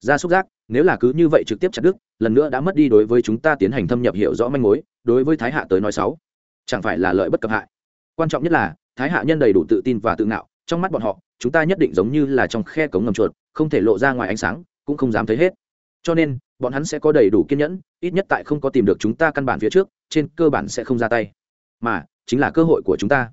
gia xúc giác, nếu là cứ như vậy trực tiếp chặt đứt, lần nữa đã mất đi đối với chúng ta tiến hành thâm nhập hiểu rõ manh mối, đối với thái hạ tới nói sáu chẳng phải là lợi bất cập hại. Quan trọng nhất là, thái hạ nhân đầy đủ tự tin và tự ngạo, trong mắt bọn họ, chúng ta nhất định giống như là trong khe cống ngầm chuột, không thể lộ ra ngoài ánh sáng, cũng không dám thấy hết. Cho nên, bọn hắn sẽ có đầy đủ kiên nhẫn, ít nhất tại không có tìm được chúng ta căn bản phía trước, trên cơ bản sẽ không ra tay. Mà, chính là cơ hội của chúng ta.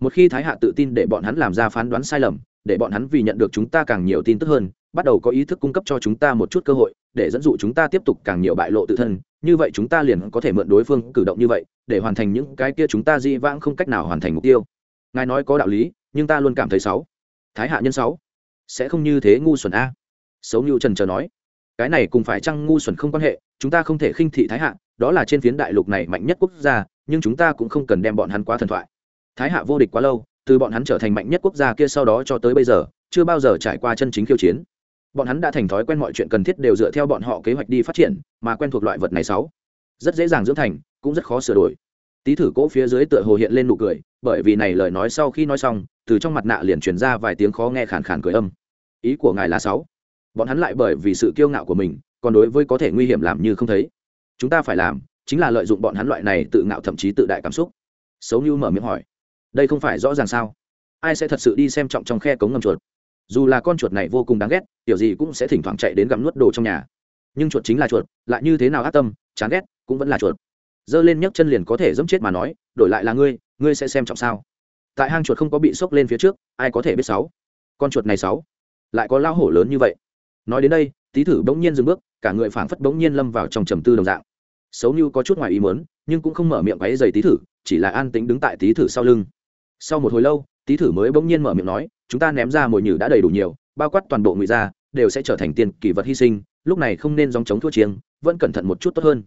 Một khi thái hạ tự tin để bọn hắn làm ra phán đoán sai lầm, để bọn hắn vì nhận được chúng ta càng nhiều tin tức hơn bắt đầu có ý thức cung cấp cho chúng ta một chút cơ hội, để dẫn dụ chúng ta tiếp tục càng nhiều bại lộ tự thân, như vậy chúng ta liền có thể mượn đối phương cử động như vậy, để hoàn thành những cái kia chúng ta di vãng không cách nào hoàn thành mục tiêu. Ngài nói có đạo lý, nhưng ta luôn cảm thấy sáu thái hạ nhân sáu sẽ không như thế ngu xuẩn a. Xấu như trần chờ nói. Cái này cùng phải chăng ngu xuẩn không quan hệ, chúng ta không thể khinh thị thái hạ, đó là trên phiến đại lục này mạnh nhất quốc gia, nhưng chúng ta cũng không cần đem bọn hắn quá thần thoại. Thái hạ vô địch quá lâu, từ bọn hắn trở thành mạnh nhất quốc gia kia sau đó cho tới bây giờ, chưa bao giờ trải qua chân chính khiêu chiến bọn hắn đã thành thói quen mọi chuyện cần thiết đều dựa theo bọn họ kế hoạch đi phát triển, mà quen thuộc loại vật này sáu, rất dễ dàng dưỡng thành, cũng rất khó sửa đổi. Tý thử cỗ phía dưới tựa hồ hiện lên nụ cười, bởi vì này lời nói sau khi nói xong, từ trong mặt nạ liền truyền ra vài tiếng khó nghe khàn khàn cười âm. Ý của ngài là sáu, bọn hắn lại bởi vì sự kiêu ngạo của mình, còn đối với có thể nguy hiểm làm như không thấy. Chúng ta phải làm, chính là lợi dụng bọn hắn loại này tự ngạo thậm chí tự đại cảm xúc. Xấu như mở miệng hỏi, đây không phải rõ ràng sao? Ai sẽ thật sự đi xem trọng trong khe cống ngầm chuột? Dù là con chuột này vô cùng đáng ghét, tiểu gì cũng sẽ thỉnh thoảng chạy đến gặm nuốt đồ trong nhà. Nhưng chuột chính là chuột, lại như thế nào ác tâm, chán ghét cũng vẫn là chuột. Giơ lên nhấc chân liền có thể dẫm chết mà nói, đổi lại là ngươi ngươi sẽ xem trọng sao? Tại hang chuột không có bị sốc lên phía trước, ai có thể biết sáu? Con chuột này sáu, lại có lao hổ lớn như vậy. Nói đến đây, tý thử bỗng nhiên dừng bước, cả người phảng phất bỗng nhiên lâm vào trong trầm tư đồng dạng. Xấu như có chút ngoài ý muốn, nhưng cũng không mở miệng váy giày tý thử, chỉ là an tĩnh đứng tại tý thử sau lưng sau một hồi lâu tý thử mới bỗng nhiên mở miệng nói chúng ta ném ra mồi nhử đã đầy đủ nhiều bao quát toàn bộ ngụy gia, đều sẽ trở thành tiền kỳ vật hy sinh lúc này không nên dòng chống thua chiêng vẫn cẩn thận một chút tốt hơn.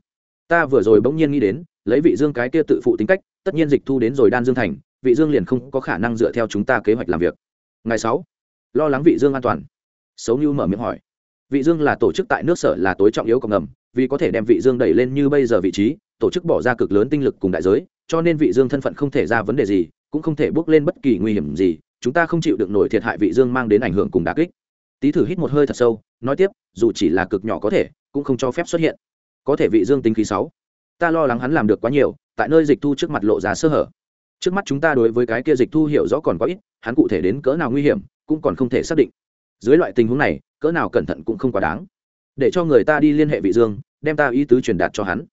Ta vừa rồi bỗng nhiên nghĩ đến lấy vị dương cái kia tự phụ tính cách tất nhiên dịch thu đến rồi đan dương thành vị dương liền không có khả năng dựa theo chúng ta kế hoạch làm việc. Ngày sáu lo lắng vị dương an toàn. Xấu như mở miệng hỏi vị dương là tổ chức tại nước sở là tối trọng yếu cộng ngầm vì có thể đem vị dương đẩy lên như bây giờ vị trí tổ chức bỏ ra cực lớn tinh lực cùng đại giới cho nên vị dương thân phận không thể ra vấn đề gì cũng không thể bước lên bất kỳ nguy hiểm gì, chúng ta không chịu được nổi thiệt hại vị dương mang đến ảnh hưởng cùng đà kích. Tý thử hít một hơi thật sâu, nói tiếp, dù chỉ là cực nhỏ có thể, cũng không cho phép xuất hiện. Có thể vị dương tính khí sáu. Ta lo lắng hắn làm được quá nhiều, tại nơi dịch thu trước mặt lộ ra sơ hở. Trước mắt chúng ta đối với cái kia dịch thu hiểu rõ còn có ít, hắn cụ thể đến cỡ nào nguy hiểm, cũng còn không thể xác định. Dưới loại tình huống này, cỡ nào cẩn thận cũng không quá đáng. Để cho người ta đi liên hệ vị dương, đem ta ý tứ truyền đạt cho hắn.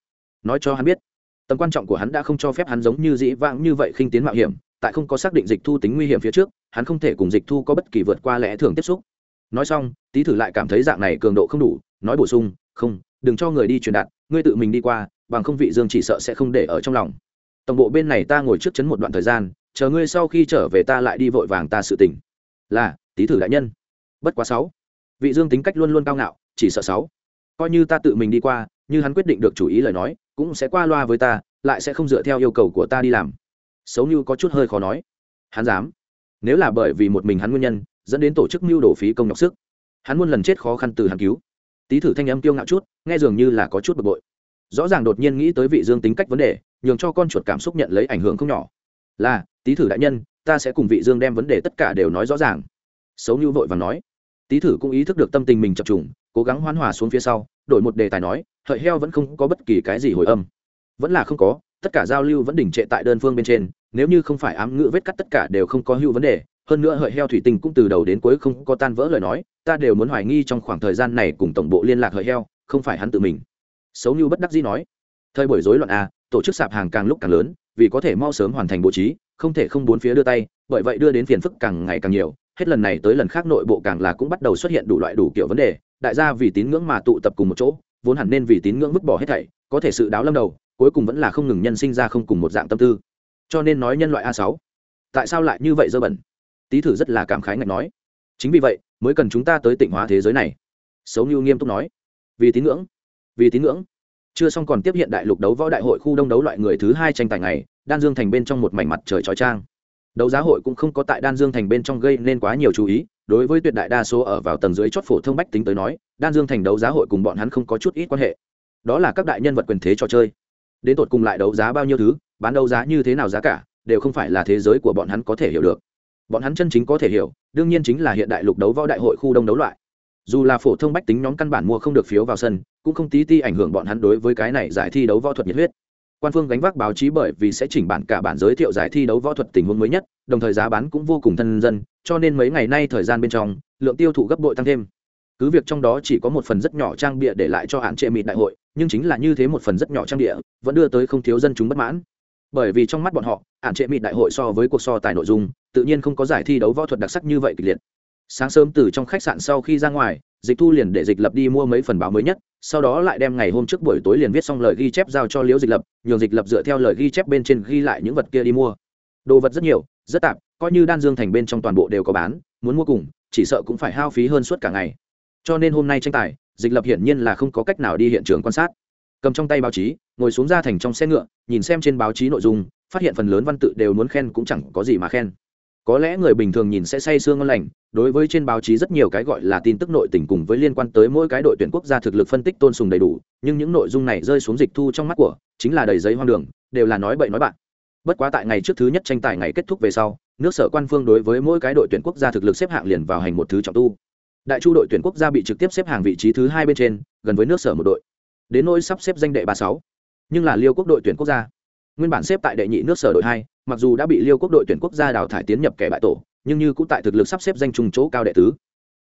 Nói cho hắn biết, tầm quan trọng của hắn đã không cho phép hắn giống như dĩ vãng như vậy khinh tiến mạo hiểm tại không có xác định dịch thu tính nguy hiểm phía trước, hắn không thể cùng dịch thu có bất kỳ vượt qua lẽ thường tiếp xúc. Nói xong, tý thử lại cảm thấy dạng này cường độ không đủ, nói bổ sung, không, đừng cho người đi truyền đạt, ngươi tự mình đi qua, bằng không vị dương chỉ sợ sẽ không để ở trong lòng. Tổng bộ bên này ta ngồi trước chấn một đoạn thời gian, chờ ngươi sau khi trở về ta lại đi vội vàng ta sự tỉnh là, tý thử đại nhân. Bất quá sáu. Vị dương tính cách luôn luôn cao ngạo, chỉ sợ sáu. Coi như ta tự mình đi qua, như hắn quyết định được chủ ý lời nói, cũng sẽ qua loa với ta, lại sẽ không dựa theo yêu cầu của ta đi làm xấu như có chút hơi khó nói. Hắn dám. Nếu là bởi vì một mình hắn nguyên nhân, dẫn đến tổ chức mưu đổ phí công nhọc sức. Hắn muôn lần chết khó khăn từ hắn cứu. Tý thử thanh âm tiêu ngạo chút, nghe dường như là có chút bực bội. Rõ ràng đột nhiên nghĩ tới vị dương tính cách vấn đề, nhường cho con chuột cảm xúc nhận lấy ảnh hưởng không nhỏ. Là, tý thử đại nhân, ta sẽ cùng vị dương đem vấn đề tất cả đều nói rõ ràng. Xấu như vội và nói. Tý thử cũng ý thức được tâm tình mình chập trùng, cố gắng hoán hòa xuống phía sau, đổi một đề tài nói, hợi heo vẫn không có bất kỳ cái gì hồi âm. Vẫn là không có tất cả giao lưu vẫn đỉnh trệ tại đơn phương bên trên, nếu như không phải ám ngữ vết cắt tất cả đều không có hưu vấn đề, hơn nữa hợi heo thủy tinh cũng từ đầu đến cuối không có tan vỡ lời nói, ta đều muốn hoài nghi trong khoảng thời gian này cùng tổng bộ liên lạc hợi heo, không phải hắn tự mình. Xấu như bất đắc dĩ nói. Thời buổi rối loạn a tổ chức sạp hàng càng lúc càng lớn, vì có thể mau sớm hoàn thành bố trí, không thể không bốn phía đưa tay, bởi vậy đưa đến phiền phức càng ngày càng nhiều, hết lần này tới lần khác nội bộ càng là cũng bắt đầu xuất hiện đủ loại đủ kiểu vấn đề, đại gia vì tín ngưỡng mà tụ tập cùng một chỗ, vốn hẳn nên vì tín ngưỡng vứt bỏ hết thảy, có thể sự đáo lâm đầu cuối cùng vẫn là không ngừng nhân sinh ra không cùng một dạng tâm tư. Cho nên nói nhân loại a sáu. Tại sao lại như vậy dơ bẩn? Tý thử rất là cảm khái ngạch nói. Chính vì vậy mới cần chúng ta tới tịnh hóa thế giới này. Xấu như nghiêm túc nói. Vì tín ngưỡng. Vì tín ngưỡng. Chưa xong còn tiếp hiện đại lục đấu võ đại hội khu đông đấu loại người thứ hai tranh tài này, đan dương thành bên trong một mảnh mặt trời trói trang đấu giá hội cũng không có tại đan dương thành bên trong gây nên quá nhiều chú ý đối với tuyệt đại đa số ở vào tầng dưới chót phổ thông bách tính tới nói đan dương thành đấu giá hội cùng bọn hắn không có chút ít quan hệ. Đó là các đại nhân vật quyền thế trò chơi đến tột cùng lại đấu giá bao nhiêu thứ, bán đấu giá như thế nào giá cả, đều không phải là thế giới của bọn hắn có thể hiểu được. Bọn hắn chân chính có thể hiểu, đương nhiên chính là hiện đại lục đấu võ đại hội khu đông đấu loại. Dù là phổ thông bách tính nhóm căn bản mua không được phiếu vào sân, cũng không tí ti ảnh hưởng bọn hắn đối với cái này giải thi đấu võ thuật nhiệt huyết. Quan phương gánh vác báo chí bởi vì sẽ chỉnh bản cả bản giới thiệu giải thi đấu võ thuật tình huống mới nhất, đồng thời giá bán cũng vô cùng thân dân, cho nên mấy ngày nay thời gian bên trong, lượng tiêu thụ gấp bội tăng thêm cứ việc trong đó chỉ có một phần rất nhỏ trang bịa để lại cho hạn trệ mịt đại hội, nhưng chính là như thế một phần rất nhỏ trang địa vẫn đưa tới không thiếu dân chúng bất mãn. Bởi vì trong mắt bọn họ, hạn trệ mịt đại hội so với cuộc so tài nội dung, tự nhiên không có giải thi đấu võ thuật đặc sắc như vậy kịch liệt. Sáng sớm từ trong khách sạn sau khi ra ngoài, dịch thu liền để dịch lập đi mua mấy phần báo mới nhất, sau đó lại đem ngày hôm trước buổi tối liền viết xong lời ghi chép giao cho liễu dịch lập, nhường dịch lập dựa theo lời ghi chép bên trên ghi lại những vật kia đi mua. Đồ vật rất nhiều, rất tạp, coi như đan dương thành bên trong toàn bộ đều có bán, muốn mua cùng, chỉ sợ cũng phải hao phí hơn suốt cả ngày cho nên hôm nay tranh tài, dịch lập hiển nhiên là không có cách nào đi hiện trường quan sát. Cầm trong tay báo chí, ngồi xuống ra thành trong xe ngựa, nhìn xem trên báo chí nội dung, phát hiện phần lớn văn tự đều muốn khen cũng chẳng có gì mà khen. Có lẽ người bình thường nhìn sẽ say sương ngon lành, đối với trên báo chí rất nhiều cái gọi là tin tức nội tình cùng với liên quan tới mỗi cái đội tuyển quốc gia thực lực phân tích tôn sùng đầy đủ, nhưng những nội dung này rơi xuống dịch thu trong mắt của, chính là đầy giấy hoang đường, đều là nói bậy nói bạn. Bất quá tại ngày trước thứ nhất tranh tài ngày kết thúc về sau, nước sở quan phương đối với mỗi cái đội tuyển quốc gia thực lực xếp hạng liền vào hành một thứ trọng tu đại chu đội tuyển quốc gia bị trực tiếp xếp hàng vị trí thứ hai bên trên, gần với nước sở một đội. Đến nỗi sắp xếp danh đệ ba sáu. Nhưng là liêu quốc đội tuyển quốc gia. Nguyên bản xếp tại đệ nhị nước sở đội hai, mặc dù đã bị liêu quốc đội tuyển quốc gia đào thải tiến nhập kẻ bại tổ, nhưng như cũng tại thực lực sắp xếp danh trùng chỗ cao đệ tứ.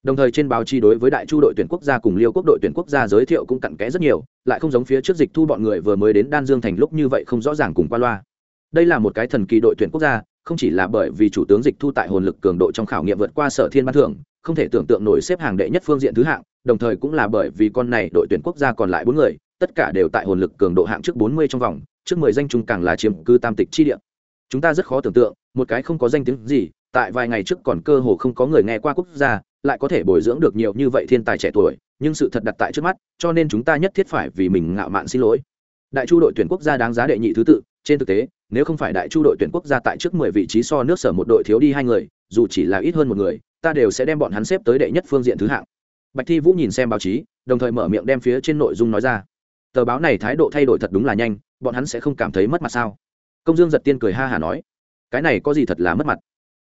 Đồng thời trên báo chí đối với đại chu đội tuyển quốc gia cùng liêu quốc đội tuyển quốc gia giới thiệu cũng cặn kẽ rất nhiều, lại không giống phía trước dịch thu bọn người vừa mới đến đan dương thành lúc như vậy không rõ ràng cùng qua loa. Đây là một cái thần kỳ đội tuyển quốc gia, không chỉ là bởi vì chủ tướng dịch thu tại hồn lực cường độ trong khảo nghiệm vượt qua sở thiên ban thưởng không thể tưởng tượng nổi xếp hàng đệ nhất phương diện thứ hạng, đồng thời cũng là bởi vì con này đội tuyển quốc gia còn lại bốn người, tất cả đều tại hồn lực cường độ hạng trước bốn mươi trong vòng, trước mười danh chung càng là chiếm cư tam tịch chi địa. Chúng ta rất khó tưởng tượng, một cái không có danh tiếng gì, tại vài ngày trước còn cơ hồ không có người nghe qua quốc gia, lại có thể bồi dưỡng được nhiều như vậy thiên tài trẻ tuổi, nhưng sự thật đặt tại trước mắt, cho nên chúng ta nhất thiết phải vì mình ngạo mạn xin lỗi. Đại chu đội tuyển quốc gia đáng giá đệ nhị thứ tự, trên thực tế, nếu không phải đại chu đội tuyển quốc gia tại trước mười vị trí so nước sở một đội thiếu đi hai người, dù chỉ là ít hơn một người ta đều sẽ đem bọn hắn xếp tới đệ nhất phương diện thứ hạng. Bạch thi vũ nhìn xem báo chí, đồng thời mở miệng đem phía trên nội dung nói ra. Tờ báo này thái độ thay đổi thật đúng là nhanh, bọn hắn sẽ không cảm thấy mất mặt sao? Công dương giật tiên cười ha hả nói, cái này có gì thật là mất mặt?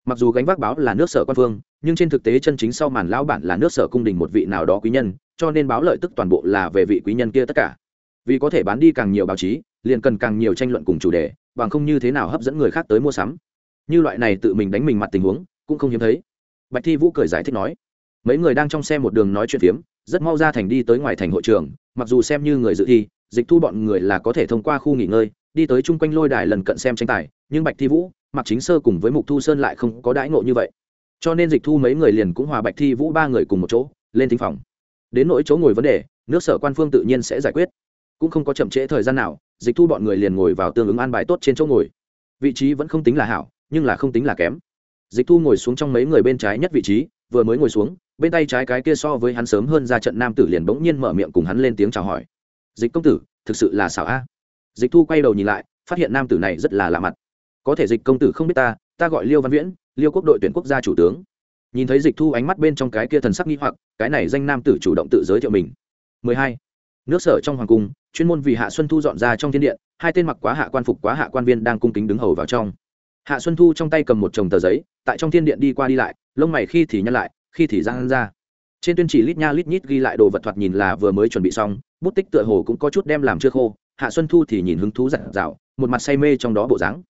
Mặc dù gánh vác báo là nước sở quan phương, nhưng trên thực tế chân chính sau màn lão bản là nước sở cung đình một vị nào đó quý nhân, cho nên báo lợi tức toàn bộ là về vị quý nhân kia tất cả. Vì có thể bán đi càng nhiều báo chí, liền cần càng nhiều tranh luận cùng chủ đề, bằng không như thế nào hấp dẫn người khác tới mua sắm? Như loại này tự mình đánh mình mặt tình huống, cũng không hiếm thấy bạch thi vũ cười giải thích nói, mấy người đang trong xe một đường nói chuyện phiếm, rất mau ra thành đi tới ngoài thành hội trường, mặc dù xem như người dự thi, dịch thu bọn người là có thể thông qua khu nghỉ ngơi, đi tới chung quanh lôi đài lần cận xem tranh tài, nhưng bạch thi vũ mặc chính sơ cùng với mục thu sơn lại không có đãi ngộ như vậy. Cho nên dịch thu mấy người liền cũng hòa bạch thi vũ ba người cùng một chỗ, lên thính phòng. Đến nỗi chỗ ngồi vấn đề, nước sở quan phương tự nhiên sẽ giải quyết. Cũng không có chậm trễ thời gian nào, dịch thu bọn người liền ngồi vào tương ứng an bài tốt trên chỗ ngồi. Vị trí vẫn không tính là hảo, nhưng là không tính là kém dịch thu ngồi xuống trong mấy người bên trái nhất vị trí, vừa mới ngồi xuống, bên tay trái cái kia so với hắn sớm hơn ra trận nam tử liền bỗng nhiên mở miệng cùng hắn lên tiếng chào hỏi. Dịch công tử, thực sự là xảo a. Dịch thu quay đầu nhìn lại, phát hiện nam tử này rất là lạ mặt. Có thể dịch công tử không biết ta ta gọi liêu văn viễn, liêu quốc đội tuyển quốc gia chủ tướng. Nhìn thấy dịch thu ánh mắt bên trong cái kia thần sắc nghi hoặc, cái này danh nam tử chủ động tự giới thiệu mình. 12. nước sở trong hoàng cung, chuyên môn vì hạ xuân thu dọn ra trong thiên điện, hai tên mặc quá hạ quan phục, quá hạ quan viên đang cung kính đứng hầu vào trong hạ xuân thu trong tay cầm một chồng tờ giấy, tại trong thiên điện đi qua đi lại, lông mày khi thì nhăn lại, khi thì giang ra. Trên tuyên chỉ lít nha lít nhít ghi lại đồ vật thoạt nhìn là vừa mới chuẩn bị xong, bút tích tựa hồ cũng có chút đem làm chưa khô. Hạ xuân thu thì nhìn hứng thú giặt rào một mặt say mê trong đó bộ dáng.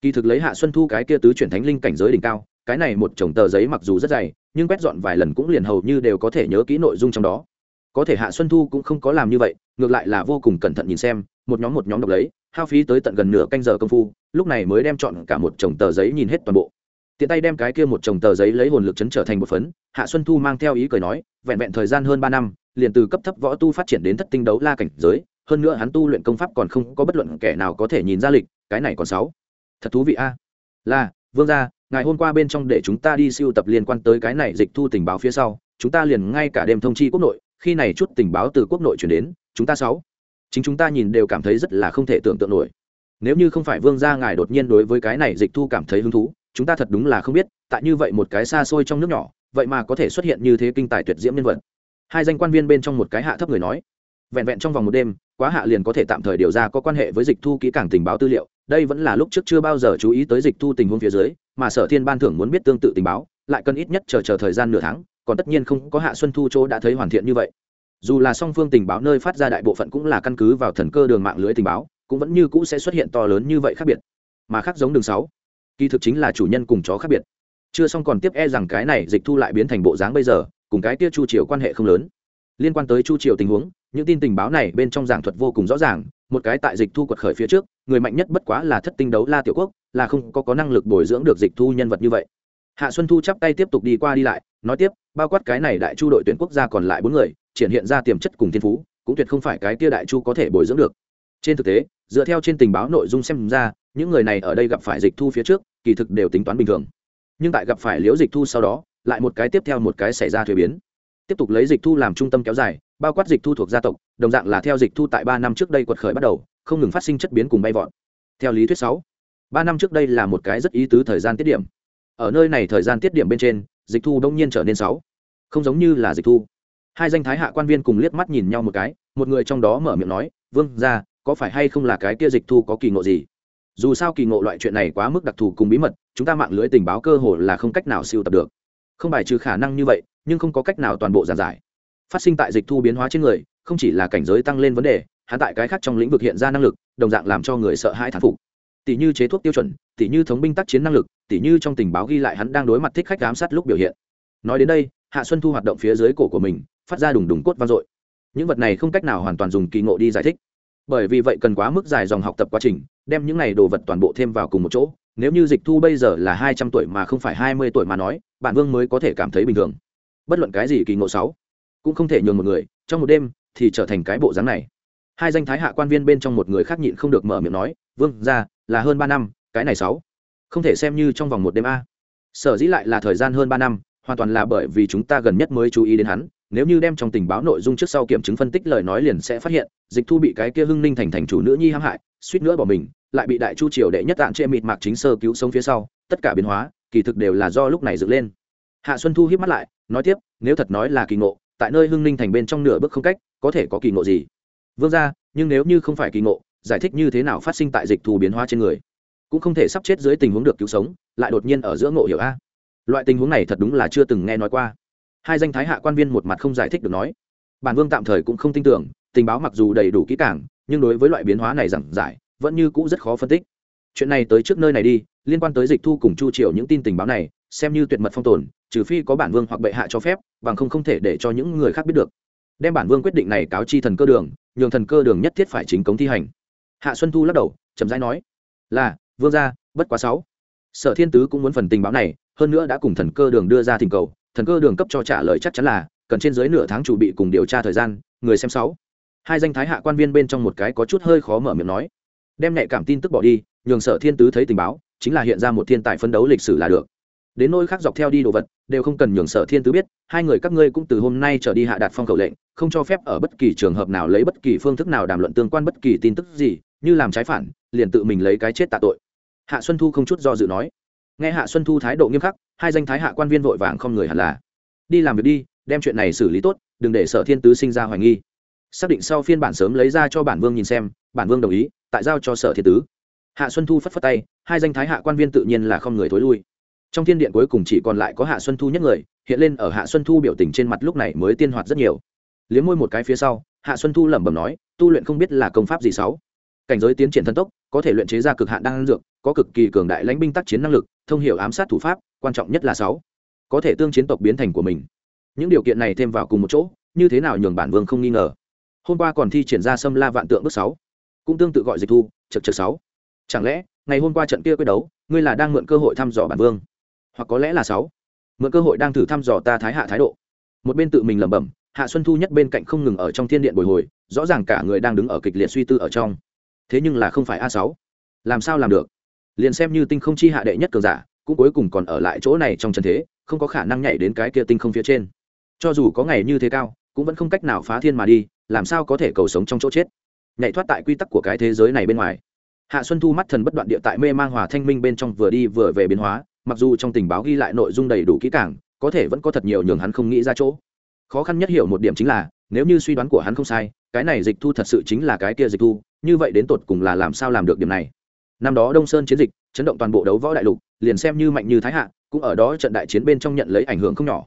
Kỳ thực lấy hạ xuân thu cái kia tứ chuyển thánh linh cảnh giới đỉnh cao, cái này một chồng tờ giấy mặc dù rất dày, nhưng quét dọn vài lần cũng liền hầu như đều có thể nhớ kỹ nội dung trong đó. Có thể hạ xuân thu cũng không có làm như vậy, ngược lại là vô cùng cẩn thận nhìn xem, một nhóm một nhóm đọc lấy hao phí tới tận gần nửa canh giờ công phu, lúc này mới đem chọn cả một chồng tờ giấy nhìn hết toàn bộ. Tiện tay đem cái kia một chồng tờ giấy lấy hồn lực chấn trở thành một phấn, hạ xuân thu mang theo ý cười nói, vẹn vẹn thời gian hơn ba năm, liền từ cấp thấp võ tu phát triển đến thất tinh đấu la cảnh giới, hơn nữa hắn tu luyện công pháp còn không có bất luận kẻ nào có thể nhìn ra lịch, cái này còn sáu. Thật thú vị a. Là, vương gia, ngày hôm qua bên trong để chúng ta đi siêu tập liên quan tới cái này dịch thu tình báo phía sau, chúng ta liền ngay cả đêm thông chi quốc nội, khi này chút tình báo từ quốc nội chuyển đến, chúng ta sáu chính chúng ta nhìn đều cảm thấy rất là không thể tưởng tượng nổi. Nếu như không phải vương gia ngài đột nhiên đối với cái này dịch thu cảm thấy hứng thú, chúng ta thật đúng là không biết, tại như vậy một cái xa xôi trong nước nhỏ, vậy mà có thể xuất hiện như thế kinh tài tuyệt diễm nhân vật. Hai danh quan viên bên trong một cái hạ thấp người nói, vẹn vẹn trong vòng một đêm, quá hạ liền có thể tạm thời điều ra có quan hệ với dịch thu kỹ càng tình báo tư liệu, đây vẫn là lúc trước chưa bao giờ chú ý tới dịch thu tình huống phía dưới, mà sở thiên ban thưởng muốn biết tương tự tình báo, lại cần ít nhất chờ chờ thời gian nửa tháng, còn tất nhiên không có hạ xuân thu chỗ đã thấy hoàn thiện như vậy dù là song phương tình báo nơi phát ra đại bộ phận cũng là căn cứ vào thần cơ đường mạng lưới tình báo, cũng vẫn như cũ sẽ xuất hiện to lớn như vậy khác biệt. Mà khác giống đường sáu, kỳ thực chính là chủ nhân cùng chó khác biệt. Chưa xong còn tiếp e rằng cái này dịch thu lại biến thành bộ dáng bây giờ, cùng cái kia chu triều quan hệ không lớn. Liên quan tới chu triều tình huống, những tin tình báo này bên trong giảng thuật vô cùng rõ ràng, một cái tại dịch thu quật khởi phía trước, người mạnh nhất bất quá là thất tinh đấu la tiểu quốc, là không có có năng lực bồi dưỡng được dịch thu nhân vật như vậy. Hạ xuân thu chắp tay tiếp tục đi qua đi lại, nói tiếp, bao quát cái này đại chu đội tuyển quốc gia còn lại bốn người triển hiện ra tiềm chất cùng thiên phú, cũng tuyệt không phải cái kia đại chu có thể bồi dưỡng được. Trên thực tế, dựa theo trên tình báo nội dung xem ra, những người này ở đây gặp phải dịch thu phía trước, kỳ thực đều tính toán bình thường. Nhưng tại gặp phải liễu dịch thu sau đó, lại một cái tiếp theo một cái xảy ra thuế biến. Tiếp tục lấy dịch thu làm trung tâm kéo dài, bao quát dịch thu thuộc gia tộc, đồng dạng là theo dịch thu tại ba năm trước đây quật khởi bắt đầu, không ngừng phát sinh chất biến cùng bay vọt. Theo lý thuyết sáu, ba năm trước đây là một cái rất ý tứ thời gian tiết điểm. Ở nơi này thời gian tiết điểm bên trên, dịch thu đông nhiên trở nên sáu, không giống như là dịch thu hai danh thái hạ quan viên cùng liếc mắt nhìn nhau một cái, một người trong đó mở miệng nói, vương ra có phải hay không là cái kia dịch thu có kỳ ngộ gì? Dù sao kỳ ngộ loại chuyện này quá mức đặc thù cùng bí mật, chúng ta mạng lưới tình báo cơ hồ là không cách nào siêu tập được. Không bài trừ khả năng như vậy, nhưng không có cách nào toàn bộ giản giải. Phát sinh tại dịch thu biến hóa trên người, không chỉ là cảnh giới tăng lên vấn đề, hắn tại cái khác trong lĩnh vực hiện ra năng lực, đồng dạng làm cho người sợ hãi thán phục. Tỷ như chế thuốc tiêu chuẩn, tỷ như thống binh tác chiến năng lực, tỷ như trong tình báo ghi lại hắn đang đối mặt thích khách giám sát lúc biểu hiện. Nói đến đây, hạ xuân thu hoạt động phía dưới cổ của mình phát ra đùng đùng cốt vang dội. Những vật này không cách nào hoàn toàn dùng kỳ ngộ đi giải thích. Bởi vì vậy cần quá mức dài dòng học tập quá trình, đem những này đồ vật toàn bộ thêm vào cùng một chỗ. Nếu như dịch thu bây giờ là hai trăm tuổi mà không phải hai mươi tuổi mà nói bản vương mới có thể cảm thấy bình thường. Bất luận cái gì kỳ ngộ sáu, cũng không thể nhường một người, trong một đêm thì trở thành cái bộ dáng này. Hai danh thái hạ quan viên bên trong một người khác nhịn không được mở miệng nói, vương ra là hơn ba năm, cái này sáu, không thể xem như trong vòng một đêm a. Sở dĩ lại là thời gian hơn ba năm, hoàn toàn là bởi vì chúng ta gần nhất mới chú ý đến hắn nếu như đem trong tình báo nội dung trước sau kiểm chứng phân tích lời nói liền sẽ phát hiện, dịch thu bị cái kia hưng ninh thành thành chủ nữ nhi hãm hại, suýt nữa bỏ mình, lại bị đại chu triều đệ nhất tạng trệ mịt mạc chính sơ cứu sống phía sau, tất cả biến hóa, kỳ thực đều là do lúc này dựng lên. Hạ xuân thu hiếp mắt lại, nói tiếp, nếu thật nói là kỳ ngộ, tại nơi hưng ninh thành bên trong nửa bước không cách, có thể có kỳ ngộ gì? Vương ra nhưng nếu như không phải kỳ ngộ, giải thích như thế nào phát sinh tại dịch thù biến hóa trên người? Cũng không thể sắp chết dưới tình huống được cứu sống, lại đột nhiên ở giữa ngộ hiểu a. Loại tình huống này thật đúng là chưa từng nghe nói qua hai danh thái hạ quan viên một mặt không giải thích được nói, bản vương tạm thời cũng không tin tưởng, tình báo mặc dù đầy đủ kỹ càng, nhưng đối với loại biến hóa này giảng giải, vẫn như cũ rất khó phân tích. Chuyện này tới trước nơi này đi, liên quan tới dịch thu cùng chu triều những tin tình báo này, xem như tuyệt mật phong tồn, trừ phi có bản vương hoặc bệ hạ cho phép, bằng không không thể để cho những người khác biết được. Đem bản vương quyết định này cáo chi thần cơ đường, nhường thần cơ đường nhất thiết phải chính cống thi hành. Hạ xuân thu lắc đầu, chậm rãi nói, là, vương gia, bất quá sáu. Sở thiên tứ cũng muốn phần tình báo này, hơn nữa đã cùng thần cơ đường đưa ra thỉnh cầu thần cơ đường cấp cho trả lời chắc chắn là, cần trên dưới nửa tháng chuẩn bị cùng điều tra thời gian, người xem sáu. Hai danh thái hạ quan viên bên trong một cái có chút hơi khó mở miệng nói. Đem nhạy cảm tin tức bỏ đi, nhường sở thiên tứ thấy tình báo, chính là hiện ra một thiên tài phân đấu lịch sử là được. Đến nơi khác dọc theo đi đồ vật, đều không cần nhường sở thiên tứ biết, hai người các ngươi cũng từ hôm nay trở đi hạ đạt phong khẩu lệnh, không cho phép ở bất kỳ trường hợp nào lấy bất kỳ phương thức nào đàm luận tương quan bất kỳ tin tức gì, như làm trái phản, liền tự mình lấy cái chết tạ tội. Hạ xuân thu không chút do dự nói. Nghe hạ xuân thu thái độ nghiêm khắc hai danh thái hạ quan viên vội vàng không người hẳn là. Đi làm việc đi, đem chuyện này xử lý tốt, đừng để sở thiên tứ sinh ra hoài nghi. Xác định sau phiên bản sớm lấy ra cho bản vương nhìn xem, bản vương đồng ý, tại giao cho sở thiên tứ. Hạ xuân thu phất phất tay, hai danh thái hạ quan viên tự nhiên là không người thối lui. Trong thiên điện cuối cùng chỉ còn lại có hạ xuân thu nhất người, hiện lên ở hạ xuân thu biểu tình trên mặt lúc này mới tiên hoạt rất nhiều. Liếm môi một cái phía sau, hạ xuân thu lẩm bẩm nói, tu luyện không biết là công pháp gì sáu. Cảnh giới tiến triển thần tốc, có thể luyện chế ra cực hạn đan dược, có cực kỳ cường đại lãnh binh tác chiến năng lực thông hiểu ám sát thủ pháp, quan trọng nhất là sáu. Có thể tương chiến tộc biến thành của mình. Những điều kiện này thêm vào cùng một chỗ, như thế nào nhường bản vương không nghi ngờ. Hôm qua còn thi triển ra xâm la vạn tượng bước sáu. Cũng tương tự gọi dịch thu chật chật sáu. Chẳng lẽ, ngày hôm qua trận kia quyết đấu, ngươi là đang mượn cơ hội thăm dò bản vương? Hoặc có lẽ là sáu. Mượn cơ hội đang thử thăm dò ta thái hạ thái độ. Một bên tự mình lẩm bẩm, hạ xuân thu nhất bên cạnh không ngừng ở trong thiên điện bồi hồi, rõ ràng cả người đang đứng ở kịch liệt suy tư ở trong. Thế nhưng là không phải a sáu. Làm sao làm được? Liền xem như tinh không chi hạ đệ nhất cường giả, cũng cuối cùng còn ở lại chỗ này trong trần thế, không có khả năng nhảy đến cái kia tinh không phía trên. Cho dù có ngày như thế cao, cũng vẫn không cách nào phá thiên mà đi, làm sao có thể cầu sống trong chỗ chết? Nhảy thoát tại quy tắc của cái thế giới này bên ngoài. Hạ xuân thu mắt thần bất đoạn địa tại mê mang hòa thanh minh bên trong vừa đi vừa về biến hóa, mặc dù trong tình báo ghi lại nội dung đầy đủ kỹ càng, có thể vẫn có thật nhiều nhường hắn không nghĩ ra chỗ. Khó khăn nhất hiểu một điểm chính là, nếu như suy đoán của hắn không sai, cái này dịch thu thật sự chính là cái kia dịch thu, như vậy đến tột cùng là làm sao làm được điểm này? Năm đó đông sơn chiến dịch, chấn động toàn bộ đấu võ đại lục, liền xem như mạnh như thái hạ, cũng ở đó trận đại chiến bên trong nhận lấy ảnh hưởng không nhỏ.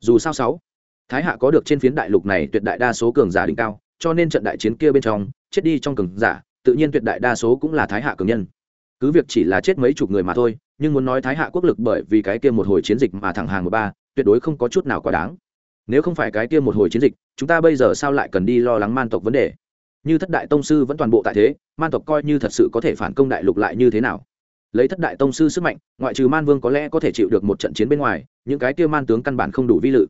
Dù sao sáu, thái hạ có được trên phiến đại lục này tuyệt đại đa số cường giả đỉnh cao, cho nên trận đại chiến kia bên trong, chết đi trong cường giả, tự nhiên tuyệt đại đa số cũng là thái hạ cường nhân. Cứ việc chỉ là chết mấy chục người mà thôi, nhưng muốn nói thái hạ quốc lực bởi vì cái kia một hồi chiến dịch mà thẳng hàng một ba, tuyệt đối không có chút nào quá đáng. Nếu không phải cái kia một hồi chiến dịch, chúng ta bây giờ sao lại cần đi lo lắng man tộc vấn đề? Như thất đại tông sư vẫn toàn bộ tại thế, man tộc coi như thật sự có thể phản công đại lục lại như thế nào? Lấy thất đại tông sư sức mạnh, ngoại trừ man vương có lẽ có thể chịu được một trận chiến bên ngoài, những cái kia man tướng căn bản không đủ vi lự.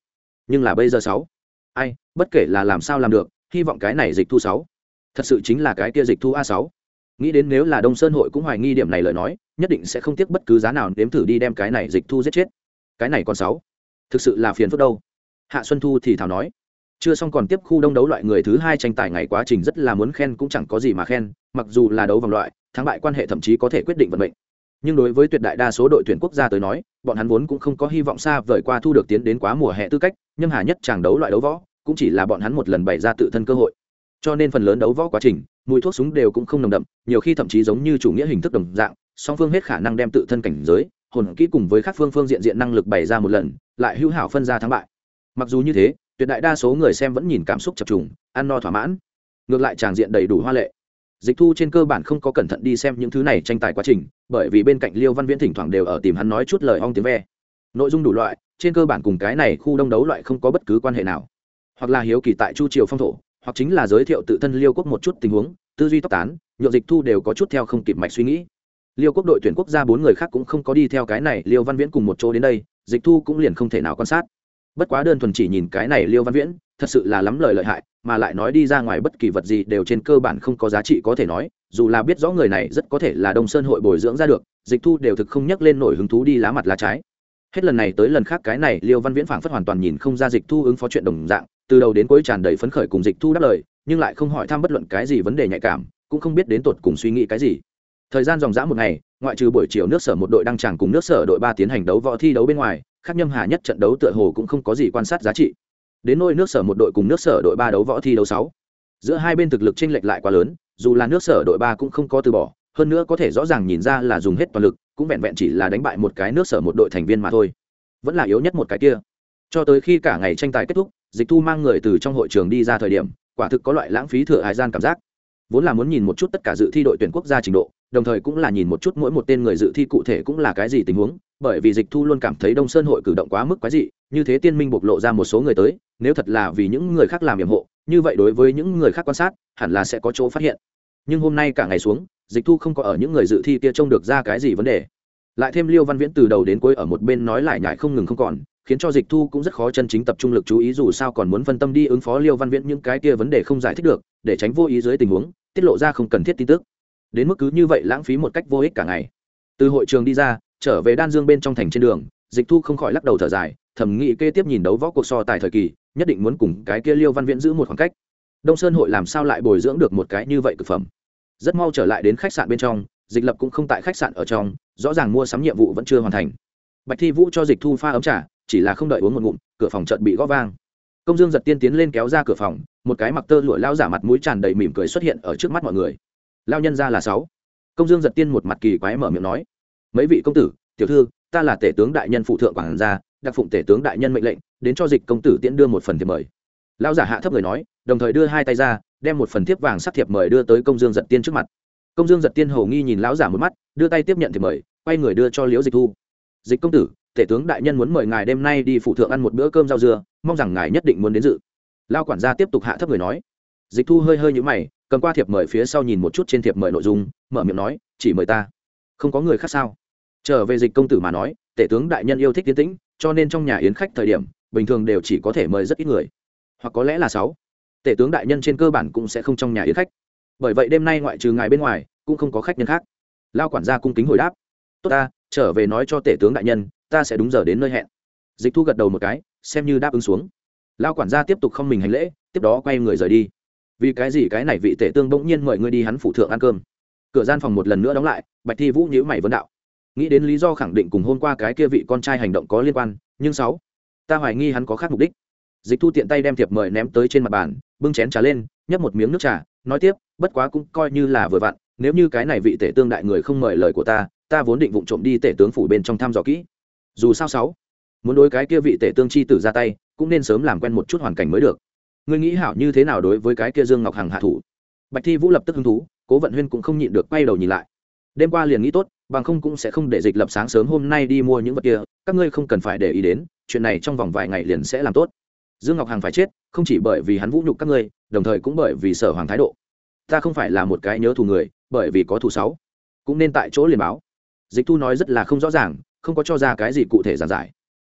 Nhưng là bây giờ sáu, ai, bất kể là làm sao làm được, hy vọng cái này dịch thu sáu, thật sự chính là cái kia dịch thu a sáu. Nghĩ đến nếu là đông sơn hội cũng hoài nghi điểm này lời nói, nhất định sẽ không tiếc bất cứ giá nào nếm thử đi đem cái này dịch thu giết chết. Cái này còn sáu, thực sự là phiền phức đâu? Hạ xuân thu thì thảo nói chưa xong còn tiếp khu đông đấu loại người thứ hai tranh tài ngày quá trình rất là muốn khen cũng chẳng có gì mà khen, mặc dù là đấu vòng loại, thắng bại quan hệ thậm chí có thể quyết định vận mệnh. Nhưng đối với tuyệt đại đa số đội tuyển quốc gia tới nói, bọn hắn vốn cũng không có hy vọng xa vời qua thu được tiến đến quá mùa hè tư cách nhưng hà nhất chàng đấu loại đấu võ, cũng chỉ là bọn hắn một lần bày ra tự thân cơ hội. Cho nên phần lớn đấu võ quá trình, mùi thuốc súng đều cũng không nồng đậm, nhiều khi thậm chí giống như chủ nghĩa hình thức đồng dạng, song phương hết khả năng đem tự thân cảnh giới, hồn kỹ cùng với các phương phương diện diện năng lực bày ra một lần, lại hữu hảo phân ra thắng bại. Mặc dù như thế tuyệt đại đa số người xem vẫn nhìn cảm xúc chập trùng, ăn no thỏa mãn. Ngược lại tràng diện đầy đủ hoa lệ. Dịch thu trên cơ bản không có cẩn thận đi xem những thứ này tranh tài quá trình, bởi vì bên cạnh liêu văn viễn thỉnh thoảng đều ở tìm hắn nói chút lời ong tiếng ve. Nội dung đủ loại, trên cơ bản cùng cái này khu đông đấu loại không có bất cứ quan hệ nào. Hoặc là hiếu kỳ tại chu triều phong thổ, hoặc chính là giới thiệu tự thân liêu quốc một chút tình huống, tư duy tóc tán nhộn dịch thu đều có chút theo không kịp mạch suy nghĩ. Liêu quốc đội tuyển quốc gia bốn người khác cũng không có đi theo cái này, liêu văn viễn cùng một chỗ đến đây, dịch thu cũng liền không thể nào quan sát bất quá đơn thuần chỉ nhìn cái này liêu văn viễn, thật sự là lắm lời lợi hại, mà lại nói đi ra ngoài bất kỳ vật gì đều trên cơ bản không có giá trị có thể nói, dù là biết rõ người này rất có thể là đông sơn hội bồi dưỡng ra được, dịch thu đều thực không nhắc lên nổi hứng thú đi lá mặt lá trái. Hết lần này tới lần khác cái này liêu văn viễn phảng phất hoàn toàn nhìn không ra dịch thu ứng phó chuyện đồng dạng, từ đầu đến cuối tràn đầy phấn khởi cùng dịch thu đáp lời, nhưng lại không hỏi thăm bất luận cái gì vấn đề nhạy cảm, cũng không biết đến tột cùng suy nghĩ cái gì. Thời gian dòng dã một ngày, ngoại trừ buổi chiều nước sở một đội đăng tràng cùng nước sở đội ba tiến hành đấu võ thi đấu bên ngoài khác nhâm hà nhất trận đấu tựa hồ cũng không có gì quan sát giá trị. Đến nôi nước sở một đội cùng nước sở đội ba đấu võ thi đấu sáu. Giữa hai bên thực lực chênh lệch lại quá lớn, dù là nước sở đội ba cũng không có từ bỏ, hơn nữa có thể rõ ràng nhìn ra là dùng hết toàn lực, cũng vẹn vẹn chỉ là đánh bại một cái nước sở một đội thành viên mà thôi. Vẫn là yếu nhất một cái kia. Cho tới khi cả ngày tranh tài kết thúc, dịch thu mang người từ trong hội trường đi ra thời điểm, quả thực có loại lãng phí thừa hải gian cảm giác. Vốn là muốn nhìn một chút tất cả dự thi đội tuyển quốc gia trình độ đồng thời cũng là nhìn một chút mỗi một tên người dự thi cụ thể cũng là cái gì tình huống, bởi vì dịch thu luôn cảm thấy đông sơn hội cử động quá mức quái dị, như thế tiên minh bộc lộ ra một số người tới, nếu thật là vì những người khác làm nhiệm hộ, như vậy đối với những người khác quan sát, hẳn là sẽ có chỗ phát hiện. Nhưng hôm nay cả ngày xuống, dịch thu không có ở những người dự thi kia trông được ra cái gì vấn đề. Lại thêm liêu văn viễn từ đầu đến cuối ở một bên nói lại nhải không ngừng không còn, khiến cho dịch thu cũng rất khó chân chính tập trung lực chú ý dù sao còn muốn phân tâm đi ứng phó liêu văn viễn những cái kia vấn đề không giải thích được, để tránh vô ý dưới tình huống, tiết lộ ra không cần thiết tin tức đến mức cứ như vậy lãng phí một cách vô ích cả ngày. Từ hội trường đi ra, trở về đan dương bên trong thành trên đường, dịch thu không khỏi lắc đầu thở dài thẩm nghị kê tiếp nhìn đấu võ cuộc so tài thời kỳ, nhất định muốn cùng cái kia liêu văn viễn giữ một khoảng cách. Đông sơn hội làm sao lại bồi dưỡng được một cái như vậy thực phẩm? Rất mau trở lại đến khách sạn bên trong, dịch lập cũng không tại khách sạn ở trong, rõ ràng mua sắm nhiệm vụ vẫn chưa hoàn thành. Bạch thi vũ cho dịch thu pha ấm trà, chỉ là không đợi uống một ngụm, cửa phòng trận bị gõ vang. Công dương giật tiên tiến lên kéo ra cửa phòng, một cái mặc tơ lụa lao giả mặt mũi tràn đầy mỉm cười xuất hiện ở trước mắt mọi người lao nhân ra là sáu. Công dương giật tiên một mặt kỳ quái mở miệng nói, mấy vị công tử, tiểu thư, ta là tể tướng đại nhân phụ thượng quản gia, đặc phụng tể tướng đại nhân mệnh lệnh, đến cho dịch công tử tiễn đưa một phần thiệp mời. Lao giả hạ thấp người nói, đồng thời đưa hai tay ra, đem một phần thiếp vàng sắc thiệp mời đưa tới công dương giật tiên trước mặt. Công dương giật tiên hầu nghi nhìn lão giả một mắt, đưa tay tiếp nhận thiệp mời, quay người đưa cho liễu dịch thu. Dịch công tử, tể tướng đại nhân muốn mời ngài đêm nay đi phụ thượng ăn một bữa cơm rau dưa, mong rằng ngài nhất định muốn đến dự. Lao quản gia tiếp tục hạ thấp người nói. Dịch thu hơi hơi nhũ mày cầm qua thiệp mời phía sau nhìn một chút trên thiệp mời nội dung, mở miệng nói, chỉ mời ta. Không có người khác sao? Trở về dịch công tử mà nói, tể tướng đại nhân yêu thích tiến tĩnh, cho nên trong nhà yến khách thời điểm, bình thường đều chỉ có thể mời rất ít người. Hoặc có lẽ là sáu. Tể tướng đại nhân trên cơ bản cũng sẽ không trong nhà yến khách. Bởi vậy đêm nay ngoại trừ ngài bên ngoài, cũng không có khách nhân khác. Lao quản gia cung kính hồi đáp, tốt ta, trở về nói cho tể tướng đại nhân, ta sẽ đúng giờ đến nơi hẹn. Dịch thu gật đầu một cái, xem như đáp ứng xuống. Lao quản gia tiếp tục không mình hành lễ, tiếp đó quay người rời đi vì cái gì cái này vị tể tương bỗng nhiên mời ngươi đi hắn phủ thượng ăn cơm? Cửa gian phòng một lần nữa đóng lại, bạch thi vũ nhữ mày vấn đạo. Nghĩ đến lý do khẳng định cùng hôm qua cái kia vị con trai hành động có liên quan, nhưng sáu, ta hoài nghi hắn có khác mục đích. Dịch thu tiện tay đem thiệp mời ném tới trên mặt bàn, bưng chén trà lên, nhấp một miếng nước trà, nói tiếp, bất quá cũng coi như là vừa vặn, nếu như cái này vị tể tương đại người không mời lời của ta ta vốn định vụng trộm đi tể tướng phủ bên trong thăm dò kỹ. Dù sao sáu, muốn đối cái kia vị tể tương chi tử ra tay, cũng nên sớm làm quen một chút hoàn cảnh mới được ngươi nghĩ hảo như thế nào đối với cái kia dương ngọc hằng hạ thủ? Bạch thi vũ lập tức hứng thú, cố vận huyên cũng không nhịn được quay đầu nhìn lại. Đêm qua liền nghĩ tốt, bằng không cũng sẽ không để dịch lập sáng sớm hôm nay đi mua những vật kia, các ngươi không cần phải để ý đến, chuyện này trong vòng vài ngày liền sẽ làm tốt. Dương ngọc hằng phải chết, không chỉ bởi vì hắn vũ nhục các ngươi, đồng thời cũng bởi vì sở hoàng thái độ. Ta không phải là một cái nhớ thù người, bởi vì có thù sáu. Cũng nên tại chỗ liền báo. Dịch thu nói rất là không rõ ràng, không có cho ra cái gì cụ thể giản giải.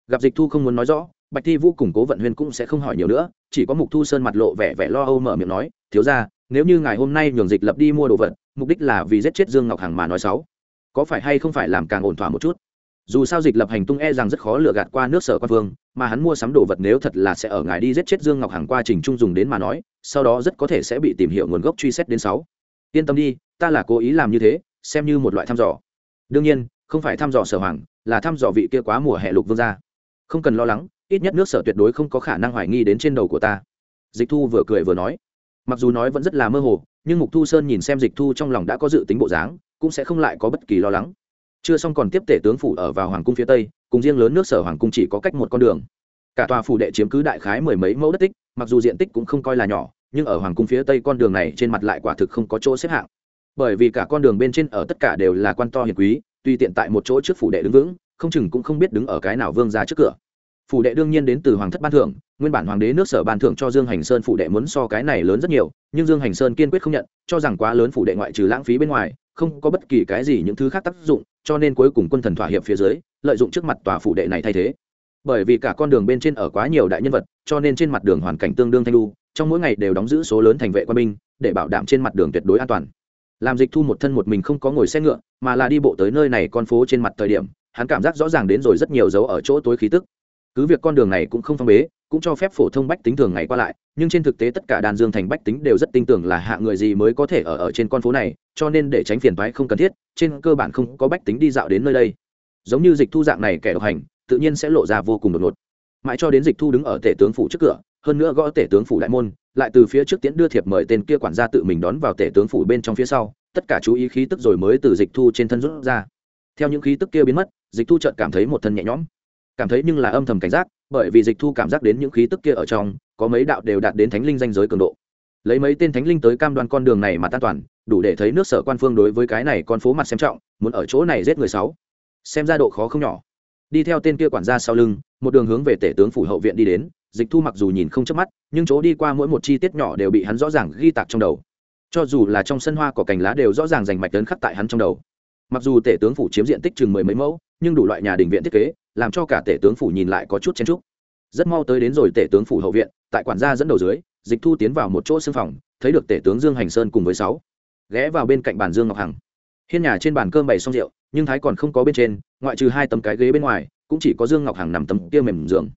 Gặp dịch thu không muốn nói rõ bạch thi vũ cùng cố vận huyên cũng sẽ không hỏi nhiều nữa, chỉ có mục thu sơn mặt lộ vẻ vẻ lo âu mở miệng nói, thiếu ra nếu như ngày hôm nay nhường dịch lập đi mua đồ vật, mục đích là vì giết chết dương ngọc hằng mà nói xấu. Có phải hay không phải làm càng ổn thỏa một chút? Dù sao dịch lập hành tung e rằng rất khó lựa gạt qua nước sở quan vương, mà hắn mua sắm đồ vật nếu thật là sẽ ở ngài đi giết chết dương ngọc hằng qua trình trung dùng đến mà nói, sau đó rất có thể sẽ bị tìm hiểu nguồn gốc truy xét đến sáu. Yên tâm đi, ta là cố ý làm như thế, xem như một loại thăm dò. Đương nhiên, không phải thăm dò sở hoàng, là thăm dò vị kia quá mùa hè lục vương gia. Không cần lo lắng ít nhất nước sở tuyệt đối không có khả năng hoài nghi đến trên đầu của ta. Dịch thu vừa cười vừa nói. Mặc dù nói vẫn rất là mơ hồ, nhưng mục thu sơn nhìn xem dịch thu trong lòng đã có dự tính bộ dáng, cũng sẽ không lại có bất kỳ lo lắng. Chưa xong còn tiếp tể tướng phủ ở vào hoàng cung phía tây, cùng riêng lớn nước sở hoàng cung chỉ có cách một con đường. Cả tòa phủ đệ chiếm cứ đại khái mười mấy mẫu đất tích, mặc dù diện tích cũng không coi là nhỏ, nhưng ở hoàng cung phía tây con đường này trên mặt lại quả thực không có chỗ xếp hạng. Bởi vì cả con đường bên trên ở tất cả đều là quan to hiền quý, tuy tiện tại một chỗ trước phủ đệ đứng vững, không chừng cũng không biết đứng ở cái nào vương ra trước cửa phủ đệ đương nhiên đến từ hoàng thất ban thưởng nguyên bản hoàng đế nước sở ban thưởng cho dương hành sơn phủ đệ muốn so cái này lớn rất nhiều, nhưng dương hành sơn kiên quyết không nhận, cho rằng quá lớn phủ đệ ngoại trừ lãng phí bên ngoài, không có bất kỳ cái gì những thứ khác tác dụng, cho nên cuối cùng quân thần thỏa hiệp phía dưới, lợi dụng trước mặt tòa phủ đệ này thay thế. Bởi vì cả con đường bên trên ở quá nhiều đại nhân vật, cho nên trên mặt đường hoàn cảnh tương đương thanh lu trong mỗi ngày đều đóng giữ số lớn thành vệ quân binh, để bảo đảm trên mặt đường tuyệt đối an toàn. Làm dịch thu một thân một mình không có ngồi xe ngựa, mà là đi bộ tới nơi này con phố trên mặt thời điểm, hắn cảm giác rõ ràng đến rồi rất nhiều dấu ở chỗ tối khí tức cứ việc con đường này cũng không phong bế, cũng cho phép phổ thông bách tính thường ngày qua lại, nhưng trên thực tế tất cả đàn dương thành bách tính đều rất tin tưởng là hạ người gì mới có thể ở ở trên con phố này, cho nên để tránh phiền toái không cần thiết, trên cơ bản không có bách tính đi dạo đến nơi đây. Giống như dịch thu dạng này kẻ độc hành, tự nhiên sẽ lộ ra vô cùng đột ngột. Mãi cho đến dịch thu đứng ở tể tướng phủ trước cửa, hơn nữa gõ tể tướng phủ đại môn, lại từ phía trước tiễn đưa thiệp mời tên kia quản gia tự mình đón vào tể tướng phủ bên trong phía sau, tất cả chú ý khí tức rồi mới từ dịch thu trên thân rút ra. Theo những khí tức kia biến mất, dịch thu chợt cảm thấy một thân nhẹ nhõm cảm thấy nhưng là âm thầm cảnh giác, bởi vì dịch thu cảm giác đến những khí tức kia ở trong, có mấy đạo đều đạt đến thánh linh danh giới cường độ. Lấy mấy tên thánh linh tới cam đoan con đường này mà tan toàn, đủ để thấy nước sở quan phương đối với cái này con phố mặt xem trọng, muốn ở chỗ này giết người sáu. Xem ra độ khó không nhỏ. Đi theo tên kia quản gia sau lưng, một đường hướng về tể tướng phủ hậu viện đi đến, dịch thu mặc dù nhìn không chớp mắt, nhưng chỗ đi qua mỗi một chi tiết nhỏ đều bị hắn rõ ràng ghi tạc trong đầu. Cho dù là trong sân hoa có cành lá đều rõ ràng dành mạch lớn khắc tại hắn trong đầu mặc dù tể tướng phủ chiếm diện tích chừng mười mấy mẫu, nhưng đủ loại nhà đình viện thiết kế, làm cho cả tể tướng phủ nhìn lại có chút chen trúc rất mau tới đến rồi tể tướng phủ hậu viện, tại quản gia dẫn đầu dưới, dịch thu tiến vào một chỗ xương phòng, thấy được tể tướng dương hành sơn cùng với sáu. Ghé vào bên cạnh bàn dương ngọc hằng. Hiên nhà trên bàn cơm bày xong rượu, nhưng thái còn không có bên trên, ngoại trừ hai tấm cái ghế bên ngoài, cũng chỉ có dương ngọc hằng nằm tấm kia mềm giường.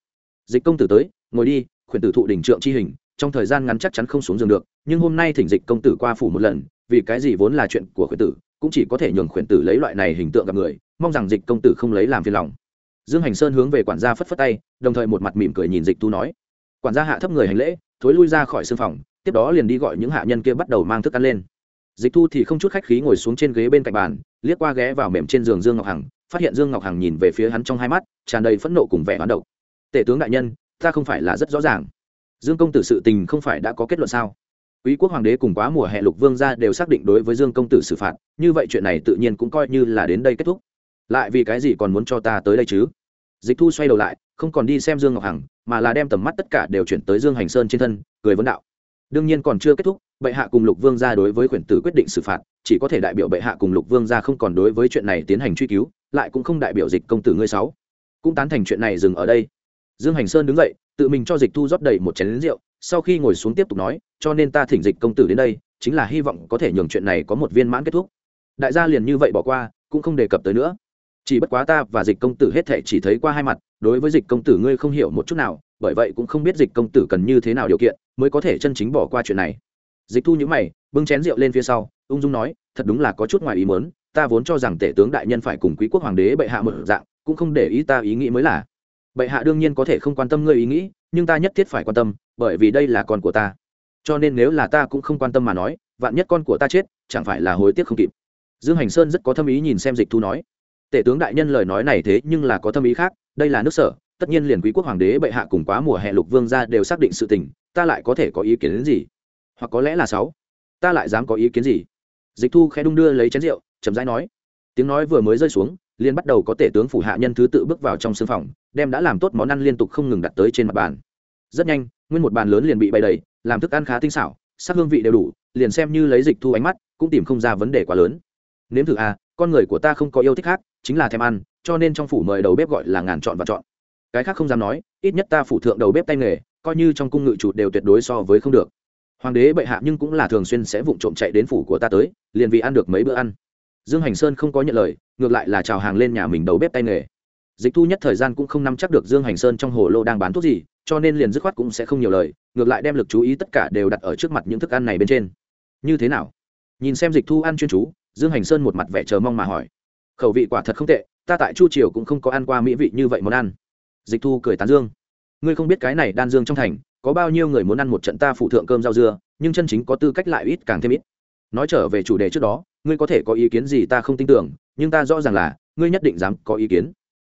Dịch công tử tới, ngồi đi, khuyển tử thụ đỉnh trượng chi hình, trong thời gian ngắn chắc chắn không xuống giường được, nhưng hôm nay thỉnh dịch công tử qua phủ một lần, vì cái gì vốn là chuyện của khuyển tử cũng chỉ có thể nhường khuyển tử lấy loại này hình tượng gặp người, mong rằng dịch công tử không lấy làm phiền lòng. Dương hành sơn hướng về quản gia phất phất tay, đồng thời một mặt mỉm cười nhìn dịch tu nói, quản gia hạ thấp người hành lễ, thối lui ra khỏi sương phòng, tiếp đó liền đi gọi những hạ nhân kia bắt đầu mang thức ăn lên. Dịch thu thì không chút khách khí ngồi xuống trên ghế bên cạnh bàn, liếc qua ghé vào mềm trên giường dương ngọc hằng, phát hiện dương ngọc hằng nhìn về phía hắn trong hai mắt, tràn đầy phẫn nộ cùng vẻ hoán độc. Tể tướng đại nhân, ta không phải là rất rõ ràng. Dương công tử sự tình không phải đã có kết luận sao? Quý quốc hoàng đế cùng quá mùa hè lục vương gia đều xác định đối với dương công tử xử phạt, như vậy chuyện này tự nhiên cũng coi như là đến đây kết thúc. Lại vì cái gì còn muốn cho ta tới đây chứ? Dịch thu xoay đầu lại, không còn đi xem dương ngọc hằng, mà là đem tầm mắt tất cả đều chuyển tới dương hành sơn trên thân, cười vấn đạo. Đương nhiên còn chưa kết thúc, bệ hạ cùng lục vương gia đối với quyển tử quyết định xử phạt, chỉ có thể đại biểu bệ hạ cùng lục vương gia không còn đối với chuyện này tiến hành truy cứu, lại cũng không đại biểu dịch công tử ngươi sáu. Cũng tán thành chuyện này dừng ở đây. Dương hành sơn đứng dậy tự mình cho dịch thu rót đầy một chén rượu, sau khi ngồi xuống tiếp tục nói, cho nên ta thỉnh dịch công tử đến đây, chính là hy vọng có thể nhường chuyện này có một viên mãn kết thúc. Đại gia liền như vậy bỏ qua, cũng không đề cập tới nữa. Chỉ bất quá ta và dịch công tử hết thể chỉ thấy qua hai mặt, đối với dịch công tử ngươi không hiểu một chút nào, bởi vậy cũng không biết dịch công tử cần như thế nào điều kiện, mới có thể chân chính bỏ qua chuyện này. Dịch thu nhữ mày, bưng chén rượu lên phía sau, ung dung nói, thật đúng là có chút ngoài ý mớn ta vốn cho rằng tể tướng đại nhân phải cùng quý quốc hoàng đế bệ hạ một dạng, cũng không để ý ta ý nghĩ mới là bệ hạ đương nhiên có thể không quan tâm ngươi ý nghĩ, nhưng ta nhất thiết phải quan tâm, bởi vì đây là con của ta. Cho nên nếu là ta cũng không quan tâm mà nói, vạn nhất con của ta chết, chẳng phải là hối tiếc không kịp. Dương hành sơn rất có tâm ý nhìn xem dịch thu nói. Tể tướng đại nhân lời nói này thế nhưng là có tâm ý khác, đây là nước sở, tất nhiên liền quý quốc hoàng đế bệ hạ cùng quá mùa hè lục vương ra đều xác định sự tình, ta lại có thể có ý kiến đến gì? Hoặc có lẽ là sáu, ta lại dám có ý kiến gì? Dịch thu khẽ đung đưa lấy chén rượu, chậm rãi nói. Tiếng nói vừa mới rơi xuống liền bắt đầu có tể tướng phủ hạ nhân thứ tự bước vào trong sương phòng, đem đã làm tốt món ăn liên tục không ngừng đặt tới trên mặt bàn. Rất nhanh, nguyên một bàn lớn liền bị bày đầy, làm thức ăn khá tinh xảo, sắc hương vị đều đủ, liền xem như lấy dịch thu ánh mắt, cũng tìm không ra vấn đề quá lớn. Nếm thử à con người của ta không có yêu thích khác, chính là thèm ăn, cho nên trong phủ mời đầu bếp gọi là ngàn chọn và chọn. Cái khác không dám nói, ít nhất ta phủ thượng đầu bếp tay nghề, coi như trong cung ngự chủ đều tuyệt đối so với không được. Hoàng đế bệ hạ nhưng cũng là thường xuyên sẽ vụng trộm chạy đến phủ của ta tới, liền vì ăn được mấy bữa ăn dương hành sơn không có nhận lời, ngược lại là chào hàng lên nhà mình đầu bếp tay nghề. Dịch thu nhất thời gian cũng không nắm chắc được dương hành sơn trong hồ lô đang bán thuốc gì, cho nên liền dứt khoát cũng sẽ không nhiều lời, ngược lại đem lực chú ý tất cả đều đặt ở trước mặt những thức ăn này bên trên. Như thế nào? Nhìn xem dịch thu ăn chuyên chú, dương hành sơn một mặt vẻ chờ mong mà hỏi. Khẩu vị quả thật không tệ, ta tại chu triều cũng không có ăn qua mỹ vị như vậy món ăn. Dịch thu cười tán dương. Ngươi không biết cái này đan dương trong thành, có bao nhiêu người muốn ăn một trận ta phụ thượng cơm rau dưa, nhưng chân chính có tư cách lại ít càng thêm ít nói trở về chủ đề trước đó, ngươi có thể có ý kiến gì ta không tin tưởng, nhưng ta rõ ràng là, ngươi nhất định dám có ý kiến.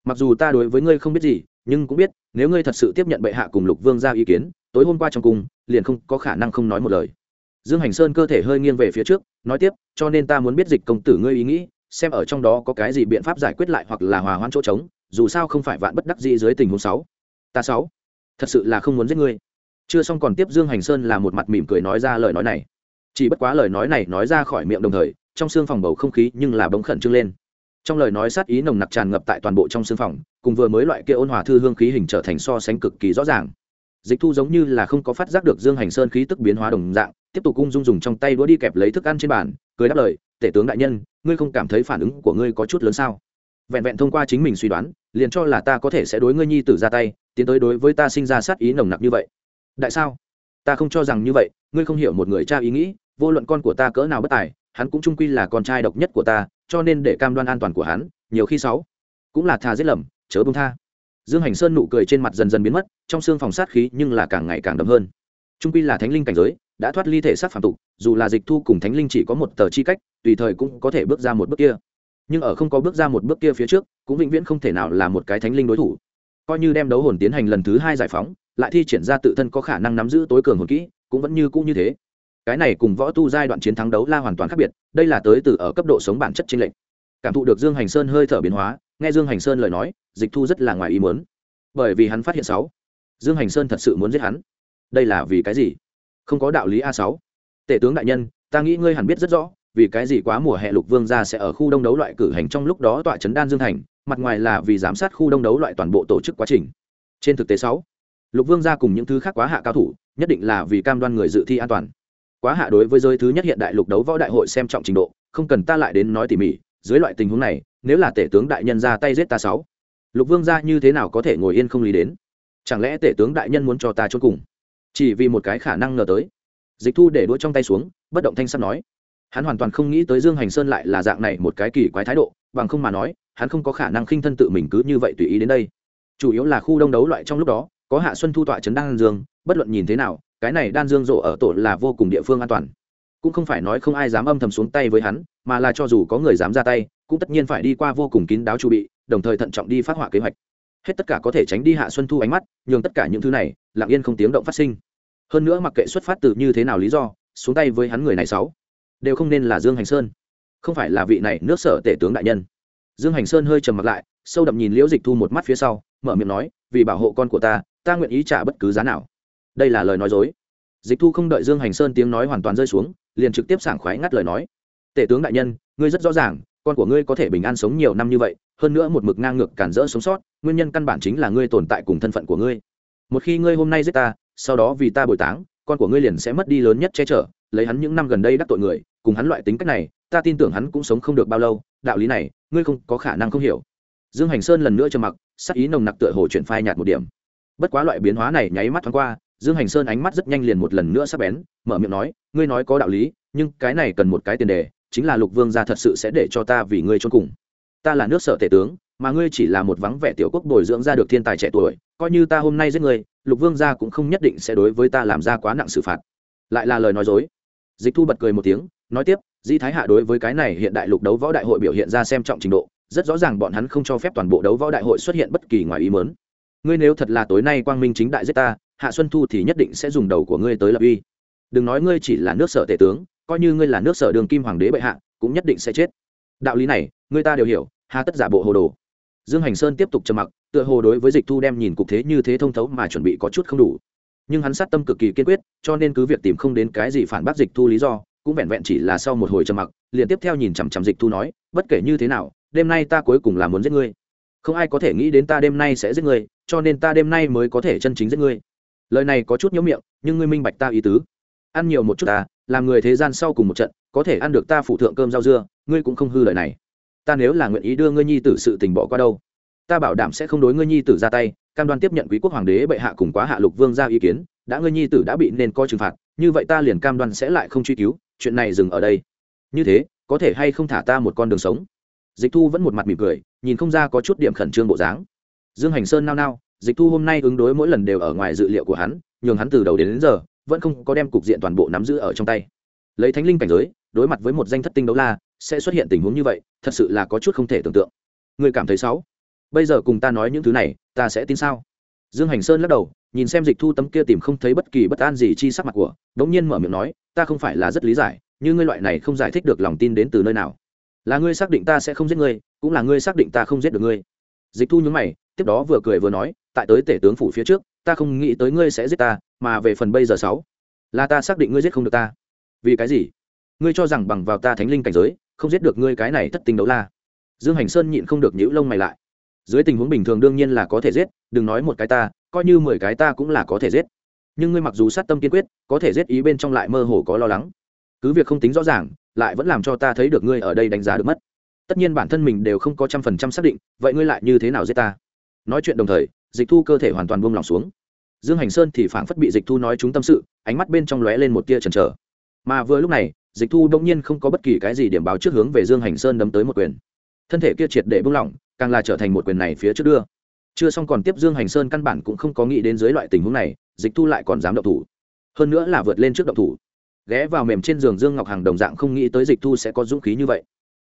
Mặc dù ta đối với ngươi không biết gì, nhưng cũng biết, nếu ngươi thật sự tiếp nhận bệ hạ cùng lục vương ra ý kiến, tối hôm qua trong cung, liền không có khả năng không nói một lời. Dương hành sơn cơ thể hơi nghiêng về phía trước, nói tiếp, cho nên ta muốn biết dịch công tử ngươi ý nghĩ, xem ở trong đó có cái gì biện pháp giải quyết lại hoặc là hòa hoãn chỗ trống, dù sao không phải vạn bất đắc gì dưới tình huống sáu. Ta sáu. Thật sự là không muốn giết ngươi. Chưa xong còn tiếp dương hành sơn là một mặt mỉm cười nói ra lời nói này chỉ bất quá lời nói này nói ra khỏi miệng đồng thời, trong xương phòng bầu không khí nhưng là bỗng khẩn trương lên. Trong lời nói sát ý nồng nặc tràn ngập tại toàn bộ trong xương phòng, cùng vừa mới loại kia ôn hòa thư hương khí hình trở thành so sánh cực kỳ rõ ràng. Dịch thu giống như là không có phát giác được dương hành sơn khí tức biến hóa đồng dạng, tiếp tục cung dung dùng trong tay đũa đi kẹp lấy thức ăn trên bàn, cười đáp lời, tể tướng đại nhân, ngươi không cảm thấy phản ứng của ngươi có chút lớn sao? Vẹn vẹn thông qua chính mình suy đoán, liền cho là ta có thể sẽ đối ngươi nhi tử ra tay, tiến tới đối với ta sinh ra sát ý nồng nặc như vậy. Đại sao? Ta không cho rằng như vậy, ngươi không hiểu một người cha ý nghĩ vô luận con của ta cỡ nào bất tài, hắn cũng trung quy là con trai độc nhất của ta, cho nên để cam đoan an toàn của hắn, nhiều khi sáu cũng là tha giết lầm, chớ bông tha. Dương hành sơn nụ cười trên mặt dần dần biến mất, trong xương phòng sát khí nhưng là càng ngày càng đậm hơn. Trung quy là thánh linh cảnh giới, đã thoát ly thể sát phạm tục, dù là dịch thu cùng thánh linh chỉ có một tờ chi cách, tùy thời cũng có thể bước ra một bước kia. Nhưng ở không có bước ra một bước kia phía trước, cũng vĩnh viễn không thể nào là một cái thánh linh đối thủ. Coi như đem đấu hồn tiến hành lần thứ hai giải phóng, lại thi triển ra tự thân có khả năng nắm giữ tối cường hồn kỹ, cũng vẫn như cũ như thế cái này cùng võ tu giai đoạn chiến thắng đấu la hoàn toàn khác biệt, đây là tới từ ở cấp độ sống bản chất chính lệnh cảm thụ được dương hành sơn hơi thở biến hóa, nghe dương hành sơn lời nói, dịch thu rất là ngoài ý muốn. Bởi vì hắn phát hiện sáu, dương hành sơn thật sự muốn giết hắn. Đây là vì cái gì? Không có đạo lý a sáu. Tể tướng đại nhân, ta nghĩ ngươi hẳn biết rất rõ, vì cái gì quá mùa hè lục vương gia sẽ ở khu đông đấu loại cử hành trong lúc đó tọa trấn đan dương thành mặt ngoài là vì giám sát khu đông đấu loại toàn bộ tổ chức quá trình. Trên thực tế sáu, lục vương gia cùng những thứ khác quá hạ cao thủ, nhất định là vì cam đoan người dự thi an toàn quá hạ đối với giới thứ nhất hiện đại lục đấu võ đại hội xem trọng trình độ, không cần ta lại đến nói tỉ mỉ, dưới loại tình huống này, nếu là tể tướng đại nhân ra tay giết ta sáu, lục vương gia như thế nào có thể ngồi yên không lý đến? Chẳng lẽ tể tướng đại nhân muốn cho ta chốt cùng? Chỉ vì một cái khả năng ngờ tới. Dịch thu để đuôi trong tay xuống, bất động thanh sắp nói. Hắn hoàn toàn không nghĩ tới dương hành sơn lại là dạng này một cái kỳ quái thái độ, bằng không mà nói, hắn không có khả năng khinh thân tự mình cứ như vậy tùy ý đến đây. Chủ yếu là khu đông đấu loại trong lúc đó, có hạ xuân thu tọa trấn đăng dương, bất luận nhìn thế nào cái này đan dương rộ ở tổ là vô cùng địa phương an toàn. Cũng không phải nói không ai dám âm thầm xuống tay với hắn, mà là cho dù có người dám ra tay, cũng tất nhiên phải đi qua vô cùng kín đáo chu bị, đồng thời thận trọng đi phát họa kế hoạch. Hết tất cả có thể tránh đi hạ xuân thu ánh mắt, nhường tất cả những thứ này, lặng yên không tiếng động phát sinh. Hơn nữa mặc kệ xuất phát từ như thế nào lý do, xuống tay với hắn người này sáu, đều không nên là dương hành sơn. Không phải là vị này nước sở tể tướng đại nhân. Dương hành sơn hơi trầm mặt lại, sâu đậm nhìn liễu dịch thu một mắt phía sau, mở miệng nói, vì bảo hộ con của ta ta nguyện ý trả bất cứ giá nào đây là lời nói dối. Dịch thu không đợi dương hành sơn tiếng nói hoàn toàn rơi xuống, liền trực tiếp sảng khoái ngắt lời nói. Tể tướng đại nhân, ngươi rất rõ ràng, con của ngươi có thể bình an sống nhiều năm như vậy, hơn nữa một mực ngang ngược cản rỡ sống sót, nguyên nhân căn bản chính là ngươi tồn tại cùng thân phận của ngươi. Một khi ngươi hôm nay giết ta, sau đó vì ta bồi táng, con của ngươi liền sẽ mất đi lớn nhất che chở, lấy hắn những năm gần đây đắc tội người, cùng hắn loại tính cách này, ta tin tưởng hắn cũng sống không được bao lâu, đạo lý này, ngươi không có khả năng không hiểu. Dương hành sơn lần nữa trầm mặc, sắc ý nồng nặc tựa hồ chuyển phai nhạt một điểm. Bất quá loại biến hóa này nháy mắt thoáng qua dương hành sơn ánh mắt rất nhanh liền một lần nữa sắp bén, mở miệng nói, ngươi nói có đạo lý, nhưng cái này cần một cái tiền đề, chính là lục vương gia thật sự sẽ để cho ta vì ngươi trốn cùng. Ta là nước sở tể tướng, mà ngươi chỉ là một vắng vẻ tiểu quốc bồi dưỡng ra được thiên tài trẻ tuổi, coi như ta hôm nay giết ngươi, lục vương gia cũng không nhất định sẽ đối với ta làm ra quá nặng xử phạt. Lại là lời nói dối. Dịch thu bật cười một tiếng, nói tiếp, di thái hạ đối với cái này hiện đại lục đấu võ đại hội biểu hiện ra xem trọng trình độ, rất rõ ràng bọn hắn không cho phép toàn bộ đấu võ đại hội xuất hiện bất kỳ ngoài ý mớn ngươi nếu thật là tối nay quang minh chính đại giết ta hạ xuân thu thì nhất định sẽ dùng đầu của ngươi tới lập uy. Đừng nói ngươi chỉ là nước sở tể tướng, coi như ngươi là nước sở đường kim hoàng đế bệ hạ, cũng nhất định sẽ chết. Đạo lý này người ta đều hiểu, hà tất giả bộ hồ đồ. Dương hành sơn tiếp tục trầm mặc, tựa hồ đối với dịch thu đem nhìn cục thế như thế thông thấu mà chuẩn bị có chút không đủ. Nhưng hắn sát tâm cực kỳ kiên quyết, cho nên cứ việc tìm không đến cái gì phản bác dịch thu lý do, cũng vẹn vẹn chỉ là sau một hồi trầm mặc, liền tiếp theo nhìn chằm chằm dịch thu nói, bất kể như thế nào, đêm nay ta cuối cùng là muốn giết ngươi. Không ai có thể nghĩ đến ta đêm nay sẽ giết ngươi, cho nên ta đêm nay mới có thể chân chính giết ngươi lời này có chút nhớ miệng, nhưng ngươi minh bạch ta ý tứ. Ăn nhiều một chút ta, làm người thế gian sau cùng một trận, có thể ăn được ta phụ thượng cơm rau dưa, ngươi cũng không hư lời này. Ta nếu là nguyện ý đưa ngươi nhi tử sự tình bỏ qua đâu, ta bảo đảm sẽ không đối ngươi nhi tử ra tay, cam đoan tiếp nhận quý quốc hoàng đế bệ hạ cùng quá hạ lục vương ra ý kiến, đã ngươi nhi tử đã bị nên coi trừng phạt, như vậy ta liền cam đoan sẽ lại không truy cứu, chuyện này dừng ở đây. Như thế, có thể hay không thả ta một con đường sống? Dịch thu vẫn một mặt mỉm cười, nhìn không ra có chút điểm khẩn trương bộ dáng. Dương hành sơn nao nao dịch thu hôm nay ứng đối mỗi lần đều ở ngoài dự liệu của hắn nhường hắn từ đầu đến, đến giờ vẫn không có đem cục diện toàn bộ nắm giữ ở trong tay. Lấy thánh linh cảnh giới đối mặt với một danh thất tinh đấu la sẽ xuất hiện tình huống như vậy thật sự là có chút không thể tưởng tượng. Người cảm thấy xấu? Bây giờ cùng ta nói những thứ này ta sẽ tin sao? Dương hành sơn lắc đầu nhìn xem dịch thu tấm kia tìm không thấy bất kỳ bất an gì chi sắc mặt của đ ỗ n g nhiên mở miệng nói ta không phải là rất lý giải nhưng ngươi loại này không giải thích được lòng tin đến từ nơi nào. Là ngươi xác định ta sẽ không giết ngươi cũng là ngươi xác định ta không giết được ngươi dịch thu nhúng mày, tiếp đó vừa cười vừa nói, tại tới tể tướng phủ phía trước, ta không nghĩ tới ngươi sẽ giết ta, mà về phần bây giờ sáu, là ta xác định ngươi giết không được ta. Vì cái gì? Ngươi cho rằng bằng vào ta thánh linh cảnh giới, không giết được ngươi cái này thất tình đấu la? Dương hành sơn nhịn không được nhữ lông mày lại. Dưới tình huống bình thường đương nhiên là có thể giết, đừng nói một cái ta, coi như mười cái ta cũng là có thể giết. Nhưng ngươi mặc dù sát tâm kiên quyết, có thể giết ý bên trong lại mơ hồ có lo lắng. Cứ việc không tính rõ ràng, lại vẫn làm cho ta thấy được ngươi ở đây đánh giá được mất tất nhiên bản thân mình đều không có trăm phần trăm xác định, vậy ngươi lại như thế nào giết ta? Nói chuyện đồng thời, dịch thu cơ thể hoàn toàn buông lỏng xuống. Dương hành sơn thì phảng phất bị dịch thu nói chúng tâm sự, ánh mắt bên trong lóe lên một tia chần chờ. Mà vừa lúc này, dịch thu đông nhiên không có bất kỳ cái gì điểm báo trước hướng về dương hành sơn đấm tới một quyền. Thân thể kia triệt để buông lỏng, càng là trở thành một quyền này phía trước đưa. Chưa xong còn tiếp dương hành sơn căn bản cũng không có nghĩ đến dưới loại tình huống này, dịch thu lại còn dám động thủ. Hơn nữa là vượt lên trước động thủ. Ghé vào mềm trên giường dương ngọc hàng đồng dạng không nghĩ tới dịch thu sẽ có dũng khí như vậy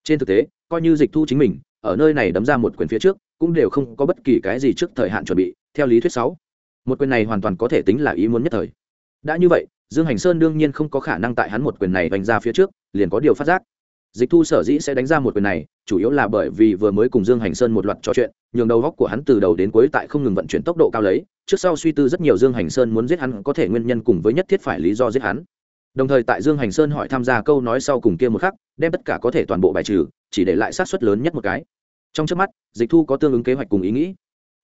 trên thực tế, coi như dịch thu chính mình, ở nơi này đấm ra một quyền phía trước, cũng đều không có bất kỳ cái gì trước thời hạn chuẩn bị, theo lý thuyết sáu. Một quyền này hoàn toàn có thể tính là ý muốn nhất thời. Đã như vậy, dương hành sơn đương nhiên không có khả năng tại hắn một quyền này đánh ra phía trước, liền có điều phát giác. Dịch thu sở dĩ sẽ đánh ra một quyền này, chủ yếu là bởi vì vừa mới cùng dương hành sơn một loạt trò chuyện, nhường đầu góc của hắn từ đầu đến cuối tại không ngừng vận chuyển tốc độ cao lấy, trước sau suy tư rất nhiều dương hành sơn muốn giết hắn có thể nguyên nhân cùng với nhất thiết phải lý do giết hắn đồng thời tại dương hành sơn hỏi tham gia câu nói sau cùng kia một khắc, đem tất cả có thể toàn bộ bài trừ, chỉ để lại sát xuất lớn nhất một cái. Trong trước mắt, dịch thu có tương ứng kế hoạch cùng ý nghĩ.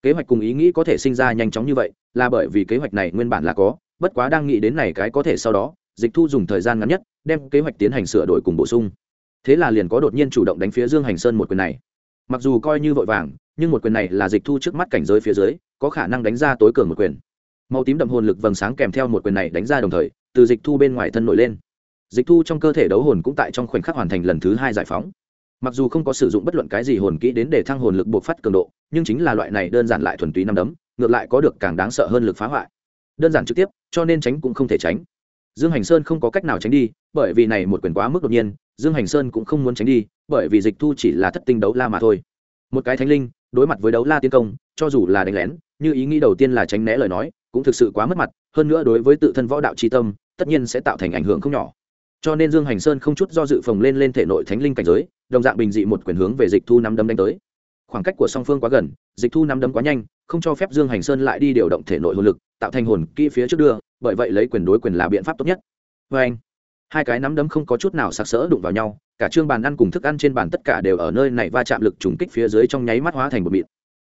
Kế hoạch cùng ý nghĩ có thể sinh ra nhanh chóng như vậy, là bởi vì kế hoạch này nguyên bản là có, bất quá đang nghĩ đến này cái có thể sau đó, dịch thu dùng thời gian ngắn nhất, đem kế hoạch tiến hành sửa đổi cùng bổ sung. Thế là liền có đột nhiên chủ động đánh phía dương hành sơn một quyền này. Mặc dù coi như vội vàng, nhưng một quyền này là dịch thu trước mắt cảnh giới phía dưới, có khả năng đánh ra tối cường một quyền. Màu tím đậm hồn lực vầng sáng kèm theo một quyền này đánh ra đồng thời từ dịch thu bên ngoài thân nổi lên. Dịch thu trong cơ thể đấu hồn cũng tại trong khoảnh khắc hoàn thành lần thứ hai giải phóng. Mặc dù không có sử dụng bất luận cái gì hồn kỹ đến để thăng hồn lực buộc phát cường độ, nhưng chính là loại này đơn giản lại thuần túy năm đấm, ngược lại có được càng đáng sợ hơn lực phá hoại. Đơn giản trực tiếp, cho nên tránh cũng không thể tránh. Dương hành sơn không có cách nào tránh đi, bởi vì này một quyền quá mức đột nhiên, dương hành sơn cũng không muốn tránh đi, bởi vì dịch thu chỉ là thất tinh đấu la mà thôi. Một cái thánh linh, đối mặt với đấu la tiến công, cho dù là đánh lén, như ý nghĩ đầu tiên là tránh né lời nói cũng thực sự quá mất mặt, hơn nữa đối với tự thân võ đạo tri tâm, tất nhiên sẽ tạo thành ảnh hưởng không nhỏ. Cho nên dương hành sơn không chút do dự phồng lên lên thể nội thánh linh cảnh giới, đồng dạng bình dị một quyền hướng về dịch thu nắm đấm đánh tới. Khoảng cách của song phương quá gần, dịch thu nắm đấm quá nhanh, không cho phép dương hành sơn lại đi điều động thể nội hồn lực, tạo thành hồn kỹ phía trước đưa, bởi vậy lấy quyền đối quyền là biện pháp tốt nhất. Vê anh, hai cái nắm đấm không có chút nào sặc sỡ đụng vào nhau, cả trương bàn ăn cùng thức ăn trên bàn tất cả đều ở nơi này va chạm lực trùng kích phía dưới trong nháy mắt hóa thành một mịn.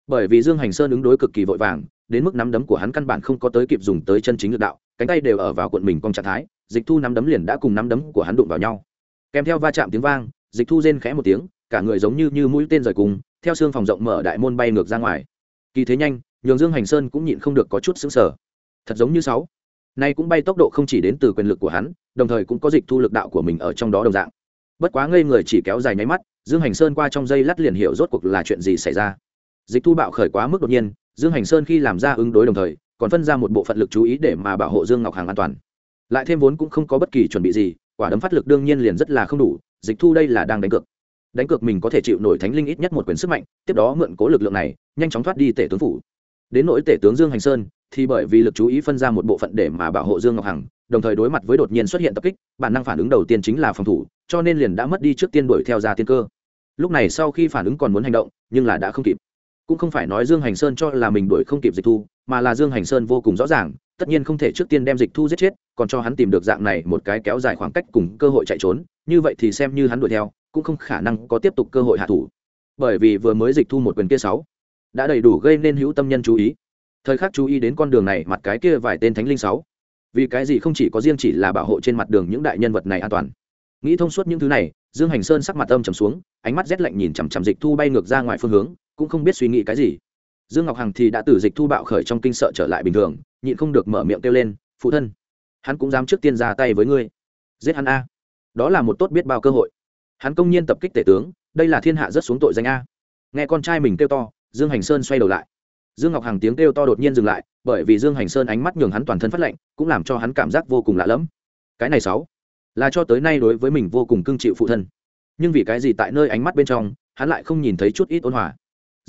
Bởi vì dương hành sơn ứng đối cực kỳ vội vàng đến mức nắm đấm của hắn căn bản không có tới kịp dùng tới chân chính lực đạo, cánh tay đều ở vào cuộn mình trong trạng thái, dịch thu nắm đấm liền đã cùng nắm đấm của hắn đụng vào nhau. Kèm theo va chạm tiếng vang, dịch thu rên khẽ một tiếng, cả người giống như như mũi tên rời cùng, theo xương phòng rộng mở đại môn bay ngược ra ngoài. Kỳ thế nhanh, nhường dương hành sơn cũng nhịn không được có chút xứng sở thật giống như sáu. Nay cũng bay tốc độ không chỉ đến từ quyền lực của hắn, đồng thời cũng có dịch thu lực đạo của mình ở trong đó đồng dạng. Bất quá ngây người chỉ kéo dài nháy mắt, dương hành sơn qua trong dây lát liền hiểu rốt cuộc là chuyện gì xảy ra. Dịch thu bạo khởi quá mức đột nhiên dương hành sơn khi làm ra ứng đối đồng thời, còn phân ra một bộ phận lực chú ý để mà bảo hộ dương ngọc hàng an toàn. Lại thêm vốn cũng không có bất kỳ chuẩn bị gì, quả đấm phát lực đương nhiên liền rất là không đủ, dịch thu đây là đang đánh cược. Đánh cược mình có thể chịu nổi thánh linh ít nhất một quyền sức mạnh, tiếp đó mượn cố lực lượng này, nhanh chóng thoát đi tể tướng phủ. Đến nỗi tể tướng dương hành sơn, thì bởi vì lực chú ý phân ra một bộ phận để mà bảo hộ dương ngọc hằng, đồng thời đối mặt với đột nhiên xuất hiện tập kích, bản năng phản ứng đầu tiên chính là phòng thủ, cho nên liền đã mất đi trước tiên đuổi theo ra tiên cơ. Lúc này sau khi phản ứng còn muốn hành động, nhưng là đã không kịp cũng không phải nói dương hành sơn cho là mình đuổi không kịp dịch thu, mà là dương hành sơn vô cùng rõ ràng, tất nhiên không thể trước tiên đem dịch thu giết chết, còn cho hắn tìm được dạng này một cái kéo dài khoảng cách cùng cơ hội chạy trốn, như vậy thì xem như hắn đuổi theo, cũng không khả năng có tiếp tục cơ hội hạ thủ. Bởi vì vừa mới dịch thu một quyền kia sáu, đã đầy đủ gây nên hữu tâm nhân chú ý. Thời khắc chú ý đến con đường này, mặt cái kia vài tên thánh linh sáu. Vì cái gì không chỉ có riêng chỉ là bảo hộ trên mặt đường những đại nhân vật này an toàn. Nghĩ thông suốt những thứ này, dương hành sơn sắc mặt âm trầm xuống, ánh mắt rét lạnh nhìn chằm chằm dịch thu bay ngược ra ngoài phương hướng cũng không biết suy nghĩ cái gì. Dương ngọc hằng thì đã từ dịch thu bạo khởi trong kinh sợ trở lại bình thường, nhịn không được mở miệng kêu lên, phụ thân, hắn cũng dám trước tiên ra tay với ngươi. Giết hắn a. Đó là một tốt biết bao cơ hội. Hắn công nhiên tập kích tể tướng, đây là thiên hạ rất xuống tội danh a. Nghe con trai mình kêu to, dương hành sơn xoay đầu lại. Dương ngọc hằng tiếng kêu to đột nhiên dừng lại, bởi vì dương hành sơn ánh mắt nhường hắn toàn thân phát lạnh, cũng làm cho hắn cảm giác vô cùng lạ lẫm. Cái này sáu, là cho tới nay đối với mình vô cùng cưng chịu phụ thân. Nhưng vì cái gì tại nơi ánh mắt bên trong, hắn lại không nhìn thấy chút ít ôn hòa?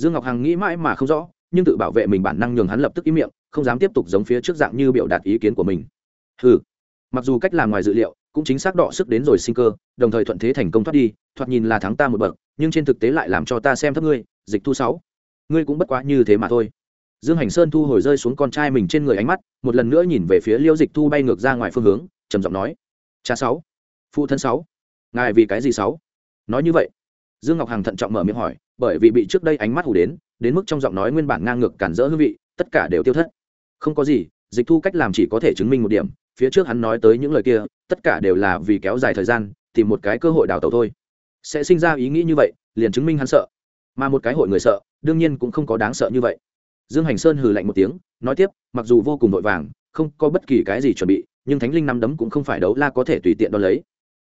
Dương ngọc hằng nghĩ mãi mà không rõ, nhưng tự bảo vệ mình bản năng nhường hắn lập tức ý miệng, không dám tiếp tục giống phía trước dạng như biểu đạt ý kiến của mình. Ừ mặc dù cách làm ngoài dự liệu, cũng chính xác đọ sức đến rồi sinh cơ, đồng thời thuận thế thành công thoát đi, thoạt nhìn là thắng ta một bậc, nhưng trên thực tế lại làm cho ta xem thấp ngươi, dịch thu sáu. Ngươi cũng bất quá như thế mà thôi. Dương hành sơn thu hồi rơi xuống con trai mình trên người ánh mắt, một lần nữa nhìn về phía liêu dịch thu bay ngược ra ngoài phương hướng, trầm giọng nói. Cha sáu. Phụ thân sáu. Ngài vì cái gì sáu? Nói như vậy. Dương ngọc hằng thận trọng mở miệng hỏi bởi vì bị trước đây ánh mắt hủ đến đến mức trong giọng nói nguyên bản ngang ngược cản rỡ hương vị, tất cả đều tiêu thất. Không có gì, dịch thu cách làm chỉ có thể chứng minh một điểm, phía trước hắn nói tới những lời kia, tất cả đều là vì kéo dài thời gian, tìm một cái cơ hội đào tẩu thôi. Sẽ sinh ra ý nghĩ như vậy, liền chứng minh hắn sợ. Mà một cái hội người sợ, đương nhiên cũng không có đáng sợ như vậy. Dương hành sơn hừ lạnh một tiếng, nói tiếp, mặc dù vô cùng vội vàng, không có bất kỳ cái gì chuẩn bị, nhưng thánh linh năm đấm cũng không phải đấu la có thể tùy tiện đo lấy.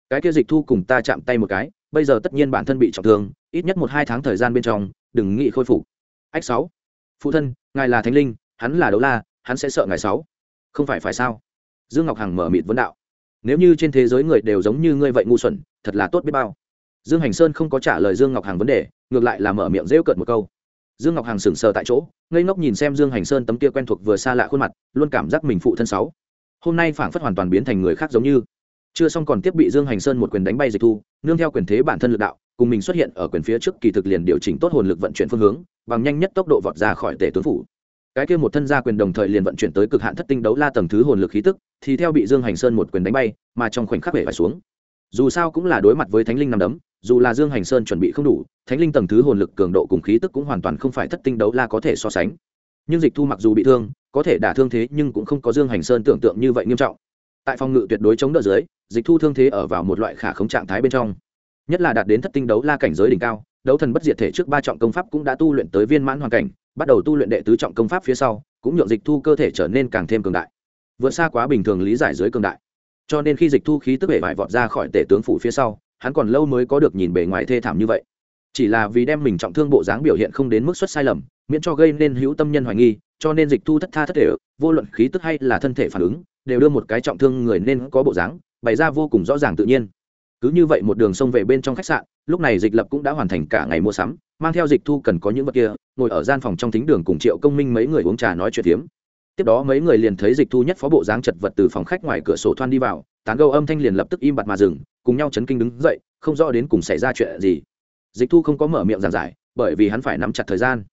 Cái kia dịch thu cùng ta chạm tay một cái bây giờ tất nhiên bản thân bị trọng thương, ít nhất một hai tháng thời gian bên trong, đừng nghĩ khôi phục. Ách sáu, phụ thân, ngài là thánh linh, hắn là đấu la, hắn sẽ sợ ngài sáu. Không phải phải sao? Dương ngọc hằng mở mịt vấn đạo. Nếu như trên thế giới người đều giống như ngươi vậy ngu xuẩn, thật là tốt biết bao. Dương hành sơn không có trả lời dương ngọc hằng vấn đề, ngược lại là mở miệng rêu cợt một câu. Dương ngọc hằng sững sờ tại chỗ, ngây ngốc nhìn xem dương hành sơn tấm kia quen thuộc vừa xa lạ khuôn mặt, luôn cảm giác mình phụ thân sáu. Hôm nay phảng phất hoàn toàn biến thành người khác giống như chưa xong còn tiếp bị dương hành sơn một quyền đánh bay dịch thu, nương theo quyền thế bản thân lực đạo, cùng mình xuất hiện ở quyền phía trước kỳ thực liền điều chỉnh tốt hồn lực vận chuyển phương hướng, bằng nhanh nhất tốc độ vọt ra khỏi tể tướng phủ. Cái kia một thân gia quyền đồng thời liền vận chuyển tới cực hạn thất tinh đấu la tầng thứ hồn lực khí tức, thì theo bị dương hành sơn một quyền đánh bay, mà trong khoảnh khắc bể phải xuống. Dù sao cũng là đối mặt với thánh linh nằm đấm, dù là dương hành sơn chuẩn bị không đủ, thánh linh tầng thứ hồn lực cường độ cùng khí tức cũng hoàn toàn không phải thất tinh đấu la có thể so sánh. Nhưng dịch thu mặc dù bị thương, có thể đả thương thế nhưng cũng không có dương hành sơn tưởng tượng như vậy nghiêm trọng. Tại phòng ngự tuyệt đối chống đỡ dưới dịch thu thương thế ở vào một loại khả khống trạng thái bên trong. Nhất là đạt đến thất tinh đấu la cảnh giới đỉnh cao, đấu thần bất diệt thể trước ba trọng công pháp cũng đã tu luyện tới viên mãn hoàn cảnh, bắt đầu tu luyện đệ tứ trọng công pháp phía sau, cũng nhượng dịch thu cơ thể trở nên càng thêm cường đại. Vượt xa quá bình thường lý giải dưới cường đại. Cho nên khi dịch thu khí tức bể vải vọt ra khỏi tể tướng phủ phía sau, hắn còn lâu mới có được nhìn bề ngoài thê thảm như vậy. Chỉ là vì đem mình trọng thương bộ dáng biểu hiện không đến mức xuất sai lầm, miễn cho gây nên hữu tâm nhân hoài nghi, cho nên dịch thu thất tha thất thể, vô luận khí tức hay là thân thể phản ứng, đều đưa một cái trọng thương người nên có bộ dáng bày ra vô cùng rõ ràng tự nhiên. Cứ như vậy một đường sông về bên trong khách sạn, lúc này dịch lập cũng đã hoàn thành cả ngày mua sắm, mang theo dịch thu cần có những vật kia, ngồi ở gian phòng trong thính đường cùng triệu công minh mấy người uống trà nói chuyện tiếm tiếp đó mấy người liền thấy dịch thu nhất phó bộ dáng chật vật từ phòng khách ngoài cửa sổ thoan đi vào, tán gâu âm thanh liền lập tức im bặt mà dừng, cùng nhau chấn kinh đứng dậy, không rõ đến cùng xảy ra chuyện gì. Dịch thu không có mở miệng giảng giải, bởi vì hắn phải nắm chặt thời gian.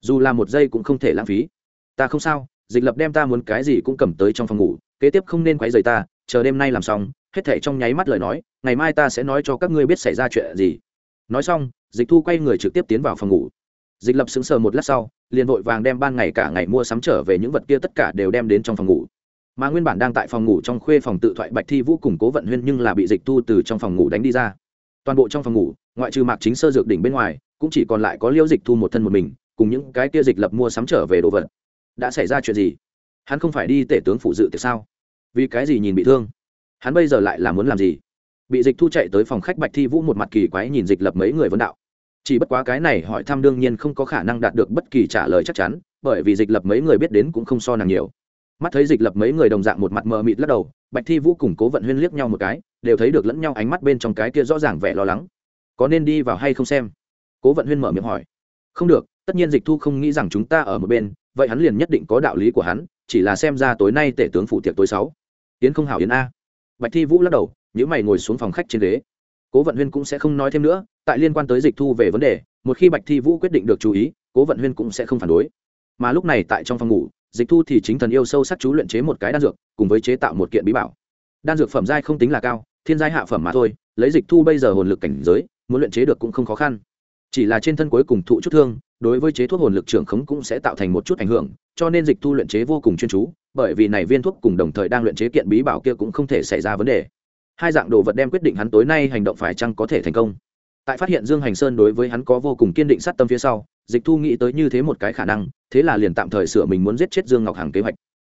Dù là một giây cũng không thể lãng phí. Ta không sao, dịch lập đem ta muốn cái gì cũng cầm tới trong phòng ngủ, kế tiếp không nên quấy rầy ta, chờ đêm nay làm xong hết thể trong nháy mắt lời nói, ngày mai ta sẽ nói cho các ngươi biết xảy ra chuyện gì. Nói xong, dịch thu quay người trực tiếp tiến vào phòng ngủ. Dịch lập sững sờ một lát sau, liền vội vàng đem ban ngày cả ngày mua sắm trở về những vật kia tất cả đều đem đến trong phòng ngủ. Mà nguyên bản đang tại phòng ngủ trong khuê phòng tự thoại bạch thi vũ cùng cố vận huyên nhưng là bị dịch thu từ trong phòng ngủ đánh đi ra. Toàn bộ trong phòng ngủ, ngoại trừ mạc chính sơ dược đỉnh bên ngoài, cũng chỉ còn lại có liêu dịch thu một thân một mình, cùng những cái kia dịch lập mua sắm trở về đồ vật. Đã xảy ra chuyện gì? Hắn không phải đi tể tướng phụ dự tiệc sao? Vì cái gì nhìn bị thương? Hắn bây giờ lại là muốn làm gì? Bị dịch thu chạy tới phòng khách bạch thi vũ một mặt kỳ quái nhìn dịch lập mấy người vấn đạo. Chỉ bất quá cái này hỏi thăm đương nhiên không có khả năng đạt được bất kỳ trả lời chắc chắn, bởi vì dịch lập mấy người biết đến cũng không so nàng nhiều. Mắt thấy dịch lập mấy người đồng dạng một mặt mờ mịt lắc đầu, bạch thi vũ cùng cố vận huyên liếc nhau một cái, đều thấy được lẫn nhau ánh mắt bên trong cái kia rõ ràng vẻ lo lắng. Có nên đi vào hay không xem? Cố vận huyên mở miệng hỏi. Không được, tất nhiên dịch thu không nghĩ rằng chúng ta ở một bên, vậy hắn liền nhất định có đạo lý của hắn, chỉ là xem ra tối nay tể tướng phụ tiệc tối sáu. Yến không hảo yến a bạch thi vũ lắc đầu những mày ngồi xuống phòng khách trên ghế. Cố vận huyên cũng sẽ không nói thêm nữa, tại liên quan tới dịch thu về vấn đề, một khi bạch thi vũ quyết định được chú ý, cố vận huyên cũng sẽ không phản đối. Mà lúc này tại trong phòng ngủ, dịch thu thì chính thần yêu sâu sắc chú luyện chế một cái đan dược, cùng với chế tạo một kiện bí bảo. Đan dược phẩm giai không tính là cao, thiên giai hạ phẩm mà thôi, lấy dịch thu bây giờ hồn lực cảnh giới, muốn luyện chế được cũng không khó khăn. Chỉ là trên thân cuối cùng thụ chút thương, đối với chế thuốc hồn lực trưởng khống cũng sẽ tạo thành một chút ảnh hưởng, cho nên dịch thu luyện chế vô cùng chuyên chú bởi vì này viên thuốc cùng đồng thời đang luyện chế kiện bí bảo kia cũng không thể xảy ra vấn đề. Hai dạng đồ vật đem quyết định hắn tối nay hành động phải chăng có thể thành công. Tại phát hiện dương hành sơn đối với hắn có vô cùng kiên định sát tâm phía sau, dịch thu nghĩ tới như thế một cái khả năng, thế là liền tạm thời sửa mình muốn giết chết dương ngọc hằng kế hoạch.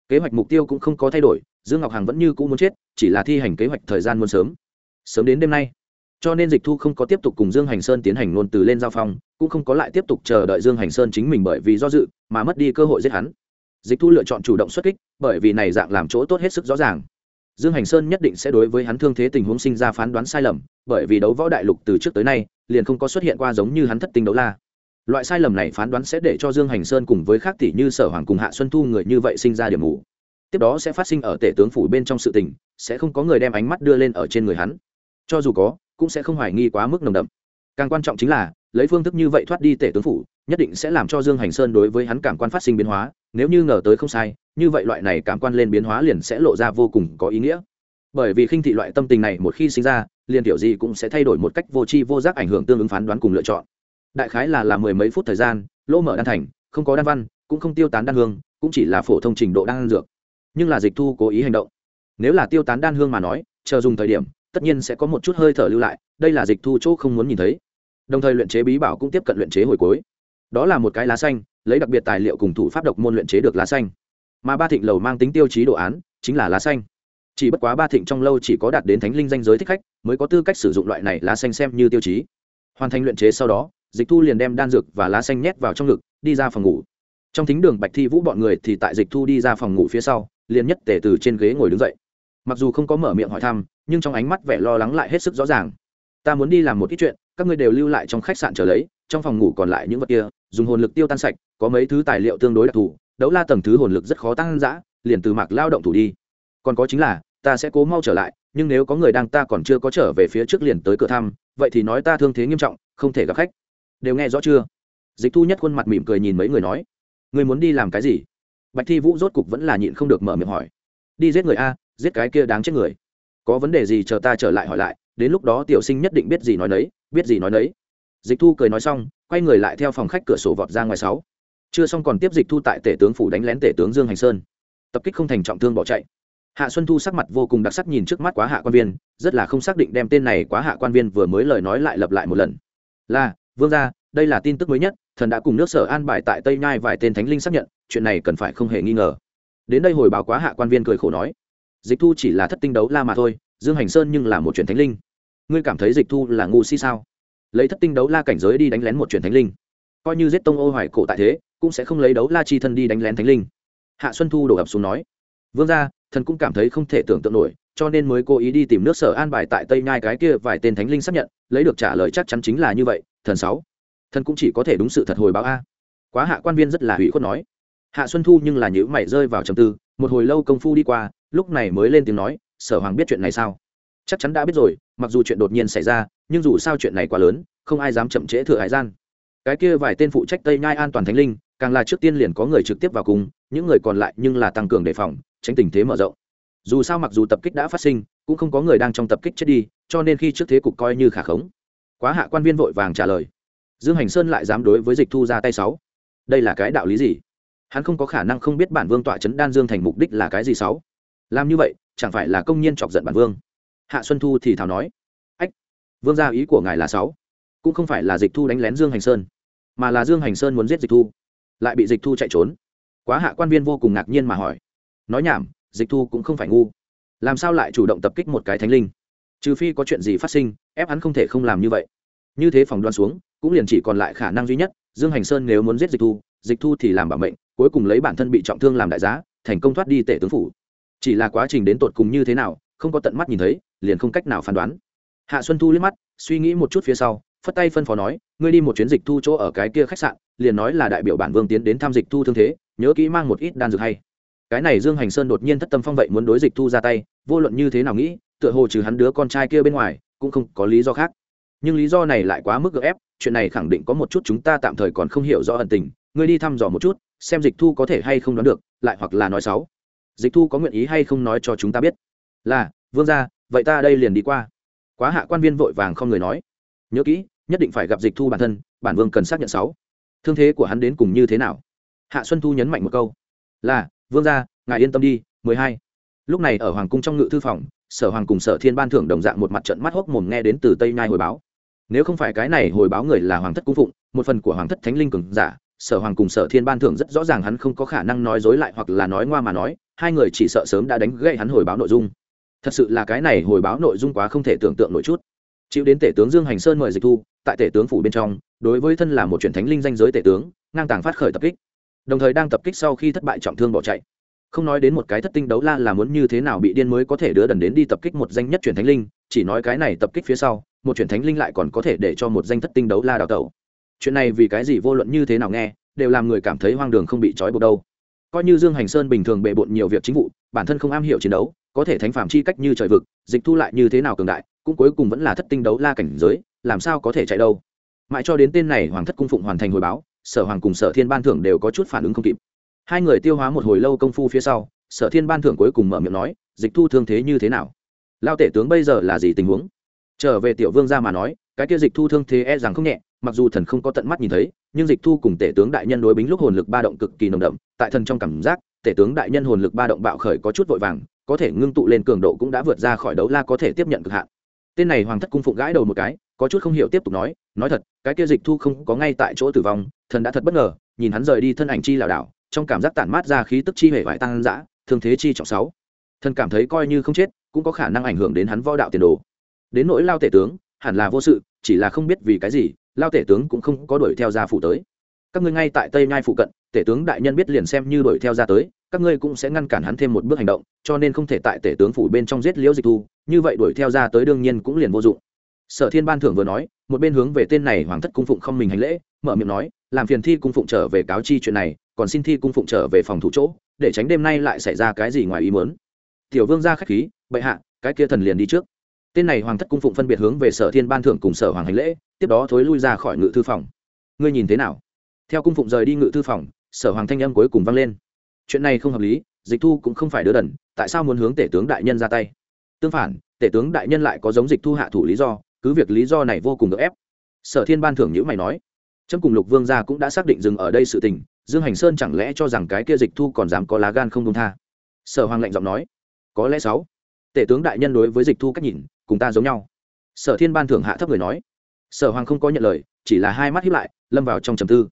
Kế hoạch mục tiêu cũng không có thay đổi, dương ngọc hằng vẫn như cũ muốn chết, chỉ là thi hành kế hoạch thời gian muốn sớm. Sớm đến đêm nay, cho nên dịch thu không có tiếp tục cùng dương hành sơn tiến hành luôn từ lên giao phong, cũng không có lại tiếp tục chờ đợi dương hành sơn chính mình bởi vì do dự, mà mất đi cơ hội giết hắn dịch thu lựa chọn chủ động xuất kích, bởi vì này dạng làm chỗ tốt hết sức rõ ràng. Dương hành sơn nhất định sẽ đối với hắn thương thế tình huống sinh ra phán đoán sai lầm, bởi vì đấu võ đại lục từ trước tới nay, liền không có xuất hiện qua giống như hắn thất tinh đấu la. Loại sai lầm này phán đoán sẽ để cho dương hành sơn cùng với khác tỷ như, sở hoàng cùng hạ xuân thu người như vậy sinh ra điểm mù. Tiếp đó sẽ phát sinh ở tể tướng phủ bên trong sự tình, sẽ không có người đem ánh mắt đưa lên ở trên người hắn. Cho dù có, cũng sẽ không hoài nghi quá mức nồng đậm. Càng quan trọng chính là, lấy phương thức như vậy thoát đi tể tướng phủ nhất định sẽ làm cho dương hành sơn đối với hắn cảm quan phát sinh biến hóa, nếu như ngờ tới không sai, như vậy loại này cảm quan lên biến hóa liền sẽ lộ ra vô cùng có ý nghĩa. Bởi vì khinh thị loại tâm tình này một khi sinh ra, liền tiểu gì cũng sẽ thay đổi một cách vô tri vô giác ảnh hưởng tương ứng phán đoán cùng lựa chọn. Đại khái là làm mười mấy phút thời gian, lỗ mở đan thành, không có đan văn, cũng không tiêu tán đan hương, cũng chỉ là phổ thông trình độ đan dược. Nhưng là dịch thu cố ý hành động. Nếu là tiêu tán đan hương mà nói, chờ dùng thời điểm, tất nhiên sẽ có một chút hơi thở lưu lại, đây là dịch thu chỗ không muốn nhìn thấy. Đồng thời luyện chế bí bảo cũng tiếp cận luyện chế hồi cuối đó là một cái lá xanh, lấy đặc biệt tài liệu cùng thủ pháp độc môn luyện chế được lá xanh. Mà ba thịnh lầu mang tính tiêu chí đồ án, chính là lá xanh. Chỉ bất quá ba thịnh trong lâu chỉ có đạt đến thánh linh danh giới thích khách, mới có tư cách sử dụng loại này lá xanh xem như tiêu chí. Hoàn thành luyện chế sau đó, dịch thu liền đem đan dược và lá xanh nhét vào trong ngực, đi ra phòng ngủ. Trong thính đường bạch thi vũ bọn người thì tại dịch thu đi ra phòng ngủ phía sau, liền nhất tể từ trên ghế ngồi đứng dậy. Mặc dù không có mở miệng hỏi thăm, nhưng trong ánh mắt vẻ lo lắng lại hết sức rõ ràng. Ta muốn đi làm một ít chuyện, các ngươi đều lưu lại trong khách sạn trở lấy trong phòng ngủ còn lại những vật kia, dùng hồn lực tiêu tan sạch, có mấy thứ tài liệu tương đối đặc thù, đấu la tầng thứ hồn lực rất khó tăng giã liền từ mạc lao động thủ đi. Còn có chính là, ta sẽ cố mau trở lại, nhưng nếu có người đang ta còn chưa có trở về phía trước liền tới cửa thăm, vậy thì nói ta thương thế nghiêm trọng, không thể gặp khách. Đều nghe rõ chưa? Dịch thu nhất khuôn mặt mỉm cười nhìn mấy người nói người muốn đi làm cái gì? Bạch thi vũ rốt cục vẫn là nhịn không được mở miệng hỏi, đi giết người a, giết cái kia đáng chết người. Có vấn đề gì chờ ta trở lại hỏi lại, đến lúc đó tiểu sinh nhất định biết gì nói nấy, biết gì nói nấy dịch thu cười nói xong, quay người lại theo phòng khách cửa sổ vọt ra ngoài sáu. Chưa xong còn tiếp dịch thu tại tể tướng phủ đánh lén tể tướng dương hành sơn. Tập kích không thành trọng thương bỏ chạy. Hạ xuân thu sắc mặt vô cùng đặc sắc nhìn trước mắt quá hạ quan viên, rất là không xác định đem tên này quá hạ quan viên vừa mới lời nói lại lặp lại một lần. Là, vương gia, đây là tin tức mới nhất, thần đã cùng nước sở an bài tại tây nhai vài tên thánh linh xác nhận, chuyện này cần phải không hề nghi ngờ. Đến đây hồi báo quá hạ quan viên cười khổ nói, dịch thu chỉ là thất tinh đấu la mà thôi, dương hành sơn nhưng là một chuyện thánh linh. Ngươi cảm thấy dịch thu là ngu si sao? Lấy thất tinh đấu la cảnh giới đi đánh lén một chuyện thánh linh. Coi như giết tông ô hoài cổ tại thế, cũng sẽ không lấy đấu la chi thân đi đánh lén thánh linh. Hạ xuân thu đổ ập xuống nói, vương ra thần cũng cảm thấy không thể tưởng tượng nổi, cho nên mới cố ý đi tìm nước sở an bài tại tây nhai cái kia vài tên thánh linh xác nhận, lấy được trả lời chắc chắn chính là như vậy, thần sáu. Thần cũng chỉ có thể đúng sự thật hồi báo a. Quá hạ quan viên rất là hủy khuất nói. Hạ xuân thu nhưng là nhữ mày rơi vào trầm tư, một hồi lâu công phu đi qua, lúc này mới lên tiếng nói, sở hoàng biết chuyện này sao? Chắc chắn đã biết rồi, mặc dù chuyện đột nhiên xảy ra nhưng dù sao chuyện này quá lớn, không ai dám chậm trễ thừa hải gian. Cái kia vài tên phụ trách tây nhai an toàn thánh linh, càng là trước tiên liền có người trực tiếp vào cùng, những người còn lại nhưng là tăng cường đề phòng, tránh tình thế mở rộng. Dù sao mặc dù tập kích đã phát sinh, cũng không có người đang trong tập kích chết đi, cho nên khi trước thế cục coi như khả khống, quá hạ quan viên vội vàng trả lời. Dương hành sơn lại dám đối với dịch thu ra tay sáu. Đây là cái đạo lý gì? Hắn không có khả năng không biết bản vương tọa chấn đan dương thành mục đích là cái gì sáu. Làm như vậy, chẳng phải là công nhiên chọc giận bản vương. Hạ xuân thu thì thào nói vương gia ý của ngài là sáu. Cũng không phải là dịch thu đánh lén dương hành sơn, mà là dương hành sơn muốn giết dịch thu, lại bị dịch thu chạy trốn. Quá hạ quan viên vô cùng ngạc nhiên mà hỏi. Nói nhảm, dịch thu cũng không phải ngu. Làm sao lại chủ động tập kích một cái thánh linh? Trừ phi có chuyện gì phát sinh, ép hắn không thể không làm như vậy. Như thế phòng đoan xuống, cũng liền chỉ còn lại khả năng duy nhất, dương hành sơn nếu muốn giết dịch thu dịch thu thì làm bảo mệnh, cuối cùng lấy bản thân bị trọng thương làm đại giá, thành công thoát đi tể tướng phủ. Chỉ là quá trình đến tột cùng như thế nào, không có tận mắt nhìn thấy, liền không cách nào phán đoán hạ xuân thu liếc mắt, suy nghĩ một chút phía sau, phất tay phân phó nói, ngươi đi một chuyến dịch thu chỗ ở cái kia khách sạn, liền nói là đại biểu bản vương tiến đến thăm dịch thu thương thế, nhớ kỹ mang một ít đan dược hay. Cái này dương hành sơn đột nhiên thất tâm phong vậy muốn đối dịch thu ra tay, vô luận như thế nào nghĩ, tựa hồ trừ hắn đứa con trai kia bên ngoài, cũng không có lý do khác. Nhưng lý do này lại quá mức gợ ép, chuyện này khẳng định có một chút chúng ta tạm thời còn không hiểu rõ ẩn tình, ngươi đi thăm dò một chút, xem dịch thu có thể hay không đoán được, lại hoặc là nói xấu. Dịch thu có nguyện ý hay không nói cho chúng ta biết? Là, vương gia, vậy ta đây liền đi qua quá hạ quan viên vội vàng không người nói. Nhớ kỹ, nhất định phải gặp dịch thu bản thân, bản vương cần xác nhận sáu. Thương thế của hắn đến cùng như thế nào? Hạ xuân thu nhấn mạnh một câu. Là, vương gia, ngài yên tâm đi, mười hai. Lúc này ở hoàng cung trong ngự thư phòng, sở hoàng cùng sở thiên ban thưởng đồng dạng một mặt trận mắt hốc mồm nghe đến từ tây nhai hồi báo. Nếu không phải cái này hồi báo người là hoàng thất cung phụng, một phần của hoàng thất thánh linh cường giả, sở hoàng cùng sở thiên ban thưởng rất rõ ràng hắn không có khả năng nói dối lại hoặc là nói ngoa mà nói, hai người chỉ sợ sớm đã đánh gậy hắn hồi báo nội dung thật sự là cái này hồi báo nội dung quá không thể tưởng tượng nổi chút. Chịu đến tể tướng dương hành sơn mời dịch thu, tại tể tướng phủ bên trong, đối với thân là một truyền thánh linh danh giới tể tướng, ngang tàng phát khởi tập kích. Đồng thời đang tập kích sau khi thất bại trọng thương bỏ chạy. Không nói đến một cái thất tinh đấu la là muốn như thế nào bị điên mới có thể đưa đần đến đi tập kích một danh nhất truyền thánh linh, chỉ nói cái này tập kích phía sau, một truyền thánh linh lại còn có thể để cho một danh thất tinh đấu la đào tẩu. Chuyện này vì cái gì vô luận như thế nào nghe, đều làm người cảm thấy hoang đường không bị trói buộc đâu coi như dương hành sơn bình thường bề bộn nhiều việc chính vụ, bản thân không am hiểu chiến đấu, có thể thánh phạm chi cách như trời vực, dịch thu lại như thế nào cường đại, cũng cuối cùng vẫn là thất tinh đấu la cảnh giới, làm sao có thể chạy đâu. Mãi cho đến tên này hoàng thất cung phụng hoàn thành hồi báo, sở hoàng cùng sở thiên ban thưởng đều có chút phản ứng không kịp. Hai người tiêu hóa một hồi lâu công phu phía sau, sở thiên ban thưởng cuối cùng mở miệng nói, dịch thu thương thế như thế nào? Lao tể tướng bây giờ là gì tình huống? Trở về tiểu vương ra mà nói cái kia dịch thu thương thế e rằng không nhẹ, mặc dù thần không có tận mắt nhìn thấy, nhưng dịch thu cùng tể tướng đại nhân đối bính lúc hồn lực ba động cực kỳ nồng đậm, tại thần trong cảm giác, tể tướng đại nhân hồn lực ba động bạo khởi có chút vội vàng, có thể ngưng tụ lên cường độ cũng đã vượt ra khỏi đấu la có thể tiếp nhận cực hạn. Tên này hoàng thất cung phụng gãi đầu một cái, có chút không hiểu tiếp tục nói nói thật, cái kia dịch thu không có ngay tại chỗ tử vong, thần đã thật bất ngờ, nhìn hắn rời đi thân ảnh chi lảo đảo, trong cảm giác tản mát ra khí tức chi hể vải tăng dã, thương thế chi trọng sáu. Thần cảm thấy coi như không chết, cũng có khả năng ảnh hưởng đến hắn võ đạo tiền đồ. Đến nỗi lao tể tướng hẳn là vô sự, chỉ là không biết vì cái gì, lao tể tướng cũng không có đuổi theo ra phủ tới. Các ngươi ngay tại tây nhai phụ cận, tể tướng đại nhân biết liền xem như đuổi theo ra tới, các ngươi cũng sẽ ngăn cản hắn thêm một bước hành động, cho nên không thể tại tể tướng phủ bên trong giết liễu dịch thu, như vậy đuổi theo ra tới đương nhiên cũng liền vô dụng. Sở thiên ban thưởng vừa nói, một bên hướng về tên này hoàng thất cung phụng không mình hành lễ, mở miệng nói, làm phiền thi cung phụng trở về cáo chi chuyện này, còn xin thi cung phụng trở về phòng thủ chỗ, để tránh đêm nay lại xảy ra cái gì ngoài ý muốn. Tiểu vương ra khách khí, bệ hạ, cái kia thần liền đi trước tên này hoàng thất cung phụng phân biệt hướng về sở thiên ban thưởng cùng sở hoàng hành lễ, tiếp đó thối lui ra khỏi ngự thư phòng. Ngươi nhìn thế nào? Theo cung phụng rời đi ngự thư phòng, sở hoàng thanh âm cuối cùng vang lên. Chuyện này không hợp lý, dịch thu cũng không phải đứa đần, tại sao muốn hướng tể tướng đại nhân ra tay? Tương phản, tể tướng đại nhân lại có giống dịch thu hạ thủ lý do, cứ việc lý do này vô cùng gấp ép. Sở thiên ban thưởng nhữ mày nói. Trâm cùng lục vương gia cũng đã xác định dừng ở đây sự tình, dương hành sơn chẳng lẽ cho rằng cái kia dịch thu còn dám có lá gan không công tha? Sở hoàng lạnh giọng nói. Có lẽ sáu. Tể tướng đại nhân đối với dịch thu cách nhìn cùng ta giống nhau. Sở thiên ban thưởng hạ thấp người nói. Sở hoàng không có nhận lời, chỉ là hai mắt hiếp lại, lâm vào trong trầm tư.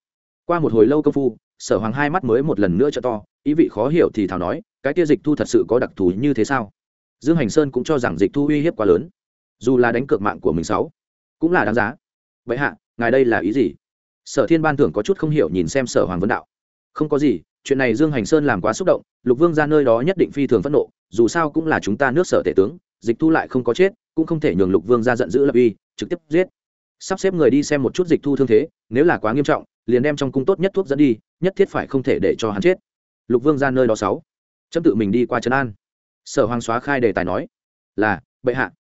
Qua một hồi lâu công phu, sở hoàng hai mắt mới một lần nữa t to, ý vị khó hiểu thì thảo nói, cái kia dịch thu thật sự có đặc thù như thế sao? Dương hành sơn cũng cho rằng dịch thu uy hiếp quá lớn. Dù là đánh cược mạng của mình sáu, cũng là đáng giá. Vậy hạ, ngài đây là ý gì? Sở thiên ban thưởng có chút không hiểu nhìn xem sở hoàng vấn đạo. Không có gì, chuyện này dương hành sơn làm quá xúc động, lục vương ra nơi đó nhất định phi thường phẫn nộ, dù sao cũng là chúng ta nước sở tể tướng, dịch thu lại không có chết cũng không thể nhường lục vương ra giận dữ lập uy, trực tiếp giết. Sắp xếp người đi xem một chút dịch thu thương thế, nếu là quá nghiêm trọng, liền đem trong cung tốt nhất thuốc dẫn đi, nhất thiết phải không thể để cho hắn chết. Lục vương ra nơi đó sáu. Chấm tự mình đi qua trấn an. Sở hoàng xóa khai đề tài nói, là, bệ hạ,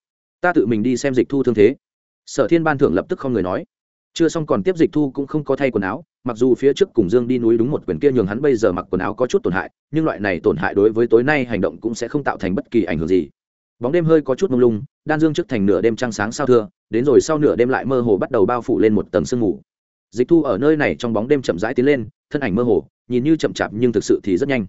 ta tự mình đi xem dịch thu thương thế. Sở thiên ban thưởng lập tức không người nói. Chưa xong còn tiếp dịch thu cũng không có thay quần áo, mặc dù phía trước cùng dương đi núi đúng một quyền kia nhường hắn bây giờ mặc quần áo có chút tổn hại, nhưng loại này tổn hại đối với tối nay hành động cũng sẽ không tạo thành bất kỳ ảnh hưởng gì bóng đêm hơi có chút mông lung đan dương trước thành nửa đêm trăng sáng sao thưa đến rồi sau nửa đêm lại mơ hồ bắt đầu bao phủ lên một tầng sương mù. Dịch thu ở nơi này trong bóng đêm chậm rãi tiến lên thân ảnh mơ hồ nhìn như chậm chạp nhưng thực sự thì rất nhanh.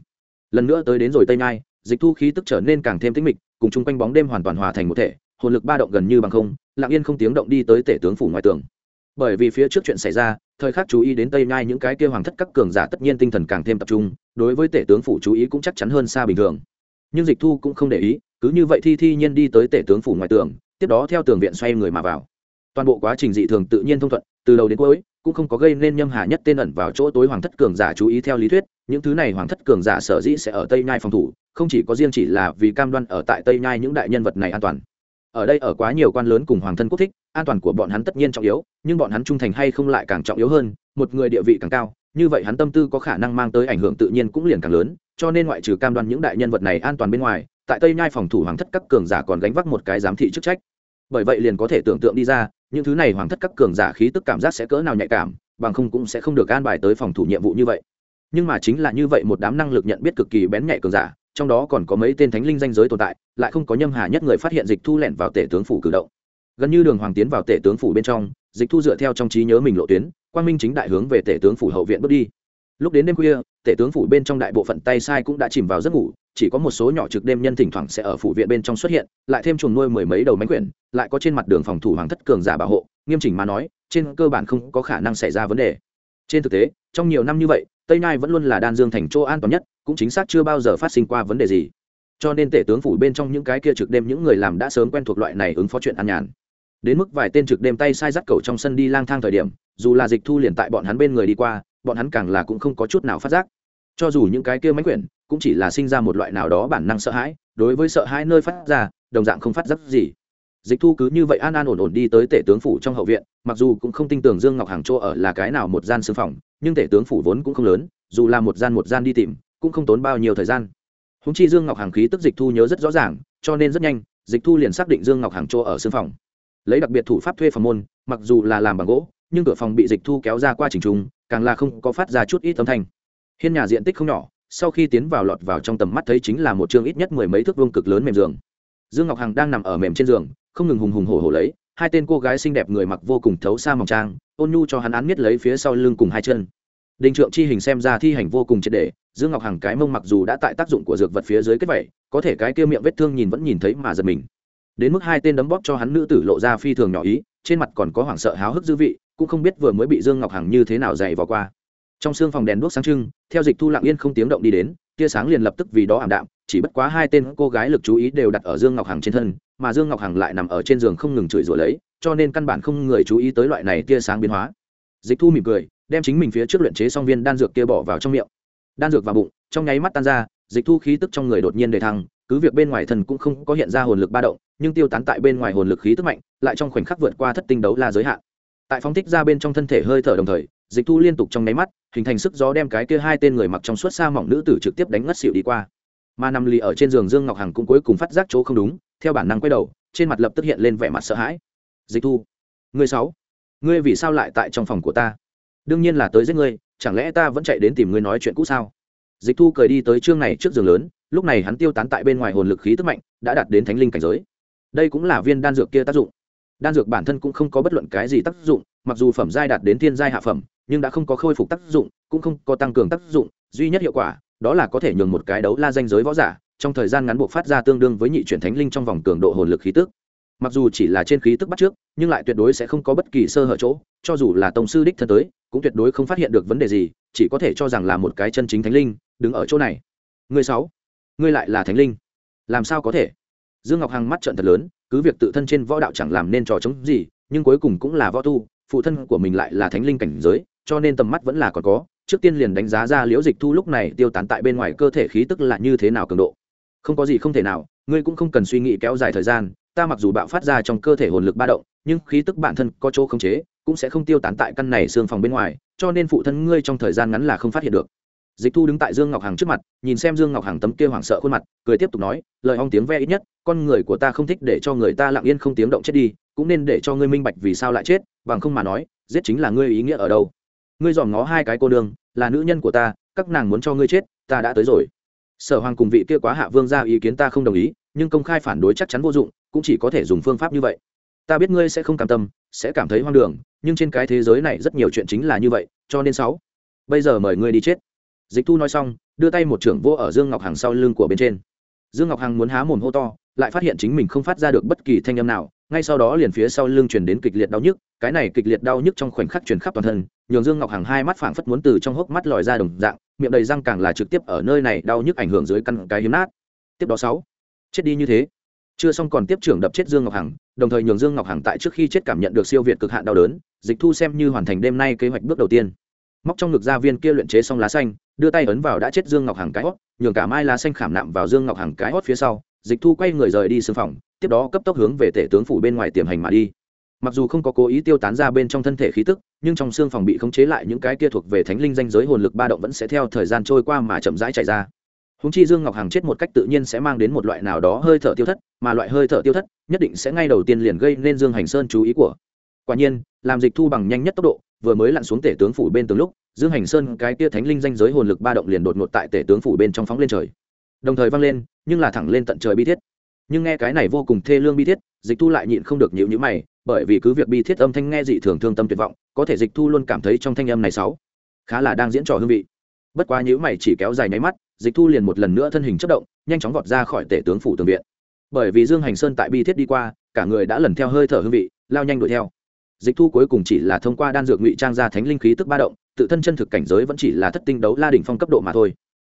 Lần nữa tới đến rồi tây nai, dịch thu khí tức trở nên càng thêm tĩnh mịch cùng chung quanh bóng đêm hoàn toàn hòa thành một thể hồn lực ba động gần như bằng không lặng yên không tiếng động đi tới tể tướng phủ ngoài tường. Bởi vì phía trước chuyện xảy ra thời khắc chú ý đến tây nhai những cái kia hoàng thất các cường giả tất nhiên tinh thần càng thêm tập trung đối với tể tướng phủ chú ý cũng chắc chắn hơn xa bình thường. Nhưng dịch thu cũng không để ý cứ như vậy thi thi nhiên đi tới tể tướng phủ ngoài tường, tiếp đó theo tường viện xoay người mà vào. Toàn bộ quá trình dị thường tự nhiên thông thuận, từ đầu đến cuối, cũng không có gây nên nhâm hà nhất tên ẩn vào chỗ tối hoàng thất cường giả chú ý theo lý thuyết, những thứ này hoàng thất cường giả sở dĩ sẽ ở tây nhai phòng thủ, không chỉ có riêng chỉ là vì cam đoan ở tại tây nhai những đại nhân vật này an toàn. Ở đây ở quá nhiều quan lớn cùng hoàng thân quốc thích, an toàn của bọn hắn tất nhiên trọng yếu, nhưng bọn hắn trung thành hay không lại càng trọng yếu hơn, một người địa vị càng cao, như vậy hắn tâm tư có khả năng mang tới ảnh hưởng tự nhiên cũng liền càng lớn, cho nên ngoại trừ cam đoan những đại nhân vật này an toàn bên ngoài tại tây nhai phòng thủ hoàng thất các cường giả còn gánh vác một cái giám thị chức trách. Bởi vậy liền có thể tưởng tượng đi ra, những thứ này hoàng thất các cường giả khí tức cảm giác sẽ cỡ nào nhạy cảm, bằng không cũng sẽ không được an bài tới phòng thủ nhiệm vụ như vậy. Nhưng mà chính là như vậy một đám năng lực nhận biết cực kỳ bén nhạy cường giả, trong đó còn có mấy tên thánh linh danh giới tồn tại, lại không có nhâm hà nhất người phát hiện dịch thu lẻn vào tể tướng phủ cử động. Gần như đường hoàng tiến vào tể tướng phủ bên trong, dịch thu dựa theo trong trí nhớ mình lộ tuyến, quang minh chính đại hướng về tể tướng phủ hậu viện bước đi. Lúc đến đêm khuya, tể tướng phủ bên trong đại bộ phận tay sai cũng đã chìm vào giấc ngủ chỉ có một số nhỏ trực đêm nhân thỉnh thoảng sẽ ở phủ viện bên trong xuất hiện, lại thêm chuồng nuôi mười mấy đầu mánh quyển, lại có trên mặt đường phòng thủ hoàng thất cường giả bảo hộ, nghiêm chỉnh mà nói, trên cơ bản không có khả năng xảy ra vấn đề. Trên thực tế, trong nhiều năm như vậy, tây nai vẫn luôn là đan dương thành chỗ an toàn nhất, cũng chính xác chưa bao giờ phát sinh qua vấn đề gì. Cho nên tể tướng phủ bên trong những cái kia trực đêm những người làm đã sớm quen thuộc loại này ứng phó chuyện an nhàn. Đến mức vài tên trực đêm tay sai dắt cầu trong sân đi lang thang thời điểm, dù là dịch thu liền tại bọn hắn bên người đi qua, bọn hắn càng là cũng không có chút nào phát giác cho dù những cái kia máy quyển cũng chỉ là sinh ra một loại nào đó bản năng sợ hãi, đối với sợ hãi nơi phát ra, đồng dạng không phát giác gì. Dịch thu cứ như vậy an an ổn ổn đi tới tể tướng phủ trong hậu viện, mặc dù cũng không tin tưởng dương ngọc hàng chỗ ở là cái nào một gian xương phòng, nhưng tể tướng phủ vốn cũng không lớn, dù là một gian một gian đi tìm, cũng không tốn bao nhiêu thời gian. Húng chi dương ngọc hàng khí tức dịch thu nhớ rất rõ ràng, cho nên rất nhanh, dịch thu liền xác định dương ngọc hàng chỗ ở xương phòng. Lấy đặc biệt thủ pháp thuê phòng môn, mặc dù là làm bằng gỗ, nhưng cửa phòng bị dịch thu kéo ra qua trình trung càng là không có phát ra chút ít âm thanh hiên nhà diện tích không nhỏ, sau khi tiến vào lọt vào trong tầm mắt thấy chính là một chương ít nhất mười mấy thước vuông cực lớn mềm giường. Dương ngọc hằng đang nằm ở mềm trên giường, không ngừng hùng hùng hổ hổ lấy, hai tên cô gái xinh đẹp người mặc vô cùng thấu xa mỏng trang, ôn nhu cho hắn án miết lấy phía sau lưng cùng hai chân. Đình trượng chi hình xem ra thi hành vô cùng triệt đề dương ngọc hằng cái mông mặc dù đã tại tác dụng của dược vật phía dưới kết vẩy có thể cái kia miệng vết thương nhìn vẫn nhìn thấy mà giật mình. Đến mức hai tên đấm bóp cho hắn nữ tử lộ ra phi thường nhỏ ý, trên mặt còn có hoảng sợ háo hức dư vị, cũng không biết vừa mới bị dương ngọc hằng như thế nào dày vào qua trong xương phòng đèn đuốc sáng trưng, theo dịch thu lặng yên không tiếng động đi đến, tia sáng liền lập tức vì đó ảm đạm, chỉ bất quá hai tên cô gái lực chú ý đều đặt ở dương ngọc hằng trên thân, mà dương ngọc hằng lại nằm ở trên giường không ngừng chửi rủa lấy, cho nên căn bản không người chú ý tới loại này tia sáng biến hóa. Dịch thu mỉm cười, đem chính mình phía trước luyện chế xong viên đan dược kia bỏ vào trong miệng. Đan dược vào bụng, trong nháy mắt tan ra, dịch thu khí tức trong người đột nhiên đề thăng, cứ việc bên ngoài thần cũng không có hiện ra hồn lực ba động, nhưng tiêu tán tại bên ngoài hồn lực khí tức mạnh, lại trong khoảnh khắc vượt qua thất tinh đấu la giới hạn. Tại phóng thích ra bên trong thân thể hơi thở đồng thời, dịch thu liên tục trong nháy mắt hình thành sức gió đem cái kia hai tên người mặc trong suốt xa mỏng nữ tử trực tiếp đánh ngất xịu đi qua. Mà nằm lì ở trên giường dương ngọc hằng cũng cuối cùng phát giác chỗ không đúng, theo bản năng quay đầu, trên mặt lập tức hiện lên vẻ mặt sợ hãi. Dịch thu, ngươi sáu, ngươi vì sao lại tại trong phòng của ta? Đương nhiên là tới giết ngươi, chẳng lẽ ta vẫn chạy đến tìm ngươi nói chuyện cũ sao? Dịch thu cười đi tới chương này trước giường lớn, lúc này hắn tiêu tán tại bên ngoài hồn lực khí tức mạnh, đã đạt đến thánh linh cảnh giới. Đây cũng là viên đan dược kia tác dụng. Đan dược bản thân cũng không có bất luận cái gì tác dụng, mặc dù phẩm giai đạt đến thiên giai hạ phẩm nhưng đã không có khôi phục tác dụng, cũng không có tăng cường tác dụng, duy nhất hiệu quả, đó là có thể nhường một cái đấu la danh giới võ giả, trong thời gian ngắn buộc phát ra tương đương với nhị chuyển thánh linh trong vòng cường độ hồn lực khí tức. Mặc dù chỉ là trên khí tức bắt trước, nhưng lại tuyệt đối sẽ không có bất kỳ sơ hở chỗ, cho dù là tổng sư đích thân tới, cũng tuyệt đối không phát hiện được vấn đề gì, chỉ có thể cho rằng là một cái chân chính thánh linh, đứng ở chỗ này. Người sáu, ngươi lại là thánh linh. Làm sao có thể? Dương ngọc hằng mắt trợn thật lớn, cứ việc tự thân trên võ đạo chẳng làm nên trò chống gì, nhưng cuối cùng cũng là võ tu, phụ thân của mình lại là thánh linh cảnh giới cho nên tầm mắt vẫn là còn có, trước tiên liền đánh giá ra liễu dịch thu lúc này tiêu tán tại bên ngoài cơ thể khí tức là như thế nào cường độ. Không có gì không thể nào, ngươi cũng không cần suy nghĩ kéo dài thời gian, ta mặc dù bạo phát ra trong cơ thể hồn lực ba động, nhưng khí tức bản thân có chỗ không chế, cũng sẽ không tiêu tán tại căn này xương phòng bên ngoài, cho nên phụ thân ngươi trong thời gian ngắn là không phát hiện được. Dịch thu đứng tại dương ngọc hằng trước mặt, nhìn xem dương ngọc hằng tấm kia hoảng sợ khuôn mặt, cười tiếp tục nói, lời hong tiếng ve ít nhất, con người của ta không thích để cho người ta lặng yên không tiếng động chết đi, cũng nên để cho ngươi minh bạch vì sao lại chết, bằng không mà nói, giết chính là ngươi ý nghĩa ở đâu ngươi dòm ngó hai cái cô đường, là nữ nhân của ta các nàng muốn cho ngươi chết ta đã tới rồi. Sở hoàng cùng vị kia quá hạ vương ra ý kiến ta không đồng ý nhưng công khai phản đối chắc chắn vô dụng cũng chỉ có thể dùng phương pháp như vậy. Ta biết ngươi sẽ không cảm tâm sẽ cảm thấy hoang đường nhưng trên cái thế giới này rất nhiều chuyện chính là như vậy cho nên sáu. Bây giờ mời ngươi đi chết. Dịch thu nói xong đưa tay một trưởng vô ở dương ngọc hằng sau lưng của bên trên. Dương ngọc hằng muốn há mồm hô to lại phát hiện chính mình không phát ra được bất kỳ thanh âm nào ngay sau đó liền phía sau lưng truyền đến kịch liệt đau nhức, cái này kịch liệt đau nhức trong khoảnh khắc truyền khắp toàn thân, nhường dương ngọc hằng hai mắt phảng phất muốn từ trong hốc mắt lòi ra đồng dạng, miệng đầy răng càng là trực tiếp ở nơi này đau nhức ảnh hưởng dưới căn cái hiếm nát. Tiếp đó sáu, chết đi như thế. Chưa xong còn tiếp trưởng đập chết dương ngọc hằng, đồng thời nhường dương ngọc hằng tại trước khi chết cảm nhận được siêu việt cực hạn đau đớn, dịch thu xem như hoàn thành đêm nay kế hoạch bước đầu tiên. Móc trong ngực ra viên kia luyện chế xong lá xanh, đưa tay ấn vào đã chết dương ngọc hằng cái hót, nhường cả mai lá xanh khảm nạm vào dương ngọc hằng cái hót phía sau, dịch thu quay người rời đi xương phòng tiếp đó cấp tốc hướng về tể tướng phủ bên ngoài tiềm hành mà đi. Mặc dù không có cố ý tiêu tán ra bên trong thân thể khí tức, nhưng trong xương phòng bị khống chế lại những cái kia thuộc về thánh linh danh giới hồn lực ba động vẫn sẽ theo thời gian trôi qua mà chậm rãi chạy ra. Húng chi dương ngọc hằng chết một cách tự nhiên sẽ mang đến một loại nào đó hơi thở tiêu thất, mà loại hơi thở tiêu thất nhất định sẽ ngay đầu tiên liền gây nên dương hành sơn chú ý của. Quả nhiên, làm dịch thu bằng nhanh nhất tốc độ, vừa mới lặn xuống tể tướng phủ bên từng lúc, dương hành sơn cái kia thánh linh danh giới hồn lực ba động liền đột ngột tại tể tướng phủ bên trong phóng lên trời. Đồng thời vang lên, nhưng là thẳng lên tận trời bi thiết nhưng nghe cái này vô cùng thê lương bi thiết, dịch thu lại nhịn không được nhịu nhữ mày, bởi vì cứ việc bi thiết âm thanh nghe dị thường thương tâm tuyệt vọng, có thể dịch thu luôn cảm thấy trong thanh âm này sáu khá là đang diễn trò hương vị. Bất quá nhữ mày chỉ kéo dài nháy mắt, dịch thu liền một lần nữa thân hình chất động, nhanh chóng vọt ra khỏi tể tướng phủ tường viện. Bởi vì dương hành sơn tại bi thiết đi qua, cả người đã lần theo hơi thở hương vị, lao nhanh đuổi theo. Dịch thu cuối cùng chỉ là thông qua đan dược ngụy trang ra thánh linh khí tức ba động, tự thân chân thực cảnh giới vẫn chỉ là thất tinh đấu la đỉnh phong cấp độ mà thôi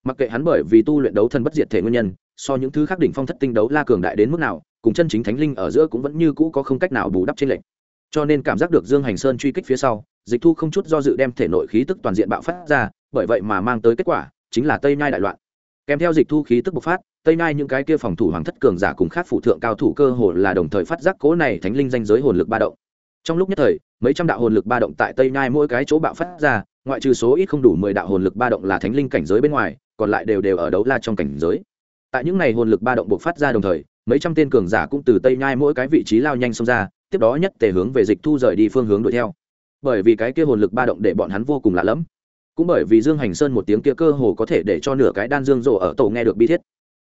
mặc kệ hắn bởi vì tu luyện đấu thân bất diệt thể nguyên nhân, so những thứ khác đỉnh phong thất tinh đấu la cường đại đến mức nào, cùng chân chính thánh linh ở giữa cũng vẫn như cũ có không cách nào bù đắp trên lệnh cho nên cảm giác được dương hành sơn truy kích phía sau, dịch thu không chút do dự đem thể nội khí tức toàn diện bạo phát ra, bởi vậy mà mang tới kết quả, chính là tây nhai đại loạn. Kèm theo dịch thu khí tức bộc phát, tây nhai những cái kia phòng thủ hoàng thất cường giả cùng khác phụ thượng cao thủ cơ hồ là đồng thời phát giác cố này thánh linh danh giới hồn lực ba động. Trong lúc nhất thời, mấy trăm đạo hồn lực ba động tại tây nhai mỗi cái chỗ bạo phát ra ngoại trừ số ít không đủ mười đạo hồn lực ba động là thánh linh cảnh giới bên ngoài, còn lại đều đều ở đấu la trong cảnh giới. Tại những n à y hồn lực ba động bộc phát ra đồng thời, mấy trăm tên cường giả cũng từ tây nhai mỗi cái vị trí lao nhanh xông ra, tiếp đó nhất tề hướng về dịch thu rời đi phương hướng đuổi theo. Bởi vì cái kia hồn lực ba động để bọn hắn vô cùng lạ lẫm. Cũng bởi vì dương hành sơn một tiếng kia cơ hồ có thể để cho nửa cái đan dương rộ ở tổ nghe được bi thiết.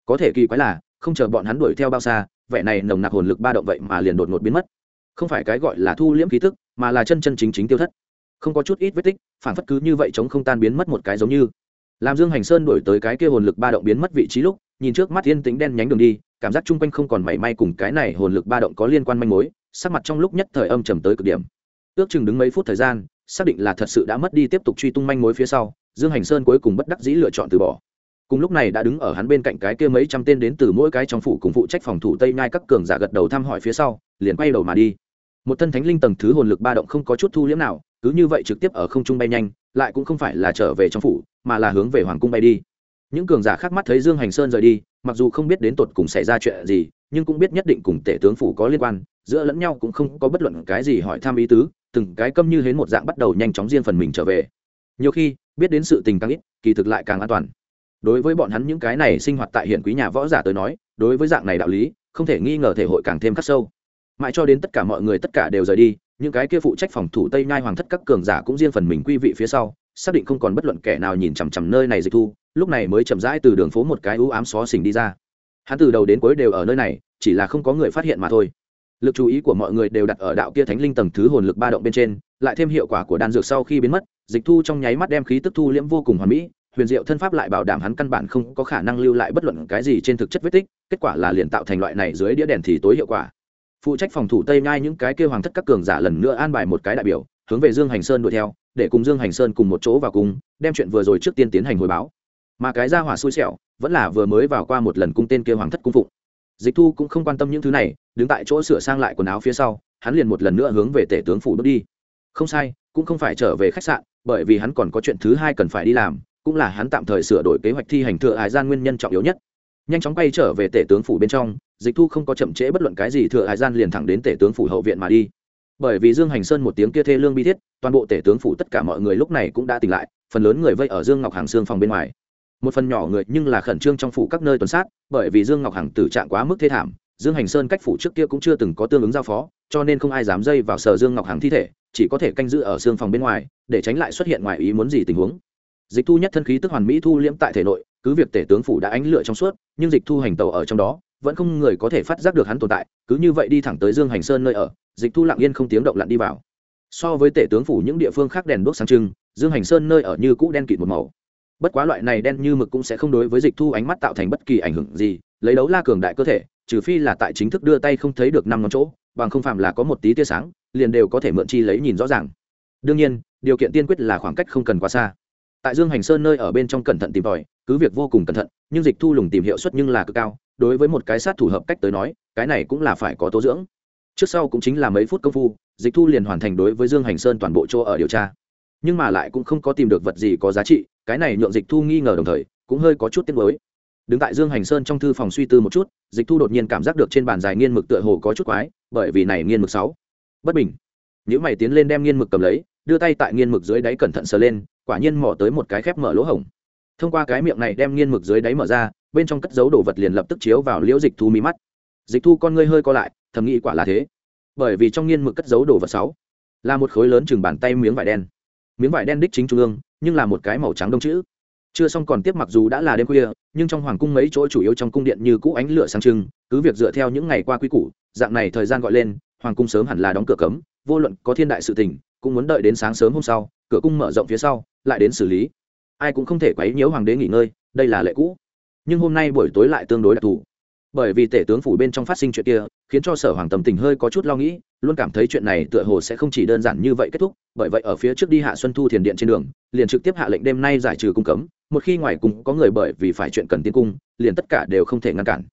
Có thể kỳ quái là, không chờ bọn hắn đuổi theo bao xa, vẻ này nồng nặc hồn lực ba động vậy mà liền đột ngột biến mất. Không phải cái gọi là thu liễm khí thức, mà là chân chân chính chính tiêu thất không có chút ít vết tích, phản phất cứ như vậy chống không tan biến mất một cái giống như. Làm dương hành sơn đổi tới cái kia hồn lực ba động biến mất vị trí lúc, nhìn trước mắt yên tĩnh đen nhánh đường đi, cảm giác chung quanh không còn mảy may cùng cái này hồn lực ba động có liên quan manh mối, sắc mặt trong lúc nhất thời âm trầm tới cực điểm. Ước chừng đứng mấy phút thời gian, xác định là thật sự đã mất đi tiếp tục truy tung manh mối phía sau, dương hành sơn cuối cùng bất đắc dĩ lựa chọn từ bỏ. Cùng lúc này đã đứng ở hắn bên cạnh cái kia mấy trăm tên đến từ mỗi cái trong phủ cùng phụ trách phòng thủ tây nhai các cường giả gật đầu thăm hỏi phía sau, liền quay đầu mà đi. Một thân thánh linh tầng thứ hồn lực ba động không có chút thu liễm nào cứ như vậy trực tiếp ở không trung bay nhanh, lại cũng không phải là trở về trong phủ, mà là hướng về hoàng cung bay đi. Những cường giả khác mắt thấy dương hành sơn rời đi, mặc dù không biết đến tột cùng xảy ra chuyện gì, nhưng cũng biết nhất định cùng tể tướng phủ có liên quan, giữa lẫn nhau cũng không có bất luận cái gì hỏi thăm ý tứ, từng cái câm như hến một dạng bắt đầu nhanh chóng riêng phần mình trở về. Nhiều khi, biết đến sự tình càng ít, kỳ thực lại càng an toàn. Đối với bọn hắn những cái này sinh hoạt tại hiện quý nhà võ giả tới nói, đối với dạng này đạo lý, không thể nghi ngờ thể hội càng thêm khắc sâu. Mãi cho đến tất cả mọi người tất cả đều rời đi những cái kia phụ trách phòng thủ tây nhai hoàng thất các cường giả cũng riêng phần mình quy vị phía sau, xác định không còn bất luận kẻ nào nhìn chằm chằm nơi này dịch thu, lúc này mới chậm rãi từ đường phố một cái ưu ám xó xỉnh đi ra. Hắn từ đầu đến cuối đều ở nơi này, chỉ là không có người phát hiện mà thôi. Lực chú ý của mọi người đều đặt ở đạo kia thánh linh tầng thứ hồn lực ba động bên trên, lại thêm hiệu quả của đan dược sau khi biến mất, dịch thu trong nháy mắt đem khí tức thu liễm vô cùng hoàn mỹ, huyền diệu thân pháp lại bảo đảm hắn căn bản không có khả năng lưu lại bất luận cái gì trên thực chất vết tích, kết quả là liền tạo thành loại này dưới đĩa đèn thì tối hiệu quả phụ trách phòng thủ tây nhai những cái kêu hoàng thất các cường giả lần nữa an bài một cái đại biểu, hướng về dương hành sơn đuổi theo, để cùng dương hành sơn cùng một chỗ vào cung, đem chuyện vừa rồi trước tiên tiến hành hồi báo. Mà cái ra hỏa xui xẻo, vẫn là vừa mới vào qua một lần cung tên kia hoàng thất cung phụng. Dịch thu cũng không quan tâm những thứ này, đứng tại chỗ sửa sang lại quần áo phía sau, hắn liền một lần nữa hướng về tể tướng phủ bước đi. Không sai, cũng không phải trở về khách sạn, bởi vì hắn còn có chuyện thứ hai cần phải đi làm, cũng là hắn tạm thời sửa đổi kế hoạch thi hành thừa hải gian nguyên nhân trọng yếu nhất. Nhanh chóng quay trở về tể tướng phủ bên trong dịch thu không có chậm trễ bất luận cái gì, thừa hải gian liền thẳng đến tể tướng phủ hậu viện mà đi. Bởi vì dương hành sơn một tiếng kia thê lương bi thiết, toàn bộ tể tướng phủ tất cả mọi người lúc này cũng đã tỉnh lại, phần lớn người vây ở dương ngọc hàng xương phòng bên ngoài. Một phần nhỏ người nhưng là khẩn trương trong phủ các nơi tuần sát, bởi vì dương ngọc Hàng tử trạng quá mức thê thảm, dương hành sơn cách phủ trước kia cũng chưa từng có tương ứng giao phó, cho nên không ai dám dây vào sở dương ngọc Hàng thi thể, chỉ có thể canh giữ ở xương phòng bên ngoài, để tránh lại xuất hiện ngoài ý muốn gì tình huống. Dịch thu nhất thân khí tức hoàn mỹ thu liễm tại thể nội, cứ việc tể tướng phủ đã ánh lựa trong suốt, nhưng dịch thu hành tàu ở trong đó vẫn không người có thể phát giác được hắn tồn tại, cứ như vậy đi thẳng tới dương hành sơn nơi ở, dịch thu lặng yên không tiếng động lặn đi vào. So với tể tướng phủ những địa phương khác đèn đuốc sáng trưng, dương hành sơn nơi ở như cũ đen kịt một màu. Bất quá loại này đen như mực cũng sẽ không đối với dịch thu ánh mắt tạo thành bất kỳ ảnh hưởng gì, lấy đấu la cường đại cơ thể, trừ phi là tại chính thức đưa tay không thấy được năm ngón chỗ, bằng không phạm là có một tí tia sáng, liền đều có thể mượn chi lấy nhìn rõ ràng. Đương nhiên, điều kiện tiên quyết là khoảng cách không cần quá xa. Tại dương hành sơn nơi ở bên trong cẩn thận tìm tòi, cứ việc vô cùng cẩn thận, nhưng dịch thu lùng tìm hiệu suất nhưng là cực cao đối với một cái sát thủ hợp cách tới nói, cái này cũng là phải có tố dưỡng. Trước sau cũng chính là mấy phút công phu, dịch thu liền hoàn thành đối với dương hành sơn toàn bộ chỗ ở điều tra. Nhưng mà lại cũng không có tìm được vật gì có giá trị, cái này nhượng dịch thu nghi ngờ đồng thời, cũng hơi có chút tiếc mới đứng tại dương hành sơn trong thư phòng suy tư một chút, dịch thu đột nhiên cảm giác được trên bàn dài nghiên mực tựa hồ có chút quái, bởi vì này nghiên mực sáu. Bất bình. Những mày tiến lên đem nghiên mực cầm lấy, đưa tay tại nghiên mực dưới đáy cẩn thận sờ lên, quả nhiên mỏ tới một cái khép mở lỗ hổng. Thông qua cái miệng này đem nghiên mực dưới đáy mở ra bên trong cất dấu đồ vật liền lập tức chiếu vào liễu dịch thu mí mắt. Dịch thu con ngươi hơi co lại, thầm nghĩ quả là thế. Bởi vì trong nghiên mực cất dấu đồ vật sáu, là một khối lớn chừng bàn tay miếng vải đen. Miếng vải đen đích chính trung ương, nhưng là một cái màu trắng đông chữ. Chưa xong còn tiếp mặc dù đã là đêm khuya, nhưng trong hoàng cung mấy chỗ chủ yếu trong cung điện như cũ ánh lửa sáng trưng, cứ việc dựa theo những ngày qua quy củ, dạng này thời gian gọi lên, hoàng cung sớm hẳn là đóng cửa cấm, vô luận có thiên đại sự tình, cũng muốn đợi đến sáng sớm hôm sau, cửa cung mở rộng phía sau, lại đến xử lý. Ai cũng không thể quấy nhiễu hoàng đế nghỉ ngơi, đây là lệ cũ nhưng hôm nay buổi tối lại tương đối đặc thù. Bởi vì tể tướng phủ bên trong phát sinh chuyện kia, khiến cho sở hoàng tầm tình hơi có chút lo nghĩ, luôn cảm thấy chuyện này tựa hồ sẽ không chỉ đơn giản như vậy kết thúc, bởi vậy ở phía trước đi hạ xuân thu thiền điện trên đường, liền trực tiếp hạ lệnh đêm nay giải trừ cung cấm, một khi ngoài cung có người bởi vì phải chuyện cần tiến cung, liền tất cả đều không thể ngăn cản.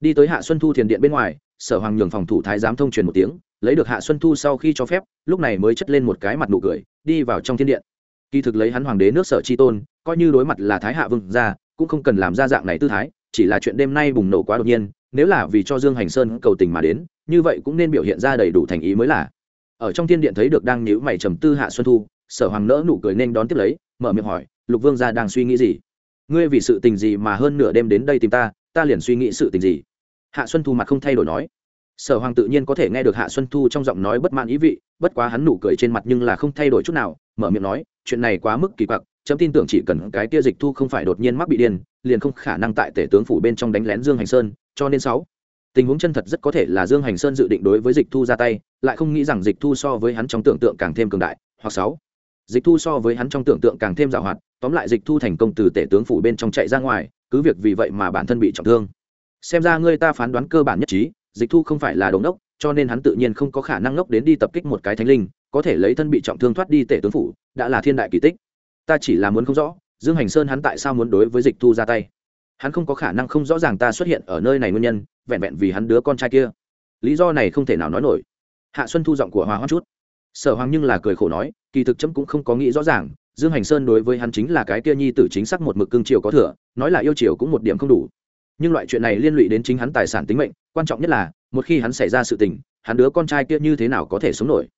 Đi tới hạ xuân thu thiền điện bên ngoài, sở hoàng nhường phòng thủ thái giám thông truyền một tiếng, lấy được hạ xuân thu sau khi cho phép, lúc này mới chất lên một cái mặt nụ cười, đi vào trong thiên điện. Kỳ thực lấy hắn hoàng đế nước sở chi tôn, coi như đối mặt là thái hạ vương ra cũng không cần làm ra dạng này tư thái, chỉ là chuyện đêm nay bùng nổ quá đột nhiên, nếu là vì cho dương hành sơn cầu tình mà đến, như vậy cũng nên biểu hiện ra đầy đủ thành ý mới là. Ở trong thiên điện thấy được đang nhíu mày trầm tư hạ xuân thu, sở hoàng nỡ nụ cười nên đón tiếp lấy, mở miệng hỏi, lục vương gia đang suy nghĩ gì? Ngươi vì sự tình gì mà hơn nửa đêm đến đây tìm ta ta liền suy nghĩ sự tình gì? Hạ xuân thu mặt không thay đổi nói. Sở hoàng tự nhiên có thể nghe được hạ xuân thu trong giọng nói bất mãn ý vị, bất quá hắn nụ cười trên mặt nhưng là không thay đổi chút nào, mở miệng nói, chuyện này quá mức kỳ quặc chấm tin tưởng chỉ cần cái kia dịch thu không phải đột nhiên mắc bị điên, liền không khả năng tại tể tướng phủ bên trong đánh lén dương hành sơn, cho nên sáu. Tình huống chân thật rất có thể là dương hành sơn dự định đối với dịch thu ra tay, lại không nghĩ rằng dịch thu so với hắn trong tưởng tượng càng thêm cường đại, hoặc sáu. Dịch thu so với hắn trong tưởng tượng càng thêm giàu hoạt, tóm lại dịch thu thành công từ tể tướng phủ bên trong chạy ra ngoài, cứ việc vì vậy mà bản thân bị trọng thương. Xem ra ngươi ta phán đoán cơ bản nhất trí, dịch thu không phải là đống đốc cho nên hắn tự nhiên không có khả năng ngốc đến đi tập kích một cái thánh linh, có thể lấy thân bị trọng thương thoát đi tể tướng phủ, đã là thiên đại kỳ tích ta chỉ là muốn không rõ, dương hành sơn hắn tại sao muốn đối với dịch thu ra tay? Hắn không có khả năng không rõ ràng ta xuất hiện ở nơi này nguyên nhân, vẹn vẹn vì hắn đứa con trai kia. Lý do này không thể nào nói nổi. Hạ xuân thu giọng của hòa hoa chút. Sở hoàng nhưng là cười khổ nói, kỳ thực chấm cũng không có nghĩ rõ ràng, dương hành sơn đối với hắn chính là cái kia nhi tử chính xác một mực cương triều có thừa, nói là yêu triều cũng một điểm không đủ. Nhưng loại chuyện này liên lụy đến chính hắn tài sản tính mệnh, quan trọng nhất là, một khi hắn xảy ra sự tình, hắn đứa con trai kia như thế nào có thể sống nổi?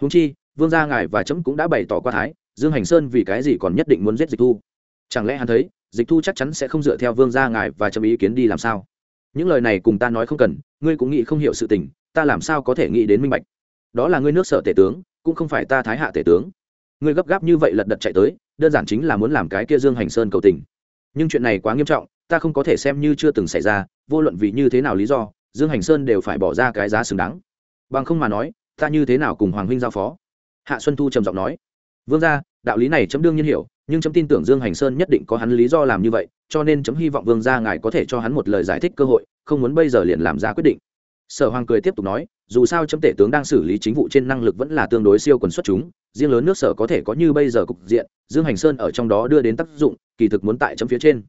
Húng chi, vương gia ngài và chấm cũng đã bày tỏ qua thái dương hành sơn vì cái gì còn nhất định muốn giết dịch thu? Chẳng lẽ hắn thấy, dịch thu chắc chắn sẽ không dựa theo vương gia ngài và chấm ý kiến đi làm sao? Những lời này cùng ta nói không cần, ngươi cũng nghĩ không hiểu sự tình, ta làm sao có thể nghĩ đến minh bạch? Đó là ngươi nước sở tể tướng, cũng không phải ta thái hạ tể tướng. Ngươi gấp gáp như vậy lật đật chạy tới, đơn giản chính là muốn làm cái kia dương hành sơn cầu tình. Nhưng chuyện này quá nghiêm trọng, ta không có thể xem như chưa từng xảy ra, vô luận vì như thế nào lý do, dương hành sơn đều phải bỏ ra cái giá xứng đáng. Bằng không mà nói, ta như thế nào cùng hoàng huynh giao phó? Hạ xuân thu trầm giọng nói vương gia, đạo lý này chấm đương nhiên hiểu, nhưng chấm tin tưởng dương hành sơn nhất định có hắn lý do làm như vậy, cho nên chấm hy vọng vương gia ngài có thể cho hắn một lời giải thích cơ hội, không muốn bây giờ liền làm ra quyết định. Sở hoàng cười tiếp tục nói, dù sao chấm tể tướng đang xử lý chính vụ trên năng lực vẫn là tương đối siêu quần xuất chúng, riêng lớn nước sở có thể có như bây giờ cục diện, dương hành sơn ở trong đó đưa đến tác dụng, kỳ thực muốn tại chấm phía trên.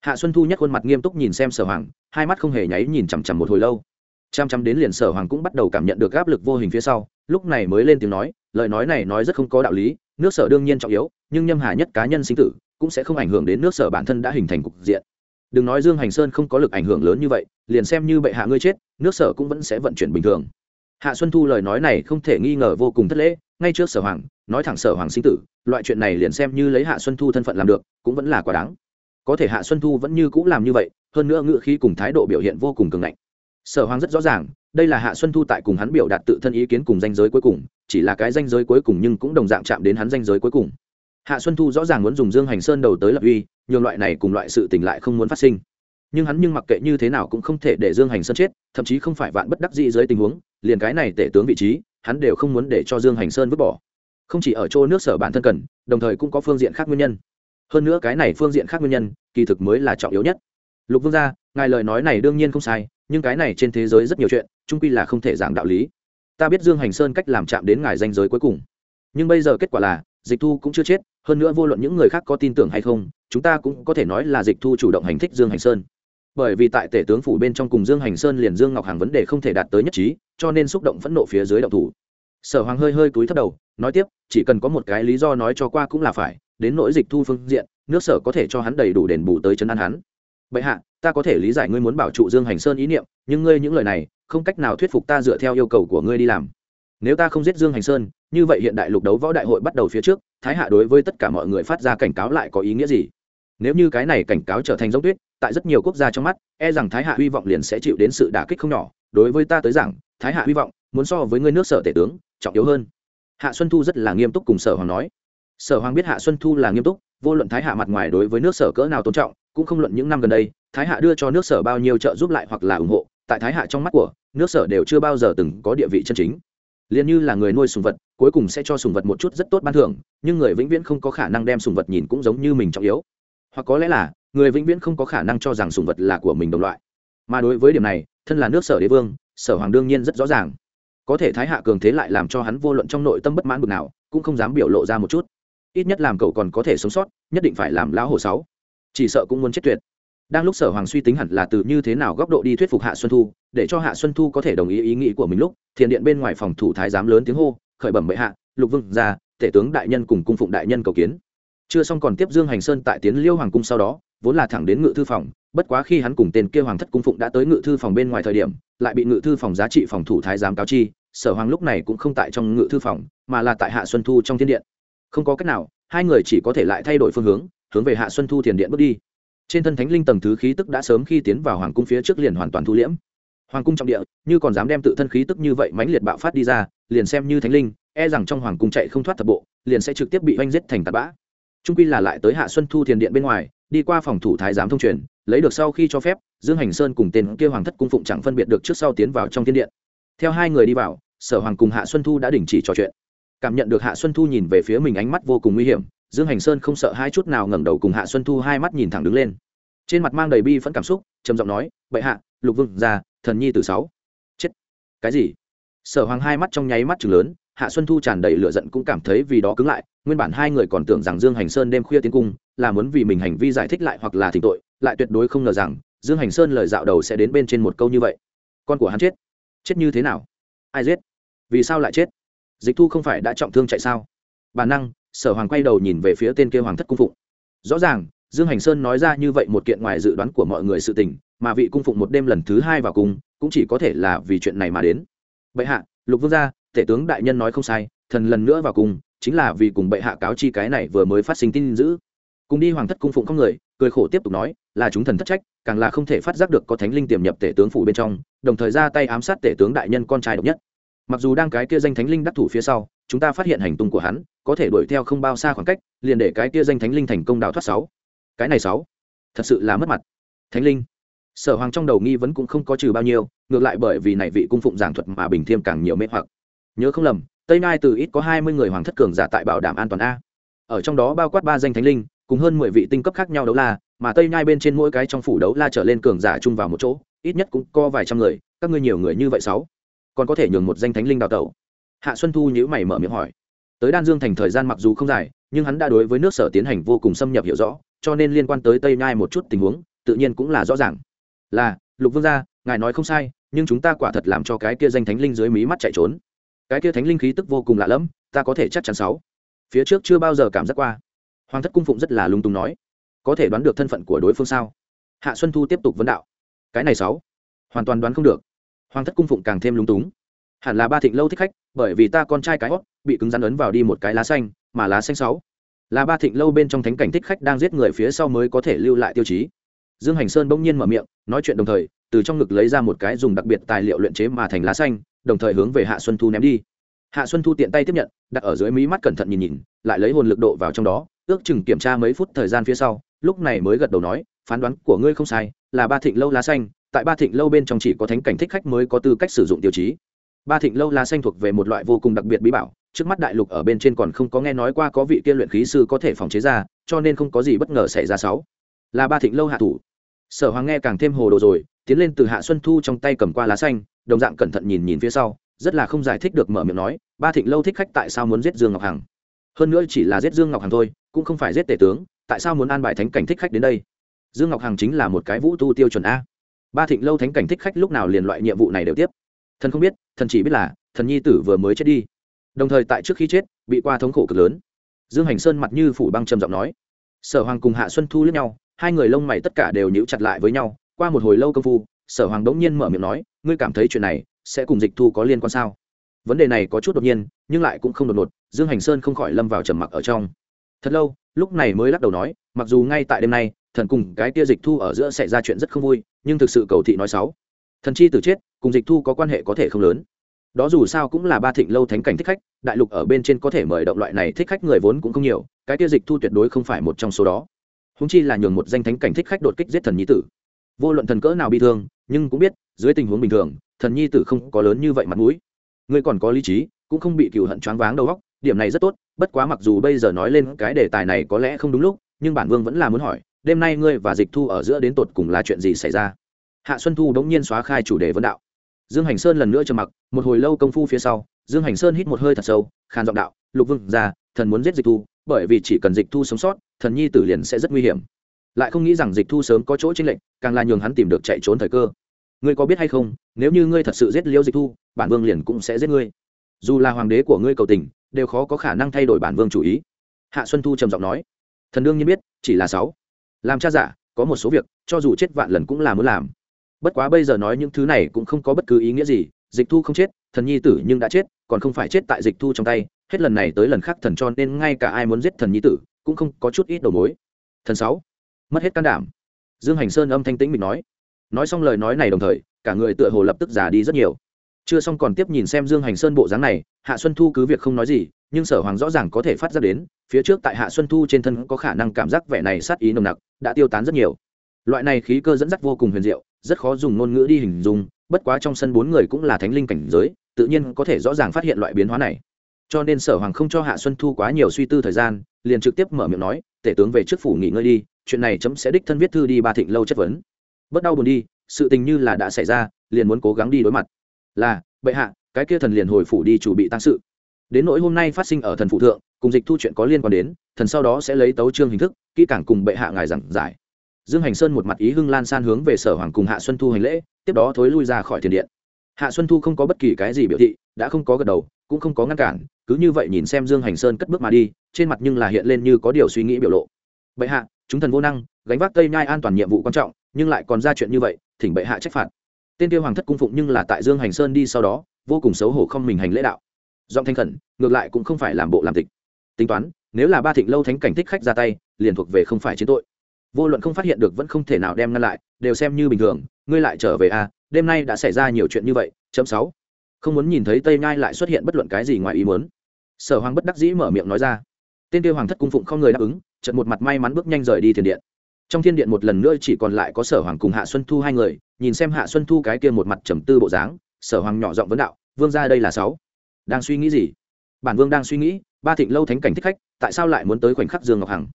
Hạ xuân thu nhất khuôn mặt nghiêm túc nhìn xem sở hoàng, hai mắt không hề nháy nhìn chằm chằm một hồi lâu. Chăm chăm đến liền sở hoàng cũng bắt đầu cảm nhận được áp lực vô hình phía sau, lúc này mới lên tiếng nói, lời nói này nói rất không có đạo lý nước sở đương nhiên trọng yếu, nhưng nhâm hà nhất cá nhân sinh tử cũng sẽ không ảnh hưởng đến nước sở bản thân đã hình thành cục diện. Đừng nói dương hành sơn không có lực ảnh hưởng lớn như vậy, liền xem như bệ hạ ngươi chết, nước sở cũng vẫn sẽ vận chuyển bình thường. Hạ xuân thu lời nói này không thể nghi ngờ vô cùng thất lễ, ngay trước sở hoàng, nói thẳng sở hoàng sinh tử, loại chuyện này liền xem như lấy hạ xuân thu thân phận làm được, cũng vẫn là quá đáng. Có thể hạ xuân thu vẫn như c ũ làm như vậy, hơn nữa ngự khí cùng thái độ biểu hiện vô cùng cường ngạnh. Sở hoàng rất rõ ràng đây là hạ xuân thu tại cùng hắn biểu đạt tự thân ý kiến cùng danh giới cuối cùng, chỉ là cái danh giới cuối cùng nhưng cũng đồng dạng chạm đến hắn danh giới cuối cùng. Hạ xuân thu rõ ràng muốn dùng dương hành sơn đầu tới lập uy, nhường loại này cùng loại sự tình lại không muốn phát sinh. Nhưng hắn nhưng mặc kệ như thế nào cũng không thể để dương hành sơn chết, thậm chí không phải vạn bất đắc dĩ dưới tình huống, liền cái này tể tướng vị trí, hắn đều không muốn để cho dương hành sơn vứt bỏ. Không chỉ ở chỗ nước sở bản thân cần, đồng thời cũng có phương diện khác nguyên nhân. Hơn nữa cái này phương diện khác nguyên nhân, kỳ thực mới là trọng yếu nhất. Lục vương gia, ngài lời nói này đương nhiên không sai, nhưng cái này trên thế giới rất nhiều chuyện trung quy là không thể giảng đạo lý. Ta biết dương hành sơn cách làm chạm đến ngài danh giới cuối cùng. Nhưng bây giờ kết quả là, dịch thu cũng chưa chết, hơn nữa vô luận những người khác có tin tưởng hay không, chúng ta cũng có thể nói là dịch thu chủ động hành thích dương hành sơn. Bởi vì tại tể tướng phủ bên trong cùng dương hành sơn liền dương ngọc hàng vấn đề không thể đạt tới nhất trí, cho nên xúc động phẫn nộ phía dưới động thủ. Sở hoàng hơi hơi cúi thấp đầu, nói tiếp, chỉ cần có một cái lý do nói cho qua cũng là phải, đến nỗi dịch thu phương diện, nước sở có thể cho hắn đầy đủ đền bù tới chân ăn hắn. Bệ hạ, ta có thể lý giải ngươi muốn bảo trụ dương hành sơn ý niệm, nhưng ngươi những lời này không cách nào thuyết phục ta dựa theo yêu cầu của ngươi đi làm. Nếu ta không giết dương hành sơn, như vậy hiện đại lục đấu võ đại hội bắt đầu phía trước, thái hạ đối với tất cả mọi người phát ra cảnh cáo lại có ý nghĩa gì? Nếu như cái này cảnh cáo trở thành giống tuyết, tại rất nhiều quốc gia trong mắt e rằng thái hạ hy vọng liền sẽ chịu đến sự đả kích không nhỏ. Đối với ta tới rằng thái hạ hy vọng muốn so với ngươi nước sở tể tướng, trọng yếu hơn. Hạ xuân thu rất là nghiêm túc cùng sở hoàng nói. Sở hoàng biết hạ xuân thu là nghiêm túc, vô luận thái hạ mặt ngoài đối với nước sở cỡ nào tôn trọng, cũng không luận những năm gần đây, thái hạ đưa cho nước sở bao nhiêu trợ giúp lại hoặc là ủng hộ tại thái hạ trong mắt của, nước sở đều chưa bao giờ từng có địa vị chân chính. Liền như là người nuôi sùng vật, cuối cùng sẽ cho sùng vật một chút rất tốt ban thưởng, nhưng người vĩnh viễn không có khả năng đem sùng vật nhìn cũng giống như mình trọng yếu. Hoặc có lẽ là, người vĩnh viễn không có khả năng cho rằng sùng vật là của mình đồng loại. Mà đối với điểm này, thân là nước sở đế vương, sở hoàng đương nhiên rất rõ ràng. Có thể thái hạ cường thế lại làm cho hắn vô luận trong nội tâm bất mãn bực nào, cũng không dám biểu lộ ra một chút. Ít nhất làm cậu còn có thể sống sót, nhất định phải làm lão hồ sáu. Chỉ sợ cũng muốn chết tuyệt đang lúc sở hoàng suy tính hẳn là từ như thế nào góc độ đi thuyết phục hạ xuân thu, để cho hạ xuân thu có thể đồng ý ý nghĩ của mình lúc, thiền điện bên ngoài phòng thủ thái giám lớn tiếng hô, khởi bẩm bệ hạ, lục vương gia tể tướng đại nhân cùng cung phụng đại nhân cầu kiến. Chưa xong còn tiếp dương hành sơn tại tiến liêu hoàng cung sau đó, vốn là thẳng đến ngự thư phòng, bất quá khi hắn cùng tên kia hoàng thất cung phụng đã tới ngự thư phòng bên ngoài thời điểm, lại bị ngự thư phòng giá trị phòng thủ thái giám cáo chi, sở hoàng lúc này cũng không tại trong ngự thư phòng, mà là tại hạ xuân thu trong thiên điện. Không có cách nào, hai người chỉ có thể lại thay đổi phương hướng hướng về hạ xuân thu thiền điện bước đi trên thân thánh linh tầng thứ khí tức đã sớm khi tiến vào hoàng cung phía trước liền hoàn toàn thu liễm. Hoàng cung trong địa, như còn dám đem tự thân khí tức như vậy mãnh liệt bạo phát đi ra, liền xem như thánh linh e rằng trong hoàng cung chạy không thoát thập bộ, liền sẽ trực tiếp bị oanh giết thành tạt bã. Trung quy là lại tới hạ xuân thu thiền điện bên ngoài, đi qua phòng thủ thái giám thông truyền, lấy được sau khi cho phép, dương hành sơn cùng tên kia hoàng thất cung phụng chẳng phân biệt được trước sau tiến vào trong thiên điện. Theo hai người đi vào, sở hoàng cùng hạ xuân thu đã đình chỉ trò chuyện. Cảm nhận được hạ xuân thu nhìn về phía mình ánh mắt vô cùng nguy hiểm dương hành sơn không sợ hai chút nào ngẩng đầu cùng hạ xuân thu hai mắt nhìn thẳng đứng lên. Trên mặt mang đầy bi phẫn cảm xúc, trầm giọng nói, bệ hạ, lục vương già, thần nhi từ sáu. Chết. Cái gì? Sở hoàng hai mắt trong nháy mắt chừng lớn, hạ xuân thu tràn đầy lửa giận cũng cảm thấy vì đó cứng lại, nguyên bản hai người còn tưởng rằng dương hành sơn đêm khuya tiến cung, là muốn vì mình hành vi giải thích lại hoặc là thỉnh tội, lại tuyệt đối không ngờ rằng, dương hành sơn lời dạo đầu sẽ đến bên trên một câu như vậy. Con của hắn chết. Chết như thế nào? Ai giết? Vì sao lại chết? Dịch thu không phải đã trọng thương chạy sao? Bản năng sở hoàng quay đầu nhìn về phía tên kia hoàng thất cung phụng. Rõ ràng, dương hành sơn nói ra như vậy một kiện ngoài dự đoán của mọi người sự tình, mà vị cung phụng một đêm lần thứ hai vào cung, cũng chỉ có thể là vì chuyện này mà đến. Bệ hạ, lục vương gia, tể tướng đại nhân nói không sai, thần lần nữa vào cung, chính là vì cùng bệ hạ cáo chi cái này vừa mới phát sinh tin dữ. Cùng đi hoàng thất cung phụng không người, cười khổ tiếp tục nói, là chúng thần thất trách, càng là không thể phát giác được có thánh linh tiềm nhập tể tướng phủ bên trong, đồng thời ra tay ám sát tể tướng đại nhân con trai độc nhất. Mặc dù đang cái kia danh thánh linh đắc thủ phía sau, chúng ta phát hiện hành tung của hắn có thể đuổi theo không bao xa khoảng cách, liền để cái kia danh thánh linh thành công đào thoát sáu. Cái này sáu, thật sự là mất mặt. Thánh linh, sở hoàng trong đầu nghi vấn cũng không có trừ bao nhiêu, ngược lại bởi vì này vị cung phụng giảng thuật mà bình thiêm càng nhiều mê hoặc. Nhớ không lầm, tây nai từ ít có hai mươi người hoàng thất cường giả tại bảo đảm an toàn a. Ở trong đó bao quát ba danh thánh linh, cùng hơn mười vị tinh cấp khác nhau đấu la, mà tây nai bên trên mỗi cái trong phủ đấu la trở lên cường giả chung vào một chỗ, ít nhất cũng có vài trăm người, các ngươi nhiều người như vậy sáu. Còn có thể nhường một danh thánh linh đào tẩu. Hạ xuân thu nhữ mày mở miệng hỏi tới đan dương thành thời gian mặc dù không dài, nhưng hắn đã đối với nước sở tiến hành vô cùng xâm nhập hiểu rõ, cho nên liên quan tới tây nhai một chút tình huống, tự nhiên cũng là rõ ràng. Là, lục vương gia, ngài nói không sai, nhưng chúng ta quả thật làm cho cái kia danh thánh linh dưới mí mắt chạy trốn. Cái kia thánh linh khí tức vô cùng lạ lẫm, ta có thể chắc chắn sáu. Phía trước chưa bao giờ cảm giác qua. Hoàng thất cung phụng rất là lung tung nói. Có thể đoán được thân phận của đối phương sao? Hạ xuân thu tiếp tục vấn đạo. Cái này sáu, hoàn toàn đoán không được. Hoàng thất cung phụng càng thêm lung túng. Hẳn là ba thịnh lâu thích khách, bởi vì ta con trai cái hót bị cứng rắn ấn vào đi một cái lá xanh, mà lá xanh sáu. Là ba thịnh lâu bên trong thánh cảnh thích khách đang giết người phía sau mới có thể lưu lại tiêu chí. Dương hành sơn bỗng nhiên mở miệng, nói chuyện đồng thời, từ trong ngực lấy ra một cái dùng đặc biệt tài liệu luyện chế mà thành lá xanh, đồng thời hướng về hạ xuân thu ném đi. Hạ xuân thu tiện tay tiếp nhận, đặt ở dưới mí mắt cẩn thận nhìn nhìn, lại lấy hồn lực độ vào trong đó, ước chừng kiểm tra mấy phút thời gian phía sau, lúc này mới gật đầu nói, phán đoán của ngươi không sai, là ba thịnh lâu lá xanh, tại ba thịnh lâu bên trong chỉ có thánh cảnh thích khách mới có tư cách sử dụng tiêu chí. Ba thịnh lâu lá xanh thuộc về một loại vô cùng đặc biệt bí bảo trước mắt đại lục ở bên trên còn không có nghe nói qua có vị kia luyện khí sư có thể phòng chế ra, cho nên không có gì bất ngờ xảy ra sáu. Là ba thịnh lâu hạ thủ. Sở hoàng nghe càng thêm hồ đồ rồi, tiến lên từ hạ xuân thu trong tay cầm qua lá xanh, đồng dạng cẩn thận nhìn nhìn phía sau, rất là không giải thích được mở miệng nói, ba thịnh lâu thích khách tại sao muốn giết dương ngọc hằng? Hơn nữa chỉ là giết dương ngọc hằng thôi, cũng không phải giết tể tướng, tại sao muốn an bài thánh cảnh thích khách đến đây? Dương ngọc hằng chính là một cái vũ tu tiêu chuẩn a. Ba thịnh lâu thánh cảnh thích khách lúc nào liền loại nhiệm vụ này đều tiếp. Thần không biết, thần chỉ biết là, thần nhi tử vừa mới chết đi đồng thời tại trước khi chết, bị qua thống khổ cực lớn. Dương hành sơn mặt như phủ băng trầm giọng nói. Sở hoàng cùng hạ xuân thu lướt nhau, hai người lông mày tất cả đều nhíu chặt lại với nhau, qua một hồi lâu công phu, sở hoàng đống nhiên mở miệng nói, ngươi cảm thấy chuyện này sẽ cùng dịch thu có liên quan sao? Vấn đề này có chút đột nhiên, nhưng lại cũng không đột ngột, dương hành sơn không khỏi lâm vào trầm mặc ở trong. Thật lâu, lúc này mới lắc đầu nói, mặc dù ngay tại đêm nay, thần cùng cái kia dịch thu ở giữa xảy ra chuyện rất không vui, nhưng thực sự cầu thị nói xấu. Thần chi tử chết, cùng dịch thu có quan hệ có thể không lớn đó dù sao cũng là ba thịnh lâu thánh cảnh thích khách, đại lục ở bên trên có thể mời động loại này thích khách người vốn cũng không nhiều, cái kia dịch thu tuyệt đối không phải một trong số đó. Húng chi là nhường một danh thánh cảnh thích khách đột kích giết thần nhi tử. Vô luận thần cỡ nào bị thương, nhưng cũng biết, dưới tình huống bình thường, thần nhi tử không có lớn như vậy mặt mũi. Ngươi còn có lý trí, cũng không bị cựu hận choáng váng đầu óc, điểm này rất tốt, bất quá mặc dù bây giờ nói lên cái đề tài này có lẽ không đúng lúc, nhưng bản vương vẫn là muốn hỏi, đêm nay ngươi và dịch thu ở giữa đến tột cùng là chuyện gì xảy ra? Hạ xuân thu đống nhiên xóa khai chủ đề vấn đạo dương hành sơn lần nữa trầm mặc, một hồi lâu công phu phía sau, dương hành sơn hít một hơi thật sâu, khàn giọng đạo, lục vương ra thần muốn giết dịch thu, bởi vì chỉ cần dịch thu sống sót, thần nhi tử liền sẽ rất nguy hiểm. Lại không nghĩ rằng dịch thu sớm có chỗ tranh lệnh càng là nhường hắn tìm được chạy trốn thời cơ. Ngươi có biết hay không, nếu như ngươi thật sự giết liễu dịch thu, bản vương liền cũng sẽ giết ngươi. Dù là hoàng đế của ngươi cầu tình, đều khó có khả năng thay đổi bản vương chủ ý. Hạ xuân thu trầm giọng nói. Thần đương nhiên biết, chỉ là sáu. Làm cha giả, có một số việc, cho dù chết vạn lần cũng là muốn làm bất quá bây giờ nói những thứ này cũng không có bất cứ ý nghĩa gì, dịch thu không chết, thần nhi tử nhưng đã chết, còn không phải chết tại dịch thu trong tay, hết lần này tới lần khác thần cho nên ngay cả ai muốn giết thần nhi tử cũng không có chút ít đầu mối. Thần sáu, mất hết can đảm. Dương hành sơn âm thanh tĩnh mình nói. Nói xong lời nói này đồng thời, cả người tựa hồ lập tức già đi rất nhiều. Chưa xong còn tiếp nhìn xem dương hành sơn bộ dáng này, hạ xuân thu cứ việc không nói gì, nhưng sở hoàng rõ ràng có thể phát ra đến, phía trước tại hạ xuân thu trên thân có khả năng cảm giác vẻ này sát ý nồng nặc, đã tiêu tán rất nhiều. Loại này khí cơ dẫn dắt vô cùng huyền diệu rất khó dùng ngôn ngữ đi hình dung, bất quá trong sân bốn người cũng là thánh linh cảnh giới, tự nhiên có thể rõ ràng phát hiện loại biến hóa này. Cho nên sở hoàng không cho hạ xuân thu quá nhiều suy tư thời gian, liền trực tiếp mở miệng nói, tể tướng về trước phủ nghỉ ngơi đi, chuyện này chấm sẽ đích thân viết thư đi ba thịnh lâu chất vấn. Bất đau buồn đi, sự tình như là đã xảy ra, liền muốn cố gắng đi đối mặt. Là, bệ hạ, cái kia thần liền hồi phủ đi chủ bị tăng sự. Đến nỗi hôm nay phát sinh ở thần phụ thượng, cùng dịch thu chuyện có liên quan đến, thần sau đó sẽ lấy tấu trương hình thức, kỹ càng cùng bệ hạ ngài giảng giải dương hành sơn một mặt ý hưng lan san hướng về sở hoàng cùng hạ xuân thu hành lễ, tiếp đó thối lui ra khỏi thiền điện. Hạ xuân thu không có bất kỳ cái gì biểu thị, đã không có gật đầu, cũng không có ngăn cản, cứ như vậy nhìn xem dương hành sơn cất bước mà đi, trên mặt nhưng là hiện lên như có điều suy nghĩ biểu lộ. Bệ hạ, chúng thần vô năng, gánh vác tây nhai an toàn nhiệm vụ quan trọng, nhưng lại còn ra chuyện như vậy, thỉnh bệ hạ trách phạt. Tên tiêu hoàng thất cung phụng nhưng là tại dương hành sơn đi sau đó, vô cùng xấu hổ không mình hành lễ đạo. Giọng thanh khẩn, ngược lại cũng không phải làm bộ làm tịch. Tính toán, nếu là ba thịnh lâu thánh cảnh thích khách ra tay, liền thuộc về không phải chiến tội vô luận không phát hiện được vẫn không thể nào đem ngăn lại đều xem như bình thường ngươi lại trở về a à, đêm nay đã xảy ra nhiều chuyện như vậy chấm sáu. Không muốn nhìn thấy tây nhai lại xuất hiện bất luận cái gì ngoài ý muốn. Sở hoàng bất đắc dĩ mở miệng nói ra. Tên tiêu hoàng thất cung phụng không người đáp ứng trận một mặt may mắn bước nhanh rời đi thiền điện. Trong thiên điện một lần nữa chỉ còn lại có sở hoàng cùng hạ xuân thu hai người nhìn xem hạ xuân thu cái kia một mặt trầm tư bộ dáng sở hoàng nhỏ giọng vấn đạo vương ra đây là sáu. Đang suy nghĩ gì? Bản vương đang suy nghĩ ba thịnh lâu thánh cảnh thích khách tại sao lại muốn tới khoảnh khắc dương ngọc hằng?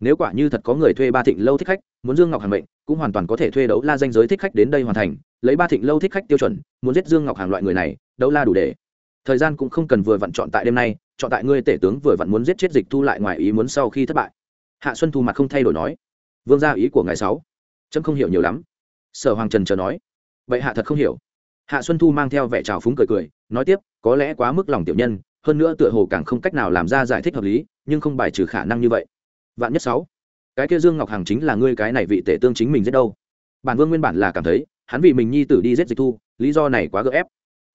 Nếu quả như thật có người thuê ba thịnh lâu thích khách, muốn dương ngọc hàng mệnh, cũng hoàn toàn có thể thuê đấu la danh giới thích khách đến đây hoàn thành, lấy ba thịnh lâu thích khách tiêu chuẩn, muốn giết dương ngọc hàng loại người này, đấu la đủ để. Thời gian cũng không cần vừa vặn chọn tại đêm nay, chọn tại ngươi tể tướng vừa vặn muốn giết chết dịch thu lại ngoài ý muốn sau khi thất bại. Hạ xuân thu mặt không thay đổi nói. Vương gia ý của ngài sáu. Trâm không hiểu nhiều lắm. Sở hoàng trần chờ nói. Vậy hạ thật không hiểu. Hạ xuân thu mang theo vẻ trào phúng cười cười, nói tiếp, có lẽ quá mức lòng tiểu nhân, hơn nữa tựa hồ càng không cách nào làm ra giải thích hợp lý, nhưng không bài trừ khả năng như vậy vạn nhất sáu. Cái kia dương ngọc hằng chính là ngươi cái này vị tể tương chính mình giết đâu? Bản vương nguyên bản là cảm thấy, hắn vì mình nhi tử đi giết dịch thu, lý do này quá gỡ ép.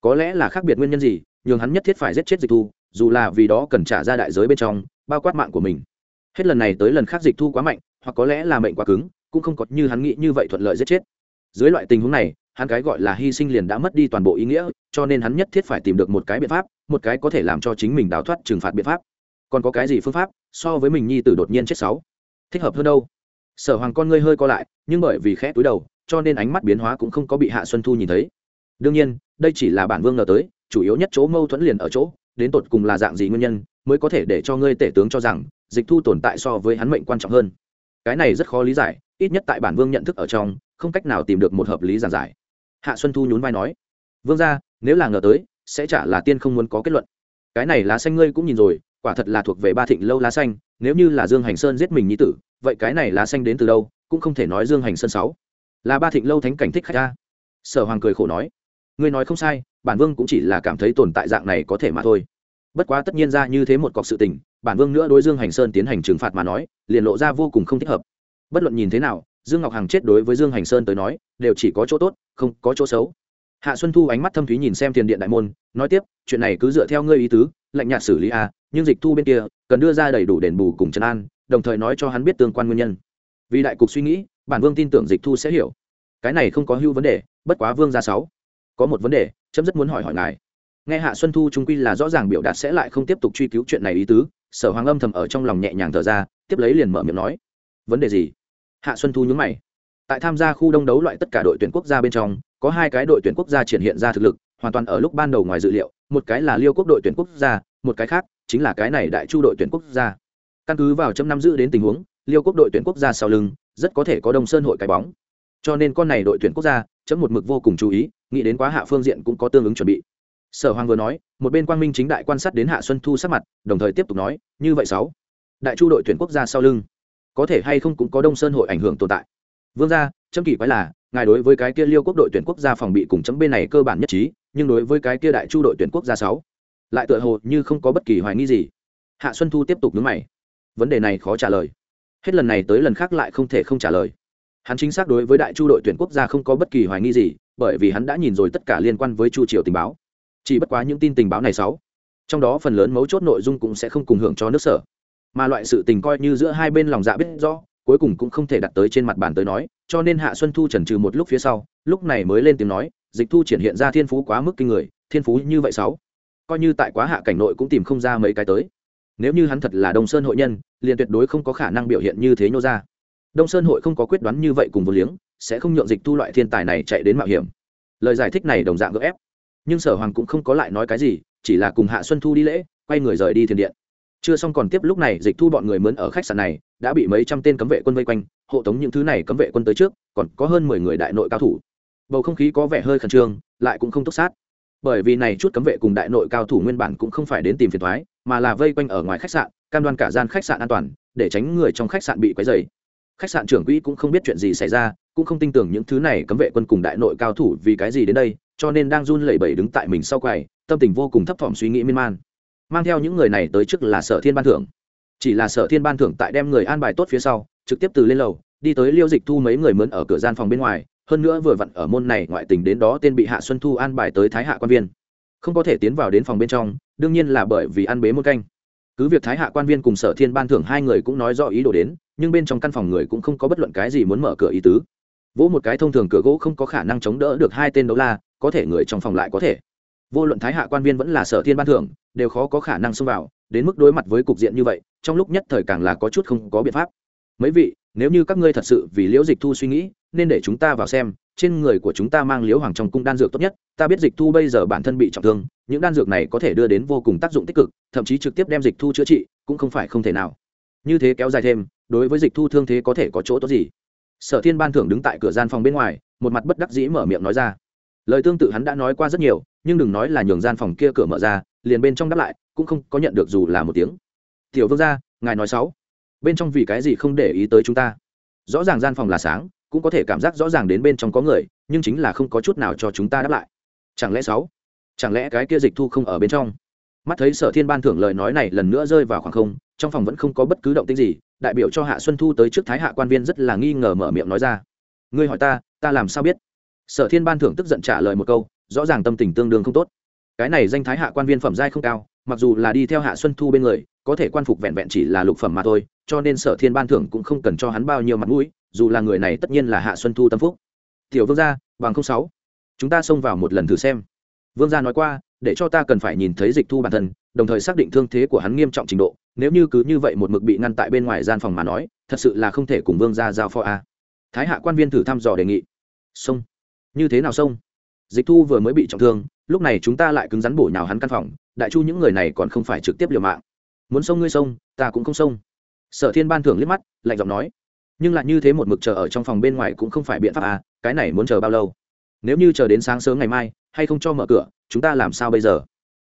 Có lẽ là khác biệt nguyên nhân gì, nhường hắn nhất thiết phải giết chết dịch thu, dù là vì đó cần trả ra đại giới bên trong, bao quát mạng của mình. Hết lần này tới lần khác dịch thu quá mạnh, hoặc có lẽ là mệnh quá cứng, cũng không có như hắn nghĩ như vậy thuận lợi giết chết. Dưới loại tình huống này, hắn cái gọi là hy sinh liền đã mất đi toàn bộ ý nghĩa, cho nên hắn nhất thiết phải tìm được một cái biện pháp, một cái có thể làm cho chính mình đào thoát trừng phạt biện pháp còn có cái gì phương pháp so với mình nhi tử đột nhiên chết sáu? Thích hợp hơn đâu. Sở hoàng con ngươi hơi co lại, nhưng bởi vì khẽ túi đầu, cho nên ánh mắt biến hóa cũng không có bị hạ xuân thu nhìn thấy. Đương nhiên, đây chỉ là bản vương ngờ tới, chủ yếu nhất chỗ mâu thuẫn liền ở chỗ, đến tột cùng là dạng gì nguyên nhân, mới có thể để cho ngươi tể tướng cho rằng, dịch thu tồn tại so với hắn mệnh quan trọng hơn. Cái này rất khó lý giải, ít nhất tại bản vương nhận thức ở trong, không cách nào tìm được một hợp lý giản giải. Hạ xuân thu nhún vai nói, vương ra nếu là ngờ tới, sẽ chả là tiên không muốn có kết luận. Cái này lá xanh ngươi cũng nhìn rồi quả thật là thuộc về ba thịnh lâu lá xanh, nếu như là dương hành sơn giết mình nhi tử, vậy cái này lá xanh đến từ đâu, cũng không thể nói dương hành sơn sáu là ba thịnh lâu thánh cảnh thích khách ta sở hoàng cười khổ nói, ngươi nói không sai, bản vương cũng chỉ là cảm thấy tồn tại dạng này có thể mà thôi. Bất quá tất nhiên ra như thế một cọc sự tình, bản vương nữa đối dương hành sơn tiến hành trừng phạt mà nói, liền lộ ra vô cùng không thích hợp. Bất luận nhìn thế nào, dương ngọc hằng chết đối với dương hành sơn tới nói, đều chỉ có chỗ tốt, không có chỗ xấu hạ xuân thu ánh mắt thâm thúy nhìn xem tiền điện đại môn, nói tiếp, chuyện này cứ dựa theo ngươi ý tứ, lạnh nhạt xử lý a nhưng dịch thu bên kia, cần đưa ra đầy đủ đền bù cùng trấn an, đồng thời nói cho hắn biết tương quan nguyên nhân. Vì đại cục suy nghĩ, bản vương tin tưởng dịch thu sẽ hiểu. Cái này không có hưu vấn đề, bất quá vương ra sáu. Có một vấn đề, chấm rất muốn hỏi hỏi ngài. Nghe hạ xuân thu trung quy là rõ ràng biểu đạt sẽ lại không tiếp tục truy cứu chuyện này ý tứ, sở hoàng âm thầm ở trong lòng nhẹ nhàng thở ra, tiếp lấy liền mở miệng nói. Vấn đề gì? Hạ xuân thu nhúng mày. Tại tham gia khu đông đấu loại tất cả đội tuyển quốc gia bên trong có hai cái đội tuyển quốc gia triển hiện ra thực lực, hoàn toàn ở lúc ban đầu ngoài dự liệu, một cái là liêu quốc đội tuyển quốc gia, một cái khác chính là cái này đại chu đội tuyển quốc gia. Căn cứ vào chấm năm giữ đến tình huống, liêu quốc đội tuyển quốc gia sau lưng rất có thể có đông sơn hội cái bóng. Cho nên con này đội tuyển quốc gia, chấm một mực vô cùng chú ý, nghĩ đến quá hạ phương diện cũng có tương ứng chuẩn bị. Sở hoàng vừa nói, một bên quang minh chính đại quan sát đến hạ xuân thu sắc mặt, đồng thời tiếp tục nói, như vậy sáu, đại chu đội tuyển quốc gia sau lưng, có thể hay không cũng có đông sơn hội ảnh hưởng tồn tại. Vương gia, chấm kỳ quái là ngài đối với cái kia liêu quốc đội tuyển quốc gia phòng bị cùng chấm bên này cơ bản nhất trí, nhưng đối với cái kia đại chu đội tuyển quốc gia sáu, lại tựa hồ như không có bất kỳ hoài nghi gì. Hạ xuân thu tiếp tục nhớ mày. Vấn đề này khó trả lời. Hết lần này tới lần khác lại không thể không trả lời. Hắn chính xác đối với đại chu đội tuyển quốc gia không có bất kỳ hoài nghi gì, bởi vì hắn đã nhìn rồi tất cả liên quan với chu triều tình báo. Chỉ bất quá những tin tình báo này sáu, trong đó phần lớn mấu chốt nội dung cũng sẽ không cùng hưởng cho nước sở. Mà loại sự tình coi như giữa hai bên lòng dạ biết rõ cuối cùng cũng không thể đặt tới trên mặt bàn tới nói, cho nên hạ xuân thu trần trừ một lúc phía sau, lúc này mới lên tiếng nói, dịch thu triển hiện ra thiên phú quá mức kinh người, thiên phú như vậy sáu. Coi như tại quá hạ cảnh nội cũng tìm không ra mấy cái tới. Nếu như hắn thật là đông sơn hội nhân, liền tuyệt đối không có khả năng biểu hiện như thế nhô ra. Đông sơn hội không có quyết đoán như vậy cùng vô liếng, sẽ không nhượng dịch thu loại thiên tài này chạy đến mạo hiểm. Lời giải thích này đồng dạng gỡ ép. Nhưng sở hoàng cũng không có lại nói cái gì, chỉ là cùng hạ xuân thu đi lễ, quay người rời đi thiền điện. Chưa xong còn tiếp, lúc này dịch thu bọn người mướn ở khách sạn này đã bị mấy trăm tên cấm vệ quân vây quanh, hộ tống những thứ này cấm vệ quân tới trước, còn có hơn mười người đại nội cao thủ. Bầu không khí có vẻ hơi khẩn trương, lại cũng không túc sát. Bởi vì này chút cấm vệ cùng đại nội cao thủ nguyên bản cũng không phải đến tìm phiền thoái, mà là vây quanh ở ngoài khách sạn, cam đoan cả gian khách sạn an toàn, để tránh người trong khách sạn bị quấy dày khách sạn trưởng quỹ cũng không biết chuyện gì xảy ra, cũng không tin tưởng những thứ này cấm vệ quân cùng đại nội cao thủ vì cái gì đến đây, cho nên đang run lẩy bẩy đứng tại mình sau quầy, tâm tình vô cùng thấp thỏm suy nghĩ miên man. Mang theo những người này tới trước là sở thiên ban thưởng chỉ là sở thiên ban thưởng tại đem người an bài tốt phía sau, trực tiếp từ lên lầu, đi tới liêu dịch thu mấy người mướn ở cửa gian phòng bên ngoài, hơn nữa vừa vặn ở môn này ngoại tình đến đó tên bị hạ xuân thu an bài tới thái hạ quan viên. Không có thể tiến vào đến phòng bên trong, đương nhiên là bởi vì ăn bế môn canh. Cứ việc thái hạ quan viên cùng sở thiên ban thưởng hai người cũng nói rõ ý đồ đến, nhưng bên trong căn phòng người cũng không có bất luận cái gì muốn mở cửa ý tứ. Vỗ một cái thông thường cửa gỗ không có khả năng chống đỡ được hai tên đấu la, có thể người trong phòng lại có thể. Vô luận thái hạ quan viên vẫn là sở thiên ban thưởng, đều khó có khả năng xông vào đến mức đối mặt với cục diện như vậy, trong lúc nhất thời càng là có chút không có biện pháp. Mấy vị, nếu như các ngươi thật sự vì liễu dịch thu suy nghĩ, nên để chúng ta vào xem, trên người của chúng ta mang liễu hoàng trong cung đan dược tốt nhất, ta biết dịch thu bây giờ bản thân bị trọng thương, những đan dược này có thể đưa đến vô cùng tác dụng tích cực, thậm chí trực tiếp đem dịch thu chữa trị, cũng không phải không thể nào. Như thế kéo dài thêm, đối với dịch thu thương thế có thể có chỗ tốt gì? Sở thiên ban thưởng đứng tại cửa gian phòng bên ngoài, một mặt bất đắc dĩ mở miệng nói ra. Lời tương tự hắn đã nói qua rất nhiều, nhưng đừng nói là nhường gian phòng kia cửa mở ra liền bên trong đáp lại, cũng không có nhận được dù là một tiếng. Tiểu vương gia, ngài nói sáu bên trong vì cái gì không để ý tới chúng ta? Rõ ràng gian phòng là sáng, cũng có thể cảm giác rõ ràng đến bên trong có người, nhưng chính là không có chút nào cho chúng ta đáp lại. Chẳng lẽ sáu chẳng lẽ cái kia dịch thu không ở bên trong? Mắt thấy sở thiên ban thưởng lời nói này lần nữa rơi vào khoảng không, trong phòng vẫn không có bất cứ động tĩnh gì, đại biểu cho hạ xuân thu tới trước thái hạ quan viên rất là nghi ngờ mở miệng nói ra. Ngươi hỏi ta ta làm sao biết? Sở thiên ban thưởng tức giận trả lời một câu, rõ ràng tâm tình tương đương không tốt cái này danh thái hạ quan viên phẩm giai không cao, mặc dù là đi theo hạ xuân thu bên người, có thể quan phục vẹn vẹn chỉ là lục phẩm mà thôi, cho nên sở thiên ban thưởng cũng không cần cho hắn bao nhiêu mặt mũi, dù là người này tất nhiên là hạ xuân thu tâm phúc. Tiểu vương gia, bằng không sáu, chúng ta xông vào một lần thử xem. Vương gia nói qua, để cho ta cần phải nhìn thấy dịch thu bản thân, đồng thời xác định thương thế của hắn nghiêm trọng trình độ, nếu như cứ như vậy một mực bị ngăn tại bên ngoài gian phòng mà nói, thật sự là không thể cùng vương gia giao phó a. Thái hạ quan viên thử thăm dò đề nghị. Xông. Như thế nào xông? Dịch thu vừa mới bị trọng thương lúc này chúng ta lại cứng rắn bổ nhào hắn căn phòng, đại chu những người này còn không phải trực tiếp liều mạng. Muốn sông ngươi sông, ta cũng không sông. Sở thiên ban thưởng liếc mắt, lạnh giọng nói. Nhưng lại như thế một mực chờ ở trong phòng bên ngoài cũng không phải biện pháp à cái này muốn chờ bao lâu? Nếu như chờ đến sáng sớm ngày mai, hay không cho mở cửa, chúng ta làm sao bây giờ?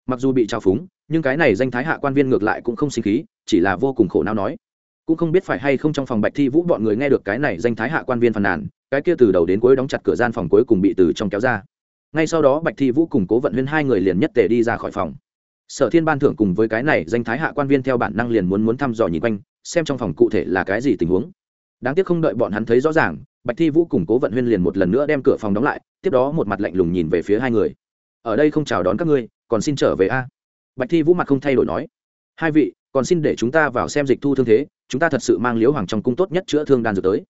Mặc dù bị trao phúng, nhưng cái này danh thái hạ quan viên ngược lại cũng không sinh khí, chỉ là vô cùng khổ não nói. Cũng không biết phải hay không trong phòng bạch thi vũ bọn người nghe được cái này danh thái hạ quan viên phàn nàn, cái kia từ đầu đến cuối đóng chặt cửa gian phòng cuối cùng bị từ trong kéo ra ngay sau đó bạch thi vũ cùng cố vận huyên hai người liền nhất tề đi ra khỏi phòng. Sở thiên ban thưởng cùng với cái này danh thái hạ quan viên theo bản năng liền muốn muốn thăm dò nhìn quanh, xem trong phòng cụ thể là cái gì tình huống. Đáng tiếc không đợi bọn hắn thấy rõ ràng, bạch thi vũ cùng cố vận huyên liền một lần nữa đem cửa phòng đóng lại, tiếp đó một mặt lạnh lùng nhìn về phía hai người. Ở đây không chào đón các ngươi, còn xin trở về a? Bạch thi vũ mặt không thay đổi nói. Hai vị, còn xin để chúng ta vào xem dịch thu thương thế, chúng ta thật sự mang liễu hoàng trong cung tốt nhất chữa thương đan dược tới.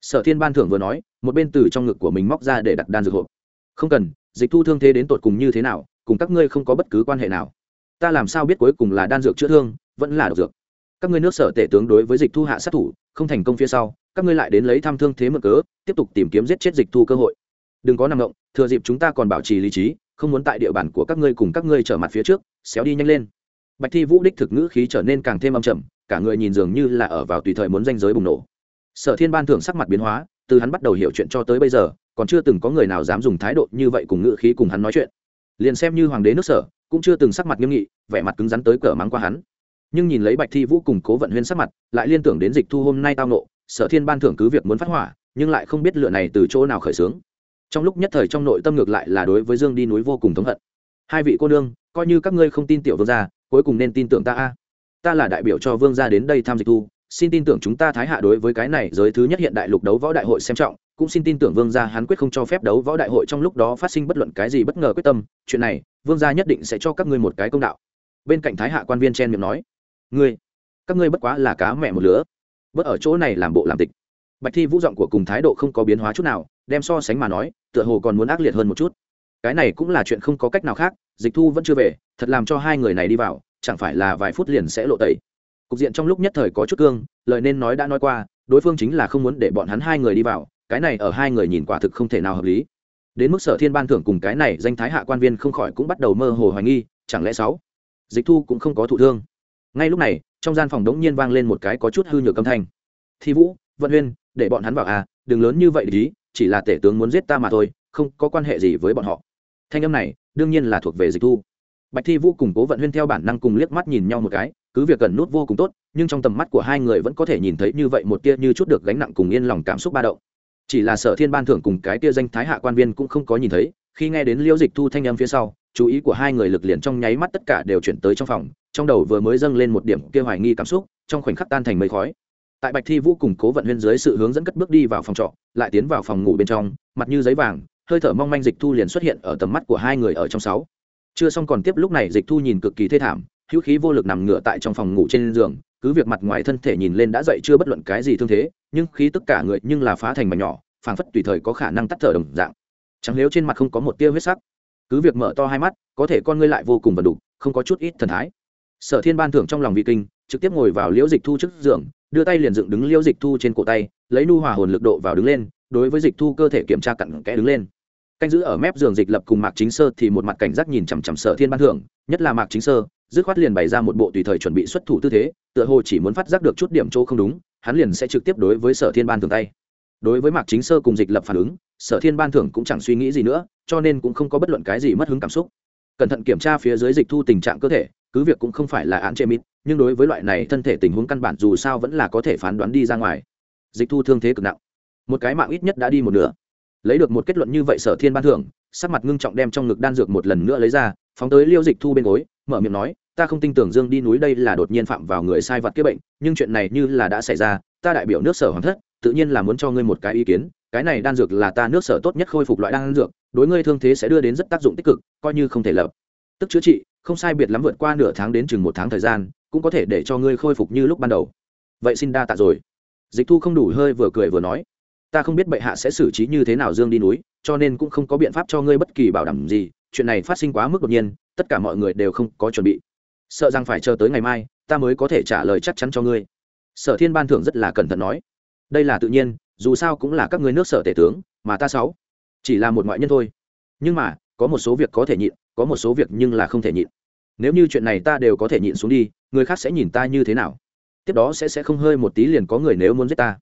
Sở thiên ban thưởng vừa nói, một bên từ trong ngực của mình móc ra để đặt đan dược hộp. Không cần dịch thu thương thế đến tột cùng như thế nào, cùng các ngươi không có bất cứ quan hệ nào. Ta làm sao biết cuối cùng là đan dược chữa thương, vẫn là độc dược? Các ngươi nước sở tể tướng đối với dịch thu hạ sát thủ, không thành công phía sau, các ngươi lại đến lấy thăm thương thế mượn cớ, tiếp tục tìm kiếm giết chết dịch thu cơ hội. Đừng có nằm động, thừa dịp chúng ta còn bảo trì lý trí, không muốn tại địa bàn của các ngươi cùng các ngươi trở mặt phía trước, xéo đi nhanh lên. Bạch thi vũ đích thực ngữ khí trở nên càng thêm âm trầm, cả người nhìn dường như là ở vào tùy thời muốn danh giới bùng nổ. Sở thiên ban thưởng sắc mặt biến hóa, từ hắn bắt đầu hiểu chuyện cho tới bây giờ còn chưa từng có người nào dám dùng thái độ như vậy cùng ngữ khí cùng hắn nói chuyện. Liền xem như hoàng đế nước sở, cũng chưa từng sắc mặt nghiêm nghị, vẻ mặt cứng rắn tới cờ mắng qua hắn. Nhưng nhìn lấy bạch thi vũ cùng cố vận huyên sắc mặt, lại liên tưởng đến dịch thu hôm nay tao nộ sở thiên ban thưởng cứ việc muốn phát hỏa, nhưng lại không biết lựa này từ chỗ nào khởi xướng. Trong lúc nhất thời trong nội tâm ngược lại là đối với dương đi núi vô cùng thống hận. Hai vị cô nương, coi như các ngươi không tin tiểu vương gia, cuối cùng nên tin tưởng ta a. Ta là đại biểu cho vương gia đến đây tham dịch thu, xin tin tưởng chúng ta thái hạ đối với cái này giới thứ nhất hiện đại lục đấu võ đại hội xem trọng cũng xin tin tưởng vương gia hắn quyết không cho phép đấu võ đại hội trong lúc đó phát sinh bất luận cái gì bất ngờ quyết tâm, chuyện này, vương gia nhất định sẽ cho các ngươi một cái công đạo. Bên cạnh thái hạ quan viên chen miệng nói, ngươi, các ngươi bất quá là cá mẹ một lứa, bớt ở chỗ này làm bộ làm tịch. Bạch thi vũ giọng của cùng thái độ không có biến hóa chút nào, đem so sánh mà nói, tựa hồ còn muốn ác liệt hơn một chút. Cái này cũng là chuyện không có cách nào khác, dịch thu vẫn chưa về, thật làm cho hai người này đi vào, chẳng phải là vài phút liền sẽ lộ tẩy. Cục diện trong lúc nhất thời có chút cương, lời nên nói đã nói qua, đối phương chính là không muốn để bọn hắn hai người đi vào cái này ở hai người nhìn quả thực không thể nào hợp lý. Đến mức sở thiên ban thưởng cùng cái này danh thái hạ quan viên không khỏi cũng bắt đầu mơ hồ hoài nghi, chẳng lẽ sáu? Dịch thu cũng không có thụ thương. Ngay lúc này, trong gian phòng đống nhiên vang lên một cái có chút hư nhược âm thanh. Thi vũ, vận huyên, để bọn hắn vào à đừng lớn như vậy để ý, chỉ là tể tướng muốn giết ta mà thôi, không có quan hệ gì với bọn họ. Thanh âm này, đương nhiên là thuộc về dịch thu. Bạch thi vũ cùng cố vận huyên theo bản năng cùng liếc mắt nhìn nhau một cái, cứ việc gần nút vô cùng tốt, nhưng trong tầm mắt của hai người vẫn có thể nhìn thấy như vậy một tia như chút được gánh nặng cùng yên lòng cảm xúc ba động chỉ là sở thiên ban thưởng cùng cái kia danh thái hạ quan viên cũng không có nhìn thấy, khi nghe đến liễu dịch thu thanh âm phía sau, chú ý của hai người lực liền trong nháy mắt tất cả đều chuyển tới trong phòng, trong đầu vừa mới dâng lên một điểm kia hoài nghi cảm xúc, trong khoảnh khắc tan thành mây khói. Tại bạch thi vũ cùng cố vận huyên dưới sự hướng dẫn cất bước đi vào phòng trọ, lại tiến vào phòng ngủ bên trong, mặt như giấy vàng, hơi thở mong manh dịch thu liền xuất hiện ở tầm mắt của hai người ở trong sáu. Chưa xong còn tiếp lúc này dịch thu nhìn cực kỳ thê thảm, hữu khí vô lực nằm ngửa tại trong phòng ngủ trên giường, cứ việc mặt ngoài thân thể nhìn lên đã dậy chưa bất luận cái gì thương thế nhưng khí tất cả người nhưng là phá thành mảnh nhỏ, phảng phất tùy thời có khả năng tắt thở đồng dạng. Chẳng nếu trên mặt không có một tia huyết sắc. Cứ việc mở to hai mắt, có thể con ngươi lại vô cùng vần đủ không có chút ít thần thái. Sở thiên ban thưởng trong lòng vị kinh, trực tiếp ngồi vào liễu dịch thu trước giường, đưa tay liền dựng đứng liễu dịch thu trên cổ tay, lấy nu hòa hồn lực độ vào đứng lên, đối với dịch thu cơ thể kiểm tra cặn kẽ đứng lên. Canh giữ ở mép giường dịch lập cùng mạc chính sơ thì một mặt cảnh giác nhìn chằm chằm sở thiên ban thưởng, nhất là mạc chính sơ, dứt khoát liền bày ra một bộ tùy thời chuẩn bị xuất thủ tư thế, tựa hồ chỉ muốn phát giác được chút điểm chỗ không đúng hắn liền sẽ trực tiếp đối với sở thiên ban thưởng tay. Đối với mạc chính sơ cùng dịch lập phản ứng, sở thiên ban thưởng cũng chẳng suy nghĩ gì nữa, cho nên cũng không có bất luận cái gì mất hứng cảm xúc. Cẩn thận kiểm tra phía dưới dịch thu tình trạng cơ thể, cứ việc cũng không phải là án chê mít nhưng đối với loại này thân thể tình huống căn bản dù sao vẫn là có thể phán đoán đi ra ngoài. Dịch thu thương thế cực nặng. Một cái mạng ít nhất đã đi một nửa. Lấy được một kết luận như vậy sở thiên ban thưởng, sắc mặt ngưng trọng đem trong ngực đan dược một lần nữa lấy ra, phóng tới liêu dịch thu bên gối, mở miệng nói ta không tin tưởng dương đi núi đây là đột nhiên phạm vào người sai vật kia bệnh, nhưng chuyện này như là đã xảy ra, ta đại biểu nước sở hoàng thất, tự nhiên là muốn cho ngươi một cái ý kiến, cái này đan dược là ta nước sở tốt nhất khôi phục loại đan dược, đối ngươi thương thế sẽ đưa đến rất tác dụng tích cực, coi như không thể lập. Tức chữa trị, không sai biệt lắm vượt qua nửa tháng đến chừng một tháng thời gian, cũng có thể để cho ngươi khôi phục như lúc ban đầu. Vậy xin đa tạ rồi. Dịch thu không đủ hơi vừa cười vừa nói. Ta không biết bệ hạ sẽ xử trí như thế nào dương đi núi, cho nên cũng không có biện pháp cho ngươi bất kỳ bảo đảm gì, chuyện này phát sinh quá mức đột nhiên, tất cả mọi người đều không có chuẩn bị sợ rằng phải chờ tới ngày mai, ta mới có thể trả lời chắc chắn cho ngươi. Sở thiên ban thưởng rất là cẩn thận nói. Đây là tự nhiên, dù sao cũng là các ngươi nước sở tể tướng, mà ta sáu, chỉ là một ngoại nhân thôi. Nhưng mà, có một số việc có thể nhịn, có một số việc nhưng là không thể nhịn. Nếu như chuyện này ta đều có thể nhịn xuống đi, người khác sẽ nhìn ta như thế nào? Tiếp đó sẽ sẽ không hơi một tí liền có người nếu muốn giết ta.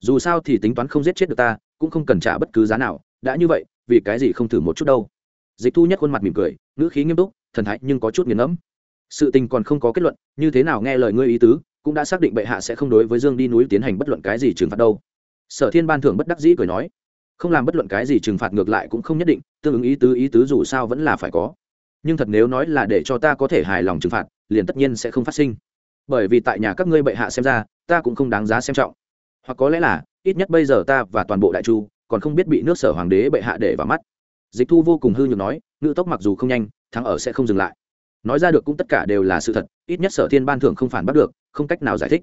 Dù sao thì tính toán không giết chết được ta, cũng không cần trả bất cứ giá nào, đã như vậy, vì cái gì không thử một chút đâu? Dịch thu nhất khuôn mặt mỉm cười, ngữ khí nghiêm túc, thần thái nhưng có chút nghiền ngẫm sự tình còn không có kết luận, như thế nào nghe lời ngươi ý tứ, cũng đã xác định bệ hạ sẽ không đối với dương đi núi tiến hành bất luận cái gì trừng phạt đâu. Sở thiên ban thưởng bất đắc dĩ cười nói, không làm bất luận cái gì trừng phạt ngược lại cũng không nhất định, tương ứng ý tứ ý tứ dù sao vẫn là phải có. Nhưng thật nếu nói là để cho ta có thể hài lòng trừng phạt, liền tất nhiên sẽ không phát sinh. Bởi vì tại nhà các ngươi bệ hạ xem ra, ta cũng không đáng giá xem trọng. Hoặc có lẽ là, ít nhất bây giờ ta và toàn bộ đại chu, còn không biết bị nước sở hoàng đế bệ hạ để vào mắt. Dịch thu vô cùng hư nhược nói ngự tốc mặc dù không nhanh, thắng ở sẽ không dừng lại nói ra được cũng tất cả đều là sự thật, ít nhất sở thiên ban thưởng không phản bắt được, không cách nào giải thích.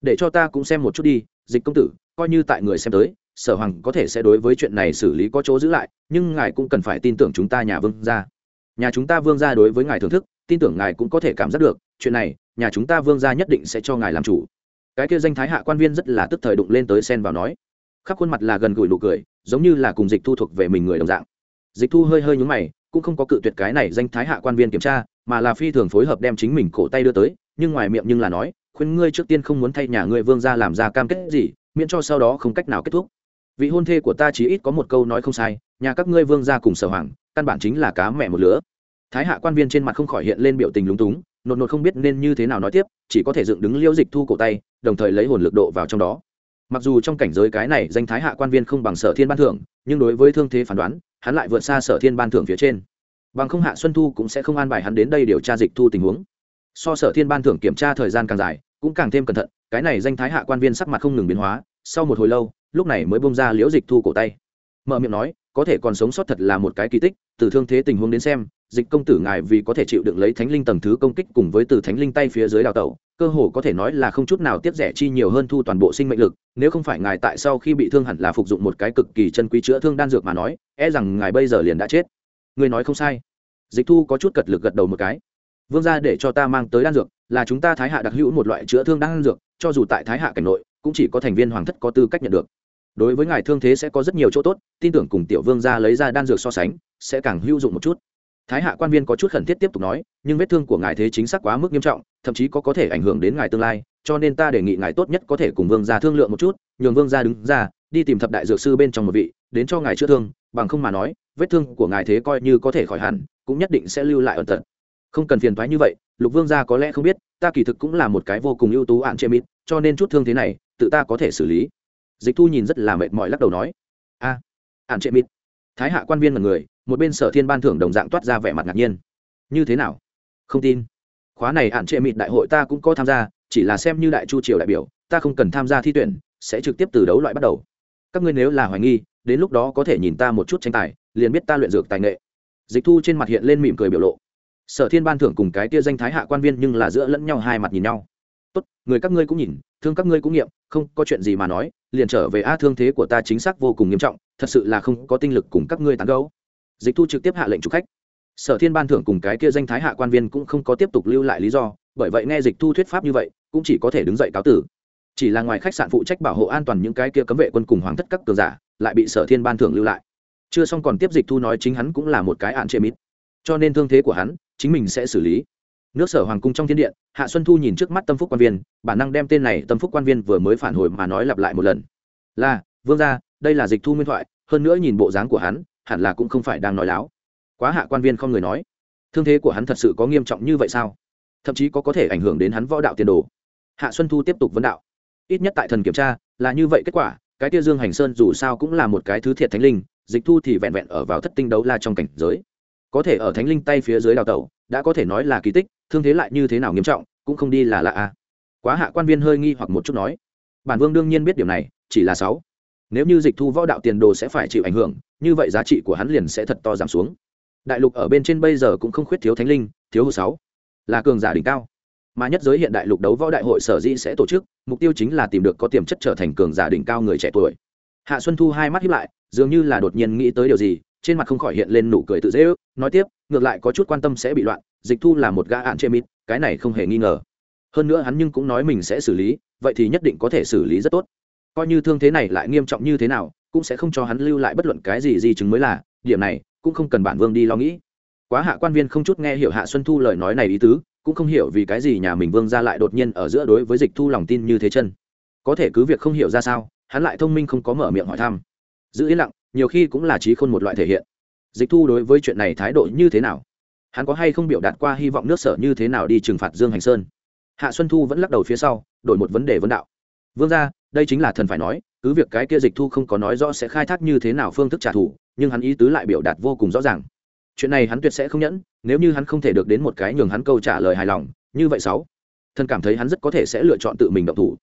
Để cho ta cũng xem một chút đi, dịch công tử, coi như tại người xem tới, sở hoàng có thể sẽ đối với chuyện này xử lý có chỗ giữ lại, nhưng ngài cũng cần phải tin tưởng chúng ta nhà vương gia. Nhà chúng ta vương gia đối với ngài thưởng thức, tin tưởng ngài cũng có thể cảm giác được, chuyện này, nhà chúng ta vương gia nhất định sẽ cho ngài làm chủ. Cái kia danh thái hạ quan viên rất là tức thời đụng lên tới sen vào nói. Khắp khuôn mặt là gần gũi nụ cười, giống như là cùng dịch thu thuộc về mình người đồng dạng. Dịch thu hơi hơi nhúng mày, cũng không có cự tuyệt cái này danh thái hạ quan viên kiểm tra mà là phi thường phối hợp đem chính mình cổ tay đưa tới, nhưng ngoài miệng nhưng là nói, khuyên ngươi trước tiên không muốn thay nhà ngươi vương ra làm ra cam kết gì, miễn cho sau đó không cách nào kết thúc. Vị hôn thê của ta chỉ ít có một câu nói không sai, nhà các ngươi vương ra cùng sở hoàng, căn bản chính là cá mẹ một lứa. Thái hạ quan viên trên mặt không khỏi hiện lên biểu tình lúng túng, nột nột không biết nên như thế nào nói tiếp, chỉ có thể dựng đứng liêu dịch thu cổ tay, đồng thời lấy hồn lực độ vào trong đó. Mặc dù trong cảnh giới cái này danh thái hạ quan viên không bằng sở thiên ban thưởng, nhưng đối với thương thế phán đoán, hắn lại vượt xa sở thiên ban thưởng phía trên bằng không hạ xuân thu cũng sẽ không an bài hắn đến đây điều tra dịch thu tình huống. So sở thiên ban thưởng kiểm tra thời gian càng dài, cũng càng thêm cẩn thận, cái này danh thái hạ quan viên sắc mặt không ngừng biến hóa, sau một hồi lâu, lúc này mới bông ra liễu dịch thu cổ tay. Mở miệng nói, có thể còn sống sót thật là một cái kỳ tích, từ thương thế tình huống đến xem, dịch công tử ngài vì có thể chịu đựng lấy thánh linh tầng thứ công kích cùng với từ thánh linh tay phía dưới đào tẩu, cơ hồ có thể nói là không chút nào tiếp rẻ chi nhiều hơn thu toàn bộ sinh mệnh lực, nếu không phải ngài tại sau khi bị thương hẳn là phục dụng một cái cực kỳ chân quý chữa thương đan dược mà nói e rằng ngài bây giờ liền đã chết người nói không sai. Dịch thu có chút cật lực gật đầu một cái. Vương gia để cho ta mang tới đan dược, là chúng ta thái hạ đặc hữu một loại chữa thương đan dược, cho dù tại thái hạ cảnh nội, cũng chỉ có thành viên hoàng thất có tư cách nhận được. Đối với ngài thương thế sẽ có rất nhiều chỗ tốt, tin tưởng cùng tiểu vương gia lấy ra đan dược so sánh, sẽ càng hữu dụng một chút. Thái hạ quan viên có chút khẩn thiết tiếp tục nói, nhưng vết thương của ngài thế chính xác quá mức nghiêm trọng, thậm chí có có thể ảnh hưởng đến ngài tương lai, cho nên ta đề nghị ngài tốt nhất có thể cùng vương gia thương lượng một chút, nhường vương gia đứng ra, đi tìm thập đại dược sư bên trong một vị, đến cho ngài chữa thương, bằng không mà nói vết thương của ngài thế coi như có thể khỏi hẳn, cũng nhất định sẽ lưu lại ẩn tật. Không cần phiền thoái như vậy, lục vương gia có lẽ không biết, ta kỳ thực cũng là một cái vô cùng ưu tú ạn chê mít cho nên chút thương thế này, tự ta có thể xử lý. Dịch thu nhìn rất là mệt mỏi lắc đầu nói. A, ạn chê mít thái hạ quan viên là người, một bên sở thiên ban thưởng đồng dạng toát ra vẻ mặt ngạc nhiên. Như thế nào? Không tin. Khóa này ạn trệ mịt đại hội ta cũng có tham gia, chỉ là xem như đại chu triều đại biểu, ta không cần tham gia thi tuyển, sẽ trực tiếp từ đấu loại bắt đầu. Các ngươi nếu là hoài nghi, đến lúc đó có thể nhìn ta một chút tranh tài liền biết ta luyện dược tài nghệ. Dịch thu trên mặt hiện lên mỉm cười biểu lộ. Sở thiên ban thưởng cùng cái tia danh thái hạ quan viên nhưng là giữa lẫn nhau hai mặt nhìn nhau. Tốt, người các ngươi cũng nhìn, thương các ngươi cũng nghiệm, không có chuyện gì mà nói, liền trở về a thương thế của ta chính xác vô cùng nghiêm trọng, thật sự là không có tinh lực cùng các ngươi tán gấu dịch thu trực tiếp hạ lệnh chụp khách. Sở thiên ban thưởng cùng cái kia danh thái hạ quan viên cũng không có tiếp tục lưu lại lý do, bởi vậy nghe dịch thu thuyết pháp như vậy, cũng chỉ có thể đứng dậy cáo tử. Chỉ là ngoài khách sạn phụ trách bảo hộ an toàn những cái kia cấm vệ quân cùng hoàng thất các cường giả, lại bị sở thiên ban thưởng lưu lại chưa xong còn tiếp dịch thu nói chính hắn cũng là một cái ạn chế mít cho nên thương thế của hắn, chính mình sẽ xử lý. Nước sở hoàng cung trong thiên điện, hạ xuân thu nhìn trước mắt tâm phúc quan viên, bản năng đem tên này tâm phúc quan viên vừa mới phản hồi mà nói lặp lại một lần. Là, vương gia, đây là dịch thu nguyên thoại, hơn nữa nhìn bộ dáng của hắn, hẳn là cũng không phải đang nói láo. Quá hạ quan viên không người nói. Thương thế của hắn thật sự có nghiêm trọng như vậy sao? Thậm chí có có thể ảnh hưởng đến hắn võ đạo tiền đồ. Hạ xuân thu tiếp tục vấn đạo. Ít nhất tại thần kiểm tra, là như vậy kết quả, cái tia dương hành sơn dù sao cũng là một cái thứ thiệt thánh linh dịch thu thì vẹn vẹn ở vào thất tinh đấu la trong cảnh giới. Có thể ở thánh linh tay phía dưới đào tẩu, đã có thể nói là kỳ tích, thương thế lại như thế nào nghiêm trọng, cũng không đi là lạ a quá hạ quan viên hơi nghi hoặc một chút nói. Bản vương đương nhiên biết điều này, chỉ là sáu. Nếu như dịch thu võ đạo tiền đồ sẽ phải chịu ảnh hưởng, như vậy giá trị của hắn liền sẽ thật to giảm xuống. Đại lục ở bên trên bây giờ cũng không khuyết thiếu thánh linh, thiếu hụt sáu. Là cường giả đỉnh cao. Mà nhất giới hiện đại lục đấu võ đại hội sở dĩ sẽ tổ chức, mục tiêu chính là tìm được có tiềm chất trở thành cường giả đỉnh cao người trẻ tuổi hạ xuân thu hai mắt hiếp lại, dường như là đột nhiên nghĩ tới điều gì, trên mặt không khỏi hiện lên nụ cười tự dễ ước, nói tiếp, ngược lại có chút quan tâm sẽ bị loạn, dịch thu là một gã ạn chê mít cái này không hề nghi ngờ. Hơn nữa hắn nhưng cũng nói mình sẽ xử lý, vậy thì nhất định có thể xử lý rất tốt. Coi như thương thế này lại nghiêm trọng như thế nào, cũng sẽ không cho hắn lưu lại bất luận cái gì di chứng mới là, điểm này, cũng không cần bản vương đi lo nghĩ. Quá hạ quan viên không chút nghe hiểu hạ xuân thu lời nói này ý tứ, cũng không hiểu vì cái gì nhà mình vương ra lại đột nhiên ở giữa đối với dịch thu lòng tin như thế chân. Có thể cứ việc không hiểu ra sao hắn lại thông minh không có mở miệng hỏi thăm. Giữ yên lặng, nhiều khi cũng là trí khôn một loại thể hiện. Dịch thu đối với chuyện này thái độ như thế nào? Hắn có hay không biểu đạt qua hy vọng nước sở như thế nào đi trừng phạt dương hành sơn? Hạ xuân thu vẫn lắc đầu phía sau, đổi một vấn đề vấn đạo. Vương ra đây chính là thần phải nói, cứ việc cái kia dịch thu không có nói rõ sẽ khai thác như thế nào phương thức trả thù, nhưng hắn ý tứ lại biểu đạt vô cùng rõ ràng. Chuyện này hắn tuyệt sẽ không nhẫn, nếu như hắn không thể được đến một cái nhường hắn câu trả lời hài lòng, như vậy sáu. Thần cảm thấy hắn rất có thể sẽ lựa chọn tự mình động thủ.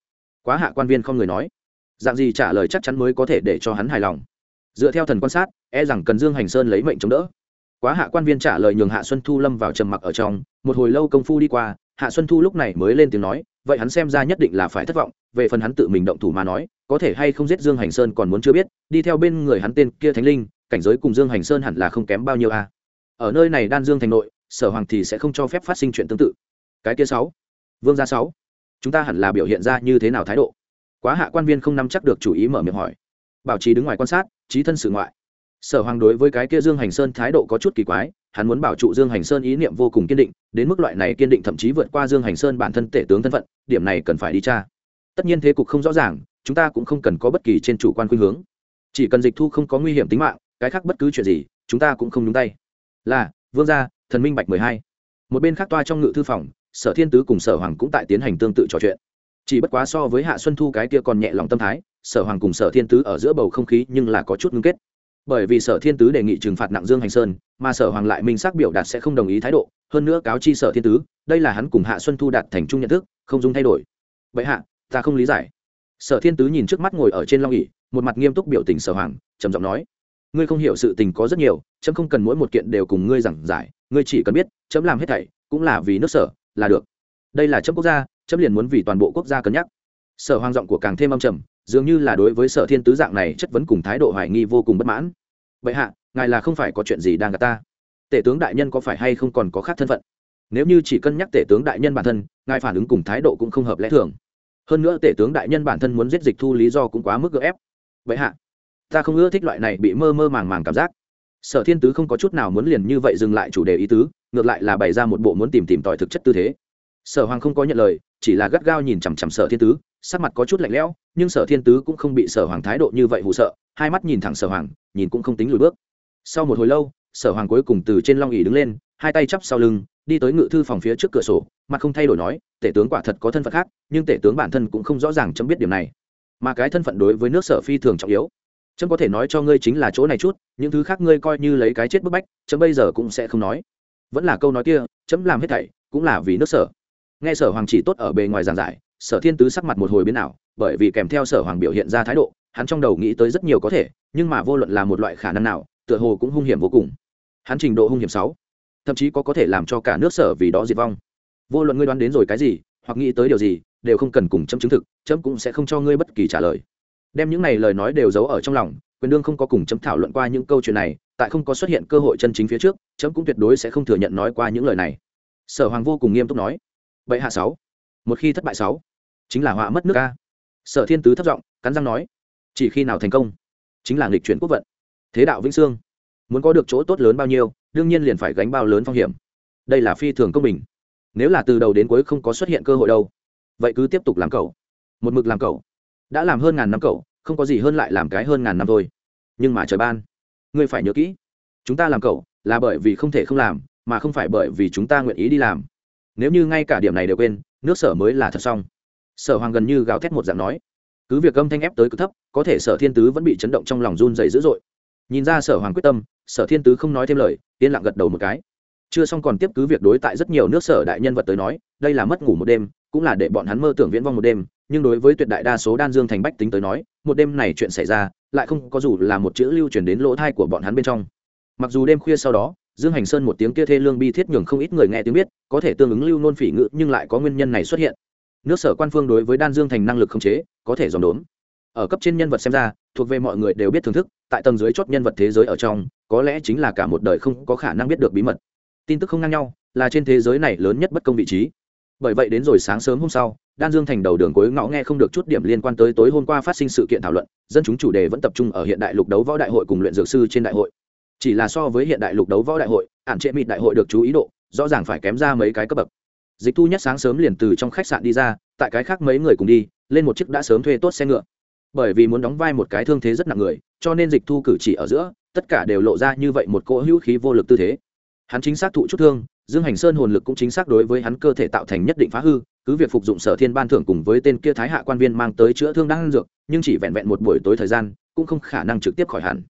Quá hạ quan viên không người nói dạng gì trả lời chắc chắn mới có thể để cho hắn hài lòng. Dựa theo thần quan sát e rằng cần dương hành sơn lấy mệnh chống đỡ. Quá hạ quan viên trả lời nhường hạ xuân thu lâm vào trầm mặc ở trong, một hồi lâu công phu đi qua, hạ xuân thu lúc này mới lên tiếng nói, vậy hắn xem ra nhất định là phải thất vọng, về phần hắn tự mình động thủ mà nói, có thể hay không giết dương hành sơn còn muốn chưa biết, đi theo bên người hắn tên kia thánh linh, cảnh giới cùng dương hành sơn hẳn là không kém bao nhiêu a. Ở nơi này đan dương thành nội, sở hoàng thì sẽ không cho phép phát sinh chuyện tương tự. Cái kia sáu, vương gia sáu, chúng ta hẳn là biểu hiện ra như thế nào thái độ? Quá hạ quan viên không nắm chắc được chủ ý mở miệng hỏi. Bảo trì đứng ngoài quan sát, trí thân sự ngoại. Sở hoàng đối với cái kia dương hành sơn thái độ có chút kỳ quái, hắn muốn bảo trụ dương hành sơn ý niệm vô cùng kiên định, đến mức loại này kiên định thậm chí vượt qua dương hành sơn bản thân tể tướng thân phận, điểm này cần phải đi tra. Tất nhiên thế cục không rõ ràng, chúng ta cũng không cần có bất kỳ trên chủ quan khuynh hướng. Chỉ cần dịch thu không có nguy hiểm tính mạng, cái khác bất cứ chuyện gì, chúng ta cũng không nhúng tay. Là, vương gia, thần minh bạch mười hai. Một bên khác toa trong ngự thư phòng, sở thiên tứ cùng sở hoàng cũng tại tiến hành tương tự trò chuyện chỉ bất quá so với hạ xuân thu cái kia còn nhẹ lòng tâm thái, sở hoàng cùng sở thiên tứ ở giữa bầu không khí nhưng là có chút ngưng kết. Bởi vì sở thiên tứ đề nghị trừng phạt nặng dương hành sơn, mà sở hoàng lại minh xác biểu đạt sẽ không đồng ý thái độ, hơn nữa cáo chi sở thiên tứ, đây là hắn cùng hạ xuân thu đạt thành chung nhận thức, không dung thay đổi. Vậy hạ, ta không lý giải. Sở thiên tứ nhìn trước mắt ngồi ở trên long ỉ một mặt nghiêm túc biểu tình sở hoàng, trầm giọng nói, ngươi không hiểu sự tình có rất nhiều, chấm không cần mỗi một kiện đều cùng ngươi giảng giải, ngươi chỉ cần biết, chấm làm hết thảy, cũng là vì nước sở, là được. Đây là chấm quốc gia chấp liền muốn vì toàn bộ quốc gia cân nhắc. Sở hoàng giọng của càng thêm âm trầm, dường như là đối với sở thiên tứ dạng này chất vấn cùng thái độ hoài nghi vô cùng bất mãn. Vậy hạ, ngài là không phải có chuyện gì đang gặp ta. Tể tướng đại nhân có phải hay không còn có khác thân phận? Nếu như chỉ cân nhắc tể tướng đại nhân bản thân, ngài phản ứng cùng thái độ cũng không hợp lẽ thường. Hơn nữa tể tướng đại nhân bản thân muốn giết dịch thu lý do cũng quá mức gỡ ép. Vậy hạ, ta không ưa thích loại này bị mơ mơ màng màng cảm giác. Sở thiên tứ không có chút nào muốn liền như vậy dừng lại chủ đề ý tứ, ngược lại là bày ra một bộ muốn tìm tìm tòi thực chất tư thế. Sở hoàng không có nhận lời chỉ là gắt gao nhìn chằm chằm sở thiên tứ, sắc mặt có chút lạnh lẽo, nhưng sở thiên tứ cũng không bị sở hoàng thái độ như vậy hụ sợ, hai mắt nhìn thẳng sở hoàng, nhìn cũng không tính lùi bước. Sau một hồi lâu, sở hoàng cuối cùng từ trên long ỉ đứng lên, hai tay chắp sau lưng, đi tới ngự thư phòng phía trước cửa sổ, mặt không thay đổi nói, tể tướng quả thật có thân phận khác, nhưng tể tướng bản thân cũng không rõ ràng chấm biết điểm này. Mà cái thân phận đối với nước sở phi thường trọng yếu. Chấm có thể nói cho ngươi chính là chỗ này chút, những thứ khác ngươi coi như lấy cái chết bức bách, chấm bây giờ cũng sẽ không nói. Vẫn là câu nói kia, chấm làm hết thảy cũng là vì nước sở nghe sở hoàng chỉ tốt ở bề ngoài giảng giải, sở thiên tứ sắc mặt một hồi biến ảo, bởi vì kèm theo sở hoàng biểu hiện ra thái độ, hắn trong đầu nghĩ tới rất nhiều có thể, nhưng mà vô luận là một loại khả năng nào, tựa hồ cũng hung hiểm vô cùng. Hắn trình độ hung hiểm sáu, thậm chí có có thể làm cho cả nước sở vì đó diệt vong. Vô luận ngươi đoán đến rồi cái gì, hoặc nghĩ tới điều gì, đều không cần cùng chấm chứng thực, chấm cũng sẽ không cho ngươi bất kỳ trả lời. Đem những này lời nói đều giấu ở trong lòng, quyền đương không có cùng chấm thảo luận qua những câu chuyện này, tại không có xuất hiện cơ hội chân chính phía trước, chấm cũng tuyệt đối sẽ không thừa nhận nói qua những lời này. Sở hoàng vô cùng nghiêm túc nói vậy hạ sáu. Một khi thất bại sáu, chính là họa mất nước ca sở thiên tứ thất giọng, cắn răng nói, chỉ khi nào thành công, chính là nghịch chuyển quốc vận. Thế đạo vĩnh sương muốn có được chỗ tốt lớn bao nhiêu, đương nhiên liền phải gánh bao lớn phong hiểm. Đây là phi thường công bình. Nếu là từ đầu đến cuối không có xuất hiện cơ hội đâu, vậy cứ tiếp tục làm cậu. Một mực làm cậu. Đã làm hơn ngàn năm cậu, không có gì hơn lại làm cái hơn ngàn năm thôi. Nhưng mà trời ban, ngươi phải nhớ kỹ, chúng ta làm cậu là bởi vì không thể không làm, mà không phải bởi vì chúng ta nguyện ý đi làm nếu như ngay cả điểm này đều quên, nước sở mới là thật xong. Sở hoàng gần như gào thét một dạng nói. Cứ việc âm thanh ép tới cực thấp, có thể sở thiên tứ vẫn bị chấn động trong lòng run dày dữ dội. Nhìn ra sở hoàng quyết tâm, sở thiên tứ không nói thêm lời, yên lặng gật đầu một cái. Chưa xong còn tiếp cứ việc đối tại rất nhiều nước sở đại nhân vật tới nói, đây là mất ngủ một đêm, cũng là để bọn hắn mơ tưởng viễn vong một đêm, nhưng đối với tuyệt đại đa số đan dương thành bách tính tới nói, một đêm này chuyện xảy ra, lại không có dù là một chữ lưu truyền đến lỗ thai của bọn hắn bên trong. Mặc dù đêm khuya sau đó dương hành sơn một tiếng kia thê lương bi thiết nhường không ít người nghe tiếng biết, có thể tương ứng lưu nôn phỉ ngữ, nhưng lại có nguyên nhân này xuất hiện. Nước sở quan phương đối với đan dương thành năng lực khống chế, có thể dòng đốn ở cấp trên nhân vật xem ra, thuộc về mọi người đều biết thưởng thức, tại tầng dưới chót nhân vật thế giới ở trong, có lẽ chính là cả một đời không có khả năng biết được bí mật. Tin tức không ngang nhau, là trên thế giới này lớn nhất bất công vị trí. Bởi vậy đến rồi sáng sớm hôm sau, đan dương thành đầu đường cuối ngõ nghe không được chút điểm liên quan tới tối hôm qua phát sinh sự kiện thảo luận, dân chúng chủ đề vẫn tập trung ở hiện đại lục đấu võ đại hội cùng luyện dược sư trên đại hội chỉ là so với hiện đại lục đấu võ đại hội, ản trệ mịt đại hội được chú ý độ, rõ ràng phải kém ra mấy cái cấp bậc. Dịch thu nhất sáng sớm liền từ trong khách sạn đi ra, tại cái khác mấy người cùng đi, lên một chiếc đã sớm thuê tốt xe ngựa. Bởi vì muốn đóng vai một cái thương thế rất nặng người, cho nên dịch thu cử chỉ ở giữa, tất cả đều lộ ra như vậy một cỗ hữu khí vô lực tư thế. Hắn chính xác thụ chút thương, dương hành sơn hồn lực cũng chính xác đối với hắn cơ thể tạo thành nhất định phá hư, cứ việc phục dụng sở thiên ban thưởng cùng với tên kia thái hạ quan viên mang tới chữa thương đang dược, nhưng chỉ vẹn vẹn một buổi tối thời gian, cũng không khả năng trực tiếp khỏi hẳn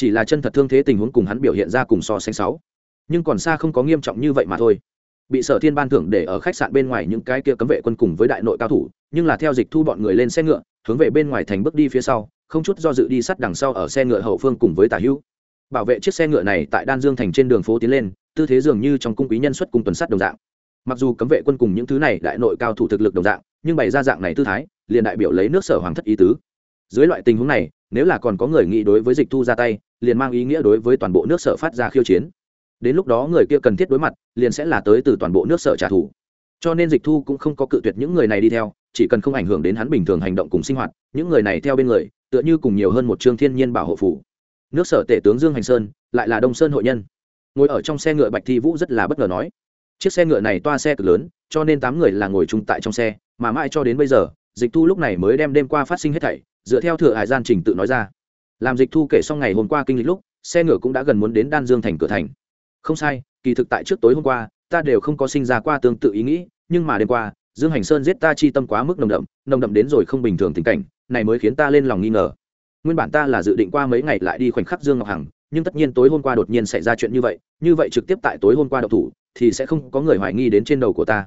chỉ là chân thật thương thế tình huống cùng hắn biểu hiện ra cùng so sánh sáu. Nhưng còn xa không có nghiêm trọng như vậy mà thôi. Bị sở thiên ban thưởng để ở khách sạn bên ngoài những cái kia cấm vệ quân cùng với đại nội cao thủ, nhưng là theo dịch thu bọn người lên xe ngựa, hướng về bên ngoài thành bước đi phía sau, không chút do dự đi sát đằng sau ở xe ngựa hậu phương cùng với tả hữu. Bảo vệ chiếc xe ngựa này tại đan dương thành trên đường phố tiến lên, tư thế dường như trong cung quý nhân xuất cùng tuần sát đồng dạng. Mặc dù cấm vệ quân cùng những thứ này đại nội cao thủ thực lực đồng dạng, nhưng bày ra dạng này tư thái, liền đại biểu lấy nước sở hoàng thất ý tứ. Dưới loại tình huống này, nếu là còn có người nghĩ đối với dịch thu ra tay liền mang ý nghĩa đối với toàn bộ nước sở phát ra khiêu chiến. Đến lúc đó người kia cần thiết đối mặt, liền sẽ là tới từ toàn bộ nước sở trả thù. Cho nên dịch thu cũng không có cự tuyệt những người này đi theo, chỉ cần không ảnh hưởng đến hắn bình thường hành động cùng sinh hoạt, những người này theo bên người, tựa như cùng nhiều hơn một chương thiên nhiên bảo hộ phủ. Nước sở tể tướng dương hành sơn, lại là đông sơn hội nhân. Ngồi ở trong xe ngựa bạch thi vũ rất là bất ngờ nói, chiếc xe ngựa này toa xe cực lớn, cho nên tám người là ngồi chung tại trong xe, mà mãi cho đến bây giờ, dịch thu lúc này mới đem đêm qua phát sinh hết thảy, dựa theo thừa hải gian trình tự nói ra làm dịch thu kể xong ngày hôm qua kinh lịch lúc, xe ngựa cũng đã gần muốn đến đan dương thành cửa thành. Không sai, kỳ thực tại trước tối hôm qua, ta đều không có sinh ra qua tương tự ý nghĩ, nhưng mà đêm qua, dương hành sơn giết ta chi tâm quá mức nồng đậm nồng đậm đến rồi không bình thường tình cảnh, này mới khiến ta lên lòng nghi ngờ. Nguyên bản ta là dự định qua mấy ngày lại đi khoảnh khắc dương ngọc hằng, nhưng tất nhiên tối hôm qua đột nhiên xảy ra chuyện như vậy như vậy trực tiếp tại tối hôm qua độc thủ, thì sẽ không có người hoài nghi đến trên đầu của ta.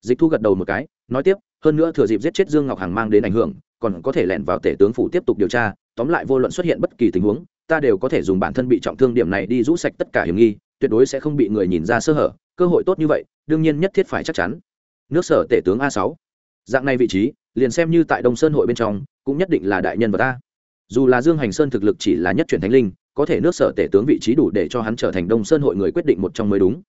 Dịch thu gật đầu một cái, nói tiếp, hơn nữa thừa dịp giết chết dương ngọc hằng mang đến ảnh hưởng còn có thể lẻn vào tể tướng phủ tiếp tục điều tra, tóm lại vô luận xuất hiện bất kỳ tình huống, ta đều có thể dùng bản thân bị trọng thương điểm này đi rũ sạch tất cả hiểm nghi, tuyệt đối sẽ không bị người nhìn ra sơ hở, cơ hội tốt như vậy, đương nhiên nhất thiết phải chắc chắn. Nước sở tể tướng a sáu. Dạng này vị trí, liền xem như tại đông sơn hội bên trong, cũng nhất định là đại nhân vật ta. Dù là dương hành sơn thực lực chỉ là nhất truyền thánh linh, có thể nước sở tể tướng vị trí đủ để cho hắn trở thành đông sơn hội người quyết định một trong mới đúng.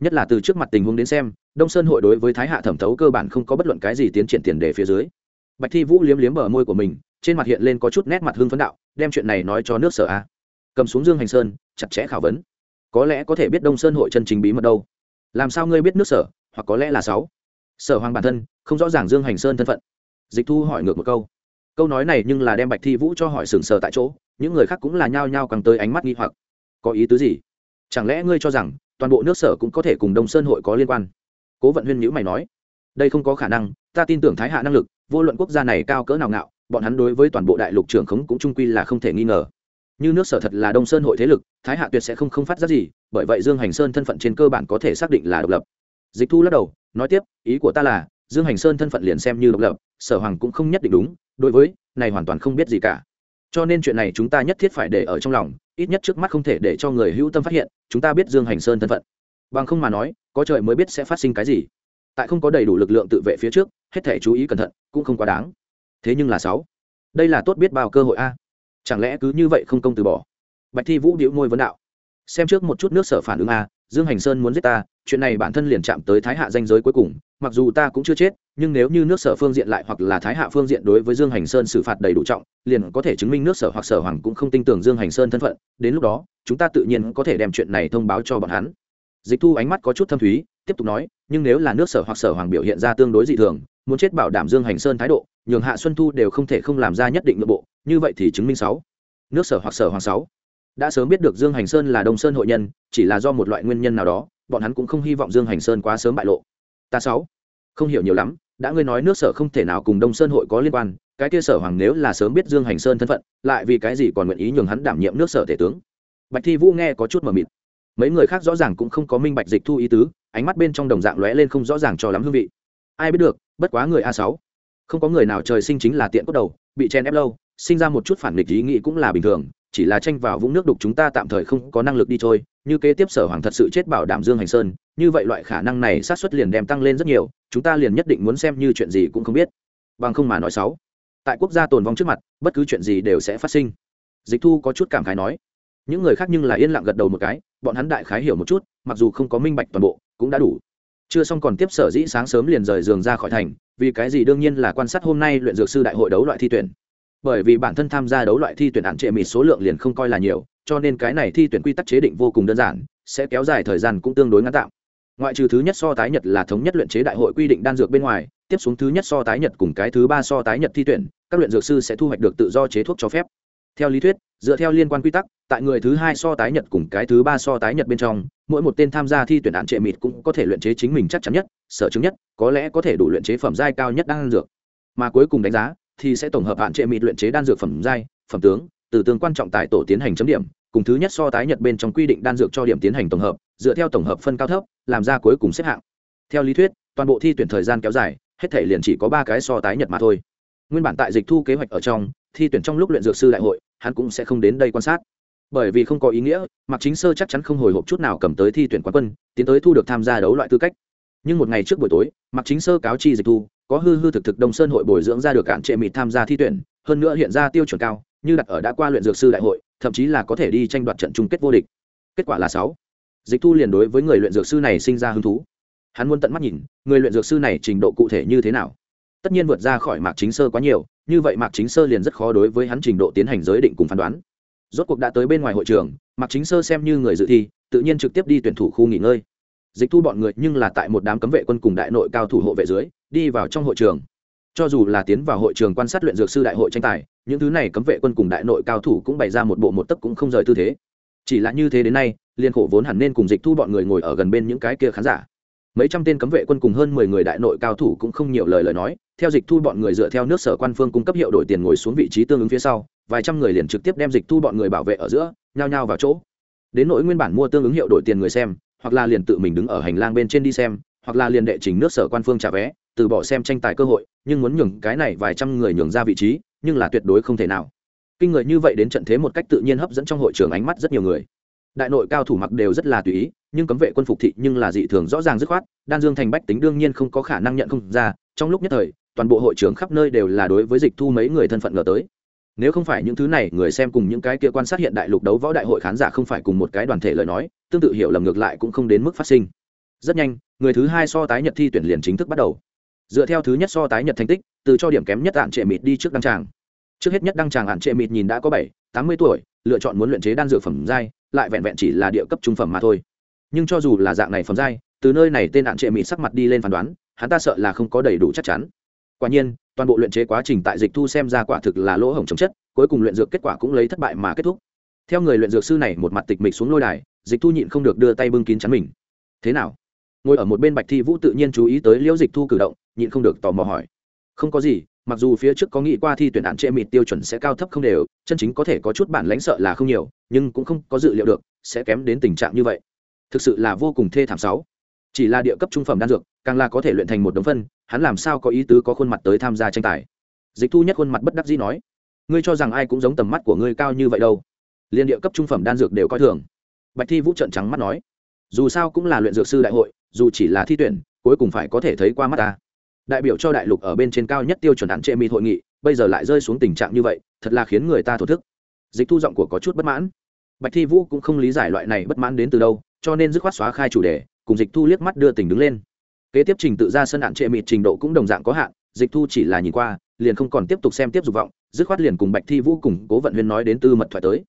Nhất là từ trước mặt tình huống đến xem, đông sơn hội đối với thái hạ thẩm thấu cơ bản không có bất luận cái gì tiến triển tiền đề phía dưới bạch thi vũ liếm liếm bờ môi của mình, trên mặt hiện lên có chút nét mặt hưng phấn đạo, đem chuyện này nói cho nước sở a. Cầm xuống dương hành sơn, chặt chẽ khảo vấn. Có lẽ có thể biết đông sơn hội chân chính bí mật đâu. Làm sao ngươi biết nước sở, hoặc có lẽ là sáu? Sở hoàng bản thân, không rõ ràng dương hành sơn thân phận. Dịch thu hỏi ngược một câu. Câu nói này nhưng là đem bạch thi vũ cho hỏi sừng sờ tại chỗ, những người khác cũng là nhao nhao càng tới ánh mắt nghi hoặc. Có ý tứ gì? Chẳng lẽ ngươi cho rằng toàn bộ nước sở cũng có thể cùng đông sơn hội có liên quan? Cố vận huyên nhữ mày nói đây không có khả năng, ta tin tưởng thái hạ năng lực, vô luận quốc gia này cao cỡ nào ngạo, bọn hắn đối với toàn bộ đại lục trưởng khống cũng trung quy là không thể nghi ngờ. Như nước sở thật là đông sơn hội thế lực, thái hạ tuyệt sẽ không không phát ra gì, bởi vậy dương hành sơn thân phận trên cơ bản có thể xác định là độc lập. Dịch thu lắc đầu, nói tiếp, ý của ta là, dương hành sơn thân phận liền xem như độc lập, sở hoàng cũng không nhất định đúng, đối với, này hoàn toàn không biết gì cả. Cho nên chuyện này chúng ta nhất thiết phải để ở trong lòng, ít nhất trước mắt không thể để cho người hữu tâm phát hiện, chúng ta biết dương hành sơn thân phận. Bằng không mà nói, có trời mới biết sẽ phát sinh cái gì tại không có đầy đủ lực lượng tự vệ phía trước, hết thể chú ý cẩn thận, cũng không quá đáng. Thế nhưng là sáu. Đây là tốt biết bao cơ hội a. Chẳng lẽ cứ như vậy không công từ bỏ? Bạch thi vũ điệu ngôi vấn đạo. Xem trước một chút nước sở phản ứng a, dương hành sơn muốn giết ta, chuyện này bản thân liền chạm tới thái hạ danh giới cuối cùng, mặc dù ta cũng chưa chết, nhưng nếu như nước sở phương diện lại hoặc là thái hạ phương diện đối với dương hành sơn xử phạt đầy đủ trọng, liền có thể chứng minh nước sở hoặc sở hoàng cũng không tin tưởng dương hành sơn thân phận, đến lúc đó, chúng ta tự nhiên có thể đem chuyện này thông báo cho bọn hắn. Dịch thu ánh mắt có chút thâm thúy tiếp tục nói, nhưng nếu là nước sở hoặc sở hoàng biểu hiện ra tương đối dị thường, muốn chết bảo đảm dương hành sơn thái độ, nhường hạ xuân thu đều không thể không làm ra nhất định nội bộ, như vậy thì chứng minh sáu. Nước sở hoặc sở hoàng sáu. Đã sớm biết được dương hành sơn là đông sơn hội nhân, chỉ là do một loại nguyên nhân nào đó, bọn hắn cũng không hy vọng dương hành sơn quá sớm bại lộ. Ta sáu. Không hiểu nhiều lắm, đã ngươi nói nước sở không thể nào cùng đông sơn hội có liên quan, cái kia sở hoàng nếu là sớm biết dương hành sơn thân phận, lại vì cái gì còn nguyện ý nhường hắn đảm nhiệm nước sở thể tướng? Bạch thi vũ nghe có chút mờ mịt. Mấy người khác rõ ràng cũng không có minh bạch dịch thu ý tứ ánh mắt bên trong đồng dạng lóe lên không rõ ràng cho lắm hương vị. Ai biết được, bất quá người a sáu. Không có người nào trời sinh chính là tiện cốt đầu, bị chen ép lâu, sinh ra một chút phản nghịch ý nghĩ cũng là bình thường, chỉ là tranh vào vũng nước đục chúng ta tạm thời không có năng lực đi thôi. như kế tiếp sở hoàng thật sự chết bảo đảm dương hành sơn, như vậy loại khả năng này sát xuất liền đem tăng lên rất nhiều, chúng ta liền nhất định muốn xem như chuyện gì cũng không biết. Bằng không mà nói xấu tại quốc gia tồn vong trước mặt, bất cứ chuyện gì đều sẽ phát sinh. Dịch thu có chút cảm khái nói. Những người khác nhưng là yên lặng gật đầu một cái, bọn hắn đại khái hiểu một chút, mặc dù không có minh bạch toàn bộ cũng đã đủ. Chưa xong còn tiếp sở dĩ sáng sớm liền rời giường ra khỏi thành, vì cái gì đương nhiên là quan sát hôm nay luyện dược sư đại hội đấu loại thi tuyển. Bởi vì bản thân tham gia đấu loại thi tuyển hạn trệ mịt số lượng liền không coi là nhiều, cho nên cái này thi tuyển quy tắc chế định vô cùng đơn giản, sẽ kéo dài thời gian cũng tương đối ngắn tạm. Ngoại trừ thứ nhất so tái nhật là thống nhất luyện chế đại hội quy định đan dược bên ngoài, tiếp xuống thứ nhất so tái nhật cùng cái thứ ba so tái nhật thi tuyển, các luyện dược sư sẽ thu hoạch được tự do chế thuốc cho phép theo lý thuyết, dựa theo liên quan quy tắc, tại người thứ hai so tái nhật cùng cái thứ ba so tái nhật bên trong, mỗi một tên tham gia thi tuyển đạn trệ mịt cũng có thể luyện chế chính mình chắc chắn nhất, sở chứng nhất, có lẽ có thể đủ luyện chế phẩm giai cao nhất đan dược. Mà cuối cùng đánh giá, thì sẽ tổng hợp hạn trệ mịt luyện chế đan dược phẩm giai, phẩm tướng, từ tương quan trọng tại tổ tiến hành chấm điểm, cùng thứ nhất so tái nhật bên trong quy định đan dược cho điểm tiến hành tổng hợp, dựa theo tổng hợp phân cao thấp, làm ra cuối cùng xếp hạng. Theo lý thuyết, toàn bộ thi tuyển thời gian kéo dài, hết thể liền chỉ có ba cái so tái nhật mà thôi. Nguyên bản tại dịch thu kế hoạch ở trong thi tuyển trong lúc luyện dược sư đại hội, hắn cũng sẽ không đến đây quan sát. Bởi vì không có ý nghĩa, mạc chính sơ chắc chắn không hồi hộp chút nào cầm tới thi tuyển quán quân, tiến tới thu được tham gia đấu loại tư cách. Nhưng một ngày trước buổi tối, mạc chính sơ cáo chi dịch thu, có hư hư thực thực đông sơn hội bồi dưỡng ra được cản trệ mịt tham gia thi tuyển, hơn nữa hiện ra tiêu chuẩn cao, như đặt ở đã qua luyện dược sư đại hội, thậm chí là có thể đi tranh đoạt trận chung kết vô địch. Kết quả là sáu. Dịch thu liền đối với người luyện dược sư này sinh ra hứng thú. Hắn muốn tận mắt nhìn, người luyện dược sư này trình độ cụ thể như thế nào. Tất nhiên vượt ra khỏi mạc chính sơ quá nhiều như vậy mạc chính sơ liền rất khó đối với hắn trình độ tiến hành giới định cùng phán đoán. Rốt cuộc đã tới bên ngoài hội trường, mạc chính sơ xem như người dự thi, tự nhiên trực tiếp đi tuyển thủ khu nghỉ ngơi. Dịch thu bọn người nhưng là tại một đám cấm vệ quân cùng đại nội cao thủ hộ vệ dưới, đi vào trong hội trường. Cho dù là tiến vào hội trường quan sát luyện dược sư đại hội tranh tài, những thứ này cấm vệ quân cùng đại nội cao thủ cũng bày ra một bộ một tấc cũng không rời tư thế. Chỉ là như thế đến nay, liên khổ vốn hẳn nên cùng dịch thu bọn người ngồi ở gần bên những cái kia khán giả. Mấy trăm tên cấm vệ quân cùng hơn mười người đại nội cao thủ cũng không nhiều lời lời nói theo dịch thu bọn người dựa theo nước sở quan phương cung cấp hiệu đổi tiền ngồi xuống vị trí tương ứng phía sau, vài trăm người liền trực tiếp đem dịch thu bọn người bảo vệ ở giữa, nhao nhao vào chỗ. Đến nỗi nguyên bản mua tương ứng hiệu đổi tiền người xem, hoặc là liền tự mình đứng ở hành lang bên trên đi xem, hoặc là liền đệ trình nước sở quan phương trả vé, từ bỏ xem tranh tài cơ hội, nhưng muốn nhường cái này vài trăm người nhường ra vị trí, nhưng là tuyệt đối không thể nào. Kinh người như vậy đến trận thế một cách tự nhiên hấp dẫn trong hội trường ánh mắt rất nhiều người. Đại nội cao thủ mặc đều rất là tùy ý, nhưng cấm vệ quân phục thị nhưng là dị thường rõ ràng dứt khoát, đan dương thành bách tính đương nhiên không có khả năng nhận không ra, trong lúc nhất thời toàn bộ hội trường khắp nơi đều là đối với dịch thu mấy người thân phận ngờ tới. Nếu không phải những thứ này, người xem cùng những cái kia quan sát hiện đại lục đấu võ đại hội khán giả không phải cùng một cái đoàn thể lời nói, tương tự hiểu lầm ngược lại cũng không đến mức phát sinh. Rất nhanh, người thứ hai so tái nhật thi tuyển liền chính thức bắt đầu. Dựa theo thứ nhất so tái nhật thành tích, từ cho điểm kém nhất ạn trệ mịt đi trước đăng tràng. Trước hết nhất đăng tràng ạn trệ mịt nhìn đã có bảy, tám mươi tuổi, lựa chọn muốn luyện chế đan dược phẩm giai, lại vẹn vẹn chỉ là địa cấp trung phẩm mà thôi. Nhưng cho dù là dạng này phẩm giai, từ nơi này tên ạn trệ mịt sắc mặt đi lên phán đoán, hắn ta sợ là không có đầy đủ chắc chắn quả nhiên, toàn bộ luyện chế quá trình tại dịch thu xem ra quả thực là lỗ hổng chống chất, cuối cùng luyện dược kết quả cũng lấy thất bại mà kết thúc. Theo người luyện dược sư này một mặt tịch mịch xuống lôi đài, dịch thu nhịn không được đưa tay bưng kín chắn mình. Thế nào? Ngồi ở một bên bạch thi vũ tự nhiên chú ý tới liễu dịch thu cử động, nhịn không được tò mò hỏi. Không có gì, mặc dù phía trước có nghĩ qua thi tuyển đạn trệ mịt tiêu chuẩn sẽ cao thấp không đều, chân chính có thể có chút bản lãnh sợ là không nhiều, nhưng cũng không có dự liệu được sẽ kém đến tình trạng như vậy. Thực sự là vô cùng thê thảm sáu chỉ là địa cấp trung phẩm đan dược, càng là có thể luyện thành một đống phân, hắn làm sao có ý tứ có khuôn mặt tới tham gia tranh tài? Dịch thu nhất khuôn mặt bất đắc dĩ nói, ngươi cho rằng ai cũng giống tầm mắt của ngươi cao như vậy đâu? Liên địa cấp trung phẩm đan dược đều coi thường. Bạch thi vũ trận trắng mắt nói, dù sao cũng là luyện dược sư đại hội, dù chỉ là thi tuyển, cuối cùng phải có thể thấy qua mắt ta. Đại biểu cho đại lục ở bên trên cao nhất tiêu chuẩn hạn trệ mịt hội nghị, bây giờ lại rơi xuống tình trạng như vậy, thật là khiến người ta thổ thức. Dịch thu giọng của có chút bất mãn. Bạch thi vũ cũng không lý giải loại này bất mãn đến từ đâu, cho nên dứt khoát xóa khai chủ đề cùng dịch thu liếc mắt đưa tình đứng lên. Kế tiếp trình tự ra sân hạn trệ mịt trình độ cũng đồng dạng có hạn, dịch thu chỉ là nhìn qua, liền không còn tiếp tục xem tiếp dục vọng, dứt khoát liền cùng bạch thi vũ cùng cố vận huyên nói đến tư mật thoại tới.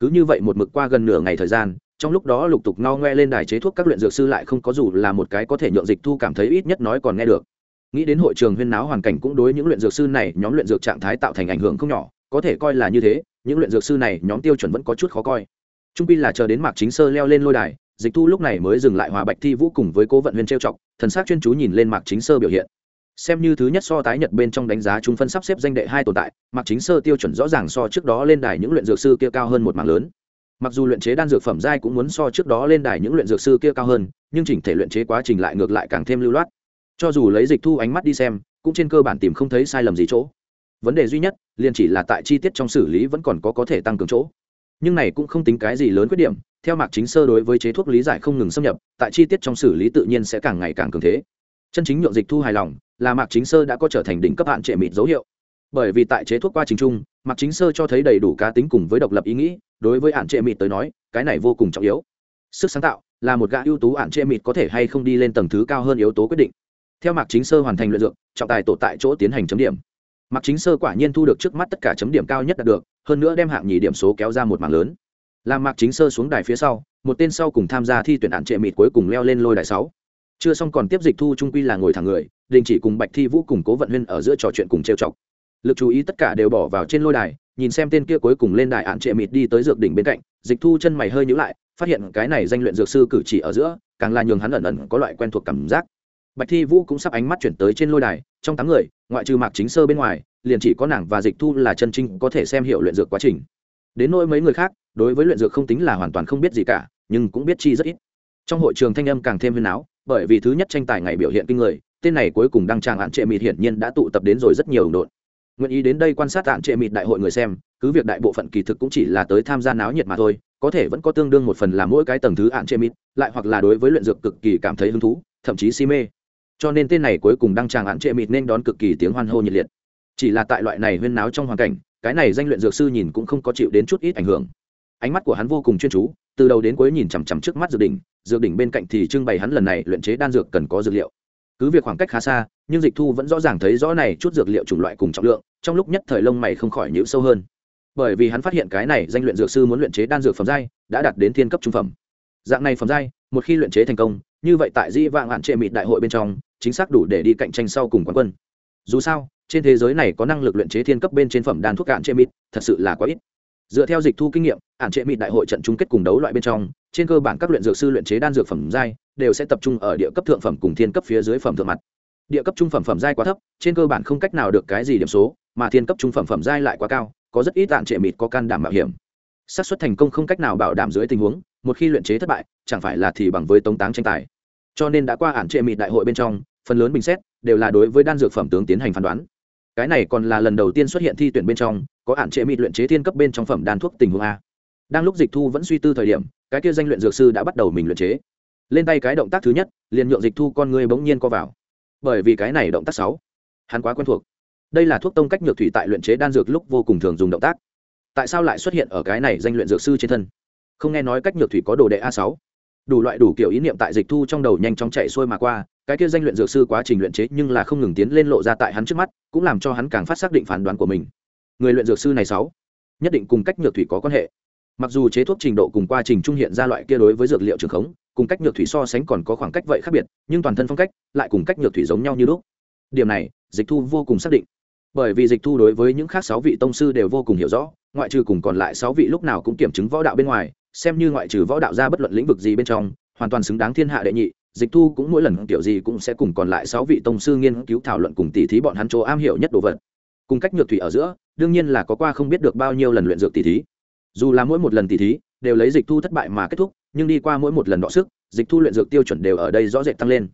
Cứ như vậy một mực qua gần nửa ngày thời gian, trong lúc đó lục tục ngao ngoe lên đài chế thuốc các luyện dược sư lại không có dù là một cái có thể nhượng dịch thu cảm thấy ít nhất nói còn nghe được. Nghĩ đến hội trường huyên náo hoàn cảnh cũng đối những luyện dược sư này, nhóm luyện dược trạng thái tạo thành ảnh hưởng không nhỏ, có thể coi là như thế, những luyện dược sư này nhóm tiêu chuẩn vẫn có chút khó coi. Trung pi là chờ đến mạc chính sơ leo lên lôi đài dịch thu lúc này mới dừng lại hòa bạch thi vũ cùng với cố vận huyên trêu chọc, thần s á c chuyên chú nhìn lên mạc chính sơ biểu hiện. Xem như thứ nhất so tái nhật bên trong đánh giá chúng phân sắp xếp danh đệ hai tồn tại, mạc chính sơ tiêu chuẩn rõ ràng so trước đó lên đài những luyện dược sư kia cao hơn một mạng lớn. Mặc dù luyện chế đan dược phẩm giai cũng muốn so trước đó lên đài những luyện dược sư kia cao hơn, nhưng chỉnh thể luyện chế quá trình lại ngược lại càng thêm lưu loát. Cho dù lấy dịch thu ánh mắt đi xem, cũng trên cơ bản tìm không thấy sai lầm gì chỗ. Vấn đề duy nhất, liền chỉ là tại chi tiết trong xử lý vẫn còn có có thể tăng cường chỗ nhưng này cũng không tính cái gì lớn khuyết điểm, theo mạc chính sơ đối với chế thuốc lý giải không ngừng xâm nhập, tại chi tiết trong xử lý tự nhiên sẽ càng ngày càng cường thế. Chân chính nhượng dịch thu hài lòng, là mạc chính sơ đã có trở thành đỉnh cấp hạn trệ mịt dấu hiệu. Bởi vì tại chế thuốc qua trình chung, mạc chính sơ cho thấy đầy đủ cá tính cùng với độc lập ý nghĩ, đối với hạn trệ mịt tới nói, cái này vô cùng trọng yếu. Sức sáng tạo là một gã ưu tú hạn trệ mịt có thể hay không đi lên tầng thứ cao hơn yếu tố quyết định. Theo mạc chính sơ hoàn thành luyện dược, trọng tài tổ tại chỗ tiến hành chấm điểm. Mạc chính sơ quả nhiên thu được trước mắt tất cả chấm điểm cao nhất đạt được hơn nữa đem hạng nhì điểm số kéo ra một mảng lớn. Làm mạc chính sơ xuống đài phía sau, một tên sau cùng tham gia thi tuyển hạn trệ mịt cuối cùng leo lên lôi đài sáu. Chưa xong còn tiếp dịch thu trung quy là ngồi thẳng người, đình chỉ cùng bạch thi vũ cùng cố vận huyên ở giữa trò chuyện cùng trêu chọc. Lực chú ý tất cả đều bỏ vào trên lôi đài, nhìn xem tên kia cuối cùng lên đài hạn trệ mịt đi tới dược đỉnh bên cạnh, dịch thu chân mày hơi nhữ lại, phát hiện cái này danh luyện dược sư cử chỉ ở giữa, càng là nhường hắn ẩn ẩn có loại quen thuộc cảm giác. Bạch thi vũ cũng sắp ánh mắt chuyển tới trên lôi đài, trong tám người, ngoại trừ mạc chính sơ bên ngoài liền chỉ có nàng và dịch thu là chân trinh có thể xem hiệu luyện dược quá trình. Đến nỗi mấy người khác, đối với luyện dược không tính là hoàn toàn không biết gì cả, nhưng cũng biết chi rất ít. Trong hội trường thanh âm càng thêm huyên áo, bởi vì thứ nhất tranh tài ngày biểu hiện kinh người, tên này cuối cùng đăng tràng hạn trệ mịt hiển nhiên đã tụ tập đến rồi rất nhiều đồng đội nguyện ý đến đây quan sát hạn trệ mịt đại hội người xem, cứ việc đại bộ phận kỳ thực cũng chỉ là tới tham gia náo nhiệt mà thôi, có thể vẫn có tương đương một phần là mỗi cái tầng thứ hạn trệ mịt, lại hoặc là đối với luyện dược cực kỳ cảm thấy hứng thú, thậm chí si mê. Cho nên tên này cuối cùng đăng tràng hạn trệ mịt nên đón cực kỳ tiếng hoan hô nhiệt liệt chỉ là tại loại này huyên náo trong hoàn cảnh, cái này danh luyện dược sư nhìn cũng không có chịu đến chút ít ảnh hưởng. Ánh mắt của hắn vô cùng chuyên chú, từ đầu đến cuối nhìn chằm chằm trước mắt dược đỉnh dược đỉnh bên cạnh thì trưng bày hắn lần này luyện chế đan dược cần có dược liệu. Cứ việc khoảng cách khá xa, nhưng dịch thu vẫn rõ ràng thấy rõ này chút dược liệu chủng loại cùng trọng lượng, trong lúc nhất thời lông mày không khỏi nhữ sâu hơn. Bởi vì hắn phát hiện cái này danh luyện dược sư muốn luyện chế đan dược phẩm giai đã đạt đến thiên cấp trung phẩm. Dạng này phẩm giai, một khi luyện chế thành công, như vậy tại di vạn hạn trệ mịt đại hội bên trong, chính xác đủ để đi cạnh tranh sau cùng quán quân. Dù sao trên thế giới này có năng lực luyện chế thiên cấp bên trên phẩm đan thuốc cạn trệ mịt, thật sự là quá ít. Dựa theo dịch thu kinh nghiệm ạn trệ mịt đại hội trận chung kết cùng đấu loại bên trong, trên cơ bản các luyện dược sư luyện chế đan dược phẩm giai đều sẽ tập trung ở địa cấp thượng phẩm cùng thiên cấp phía dưới phẩm thượng mặt. Địa cấp trung phẩm phẩm giai quá thấp, trên cơ bản không cách nào được cái gì điểm số, mà thiên cấp trung phẩm phẩm giai lại quá cao, có rất ít tạn trệ mịt có can đảm mạo hiểm. Xác suất thành công không cách nào bảo đảm dưới tình huống, một khi luyện chế thất bại, chẳng phải là thì bằng với tống táng tranh tài. Cho nên đã qua ản trệ mịt đại hội bên trong, phần lớn bình xét đều là đối với đan dược phẩm tướng tiến hành phán đoán cái này còn là lần đầu tiên xuất hiện thi tuyển bên trong, có hạn chế mịt luyện chế thiên cấp bên trong phẩm đan thuốc tình huống a. Đang lúc dịch thu vẫn suy tư thời điểm, cái kia danh luyện dược sư đã bắt đầu mình luyện chế. Lên tay cái động tác thứ nhất, liền nhượng dịch thu con người bỗng nhiên co vào. Bởi vì cái này động tác sáu, hắn quá quen thuộc. Đây là thuốc tông cách nhược thủy tại luyện chế đan dược lúc vô cùng thường dùng động tác. Tại sao lại xuất hiện ở cái này danh luyện dược sư trên thân? Không nghe nói cách nhược thủy có đồ đệ a sáu. Đủ loại đủ kiểu ý niệm tại dịch thu trong đầu nhanh chóng chạy xuôi mà qua cái kia danh luyện dược sư quá trình luyện chế nhưng là không ngừng tiến lên lộ ra tại hắn trước mắt, cũng làm cho hắn càng phát xác định phán đoán của mình. Người luyện dược sư này sáu, nhất định cùng cách nhược thủy có quan hệ. Mặc dù chế thuốc trình độ cùng quá trình trung hiện ra loại kia đối với dược liệu trường khống, cùng cách nhược thủy so sánh còn có khoảng cách vậy khác biệt, nhưng toàn thân phong cách lại cùng cách nhược thủy giống nhau như lúc. Điểm này, dịch thu vô cùng xác định. Bởi vì dịch thu đối với những khác sáu vị tông sư đều vô cùng hiểu rõ, ngoại trừ cùng còn lại sáu vị lúc nào cũng kiểm chứng võ đạo bên ngoài, xem như ngoại trừ võ đạo ra bất luận lĩnh vực gì bên trong, hoàn toàn xứng đáng thiên hạ đệ nhị dịch thu cũng mỗi lần kiểu gì cũng sẽ cùng còn lại sáu vị tông sư nghiên cứu thảo luận cùng tỉ thí bọn hắn chỗ am hiểu nhất đồ vật. Cùng cách nhược thủy ở giữa, đương nhiên là có qua không biết được bao nhiêu lần luyện dược tỉ thí. Dù là mỗi một lần tỉ thí, đều lấy dịch thu thất bại mà kết thúc, nhưng đi qua mỗi một lần đọ sức, dịch thu luyện dược tiêu chuẩn đều ở đây rõ rệt tăng lên.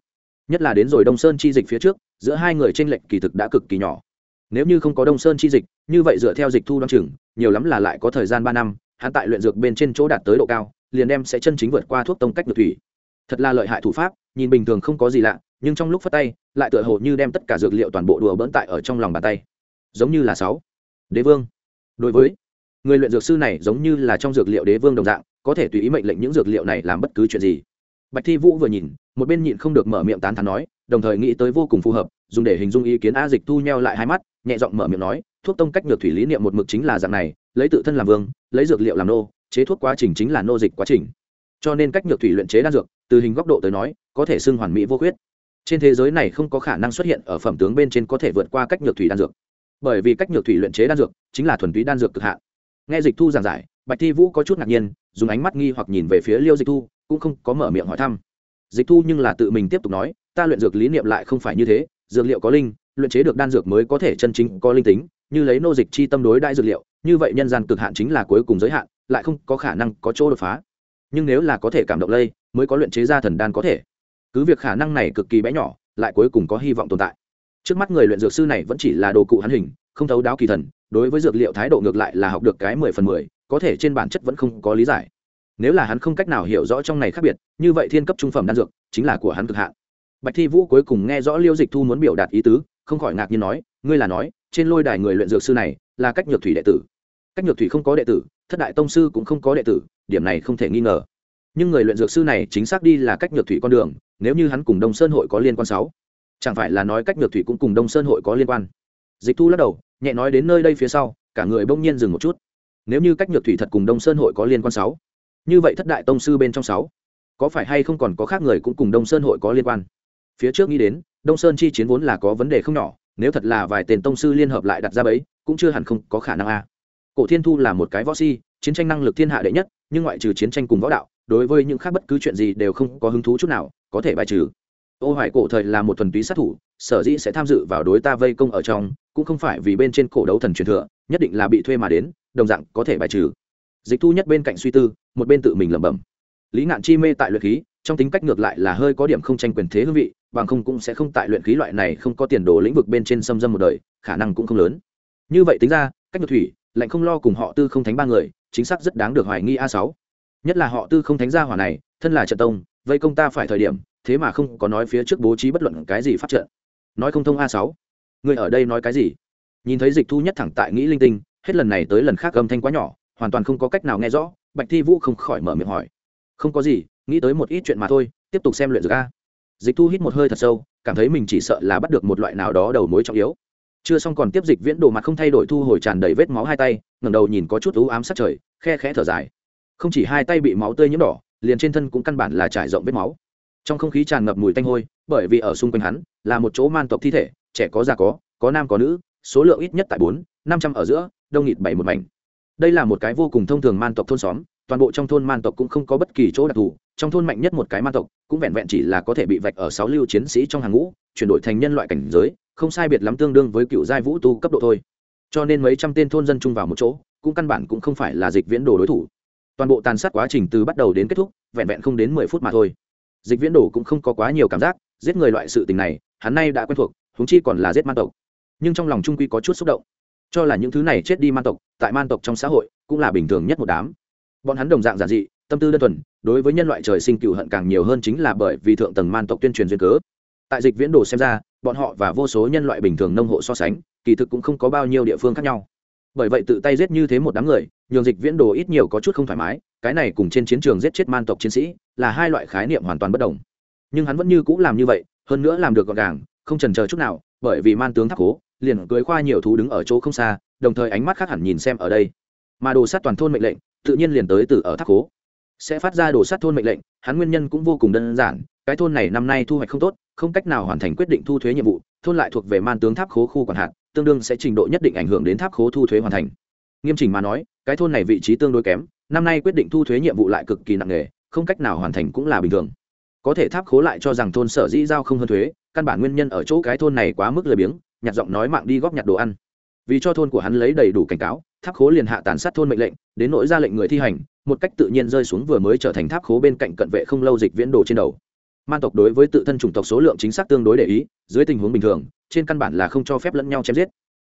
Nhất là đến rồi đông sơn chi dịch phía trước, giữa hai người tranh lệch kỳ thực đã cực kỳ nhỏ. Nếu như không có đông sơn chi dịch, như vậy dựa theo dịch thu đ o á n chừng, nhiều lắm là lại có thời gian ba năm, hắn tại luyện dược bên trên chỗ đạt tới độ cao, liền đem sẽ chân chính vượt qua thuốc tông cách nhược thủy thật là lợi hại thủ pháp, nhìn bình thường không có gì lạ, nhưng trong lúc phát tay, lại tựa hồ như đem tất cả dược liệu toàn bộ đùa bỡn tại ở trong lòng bàn tay. Giống như là sáu. Đế vương. Đối với người luyện dược sư này giống như là trong dược liệu đế vương đồng dạng, có thể tùy ý mệnh lệnh những dược liệu này làm bất cứ chuyện gì. Bạch thi vũ vừa nhìn, một bên nhịn không được mở miệng tán thán nói, đồng thời nghĩ tới vô cùng phù hợp, dùng để hình dung ý kiến a dịch thu nheo lại hai mắt, nhẹ giọng mở miệng nói, thuốc tông cách nhược thủy lý niệm một mực chính là dạng này, lấy tự thân làm vương, lấy dược liệu làm nô, chế thuốc quá trình chính là nô dịch quá trình cho nên cách nhược thủy luyện chế đan dược, từ hình góc độ tới nói, có thể xưng hoàn mỹ vô khuyết. Trên thế giới này không có khả năng xuất hiện ở phẩm tướng bên trên có thể vượt qua cách nhược thủy đan dược. Bởi vì cách nhược thủy luyện chế đan dược chính là thuần túy đan dược cực hạn. Nghe dịch thu giảng giải, bạch thi vũ có chút ngạc nhiên, dùng ánh mắt nghi hoặc nhìn về phía liêu dịch thu, cũng không có mở miệng hỏi thăm. Dịch thu nhưng là tự mình tiếp tục nói, ta luyện dược lý niệm lại không phải như thế, dược liệu có linh, luyện chế được đan dược mới có thể chân chính có linh tính, như lấy nô dịch chi tâm đối đại dược liệu, như vậy nhân gian cực hạn chính là cuối cùng giới hạn, lại không có khả năng có chỗ đột phá nhưng nếu là có thể cảm động lây, mới có luyện chế ra thần đan có thể. Cứ việc khả năng này cực kỳ bé nhỏ, lại cuối cùng có hy vọng tồn tại. Trước mắt người luyện dược sư này vẫn chỉ là đồ cụ hắn hình, không thấu đáo kỳ thần, đối với dược liệu thái độ ngược lại là học được cái mười phần mười, có thể trên bản chất vẫn không có lý giải. Nếu là hắn không cách nào hiểu rõ trong này khác biệt, như vậy thiên cấp trung phẩm đan dược chính là của hắn cực hạn. Bạch thi vũ cuối cùng nghe rõ liêu dịch thu muốn biểu đạt ý tứ, không khỏi ngạc nhiên nói, ngươi là nói, trên lôi đài người luyện dược sư này là cách nhược thủy đệ tử. Cách nhược thủy không có đệ tử, thất đại tông sư cũng không có đệ tử điểm này không thể nghi ngờ. Nhưng người luyện dược sư này chính xác đi là cách nhược thủy con đường, nếu như hắn cùng đông sơn hội có liên quan sáu, chẳng phải là nói cách nhược thủy cũng cùng đông sơn hội có liên quan. Dịch thu lắc đầu, nhẹ nói đến nơi đây phía sau, cả người bỗng nhiên dừng một chút. Nếu như cách nhược thủy thật cùng đông sơn hội có liên quan sáu, như vậy thất đại tông sư bên trong sáu, có phải hay không còn có khác người cũng cùng đông sơn hội có liên quan? Phía trước nghĩ đến, đông sơn chi chiến vốn là có vấn đề không nhỏ, nếu thật là vài tên tông sư liên hợp lại đặt ra bấy cũng chưa hẳn không có khả năng a. Cổ thiên thu là một cái võ si chiến tranh năng lực thiên hạ đệ nhất, nhưng ngoại trừ chiến tranh cùng võ đạo, đối với những khác bất cứ chuyện gì đều không có hứng thú chút nào, có thể bài trừ. Ô hoài cổ thời là một thuần túy sát thủ, sở dĩ sẽ tham dự vào đối ta vây công ở trong, cũng không phải vì bên trên cổ đấu thần truyền thừa, nhất định là bị thuê mà đến, đồng dạng có thể bài trừ. Dịch thu nhất bên cạnh suy tư, một bên tự mình lẩm bẩm. Lý ngạn chi mê tại luyện khí, trong tính cách ngược lại là hơi có điểm không tranh quyền thế hương vị, bằng không cũng sẽ không tại luyện khí loại này không có tiền đồ lĩnh vực bên trên xâm dâm một đời, khả năng cũng không lớn. Như vậy tính ra, cách nhược thủy, lạnh không lo cùng họ tư không thánh ba người chính xác rất đáng được hoài nghi a sáu. Nhất là họ tư không thánh gia hỏa này, thân là trận tông, vây công ta phải thời điểm, thế mà không có nói phía trước bố trí bất luận cái gì phát trận. Nói không thông a sáu. Người ở đây nói cái gì? Nhìn thấy dịch thu nhất thẳng tại nghĩ linh tinh, hết lần này tới lần khác âm thanh quá nhỏ, hoàn toàn không có cách nào nghe rõ, bạch thi vũ không khỏi mở miệng hỏi. Không có gì, nghĩ tới một ít chuyện mà thôi, tiếp tục xem luyện dược a. Dịch thu hít một hơi thật sâu, cảm thấy mình chỉ sợ là bắt được một loại nào đó đầu mối trọng yếu chưa xong còn tiếp dịch viễn đồ mặt không thay đổi thu hồi tràn đầy vết máu hai tay, ngẩng đầu nhìn có chút ú ám sát trời, khe khẽ thở dài. Không chỉ hai tay bị máu tươi nhiễm đỏ, liền trên thân cũng căn bản là trải rộng vết máu. Trong không khí tràn ngập mùi tanh hôi, bởi vì ở xung quanh hắn, là một chỗ man tộc thi thể, trẻ có già có có nam có nữ, số lượng ít nhất tại bốn, năm trăm ở giữa, đông nghịt bảy một mảnh. Đây là một cái vô cùng thông thường man tộc thôn xóm, toàn bộ trong thôn man tộc cũng không có bất kỳ chỗ đặc thù, trong thôn mạnh nhất một cái man tộc, cũng vẹn vẹn chỉ là có thể bị vạch ở sáu lưu chiến sĩ trong hàng ngũ, chuyển đổi thành nhân loại cảnh giới không sai biệt lắm tương đương với cựu giai vũ tu cấp độ thôi. Cho nên mấy trăm tên thôn dân chung vào một chỗ, cũng căn bản cũng không phải là dịch viễn đồ đối thủ. Toàn bộ tàn sát quá trình từ bắt đầu đến kết thúc, vẹn vẹn không đến mười phút mà thôi. Dịch viễn đồ cũng không có quá nhiều cảm giác, giết người loại sự tình này, hắn nay đã quen thuộc húng chi còn là giết man tộc. Nhưng trong lòng trung quy có chút xúc động. Cho là những thứ này chết đi man tộc, tại man tộc trong xã hội, cũng là bình thường nhất một đám. Bọn hắn đồng dạng giản dị, tâm tư đơn thuần, đối với nhân loại trời sinh cựu hận càng nhiều hơn chính là bởi vì thượng tầng man tộc tuyên truyền duyên cớ tại dịch viễn đồ xem ra, bọn họ và vô số nhân loại bình thường nông hộ so sánh, kỳ thực cũng không có bao nhiêu địa phương khác nhau. Bởi vậy tự tay giết như thế một đám người, nhường dịch viễn đồ ít nhiều có chút không thoải mái, cái này cùng trên chiến trường giết chết man tộc chiến sĩ là hai loại khái niệm hoàn toàn bất đồng. Nhưng hắn vẫn như cũng làm như vậy, hơn nữa làm được gọn gàng, không trần chờ chút nào, bởi vì man tướng tháp cố, liền cưới khoa nhiều thú đứng ở chỗ không xa, đồng thời ánh mắt khác hẳn nhìn xem ở đây. Mà đồ sát toàn thôn mệnh lệnh, tự nhiên liền tới từ ở tháp cố. Sẽ phát ra đồ sát thôn mệnh lệnh, hắn nguyên nhân cũng vô cùng đơn giản cái thôn này năm nay thu hoạch không tốt, không cách nào hoàn thành quyết định thu thuế nhiệm vụ, thôn lại thuộc về man tướng tháp khố khu quản hạt, tương đương sẽ trình độ nhất định ảnh hưởng đến tháp khố thu thuế hoàn thành. Nghiêm chỉnh mà nói, cái thôn này vị trí tương đối kém, năm nay quyết định thu thuế nhiệm vụ lại cực kỳ nặng nề, không cách nào hoàn thành cũng là bình thường. Có thể tháp khố lại cho rằng thôn sở dĩ giao không hơn thuế, căn bản nguyên nhân ở chỗ cái thôn này quá mức lười biếng, nhặt giọng nói mạng đi góp nhặt đồ ăn. Vì cho thôn của hắn lấy đầy đủ cảnh cáo, tháp khố liền hạ tàn sát thôn mệnh lệnh, đến nỗi ra lệnh người thi hành, một cách tự nhiên rơi xuống vừa mới trở thành tháp khố bên cạnh cận vệ không lâu dịch viễn đồ trên đầu man tộc đối với tự thân chủng tộc số lượng chính xác tương đối để ý, dưới tình huống bình thường, trên căn bản là không cho phép lẫn nhau chém giết.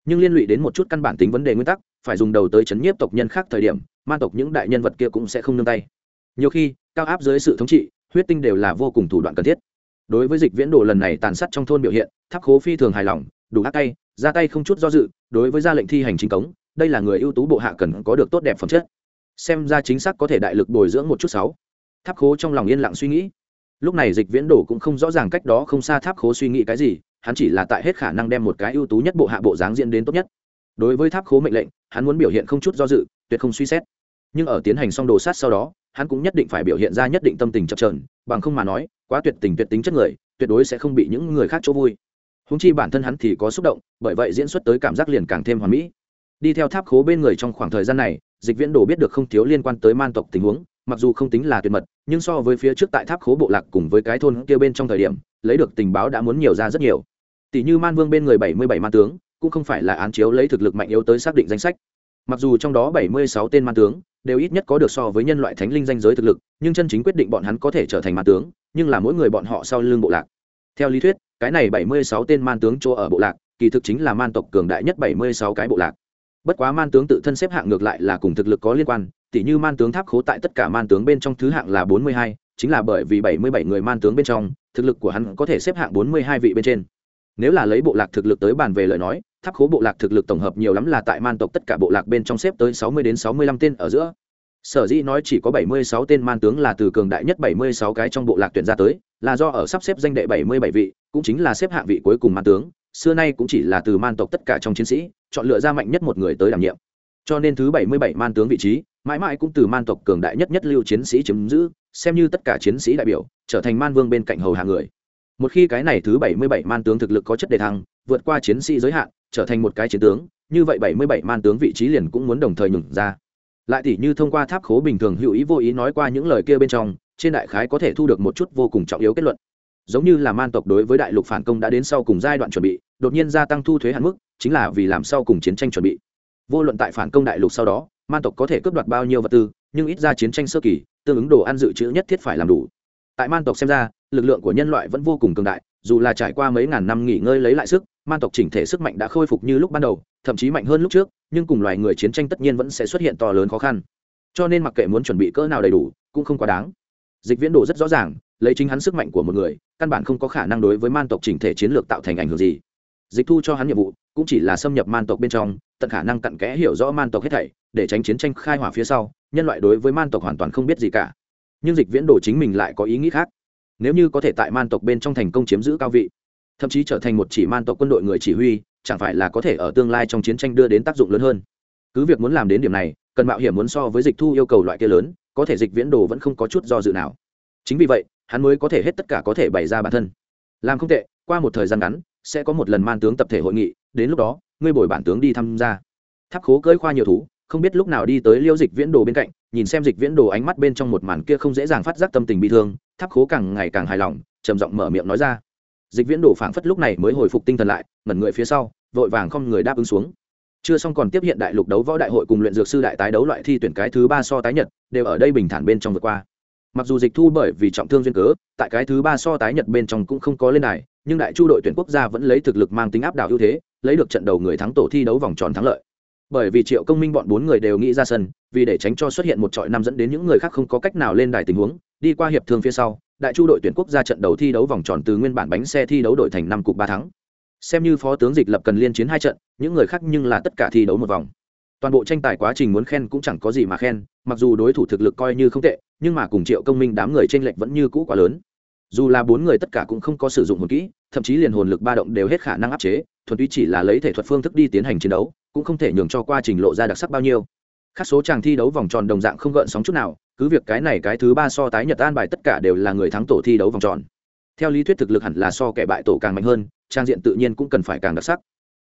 Nhưng liên lụy đến một chút căn bản tính vấn đề nguyên tắc, phải dùng đầu tới chấn nhiếp tộc nhân khác thời điểm, man tộc những đại nhân vật kia cũng sẽ không nương tay. Nhiều khi, cao áp dưới sự thống trị, huyết tinh đều là vô cùng thủ đoạn cần thiết. Đối với dịch viễn đồ lần này tàn sát trong thôn biểu hiện, tháp khố phi thường hài lòng, đủ ác tay, ra tay không chút do dự, đối với ra lệnh thi hành chính cống, đây là người ưu tú bộ hạ cần có được tốt đẹp phẩm chất. Xem ra chính xác có thể đại lực bồi dưỡng một chút sáu. Tháp khố trong lòng yên lặng suy nghĩ lúc này dịch viễn đồ cũng không rõ ràng cách đó không xa tháp khố suy nghĩ cái gì, hắn chỉ là tại hết khả năng đem một cái ưu tú nhất bộ hạ bộ dáng diễn đến tốt nhất. Đối với tháp khố mệnh lệnh, hắn muốn biểu hiện không chút do dự, tuyệt không suy xét. Nhưng ở tiến hành xong đồ sát sau đó, hắn cũng nhất định phải biểu hiện ra nhất định tâm tình chập trờn bằng không mà nói, quá tuyệt tình tuyệt tính chất người, tuyệt đối sẽ không bị những người khác chỗ vui. Húng chi bản thân hắn thì có xúc động, bởi vậy diễn xuất tới cảm giác liền càng thêm hoàn mỹ. Đi theo tháp khố bên người trong khoảng thời gian này, dịch viễn đồ biết được không thiếu liên quan tới man tộc tình huống mặc dù không tính là tuyệt mật, nhưng so với phía trước tại tháp khố bộ lạc cùng với cái thôn kia bên trong thời điểm, lấy được tình báo đã muốn nhiều ra rất nhiều. Tỷ như man vương bên người bảy mươi bảy man tướng, cũng không phải là án chiếu lấy thực lực mạnh yếu tới xác định danh sách. Mặc dù trong đó bảy mươi sáu tên man tướng đều ít nhất có được so với nhân loại thánh linh danh giới thực lực, nhưng chân chính quyết định bọn hắn có thể trở thành man tướng, nhưng là mỗi người bọn họ sau lưng bộ lạc. Theo lý thuyết, cái này bảy mươi sáu tên man tướng chỗ ở bộ lạc, kỳ thực chính là man tộc cường đại nhất bảy mươi sáu cái bộ lạc. Bất quá man tướng tự thân xếp hạng ngược lại là cùng thực lực có liên quan tỉ như man tướng tháp khố tại tất cả man tướng bên trong thứ hạng là bốn mươi hai, chính là bởi vì bảy mươi bảy người man tướng bên trong, thực lực của hắn có thể xếp hạng bốn mươi hai vị bên trên. Nếu là lấy bộ lạc thực lực tới bàn về lời nói, tháp khố bộ lạc thực lực tổng hợp nhiều lắm là tại man tộc tất cả bộ lạc bên trong xếp tới sáu mươi đến sáu mươi lăm tên ở giữa. Sở dĩ nói chỉ có bảy mươi sáu tên man tướng là từ cường đại nhất bảy mươi sáu cái trong bộ lạc tuyển ra tới, là do ở sắp xếp danh đệ bảy mươi bảy vị, cũng chính là xếp hạng vị cuối cùng man tướng, xưa nay cũng chỉ là từ man tộc tất cả trong chiến sĩ, chọn lựa ra mạnh nhất một người tới đảm nhiệm. Cho nên thứ bảy mươi bảy man tướng vị trí mãi mãi cũng từ man tộc cường đại nhất nhất lưu chiến sĩ chiếm giữ, xem như tất cả chiến sĩ đại biểu, trở thành man vương bên cạnh hầu hạ người. Một khi cái này thứ bảy mươi bảy man tướng thực lực có chất đề thăng, vượt qua chiến sĩ giới hạn, trở thành một cái chiến tướng, như vậy bảy mươi bảy man tướng vị trí liền cũng muốn đồng thời nhường ra. Lại tỉ như thông qua tháp khố bình thường hữu ý vô ý nói qua những lời kia bên trong, trên đại khái có thể thu được một chút vô cùng trọng yếu kết luận. Giống như là man tộc đối với đại lục phản công đã đến sau cùng giai đoạn chuẩn bị, đột nhiên gia tăng thu thuế hạn mức, chính là vì làm sau cùng chiến tranh chuẩn bị. Vô luận tại phản công đại lục sau đó man tộc có thể cướp đoạt bao nhiêu vật tư, nhưng ít ra chiến tranh sơ kỳ, tương ứng đồ ăn dự trữ nhất thiết phải làm đủ. Tại man tộc xem ra, lực lượng của nhân loại vẫn vô cùng cường đại, dù là trải qua mấy ngàn năm nghỉ ngơi lấy lại sức, man tộc chỉnh thể sức mạnh đã khôi phục như lúc ban đầu, thậm chí mạnh hơn lúc trước, nhưng cùng loài người chiến tranh tất nhiên vẫn sẽ xuất hiện to lớn khó khăn. Cho nên mặc kệ muốn chuẩn bị cỡ nào đầy đủ, cũng không quá đáng. Dịch viễn đồ rất rõ ràng, lấy chính hắn sức mạnh của một người, căn bản không có khả năng đối với man tộc chỉnh thể chiến lược tạo thành ảnh hưởng gì. Dịch thu cho hắn nhiệm vụ, cũng chỉ là xâm nhập man tộc bên trong, tận khả năng cặn kẽ hiểu rõ man tộc hết thảy để tránh chiến tranh khai hỏa phía sau, nhân loại đối với man tộc hoàn toàn không biết gì cả. Nhưng dịch viễn đồ chính mình lại có ý nghĩ khác. Nếu như có thể tại man tộc bên trong thành công chiếm giữ cao vị, thậm chí trở thành một chỉ man tộc quân đội người chỉ huy, chẳng phải là có thể ở tương lai trong chiến tranh đưa đến tác dụng lớn hơn. Cứ việc muốn làm đến điểm này, cần mạo hiểm muốn so với dịch thu yêu cầu loại kia lớn, có thể dịch viễn đồ vẫn không có chút do dự nào. Chính vì vậy, hắn mới có thể hết tất cả có thể bày ra bản thân. Làm không tệ, qua một thời gian ngắn, sẽ có một lần man tướng tập thể hội nghị, đến lúc đó, ngươi bồi bản tướng đi tham gia. Tháp khố cưỡi khoa nhiều thú không biết lúc nào đi tới liêu dịch viễn đồ bên cạnh, nhìn xem dịch viễn đồ ánh mắt bên trong một màn kia không dễ dàng phát giác tâm tình bị thương, tháp khố càng ngày càng hài lòng, trầm giọng mở miệng nói ra. Dịch viễn đồ phảng phất lúc này mới hồi phục tinh thần lại, ngẩn người phía sau, vội vàng không người đáp ứng xuống. Chưa xong còn tiếp hiện đại lục đấu võ đại hội cùng luyện dược sư đại tái đấu loại thi tuyển cái thứ ba so tái nhật, đều ở đây bình thản bên trong vượt qua. Mặc dù dịch thu bởi vì trọng thương duyên cớ, tại cái thứ ba so tái nhật bên trong cũng không có lên đài, nhưng đại chu đội tuyển quốc gia vẫn lấy thực lực mang tính áp đảo ưu thế, lấy được trận đầu người thắng tổ thi đấu vòng tròn thắng lợi bởi vì triệu công minh bọn bốn người đều nghĩ ra sân, vì để tránh cho xuất hiện một trọi năm dẫn đến những người khác không có cách nào lên đài tình huống, đi qua hiệp thương phía sau, đại chu đội tuyển quốc gia trận đầu thi đấu vòng tròn từ nguyên bản bánh xe thi đấu đội thành năm cục ba thắng. Xem như phó tướng dịch lập cần liên chiến hai trận, những người khác nhưng là tất cả thi đấu một vòng. Toàn bộ tranh tài quá trình muốn khen cũng chẳng có gì mà khen, mặc dù đối thủ thực lực coi như không tệ, nhưng mà cùng triệu công minh đám người tranh lệch vẫn như cũ quá lớn. Dù là bốn người tất cả cũng không có sử dụng hồn kỹ, thậm chí liền hồn lực ba động đều hết khả năng áp chế, thuần túy chỉ là lấy thể thuật phương thức đi tiến hành chiến đấu cũng không thể nhường cho quá trình lộ ra đặc sắc bao nhiêu. Khác số chàng thi đấu vòng tròn đồng dạng không gợn sóng chút nào, cứ việc cái này cái thứ ba so tái nhật an bài tất cả đều là người thắng tổ thi đấu vòng tròn. Theo lý thuyết thực lực hẳn là so kẻ bại tổ càng mạnh hơn, trang diện tự nhiên cũng cần phải càng đặc sắc.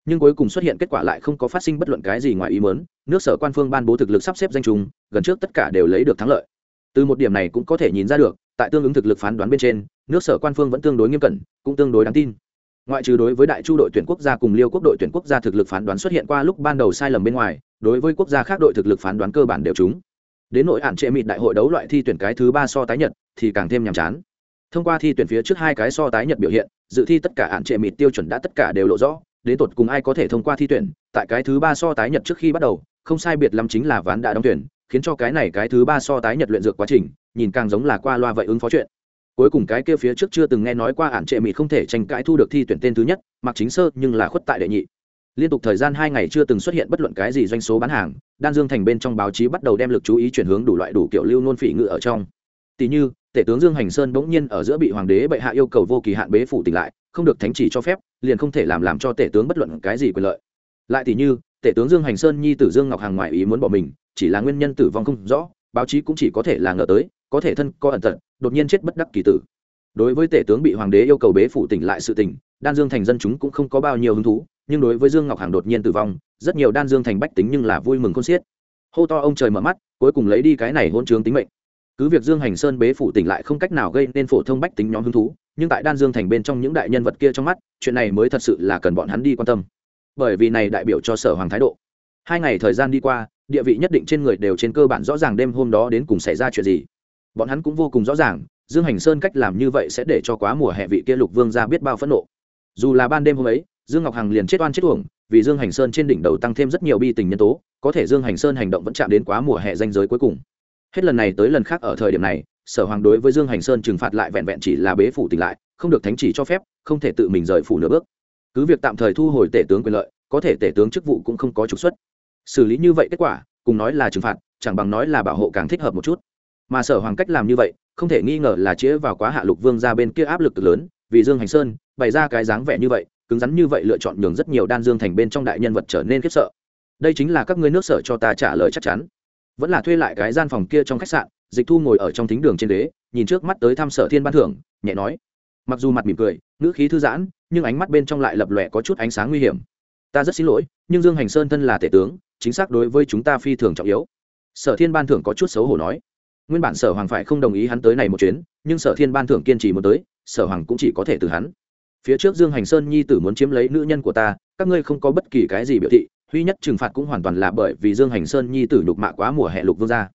Nhưng cuối cùng xuất hiện kết quả lại không có phát sinh bất luận cái gì ngoài ý mớn nước sở quan phương ban bố thực lực sắp xếp danh trùng gần trước tất cả đều lấy được thắng lợi. Từ một điểm này cũng có thể nhìn ra được, tại tương ứng thực lực phán đoán bên trên, nước sở quan phương vẫn tương đối nghiêm cẩn, cũng tương đối đáng tin ngoại trừ đối với đại chu đội tuyển quốc gia cùng liêu quốc đội tuyển quốc gia thực lực phán đoán xuất hiện qua lúc ban đầu sai lầm bên ngoài, đối với quốc gia khác đội thực lực phán đoán cơ bản đều chúng. đến nội ản trệ mịt đại hội đấu loại thi tuyển cái thứ ba so tái nhật, thì càng thêm nhàm chán thông qua thi tuyển phía trước hai cái so tái nhật biểu hiện, dự thi tất cả ản trệ mịt tiêu chuẩn đã tất cả đều lộ rõ, đến tột cùng ai có thể thông qua thi tuyển, tại cái thứ ba so tái nhật trước khi bắt đầu, không sai biệt lắm chính là ván đã đóng tuyển, khiến cho cái này cái thứ ba so tái nhật luyện dược quá trình, nhìn càng giống là qua loa vậy ứng phó chuyện cuối cùng cái kia phía trước chưa từng nghe nói qua ản trệ mịt không thể tranh cãi thu được thi tuyển tên thứ nhất, mặc chính sơ nhưng là khuất tại đệ nhị. Liên tục thời gian hai ngày chưa từng xuất hiện bất luận cái gì doanh số bán hàng, đan dương thành bên trong báo chí bắt đầu đem lực chú ý chuyển hướng đủ loại đủ kiểu lưu nôn phỉ ngự ở trong. Tỷ như, tể tướng dương hành sơn bỗng nhiên ở giữa bị hoàng đế bệ hạ yêu cầu vô kỳ hạn bế phủ tỉnh lại, không được thánh chỉ cho phép, liền không thể làm làm cho tể tướng bất luận cái gì quyền lợi. Lại tỷ như, tể tướng dương hành sơn nhi tử dương ngọc hàng ngoại ý muốn bỏ mình, chỉ là nguyên nhân tử vong không rõ báo chí cũng chỉ có thể là ngờ tới, có thể thân, có ẩn tật, đột nhiên chết bất đắc kỳ tử. Đối với tể tướng bị hoàng đế yêu cầu bế phủ tỉnh lại sự tỉnh đan dương thành dân chúng cũng không có bao nhiêu hứng thú, nhưng đối với dương ngọc hằng đột nhiên tử vong, rất nhiều đan dương thành bách tính nhưng là vui mừng khôn xiết. Hô to ông trời mở mắt, cuối cùng lấy đi cái này hôn chướng tính mệnh. Cứ việc dương hành sơn bế phủ tỉnh lại không cách nào gây nên phổ thông bách tính nhóm hứng thú, nhưng tại đan dương thành bên trong những đại nhân vật kia trong mắt, chuyện này mới thật sự là cần bọn hắn đi quan tâm. Bởi vì này đại biểu cho sở hoàng thái độ hai ngày thời gian đi qua, địa vị nhất định trên người đều trên cơ bản rõ ràng đêm hôm đó đến cùng xảy ra chuyện gì. Bọn hắn cũng vô cùng rõ ràng, dương hành sơn cách làm như vậy sẽ để cho quá mùa hè vị kia lục vương ra biết bao phẫn nộ. Dù là ban đêm hôm ấy, dương ngọc hằng liền chết oan chết uổng, vì dương hành sơn trên đỉnh đầu tăng thêm rất nhiều bi tình nhân tố, có thể dương hành sơn hành động vẫn chạm đến quá mùa hè danh giới cuối cùng. Hết lần này tới lần khác ở thời điểm này, sở hoàng đối với dương hành sơn trừng phạt lại vẹn vẹn chỉ là bế phủ tỉnh lại, không được thánh chỉ cho phép, không thể tự mình rời phủ nửa bước. Cứ việc tạm thời thu hồi tể tướng quyền lợi, có thể tể tướng chức vụ cũng không có trục xuất xử lý như vậy kết quả, cùng nói là trừng phạt, chẳng bằng nói là bảo hộ càng thích hợp một chút. Mà sở hoàng cách làm như vậy, không thể nghi ngờ là chĩa vào quá hạ lục vương ra bên kia áp lực lớn, vì dương hành sơn, bày ra cái dáng vẻ như vậy, cứng rắn như vậy lựa chọn nhường rất nhiều đan dương thành bên trong đại nhân vật trở nên khiếp sợ. Đây chính là các ngươi nước sở cho ta trả lời chắc chắn. Vẫn là thuê lại cái gian phòng kia trong khách sạn, dịch thu ngồi ở trong thính đường trên đế nhìn trước mắt tới thăm sở thiên ban thưởng, nhẹ nói. Mặc dù mặt mỉm cười, ngữ khí thư giãn, nhưng ánh mắt bên trong lại lập lòe có chút ánh sáng nguy hiểm. Ta rất xin lỗi, nhưng dương hành sơn thân là tể tướng chính xác đối với chúng ta phi thường trọng yếu. Sở thiên ban thưởng có chút xấu hổ nói. Nguyên bản sở hoàng phải không đồng ý hắn tới này một chuyến, nhưng sở thiên ban thưởng kiên trì muốn tới, sở hoàng cũng chỉ có thể từ hắn. Phía trước dương hành sơn nhi tử muốn chiếm lấy nữ nhân của ta, các ngươi không có bất kỳ cái gì biểu thị huy nhất trừng phạt cũng hoàn toàn là bởi vì dương hành sơn nhi tử nhục mạ quá mùa hè lục vương gia.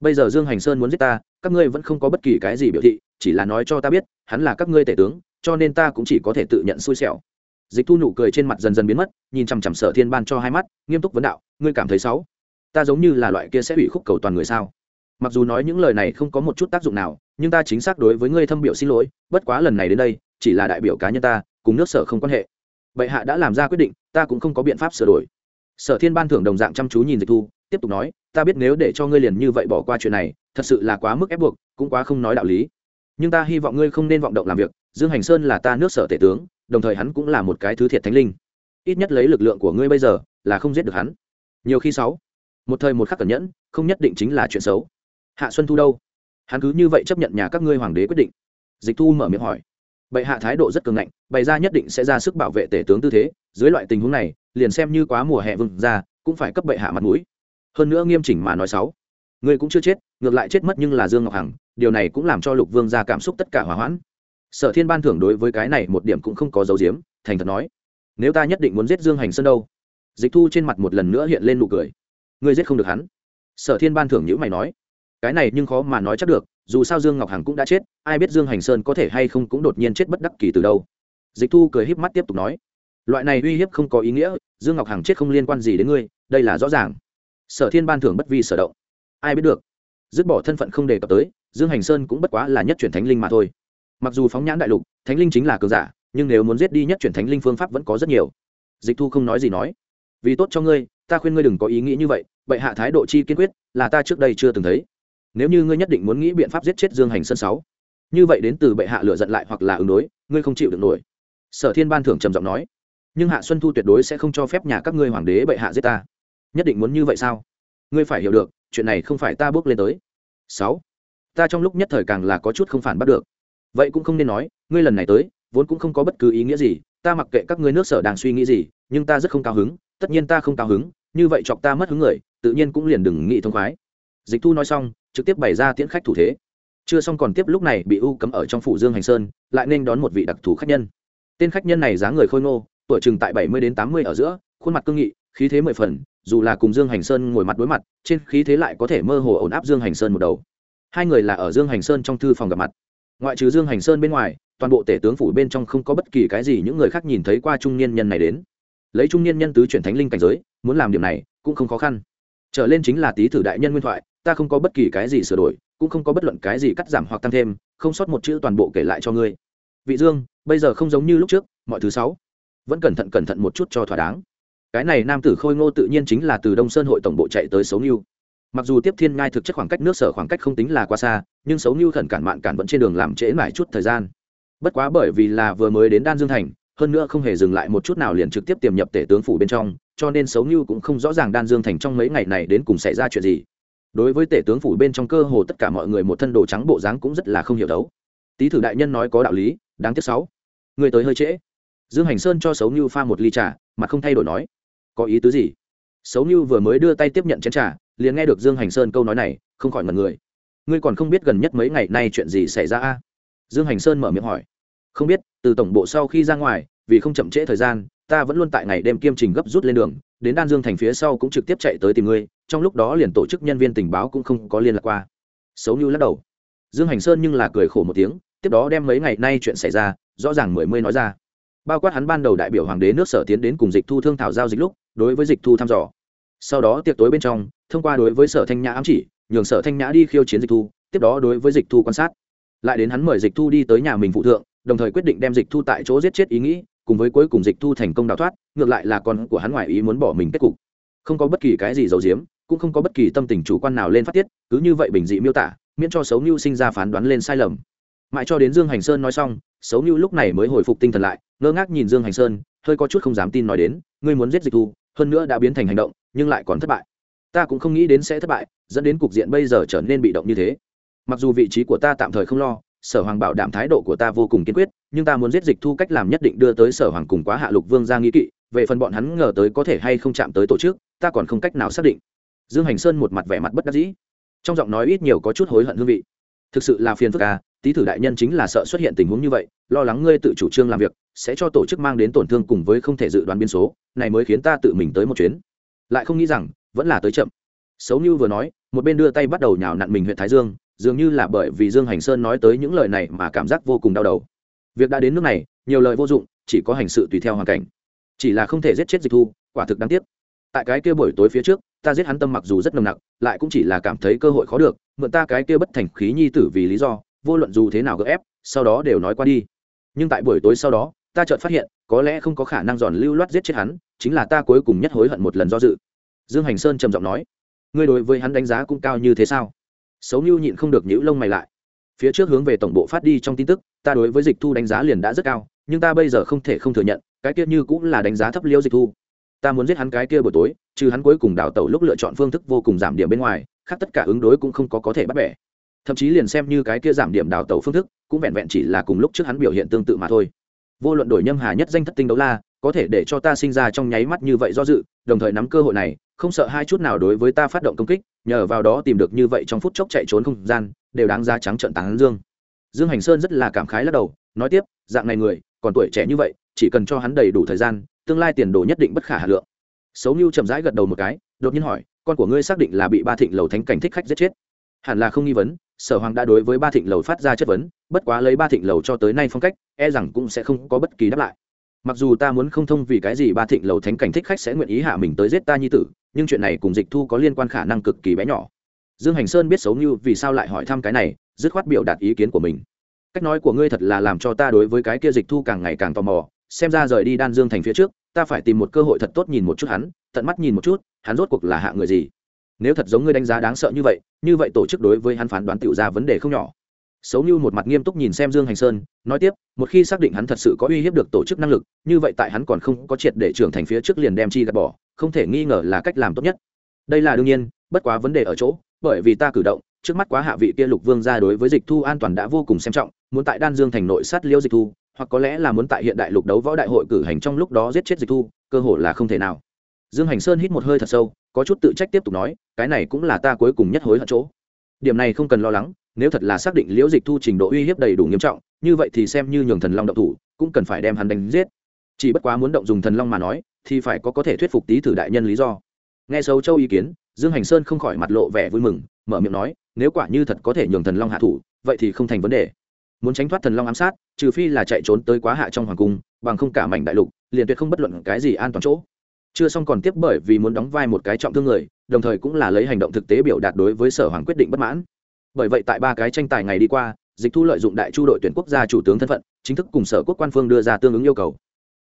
Bây giờ dương hành sơn muốn giết ta, các ngươi vẫn không có bất kỳ cái gì biểu thị, chỉ là nói cho ta biết, hắn là các ngươi tể tướng, cho nên ta cũng chỉ có thể tự nhận xui xẻo dịch thu nụ cười trên mặt dần dần biến mất, nhìn chằm chằm sở thiên ban cho hai mắt, nghiêm túc vấn đạo, ngươi cảm thấy xấu? Ta giống như là loại kia sẽ ủy khúc cầu toàn người sao? Mặc dù nói những lời này không có một chút tác dụng nào, nhưng ta chính xác đối với ngươi thâm biểu xin lỗi, bất quá lần này đến đây, chỉ là đại biểu cá nhân ta, cùng nước sở không quan hệ. Bệ hạ đã làm ra quyết định, ta cũng không có biện pháp sửa đổi. Sở thiên ban thưởng đồng dạng chăm chú nhìn dịch thu, tiếp tục nói, ta biết nếu để cho ngươi liền như vậy bỏ qua chuyện này, thật sự là quá mức ép buộc, cũng quá không nói đạo lý. Nhưng ta hy vọng ngươi không nên vọng động làm việc. Dương hành sơn là ta nước sở tể tướng đồng thời hắn cũng là một cái thứ thiệt thánh linh. Ít nhất lấy lực lượng của ngươi bây giờ là không giết được hắn. Nhiều khi sáu. Một thời một khắc cẩn nhẫn, không nhất định chính là chuyện xấu. Hạ xuân thu đâu? Hắn cứ như vậy chấp nhận nhà các ngươi hoàng đế quyết định. Dịch thu mở miệng hỏi. Bệ hạ thái độ rất cường ngạnh, bày ra nhất định sẽ ra sức bảo vệ tể tướng tư thế. Dưới loại tình huống này, liền xem như quá mùa hè vừng ra, cũng phải cấp bệ hạ mặt mũi. Hơn nữa nghiêm chỉnh mà nói xấu ngươi cũng chưa chết, ngược lại chết mất nhưng là dương ngọc hằng, điều này cũng làm cho lục vương ra cảm xúc tất cả hỏa hoãn sở thiên ban thưởng đối với cái này một điểm cũng không có dấu diếm, thành thật nói, nếu ta nhất định muốn giết dương hành sơn đâu? Dịch thu trên mặt một lần nữa hiện lên nụ cười. Ngươi giết không được hắn. Sở thiên ban thưởng nhữ mày nói, cái này nhưng khó mà nói chắc được, dù sao dương ngọc hằng cũng đã chết, ai biết dương hành sơn có thể hay không cũng đột nhiên chết bất đắc kỳ từ đâu. Dịch thu cười híp mắt tiếp tục nói, loại này uy hiếp không có ý nghĩa, dương ngọc hằng chết không liên quan gì đến ngươi, đây là rõ ràng. Sở thiên ban thưởng bất vi sở động. Ai biết được, dứt bỏ thân phận không đề cập tới, dương hành sơn cũng bất quá là nhất chuyển thánh linh mà thôi mặc dù phóng nhãn đại lục, thánh linh chính là cường giả, nhưng nếu muốn giết đi nhất chuyển thánh linh phương pháp vẫn có rất nhiều. Dịch thu không nói gì nói. Vì tốt cho ngươi, ta khuyên ngươi đừng có ý nghĩ như vậy, bệ hạ thái độ chi kiên quyết, là ta trước đây chưa từng thấy. Nếu như ngươi nhất định muốn nghĩ biện pháp giết chết dương hành sân sáu, như vậy đến từ bệ hạ lựa giận lại hoặc là ứng đối, ngươi không chịu được nổi. Sở thiên ban thưởng trầm giọng nói. Nhưng hạ xuân thu tuyệt đối sẽ không cho phép nhà các ngươi hoàng đế bệ hạ giết ta. Nhất định muốn như vậy sao? Ngươi phải hiểu được, chuyện này không phải ta bước lên tới. Sáu, ta trong lúc nhất thời càng là có chút không phản bắt được vậy cũng không nên nói, ngươi lần này tới, vốn cũng không có bất cứ ý nghĩa gì, ta mặc kệ các ngươi nước sở đang suy nghĩ gì, nhưng ta rất không cao hứng, tất nhiên ta không cao hứng, như vậy chọc ta mất hứng người, tự nhiên cũng liền đừng nghĩ thông khoái. Dịch thu nói xong, trực tiếp bày ra tiễn khách thủ thế. Chưa xong còn tiếp lúc này bị u cấm ở trong phủ dương hành sơn, lại nên đón một vị đặc thù khách nhân. Tên khách nhân này dáng người khôi ngô, tuổi chừng tại bảy mươi đến tám mươi ở giữa, khuôn mặt cương nghị, khí thế mười phần, dù là cùng dương hành sơn ngồi mặt đối mặt, trên khí thế lại có thể mơ hồ ổn áp dương hành sơn một đầu. Hai người là ở dương hành sơn trong thư phòng gặp mặt ngoại trừ dương hành sơn bên ngoài, toàn bộ tể tướng phủ bên trong không có bất kỳ cái gì những người khác nhìn thấy qua trung niên nhân này đến. Lấy trung niên nhân tứ chuyển thánh linh cảnh giới, muốn làm điểm này cũng không khó khăn. Trở lên chính là tý thử đại nhân nguyên thoại, ta không có bất kỳ cái gì sửa đổi, cũng không có bất luận cái gì cắt giảm hoặc tăng thêm, không sót một chữ toàn bộ kể lại cho ngươi. Vị dương, bây giờ không giống như lúc trước, mọi thứ sáu. Vẫn cẩn thận cẩn thận một chút cho thỏa đáng. Cái này nam tử khôi ngô tự nhiên chính là từ đông sơn hội tổng bộ chạy tới xấu nghiêu mặc dù tiếp thiên ngai thực chất khoảng cách nước sở khoảng cách không tính là quá xa, nhưng xấu như khẩn cản mạn cản vẫn trên đường làm trễ mãi chút thời gian. Bất quá bởi vì là vừa mới đến đan dương thành, hơn nữa không hề dừng lại một chút nào liền trực tiếp tiềm nhập tể tướng phủ bên trong, cho nên xấu như cũng không rõ ràng đan dương thành trong mấy ngày này đến cùng xảy ra chuyện gì. Đối với tể tướng phủ bên trong cơ hồ tất cả mọi người một thân đồ trắng bộ dáng cũng rất là không hiểu đấu. Tý thử đại nhân nói có đạo lý, đáng tiếc sáu người tới hơi trễ. Dương hành sơn cho xấu như pha một ly trà mà không thay đổi nói, có ý tứ gì? Xấu như vừa mới đưa tay tiếp nhận chén trà liền nghe được dương hành sơn câu nói này, không khỏi mật người. Ngươi còn không biết gần nhất mấy ngày nay chuyện gì xảy ra a? Dương hành sơn mở miệng hỏi. Không biết, từ tổng bộ sau khi ra ngoài, vì không chậm trễ thời gian, ta vẫn luôn tại ngày đêm kiêm trình gấp rút lên đường, đến đan dương thành phía sau cũng trực tiếp chạy tới tìm ngươi, trong lúc đó liền tổ chức nhân viên tình báo cũng không có liên lạc qua. Xấu như lắc đầu. Dương hành sơn nhưng là cười khổ một tiếng, tiếp đó đem mấy ngày nay chuyện xảy ra, rõ ràng mười mươi nói ra. Bao quát hắn ban đầu đại biểu hoàng đế nước sở tiến đến cùng dịch thu thương thảo giao dịch lúc, đối với dịch thu thăm dò. Sau đó tiệc tối bên trong thông qua đối với sở thanh nhã ám chỉ, nhường sở thanh nhã đi khiêu chiến dịch thu, tiếp đó đối với dịch thu quan sát. Lại đến hắn mời dịch thu đi tới nhà mình phụ thượng, đồng thời quyết định đem dịch thu tại chỗ giết chết ý nghĩ, cùng với cuối cùng dịch thu thành công đào thoát, ngược lại là con của hắn ngoại ý muốn bỏ mình kết cục. Không có bất kỳ cái gì giấu giếm, cũng không có bất kỳ tâm tình chủ quan nào lên phát tiết, cứ như vậy bình dị miêu tả, miễn cho xấu như sinh ra phán đoán lên sai lầm. Mãi cho đến dương hành sơn nói xong xấu như lúc này mới hồi phục tinh thần lại, ngơ ngác nhìn dương hành sơn, hơi có chút không dám tin nói đến, ngươi muốn giết dịch thu, hơn nữa đã biến thành hành động, nhưng lại còn thất bại ta cũng không nghĩ đến sẽ thất bại, dẫn đến cục diện bây giờ trở nên bị động như thế. Mặc dù vị trí của ta tạm thời không lo, sở hoàng bảo đảm thái độ của ta vô cùng kiên quyết, nhưng ta muốn giết dịch thu cách làm nhất định đưa tới sở hoàng cùng quá hạ lục vương ra nghĩ kỵ, về phần bọn hắn ngờ tới có thể hay không chạm tới tổ chức, ta còn không cách nào xác định. Dương hành sơn một mặt vẻ mặt bất đắc dĩ. Trong giọng nói ít nhiều có chút hối hận hương vị. Thực sự là phiền phức à tý thử đại nhân chính là sợ xuất hiện tình huống như vậy, lo lắng ngươi tự chủ trương làm việc, sẽ cho tổ chức mang đến tổn thương cùng với không thể dự đoán biên số, này mới khiến ta tự mình tới một chuyến. Lại không nghĩ rằng vẫn là tới chậm. Xấu như vừa nói, một bên đưa tay bắt đầu nhào nặn mình huyện thái dương, dường như là bởi vì dương hành sơn nói tới những lời này mà cảm giác vô cùng đau đầu. Việc đã đến nước này, nhiều lời vô dụng, chỉ có hành sự tùy theo hoàn cảnh. Chỉ là không thể giết chết dịch thu, quả thực đáng tiếc. Tại cái kia buổi tối phía trước, ta giết hắn tâm mặc dù rất nồng nặc, lại cũng chỉ là cảm thấy cơ hội khó được, mượn ta cái kia bất thành khí nhi tử vì lý do, vô luận dù thế nào gỡ ép, sau đó đều nói qua đi. Nhưng tại buổi tối sau đó, ta chợt phát hiện, có lẽ không có khả năng giòn lưu loát giết chết hắn, chính là ta cuối cùng nhất hối hận một lần do dự dương hành sơn trầm giọng nói, ngươi đối với hắn đánh giá cũng cao như thế sao? Xấu như nhịn không được nhữ lông mày lại. Phía trước hướng về tổng bộ phát đi trong tin tức, ta đối với dịch thu đánh giá liền đã rất cao, nhưng ta bây giờ không thể không thừa nhận, cái kia như cũng là đánh giá thấp liêu dịch thu. Ta muốn giết hắn cái kia buổi tối, trừ hắn cuối cùng đào tẩu lúc lựa chọn phương thức vô cùng giảm điểm bên ngoài, khác tất cả ứng đối cũng không có có thể bắt bẻ. Thậm chí liền xem như cái kia giảm điểm đào tẩu phương thức, cũng vẹn vẹn chỉ là cùng lúc trước hắn biểu hiện tương tự mà thôi. Vô luận đổi nhâm hà nhất danh thất tinh đấu la, có thể để cho ta sinh ra trong nháy mắt như vậy do dự, đồng thời nắm cơ hội này không sợ hai chút nào đối với ta phát động công kích, nhờ vào đó tìm được như vậy trong phút chốc chạy trốn không gian, đều đáng ra trắng trận tán dương. Dương hành sơn rất là cảm khái lắc đầu, nói tiếp, dạng này người, còn tuổi trẻ như vậy, chỉ cần cho hắn đầy đủ thời gian, tương lai tiền đồ nhất định bất khả hà lượng. Xấu như chậm rãi gật đầu một cái, đột nhiên hỏi, con của ngươi xác định là bị ba thịnh lầu thánh cảnh thích khách giết chết? Hẳn là không nghi vấn, sở hoàng đã đối với ba thịnh lầu phát ra chất vấn, bất quá lấy ba thịnh lầu cho tới nay phong cách e rằng cũng sẽ không có bất kỳ đáp lại. Mặc dù ta muốn không thông vì cái gì ba thịnh lầu thánh cảnh thích khách sẽ nguyện ý hạ mình tới giết ta nhi tử nhưng chuyện này cùng dịch thu có liên quan khả năng cực kỳ bé nhỏ. Dương hành sơn biết xấu như vì sao lại hỏi thăm cái này, dứt khoát biểu đạt ý kiến của mình. Cách nói của ngươi thật là làm cho ta đối với cái kia dịch thu càng ngày càng tò mò, xem ra rời đi đan dương thành phía trước, ta phải tìm một cơ hội thật tốt nhìn một chút hắn, tận mắt nhìn một chút, hắn rốt cuộc là hạ người gì. Nếu thật giống ngươi đánh giá đáng sợ như vậy như vậy tổ chức đối với hắn phán đoán Tiểu ra vấn đề không nhỏ. Xấu như một mặt nghiêm túc nhìn xem dương hành sơn, nói tiếp, một khi xác định hắn thật sự có uy hiếp được tổ chức năng lực, như vậy tại hắn còn không có triệt để trưởng thành phía trước liền đem chi gạt bỏ không thể nghi ngờ là cách làm tốt nhất. Đây là đương nhiên, bất quá vấn đề ở chỗ, bởi vì ta cử động, trước mắt quá hạ vị kia lục vương gia đối với dịch thu an toàn đã vô cùng xem trọng, muốn tại đan dương thành nội sát liêu dịch thu, hoặc có lẽ là muốn tại hiện đại lục đấu võ đại hội cử hành trong lúc đó giết chết dịch thu, cơ hội là không thể nào. Dương hành sơn hít một hơi thật sâu, có chút tự trách tiếp tục nói, cái này cũng là ta cuối cùng nhất hối hận chỗ. Điểm này không cần lo lắng, nếu thật là xác định liễu dịch thu trình độ uy hiếp đầy đủ nghiêm trọng, như vậy thì xem như nhường thần long động thủ, cũng cần phải đem hắn đánh giết. Chỉ bất quá muốn động dùng thần long mà nói thì phải có có thể thuyết phục tý thử đại nhân lý do. Nghe xấu châu ý kiến, dương hành sơn không khỏi mặt lộ vẻ vui mừng, mở miệng nói, nếu quả như thật có thể nhường thần long hạ thủ, vậy thì không thành vấn đề. Muốn tránh thoát thần long ám sát, trừ phi là chạy trốn tới quá hạ trong hoàng cung, bằng không cả mảnh đại lục, liền tuyệt không bất luận cái gì an toàn chỗ. Chưa xong còn tiếp bởi vì muốn đóng vai một cái trọng thương người, đồng thời cũng là lấy hành động thực tế biểu đạt đối với sở hoàng quyết định bất mãn. Bởi vậy tại ba cái tranh tài ngày đi qua, dịch thu lợi dụng đại chu đội tuyển quốc gia chủ tướng thân phận, chính thức cùng sở quốc quan phương đưa ra tương ứng yêu cầu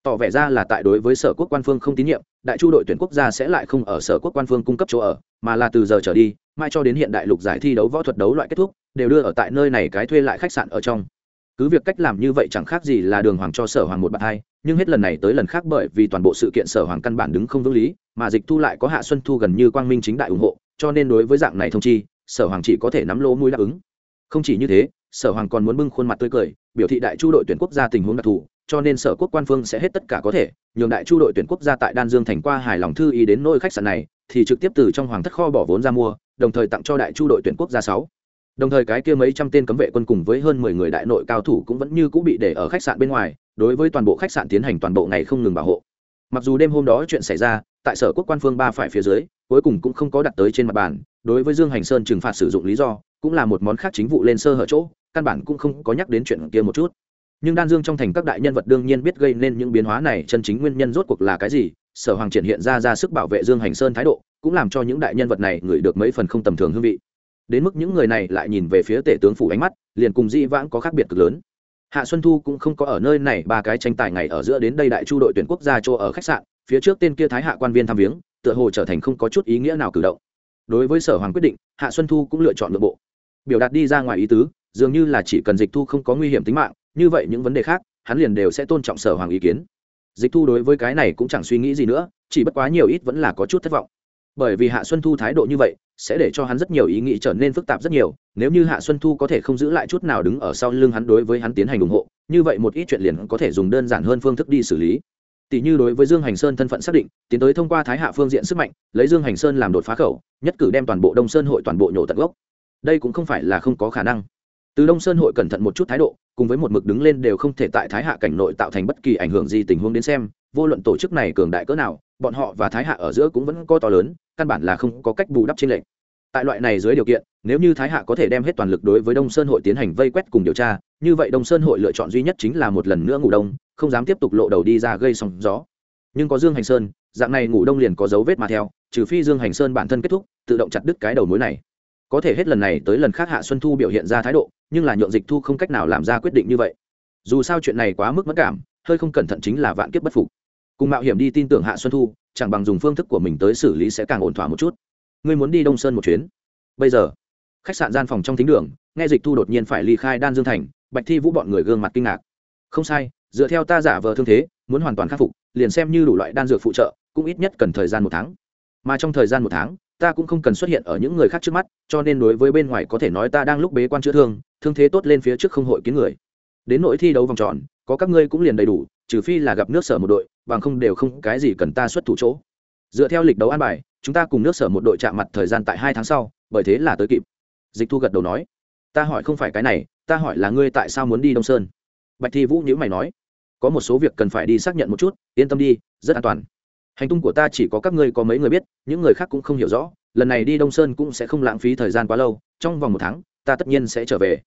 tỏ vẻ ra là tại đối với sở quốc quan phương không tín nhiệm, đại chu đội tuyển quốc gia sẽ lại không ở sở quốc quan phương cung cấp chỗ ở, mà là từ giờ trở đi mai cho đến hiện đại lục giải thi đấu võ thuật đấu loại kết thúc, đều đưa ở tại nơi này cái thuê lại khách sạn ở trong. Cứ việc cách làm như vậy chẳng khác gì là đường hoàng cho sở hoàng một bạn hai, nhưng hết lần này tới lần khác bởi vì toàn bộ sự kiện sở hoàng căn bản đứng không vững lý, mà dịch thu lại có hạ xuân thu gần như quang minh chính đại ủng hộ, cho nên đối với dạng này thông chi, sở hoàng chỉ có thể nắm lỗ mũi đáp ứng. Không chỉ như thế, sở hoàng còn muốn bưng khuôn mặt tươi cười, biểu thị đại chu đội tuyển quốc gia tình huống đặc thù cho nên sở quốc quan phương sẽ hết tất cả có thể, nhường đại chu đội tuyển quốc gia tại đan dương thành qua hài lòng thư ý đến nôi khách sạn này, thì trực tiếp từ trong hoàng thất kho bỏ vốn ra mua, đồng thời tặng cho đại chu đội tuyển quốc gia sáu. Đồng thời cái kia mấy trăm tên cấm vệ quân cùng với hơn mười người đại nội cao thủ cũng vẫn như cũng bị để ở khách sạn bên ngoài, đối với toàn bộ khách sạn tiến hành toàn bộ ngày không ngừng bảo hộ. Mặc dù đêm hôm đó chuyện xảy ra, tại sở quốc quan phương ba phải phía dưới, cuối cùng cũng không có đặt tới trên mặt bàn, đối với dương hành sơn trừng phạt sử dụng lý do, cũng là một món khác chính vụ lên sơ hở chỗ, căn bản cũng không có nhắc đến chuyện kia một chút nhưng đan dương trong thành các đại nhân vật đương nhiên biết gây nên những biến hóa này, chân chính nguyên nhân rốt cuộc là cái gì? Sở hoàng triển hiện ra ra sức bảo vệ dương hành sơn thái độ, cũng làm cho những đại nhân vật này ngửi được mấy phần không tầm thường hương vị. Đến mức những người này lại nhìn về phía tể tướng phủ ánh mắt, liền cùng dĩ vãng có khác biệt cực lớn. Hạ xuân thu cũng không có ở nơi này, ba cái tranh tài ngày ở giữa đến đây đại chu đội tuyển quốc gia chỗ ở khách sạn, phía trước tên kia thái hạ quan viên thăm viếng, tựa hồ trở thành không có chút ý nghĩa nào cử động. Đối với sở hoàng quyết định, hạ xuân thu cũng lựa chọn nội bộ. Biểu đạt đi ra ngoài ý tứ, dường như là chỉ cần dịch thu không có nguy hiểm tính mạng như vậy những vấn đề khác, hắn liền đều sẽ tôn trọng sở hoàng ý kiến. Dịch thu đối với cái này cũng chẳng suy nghĩ gì nữa, chỉ bất quá nhiều ít vẫn là có chút thất vọng. Bởi vì hạ xuân thu thái độ như vậy, sẽ để cho hắn rất nhiều ý nghĩ trở nên phức tạp rất nhiều, nếu như hạ xuân thu có thể không giữ lại chút nào đứng ở sau lưng hắn đối với hắn tiến hành ủng hộ, như vậy một ít chuyện liền có thể dùng đơn giản hơn phương thức đi xử lý. Tỷ như đối với dương hành sơn thân phận xác định, tiến tới thông qua thái hạ phương diện sức mạnh, lấy dương hành sơn làm đột phá khẩu, nhất cử đem toàn bộ đông sơn hội toàn bộ nhổ tận gốc. Đây cũng không phải là không có khả năng từ đông sơn hội cẩn thận một chút thái độ, cùng với một mực đứng lên đều không thể tại thái hạ cảnh nội tạo thành bất kỳ ảnh hưởng gì tình huống đến xem, vô luận tổ chức này cường đại cỡ nào, bọn họ và thái hạ ở giữa cũng vẫn có to lớn, căn bản là không có cách bù đắp trên lệnh tại loại này dưới điều kiện, nếu như thái hạ có thể đem hết toàn lực đối với đông sơn hội tiến hành vây quét cùng điều tra, như vậy đông sơn hội lựa chọn duy nhất chính là một lần nữa ngủ đông, không dám tiếp tục lộ đầu đi ra gây sóng gió. Nhưng có dương hành sơn, dạng này ngủ đông liền có dấu vết mà theo, trừ phi dương hành sơn bản thân kết thúc, tự động chặt đứt cái đầu mối này. Có thể hết lần này tới lần khác hạ xuân thu biểu hiện ra thái độ nhưng là nhượng dịch thu không cách nào làm ra quyết định như vậy. Dù sao chuyện này quá mức mất cảm, hơi không cẩn thận chính là vạn kiếp bất phục. Cùng mạo hiểm đi tin tưởng hạ xuân thu, chẳng bằng dùng phương thức của mình tới xử lý sẽ càng ổn thỏa một chút. Ngươi muốn đi đông sơn một chuyến? Bây giờ, khách sạn gian phòng trong thính đường, nghe dịch thu đột nhiên phải ly khai đan dương thành, bạch thi vũ bọn người gương mặt kinh ngạc. Không sai, dựa theo ta giả vờ thương thế, muốn hoàn toàn khắc phục, liền xem như đủ loại đan dược phụ trợ, cũng ít nhất cần thời gian một tháng. Mà trong thời gian một tháng ta cũng không cần xuất hiện ở những người khác trước mắt, cho nên đối với bên ngoài có thể nói ta đang lúc bế quan chữa thương thương thế tốt lên phía trước không hội kiến người. Đến nỗi thi đấu vòng tròn, có các ngươi cũng liền đầy đủ, trừ phi là gặp nước sở một đội, bằng không đều không cái gì cần ta xuất thủ chỗ. Dựa theo lịch đấu an bài, chúng ta cùng nước sở một đội chạm mặt thời gian tại hai tháng sau, bởi thế là tới kịp. Dịch thu gật đầu nói, ta hỏi không phải cái này, ta hỏi là ngươi tại sao muốn đi đông sơn? Bạch thi vũ nhữ mày nói, có một số việc cần phải đi xác nhận một chút, yên tâm đi, rất an toàn hành tung của ta chỉ có các ngươi có mấy người biết, những người khác cũng không hiểu rõ, lần này đi đông sơn cũng sẽ không lãng phí thời gian quá lâu, trong vòng một tháng, ta tất nhiên sẽ trở về.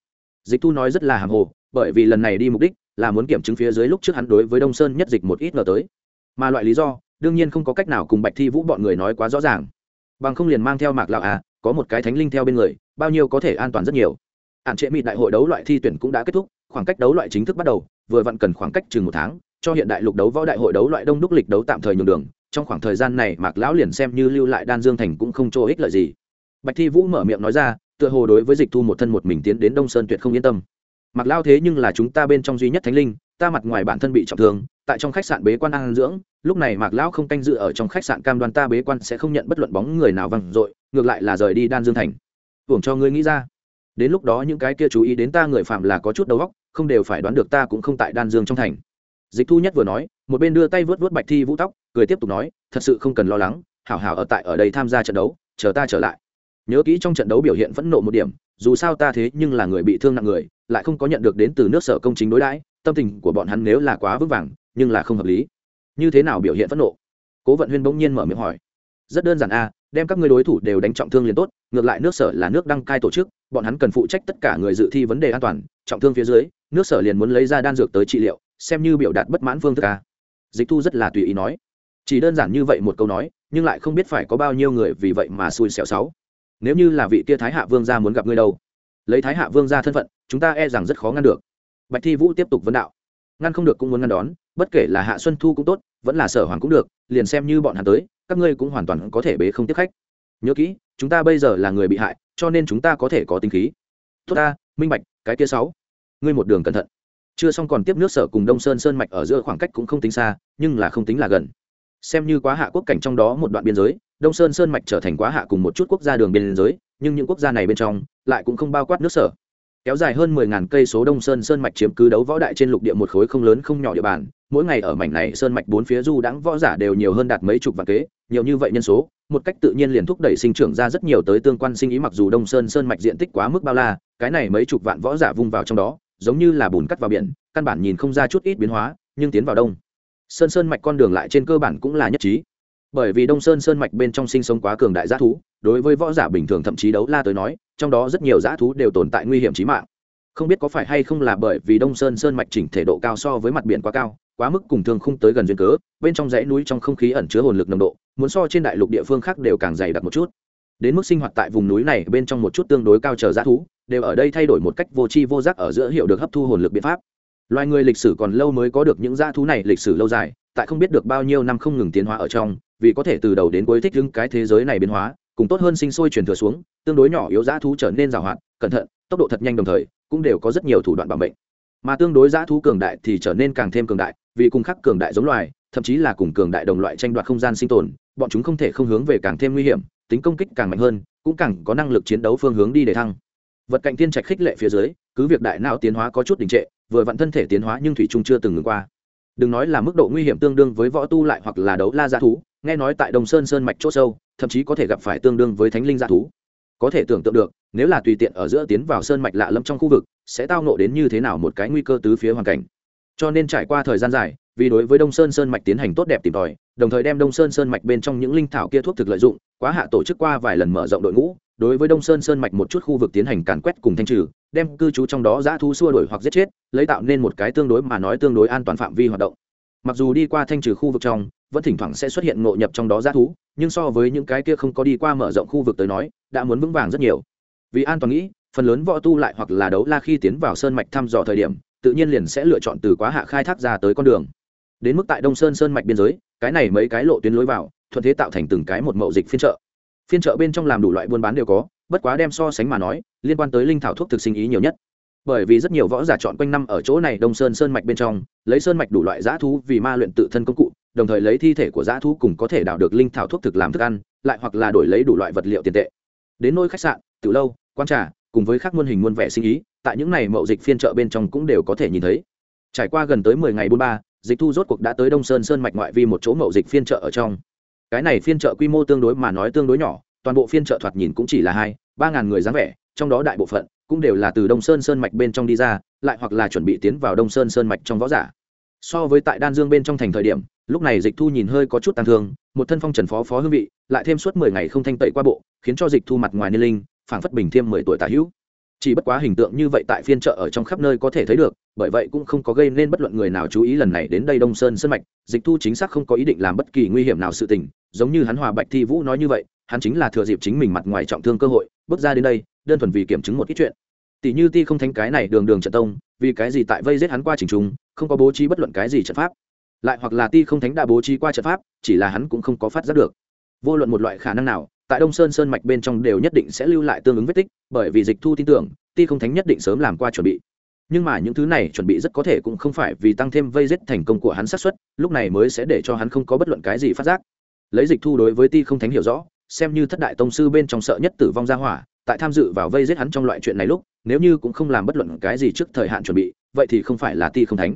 Dịch thu nói rất là hàm hồ, bởi vì lần này đi mục đích là muốn kiểm chứng phía dưới lúc trước hắn đối với đông sơn nhất dịch một ít ngờ tới. Mà loại lý do, đương nhiên không có cách nào cùng bạch thi vũ bọn người nói quá rõ ràng. Bằng không liền mang theo mạc lão à có một cái thánh linh theo bên người, bao nhiêu có thể an toàn rất nhiều. Ạn trệ mịt đại hội đấu loại thi tuyển cũng đã kết thúc, khoảng cách đấu loại chính thức bắt đầu, vừa vặn cần khoảng cách chừng một tháng cho hiện đại lục đấu võ đại hội đấu loại đông đúc lịch đấu tạm thời nhường đường, trong khoảng thời gian này, mạc lão liền xem như lưu lại đan dương thành cũng không cho ích lợi gì. Bạch thi vũ mở miệng nói ra, tựa hồ đối với dịch thu một thân một mình tiến đến đông sơn tuyệt không yên tâm. Mặc lao thế nhưng là chúng ta bên trong duy nhất thánh linh, ta mặt ngoài bản thân bị trọng thương, tại trong khách sạn bế quan ăn dưỡng, lúc này mạc lão không canh dự ở trong khách sạn cam đoan ta bế quan sẽ không nhận bất luận bóng người nào văng dội, ngược lại là rời đi đan dương thành. Hưởng cho ngươi nghĩ ra. Đến lúc đó những cái kia chú ý đến ta người phạm là có chút đầu óc, không đều phải đoán được ta cũng không tại đan dương trong thành dịch thu nhất vừa nói, một bên đưa tay vớt vớt bạch thi vũ tóc, cười tiếp tục nói, thật sự không cần lo lắng, hảo hảo ở tại ở đây tham gia trận đấu, chờ ta trở lại. Nhớ kỹ trong trận đấu biểu hiện phẫn nộ một điểm, dù sao ta thế nhưng là người bị thương nặng người, lại không có nhận được đến từ nước sở công chính đối đãi, tâm tình của bọn hắn nếu là quá vững vàng, nhưng là không hợp lý. Như thế nào biểu hiện phẫn nộ? Cố vận huyên bỗng nhiên mở miệng hỏi. Rất đơn giản a, đem các người đối thủ đều đánh trọng thương liền tốt, ngược lại nước sở là nước đăng cai tổ chức, bọn hắn cần phụ trách tất cả người dự thi vấn đề an toàn, trọng thương phía dưới, nước sở liền muốn lấy ra đan dược tới trị liệu xem như biểu đạt bất mãn phương thức a dịch thu rất là tùy ý nói. Chỉ đơn giản như vậy một câu nói, nhưng lại không biết phải có bao nhiêu người vì vậy mà xui xẻo sáu. Nếu như là vị kia thái hạ vương gia muốn gặp ngươi đâu? Lấy thái hạ vương gia thân phận, chúng ta e rằng rất khó ngăn được. Bạch thi vũ tiếp tục vấn đạo. Ngăn không được cũng muốn ngăn đón, bất kể là hạ xuân thu cũng tốt, vẫn là sở hoàng cũng được, liền xem như bọn hắn tới, các ngươi cũng hoàn toàn có thể bế không tiếp khách. Nhớ kỹ, chúng ta bây giờ là người bị hại, cho nên chúng ta có thể có tính khí. Tốt ta, minh bạch, cái kia sáu. Ngươi một đường cẩn thận chưa xong còn tiếp nước sở cùng đông sơn sơn mạch ở giữa khoảng cách cũng không tính xa, nhưng là không tính là gần. Xem như quá hạ quốc cảnh trong đó một đoạn biên giới, đông sơn sơn mạch trở thành quá hạ cùng một chút quốc gia đường biên giới, nhưng những quốc gia này bên trong lại cũng không bao quát nước sở. Kéo dài hơn mười ngàn cây số đông sơn sơn mạch chiếm cứ đấu võ đại trên lục địa một khối không lớn không nhỏ địa bàn, mỗi ngày ở mảnh này sơn mạch bốn phía du đãng võ giả đều nhiều hơn đạt mấy chục vạn kế, nhiều như vậy nhân số, một cách tự nhiên liền thúc đẩy sinh trưởng ra rất nhiều tới tương quan sinh ý mặc dù đông sơn sơn mạch diện tích quá mức bao la, cái này mấy chục vạn võ giả vung vào trong đó giống như là bùn cắt vào biển, căn bản nhìn không ra chút ít biến hóa, nhưng tiến vào đông. Sơn sơn mạch con đường lại trên cơ bản cũng là nhất trí. Bởi vì đông sơn sơn mạch bên trong sinh sống quá cường đại g thú, đối với võ giả bình thường thậm chí đấu la tới nói, trong đó rất nhiều g thú đều tồn tại nguy hiểm trí mạng. Không biết có phải hay không là bởi vì đông sơn sơn mạch chỉnh thể độ cao so với mặt biển quá cao, quá mức cùng thường không tới gần duyên cớ, bên trong dãy núi trong không khí ẩn chứa hồn lực nồng độ, muốn so trên đại lục địa phương khác đều càng dày đặc một chút đến mức sinh hoạt tại vùng núi này bên trong một chút tương đối cao chờ g thú, đều ở đây thay đổi một cách vô tri vô giác ở giữa hiệu được hấp thu hồn lực biện pháp. Loài người lịch sử còn lâu mới có được những g thú này lịch sử lâu dài, tại không biết được bao nhiêu năm không ngừng tiến hóa ở trong, vì có thể từ đầu đến cuối thích ứng cái thế giới này biến hóa, cùng tốt hơn sinh sôi truyền thừa xuống, tương đối nhỏ yếu dã thú trở nên giàu hoạt cẩn thận, tốc độ thật nhanh đồng thời, cũng đều có rất nhiều thủ đoạn bảo mệnh mà tương đối dã thú cường đại thì trở nên càng thêm cường đại, vì cùng khắc cường đại giống loài, thậm chí là cùng cường đại đồng loại tranh đoạt không gian sinh tồn, bọn chúng không thể không hướng về càng thêm nguy hiểm tính công kích càng mạnh hơn, cũng càng có năng lực chiến đấu phương hướng đi để thăng. Vật cạnh tiên trạch khích lệ phía dưới, cứ việc đại não tiến hóa có chút đình trệ, vừa vặn thân thể tiến hóa nhưng thủy trung chưa từng ngừng qua. Đừng nói là mức độ nguy hiểm tương đương với võ tu lại hoặc là đấu la g thú, nghe nói tại đồng sơn sơn mạch c h ỗ sâu, thậm chí có thể gặp phải tương đương với thánh linh g thú. Có thể tưởng tượng được, nếu là tùy tiện ở giữa tiến vào sơn mạch lạ lẫm trong khu vực, sẽ tao nộ đến như thế nào một cái nguy cơ tứ phía hoàn cảnh. Cho nên trải qua thời gian dài, vì đối với đông sơn sơn mạch tiến hành tốt đẹp tìm tòi, đồng thời đem đông sơn sơn mạch bên trong những linh thảo kia thuốc thực lợi dụng quá hạ tổ chức qua vài lần mở rộng đội ngũ, đối với đông sơn sơn mạch một chút khu vực tiến hành càn quét cùng thanh trừ, đem cư trú trong đó giã thu xua đổi hoặc giết chết, lấy tạo nên một cái tương đối mà nói tương đối an toàn phạm vi hoạt động. Mặc dù đi qua thanh trừ khu vực trong, vẫn thỉnh thoảng sẽ xuất hiện ngộ nhập trong đó giã thú, nhưng so với những cái kia không có đi qua mở rộng khu vực tới nói, đã muốn vững vàng rất nhiều. Vì an toàn nghĩ, phần lớn võ tu lại hoặc là đấu la khi tiến vào sơn mạch thăm dò thời điểm, tự nhiên liền sẽ lựa chọn từ quá hạ khai thác ra tới con đường. Đến mức tại đông sơn sơn mạch biên giới, cái này mấy cái lộ tuyến lối vào thuận thế tạo thành từng cái một mậu dịch phiên chợ. Phiên chợ bên trong làm đủ loại buôn bán đều có, bất quá đem so sánh mà nói, liên quan tới linh thảo thuốc thực sinh ý nhiều nhất. Bởi vì rất nhiều võ giả chọn quanh năm ở chỗ này đông sơn sơn mạch bên trong, lấy sơn mạch đủ loại g thú vì ma luyện tự thân công cụ, đồng thời lấy thi thể của g thú cùng có thể đào được linh thảo thuốc thực làm thức ăn, lại hoặc là đổi lấy đủ loại vật liệu tiền tệ. Đến nôi khách sạn từ lâu quan trà, cùng với các muôn hình muôn vẻ sinh ý, tại những này mậu dịch phiên chợ bên trong cũng đều có thể nhìn thấy. Trải qua gần tới mười ngày buôn ba, dịch thu rốt cuộc đã tới đông sơn sơn mạch ngoại vi một chỗ mậu dịch phiên chợ ở trong cái này phiên chợ quy mô tương đối mà nói tương đối nhỏ, toàn bộ phiên chợ thoạt nhìn cũng chỉ là hai, ba ngàn người dáng vẻ, trong đó đại bộ phận cũng đều là từ đông sơn sơn mạch bên trong đi ra, lại hoặc là chuẩn bị tiến vào đông sơn sơn mạch trong võ giả. So với tại đan dương bên trong thành thời điểm, lúc này dịch thu nhìn hơi có chút tăng thương, một thân phong trần phó phó hương vị, lại thêm suốt mười ngày không thanh tẩy qua bộ, khiến cho dịch thu mặt ngoài niên linh, phảng phất bình thêm mười tuổi tả hữu. Chỉ bất quá hình tượng như vậy tại phiên chợ ở trong khắp nơi có thể thấy được, bởi vậy cũng không có gây nên bất luận người nào chú ý lần này đến đây đông sơn sân mạch. Dịch thu chính xác không có ý định làm bất kỳ nguy hiểm nào sự tình giống như hắn hòa bạch thi vũ nói như vậy, hắn chính là thừa dịp chính mình mặt ngoài trọng thương cơ hội, bước ra đến đây, đơn thuần vì kiểm chứng một ít chuyện. Tỷ như ti không thánh cái này đường đường trận tông, vì cái gì tại vây giết hắn qua trình trung không có bố trí bất luận cái gì trận pháp. Lại hoặc là ti không thánh đã bố trí qua trận pháp, chỉ là hắn cũng không có phát giác được. Vô luận một loại khả năng nào, tại đông sơn sơn mạch bên trong đều nhất định sẽ lưu lại tương ứng vết tích, bởi vì dịch thu tin tưởng, ti không thánh nhất định sớm làm qua chuẩn bị. Nhưng mà những thứ này chuẩn bị rất có thể cũng không phải vì tăng thêm vây giết thành công của hắn xác suất, lúc này mới sẽ để cho hắn không có bất luận cái gì phát giác lấy dịch thu đối với ti không thánh hiểu rõ, xem như thất đại tông sư bên trong sợ nhất tử vong ra hỏa, tại tham dự vào vây giết hắn trong loại chuyện này lúc, nếu như cũng không làm bất luận cái gì trước thời hạn chuẩn bị, vậy thì không phải là ti không thánh.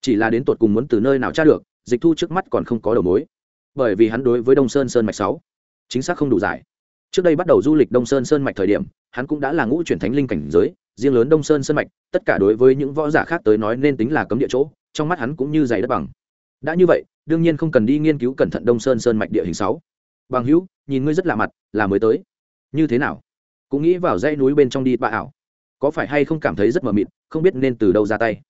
Chỉ là đến tột cùng muốn từ nơi nào tra được, dịch thu trước mắt còn không có đầu mối. Bởi vì hắn đối với đông sơn sơn mạch sáu chính xác không đủ giải. Trước đây bắt đầu du lịch đông sơn sơn mạch thời điểm, hắn cũng đã là ngũ chuyển thánh linh cảnh giới, riêng lớn đông sơn sơn mạch, tất cả đối với những võ giả khác tới nói nên tính là cấm địa chỗ, trong mắt hắn cũng như giày đất bằng đã như vậy, đương nhiên không cần đi nghiên cứu cẩn thận đông sơn sơn mạch địa hình sáu. Bằng hữu, nhìn ngươi rất lạ mặt, là mới tới. Như thế nào? Cũng nghĩ vào dãy núi bên trong đi bạ ảo. Có phải hay không cảm thấy rất mờ mịt, không biết nên từ đâu ra tay.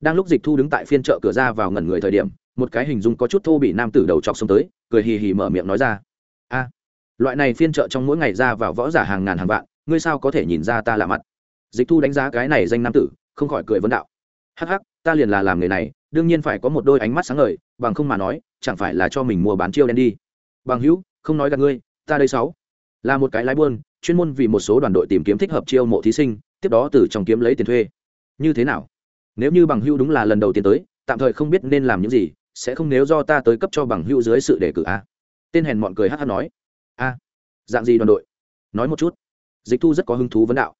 Đang lúc dịch thu đứng tại phiên chợ cửa ra vào ngẩn người thời điểm, một cái hình dung có chút thô bị nam tử đầu chọc xông tới, cười hì hì mở miệng nói ra. A, loại này phiên chợ trong mỗi ngày ra vào võ giả hàng ngàn hàng vạn, ngươi sao có thể nhìn ra ta lạ mặt? Dịch thu đánh giá cái này danh nam tử, không khỏi cười vấn đạo. Hắc hắc, ta liền là làm người này đương nhiên phải có một đôi ánh mắt sáng ngời, bằng không mà nói, chẳng phải là cho mình mua bán chiêu đen đi. Bằng hữu, không nói gặp ngươi, ta đây sáu. Là một cái lái buôn, chuyên môn vì một số đoàn đội tìm kiếm thích hợp chiêu mộ thí sinh, tiếp đó từ trong kiếm lấy tiền thuê. Như thế nào? Nếu như bằng hữu đúng là lần đầu tiên tới, tạm thời không biết nên làm những gì, sẽ không nếu do ta tới cấp cho bằng hữu dưới sự đề cử a. Tên hèn mọn cười hát hát nói. A, dạng gì đoàn đội? Nói một chút. Dịch thu rất có hứng thú vấn đạo.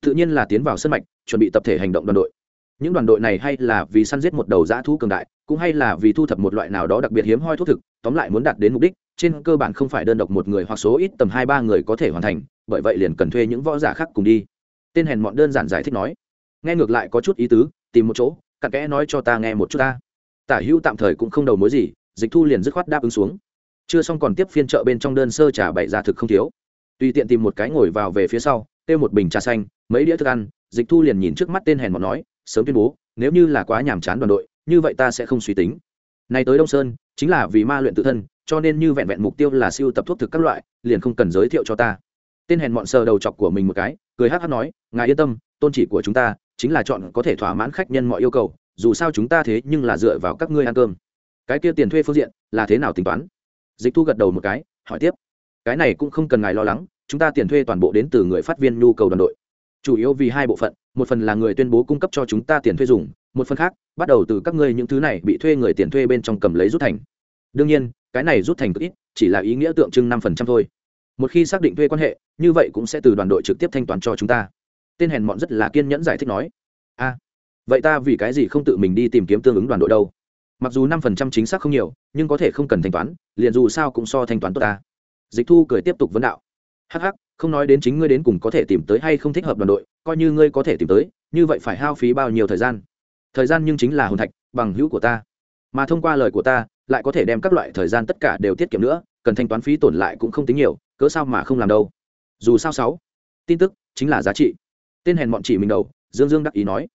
Tự nhiên là tiến vào sân mạch, chuẩn bị tập thể hành động đoàn đội những đoàn đội này hay là vì săn giết một đầu dã thú cường đại, cũng hay là vì thu thập một loại nào đó đặc biệt hiếm hoi thuốc thực, tóm lại muốn đạt đến mục đích, trên cơ bản không phải đơn độc một người hoặc số ít tầm hai ba người có thể hoàn thành, bởi vậy liền cần thuê những võ giả khác cùng đi. Tên hèn mọn đơn giản giải thích nói. Nghe ngược lại có chút ý tứ, tìm một chỗ, cặn kẽ nói cho ta nghe một chút ta. Tả hữu tạm thời cũng không đầu mối gì, dịch thu liền dứt khoát đáp ứng xuống. Chưa xong còn tiếp phiên chợ bên trong đơn sơ trà bày ra thực không thiếu. Tùy tiện tìm một cái ngồi vào về phía sau, kêu một bình trà xanh, mấy đĩa thức ăn, dịch thu liền nhìn trước mắt tên hèn mọn nói sớm tuyên bố, nếu như là quá nhàm chán đoàn đội, như vậy ta sẽ không suy tính. Này tới đông sơn, chính là vì ma luyện tự thân, cho nên như vẹn vẹn mục tiêu là siêu tập thuốc thực các loại, liền không cần giới thiệu cho ta. Tên hèn mọn sờ đầu chọc của mình một cái, cười hát hát nói, ngài yên tâm, tôn chỉ của chúng ta chính là chọn có thể thỏa mãn khách nhân mọi yêu cầu, dù sao chúng ta thế nhưng là dựa vào các ngươi ăn cơm. Cái kia tiền thuê phương diện, là thế nào tính toán? Dịch thu gật đầu một cái, hỏi tiếp. Cái này cũng không cần ngài lo lắng, chúng ta tiền thuê toàn bộ đến từ người phát viên nhu cầu đoàn đội chủ yếu vì hai bộ phận, một phần là người tuyên bố cung cấp cho chúng ta tiền thuê dùng, một phần khác, bắt đầu từ các ngươi những thứ này bị thuê người tiền thuê bên trong cầm lấy rút thành. Đương nhiên, cái này rút thành cực ít, chỉ là ý nghĩa tượng trưng năm phần trăm thôi. Một khi xác định thuê quan hệ, như vậy cũng sẽ từ đoàn đội trực tiếp thanh toán cho chúng ta. Tên hèn mọn rất là kiên nhẫn giải thích nói. A, vậy ta vì cái gì không tự mình đi tìm kiếm tương ứng đoàn đội đâu? Mặc dù năm phần trăm chính xác không nhiều, nhưng có thể không cần thanh toán, liền dù sao cũng so thanh toán tốt ta. Dịch thu cười tiếp tục vấn đạo hh không nói đến chính ngươi đến cùng có thể tìm tới hay không thích hợp đoàn đội, coi như ngươi có thể tìm tới, như vậy phải hao phí bao nhiêu thời gian? Thời gian nhưng chính là hồn thạch, bằng hữu của ta. Mà thông qua lời của ta, lại có thể đem các loại thời gian tất cả đều tiết kiệm nữa, cần thanh toán phí tổn lại cũng không tính nhiều, cớ sao mà không làm đâu? Dù sao sáu, tin tức chính là giá trị. Tên hèn bọn chỉ mình đầu, dương dương đắc ý nói.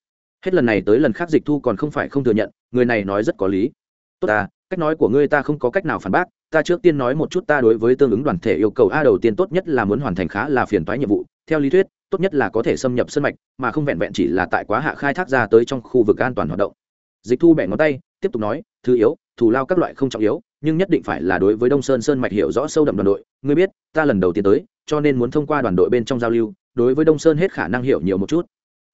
Hết lần này tới lần khác dịch thu còn không phải không thừa nhận, người này nói rất có lý. Tốt ta, cách nói của ngươi ta không có cách nào phản bác ta trước tiên nói một chút ta đối với tương ứng đoàn thể yêu cầu a đầu tiên tốt nhất là muốn hoàn thành khá là phiền toái nhiệm vụ. Theo lý thuyết, tốt nhất là có thể xâm nhập sân mạch, mà không vẹn vẹn chỉ là tại quá hạ khai thác ra tới trong khu vực an toàn hoạt động. Dịch thu bẻ ngón tay, tiếp tục nói, thứ yếu, thù lao các loại không trọng yếu, nhưng nhất định phải là đối với đông sơn sơn mạch hiểu rõ sâu đậm đoàn đội. Ngươi biết, ta lần đầu tiên tới, cho nên muốn thông qua đoàn đội bên trong giao lưu, đối với đông sơn hết khả năng hiểu nhiều một chút.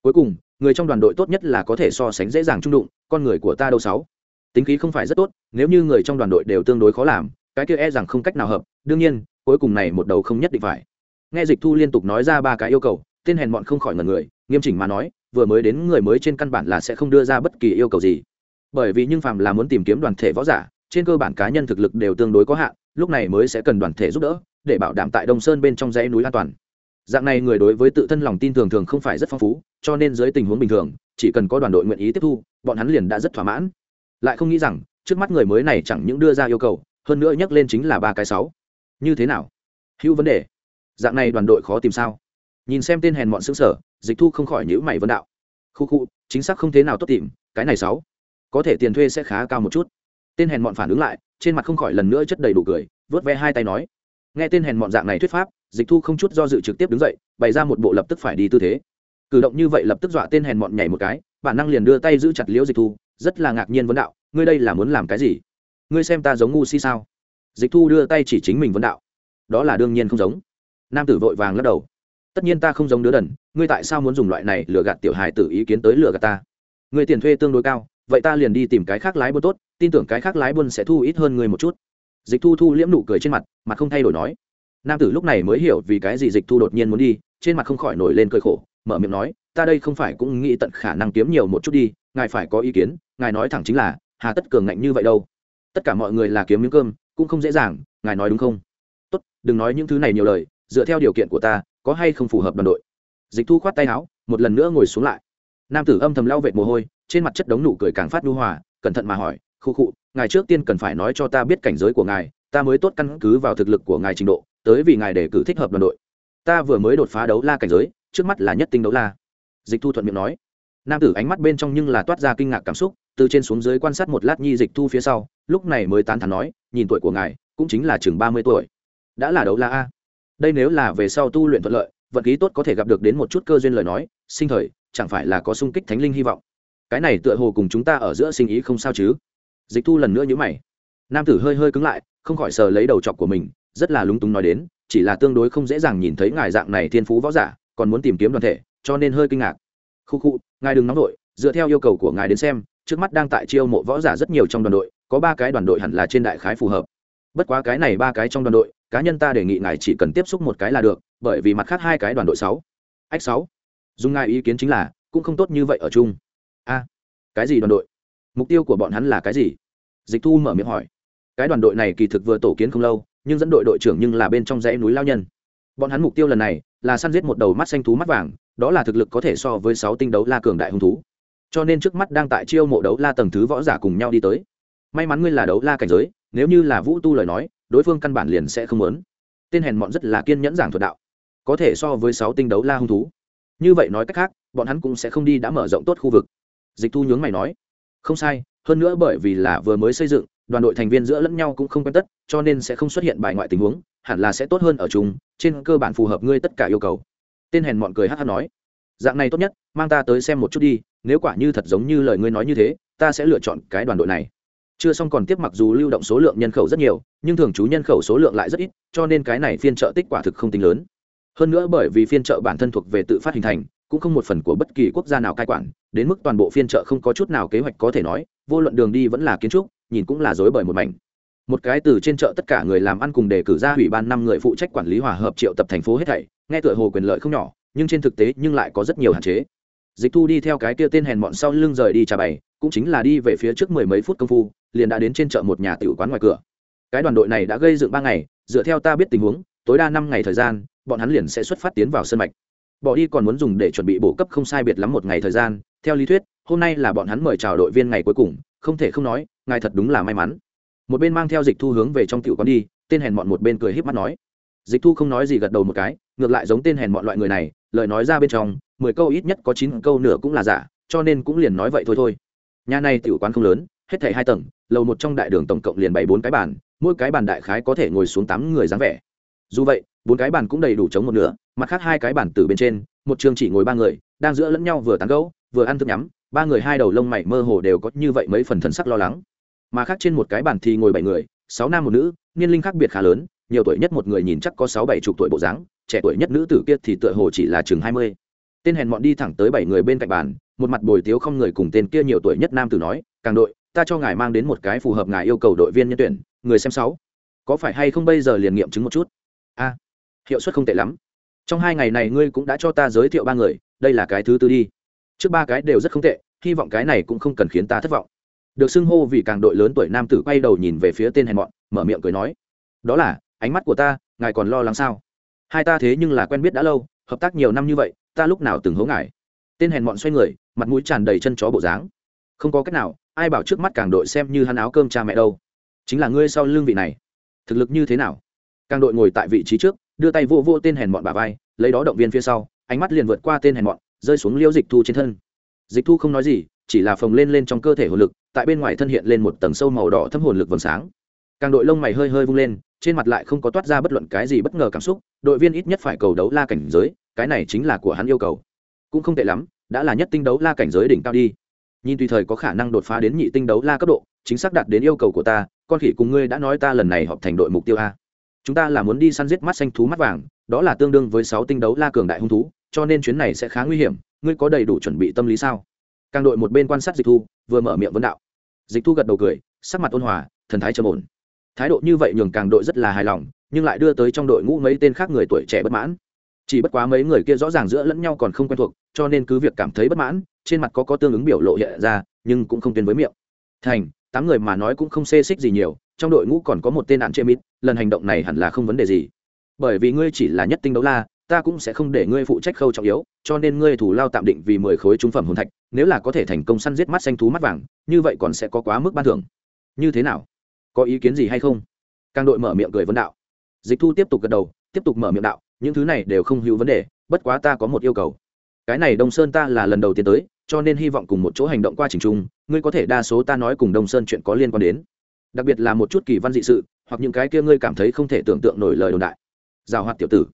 Cuối cùng, người trong đoàn đội tốt nhất là có thể so sánh dễ dàng trung đụng, con người của ta đâu sáu. Tính khí không phải rất tốt, nếu như người trong đoàn đội đều tương đối khó làm cái kia e rằng không cách nào hợp, đương nhiên, cuối cùng này một đầu không nhất định phải. Nghe dịch thu liên tục nói ra ba cái yêu cầu, tên hèn mọn không khỏi ngần người, nghiêm chỉnh mà nói, vừa mới đến người mới trên căn bản là sẽ không đưa ra bất kỳ yêu cầu gì. Bởi vì nhưng phàm là muốn tìm kiếm đoàn thể võ giả, trên cơ bản cá nhân thực lực đều tương đối có hạn, lúc này mới sẽ cần đoàn thể giúp đỡ, để bảo đảm tại đông sơn bên trong dãy núi an toàn. Dạng này người đối với tự thân lòng tin thường thường không phải rất phong phú, cho nên dưới tình huống bình thường, chỉ cần có đoàn đội nguyện ý tiếp thu, bọn hắn liền đã rất thỏa mãn. Lại không nghĩ rằng, trước mắt người mới này chẳng những đưa ra yêu cầu hơn nữa nhắc lên chính là ba cái sáu. Như thế nào? Hữu vấn đề. Dạng này đoàn đội khó tìm sao? Nhìn xem tên hèn mọn xứng sở, dịch thu không khỏi nhữ mày vấn đạo. Khu khu, chính xác không thế nào tốt tìm, cái này sáu. Có thể tiền thuê sẽ khá cao một chút. Tên hèn mọn phản ứng lại, trên mặt không khỏi lần nữa chất đầy đủ cười, vớt ve hai tay nói. Nghe tên hèn mọn dạng này thuyết pháp, dịch thu không chút do dự trực tiếp đứng dậy, bày ra một bộ lập tức phải đi tư thế. Cử động như vậy lập tức dọa tên hèn mọn nhảy một cái, bản năng liền đưa tay giữ chặt liễu dịch thu, rất là ngạc nhiên vấn đạo, ngươi đây là muốn làm cái gì? Ngươi xem ta giống ngu si sao? Dịch thu đưa tay chỉ chính mình vấn đạo. Đó là đương nhiên không giống. Nam tử vội vàng lắc đầu. Tất nhiên ta không giống đứa đần, ngươi tại sao muốn dùng loại này lừa gạt tiểu hài tử ý kiến tới lừa gạt ta? Ngươi tiền thuê tương đối cao, vậy ta liền đi tìm cái khác lái buôn tốt, tin tưởng cái khác lái buôn sẽ thu ít hơn ngươi một chút. Dịch thu thu liễm nụ cười trên mặt mặt không thay đổi nói. Nam tử lúc này mới hiểu vì cái gì dịch thu đột nhiên muốn đi, trên mặt không khỏi nổi lên cười khổ, mở miệng nói, ta đây không phải cũng nghĩ tận khả năng kiếm nhiều một chút đi, ngài phải có ý kiến, ngài nói thẳng chính là, hà tất cường ngạnh như vậy đâu tất cả mọi người là kiếm miếng cơm, cũng không dễ dàng, ngài nói đúng không? Tốt, đừng nói những thứ này nhiều lời, dựa theo điều kiện của ta, có hay không phù hợp đoàn đội? Dịch thu khoát tay áo, một lần nữa ngồi xuống lại. Nam tử âm thầm lau vệt mồ hôi, trên mặt chất đống nụ cười càng phát nhu hòa, cẩn thận mà hỏi, khu khụ ngài trước tiên cần phải nói cho ta biết cảnh giới của ngài, ta mới tốt căn cứ vào thực lực của ngài trình độ, tới vì ngài để cử thích hợp đoàn đội. Ta vừa mới đột phá đấu la cảnh giới, trước mắt là nhất tinh đấu la. Dịch thu thuận miệng nói. Nam tử ánh mắt bên trong nhưng là toát ra kinh ngạc cảm xúc, từ trên xuống dưới quan sát một lát nhi dịch thu phía sau lúc này mới tán thán nói, nhìn tuổi của ngài, cũng chính là chừng ba mươi tuổi. Đã là đấu la a. Đây nếu là về sau tu luyện thuận lợi, vận khí tốt có thể gặp được đến một chút cơ duyên lời nói, sinh thời, chẳng phải là có sung kích thánh linh hy vọng. Cái này tựa hồ cùng chúng ta ở giữa sinh ý không sao chứ? Dịch thu lần nữa nhữ mày. Nam tử hơi hơi cứng lại, không khỏi sờ lấy đầu chọc của mình, rất là lúng túng nói đến, chỉ là tương đối không dễ dàng nhìn thấy ngài dạng này thiên phú võ giả, còn muốn tìm kiếm đoàn thể, cho nên hơi kinh ngạc. Khu khu, ngài đừng nóng đội dựa theo yêu cầu của ngài đến xem, trước mắt đang tại chiêu mộ võ giả rất nhiều trong đoàn đội có ba cái đoàn đội hẳn là trên đại khái phù hợp. Bất quá cái này ba cái trong đoàn đội, cá nhân ta đề nghị ngài chỉ cần tiếp xúc một cái là được, bởi vì mặt khác hai cái đoàn đội sáu. Ách sáu. Dùng ngài ý kiến chính là, cũng không tốt như vậy ở chung. A. Cái gì đoàn đội? Mục tiêu của bọn hắn là cái gì? Dịch thu mở miệng hỏi. Cái đoàn đội này kỳ thực vừa tổ kiến không lâu, nhưng dẫn đội đội trưởng nhưng là bên trong dãy núi lao nhân. Bọn hắn mục tiêu lần này là săn giết một đầu mắt xanh thú mắt vàng, đó là thực lực có thể so với sáu tinh đấu la cường đại hung thú. Cho nên trước mắt đang tại chiêu mộ đấu la tầng thứ võ giả cùng nhau đi tới may mắn ngươi là đấu la cảnh giới nếu như là vũ tu lời nói đối phương căn bản liền sẽ không muốn. Tên hèn mọn rất là kiên nhẫn giảng thuật đạo. Có thể so với sáu tinh đấu la hung thú. Như vậy nói cách khác bọn hắn cũng sẽ không đi đã mở rộng tốt khu vực. Dịch thu nhướng mày nói không sai hơn nữa bởi vì là vừa mới xây dựng đoàn đội thành viên giữa lẫn nhau cũng không quen tất cho nên sẽ không xuất hiện bài ngoại tình huống hẳn là sẽ tốt hơn ở chúng, trên cơ bản phù hợp ngươi tất cả yêu cầu. Tên hèn mọn cười hát hát nói dạng này tốt nhất mang ta tới xem một chút đi nếu quả như thật giống như lời ngươi nói như thế ta sẽ lựa chọn cái đoàn đội này chưa xong còn tiếp mặc dù lưu động số lượng nhân khẩu rất nhiều, nhưng thường trú nhân khẩu số lượng lại rất ít, cho nên cái này phiên trợ tích quả thực không tính lớn. Hơn nữa bởi vì phiên trợ bản thân thuộc về tự phát hình thành, cũng không một phần của bất kỳ quốc gia nào cai quản, đến mức toàn bộ phiên trợ không có chút nào kế hoạch có thể nói, vô luận đường đi vẫn là kiến trúc, nhìn cũng là dối bởi một mảnh. Một cái từ trên chợ tất cả người làm ăn cùng đề cử ra ủy ban năm người phụ trách quản lý hòa hợp triệu tập thành phố hết thảy, nghe tựa hồ quyền lợi không nhỏ, nhưng trên thực tế nhưng lại có rất nhiều hạn chế dịch thu đi theo cái kia tên hèn mọn sau lưng rời đi trà bày, cũng chính là đi về phía trước mười mấy phút công phu, liền đã đến trên chợ một nhà tiểu quán ngoài cửa. Cái đoàn đội này đã gây dựng ba ngày, dựa theo ta biết tình huống, tối đa năm ngày thời gian, bọn hắn liền sẽ xuất phát tiến vào sân mạch. Bỏ đi còn muốn dùng để chuẩn bị bổ cấp không sai biệt lắm một ngày thời gian, theo lý thuyết, hôm nay là bọn hắn mời chào đội viên ngày cuối cùng, không thể không nói, ngài thật đúng là may mắn. Một bên mang theo dịch thu hướng về trong tiểu quán đi, tên hèn mọn một bên cười híp mắt nói. Dịch thu không nói gì gật đầu một cái, ngược lại giống tên hèn mọn loại người này, lời nói ra bên trong mười câu ít nhất có chín câu nửa cũng là giả, cho nên cũng liền nói vậy thôi thôi. Nhà này tiểu quán không lớn, hết thảy hai tầng, lầu một trong đại đường tổng cộng liền bảy bốn cái bàn, mỗi cái bàn đại khái có thể ngồi xuống tám người dáng vẻ. Dù vậy, bốn cái bàn cũng đầy đủ chống một nửa, mặt khác hai cái bàn từ bên trên, một trường chỉ ngồi ba người, đang giữa lẫn nhau vừa tán gẫu, vừa ăn thức nhắm, ba người hai đầu lông mày mơ hồ đều có như vậy mấy phần thần sắc lo lắng. Mà khác trên một cái bàn thì ngồi bảy người, sáu nam một nữ, niên linh khác biệt khá lớn, nhiều tuổi nhất một người nhìn chắc có sáu bảy chục tuổi bộ dáng, trẻ tuổi nhất nữ tử kia thì tựa hồ chỉ là chừng hai mươi tên hèn mọn đi thẳng tới bảy người bên cạnh bàn, một mặt bồi tiếu không người cùng tên kia nhiều tuổi nhất nam tử nói, càng đội, ta cho ngài mang đến một cái phù hợp ngài yêu cầu đội viên nhân tuyển, người xem sáu. Có phải hay không bây giờ liền nghiệm chứng một chút? A, hiệu suất không tệ lắm. Trong hai ngày này ngươi cũng đã cho ta giới thiệu ba người, đây là cái thứ tư đi. Trước ba cái đều rất không tệ, hy vọng cái này cũng không cần khiến ta thất vọng. Được xưng hô vì càng đội lớn tuổi nam tử quay đầu nhìn về phía tên hèn mọn, mở miệng cười nói, đó là, ánh mắt của ta, ngài còn lo lắng sao? Hai ta thế nhưng là quen biết đã lâu, hợp tác nhiều năm như vậy ta lúc nào từng hố ngài. Tên hèn mọn xoay người, mặt mũi tràn đầy chân chó bộ dáng. Không có cách nào, ai bảo trước mắt càng đội xem như hắn áo cơm cha mẹ đâu. Chính là ngươi sau lương vị này. Thực lực như thế nào? Càng đội ngồi tại vị trí trước, đưa tay vô vô tên hèn mọn bà vai, lấy đó động viên phía sau, ánh mắt liền vượt qua tên hèn mọn, rơi xuống liêu dịch thu trên thân. Dịch thu không nói gì, chỉ là phồng lên lên trong cơ thể hồn lực, tại bên ngoài thân hiện lên một tầng sâu màu đỏ thâm hồn lực vầng sáng. Càng đội lông mày hơi hơi vung lên, trên mặt lại không có toát ra bất luận cái gì bất ngờ cảm xúc, đội viên ít nhất phải cầu đấu la cảnh giới cái này chính là của hắn yêu cầu. Cũng không tệ lắm, đã là nhất tinh đấu la cảnh giới đỉnh cao đi. Nhìn tùy thời có khả năng đột phá đến nhị tinh đấu la cấp độ, chính xác đạt đến yêu cầu của ta, con khỉ cùng ngươi đã nói ta lần này họp thành đội mục tiêu a. Chúng ta là muốn đi săn giết mắt xanh thú mắt vàng, đó là tương đương với sáu tinh đấu la cường đại hung thú, cho nên chuyến này sẽ khá nguy hiểm. Ngươi có đầy đủ chuẩn bị tâm lý sao? Càng đội một bên quan sát dịch thu, vừa mở miệng vấn đạo. Dịch thu gật đầu cười, sắc mặt ôn hòa, thần thái trầm ổn. Thái độ như vậy nhường càng đội rất là hài lòng, nhưng lại đưa tới trong đội ngũ mấy tên khác người tuổi trẻ bất mãn chỉ bất quá mấy người kia rõ ràng giữa lẫn nhau còn không quen thuộc, cho nên cứ việc cảm thấy bất mãn, trên mặt có có tương ứng biểu lộ hiện ra, nhưng cũng không tuyên với miệng. Thành, tám người mà nói cũng không xê xích gì nhiều, trong đội ngũ còn có một tên nạn chê mít lần hành động này hẳn là không vấn đề gì. Bởi vì ngươi chỉ là nhất tinh đấu la, ta cũng sẽ không để ngươi phụ trách khâu trọng yếu, cho nên ngươi thủ lao tạm định vì mười khối trung phẩm hồn thạch, nếu là có thể thành công săn giết mắt xanh thú mắt vàng, như vậy còn sẽ có quá mức ban thưởng. Như thế nào? Có ý kiến gì hay không? Càng đội mở miệng cười vấn đạo. Dịch thu tiếp tục gật đầu tiếp tục mở miệng đạo, những thứ này đều không hữu vấn đề, bất quá ta có một yêu cầu. Cái này đông sơn ta là lần đầu tiên tới, cho nên hy vọng cùng một chỗ hành động qua trình trung ngươi có thể đa số ta nói cùng đông sơn chuyện có liên quan đến. Đặc biệt là một chút kỳ văn dị sự, hoặc những cái kia ngươi cảm thấy không thể tưởng tượng nổi lời đồn đại. Rào hoạt tiểu tử.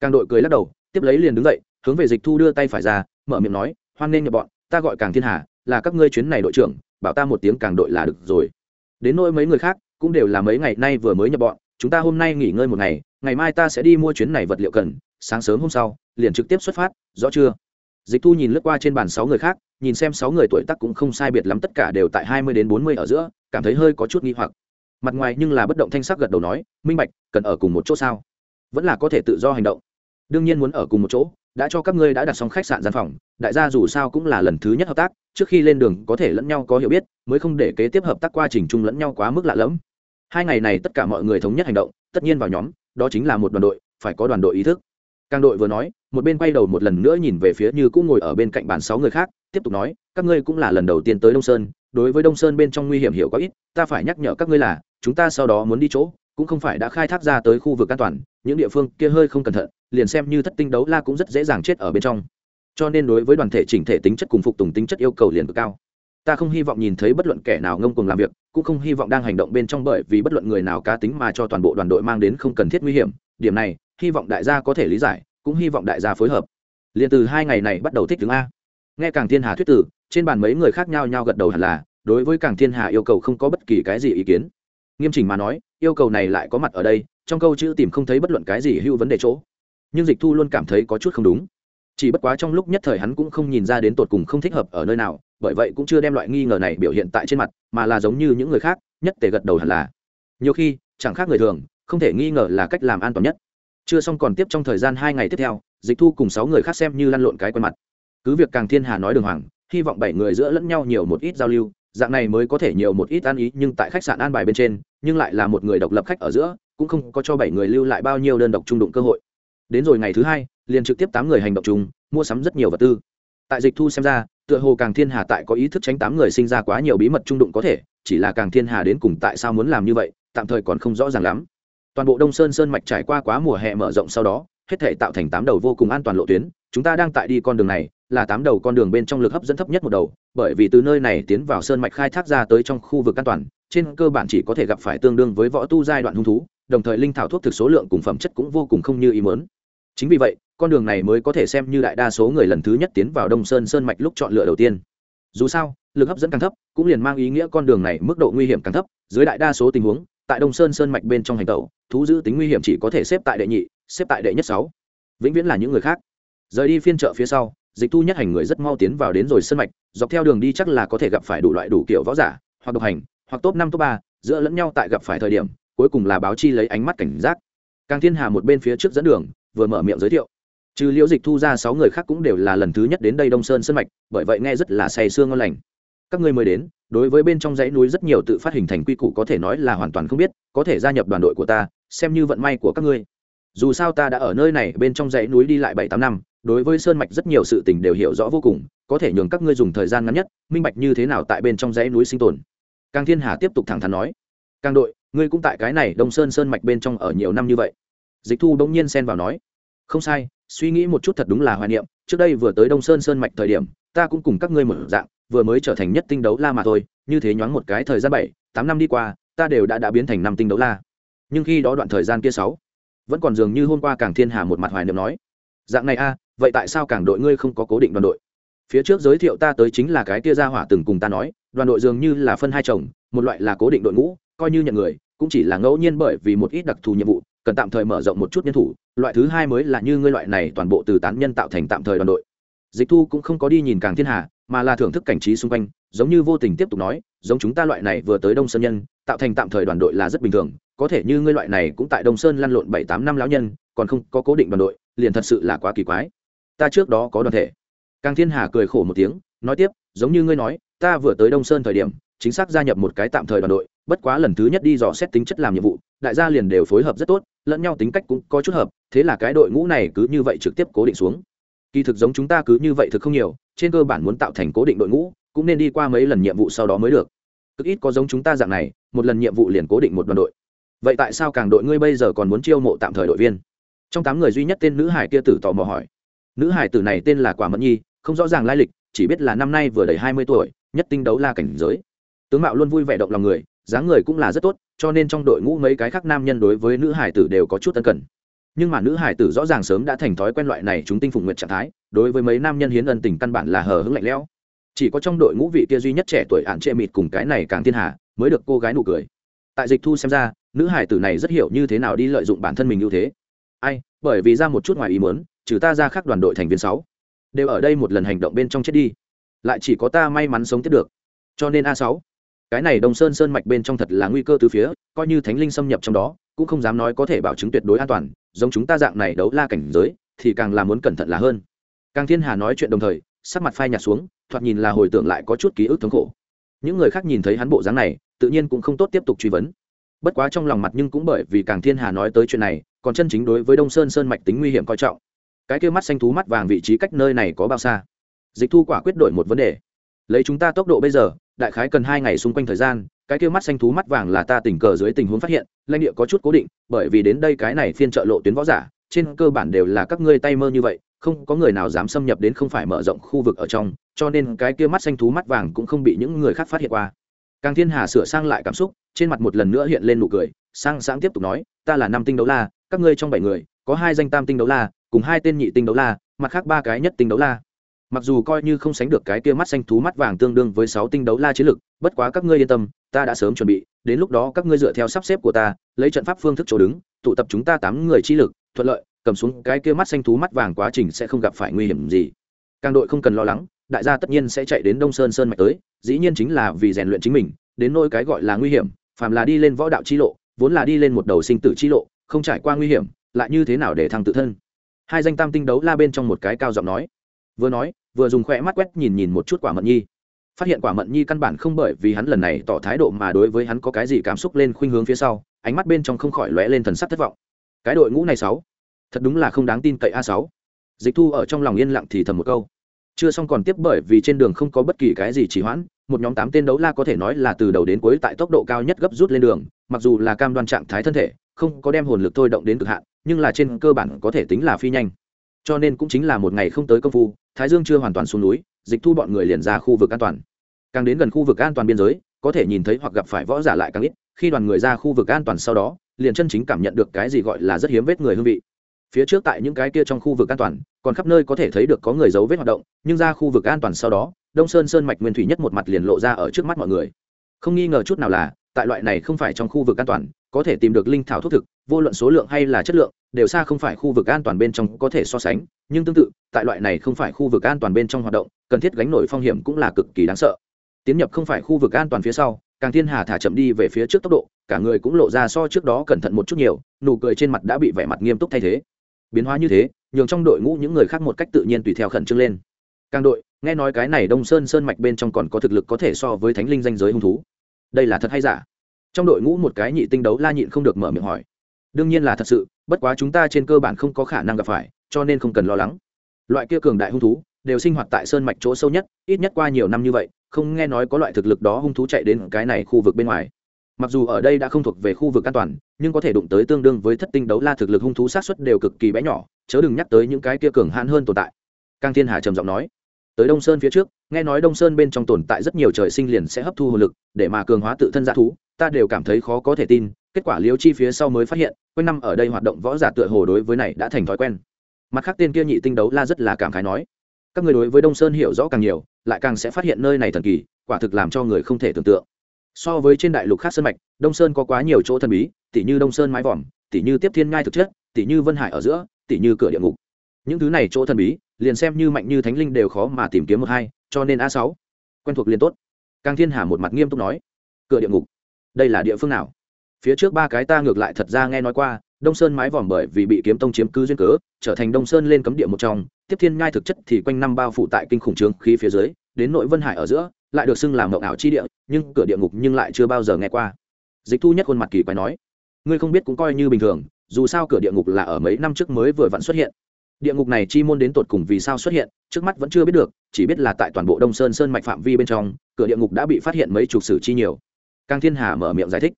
Càng đội cười lắc đầu, tiếp lấy liền đứng dậy, hướng về dịch thu đưa tay phải ra, mở miệng nói, hoan nghênh nhập bọn, ta gọi càng thiên hà, là các ngươi chuyến này đội trưởng, bảo ta một tiếng càng đội là được rồi. Đến nỗi mấy người khác, cũng đều là mấy ngày nay vừa mới nhập bọn chúng ta hôm nay nghỉ ngơi một ngày ngày mai ta sẽ đi mua chuyến này vật liệu cần, sáng sớm hôm sau, liền trực tiếp xuất phát, rõ chưa? Dịch thu nhìn lướt qua trên bàn sáu người khác, nhìn xem sáu người tuổi tác cũng không sai biệt lắm, tất cả đều tại hai mươi đến bốn mươi ở giữa, cảm thấy hơi có chút nghi hoặc. Mặt ngoài nhưng là bất động thanh sắc gật đầu nói, minh bạch, cần ở cùng một chỗ sao? Vẫn là có thể tự do hành động. Đương nhiên muốn ở cùng một chỗ, đã cho các ngươi đã đặt xong khách sạn gian phòng, đại gia dù sao cũng là lần thứ nhất hợp tác, trước khi lên đường có thể lẫn nhau có hiểu biết, mới không để kế tiếp hợp tác quá trình chung lẫn nhau quá mức lạ lẫm hai ngày này tất cả mọi người thống nhất hành động, tất nhiên vào nhóm, đó chính là một đoàn đội, phải có đoàn đội ý thức. Càng đội vừa nói, một bên quay đầu một lần nữa nhìn về phía như cũng ngồi ở bên cạnh bàn sáu người khác, tiếp tục nói, các ngươi cũng là lần đầu tiên tới đông sơn, đối với đông sơn bên trong nguy hiểm hiểu có ít, ta phải nhắc nhở các ngươi là, chúng ta sau đó muốn đi chỗ, cũng không phải đã khai thác ra tới khu vực an toàn, những địa phương kia hơi không cẩn thận, liền xem như thất tinh đấu la cũng rất dễ dàng chết ở bên trong. Cho nên đối với đoàn thể chỉnh thể tính chất cùng phục tùng tính chất yêu cầu liền cực cao ta không hy vọng nhìn thấy bất luận kẻ nào ngông cuồng làm việc, cũng không hy vọng đang hành động bên trong bởi vì bất luận người nào cá tính mà cho toàn bộ đoàn đội mang đến không cần thiết nguy hiểm. Điểm này, hy vọng đại gia có thể lý giải, cũng hy vọng đại gia phối hợp. Liền từ hai ngày này bắt đầu thích đứng a. Nghe càng thiên hà thuyết tử, trên bàn mấy người khác nhau nhau gật đầu hẳn là, đối với càng thiên hà yêu cầu không có bất kỳ cái gì ý kiến. Nghiêm chỉnh mà nói, yêu cầu này lại có mặt ở đây, trong câu chữ tìm không thấy bất luận cái gì hưu vấn đề chỗ. Nhưng dịch thu luôn cảm thấy có chút không đúng. Chỉ bất quá trong lúc nhất thời hắn cũng không nhìn ra đến tột cùng không thích hợp ở nơi nào bởi vậy cũng chưa đem loại nghi ngờ này biểu hiện tại trên mặt, mà là giống như những người khác, nhất tề gật đầu hẳn là. Nhiều khi, chẳng khác người thường, không thể nghi ngờ là cách làm an toàn nhất. Chưa xong còn tiếp trong thời gian hai ngày tiếp theo, dịch thu cùng sáu người khác xem như lăn lộn cái quen mặt. Cứ việc càng thiên hà nói đường hoàng, hy vọng bảy người giữa lẫn nhau nhiều một ít giao lưu, dạng này mới có thể nhiều một ít ăn ý, nhưng tại khách sạn an bài bên trên, nhưng lại là một người độc lập khách ở giữa, cũng không có cho bảy người lưu lại bao nhiêu đơn độc trung đụng cơ hội. Đến rồi ngày thứ hai, liền trực tiếp tám người hành động chung, mua sắm rất nhiều vật tư. Tại dịch thu xem ra tựa hồ càng thiên hà tại có ý thức tránh tám người sinh ra quá nhiều bí mật trung đụng có thể, chỉ là càng thiên hà đến cùng tại sao muốn làm như vậy, tạm thời còn không rõ ràng lắm. Toàn bộ đông sơn sơn mạch trải qua quá mùa hè mở rộng sau đó, hết thể tạo thành tám đầu vô cùng an toàn lộ tuyến, chúng ta đang tại đi con đường này, là tám đầu con đường bên trong lực hấp dẫn thấp nhất một đầu, bởi vì từ nơi này tiến vào sơn mạch khai thác ra tới trong khu vực an toàn, trên cơ bản chỉ có thể gặp phải tương đương với võ tu giai đoạn hung thú, đồng thời linh thảo thuốc thực số lượng cùng phẩm chất cũng vô cùng không như ý mớn chính vì vậy con đường này mới có thể xem như đại đa số người lần thứ nhất tiến vào đông sơn sơn mạch lúc chọn lựa đầu tiên. Dù sao, lực hấp dẫn càng thấp, cũng liền mang ý nghĩa con đường này mức độ nguy hiểm càng thấp, dưới đại đa số tình huống, tại đông sơn sơn mạch bên trong hành tẩu, thú giữ tính nguy hiểm chỉ có thể xếp tại đệ nhị, xếp tại đệ nhất sáu. Vĩnh viễn là những người khác. Rời đi phiên chợ phía sau, dịch thu nhất hành người rất mau tiến vào đến rồi sơn mạch, dọc theo đường đi chắc là có thể gặp phải đủ loại đủ kiểu võ giả, hoặc độc hành, hoặc top năm, top ba, giữa lẫn nhau tại gặp phải thời điểm, cuối cùng là báo chi lấy ánh mắt cảnh giác. Càng thiên hà một bên phía trước dẫn đường, vừa mở miệng giới thiệu trừ liễu dịch thu ra sáu người khác cũng đều là lần thứ nhất đến đây đông sơn sân mạch, bởi vậy nghe rất là say sương ngon lành. Các ngươi mới đến, đối với bên trong dãy núi rất nhiều tự phát hình thành quy củ có thể nói là hoàn toàn không biết, có thể gia nhập đoàn đội của ta, xem như vận may của các ngươi. Dù sao ta đã ở nơi này, bên trong dãy núi đi lại bảy tám năm, đối với sơn mạch rất nhiều sự tình đều hiểu rõ vô cùng, có thể nhường các ngươi dùng thời gian ngắn nhất, minh bạch như thế nào tại bên trong dãy núi sinh tồn. Càng thiên hà tiếp tục thẳng thắn nói, càng đội, ngươi cũng tại cái này đông sơn sơn mạch bên trong ở nhiều năm như vậy. Dịch thu bỗng nhiên xen vào nói không sai, suy nghĩ một chút thật đúng là hoài niệm, trước đây vừa tới đông sơn sơn mạch thời điểm, ta cũng cùng các ngươi một dạng, vừa mới trở thành nhất tinh đấu la mà thôi, như thế nhoáng một cái thời gian bảy, tám năm đi qua, ta đều đã đã biến thành năm tinh đấu la. Nhưng khi đó đoạn thời gian kia sáu, vẫn còn dường như hôm qua càng thiên hà một mặt hoài niệm nói, dạng này a, vậy tại sao càng đội ngươi không có cố định đoàn đội? Phía trước giới thiệu ta tới chính là cái kia gia hỏa từng cùng ta nói, đoàn đội dường như là phân hai chồng, một loại là cố định đội ngũ, coi như nhận người, cũng chỉ là ngẫu nhiên bởi vì một ít đặc thù nhiệm vụ cần tạm thời mở rộng một chút nhân thủ, loại thứ hai mới là như ngươi loại này toàn bộ từ tán nhân tạo thành tạm thời đoàn đội. Dịch thu cũng không có đi nhìn càng thiên hà, mà là thưởng thức cảnh trí xung quanh, giống như vô tình tiếp tục nói, giống chúng ta loại này vừa tới đông sơn nhân, tạo thành tạm thời đoàn đội là rất bình thường, có thể như ngươi loại này cũng tại đông sơn lăn lộn bảy tám năm lão nhân, còn không có cố định đoàn đội, liền thật sự là quá kỳ quái. Ta trước đó có đoàn thể. Càng thiên hà cười khổ một tiếng, nói tiếp, giống như ngươi nói, ta vừa tới đông sơn thời điểm, chính xác gia nhập một cái tạm thời đoàn đội, bất quá lần thứ nhất đi dò xét tính chất làm nhiệm vụ, đại gia liền đều phối hợp rất tốt lẫn nhau tính cách cũng có chút hợp, thế là cái đội ngũ này cứ như vậy trực tiếp cố định xuống. Kỳ thực giống chúng ta cứ như vậy thực không nhiều, trên cơ bản muốn tạo thành cố định đội ngũ, cũng nên đi qua mấy lần nhiệm vụ sau đó mới được. Cực ít có giống chúng ta dạng này, một lần nhiệm vụ liền cố định một đoàn đội. Vậy tại sao càng đội ngươi bây giờ còn muốn chiêu mộ tạm thời đội viên? Trong tám người duy nhất tên nữ hải kia tử tò mò hỏi. Nữ hải tử này tên là quả mẫn nhi, không rõ ràng lai lịch, chỉ biết là năm nay vừa đầy hai mươi tuổi, nhất tinh đấu la cảnh giới. Tướng mạo luôn vui vẻ động lòng người dáng người cũng là rất tốt, cho nên trong đội ngũ mấy cái khác nam nhân đối với nữ hải tử đều có chút ân cần. Nhưng mà nữ hải tử rõ ràng sớm đã thành thói quen loại này chúng tinh phục nguyện trạng thái, đối với mấy nam nhân hiến ân tình căn bản là hờ hững lạnh lẽo. Chỉ có trong đội ngũ vị kia duy nhất trẻ tuổi ạn trệ mịt cùng cái này càng thiên hạ mới được cô gái nụ cười. Tại dịch thu xem ra, nữ hải tử này rất hiểu như thế nào đi lợi dụng bản thân mình ưu thế. Ai, bởi vì ra một chút ngoài ý muốn, trừ ta ra khác đoàn đội thành viên sáu, đều ở đây một lần hành động bên trong chết đi. Lại chỉ có ta may mắn sống tiếp được. Cho nên a sáu cái này đông sơn sơn mạch bên trong thật là nguy cơ từ phía, coi như thánh linh xâm nhập trong đó, cũng không dám nói có thể bảo chứng tuyệt đối an toàn, giống chúng ta dạng này đấu la cảnh giới, thì càng là muốn cẩn thận là hơn. Càng thiên hà nói chuyện đồng thời, sắc mặt phai nhạt xuống, thoạt nhìn là hồi tưởng lại có chút ký ức thống khổ. Những người khác nhìn thấy hắn bộ dáng này, tự nhiên cũng không tốt tiếp tục truy vấn. Bất quá trong lòng mặt nhưng cũng bởi vì càng thiên hà nói tới chuyện này, còn chân chính đối với đông sơn sơn mạch tính nguy hiểm coi trọng. Cái kêu mắt xanh thú mắt vàng vị trí cách nơi này có bao xa? Dịch thu quả quyết đổi một vấn đề. Lấy chúng ta tốc độ bây giờ đại khái cần hai ngày xung quanh thời gian, cái kia mắt xanh thú mắt vàng là ta tình cờ dưới tình huống phát hiện, lãnh địa có chút cố định, bởi vì đến đây cái này phiên trợ lộ tuyến võ giả, trên cơ bản đều là các ngươi tay mơ như vậy, không có người nào dám xâm nhập đến không phải mở rộng khu vực ở trong, cho nên cái kia mắt xanh thú mắt vàng cũng không bị những người khác phát hiện qua. Càng thiên hà sửa sang lại cảm xúc, trên mặt một lần nữa hiện lên nụ cười, sang sáng tiếp tục nói, ta là năm tinh đấu la, các ngươi trong bảy người, có hai danh tam tinh đấu la, cùng hai tên nhị tinh đấu la, mặt khác ba cái nhất tinh đấu la mặc dù coi như không sánh được cái kia mắt xanh thú mắt vàng tương đương với sáu tinh đấu la chiến lực, bất quá các ngươi yên tâm, ta đã sớm chuẩn bị, đến lúc đó các ngươi dựa theo sắp xếp của ta, lấy trận pháp phương thức chỗ đứng, tụ tập chúng ta tám người chi lực, thuận lợi, cầm xuống cái kia mắt xanh thú mắt vàng quá trình sẽ không gặp phải nguy hiểm gì. Càng đội không cần lo lắng, đại gia tất nhiên sẽ chạy đến đông sơn sơn mạch tới, dĩ nhiên chính là vì rèn luyện chính mình, đến nỗi cái gọi là nguy hiểm, phàm là đi lên võ đạo chi lộ, vốn là đi lên một đầu sinh tử chi lộ, không trải qua nguy hiểm, lại như thế nào để thăng tự thân? Hai danh tam tinh đấu la bên trong một cái cao giọng nói. Vừa nói vừa dùng khỏe mắt quét nhìn nhìn một chút quả mận nhi. Phát hiện quả mận nhi căn bản không bởi vì hắn lần này tỏ thái độ mà đối với hắn có cái gì cảm xúc lên khuynh hướng phía sau, ánh mắt bên trong không khỏi lóe lên thần sắc thất vọng. Cái đội ngũ này sáu, thật đúng là không đáng tin cậy a sáu. Dịch thu ở trong lòng yên lặng thì thầm một câu. Chưa xong còn tiếp bởi vì trên đường không có bất kỳ cái gì chỉ hoãn, một nhóm tám tên đấu la có thể nói là từ đầu đến cuối tại tốc độ cao nhất gấp rút lên đường, mặc dù là cam đoan trạng thái thân thể, không có đem hồn lực thôi động đến cực hạn, nhưng là trên cơ bản có thể tính là phi nhanh cho nên cũng chính là một ngày không tới công phu, thái dương chưa hoàn toàn xuống núi, dịch thu bọn người liền ra khu vực an toàn. Càng đến gần khu vực an toàn biên giới, có thể nhìn thấy hoặc gặp phải võ giả lại càng ít, khi đoàn người ra khu vực an toàn sau đó, liền chân chính cảm nhận được cái gì gọi là rất hiếm vết người hương vị. Phía trước tại những cái kia trong khu vực an toàn, còn khắp nơi có thể thấy được có người dấu vết hoạt động, nhưng ra khu vực an toàn sau đó, đông sơn sơn mạch nguyên thủy nhất một mặt liền lộ ra ở trước mắt mọi người. Không nghi ngờ chút nào là, tại loại này không phải trong khu vực an toàn, có thể tìm được linh thảo thuốc thực vô luận số lượng hay là chất lượng, đều xa không phải khu vực an toàn bên trong có thể so sánh, nhưng tương tự, tại loại này không phải khu vực an toàn bên trong hoạt động, cần thiết gánh nổi phong hiểm cũng là cực kỳ đáng sợ. Tiến nhập không phải khu vực an toàn phía sau, càng thiên hà thả chậm đi về phía trước tốc độ, cả người cũng lộ ra so trước đó cẩn thận một chút nhiều, nụ cười trên mặt đã bị vẻ mặt nghiêm túc thay thế. Biến hóa như thế, nhường trong đội ngũ những người khác một cách tự nhiên tùy theo khẩn trương lên. Càng đội, nghe nói cái này đông sơn sơn mạch bên trong còn có thực lực có thể so với thánh linh danh giới hung thú. Đây là thật hay giả? Trong đội ngũ một cái nhị tinh đấu la nhịn không được mở miệng hỏi đương nhiên là thật sự, bất quá chúng ta trên cơ bản không có khả năng gặp phải, cho nên không cần lo lắng. Loại kia cường đại hung thú, đều sinh hoạt tại sơn mạch chỗ sâu nhất, ít nhất qua nhiều năm như vậy, không nghe nói có loại thực lực đó hung thú chạy đến cái này khu vực bên ngoài. Mặc dù ở đây đã không thuộc về khu vực an toàn, nhưng có thể đụng tới tương đương với thất tinh đấu la thực lực hung thú sát xuất đều cực kỳ bé nhỏ, chớ đừng nhắc tới những cái kia cường hãn hơn tồn tại. Càng thiên hà trầm giọng nói. Tới đông sơn phía trước, nghe nói đông sơn bên trong tồn tại rất nhiều trời sinh liền sẽ hấp thu hồn lực, để mà cường hóa tự thân g thú, ta đều cảm thấy khó có thể tin kết quả liêu chi phía sau mới phát hiện, quanh năm ở đây hoạt động võ giả tựa hồ đối với này đã thành thói quen. Mặt khác tên kia nhị tinh đấu la rất là cảm khái nói, các người đối với đông sơn hiểu rõ càng nhiều, lại càng sẽ phát hiện nơi này thần kỳ, quả thực làm cho người không thể tưởng tượng. So với trên đại lục khác sơn mạch, đông sơn có quá nhiều chỗ thần bí, tỉ như đông sơn mái vòm, tỉ như tiếp thiên ngai thực chất, tỉ như vân hải ở giữa, tỉ như cửa địa ngục. Những thứ này chỗ thần bí, liền xem như mạnh như thánh linh đều khó mà tìm kiếm một hai, cho nên a sáu quen thuộc liền tốt. Càng thiên hà một mặt nghiêm túc nói, cửa địa ngục, đây là địa phương nào? Phía trước ba cái ta ngược lại thật ra nghe nói qua, đông sơn mái vòm bởi vì bị kiếm tông chiếm cứ duyên cớ, trở thành đông sơn lên cấm địa một trong. Tiếp thiên ngai thực chất thì quanh năm bao phủ tại kinh khủng trướng khí phía dưới, đến nội vân hải ở giữa, lại được xưng làm mộng ảo chi địa, nhưng cửa địa ngục nhưng lại chưa bao giờ nghe qua. Dịch thu nhất khuôn mặt kỳ quái nói, ngươi không biết cũng coi như bình thường, dù sao cửa địa ngục là ở mấy năm trước mới vừa vặn xuất hiện. Địa ngục này chi môn đến tột cùng vì sao xuất hiện, trước mắt vẫn chưa biết được, chỉ biết là tại toàn bộ đông sơn sơn mạch phạm vi bên trong, cửa địa ngục đã bị phát hiện mấy chục sử chi nhiều. Càng thiên hà mở miệng giải thích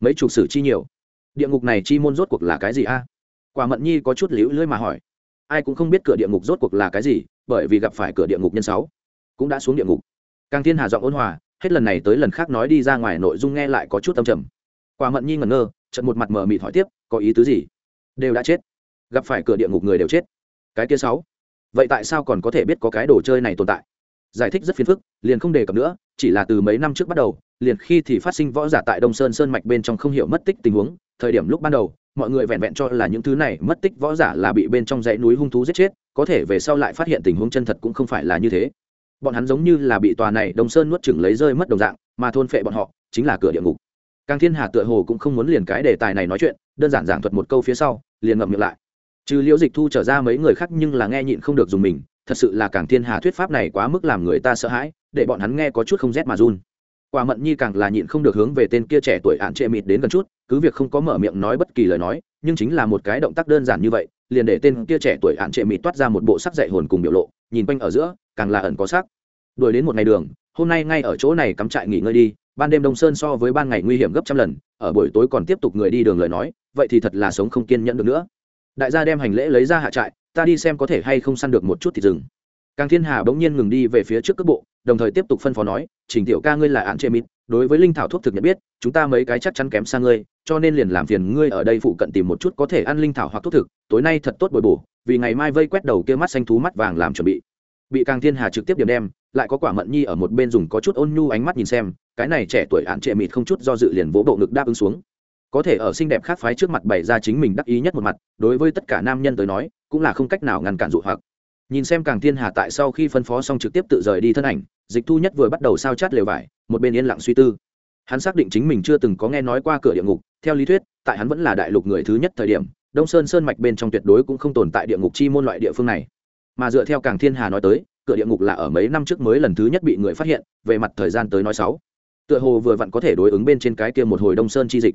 mấy chục sử chi nhiều. Địa ngục này chi môn rốt cuộc là cái gì a? Quả mận nhi có chút liễu lưỡi mà hỏi. Ai cũng không biết cửa địa ngục rốt cuộc là cái gì, bởi vì gặp phải cửa địa ngục nhân sáu, cũng đã xuống địa ngục. Càng thiên hà giọng ôn hòa, hết lần này tới lần khác nói đi ra ngoài nội dung nghe lại có chút tâm trầm. Quả mận nhi ngẩn ngơ trận một mặt mờ mịt hỏi tiếp, có ý tứ gì? Đều đã chết. Gặp phải cửa địa ngục người đều chết. Cái kia sáu. Vậy tại sao còn có thể biết có cái đồ chơi này tồn tại? Giải thích rất phiền phức, liền không đề cập nữa chỉ là từ mấy năm trước bắt đầu, liền khi thì phát sinh võ giả tại đông sơn sơn mạch bên trong không hiểu mất tích tình huống, thời điểm lúc ban đầu, mọi người vẹn vẹn cho là những thứ này mất tích võ giả là bị bên trong dãy núi hung thú giết chết, có thể về sau lại phát hiện tình huống chân thật cũng không phải là như thế. Bọn hắn giống như là bị tòa này đông sơn nuốt chửng lấy rơi mất đồng dạng, mà thôn phệ bọn họ chính là cửa địa ngục. Càng thiên hà tựa hồ cũng không muốn liền cái đề tài này nói chuyện, đơn giản giảng thuật một câu phía sau, liền ngậm miệng lại. Trừ liễu dịch thu trở ra mấy người khác nhưng là nghe nhịn không được dùng mình, thật sự là càng thiên hà thuyết pháp này quá mức làm người ta sợ hãi để bọn hắn nghe có chút không rét mà run. Quả mận nhi càng là nhịn không được hướng về tên kia trẻ tuổi ạn trệ mịt đến gần chút, cứ việc không có mở miệng nói bất kỳ lời nói, nhưng chính là một cái động tác đơn giản như vậy, liền để tên kia trẻ tuổi ạn trệ mịt toát ra một bộ sắc dạy hồn cùng biểu lộ, nhìn quanh ở giữa, càng là ẩn có sắc. Đuổi đến một ngày đường, hôm nay ngay ở chỗ này cắm trại nghỉ ngơi đi, ban đêm đông sơn so với ban ngày nguy hiểm gấp trăm lần, ở buổi tối còn tiếp tục người đi đường lời nói, vậy thì thật là sống không kiên nhẫn được nữa. Đại gia đem hành lễ lấy ra hạ trại, ta đi xem có thể hay không săn được một chút thịt rừng. Càng thiên hà bỗng nhiên ngừng đi về phía trước cước bộ đồng thời tiếp tục phân phó nói, trình tiểu ca ngươi là ạn chê mít đối với linh thảo thuốc thực nhận biết, chúng ta mấy cái chắc chắn kém xa ngươi, cho nên liền làm phiền ngươi ở đây phụ cận tìm một chút có thể ăn linh thảo hoặc thuốc thực, tối nay thật tốt bồi bổ, vì ngày mai vây quét đầu kia mắt xanh thú mắt vàng làm chuẩn bị. Bị càng thiên hà trực tiếp điểm đem, lại có quả mận nhi ở một bên dùng có chút ôn nhu ánh mắt nhìn xem, cái này trẻ tuổi ạn trệ mịt không chút do dự liền vỗ bộ ngực đáp ứng xuống. Có thể ở xinh đẹp khác phái trước mặt bày ra chính mình đắc ý nhất một mặt, đối với tất cả nam nhân tới nói, cũng là không cách nào ngăn cản dụ hoặc nhìn xem càng thiên hà tại sau khi phân phó xong trực tiếp tự rời đi thân ảnh, dịch thu nhất vừa bắt đầu sao chát lều vải, một bên yên lặng suy tư. Hắn xác định chính mình chưa từng có nghe nói qua cửa địa ngục, theo lý thuyết, tại hắn vẫn là đại lục người thứ nhất thời điểm, đông sơn sơn mạch bên trong tuyệt đối cũng không tồn tại địa ngục chi môn loại địa phương này. Mà dựa theo càng thiên hà nói tới, cửa địa ngục là ở mấy năm trước mới lần thứ nhất bị người phát hiện, về mặt thời gian tới nói sáu. Tựa hồ vừa vặn có thể đối ứng bên trên cái kia một hồi đông sơn chi dịch.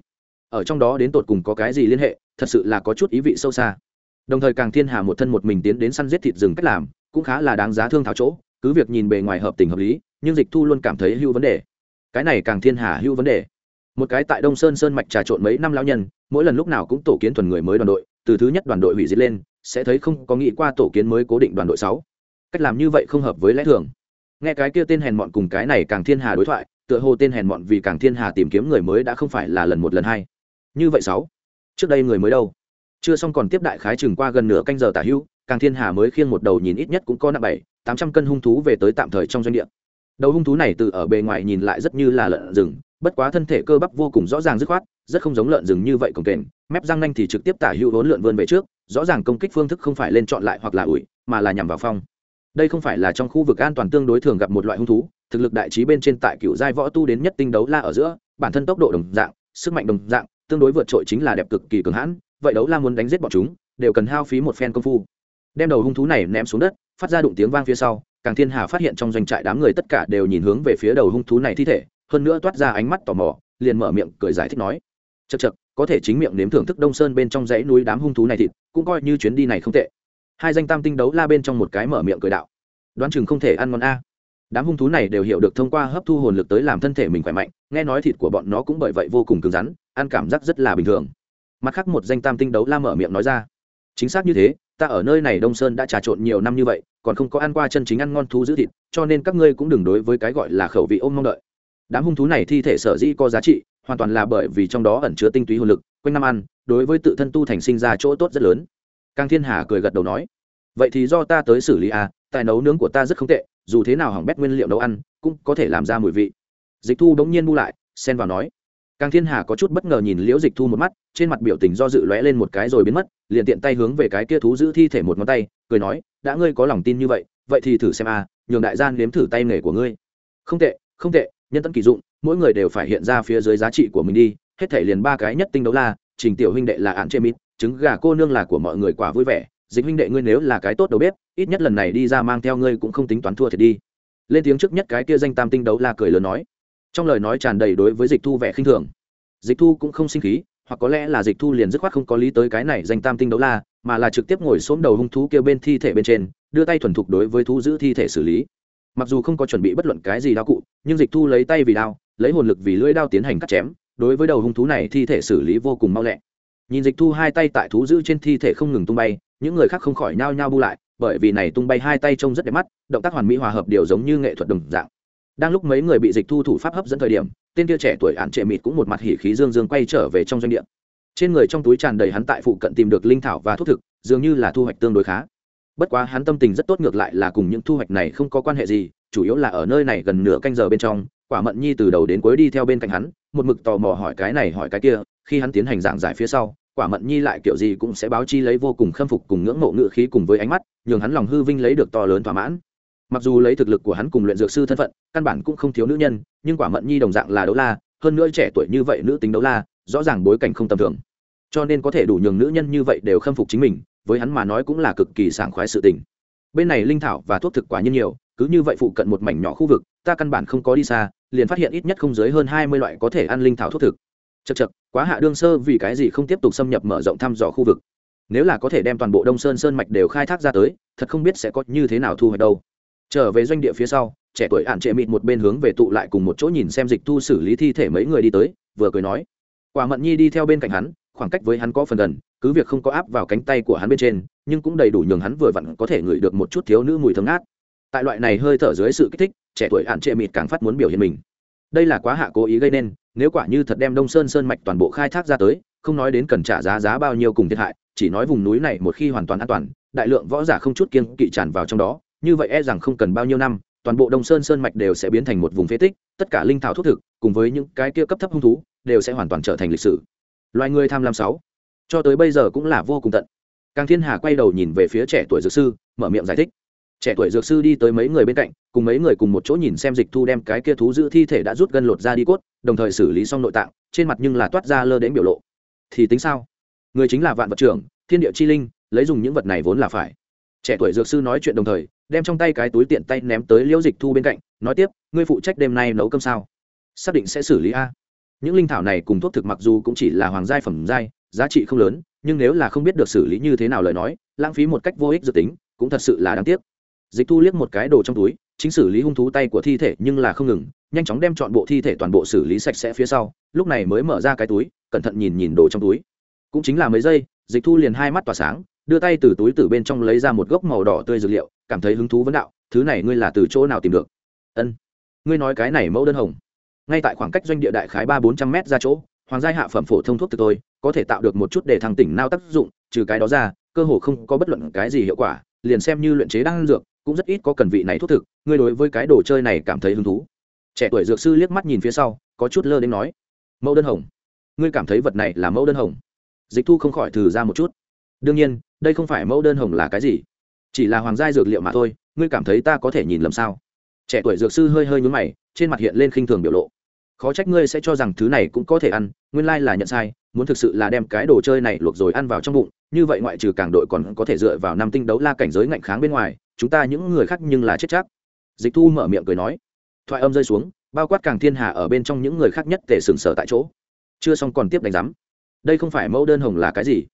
Ở trong đó đến tột cùng có cái gì liên hệ, thật sự là có chút ý vị sâu xa đồng thời càng thiên hà một thân một mình tiến đến săn giết thịt rừng cách làm, cũng khá là đáng giá thương tháo chỗ, cứ việc nhìn bề ngoài hợp tình hợp lý, nhưng dịch thu luôn cảm thấy hưu vấn đề. Cái này càng thiên hà hưu vấn đề. Một cái tại đông sơn sơn mạch trà trộn mấy năm lao nhân, mỗi lần lúc nào cũng tổ kiến thuần người mới đoàn đội, từ thứ nhất đoàn đội hủy diệt lên, sẽ thấy không có nghĩ qua tổ kiến mới cố định đoàn đội sáu. Cách làm như vậy không hợp với lẽ thường. Nghe cái kia tên hèn mọn cùng cái này càng thiên hà đối thoại, tựa hồ tên hèn mọn vì càng thiên hà tìm kiếm người mới đã không phải là lần một lần hai. Như vậy sáu. Trước đây người mới đâu? Chưa xong còn tiếp đại khái chừng qua gần nửa canh giờ tả hữu, càng thiên hà mới khiêng một đầu nhìn ít nhất cũng có nặng bảy, tám trăm cân hung thú về tới tạm thời trong doanh địa. Đầu hung thú này từ ở bề ngoài nhìn lại rất như là lợn rừng, bất quá thân thể cơ bắp vô cùng rõ ràng dứt khoát, rất không giống lợn rừng như vậy cồng kềnh, mép răng nanh thì trực tiếp tả hữu vốn lượn vươn về trước, rõ ràng công kích phương thức không phải lên chọn lại hoặc là ủi, mà là nhằm vào phong. Đây không phải là trong khu vực an toàn tương đối thường gặp một loại hung thú, thực lực đại trí bên trên tại cựu giai võ tu đến nhất tinh đấu la ở giữa, bản thân tốc độ đồng dạng, sức mạnh đồng dạng, tương đối vượt trội chính là đẹp cực kỳ cường hãn vậy đấu la muốn đánh giết bọn chúng, đều cần hao phí một phen công phu. Đem đầu hung thú này ném xuống đất, phát ra đụng tiếng vang phía sau, càng thiên hà phát hiện trong doanh trại đám người tất cả đều nhìn hướng về phía đầu hung thú này thi thể, hơn nữa toát ra ánh mắt tò mò, liền mở miệng cười giải thích nói chật chật có thể chính miệng nếm thưởng thức đông sơn bên trong dãy núi đám hung thú này thịt, cũng coi như chuyến đi này không tệ. Hai danh tam tinh đấu la bên trong một cái mở miệng cười đạo, đoán chừng không thể ăn ngon a. Đám hung thú này đều hiểu được thông qua hấp thu hồn lực tới làm thân thể mình khỏe mạnh, nghe nói thịt của bọn nó cũng bởi vậy vô cùng cứng rắn, ăn cảm giác rất là bình thường mặt khác một danh tam tinh đấu la mở miệng nói ra. Chính xác như thế, ta ở nơi này đông sơn đã trà trộn nhiều năm như vậy, còn không có ăn qua chân chính ăn ngon thú giữ thịt, cho nên các ngươi cũng đừng đối với cái gọi là khẩu vị ôm mong đợi. Đám hung thú này thi thể sở dĩ có giá trị, hoàn toàn là bởi vì trong đó ẩn chứa tinh túy hồn lực, quanh năm ăn, đối với tự thân tu thành sinh ra chỗ tốt rất lớn. Càng thiên hà cười gật đầu nói, vậy thì do ta tới xử lý à tài nấu nướng của ta rất không tệ, dù thế nào hỏng bét nguyên liệu nấu ăn, cũng có thể làm ra mùi vị. Dịch thu bỗng nhiên bu lại, xen vào nói càng thiên hà có chút bất ngờ nhìn liễu dịch thu một mắt, trên mặt biểu tình do dự lóe lên một cái rồi biến mất, liền tiện tay hướng về cái kia thú giữ thi thể một ngón tay, cười nói, đã ngươi có lòng tin như vậy vậy thì thử xem à nhường đại gian nếm thử tay nghề của ngươi. Không tệ không tệ, nhân tân kỳ dụng, mỗi người đều phải hiện ra phía dưới giá trị của mình đi, hết thể liền ba cái nhất tinh đấu la, trình tiểu huynh đệ là ạn chê mít, trứng gà cô nương là của mọi người quả vui vẻ, dịch huynh đệ ngươi nếu là cái tốt đầu bếp, ít nhất lần này đi ra mang theo ngươi cũng không tính toán thua thiệt đi. Lên tiếng trước nhất cái kia danh tam tinh đấu la cười lớn nói trong lời nói tràn đầy đối với dịch thu vẻ khinh thường. Dịch thu cũng không sinh khí, hoặc có lẽ là dịch thu liền dứt khoát không có lý tới cái này danh tam tinh đấu la, mà là trực tiếp ngồi xốm đầu hung thú kia bên thi thể bên trên, đưa tay thuần thục đối với thú giữ thi thể xử lý. Mặc dù không có chuẩn bị bất luận cái gì đao cụ, nhưng dịch thu lấy tay vì đao, lấy hồn lực vì lưỡi đao tiến hành cắt chém, đối với đầu hung thú này thi thể xử lý vô cùng mau lẹ. Nhìn dịch thu hai tay tại thú giữ trên thi thể không ngừng tung bay, những người khác không khỏi nhao nhao bu lại, bởi vì này tung bay hai tay trông rất đẹp mắt, động tác hoàn mỹ hòa hợp điều giống như nghệ thuật đồng dạng đang lúc mấy người bị dịch thu thủ pháp hấp dẫn thời điểm, tên kia trẻ tuổi ạn trệ mịt cũng một mặt hỉ khí dương dương quay trở về trong doanh địa. Trên người trong túi tràn đầy hắn tại phụ cận tìm được linh thảo và thuốc thực, dường như là thu hoạch tương đối khá. Bất quá hắn tâm tình rất tốt ngược lại là cùng những thu hoạch này không có quan hệ gì, chủ yếu là ở nơi này gần nửa canh giờ bên trong, quả mận nhi từ đầu đến cuối đi theo bên cạnh hắn, một mực tò mò hỏi cái này hỏi cái kia, khi hắn tiến hành giảng giải phía sau, quả mận nhi lại kiểu gì cũng sẽ báo chi lấy vô cùng khâm phục cùng ngưỡng mộ ngự khí cùng với ánh mắt, nhường hắn lòng hư vinh lấy được to lớn thỏa mãn mặc dù lấy thực lực của hắn cùng luyện dược sư thân phận, căn bản cũng không thiếu nữ nhân, nhưng quả mận nhi đồng dạng là đấu la, hơn nữa trẻ tuổi như vậy nữ tính đấu la, rõ ràng bối cảnh không tầm thường. Cho nên có thể đủ nhường nữ nhân như vậy đều khâm phục chính mình, với hắn mà nói cũng là cực kỳ sảng khoái sự tình. Bên này linh thảo và thuốc thực quả nhiên nhiều, cứ như vậy phụ cận một mảnh nhỏ khu vực, ta căn bản không có đi xa, liền phát hiện ít nhất không dưới hơn hai mươi loại có thể ăn linh thảo thuốc thực. Chật chật quá hạ đương sơ vì cái gì không tiếp tục xâm nhập mở rộng thăm dò khu vực. Nếu là có thể đem toàn bộ đông sơn sơn mạch đều khai thác ra tới, thật không biết sẽ có như thế nào thu hoạch đâu trở về doanh địa phía sau, trẻ tuổi ạn trệ mịt một bên hướng về tụ lại cùng một chỗ nhìn xem dịch thu xử lý thi thể mấy người đi tới, vừa cười nói. Quả mận nhi đi theo bên cạnh hắn, khoảng cách với hắn có phần gần, cứ việc không có áp vào cánh tay của hắn bên trên, nhưng cũng đầy đủ nhường hắn vừa vặn có thể ngửi được một chút thiếu nữ mùi thơm ngát. Tại loại này hơi thở dưới sự kích thích, trẻ tuổi ạn trệ mịt càng phát muốn biểu hiện mình. Đây là quá hạ cố ý gây nên, nếu quả như thật đem đông sơn sơn mạch toàn bộ khai thác ra tới, không nói đến cần trả giá giá bao nhiêu cùng thiệt hại, chỉ nói vùng núi này một khi hoàn toàn an toàn, đại lượng võ giả không chút kiên kỵ tràn vào trong đó như vậy e rằng không cần bao nhiêu năm, toàn bộ đông sơn sơn mạch đều sẽ biến thành một vùng phế tích, tất cả linh thảo thuốc thực, cùng với những cái kia cấp thấp hung thú, đều sẽ hoàn toàn trở thành lịch sử. Loài người tham lam sáu. Cho tới bây giờ cũng là vô cùng tận. Càng thiên hà quay đầu nhìn về phía trẻ tuổi dược sư, mở miệng giải thích. Trẻ tuổi dược sư đi tới mấy người bên cạnh, cùng mấy người cùng một chỗ nhìn xem dịch thu đem cái kia thú giữ thi thể đã rút gân lột ra đi cốt, đồng thời xử lý xong nội tạng, trên mặt nhưng là toát ra lơ đến biểu lộ. Thì tính sao? Người chính là vạn vật trưởng, thiên địa chi linh, lấy dùng những vật này vốn là phải. Trẻ tuổi dược sư nói chuyện đồng thời đem trong tay cái túi tiện tay ném tới liễu dịch thu bên cạnh, nói tiếp, ngươi phụ trách đêm nay nấu cơm sao? Xác định sẽ xử lý a. Những linh thảo này cùng thuốc thực mặc dù cũng chỉ là hoàng giai phẩm giai, giá trị không lớn, nhưng nếu là không biết được xử lý như thế nào lời nói, lãng phí một cách vô ích dự tính, cũng thật sự là đáng tiếc. Dịch thu liếc một cái đồ trong túi, chính xử lý hung thú tay của thi thể nhưng là không ngừng, nhanh chóng đem chọn bộ thi thể toàn bộ xử lý sạch sẽ phía sau, lúc này mới mở ra cái túi, cẩn thận nhìn nhìn đồ trong túi. Cũng chính là mấy giây, dịch thu liền hai mắt tỏa sáng, đưa tay từ túi từ bên trong lấy ra một gốc màu đỏ tươi dược liệu cảm thấy hứng thú vấn đạo, thứ này ngươi là từ chỗ nào tìm được? Ân, ngươi nói cái này mẫu đơn hồng. Ngay tại khoảng cách doanh địa đại khái ba bốn trăm m ra chỗ, hoàng gia hạ phẩm phổ thông thuốc từ tôi, có thể tạo được một chút để thăng tỉnh nao tác dụng, trừ cái đó ra, cơ hồ không có bất luận cái gì hiệu quả, liền xem như luyện chế đan dược, cũng rất ít có cần vị này thuốc thực, ngươi đối với cái đồ chơi này cảm thấy hứng thú. Trẻ tuổi dược sư liếc mắt nhìn phía sau, có chút lơ đến nói, mẫu đơn hồng, ngươi cảm thấy vật này là mẫu đơn hồng? Dịch thu không khỏi thử ra một chút. Đương nhiên, đây không phải mẫu đơn hồng là cái gì chỉ là hoàng gia dược liệu mà thôi, ngươi cảm thấy ta có thể nhìn lầm sao? Trẻ tuổi dược sư hơi hơi nhún mày, trên mặt hiện lên khinh thường biểu lộ. Khó trách ngươi sẽ cho rằng thứ này cũng có thể ăn, nguyên lai là nhận sai, muốn thực sự là đem cái đồ chơi này luộc rồi ăn vào trong bụng, như vậy ngoại trừ cảng đội còn có thể dựa vào năm tinh đấu la cảnh giới ngạnh kháng bên ngoài, chúng ta những người khác nhưng là chết chắc. Dịch thu mở miệng cười nói. Thoại âm rơi xuống, bao quát càng thiên hà ở bên trong những người khác nhất để sừng sờ tại chỗ. Chưa xong còn tiếp đánh giám. Đây không phải mẫu đơn hồng là cái gì?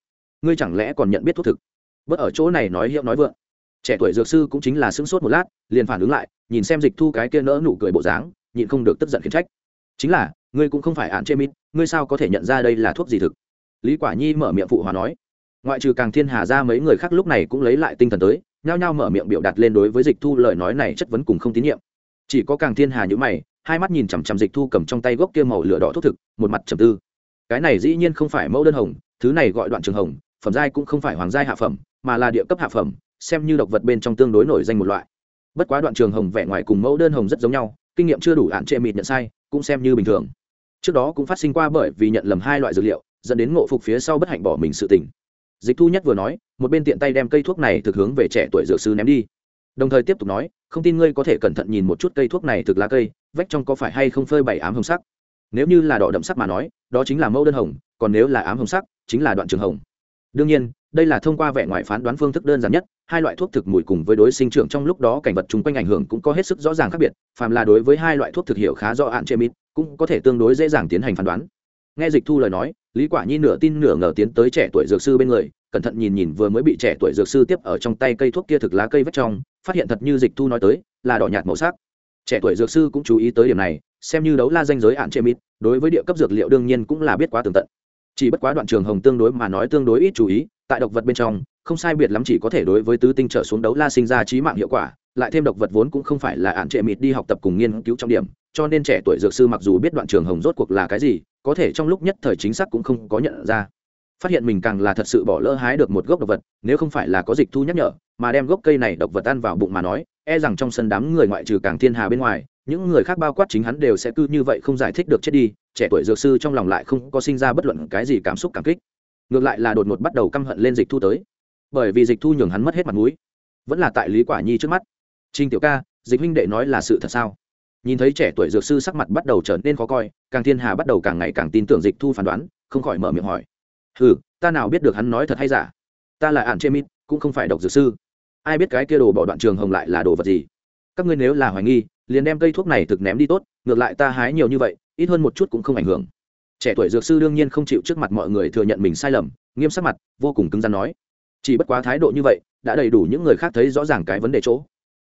Ngươi chẳng lẽ còn nhận biết thuốc thực? Bớt ở chỗ này nói hiệu nói vượng trẻ tuổi dược sư cũng chính là sững sốt một lát, liền phản ứng lại, nhìn xem dịch thu cái kia nỡ nụ cười bộ dáng, nhịn không được tức giận khiến trách. Chính là, ngươi cũng không phải án chê mít, ngươi sao có thể nhận ra đây là thuốc gì thực? Lý quả nhi mở miệng phụ hòa nói. Ngoại trừ càng thiên hà ra mấy người khác lúc này cũng lấy lại tinh thần tới, nhao nhao mở miệng biểu đạt lên đối với dịch thu lời nói này chất vấn cùng không tín nhiệm. Chỉ có càng thiên hà nhữ mày, hai mắt nhìn chằm chằm dịch thu cầm trong tay gốc kia màu lửa đỏ thuốc thực, một mặt trầm tư. Cái này dĩ nhiên không phải mẫu đơn hồng, thứ này gọi đoạn trường hồng, phẩm giai cũng không phải hoàng giai hạ phẩm, mà là địa cấp hạ phẩm xem như độc vật bên trong tương đối nổi danh một loại. Bất quá đoạn trường hồng vẻ ngoài cùng mẫu đơn hồng rất giống nhau, kinh nghiệm chưa đủ hạn trệ mịt nhận sai, cũng xem như bình thường. Trước đó cũng phát sinh qua bởi vì nhận lầm hai loại dược liệu, dẫn đến ngộ phục phía sau bất hạnh bỏ mình sự tỉnh dịch thu nhất vừa nói, một bên tiện tay đem cây thuốc này thực hướng về trẻ tuổi dược sư ném đi. Đồng thời tiếp tục nói, không tin ngươi có thể cẩn thận nhìn một chút cây thuốc này thực lá cây, vách trong có phải hay không phơi bảy ám hồng sắc? Nếu như là đỏ đậm sắc mà nói, đó chính là mẫu đơn hồng, còn nếu là ám hồng sắc, chính là đoạn trường hồng. Đương nhiên đây là thông qua vẻ ngoài phán đoán phương thức đơn giản nhất, hai loại thuốc thực mùi cùng với đối sinh trưởng trong lúc đó cảnh vật chung quanh ảnh hưởng cũng có hết sức rõ ràng khác biệt, phàm là đối với hai loại thuốc thực hiệu khá rõ hạn chế mít cũng có thể tương đối dễ dàng tiến hành phán đoán. Nghe dịch thu lời nói, lý quả nhi nửa tin nửa ngờ tiến tới trẻ tuổi dược sư bên người, cẩn thận nhìn nhìn vừa mới bị trẻ tuổi dược sư tiếp ở trong tay cây thuốc kia thực lá cây vách trong, phát hiện thật như dịch thu nói tới, là đỏ nhạt màu sắc. Trẻ tuổi dược sư cũng chú ý tới điểm này, xem như đấu la danh giới hạn chế mít đối với địa cấp dược liệu đương nhiên cũng là biết quá tường tận chỉ bất quá đoạn trường hồng tương đối mà nói tương đối ít chú ý, tại độc vật bên trong, không sai biệt lắm chỉ có thể đối với tứ tinh trở xuống đấu la sinh ra trí mạng hiệu quả, lại thêm độc vật vốn cũng không phải là ạn trệ mịt đi học tập cùng nghiên cứu trọng điểm, cho nên trẻ tuổi dược sư mặc dù biết đoạn trường hồng rốt cuộc là cái gì, có thể trong lúc nhất thời chính xác cũng không có nhận ra. Phát hiện mình càng là thật sự bỏ lỡ hái được một gốc độc vật, nếu không phải là có dịch thu nhắc nhở, mà đem gốc cây này độc vật ăn vào bụng mà nói e rằng trong sân đám người ngoại trừ càng thiên hà bên ngoài, những người khác bao quát chính hắn đều sẽ cứ như vậy không giải thích được chết đi trẻ tuổi dược sư trong lòng lại không có sinh ra bất luận cái gì cảm xúc cảm kích. Ngược lại là đột ngột bắt đầu căm hận lên dịch thu tới. Bởi vì dịch thu nhường hắn mất hết mặt mũi. Vẫn là tại lý quả nhi trước mắt. Trinh tiểu ca, dịch huynh đệ nói là sự thật sao? Nhìn thấy trẻ tuổi dược sư sắc mặt bắt đầu trở nên khó coi, càng thiên hà bắt đầu càng ngày càng tin tưởng dịch thu phán đoán, không khỏi mở miệng hỏi. Ừ ta nào biết được hắn nói thật hay giả? Ta là ạn chê mít, cũng không phải độc dược sư. Ai biết cái kia đồ bỏ đoạn trường hồng lại là đồ vật gì? Các ngươi nếu là hoài nghi, liền đem cây thuốc này thực ném đi tốt, ngược lại ta hái nhiều như vậy ít hơn một chút cũng không ảnh hưởng. Trẻ tuổi dược sư đương nhiên không chịu trước mặt mọi người thừa nhận mình sai lầm, nghiêm sắc mặt, vô cùng cứng rắn nói. Chỉ bất quá thái độ như vậy, đã đầy đủ những người khác thấy rõ ràng cái vấn đề chỗ.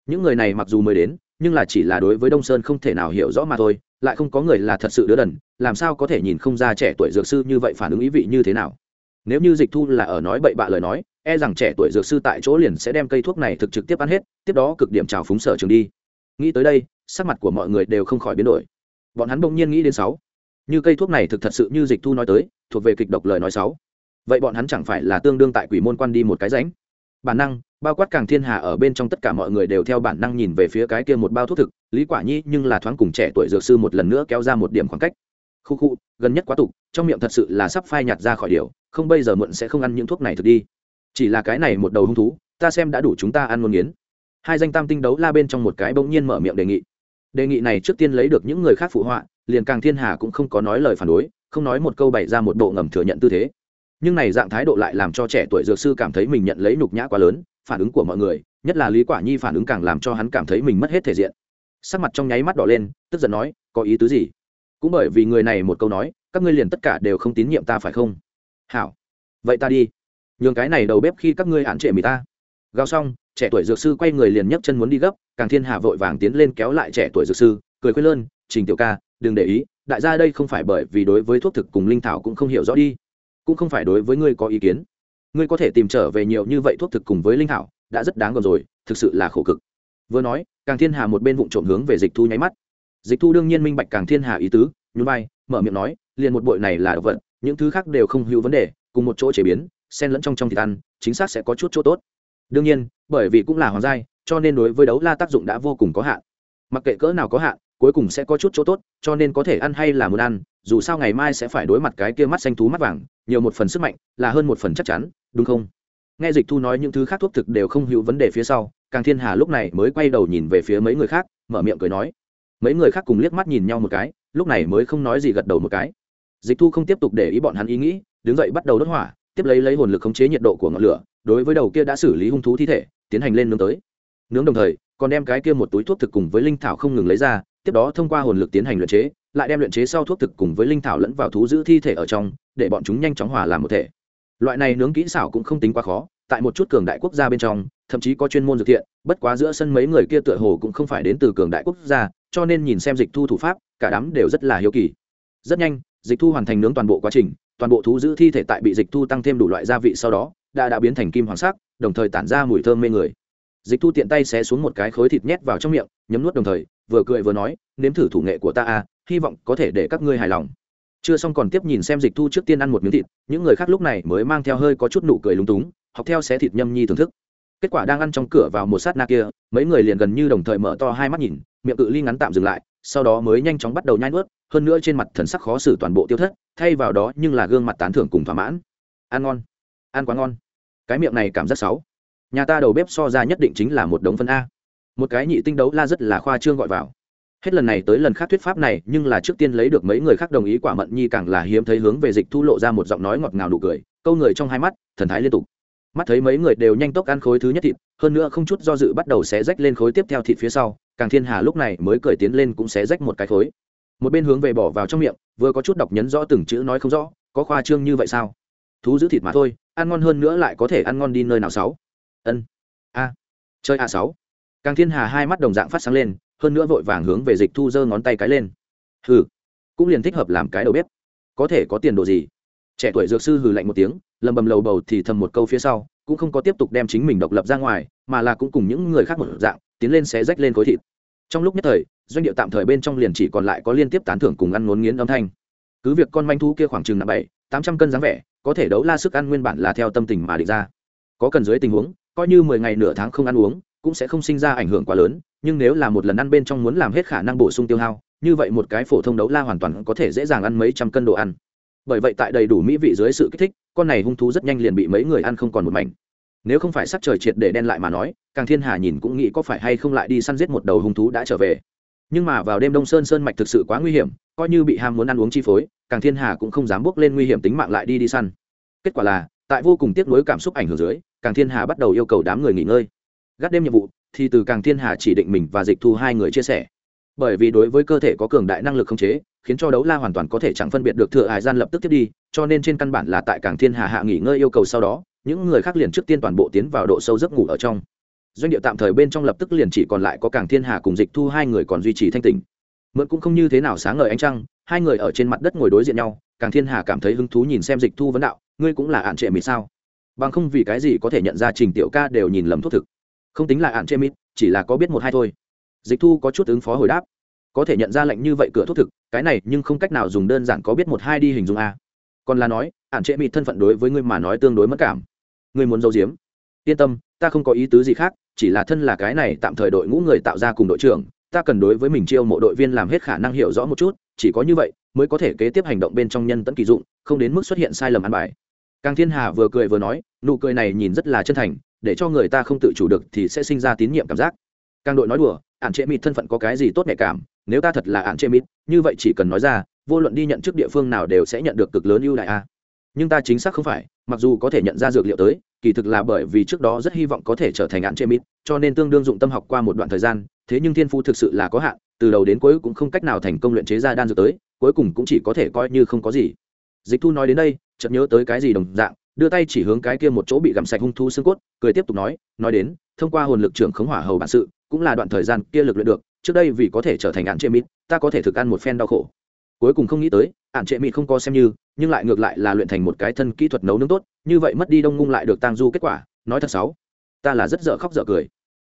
Những người này mặc dù mới đến, nhưng là chỉ là đối với đông sơn không thể nào hiểu rõ mà thôi, lại không có người là thật sự đứa đần, làm sao có thể nhìn không ra trẻ tuổi dược sư như vậy phản ứng ý vị như thế nào. Nếu như dịch thu là ở nói bậy bạ lời nói e rằng trẻ tuổi dược sư tại chỗ liền sẽ đem cây thuốc này thực trực tiếp ăn hết, tiếp đó cực điểm trào phúng sở trường đi. Nghĩ tới đây, sắc mặt của mọi người đều không khỏi biến đổi bọn hắn bỗng nhiên nghĩ đến sáu. Như cây thuốc này thực thật sự như dịch thu nói tới, thuộc về kịch độc lời nói sáu. Vậy bọn hắn chẳng phải là tương đương tại quỷ môn quan đi một cái ránh bản năng, bao quát càng thiên hà ở bên trong tất cả mọi người đều theo bản năng nhìn về phía cái kia một bao thuốc thực, lý quả nhi nhưng là thoáng cùng trẻ tuổi dược sư một lần nữa kéo ra một điểm khoảng cách. Khu khu, gần nhất quá tục, trong miệng thật sự là sắp phai nhạt ra khỏi điều, không bây giờ muộn sẽ không ăn những thuốc này thực đi. Chỉ là cái này một đầu hung thú, ta xem đã đủ chúng ta ăn ngôn nghiến. Hai danh tam tinh đấu la bên trong một cái bỗng nhiên mở miệng đề nghị đề nghị này trước tiên lấy được những người khác phụ họa, liền càng thiên hà cũng không có nói lời phản đối, không nói một câu bày ra một bộ ngầm thừa nhận tư thế. Nhưng này dạng thái độ lại làm cho trẻ tuổi dược sư cảm thấy mình nhận lấy nhục nhã quá lớn, phản ứng của mọi người, nhất là lý quả nhi phản ứng càng làm cho hắn cảm thấy mình mất hết thể diện. Sắc mặt trong nháy mắt đỏ lên, tức giận nói, có ý tứ gì? Cũng bởi vì người này một câu nói, các ngươi liền tất cả đều không tín nhiệm ta phải không? Hảo. Vậy ta đi. Nhường cái này đầu bếp khi các ngươi hạn trệ mì ta. Gào xong trẻ tuổi dược sư quay người liền nhấc chân muốn đi gấp càng thiên hà vội vàng tiến lên kéo lại trẻ tuổi dược sư cười quên lơn trình tiểu ca đừng để ý đại gia đây không phải bởi vì đối với thuốc thực cùng linh thảo cũng không hiểu rõ đi cũng không phải đối với ngươi có ý kiến. Ngươi có thể tìm trở về nhiều như vậy thuốc thực cùng với linh thảo, đã rất đáng gờm rồi thực sự là khổ cực. Vừa nói càng thiên hà một bên vụ trộm hướng về dịch thu nháy mắt. Dịch thu đương nhiên minh bạch càng thiên hà ý tứ nhún vai mở miệng nói liền một bội này là đ ộ vật những thứ khác đều không hữu vấn đề cùng một chỗ chế biến xen lẫn trong trong thịt ăn chính xác sẽ có chút chỗ tốt. Đương nhiên bởi vì cũng là hoàng giai, cho nên đối với đấu la tác dụng đã vô cùng có hạn. Mặc kệ cỡ nào có hạn, cuối cùng sẽ có chút chỗ tốt, cho nên có thể ăn hay là muốn ăn, dù sao ngày mai sẽ phải đối mặt cái kia mắt xanh thú mắt vàng, nhiều một phần sức mạnh, là hơn một phần chắc chắn, đúng không? Nghe dịch thu nói những thứ khác thuốc thực đều không hữu vấn đề phía sau, càng thiên hà lúc này mới quay đầu nhìn về phía mấy người khác, mở miệng cười nói. Mấy người khác cùng liếc mắt nhìn nhau một cái, lúc này mới không nói gì gật đầu một cái. Dịch thu không tiếp tục để ý bọn hắn ý nghĩ, đứng dậy bắt đầu đốt hỏa, tiếp lấy lấy hồn lực khống chế nhiệt độ của ngọn lửa, đối với đầu kia đã xử lý hung thú thi thể tiến hành lên nướng tới. Nướng đồng thời, còn đem cái kia một túi thuốc thực cùng với linh thảo không ngừng lấy ra, tiếp đó thông qua hồn lực tiến hành luyện chế, lại đem luyện chế sau thuốc thực cùng với linh thảo lẫn vào thú giữ thi thể ở trong, để bọn chúng nhanh chóng hòa làm một thể. Loại này nướng kỹ xảo cũng không tính quá khó, tại một chút cường đại quốc gia bên trong, thậm chí có chuyên môn dược thiện, bất quá giữa sân mấy người kia tựa hồ cũng không phải đến từ cường đại quốc gia, cho nên nhìn xem dịch thu thủ pháp, cả đám đều rất là hiếu kỳ. Rất nhanh, dịch thu hoàn thành nướng toàn bộ quá trình, toàn bộ thú giữ thi thể tại bị dịch thu tăng thêm đủ loại gia vị sau đó đã đã biến thành kim hoàng sắc, đồng thời tản ra mùi thơm mê người. Dịch thu tiện tay xé xuống một cái khối thịt nhét vào trong miệng, nhấm nuốt đồng thời, vừa cười vừa nói, nếm thử thủ nghệ của ta à hy vọng có thể để các ngươi hài lòng. Chưa xong còn tiếp nhìn xem dịch thu trước tiên ăn một miếng thịt, những người khác lúc này mới mang theo hơi có chút nụ cười lúng túng, học theo xé thịt nhâm nhi thưởng thức. Kết quả đang ăn trong cửa vào một sát na kia, mấy người liền gần như đồng thời mở to hai mắt nhìn, miệng cự ly ngắn tạm dừng lại, sau đó mới nhanh chóng bắt đầu nhai nuốt, hơn nữa trên mặt thần sắc khó xử toàn bộ tiêu thất, thay vào đó nhưng là gương mặt tán thưởng cùng thỏa mãn. Ăn ngon ăn quá ngon. Cái miệng này cảm giác sáu. nhà ta đầu bếp so ra nhất định chính là một đống phân a. Một cái nhị tinh đấu la rất là khoa trương gọi vào. Hết lần này tới lần khác thuyết pháp này, nhưng là trước tiên lấy được mấy người khác đồng ý quả mận nhi càng là hiếm thấy hướng về dịch thu lộ ra một giọng nói ngọt ngào nụ cười, câu người trong hai mắt, thần thái liên tục. Mắt thấy mấy người đều nhanh tốc ăn khối thứ nhất thịt, hơn nữa không chút do dự bắt đầu xé rách lên khối tiếp theo thịt phía sau, càng thiên hà lúc này mới cười tiến lên cũng xé rách một cái khối. Một bên hướng về bỏ vào trong miệng, vừa có chút đọc nhấn rõ từng chữ nói không rõ, có khoa trương như vậy sao? Thú giữ thịt mà thôi ăn ngon hơn nữa lại có thể ăn ngon đi nơi nào sáu? Ân. A. Chơi a sáu. Càng thiên hà hai mắt đồng dạng phát sáng lên, hơn nữa vội vàng hướng về dịch thu giơ ngón tay cái lên. Hừ. Cũng liền thích hợp làm cái đầu bếp. Có thể có tiền đồ gì? Trẻ tuổi dược sư hừ lạnh một tiếng, lầm bầm lầu bầu thì thầm một câu phía sau, cũng không có tiếp tục đem chính mình độc lập ra ngoài, mà là cũng cùng những người khác một dạng, tiến lên xé rách lên khối thịt. Trong lúc nhất thời, doanh điệu tạm thời bên trong liền chỉ còn lại có liên tiếp tán thưởng cùng ăn ngốn nghiến âm thanh. Cứ việc con manh thú kia khoảng chừng nặng bảy, tám trăm cân dáng vẻ có thể đấu la sức ăn nguyên bản là theo tâm tình mà định ra. Có cần dưới tình huống, coi như mười ngày nửa tháng không ăn uống, cũng sẽ không sinh ra ảnh hưởng quá lớn, nhưng nếu là một lần ăn bên trong muốn làm hết khả năng bổ sung tiêu hao, như vậy một cái phổ thông đấu la hoàn toàn có thể dễ dàng ăn mấy trăm cân đồ ăn. Bởi vậy tại đầy đủ mỹ vị dưới sự kích thích, con này hung thú rất nhanh liền bị mấy người ăn không còn một mảnh. Nếu không phải sắc trời triệt để đen lại mà nói, càng thiên hà nhìn cũng nghĩ có phải hay không lại đi săn giết một đầu hung thú đã trở về. Nhưng mà vào đêm đông sơn sơn mạch thực sự quá nguy hiểm, coi như bị ham muốn ăn uống chi phối càng thiên hà cũng không dám bước lên nguy hiểm tính mạng lại đi đi săn. Kết quả là, tại vô cùng tiếc nuối cảm xúc ảnh hưởng dưới, càng thiên hà bắt đầu yêu cầu đám người nghỉ ngơi. Gác đêm nhiệm vụ, thì từ càng thiên hà chỉ định mình và dịch thu hai người chia sẻ. Bởi vì đối với cơ thể có cường đại năng lực không chế, khiến cho đấu la hoàn toàn có thể chẳng phân biệt được thừa hải gian lập tức tiếp đi, cho nên trên căn bản là tại càng thiên hà hạ nghỉ ngơi yêu cầu sau đó, những người khác liền trước tiên toàn bộ tiến vào độ sâu giấc ngủ ở trong. Doanh địa tạm thời bên trong lập tức liền chỉ còn lại có càng thiên hà cùng dịch thu hai người còn duy trì thanh tình mượn cũng không như thế nào sáng ngời ánh trăng hai người ở trên mặt đất ngồi đối diện nhau, càng thiên hà cảm thấy hứng thú nhìn xem dịch thu vấn đạo, ngươi cũng là ạn trệ mịt sao? Bằng không vì cái gì có thể nhận ra trình tiểu ca đều nhìn lầm thuốc thực. Không tính là ạn trệ mịt, chỉ là có biết một hai thôi. Dịch thu có chút ứng phó hồi đáp. Có thể nhận ra lệnh như vậy cửa thuốc thực, cái này nhưng không cách nào dùng đơn giản có biết một hai đi hình dung a. Còn là nói, ạn trệ mịt thân phận đối với ngươi mà nói tương đối mất cảm. Ngươi muốn giấu giếm. Yên tâm, ta không có ý tứ gì khác, chỉ là thân là cái này tạm thời đội ngũ người tạo ra cùng đội trưởng ta cần đối với mình chiêu mộ đội viên làm hết khả năng hiểu rõ một chút, chỉ có như vậy mới có thể kế tiếp hành động bên trong nhân tẫn kỳ dụng, không đến mức xuất hiện sai lầm ăn bài. Càng thiên hà vừa cười vừa nói, nụ cười này nhìn rất là chân thành, để cho người ta không tự chủ được thì sẽ sinh ra tín nhiệm cảm giác. Càng đội nói đùa ạn trệ mịt thân phận có cái gì tốt nhạy cảm, nếu ta thật là ạn trệ mịt, như vậy chỉ cần nói ra, vô luận đi nhận chức địa phương nào đều sẽ nhận được cực lớn ưu đại a. Nhưng ta chính xác không phải, mặc dù có thể nhận ra dược liệu tới, kỳ thực là bởi vì trước đó rất hy vọng có thể trở thành ạn trệ mịt, cho nên tương đương dụng tâm học qua một đoạn thời gian thế nhưng thiên phú thực sự là có hạn, từ đầu đến cuối cũng không cách nào thành công luyện chế ra đan dược tới, cuối cùng cũng chỉ có thể coi như không có gì. Dịch thu nói đến đây, chợt nhớ tới cái gì đồng dạng, đưa tay chỉ hướng cái kia một chỗ bị gặm sạch hung thu xương cốt, cười tiếp tục nói nói đến, thông qua hồn lực trưởng khống hỏa hầu bản sự, cũng là đoạn thời gian kia lực luyện được, trước đây vì có thể trở thành ạn trệ mịt, ta có thể thực ăn một phen đau khổ. Cuối cùng không nghĩ tới, ạn trệ mịt không có xem như, nhưng lại ngược lại là luyện thành một cái thân kỹ thuật nấu nướng tốt, như vậy mất đi đông ngung lại được tăng du kết quả, nói thật xấu, ta là rất dở khóc dở cười.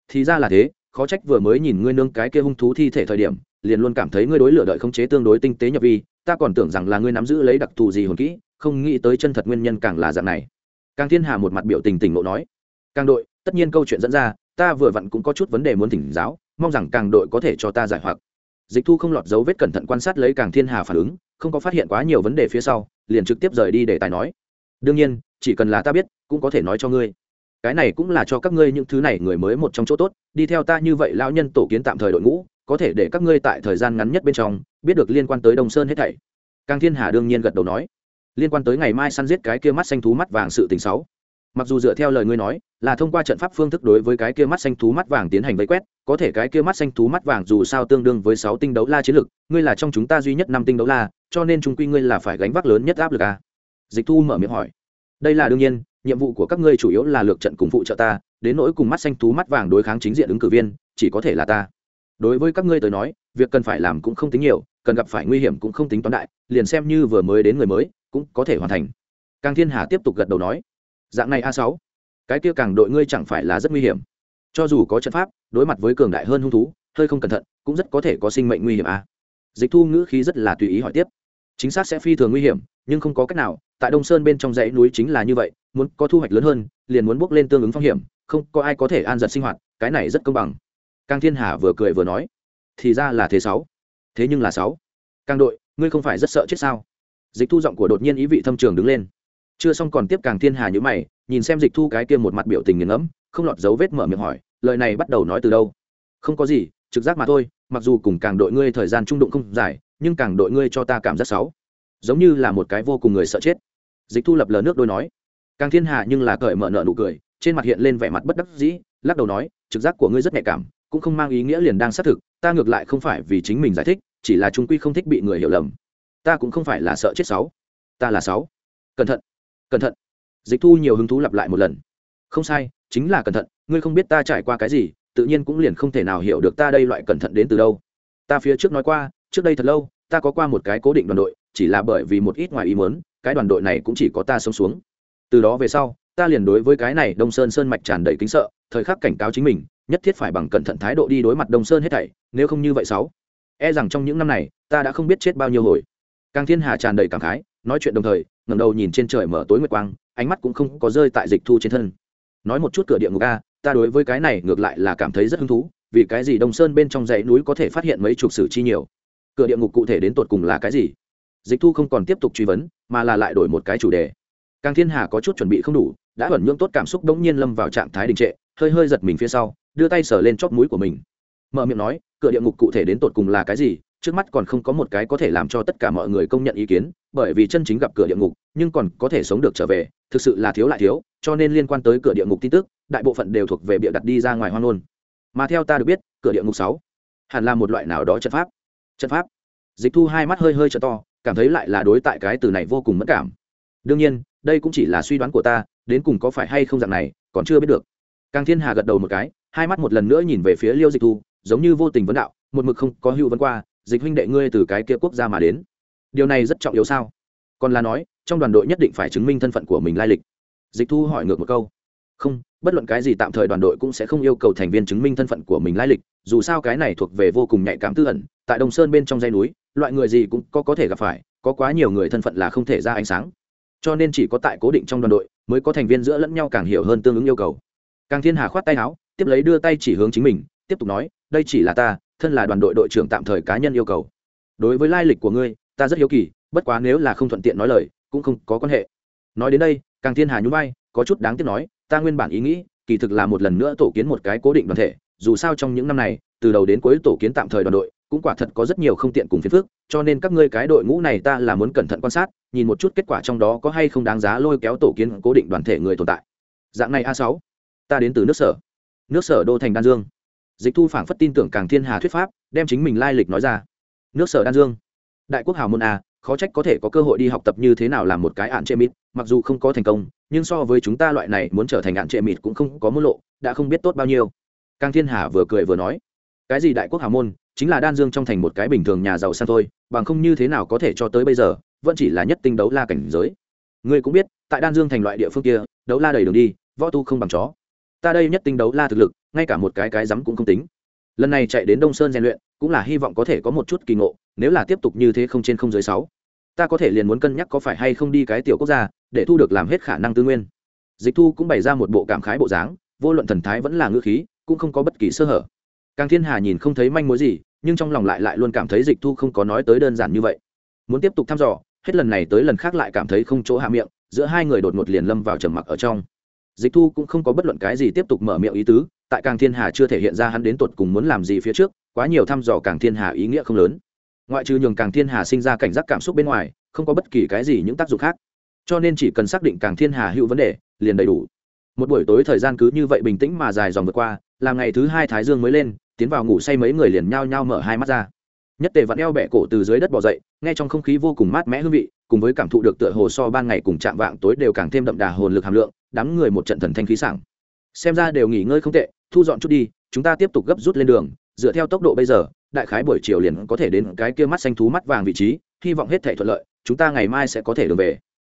Thì ra là thế khó trách vừa mới nhìn ngươi nương cái kia hung thú thi thể thời điểm, liền luôn cảm thấy ngươi đối lửa đợi khống chế tương đối tinh tế nhập vi, ta còn tưởng rằng là ngươi nắm giữ lấy đặc thù gì hồn kỹ, không nghĩ tới chân thật nguyên nhân càng là dạng này. Càng thiên hà một mặt biểu tình tỉnh ngộ nói. Càng đội, tất nhiên câu chuyện dẫn ra, ta vừa vặn cũng có chút vấn đề muốn thỉnh giáo, mong rằng càng đội có thể cho ta giải hoặc. Dịch thu không lọt dấu vết cẩn thận quan sát lấy càng thiên hà phản ứng, không có phát hiện quá nhiều vấn đề phía sau, liền trực tiếp rời đi để tài nói. Đương nhiên, chỉ cần là ta biết, cũng có thể nói cho ngươi cái này cũng là cho các ngươi những thứ này người mới một trong chỗ tốt, đi theo ta như vậy lão nhân tổ kiến tạm thời đội ngũ, có thể để các ngươi tại thời gian ngắn nhất bên trong, biết được liên quan tới đông sơn hết thảy. Càng thiên hà đương nhiên gật đầu nói. Liên quan tới ngày mai săn giết cái kia mắt xanh thú mắt vàng sự tình xấu mặc dù dựa theo lời ngươi nói, là thông qua trận pháp phương thức đối với cái kia mắt xanh thú mắt vàng tiến hành vây quét, có thể cái kia mắt xanh thú mắt vàng dù sao tương đương với sáu tinh đấu la chiến lực, ngươi là trong chúng ta duy nhất năm tinh đấu la, cho nên chúng quy ngươi là phải gánh vác lớn nhất áp lực à. dịch thu mở miệng hỏi. Đây là đương nhiên nhiệm vụ của các ngươi chủ yếu là lược trận cùng phụ trợ ta, đến nỗi cùng mắt xanh thú mắt vàng đối kháng chính diện ứng cử viên, chỉ có thể là ta. Đối với các ngươi tới nói, việc cần phải làm cũng không tính nhiều, cần gặp phải nguy hiểm cũng không tính toán đại, liền xem như vừa mới đến người mới, cũng có thể hoàn thành. Càng thiên hà tiếp tục gật đầu nói, dạng này a sáu, cái kia càng đội ngươi chẳng phải là rất nguy hiểm. Cho dù có trận pháp, đối mặt với cường đại hơn hung thú, hơi không cẩn thận, cũng rất có thể có sinh mệnh nguy hiểm a. Dịch thu ngữ khí rất là tùy ý hỏi tiếp. Chính xác sẽ phi thường nguy hiểm, nhưng không có cách nào, tại đông sơn bên trong dãy núi chính là như vậy muốn có thu hoạch lớn hơn, liền muốn bước lên tương ứng phong hiểm, không có ai có thể an giật sinh hoạt, cái này rất công bằng. Càng thiên hà vừa cười vừa nói, thì ra là thế sáu. Thế nhưng là sáu. Càng đội, ngươi không phải rất sợ chết sao? Dịch thu giọng của đột nhiên ý vị thâm trường đứng lên. Chưa xong còn tiếp càng thiên hà như mày, nhìn xem dịch thu cái kia một mặt biểu tình nghiền ngẫm, không lọt dấu vết mở miệng hỏi, lời này bắt đầu nói từ đâu? Không có gì, trực giác mà thôi, mặc dù cùng càng đội ngươi thời gian trung đụng không dài, nhưng càng đội ngươi cho ta cảm giác xấu giống như là một cái vô cùng người sợ chết. Dịch thu lập lờ nước đôi nói càng thiên hà nhưng là cởi mở nợ nụ cười, trên mặt hiện lên vẻ mặt bất đắc dĩ, lắc đầu nói, trực giác của ngươi rất nhạy cảm, cũng không mang ý nghĩa liền đang xác thực, ta ngược lại không phải vì chính mình giải thích, chỉ là chúng quy không thích bị người hiểu lầm. Ta cũng không phải là sợ chết sáu, ta là sáu. Cẩn thận cẩn thận. Dịch thu nhiều hứng thú lặp lại một lần. Không sai, chính là cẩn thận, ngươi không biết ta trải qua cái gì, tự nhiên cũng liền không thể nào hiểu được ta đây loại cẩn thận đến từ đâu. Ta phía trước nói qua, trước đây thật lâu, ta có qua một cái cố định đoàn đội, chỉ là bởi vì một ít ngoài ý muốn, cái đoàn đội này cũng chỉ có ta sống xuống từ đó về sau, ta liền đối với cái này đông sơn sơn mạch tràn đầy kính sợ, thời khắc cảnh cáo chính mình, nhất thiết phải bằng cẩn thận thái độ đi đối mặt đông sơn hết thảy, nếu không như vậy sáu. E rằng trong những năm này, ta đã không biết chết bao nhiêu hồi. Càng thiên hà tràn đầy cảm khái, nói chuyện đồng thời, ngẩng đầu nhìn trên trời mở tối nguyệt quang, ánh mắt cũng không có rơi tại dịch thu trên thân. Nói một chút cửa địa ngục a, ta đối với cái này ngược lại là cảm thấy rất hứng thú, vì cái gì đông sơn bên trong dãy núi có thể phát hiện mấy chục sử chi nhiều? Cửa địa ngục cụ thể đến tột cùng là cái gì? Dịch thu không còn tiếp tục truy vấn, mà là lại đổi một cái chủ đề càng thiên hà có chút chuẩn bị không đủ, đã ẩn nhưỡng tốt cảm xúc đống nhiên lâm vào trạng thái đình trệ, hơi hơi giật mình phía sau, đưa tay sờ lên chóp mũi của mình. Mở miệng nói, cửa địa ngục cụ thể đến tột cùng là cái gì? Trước mắt còn không có một cái có thể làm cho tất cả mọi người công nhận ý kiến, bởi vì chân chính gặp cửa địa ngục, nhưng còn có thể sống được trở về, thực sự là thiếu lại thiếu, cho nên liên quan tới cửa địa ngục tin tức, đại bộ phận đều thuộc về bịa đặt đi ra ngoài hoang ngôn. Mà theo ta được biết, cửa địa ngục sáu hẳn là một loại nào đó trận pháp. Trận pháp? Dịch thu hai mắt hơi hơi trợ to, cảm thấy lại là đối tại cái từ này vô cùng mất cảm. Đương nhiên đây cũng chỉ là suy đoán của ta, đến cùng có phải hay không dạng này, còn chưa biết được. Càng thiên hà gật đầu một cái, hai mắt một lần nữa nhìn về phía liêu dịch thu, giống như vô tình vấn đạo, một mực không có hữu vấn qua, dịch huynh đệ ngươi từ cái kia quốc gia mà đến, điều này rất trọng yếu sao? Còn là nói, trong đoàn đội nhất định phải chứng minh thân phận của mình lai lịch. Dịch thu hỏi ngược một câu, không, bất luận cái gì tạm thời đoàn đội cũng sẽ không yêu cầu thành viên chứng minh thân phận của mình lai lịch, dù sao cái này thuộc về vô cùng nhạy cảm tư ẩn, tại đông sơn bên trong dây núi, loại người gì cũng có có thể gặp phải, có quá nhiều người thân phận là không thể ra ánh sáng cho nên chỉ có tại cố định trong đoàn đội mới có thành viên giữa lẫn nhau càng hiểu hơn tương ứng yêu cầu. Càng thiên hà khoát tay áo, tiếp lấy đưa tay chỉ hướng chính mình, tiếp tục nói, đây chỉ là ta, thân là đoàn đội đội trưởng tạm thời cá nhân yêu cầu. Đối với lai lịch của ngươi, ta rất hiếu kỳ, bất quá nếu là không thuận tiện nói lời, cũng không có quan hệ. Nói đến đây, càng thiên hà nhún vai, có chút đáng tiếc nói, ta nguyên bản ý nghĩ, kỳ thực là một lần nữa tổ kiến một cái cố định đoàn thể, dù sao trong những năm này, từ đầu đến cuối tổ kiến tạm thời đoàn đội, cũng quả thật có rất nhiều không tiện cùng phiền phức cho nên các ngươi cái đội ngũ này ta là muốn cẩn thận quan sát, nhìn một chút kết quả trong đó có hay không đáng giá lôi kéo tổ kiến cố định đoàn thể người tồn tại. Dạng này a sáu, ta đến từ nước sở. Nước sở đô thành đan dương. Dịch thu phảng phất tin tưởng càng thiên hà thuyết pháp, đem chính mình lai lịch nói ra. Nước sở đan dương. Đại quốc hào môn a, khó trách có thể có cơ hội đi học tập như thế nào làm một cái ạn trệ mịt, mặc dù không có thành công, nhưng so với chúng ta loại này muốn trở thành ạn trệ mịt cũng không có môn lộ, đã không biết tốt bao nhiêu. Càng thiên hà vừa cười vừa nói, cái gì đại quốc hào môn chính là đan dương trong thành một cái bình thường nhà giàu sang thôi, bằng không như thế nào có thể cho tới bây giờ, vẫn chỉ là nhất tinh đấu la cảnh giới. Ngươi cũng biết, tại đan dương thành loại địa phương kia, đấu la đầy đường đi, võ tu không bằng chó. Ta đây nhất tinh đấu la thực lực, ngay cả một cái cái rắm cũng không tính. Lần này chạy đến đông sơn rèn luyện, cũng là hy vọng có thể có một chút kỳ ngộ, nếu là tiếp tục như thế không trên không dưới sáu, ta có thể liền muốn cân nhắc có phải hay không đi cái tiểu quốc gia, để thu được làm hết khả năng tư nguyên. Dịch thu cũng bày ra một bộ cảm khái bộ dáng, vô luận thần thái vẫn là ngữ khí, cũng không có bất kỳ sơ hở. Càng thiên hà nhìn không thấy manh mối gì nhưng trong lòng lại lại luôn cảm thấy dịch thu không có nói tới đơn giản như vậy. Muốn tiếp tục thăm dò, hết lần này tới lần khác lại cảm thấy không chỗ hạ miệng, giữa hai người đột ngột liền lâm vào trầm mặc ở trong. Dịch thu cũng không có bất luận cái gì tiếp tục mở miệng ý tứ, tại càng thiên hà chưa thể hiện ra hắn đến tột cùng muốn làm gì phía trước, quá nhiều thăm dò càng thiên hà ý nghĩa không lớn. Ngoại trừ nhường càng thiên hà sinh ra cảnh giác cảm xúc bên ngoài, không có bất kỳ cái gì những tác dụng khác. Cho nên chỉ cần xác định càng thiên hà hữu vấn đề, liền đầy đủ. Một buổi tối thời gian cứ như vậy bình tĩnh mà dài dòng vượt qua, là ngày thứ hai thái dương mới lên tiến vào ngủ say mấy người liền nhao nhao mở hai mắt ra. Nhất tề vặn eo bẹ cổ từ dưới đất bỏ dậy, nghe trong không khí vô cùng mát mẻ hương vị, cùng với cảm thụ được tựa hồ so ban ngày cùng chạm vạng tối đều càng thêm đậm đà hồn lực hàm lượng, đám người một trận thần thanh khí sảng. Xem ra đều nghỉ ngơi không tệ, thu dọn chút đi, chúng ta tiếp tục gấp rút lên đường, dựa theo tốc độ bây giờ, đại khái buổi chiều liền có thể đến cái kia mắt xanh thú mắt vàng vị trí, hy vọng hết thể thuận lợi, chúng ta ngày mai sẽ có thể đường về.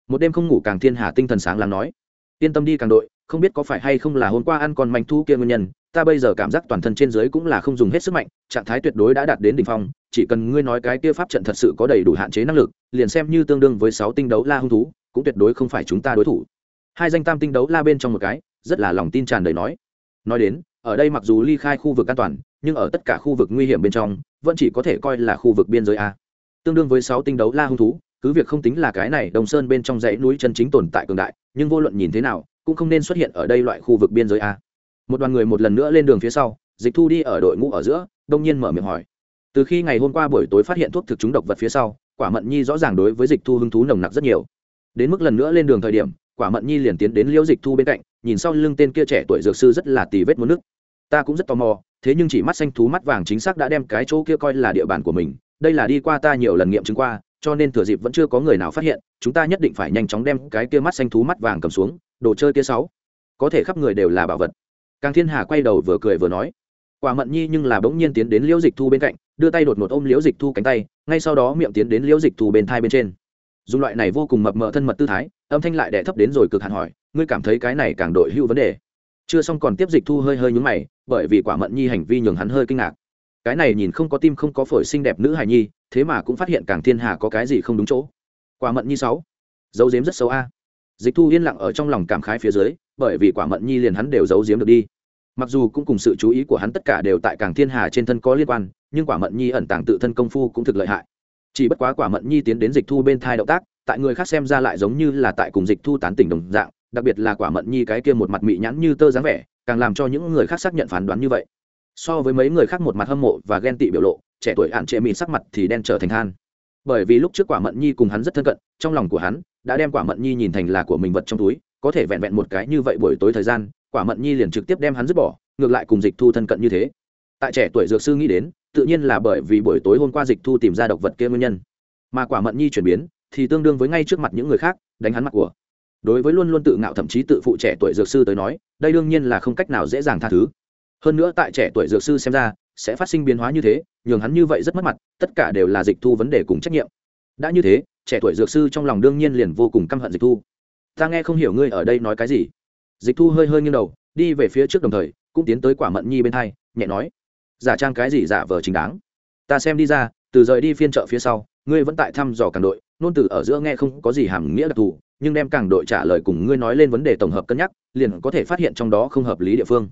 Một đêm không ngủ càng thiên hà tinh thần sáng lắng nói. Yên tâm đi càng đội không biết có phải hay không là hôm qua ăn con manh thu kia nguyên nhân, ta bây giờ cảm giác toàn thân trên dưới cũng là không dùng hết sức mạnh, trạng thái tuyệt đối đã đạt đến đỉnh phong, chỉ cần ngươi nói cái kia pháp trận thật sự có đầy đủ hạn chế năng lực, liền xem như tương đương với sáu tinh đấu la hung thú, cũng tuyệt đối không phải chúng ta đối thủ. Hai danh tam tinh đấu la bên trong một cái, rất là lòng tin tràn đầy nói. Nói đến, ở đây mặc dù ly khai khu vực an toàn, nhưng ở tất cả khu vực nguy hiểm bên trong, vẫn chỉ có thể coi là khu vực biên giới a. Tương đương với sáu tinh đấu la hung thú cứ việc không tính là cái này đồng sơn bên trong dãy núi chân chính tồn tại cường đại, nhưng vô luận nhìn thế nào, cũng không nên xuất hiện ở đây loại khu vực biên giới a. Một đoàn người một lần nữa lên đường phía sau, dịch thu đi ở đội ngũ ở giữa, đông nhiên mở miệng hỏi. Từ khi ngày hôm qua buổi tối phát hiện thuốc thực chúng độc vật phía sau, quả mận nhi rõ ràng đối với dịch thu hứng thú nồng nặc rất nhiều. Đến mức lần nữa lên đường thời điểm, quả mận nhi liền tiến đến liễu dịch thu bên cạnh, nhìn sau lưng tên kia trẻ tuổi dược sư rất là tì vết muốn nước ta cũng rất tò mò, thế nhưng chỉ mắt xanh thú mắt vàng chính xác đã đem cái chỗ kia coi là địa bàn của mình, đây là đi qua ta nhiều lần nghiệm chứng qua cho nên thừa dịp vẫn chưa có người nào phát hiện, chúng ta nhất định phải nhanh chóng đem cái kia mắt xanh thú mắt vàng cầm xuống, đồ chơi kia sáu. Có thể khắp người đều là bảo vật. Càng thiên hà quay đầu vừa cười vừa nói, quả mận nhi nhưng là bỗng nhiên tiến đến liễu dịch thu bên cạnh, đưa tay đột ngột ôm liễu dịch thu cánh tay, ngay sau đó miệng tiến đến liễu dịch thu bên thai bên trên. Dùng loại này vô cùng mập mờ thân mật tư thái, âm thanh lại đẻ thấp đến rồi cực hạn hỏi, ngươi cảm thấy cái này càng đội hữu vấn đề? Chưa xong còn tiếp dịch thu hơi hơi nhúng mày, bởi vì quả mận nhi hành vi nhường hắn hơi kinh ngạc cái này nhìn không có tim không có phổi xinh đẹp nữ hài nhi, thế mà cũng phát hiện càng thiên hà có cái gì không đúng chỗ. Quả mận nhi sáu. Dấu diếm rất xấu a. Dịch thu yên lặng ở trong lòng cảm khái phía dưới, bởi vì quả mận nhi liền hắn đều giấu giếm được đi. Mặc dù cũng cùng sự chú ý của hắn tất cả đều tại càng thiên hà trên thân có liên quan, nhưng quả mận nhi ẩn tàng tự thân công phu cũng thực lợi hại. Chỉ bất quá quả mận nhi tiến đến dịch thu bên thai động tác, tại người khác xem ra lại giống như là tại cùng dịch thu tán tỉnh đồng dạng, đặc biệt là quả mận nhi cái kia một mặt mị nhãn như tơ dáng vẻ, càng làm cho những người khác xác nhận phán đoán như vậy so với mấy người khác một mặt hâm mộ và ghen tị biểu lộ, trẻ tuổi ạn trệ mịn sắc mặt thì đen trở thành than. Bởi vì lúc trước quả mận nhi cùng hắn rất thân cận, trong lòng của hắn đã đem quả mận nhi nhìn thành là của mình vật trong túi, có thể vẹn vẹn một cái như vậy buổi tối thời gian, quả mận nhi liền trực tiếp đem hắn dứt bỏ, ngược lại cùng dịch thu thân cận như thế. Tại trẻ tuổi dược sư nghĩ đến, tự nhiên là bởi vì buổi tối hôm qua dịch thu tìm ra độc vật kia nguyên nhân. Mà quả mận nhi chuyển biến, thì tương đương với ngay trước mặt những người khác, đánh hắn mặt của. Đối với luôn luôn tự ngạo thậm chí tự phụ trẻ tuổi dược sư tới nói, đây đương nhiên là không cách nào dễ dàng tha thứ hơn nữa tại trẻ tuổi dược sư xem ra, sẽ phát sinh biến hóa như thế, nhường hắn như vậy rất mất mặt, tất cả đều là dịch thu vấn đề cùng trách nhiệm. Đã như thế, trẻ tuổi dược sư trong lòng đương nhiên liền vô cùng căm hận dịch thu. Ta nghe không hiểu ngươi ở đây nói cái gì. Dịch thu hơi hơi nghiêng đầu, đi về phía trước đồng thời, cũng tiến tới quả mận nhi bên thay nhẹ nói. Giả trang cái gì giả vờ chính đáng. Ta xem đi ra, từ rời đi phiên chợ phía sau, ngươi vẫn tại thăm dò càng đội, nôn từ ở giữa nghe không có gì hàm nghĩa đặc thù, nhưng đem càng đội trả lời cùng ngươi nói lên vấn đề tổng hợp cân nhắc, liền có thể phát hiện trong đó không hợp lý địa phương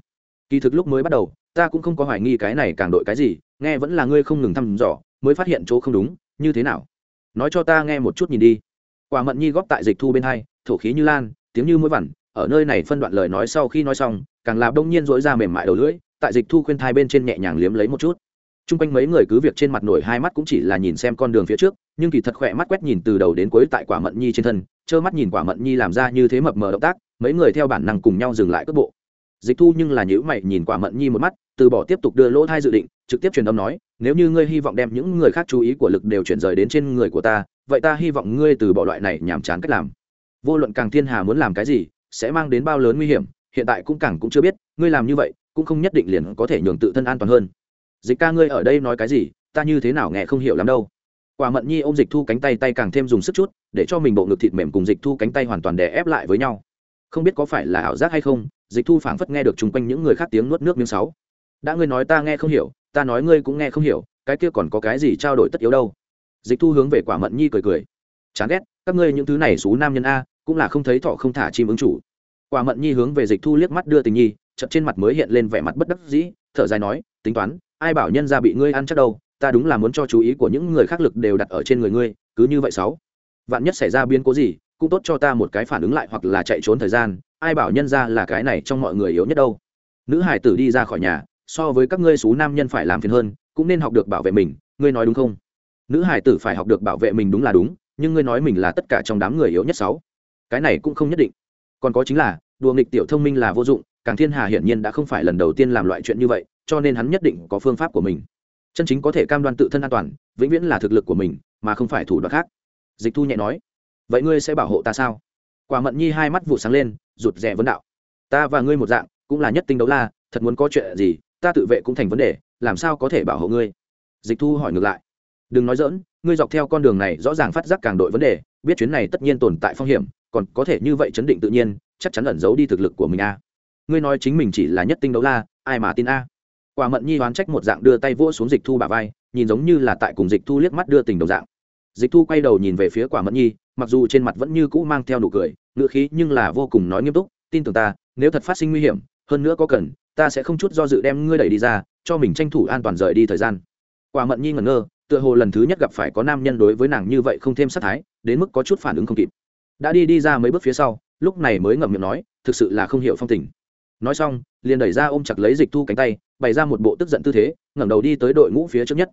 kỳ thực lúc mới bắt đầu, ta cũng không có hoài nghi cái này càng đội cái gì, nghe vẫn là ngươi không ngừng thăm dò, mới phát hiện chỗ không đúng, như thế nào? Nói cho ta nghe một chút nhìn đi. Quả mận nhi góp tại dịch thu bên hai, thổ khí như lan, tiếng như mũi vằn, ở nơi này phân đoạn lời nói sau khi nói xong, càng là đông nhiên dỗi ra mềm mại đầu lưỡi, tại dịch thu khuyên thai bên trên nhẹ nhàng liếm lấy một chút. T r u n g quanh mấy người cứ việc trên mặt nổi hai mắt cũng chỉ là nhìn xem con đường phía trước, nhưng kỳ thật khỏe mắt quét nhìn từ đầu đến cuối tại quả mận nhi trên thân, trơ mắt nhìn quả mận nhi làm ra như thế mập mờ động tác, mấy người theo bản năng cùng nhau dừng lại cước bộ dịch thu nhưng là nhữ mày nhìn quả mận nhi một mắt, từ bỏ tiếp tục đưa lỗ thai dự định, trực tiếp truyền âm nói, nếu như ngươi hy vọng đem những người khác chú ý của lực đều chuyển rời đến trên người của ta, vậy ta hy vọng ngươi từ bỏ loại này nhàm chán cách làm. Vô luận càng thiên hà muốn làm cái gì, sẽ mang đến bao lớn nguy hiểm, hiện tại cũng càng cũng chưa biết, ngươi làm như vậy, cũng không nhất định liền có thể nhường tự thân an toàn hơn. Dịch ca ngươi ở đây nói cái gì, ta như thế nào nghe không hiểu lắm đâu. Quả mận nhi ôm dịch thu cánh tay tay càng thêm dùng sức chút, để cho mình bộ ngực thịt mềm cùng dịch thu cánh tay hoàn toàn đè ép lại với nhau không biết có phải là ảo giác hay không, dịch thu phảng phất nghe được chung quanh những người khác tiếng nuốt nước miếng sáu. Đã ngươi nói ta nghe không hiểu, ta nói ngươi cũng nghe không hiểu, cái kia còn có cái gì trao đổi tất yếu đâu? Dịch thu hướng về quả mận nhi cười cười. Chán ghét, các ngươi những thứ này xú nam nhân a, cũng là không thấy thọ không thả chim ứng chủ. Quả mận nhi hướng về dịch thu liếc mắt đưa tình nhi chậm trên mặt mới hiện lên vẻ mặt bất đắc dĩ, thở dài nói, tính toán, ai bảo nhân ra bị ngươi ăn chắc đâu, ta đúng là muốn cho chú ý của những người khác lực đều đặt ở trên người ngươi, cứ như vậy sáu. Vạn nhất xảy ra biến cố gì cũng tốt cho ta một cái phản ứng lại hoặc là chạy trốn thời gian, ai bảo nhân ra là cái này trong mọi người yếu nhất đâu. Nữ hải tử đi ra khỏi nhà, so với các ngươi xú nam nhân phải làm phiền hơn, cũng nên học được bảo vệ mình, ngươi nói đúng không? Nữ hải tử phải học được bảo vệ mình đúng là đúng, nhưng ngươi nói mình là tất cả trong đám người yếu nhất sáu. Cái này cũng không nhất định. Còn có chính là, đùa nghịch tiểu thông minh là vô dụng, càng thiên hà hiển nhiên đã không phải lần đầu tiên làm loại chuyện như vậy, cho nên hắn nhất định có phương pháp của mình. Chân chính có thể cam đoan tự thân an toàn, vĩnh viễn là thực lực của mình, mà không phải thủ đoạn khác. Dịch thu nhẹ nói vậy ngươi sẽ bảo hộ ta sao? Quả mận nhi hai mắt vụ sáng lên, rụt rè vấn đạo. Ta và ngươi một dạng, cũng là nhất tinh đấu la, thật muốn có chuyện gì, ta tự vệ cũng thành vấn đề, làm sao có thể bảo hộ ngươi? Dịch thu hỏi ngược lại. Đừng nói dỡn ngươi dọc theo con đường này rõ ràng phát giác càng đội vấn đề, biết chuyến này tất nhiên tồn tại phong hiểm, còn có thể như vậy chấn định tự nhiên, chắc chắn ẩn giấu đi thực lực của mình a. Ngươi nói chính mình chỉ là nhất tinh đấu la, ai mà tin a? Quả mận nhi oán trách một dạng đưa tay vỗ xuống dịch thu bà vai, nhìn giống như là tại cùng dịch thu liếc mắt đưa tình đồng dạng dịch thu quay đầu nhìn về phía quả Mẫn nhi, mặc dù trên mặt vẫn như cũ mang theo nụ cười ngựa khí nhưng là vô cùng nói nghiêm túc, tin tưởng ta, nếu thật phát sinh nguy hiểm, hơn nữa có cần, ta sẽ không chút do dự đem ngươi đẩy đi ra, cho mình tranh thủ an toàn rời đi thời gian. Quả mận nhi ngẩn ngơ, tựa hồ lần thứ nhất gặp phải có nam nhân đối với nàng như vậy không thêm sát thái, đến mức có chút phản ứng không kịp. Đã đi đi ra mấy bước phía sau, lúc này mới ngậm miệng nói, thực sự là không hiểu phong tình. Nói xong, liền đẩy ra ôm chặt lấy dịch thu cánh tay, bày ra một bộ tức giận tư thế, ngẩng đầu đi tới đội ngũ phía trước nhất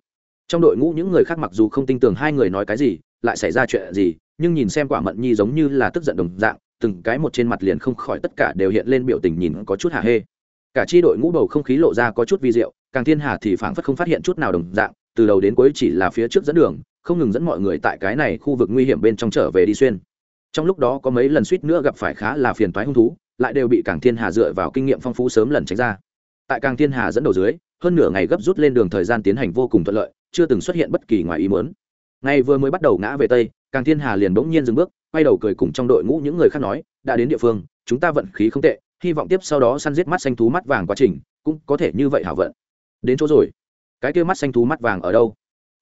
trong đội ngũ những người khác mặc dù không tin tưởng hai người nói cái gì, lại xảy ra chuyện gì, nhưng nhìn xem quả mận nhi giống như là tức giận đồng dạng, từng cái một trên mặt liền không khỏi tất cả đều hiện lên biểu tình nhìn có chút hả hê. Cả chi đội ngũ bầu không khí lộ ra có chút vi diệu, càng thiên hà thì phảng phất không phát hiện chút nào đồng dạng, từ đầu đến cuối chỉ là phía trước dẫn đường, không ngừng dẫn mọi người tại cái này khu vực nguy hiểm bên trong trở về đi xuyên. Trong lúc đó có mấy lần suýt nữa gặp phải khá là phiền toái hung thú, lại đều bị càng thiên hà dựa vào kinh nghiệm phong phú sớm lần tránh ra. Tại càng thiên hà dẫn đầu dưới, hơn nửa ngày gấp rút lên đường thời gian tiến hành vô cùng thuận lợi chưa từng xuất hiện bất kỳ ngoài ý muốn. Ngay vừa mới bắt đầu ngã về tây, càng thiên hà liền bỗng nhiên dừng bước, quay đầu cười cùng trong đội ngũ những người khác nói, đã đến địa phương, chúng ta vận khí không tệ, hy vọng tiếp sau đó săn giết mắt xanh thú mắt vàng quá trình, cũng có thể như vậy hảo vận. Đến chỗ rồi. Cái kia mắt xanh thú mắt vàng ở đâu?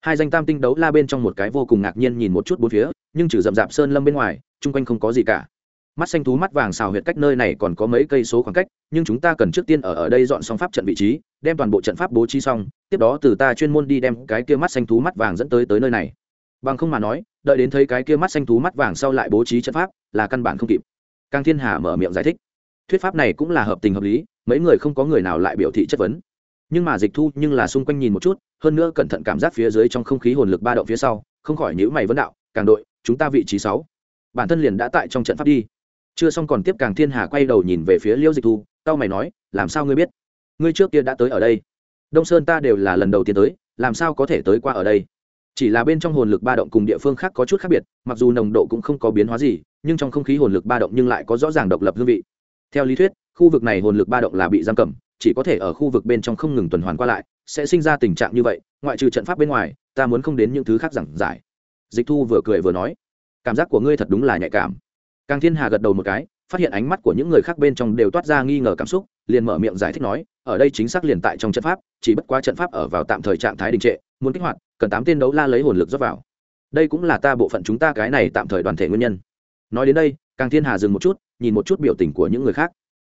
Hai danh tam tinh đấu la bên trong một cái vô cùng ngạc nhiên nhìn một chút bốn phía, nhưng trừ rậm rạp sơn lâm bên ngoài, chung quanh không có gì cả mắt xanh thú mắt vàng xào huyệt cách nơi này còn có mấy cây số khoảng cách, nhưng chúng ta cần trước tiên ở ở đây dọn xong pháp trận vị trí, đem toàn bộ trận pháp bố trí xong, tiếp đó từ ta chuyên môn đi đem cái kia mắt xanh thú mắt vàng dẫn tới tới nơi này. Bằng không mà nói, đợi đến thấy cái kia mắt xanh thú mắt vàng sau lại bố trí trận pháp, là căn bản không kịp. Càng thiên hà mở miệng giải thích. Thuyết pháp này cũng là hợp tình hợp lý, mấy người không có người nào lại biểu thị chất vấn. Nhưng mà dịch thu nhưng là xung quanh nhìn một chút, hơn nữa cẩn thận cảm giác phía dưới trong không khí hồn lực ba động phía sau, không khỏi nhữ mày vấn đạo, càng đội, chúng ta vị trí sáu. Bản thân liền đã tại trong trận pháp đi chưa xong còn tiếp càng thiên hà quay đầu nhìn về phía liêu dịch thu, tao mày nói, làm sao ngươi biết? Ngươi trước kia đã tới ở đây. Đông sơn ta đều là lần đầu tiên tới, làm sao có thể tới qua ở đây? Chỉ là bên trong hồn lực ba động cùng địa phương khác có chút khác biệt, mặc dù nồng độ cũng không có biến hóa gì, nhưng trong không khí hồn lực ba động nhưng lại có rõ ràng độc lập hương vị. Theo lý thuyết, khu vực này hồn lực ba động là bị giam cầm, chỉ có thể ở khu vực bên trong không ngừng tuần hoàn qua lại, sẽ sinh ra tình trạng như vậy, ngoại trừ trận pháp bên ngoài, ta muốn không đến những thứ khác giảng giải. Dịch thu vừa cười vừa nói, cảm giác của ngươi thật đúng là nhạy cảm càng thiên hà gật đầu một cái, phát hiện ánh mắt của những người khác bên trong đều toát ra nghi ngờ cảm xúc, liền mở miệng giải thích nói, ở đây chính xác liền tại trong trận pháp, chỉ bất quá trận pháp ở vào tạm thời trạng thái đình trệ, muốn kích hoạt, cần tám tên đấu la lấy hồn lực rót vào. Đây cũng là ta bộ phận chúng ta cái này tạm thời đoàn thể nguyên nhân. Nói đến đây, càng thiên hà dừng một chút, nhìn một chút biểu tình của những người khác.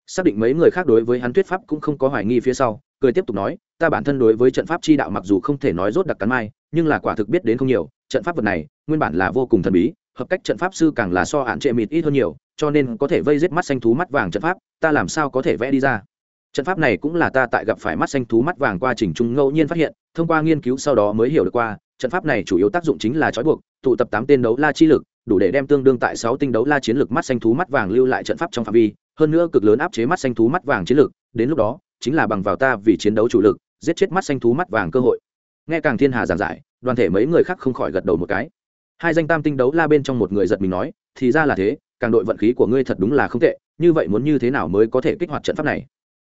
Xác định mấy người khác đối với hắn thuyết pháp cũng không có hoài nghi phía sau, cười tiếp tục nói, ta bản thân đối với trận pháp chi đạo mặc dù không thể nói rốt đặc cắn mai, nhưng là quả thực biết đến không nhiều, trận pháp vật này nguyên bản là vô cùng thần bí hợp cách trận pháp sư càng là so hạn trệ mịt ít hơn nhiều, cho nên có thể vây giết mắt xanh thú mắt vàng trận pháp, ta làm sao có thể vẽ đi ra? Trận pháp này cũng là ta tại gặp phải mắt xanh thú mắt vàng qua trình trung ngẫu nhiên phát hiện, thông qua nghiên cứu sau đó mới hiểu được qua, trận pháp này chủ yếu tác dụng chính là trói buộc, tụ tập tám tên đấu la chi lực, đủ để đem tương đương tại sáu tinh đấu la chiến lực mắt xanh thú mắt vàng lưu lại trận pháp trong phạm vi, hơn nữa cực lớn áp chế mắt xanh thú mắt vàng chiến lực, đến lúc đó, chính là bằng vào ta vì chiến đấu chủ lực, giết chết mắt xanh thú mắt vàng cơ hội. Nghe càng thiên hà giảng giải, đoàn thể mấy người khác không khỏi gật đầu một cái hai danh tam tinh đấu la bên trong một người giật mình nói, thì ra là thế, càng đội vận khí của ngươi thật đúng là không tệ, như vậy muốn như thế nào mới có thể kích hoạt trận pháp này?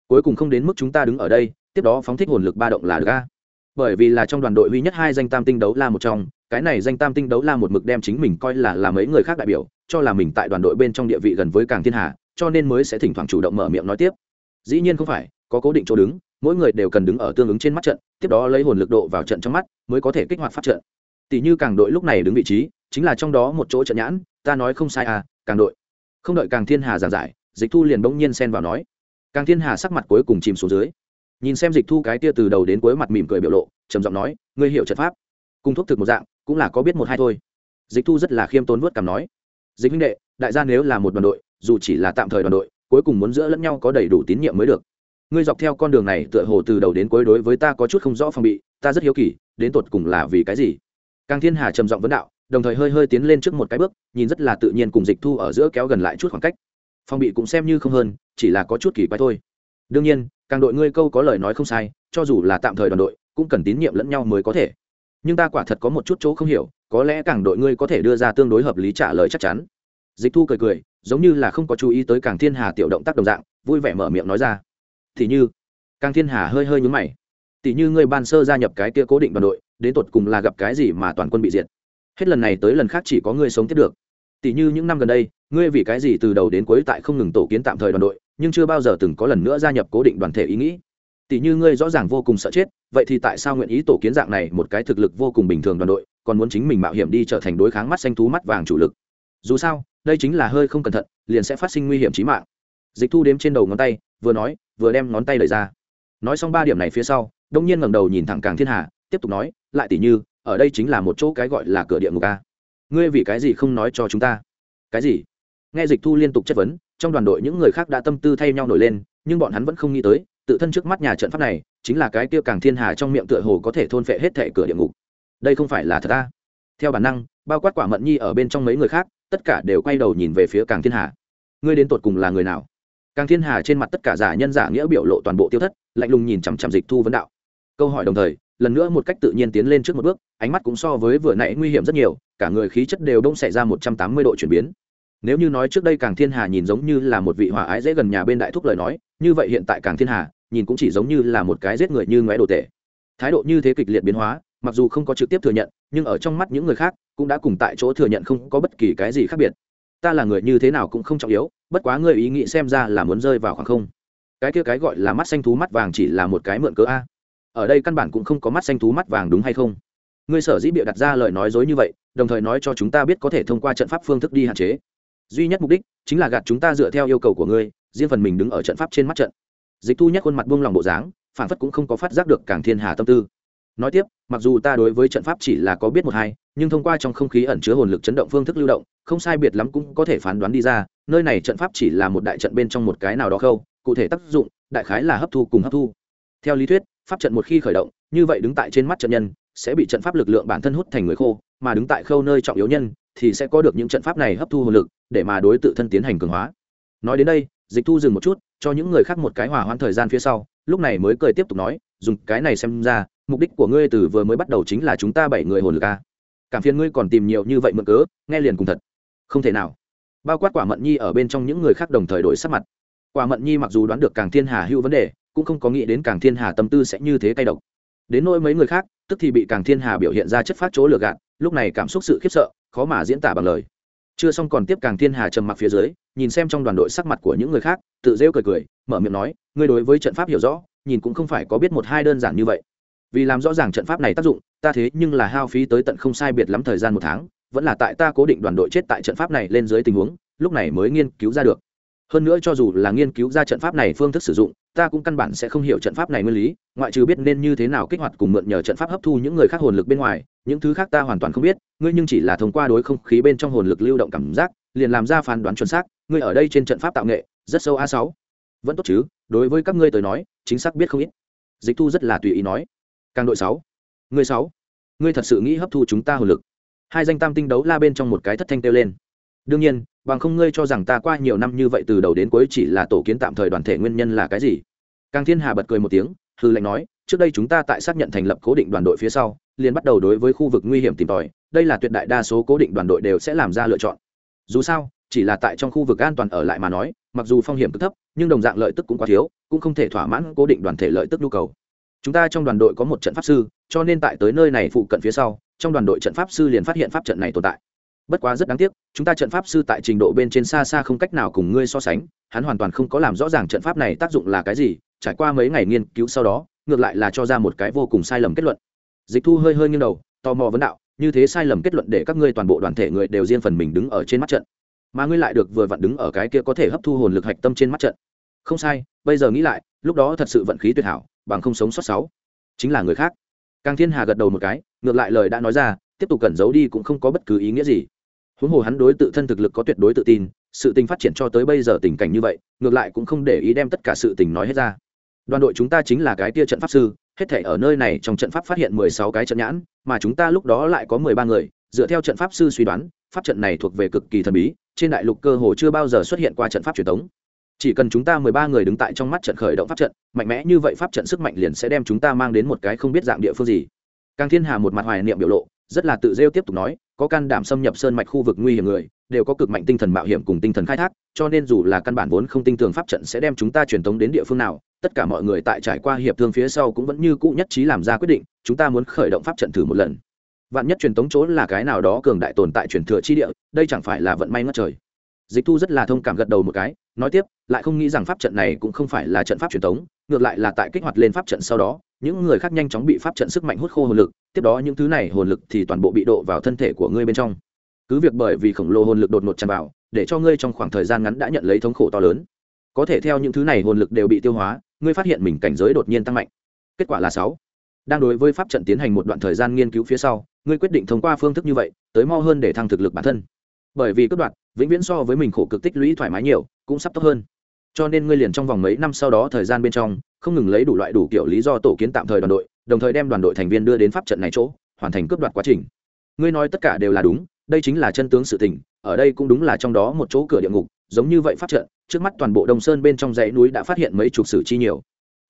Cuối cùng không đến mức chúng ta đứng ở đây, tiếp đó phóng thích hồn lực ba động là được a. Bởi vì là trong đoàn đội duy nhất hai danh tam tinh đấu la một trong, cái này danh tam tinh đấu la một mực đem chính mình coi là là mấy người khác đại biểu, cho là mình tại đoàn đội bên trong địa vị gần với càng thiên hà, cho nên mới sẽ thỉnh thoảng chủ động mở miệng nói tiếp. Dĩ nhiên không phải, có cố định chỗ đứng, mỗi người đều cần đứng ở tương ứng trên mắt trận, tiếp đó lấy hồn lực độ vào trận trong mắt, mới có thể kích hoạt phát trận tỷ như càng đội lúc này đứng vị trí, chính là trong đó một chỗ trận nhãn, ta nói không sai à càng đội. Không đợi càng thiên hà giảng giải, dịch thu liền bỗng nhiên xen vào nói. Càng thiên hà sắc mặt cuối cùng chìm xuống dưới. Nhìn xem dịch thu cái tia từ đầu đến cuối mặt mỉm cười biểu lộ, trầm giọng nói, ngươi hiểu trận pháp. Cung thuốc thực một dạng, cũng là có biết một hai thôi. Dịch thu rất là khiêm tốn vớt cảm nói, dịch huynh đệ, đại gia nếu là một đoàn đội, dù chỉ là tạm thời đoàn đội, cuối cùng muốn giữa lẫn nhau có đầy đủ tín nhiệm mới được. Ngươi dọc theo con đường này tựa hồ từ đầu đến cuối đối với ta có chút không rõ phòng bị, ta rất hiếu kỳ, đến tột cùng là vì cái gì? Càng thiên hà trầm giọng vấn đạo, đồng thời hơi hơi tiến lên trước một cái bước, nhìn rất là tự nhiên cùng dịch thu ở giữa kéo gần lại chút khoảng cách. Phòng bị cũng xem như không hơn, chỉ là có chút kỳ quái thôi. Đương nhiên, càng đội ngươi câu có lời nói không sai, cho dù là tạm thời đoàn đội, cũng cần tín nhiệm lẫn nhau mới có thể. Nhưng ta quả thật có một chút chỗ không hiểu, có lẽ càng đội ngươi có thể đưa ra tương đối hợp lý trả lời chắc chắn. Dịch thu cười cười, giống như là không có chú ý tới càng thiên hà tiểu động tác đồng dạng, vui vẻ mở miệng nói ra. Thì như, càng thiên hà hơi hơi nhúng mày. Tỷ như ngươi ban sơ gia nhập cái kia cố định đoàn đội đến tột cùng là gặp cái gì mà toàn quân bị diệt. Hết lần này tới lần khác chỉ có ngươi sống tiếp được. Tỷ như những năm gần đây, ngươi vì cái gì từ đầu đến cuối tại không ngừng tổ kiến tạm thời đoàn đội, nhưng chưa bao giờ từng có lần nữa gia nhập cố định đoàn thể ý nghĩ. Tỷ như ngươi rõ ràng vô cùng sợ chết, vậy thì tại sao nguyện ý tổ kiến dạng này một cái thực lực vô cùng bình thường đoàn đội, còn muốn chính mình mạo hiểm đi trở thành đối kháng mắt xanh thú mắt vàng chủ lực? Dù sao, đây chính là hơi không cẩn thận, liền sẽ phát sinh nguy hiểm trí mạng. Dịch thu đếm trên đầu ngón tay, vừa nói, vừa đem ngón tay đẩy ra. Nói xong ba điểm này phía sau, đông nhiên ngẩng đầu nhìn thẳng càng thiên hà tiếp tục nói, lại tỷ như, ở đây chính là một chỗ cái gọi là cửa địa ngục a. Ngươi vì cái gì không nói cho chúng ta? Cái gì? Nghe dịch thu liên tục chất vấn, trong đoàn đội những người khác đã tâm tư thay nhau nổi lên, nhưng bọn hắn vẫn không nghĩ tới, tự thân trước mắt nhà trận pháp này, chính là cái kia càng thiên hà trong miệng tựa hồ có thể thôn phệ hết thệ cửa địa ngục. Đây không phải là thật ta theo bản năng, bao quát quả mận nhi ở bên trong mấy người khác, tất cả đều quay đầu nhìn về phía càng thiên hà. Ngươi đến tột cùng là người nào? Càng thiên hà trên mặt tất cả giả nhân giả nghĩa biểu lộ toàn bộ tiêu thất, lạnh lùng nhìn chằm chằm dịch thu vấn đạo. Câu hỏi đồng thời lần nữa một cách tự nhiên tiến lên trước một bước, ánh mắt cũng so với vừa nãy nguy hiểm rất nhiều, cả người khí chất đều đông xảy ra một trăm tám mươi độ chuyển biến. Nếu như nói trước đây càng thiên hà nhìn giống như là một vị hòa ái dễ gần nhà bên đại thúc lời nói, như vậy hiện tại càng thiên hà nhìn cũng chỉ giống như là một cái giết người như ngoé đồ tệ. Thái độ như thế kịch liệt biến hóa, mặc dù không có trực tiếp thừa nhận, nhưng ở trong mắt những người khác cũng đã cùng tại chỗ thừa nhận không có bất kỳ cái gì khác biệt. Ta là người như thế nào cũng không trọng yếu, bất quá ngươi ý nghĩ xem ra là muốn rơi vào khoảng không. Cái kia cái gọi là mắt xanh thú mắt vàng chỉ là một cái mượn cớ a ở đây căn bản cũng không có mắt xanh thú mắt vàng đúng hay không? Ngươi sở dĩ bịa đặt ra lời nói dối như vậy, đồng thời nói cho chúng ta biết có thể thông qua trận pháp phương thức đi hạn chế. Duy nhất mục đích chính là gạt chúng ta dựa theo yêu cầu của ngươi, riêng phần mình đứng ở trận pháp trên mắt trận. Dịch thu nhất khuôn mặt buông lòng bộ dáng, phản phất cũng không có phát giác được càng thiên hà tâm tư. Nói tiếp, mặc dù ta đối với trận pháp chỉ là có biết một hai, nhưng thông qua trong không khí ẩn chứa hồn lực chấn động phương thức lưu động, không sai biệt lắm cũng có thể phán đoán đi ra, nơi này trận pháp chỉ là một đại trận bên trong một cái nào đó khâu, cụ thể tác dụng, đại khái là hấp thu cùng hấp thu. Theo lý thuyết pháp trận một khi khởi động, như vậy đứng tại trên mắt trận nhân, sẽ bị trận pháp lực lượng bản thân hút thành người khô, mà đứng tại khâu nơi trọng yếu nhân, thì sẽ có được những trận pháp này hấp thu hồn lực, để mà đối tự thân tiến hành cường hóa. Nói đến đây, dịch thu dừng một chút, cho những người khác một cái hòa hoãn thời gian phía sau, lúc này mới cười tiếp tục nói, dùng cái này xem ra, mục đích của ngươi từ vừa mới bắt đầu chính là chúng ta bảy người hồn lực a. Cảm phiền ngươi còn tìm nhiều như vậy mượn cớ, nghe liền cùng thật. Không thể nào. Bao quát quả mận nhi ở bên trong những người khác đồng thời đổi sắc mặt. Quả mận nhi mặc dù đoán được càng thiên hà hữu vấn đề cũng không có nghĩ đến càng thiên hà tâm tư sẽ như thế cay độc. Đến nỗi mấy người khác, tức thì bị càng thiên hà biểu hiện ra chất phát chỗ lừa gạt, lúc này cảm xúc sự khiếp sợ, khó mà diễn tả bằng lời. Chưa xong còn tiếp càng thiên hà trầm mặc phía dưới, nhìn xem trong đoàn đội sắc mặt của những người khác, tự rêu cười cười, mở miệng nói, ngươi đối với trận pháp hiểu rõ, nhìn cũng không phải có biết một hai đơn giản như vậy. Vì làm rõ ràng trận pháp này tác dụng, ta thế nhưng là hao phí tới tận không sai biệt lắm thời gian một tháng, vẫn là tại ta cố định đoàn đội chết tại trận pháp này lên dưới tình huống, lúc này mới nghiên cứu ra được. Hơn nữa cho dù là nghiên cứu ra trận pháp này phương thức sử dụng ta cũng căn bản sẽ không hiểu trận pháp này nguyên lý, ngoại trừ biết nên như thế nào kích hoạt cùng mượn nhờ trận pháp hấp thu những người khác hồn lực bên ngoài, những thứ khác ta hoàn toàn không biết, ngươi nhưng chỉ là thông qua đối không khí bên trong hồn lực lưu động cảm giác, liền làm ra phán đoán chuẩn xác, ngươi ở đây trên trận pháp tạo nghệ, rất sâu a sáu. Vẫn tốt chứ, đối với các ngươi tới nói, chính xác biết không ít. Dịch thu rất là tùy ý nói. Càng đội sáu. Ngươi sáu. Ngươi thật sự nghĩ hấp thu chúng ta hồn lực. Hai danh tam tinh đấu la bên trong một cái thất thanh kêu lên đương nhiên, bằng không ngươi cho rằng ta qua nhiều năm như vậy từ đầu đến cuối chỉ là tổ kiến tạm thời đoàn thể nguyên nhân là cái gì? Càng thiên hà bật cười một tiếng, hư lệnh nói, trước đây chúng ta tại xác nhận thành lập cố định đoàn đội phía sau, liền bắt đầu đối với khu vực nguy hiểm tìm tòi, đây là tuyệt đại đa số cố định đoàn đội đều sẽ làm ra lựa chọn. Dù sao, chỉ là tại trong khu vực an toàn ở lại mà nói, mặc dù phong hiểm cực thấp, nhưng đồng dạng lợi tức cũng quá thiếu, cũng không thể thỏa mãn cố định đoàn thể lợi tức nhu cầu. Chúng ta trong đoàn đội có một trận pháp sư, cho nên tại tới nơi này phụ cận phía sau, trong đoàn đội trận pháp sư liền phát hiện pháp trận này tồn tại bất quá rất đáng tiếc, chúng ta trận pháp sư tại trình độ bên trên xa xa không cách nào cùng ngươi so sánh, hắn hoàn toàn không có làm rõ ràng trận pháp này tác dụng là cái gì, trải qua mấy ngày nghiên cứu sau đó, ngược lại là cho ra một cái vô cùng sai lầm kết luận. Dịch thu hơi hơi nghiêng đầu, tò mò vấn đạo, như thế sai lầm kết luận để các ngươi toàn bộ đoàn thể người đều riêng phần mình đứng ở trên mắt trận. Mà ngươi lại được vừa vặn đứng ở cái kia có thể hấp thu hồn lực hạch tâm trên mắt trận. Không sai, bây giờ nghĩ lại, lúc đó thật sự vận khí tuyệt hảo, bằng không sống sót sáu. Chính là người khác. Càng thiên hà gật đầu một cái, ngược lại lời đã nói ra, tiếp tục cẩn giấu đi cũng không có bất cứ ý nghĩa gì huống hồ hắn đối tự thân thực lực có tuyệt đối tự tin, sự tình phát triển cho tới bây giờ tình cảnh như vậy, ngược lại cũng không để ý đem tất cả sự tình nói hết ra. Đoàn đội chúng ta chính là cái tia trận pháp sư, hết thể ở nơi này trong trận pháp phát hiện mười sáu cái trận nhãn, mà chúng ta lúc đó lại có mười ba người, dựa theo trận pháp sư suy đoán, pháp trận này thuộc về cực kỳ thần bí, trên đại lục cơ hồ chưa bao giờ xuất hiện qua trận pháp truyền thống. Chỉ cần chúng ta mười ba người đứng tại trong mắt trận khởi động pháp trận, mạnh mẽ như vậy pháp trận sức mạnh liền sẽ đem chúng ta mang đến một cái không biết dạng địa phương gì. Càng thiên hà một mặt hoài niệm biểu lộ, rất là tự rêu tiếp tục nói có can đảm xâm nhập sơn mạch khu vực nguy hiểm người, đều có cực mạnh tinh thần mạo hiểm cùng tinh thần khai thác, cho nên dù là căn bản vốn không tinh tường pháp trận sẽ đem chúng ta truyền tống đến địa phương nào, tất cả mọi người tại trải qua hiệp thương phía sau cũng vẫn như cũ nhất trí làm ra quyết định, chúng ta muốn khởi động pháp trận thử một lần. Vạn nhất truyền tống chỗ là cái nào đó cường đại tồn tại truyền thừa chi địa, đây chẳng phải là vận may ngất trời. Dịch thu rất là thông cảm gật đầu một cái, nói tiếp, lại không nghĩ rằng pháp trận này cũng không phải là trận pháp truyền tống, ngược lại là tại kích hoạt lên pháp trận sau đó những người khác nhanh chóng bị pháp trận sức mạnh hút khô hồn lực, tiếp đó những thứ này hồn lực thì toàn bộ bị độ vào thân thể của ngươi bên trong. Cứ việc bởi vì khổng lồ hồn lực đột ngột tràn vào, để cho ngươi trong khoảng thời gian ngắn đã nhận lấy thống khổ to lớn. Có thể theo những thứ này hồn lực đều bị tiêu hóa, ngươi phát hiện mình cảnh giới đột nhiên tăng mạnh. Kết quả là sáu. Đang đối với pháp trận tiến hành một đoạn thời gian nghiên cứu phía sau, ngươi quyết định thông qua phương thức như vậy, tới mau hơn để thăng thực lực bản thân. Bởi vì cướp đoạn vĩnh viễn so với mình khổ cực tích lũy thoải mái nhiều, cũng sắp tốt hơn cho nên ngươi liền trong vòng mấy năm sau đó thời gian bên trong, không ngừng lấy đủ loại đủ kiểu lý do tổ kiến tạm thời đoàn đội, đồng thời đem đoàn đội thành viên đưa đến pháp trận này chỗ, hoàn thành cướp đoạt quá trình. Ngươi nói tất cả đều là đúng, đây chính là chân tướng sự tình, ở đây cũng đúng là trong đó một chỗ cửa địa ngục, giống như vậy pháp trận, trước mắt toàn bộ đồng sơn bên trong dãy núi đã phát hiện mấy chục sử chi nhiều.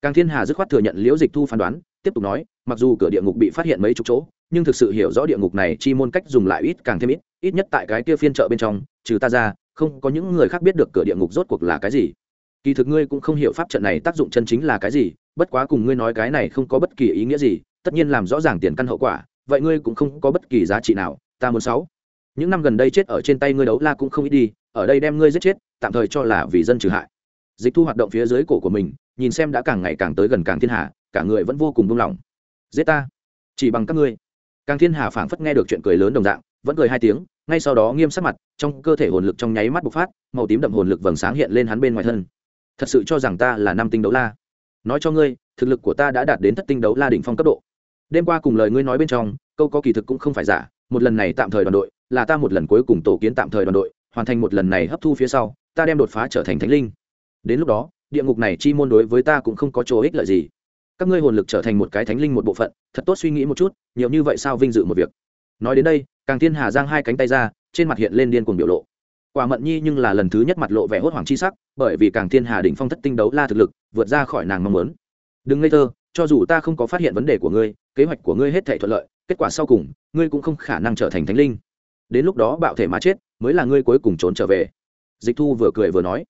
Càng thiên hà dứt khoát thừa nhận liễu dịch thu phán đoán, tiếp tục nói, mặc dù cửa địa ngục bị phát hiện mấy chục chỗ, nhưng thực sự hiểu rõ địa ngục này chi môn cách dùng lại ít càng thêm ít ít nhất tại cái kia phiên chợ bên trong, trừ ta ra, không có những người khác biết được cửa địa ngục rốt cuộc là cái gì kỳ thực ngươi cũng không hiểu pháp trận này tác dụng chân chính là cái gì, bất quá cùng ngươi nói cái này không có bất kỳ ý nghĩa gì, tất nhiên làm rõ ràng tiền căn hậu quả, vậy ngươi cũng không có bất kỳ giá trị nào, ta muốn sáu. Những năm gần đây chết ở trên tay ngươi đấu la cũng không ít đi, ở đây đem ngươi giết chết, tạm thời cho là vì dân trừ hại. Dịch thu hoạt động phía dưới cổ của mình, nhìn xem đã càng ngày càng tới gần càng thiên hà, cả người vẫn vô cùng buông lỏng. Giết ta. Chỉ bằng các ngươi. Càng thiên hà phảng phất nghe được chuyện cười lớn đồng dạng, vẫn cười hai tiếng, ngay sau đó nghiêm sắc mặt, trong cơ thể hồn lực trong nháy mắt bộc phát, màu tím đậm hồn lực vầng sáng hiện lên hắn bên ngoài thân thật sự cho rằng ta là năm tinh đấu la. Nói cho ngươi, thực lực của ta đã đạt đến thất tinh đấu la đỉnh phong cấp độ. Đêm qua cùng lời ngươi nói bên trong, câu có kỳ thực cũng không phải giả. Một lần này tạm thời đoàn đội, là ta một lần cuối cùng tổ kiến tạm thời đoàn đội, hoàn thành một lần này hấp thu phía sau, ta đem đột phá trở thành thánh linh. Đến lúc đó, địa ngục này chi môn đối với ta cũng không có chỗ ích lợi gì. Các ngươi hồn lực trở thành một cái thánh linh một bộ phận, thật tốt suy nghĩ một chút, nhiều như vậy sao vinh dự một việc. Nói đến đây, càng thiên hà giang hai cánh tay ra, trên mặt hiện lên điên cuồng biểu lộ quả mận nhi nhưng là lần thứ nhất mặt lộ vẻ hốt hoảng chi sắc, bởi vì càng thiên hà đỉnh phong thất tinh đấu la thực lực, vượt ra khỏi nàng mong muốn. Đừng ngây thơ, cho dù ta không có phát hiện vấn đề của ngươi, kế hoạch của ngươi hết thể thuận lợi, kết quả sau cùng, ngươi cũng không khả năng trở thành thánh linh. Đến lúc đó bạo thể mà chết, mới là ngươi cuối cùng trốn trở về. Dịch thu vừa cười vừa nói.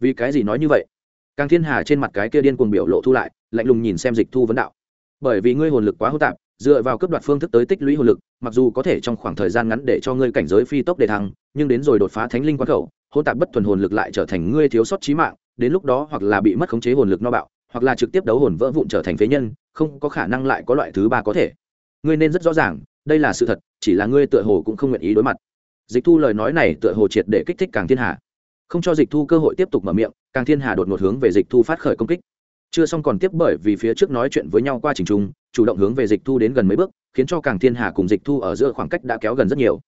Vì cái gì nói như vậy? Càng thiên hà trên mặt cái kia điên cuồng biểu lộ thu lại, lạnh lùng nhìn xem dịch thu vấn đạo. Bởi vì ngươi hồn lực quá hô tạp dựa vào cấp đoạt phương thức tới tích lũy hồn lực, mặc dù có thể trong khoảng thời gian ngắn để cho ngươi cảnh giới phi tốc để thăng, nhưng đến rồi đột phá thánh linh quán khẩu hôn tạp bất thuần hồn lực lại trở thành ngươi thiếu sót trí mạng, đến lúc đó hoặc là bị mất khống chế hồn lực no bạo, hoặc là trực tiếp đấu hồn vỡ vụn trở thành phế nhân, không có khả năng lại có loại thứ ba có thể. Ngươi nên rất rõ ràng, đây là sự thật, chỉ là ngươi tựa hồ cũng không nguyện ý đối mặt. Dịch thu lời nói này tựa hồ triệt để kích thích càng thiên hà. Không cho dịch thu cơ hội tiếp tục mở miệng, càng thiên hà đột ngột hướng về dịch thu phát khởi công kích chưa xong còn tiếp bởi vì phía trước nói chuyện với nhau qua trình trung, chủ động hướng về dịch thu đến gần mấy bước, khiến cho càng thiên hà cùng dịch thu ở giữa khoảng cách đã kéo gần rất nhiều.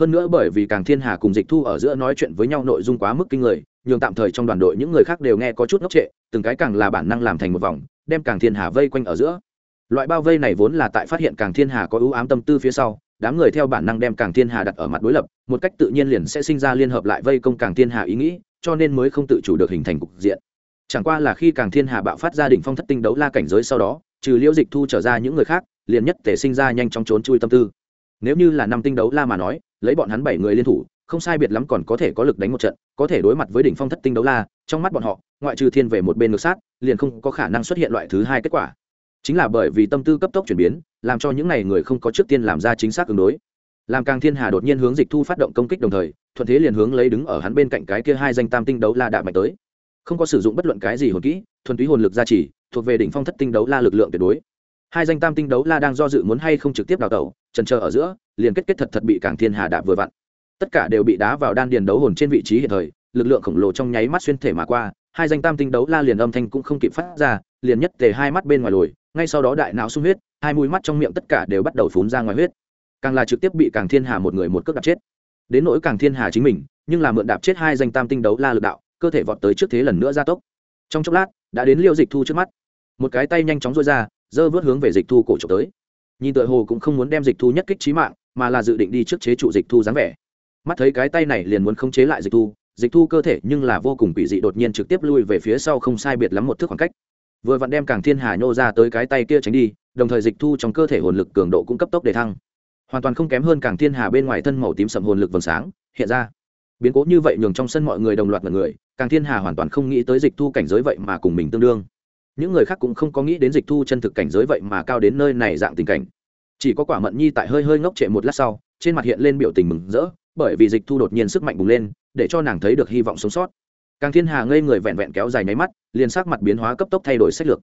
Hơn nữa bởi vì càng thiên hà cùng dịch thu ở giữa nói chuyện với nhau nội dung quá mức kinh người, nhường tạm thời trong đoàn đội những người khác đều nghe có chút ngốc trệ, từng cái càng là bản năng làm thành một vòng, đem càng thiên hà vây quanh ở giữa. Loại bao vây này vốn là tại phát hiện càng thiên hà có ưu ám tâm tư phía sau, đám người theo bản năng đem càng thiên hà đặt ở mặt đối lập, một cách tự nhiên liền sẽ sinh ra liên hợp lại vây công càng thiên hà ý nghĩ, cho nên mới không tự chủ được hình thành cục diện chẳng qua là khi càng thiên hà bạo phát ra đỉnh phong thất tinh đấu la cảnh giới sau đó, trừ liễu dịch thu trở ra những người khác, liền nhất thể sinh ra nhanh chóng trốn chui tâm tư. Nếu như là năm tinh đấu la mà nói, lấy bọn hắn bảy người liên thủ, không sai biệt lắm còn có thể có lực đánh một trận, có thể đối mặt với đỉnh phong thất tinh đấu la, trong mắt bọn họ, ngoại trừ thiên về một bên ngược sát, liền không có khả năng xuất hiện loại thứ hai kết quả. Chính là bởi vì tâm tư cấp tốc chuyển biến, làm cho những n à y người không có trước tiên làm ra chính xác ứng đối. Làm càng thiên hà đột nhiên hướng dịch thu phát động công kích đồng thời, thuận thế liền hướng lấy đứng ở hắn bên cạnh cái kia hai danh tam tinh đấu la đạ mạnh tới không có sử dụng bất luận cái gì hồn kỹ, thuần túy hồn lực gia trì, thuộc về đỉnh phong thất tinh đấu la lực lượng tuyệt đối. Hai danh tam tinh đấu la đang do dự muốn hay không trực tiếp đào tẩu trần trờ ở giữa, liền kết kết thật thật bị cảng thiên hà đạp vừa vặn. Tất cả đều bị đá vào đan điền đấu hồn trên vị trí hiện thời, lực lượng khổng lồ trong nháy mắt xuyên thể mà qua, hai danh tam tinh đấu la liền âm thanh cũng không kịp phát ra, liền nhất tề hai mắt bên ngoài lồi, ngay sau đó đại não sung huyết, hai mũi mắt trong miệng tất cả đều bắt đầu phún ra ngoài huyết. Càng là trực tiếp bị càng thiên hà một người một cước đạp chết. Đến nỗi càng thiên hà chính mình, nhưng là mượn đạp chết hai danh tam tinh đấu la lực đạo cơ thể vọt tới trước thế lần nữa gia tốc. Trong chốc lát, đã đến liêu dịch thu trước mắt. Một cái tay nhanh chóng rối ra dơ vớt hướng về dịch thu cổ trộm tới. Nhìn tựa hồ cũng không muốn đem dịch thu nhất kích trí mạng, mà là dự định đi trước chế trụ dịch thu dáng vẻ. Mắt thấy cái tay này liền muốn khống chế lại dịch thu dịch thu cơ thể nhưng là vô cùng quỷ dị đột nhiên trực tiếp lui về phía sau không sai biệt lắm một thước khoảng cách. Vừa vặn đem càng thiên hà nhô ra tới cái tay kia tránh đi, đồng thời dịch thu trong cơ thể hồn lực cường độ cũng cấp tốc để thăng. Hoàn toàn không kém hơn càng thiên hà bên ngoài thân màu tím sầm hồn lực vầng sáng, hiện ra biến cố như vậy nhường trong sân mọi người đồng loạt mật người, càng thiên hà hoàn toàn không nghĩ tới dịch thu cảnh giới vậy mà cùng mình tương đương. Những người khác cũng không có nghĩ đến dịch thu chân thực cảnh giới vậy mà cao đến nơi này dạng tình cảnh. Chỉ có quả mận nhi tại hơi hơi ngốc trệ một lát sau, trên mặt hiện lên biểu tình mừng rỡ, bởi vì dịch thu đột nhiên sức mạnh bùng lên, để cho nàng thấy được hy vọng sống sót. Càng thiên hà ngây người vẹn vẹn kéo dài nháy mắt, liền sắc mặt biến hóa cấp tốc thay đổi sách lược.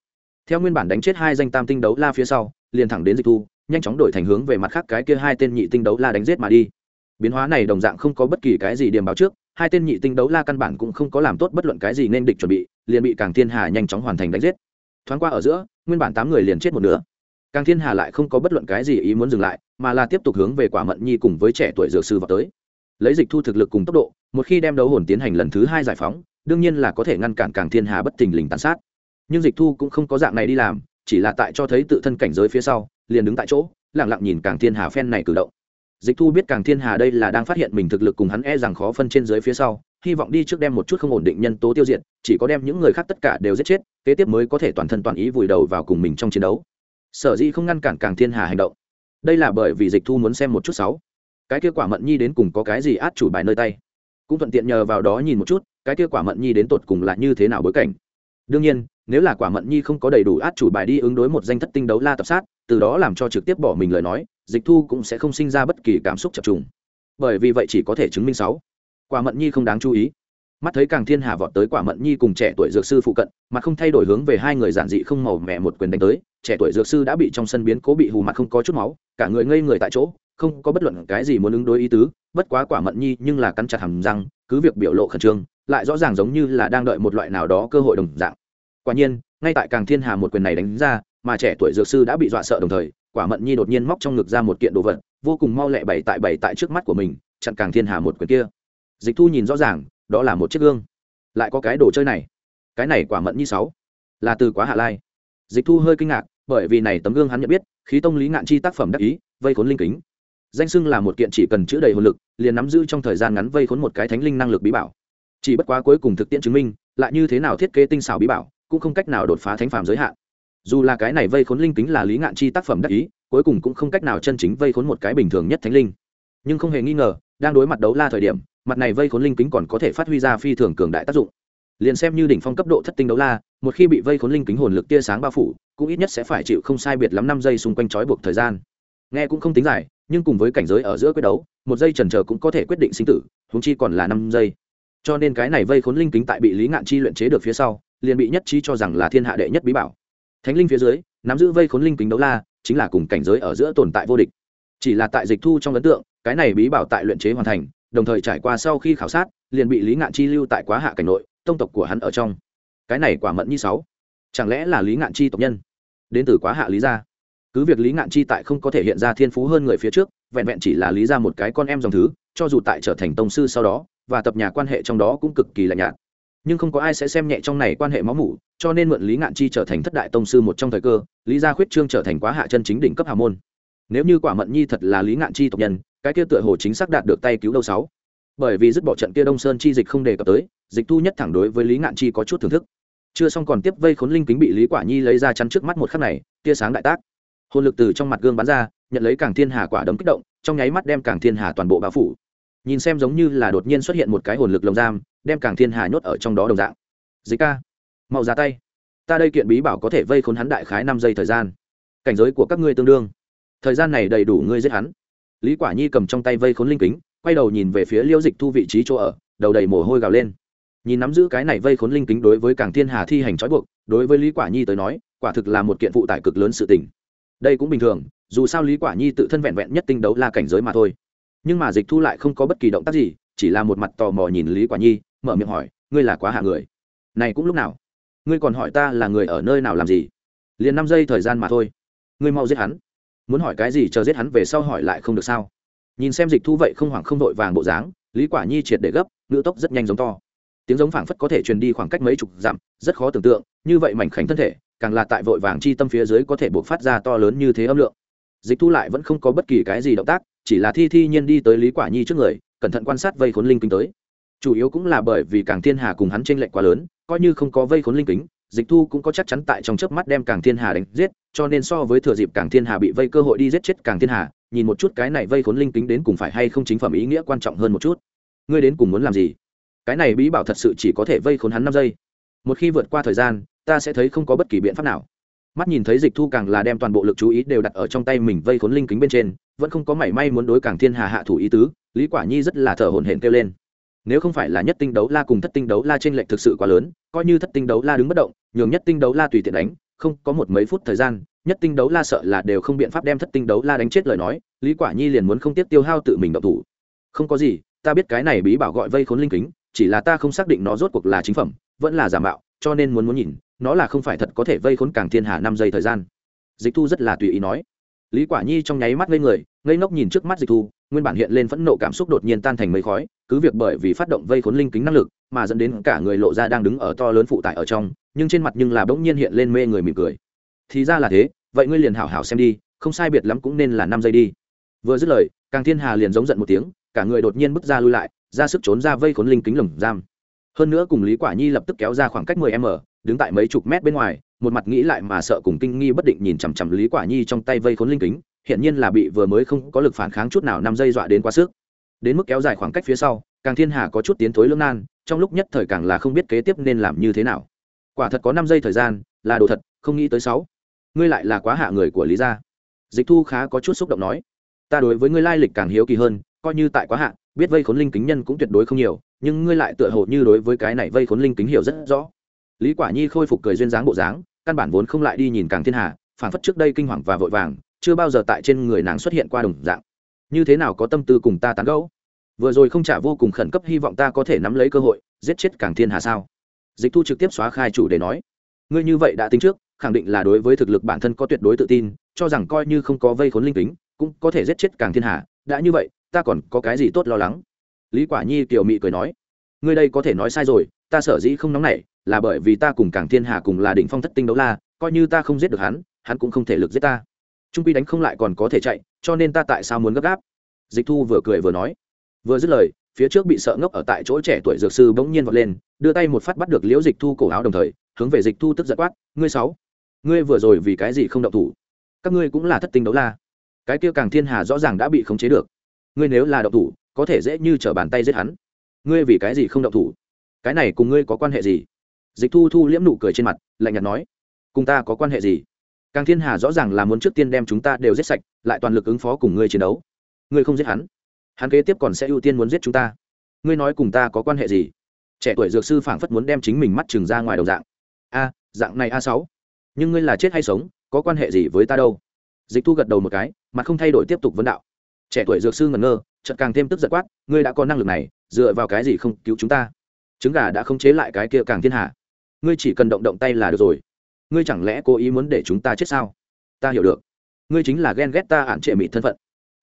Theo nguyên bản đánh chết hai danh tam tinh đấu la phía sau, liền thẳng đến dịch thu, nhanh chóng đổi thành hướng về mặt khác cái kia hai tên nhị tinh đấu la đánh giết mà đi biến hóa này đồng dạng không có bất kỳ cái gì điểm báo trước, hai tên nhị tinh đấu la căn bản cũng không có làm tốt bất luận cái gì nên địch chuẩn bị, liền bị càng thiên hà nhanh chóng hoàn thành đánh giết. Thoáng qua ở giữa, nguyên bản tám người liền chết một nửa. Càng thiên hà lại không có bất luận cái gì ý muốn dừng lại, mà là tiếp tục hướng về quả mận nhi cùng với trẻ tuổi dược sư vào tới. Lấy dịch thu thực lực cùng tốc độ, một khi đem đấu hồn tiến hành lần thứ hai giải phóng, đương nhiên là có thể ngăn cản càng thiên hà bất thình lình tàn sát. Nhưng dịch thu cũng không có dạng này đi làm, chỉ là tại cho thấy tự thân cảnh giới phía sau, liền đứng tại chỗ lẳng lặng nhìn càng thiên hà phen này cử động dịch thu biết càng thiên hà đây là đang phát hiện mình thực lực cùng hắn e rằng khó phân trên dưới phía sau, hy vọng đi trước đem một chút không ổn định nhân tố tiêu diệt, chỉ có đem những người khác tất cả đều giết chết, kế tiếp mới có thể toàn thân toàn ý vùi đầu vào cùng mình trong chiến đấu. Sở dĩ không ngăn cản càng thiên hà hành động. Đây là bởi vì dịch thu muốn xem một chút sáu. Cái kết quả mận nhi đến cùng có cái gì át chủ bài nơi tay? Cũng thuận tiện nhờ vào đó nhìn một chút, cái kết quả mận nhi đến tột cùng là như thế nào bối cảnh? Đương nhiên, nếu là quả mận nhi không có đầy đủ át chủ bài đi ứng đối một danh thất tinh đấu la tập sát, từ đó làm cho trực tiếp bỏ mình lời nói dịch thu cũng sẽ không sinh ra bất kỳ cảm xúc chập trùng. Bởi vì vậy chỉ có thể chứng minh sáu. Quả mận nhi không đáng chú ý. Mắt thấy càng thiên hà vọt tới quả mận nhi cùng trẻ tuổi dược sư phụ cận, mà không thay đổi hướng về hai người giản dị không màu mẹ một quyền đánh tới, trẻ tuổi dược sư đã bị trong sân biến cố bị hù mặt không có chút máu, cả người ngây người tại chỗ, không có bất luận cái gì muốn ứng đối ý tứ, bất quá quả mận nhi nhưng là cắn chặt hầm răng, cứ việc biểu lộ khẩn trương, lại rõ ràng giống như là đang đợi một loại nào đó cơ hội đồng dạng. Quả nhiên, ngay tại càng thiên hà một quyền này đánh ra, mà trẻ tuổi dược sư đã bị dọa sợ đồng thời quả mận nhi đột nhiên móc trong ngực ra một kiện đồ vật, vô cùng mau lẹ bày tại bày tại trước mắt của mình, chặn càng thiên hà một quyển kia. Dịch thu nhìn rõ ràng, đó là một chiếc gương. Lại có cái đồ chơi này. Cái này quả mận nhi sáu. Là từ quá hạ lai. Dịch thu hơi kinh ngạc, bởi vì này tấm gương hắn nhận biết, khí tông lý ngạn chi tác phẩm đắc ý, vây khốn linh kính. Danh xưng là một kiện chỉ cần chữ đầy hồn lực, liền nắm giữ trong thời gian ngắn vây khốn một cái thánh linh năng lực bí bảo. Chỉ bất quá cuối cùng thực tiễn chứng minh, lại như thế nào thiết kế tinh xảo bí bảo, cũng không cách nào đột phá thánh phàm giới hạn dù là cái này vây khốn linh kính là lý ngạn chi tác phẩm đắc ý, cuối cùng cũng không cách nào chân chính vây khốn một cái bình thường nhất thánh linh. Nhưng không hề nghi ngờ, đang đối mặt đấu la thời điểm, mặt này vây khốn linh kính còn có thể phát huy ra phi thường cường đại tác dụng. Liền xem như đỉnh phong cấp độ thất tinh đấu la, một khi bị vây khốn linh kính hồn lực tia sáng bao phủ, cũng ít nhất sẽ phải chịu không sai biệt lắm năm giây xung quanh trói buộc thời gian. Nghe cũng không tính dài, nhưng cùng với cảnh giới ở giữa quyết đấu, một giây trần trờ cũng có thể quyết định sinh tử húng chi còn là năm giây. Cho nên cái này vây khốn linh kính tại bị lý ngạn chi luyện chế được phía sau, liền bị nhất trí cho rằng là thiên hạ đệ nhất bí bảo thánh linh phía dưới, nắm giữ vây khốn linh kính đấu la, chính là cùng cảnh giới ở giữa tồn tại vô địch. Chỉ là tại dịch thu trong ấn tượng, cái này bí bảo tại luyện chế hoàn thành, đồng thời trải qua sau khi khảo sát, liền bị lý ngạn chi lưu tại quá hạ cảnh nội, tông tộc của hắn ở trong. Cái này quả mận như sáu. Chẳng lẽ là lý ngạn chi tộc nhân? Đến từ quá hạ lý gia. Cứ việc lý ngạn chi tại không có thể hiện ra thiên phú hơn người phía trước, vẹn vẹn chỉ là lý ra một cái con em dòng thứ, cho dù tại trở thành tông sư sau đó, và tập nhà quan hệ trong đó cũng cực kỳ lạnh nhạt nhưng không có ai sẽ xem nhẹ trong này quan hệ máu mủ, cho nên mượn lý ngạn chi trở thành thất đại tông sư một trong thời cơ, lý gia khuyết trương trở thành quá hạ chân chính đỉnh cấp hào môn. Nếu như quả mận nhi thật là lý ngạn chi tộc nhân, cái kia tựa hồ chính xác đạt được tay cứu đâu sáu. Bởi vì dứt bỏ trận kia đông sơn chi dịch không đề cập tới, dịch thu nhất thẳng đối với lý ngạn chi có chút thưởng thức. Chưa xong còn tiếp vây khốn linh kính bị lý quả nhi lấy ra chắn trước mắt một khắc này, tia sáng đại tác. Hồn lực từ trong mặt gương bắn ra, nhận lấy Càng thiên hà quả đấm kích động, trong nháy mắt đem Càng thiên hà toàn bộ bao phủ. Nhìn xem giống như là đột nhiên xuất hiện một cái hồn lực lồng giam đem cảng thiên hà nhốt ở trong đó đồng dạng. Dịch ca, mau ra tay. Ta đây kiện bí bảo có thể vây khốn hắn đại khái năm giây thời gian. Cảnh giới của các ngươi tương đương. Thời gian này đầy đủ ngươi giết hắn. Lý quả nhi cầm trong tay vây khốn linh kính, quay đầu nhìn về phía liêu dịch thu vị trí chỗ ở, đầu đầy mồ hôi gào lên. Nhìn nắm giữ cái này vây khốn linh kính đối với cảng thiên hà thi hành trói buộc, đối với lý quả nhi tới nói, quả thực là một kiện phụ tải cực lớn sự tình. Đây cũng bình thường, dù sao lý quả nhi tự thân vẹn vẹn nhất tinh đấu là cảnh giới mà thôi. Nhưng mà dịch thu lại không có bất kỳ động tác gì, chỉ là một mặt tò mò nhìn lý quả nhi mở miệng hỏi, ngươi là quá hạ người. Này cũng lúc nào? Ngươi còn hỏi ta là người ở nơi nào làm gì? Liền năm giây thời gian mà thôi. Ngươi mau giết hắn. Muốn hỏi cái gì chờ giết hắn về sau hỏi lại không được sao? Nhìn xem dịch thu vậy không hoảng không đội vàng bộ dáng, lý quả nhi triệt để gấp, ngữ tốc rất nhanh giống to. Tiếng giống phảng phất có thể truyền đi khoảng cách mấy chục dặm, rất khó tưởng tượng, như vậy mảnh khảnh thân thể, càng là tại vội vàng chi tâm phía dưới có thể buộc phát ra to lớn như thế âm lượng. Dịch thu lại vẫn không có bất kỳ cái gì động tác, chỉ là thi thi nhiên đi tới lý quả nhi trước người, cẩn thận quan sát vây khốn linh kinh tới chủ yếu cũng là bởi vì càng thiên hà cùng hắn tranh lệch quá lớn, coi như không có vây khốn linh kính, dịch thu cũng có chắc chắn tại trong chớp mắt đem càng thiên hà đánh giết, cho nên so với thừa dịp càng thiên hà bị vây cơ hội đi giết chết càng thiên hà, nhìn một chút cái này vây khốn linh kính đến cùng phải hay không chính phẩm ý nghĩa quan trọng hơn một chút. Ngươi đến cùng muốn làm gì? Cái này bí bảo thật sự chỉ có thể vây khốn hắn năm giây. Một khi vượt qua thời gian, ta sẽ thấy không có bất kỳ biện pháp nào. Mắt nhìn thấy dịch thu càng là đem toàn bộ lực chú ý đều đặt ở trong tay mình vây khốn linh kính bên trên, vẫn không có mảy may muốn đối càng thiên hà hạ thủ ý tứ, lý quả nhi rất là thở hổn hển kêu lên nếu không phải là nhất tinh đấu la cùng thất tinh đấu la trên lệnh thực sự quá lớn, coi như thất tinh đấu la đứng bất động, nhường nhất tinh đấu la tùy tiện đánh, không, có một mấy phút thời gian, nhất tinh đấu la sợ là đều không biện pháp đem thất tinh đấu la đánh chết lời nói, lý quả nhi liền muốn không tiếp tiêu hao tự mình động thủ. Không có gì, ta biết cái này bí bảo gọi vây khốn linh kính, chỉ là ta không xác định nó rốt cuộc là chính phẩm, vẫn là giả mạo, cho nên muốn muốn nhìn, nó là không phải thật có thể vây khốn càng thiên hà năm giây thời gian. Dịch thu rất là tùy ý nói. Lý quả nhi trong nháy mắt ngây người, ngây ngốc nhìn trước mắt dịch thu, nguyên bản hiện lên phẫn nộ cảm xúc đột nhiên tan thành mây khói cứ việc bởi vì phát động vây khốn linh kính năng lực mà dẫn đến cả người lộ ra đang đứng ở to lớn phụ tải ở trong, nhưng trên mặt nhưng là bỗng nhiên hiện lên mê người mỉm cười. Thì ra là thế, vậy ngươi liền hảo hảo xem đi, không sai biệt lắm cũng nên là năm giây đi. Vừa dứt lời, càng thiên hà liền giống giận một tiếng, cả người đột nhiên bước ra lui lại, ra sức trốn ra vây khốn linh kính lồng giam. Hơn nữa cùng lý quả nhi lập tức kéo ra khoảng cách 10 m, đứng tại mấy chục mét bên ngoài, một mặt nghĩ lại mà sợ cùng kinh nghi bất định nhìn chằm chằm lý quả nhi trong tay vây khốn linh kính hiện nhiên là bị vừa mới không có lực phản kháng chút nào năm giây dọa đến quá sức đến mức kéo dài khoảng cách phía sau, càng thiên hà có chút tiến thối lưỡng nan, trong lúc nhất thời càng là không biết kế tiếp nên làm như thế nào. Quả thật có năm giây thời gian, là đồ thật, không nghĩ tới sáu. Ngươi lại là quá hạ người của lý gia. Dịch thu khá có chút xúc động nói. Ta đối với ngươi lai lịch càng hiếu kỳ hơn, coi như tại quá hạ, biết vây khốn linh kính nhân cũng tuyệt đối không nhiều, nhưng ngươi lại tựa hồ như đối với cái này vây khốn linh kính hiểu rất rõ. Lý quả nhi khôi phục cười duyên dáng bộ dáng, căn bản vốn không lại đi nhìn càng thiên hà phản phất trước đây kinh hoàng và vội vàng, chưa bao giờ tại trên người nàng xuất hiện qua đồng dạng như thế nào có tâm tư cùng ta tán gẫu? Vừa rồi không trả vô cùng khẩn cấp hy vọng ta có thể nắm lấy cơ hội, giết chết càng thiên hà sao? Dịch thu trực tiếp xóa khai chủ để nói, ngươi như vậy đã tính trước, khẳng định là đối với thực lực bản thân có tuyệt đối tự tin, cho rằng coi như không có vây khốn linh tính, cũng có thể giết chết càng thiên hà. Đã như vậy, ta còn có cái gì tốt lo lắng? Lý quả nhi tiểu mị cười nói, ngươi đây có thể nói sai rồi, ta sở dĩ không nóng nảy là bởi vì ta cùng càng thiên hà cùng là đỉnh phong thất tinh đấu la, coi như ta không giết được hắn hắn cũng không thể lực giết ta trung quy đánh không lại còn có thể chạy, cho nên ta tại sao muốn gấp gáp? Dịch thu vừa cười vừa nói. Vừa dứt lời, phía trước bị sợ ngốc ở tại chỗ trẻ tuổi dược sư bỗng nhiên vọt lên, đưa tay một phát bắt được liễu dịch thu cổ áo đồng thời, hướng về dịch thu tức giật quát, ngươi sáu ngươi vừa rồi vì cái gì không động thủ? Các ngươi cũng là thất tinh đấu la. Cái kia càng thiên hà rõ ràng đã bị khống chế được. Ngươi nếu là động thủ, có thể dễ như t bàn tay giết hắn. Ngươi vì cái gì không động thủ? Cái này cùng ngươi có quan hệ gì? Dịch thu thu liễm nụ cười trên mặt, lạnh nhạt nói. Cùng ta có quan hệ gì? Càng thiên hà rõ ràng là muốn trước tiên đem chúng ta đều giết sạch, lại toàn lực ứng phó cùng ngươi chiến đấu. Ngươi không giết hắn hắn kế tiếp còn sẽ ưu tiên muốn giết chúng ta. Ngươi nói cùng ta có quan hệ gì? Trẻ tuổi dược sư phảng phất muốn đem chính mình mắt chừng ra ngoài đầu dạng. A, dạng này a sáu. Nhưng ngươi là chết hay sống, có quan hệ gì với ta đâu? Dịch thu gật đầu một cái mà không thay đổi tiếp tục vấn đạo. Trẻ tuổi dược sư ngẩn ngơ, chợt càng thêm tức giận quát, ngươi đã có năng lực này, dựa vào cái gì không cứu chúng ta? Trứng gà đã không chế lại cái kia càng thiên hạ ngươi chỉ cần động động tay là được rồi ngươi chẳng lẽ cố ý muốn để chúng ta chết sao? Ta hiểu được. Ngươi chính là ghen ghét ta ạn trệ mị thân phận.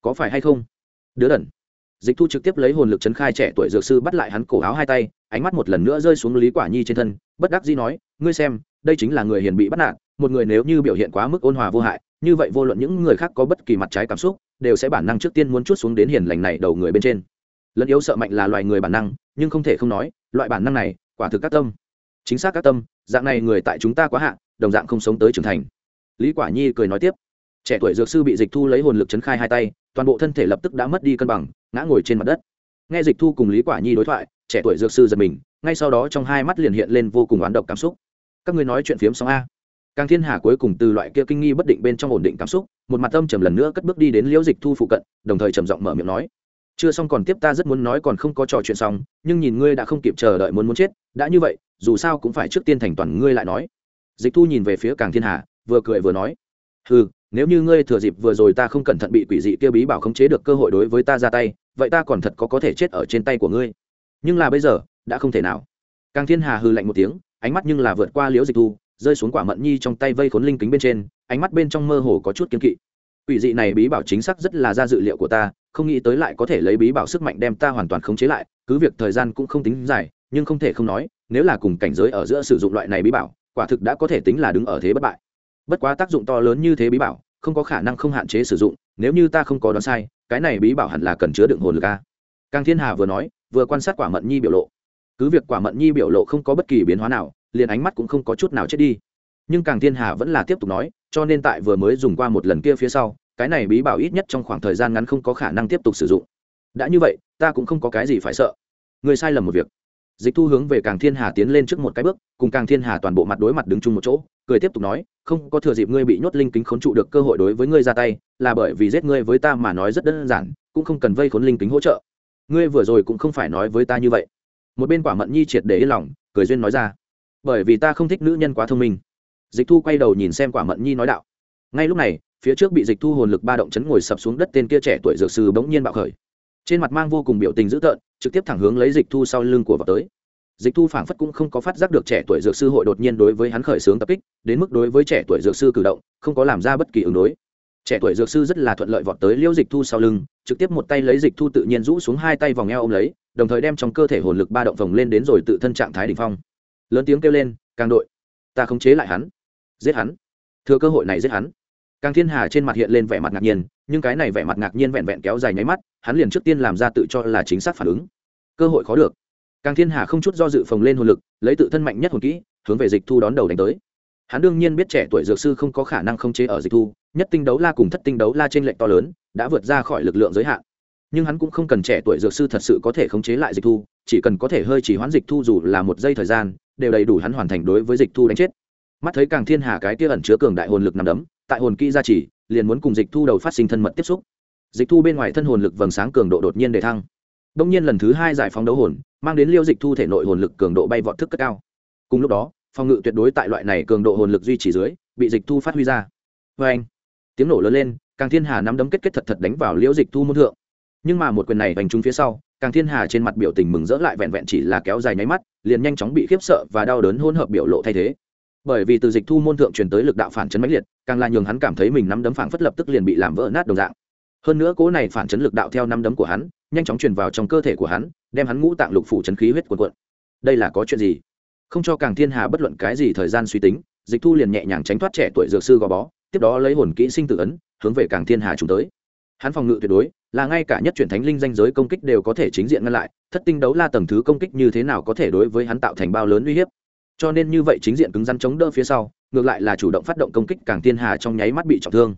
Có phải hay không? Đứa đần. Dịch thu trực tiếp lấy hồn lực chấn khai trẻ tuổi dược sư bắt lại hắn cổ áo hai tay, ánh mắt một lần nữa rơi xuống lý quả nhi trên thân, bất đắc dĩ nói, ngươi xem, đây chính là người hiền bị bắt nạt, một người nếu như biểu hiện quá mức ôn hòa vô hại, như vậy vô luận những người khác có bất kỳ mặt trái cảm xúc, đều sẽ bản năng trước tiên muốn chút xuống đến hiền lành này đầu người bên trên. Lẫn yếu sợ mạnh là loài người bản năng, nhưng không thể không nói, loại bản năng này, quả thực các tâm. Chính xác các tâm, dạng này người tại chúng ta quá hạn đồng dạng không sống tới trưởng thành. Lý quả nhi cười nói tiếp, trẻ tuổi dược sư bị dịch thu lấy hồn lực chấn khai hai tay, toàn bộ thân thể lập tức đã mất đi cân bằng, ngã ngồi trên mặt đất. Nghe dịch thu cùng lý quả nhi đối thoại, trẻ tuổi dược sư giật mình, ngay sau đó trong hai mắt liền hiện lên vô cùng oán độc cảm xúc. Các ngươi nói chuyện phiếm xong a? Càng thiên hà cuối cùng từ loại kia kinh nghi bất định bên trong ổn định cảm xúc, một mặt âm trầm lần nữa cất bước đi đến liễu dịch thu phụ cận, đồng thời trầm giọng mở miệng nói, chưa xong còn tiếp ta rất muốn nói còn không có trò chuyện xong, nhưng nhìn ngươi đã không kịp chờ đợi muốn muốn chết, đã như vậy, dù sao cũng phải trước tiên thành toàn ngươi lại nói dịch thu nhìn về phía càng thiên hà, vừa cười vừa nói ừ nếu như ngươi thừa dịp vừa rồi ta không cẩn thận bị quỷ dị kia bí bảo khống chế được cơ hội đối với ta ra tay, vậy ta còn thật có có thể chết ở trên tay của ngươi. Nhưng là bây giờ, đã không thể nào. Càng thiên hà hư lạnh một tiếng, ánh mắt nhưng là vượt qua liễu dịch thu, rơi xuống quả mận nhi trong tay vây khốn linh kính bên trên, ánh mắt bên trong mơ hồ có chút kiên kỵ. Quỷ dị này bí bảo chính xác rất là ra dự liệu của ta, không nghĩ tới lại có thể lấy bí bảo sức mạnh đem ta hoàn toàn khống chế lại, cứ việc thời gian cũng không tính dài, nhưng không thể không nói, nếu là cùng cảnh giới ở giữa sử dụng loại này bí bảo quả thực đã có thể tính là đứng ở thế bất bại. Bất quá tác dụng to lớn như thế bí bảo, không có khả năng không hạn chế sử dụng, nếu như ta không có đoán sai, cái này bí bảo hẳn là cần chứa đựng hồn lực a. Càng thiên hà vừa nói, vừa quan sát quả mận nhi biểu lộ. Cứ việc quả mận nhi biểu lộ không có bất kỳ biến hóa nào, liền ánh mắt cũng không có chút nào chết đi. Nhưng càng thiên hà vẫn là tiếp tục nói, cho nên tại vừa mới dùng qua một lần kia phía sau, cái này bí bảo ít nhất trong khoảng thời gian ngắn không có khả năng tiếp tục sử dụng. Đã như vậy, ta cũng không có cái gì phải sợ. Người sai lầm một việc dịch thu hướng về càng thiên hà tiến lên trước một cái bước, cùng càng thiên hà toàn bộ mặt đối mặt đứng chung một chỗ, cười tiếp tục nói, không có thừa dịp ngươi bị nhốt linh kính khốn trụ được cơ hội đối với ngươi ra tay, là bởi vì giết ngươi với ta mà nói rất đơn giản, cũng không cần vây khốn linh kính hỗ trợ. Ngươi vừa rồi cũng không phải nói với ta như vậy. Một bên quả mận nhi triệt để yên lòng, cười duyên nói ra, bởi vì ta không thích nữ nhân quá thông minh. Dịch thu quay đầu nhìn xem quả mận nhi nói đạo, ngay lúc này, phía trước bị dịch thu hồn lực ba động chấn ngồi sập xuống đất tên kia trẻ tuổi dược sư bỗng nhiên bạo khởi trên mặt mang vô cùng biểu tình dữ tợn, trực tiếp thẳng hướng lấy dịch thu sau lưng của vào tới. Dịch thu phảng phất cũng không có phát giác được trẻ tuổi dược sư hội đột nhiên đối với hắn khởi xướng tập kích, đến mức đối với trẻ tuổi dược sư cử động, không có làm ra bất kỳ ứng đối. Trẻ tuổi dược sư rất là thuận lợi vọt tới liễu dịch thu sau lưng, trực tiếp một tay lấy dịch thu tự nhiên rũ xuống hai tay vòng eo ôm lấy, đồng thời đem trong cơ thể hồn lực ba động vòng lên đến rồi tự thân trạng thái đ ỉ n h phong. Lớn tiếng kêu lên, càng đội, ta khống chế lại hắn, giết hắn, thừa cơ hội này giết hắn càng thiên hà trên mặt hiện lên vẻ mặt ngạc nhiên, nhưng cái này vẻ mặt ngạc nhiên vẹn vẹn kéo dài nháy mắt, hắn liền trước tiên làm ra tự cho là chính xác phản ứng. Cơ hội khó được. Càng thiên hà không chút do dự phồng lên hồn lực, lấy tự thân mạnh nhất hồn kỹ, hướng về dịch thu đón đầu đánh tới. Hắn đương nhiên biết trẻ tuổi dược sư không có khả năng không chế ở dịch thu, nhất tinh đấu la cùng thất tinh đấu la trên lệnh to lớn, đã vượt ra khỏi lực lượng giới hạn. Nhưng hắn cũng không cần trẻ tuổi dược sư thật sự có thể khống chế lại dịch thu, chỉ cần có thể hơi chỉ hoãn dịch thu dù là một giây thời gian, đều đầy đủ hắn hoàn thành đối với dịch thu đánh chết. Mắt thấy càng thiên hà cái kia ẩn chứa cường đại hồn lực nằm đấm tại hồn kỹ gia trì, liền muốn cùng dịch thu đầu phát sinh thân mật tiếp xúc. Dịch thu bên ngoài thân hồn lực vầng sáng cường độ đột nhiên để thăng. Đông nhiên lần thứ hai giải phóng đấu hồn, mang đến liêu dịch thu thể nội hồn lực cường độ bay vọt thức cất cao. Cùng lúc đó, phòng ngự tuyệt đối tại loại này cường độ hồn lực duy trì dưới, bị dịch thu phát huy ra. Vê anh, tiếng nổ lớn lên, càng thiên hà nắm đấm kết kết thật thật đánh vào liễu dịch thu môn thượng. Nhưng mà một quyền này đánh trúng phía sau, càng thiên hà trên mặt biểu tình mừng rỡ lại vẹn vẹn chỉ là kéo dài nháy mắt, liền nhanh chóng bị khiếp sợ và đau đớn hôn hợp biểu lộ thay thế bởi vì từ dịch thu môn thượng truyền tới lực đạo phản chấn mãnh liệt, càng là nhường hắn cảm thấy mình nắm đấm phản phất lập tức liền bị làm vỡ nát đồng dạng. Hơn nữa cố này phản chấn lực đạo theo nắm đấm của hắn, nhanh chóng truyền vào trong cơ thể của hắn, đem hắn ngũ tạng lục phủ chấn khí huyết quần cuộn. Đây là có chuyện gì? Không cho càng thiên hà bất luận cái gì thời gian suy tính, dịch thu liền nhẹ nhàng tránh thoát trẻ tuổi dược sư gò bó, tiếp đó lấy hồn kỹ sinh tự ấn, hướng về càng thiên hà trùng tới. Hắn phòng ngự tuyệt đối, là ngay cả nhất chuyển thánh linh danh giới công kích đều có thể chính diện ngăn lại, thất tinh đấu la tầng thứ công kích như thế nào có thể đối với hắn tạo thành bao lớn uy hiếp? Cho nên như vậy chính diện cứng rắn chống đỡ phía sau, ngược lại là chủ động phát động công kích càng thiên hà trong nháy mắt bị trọng thương.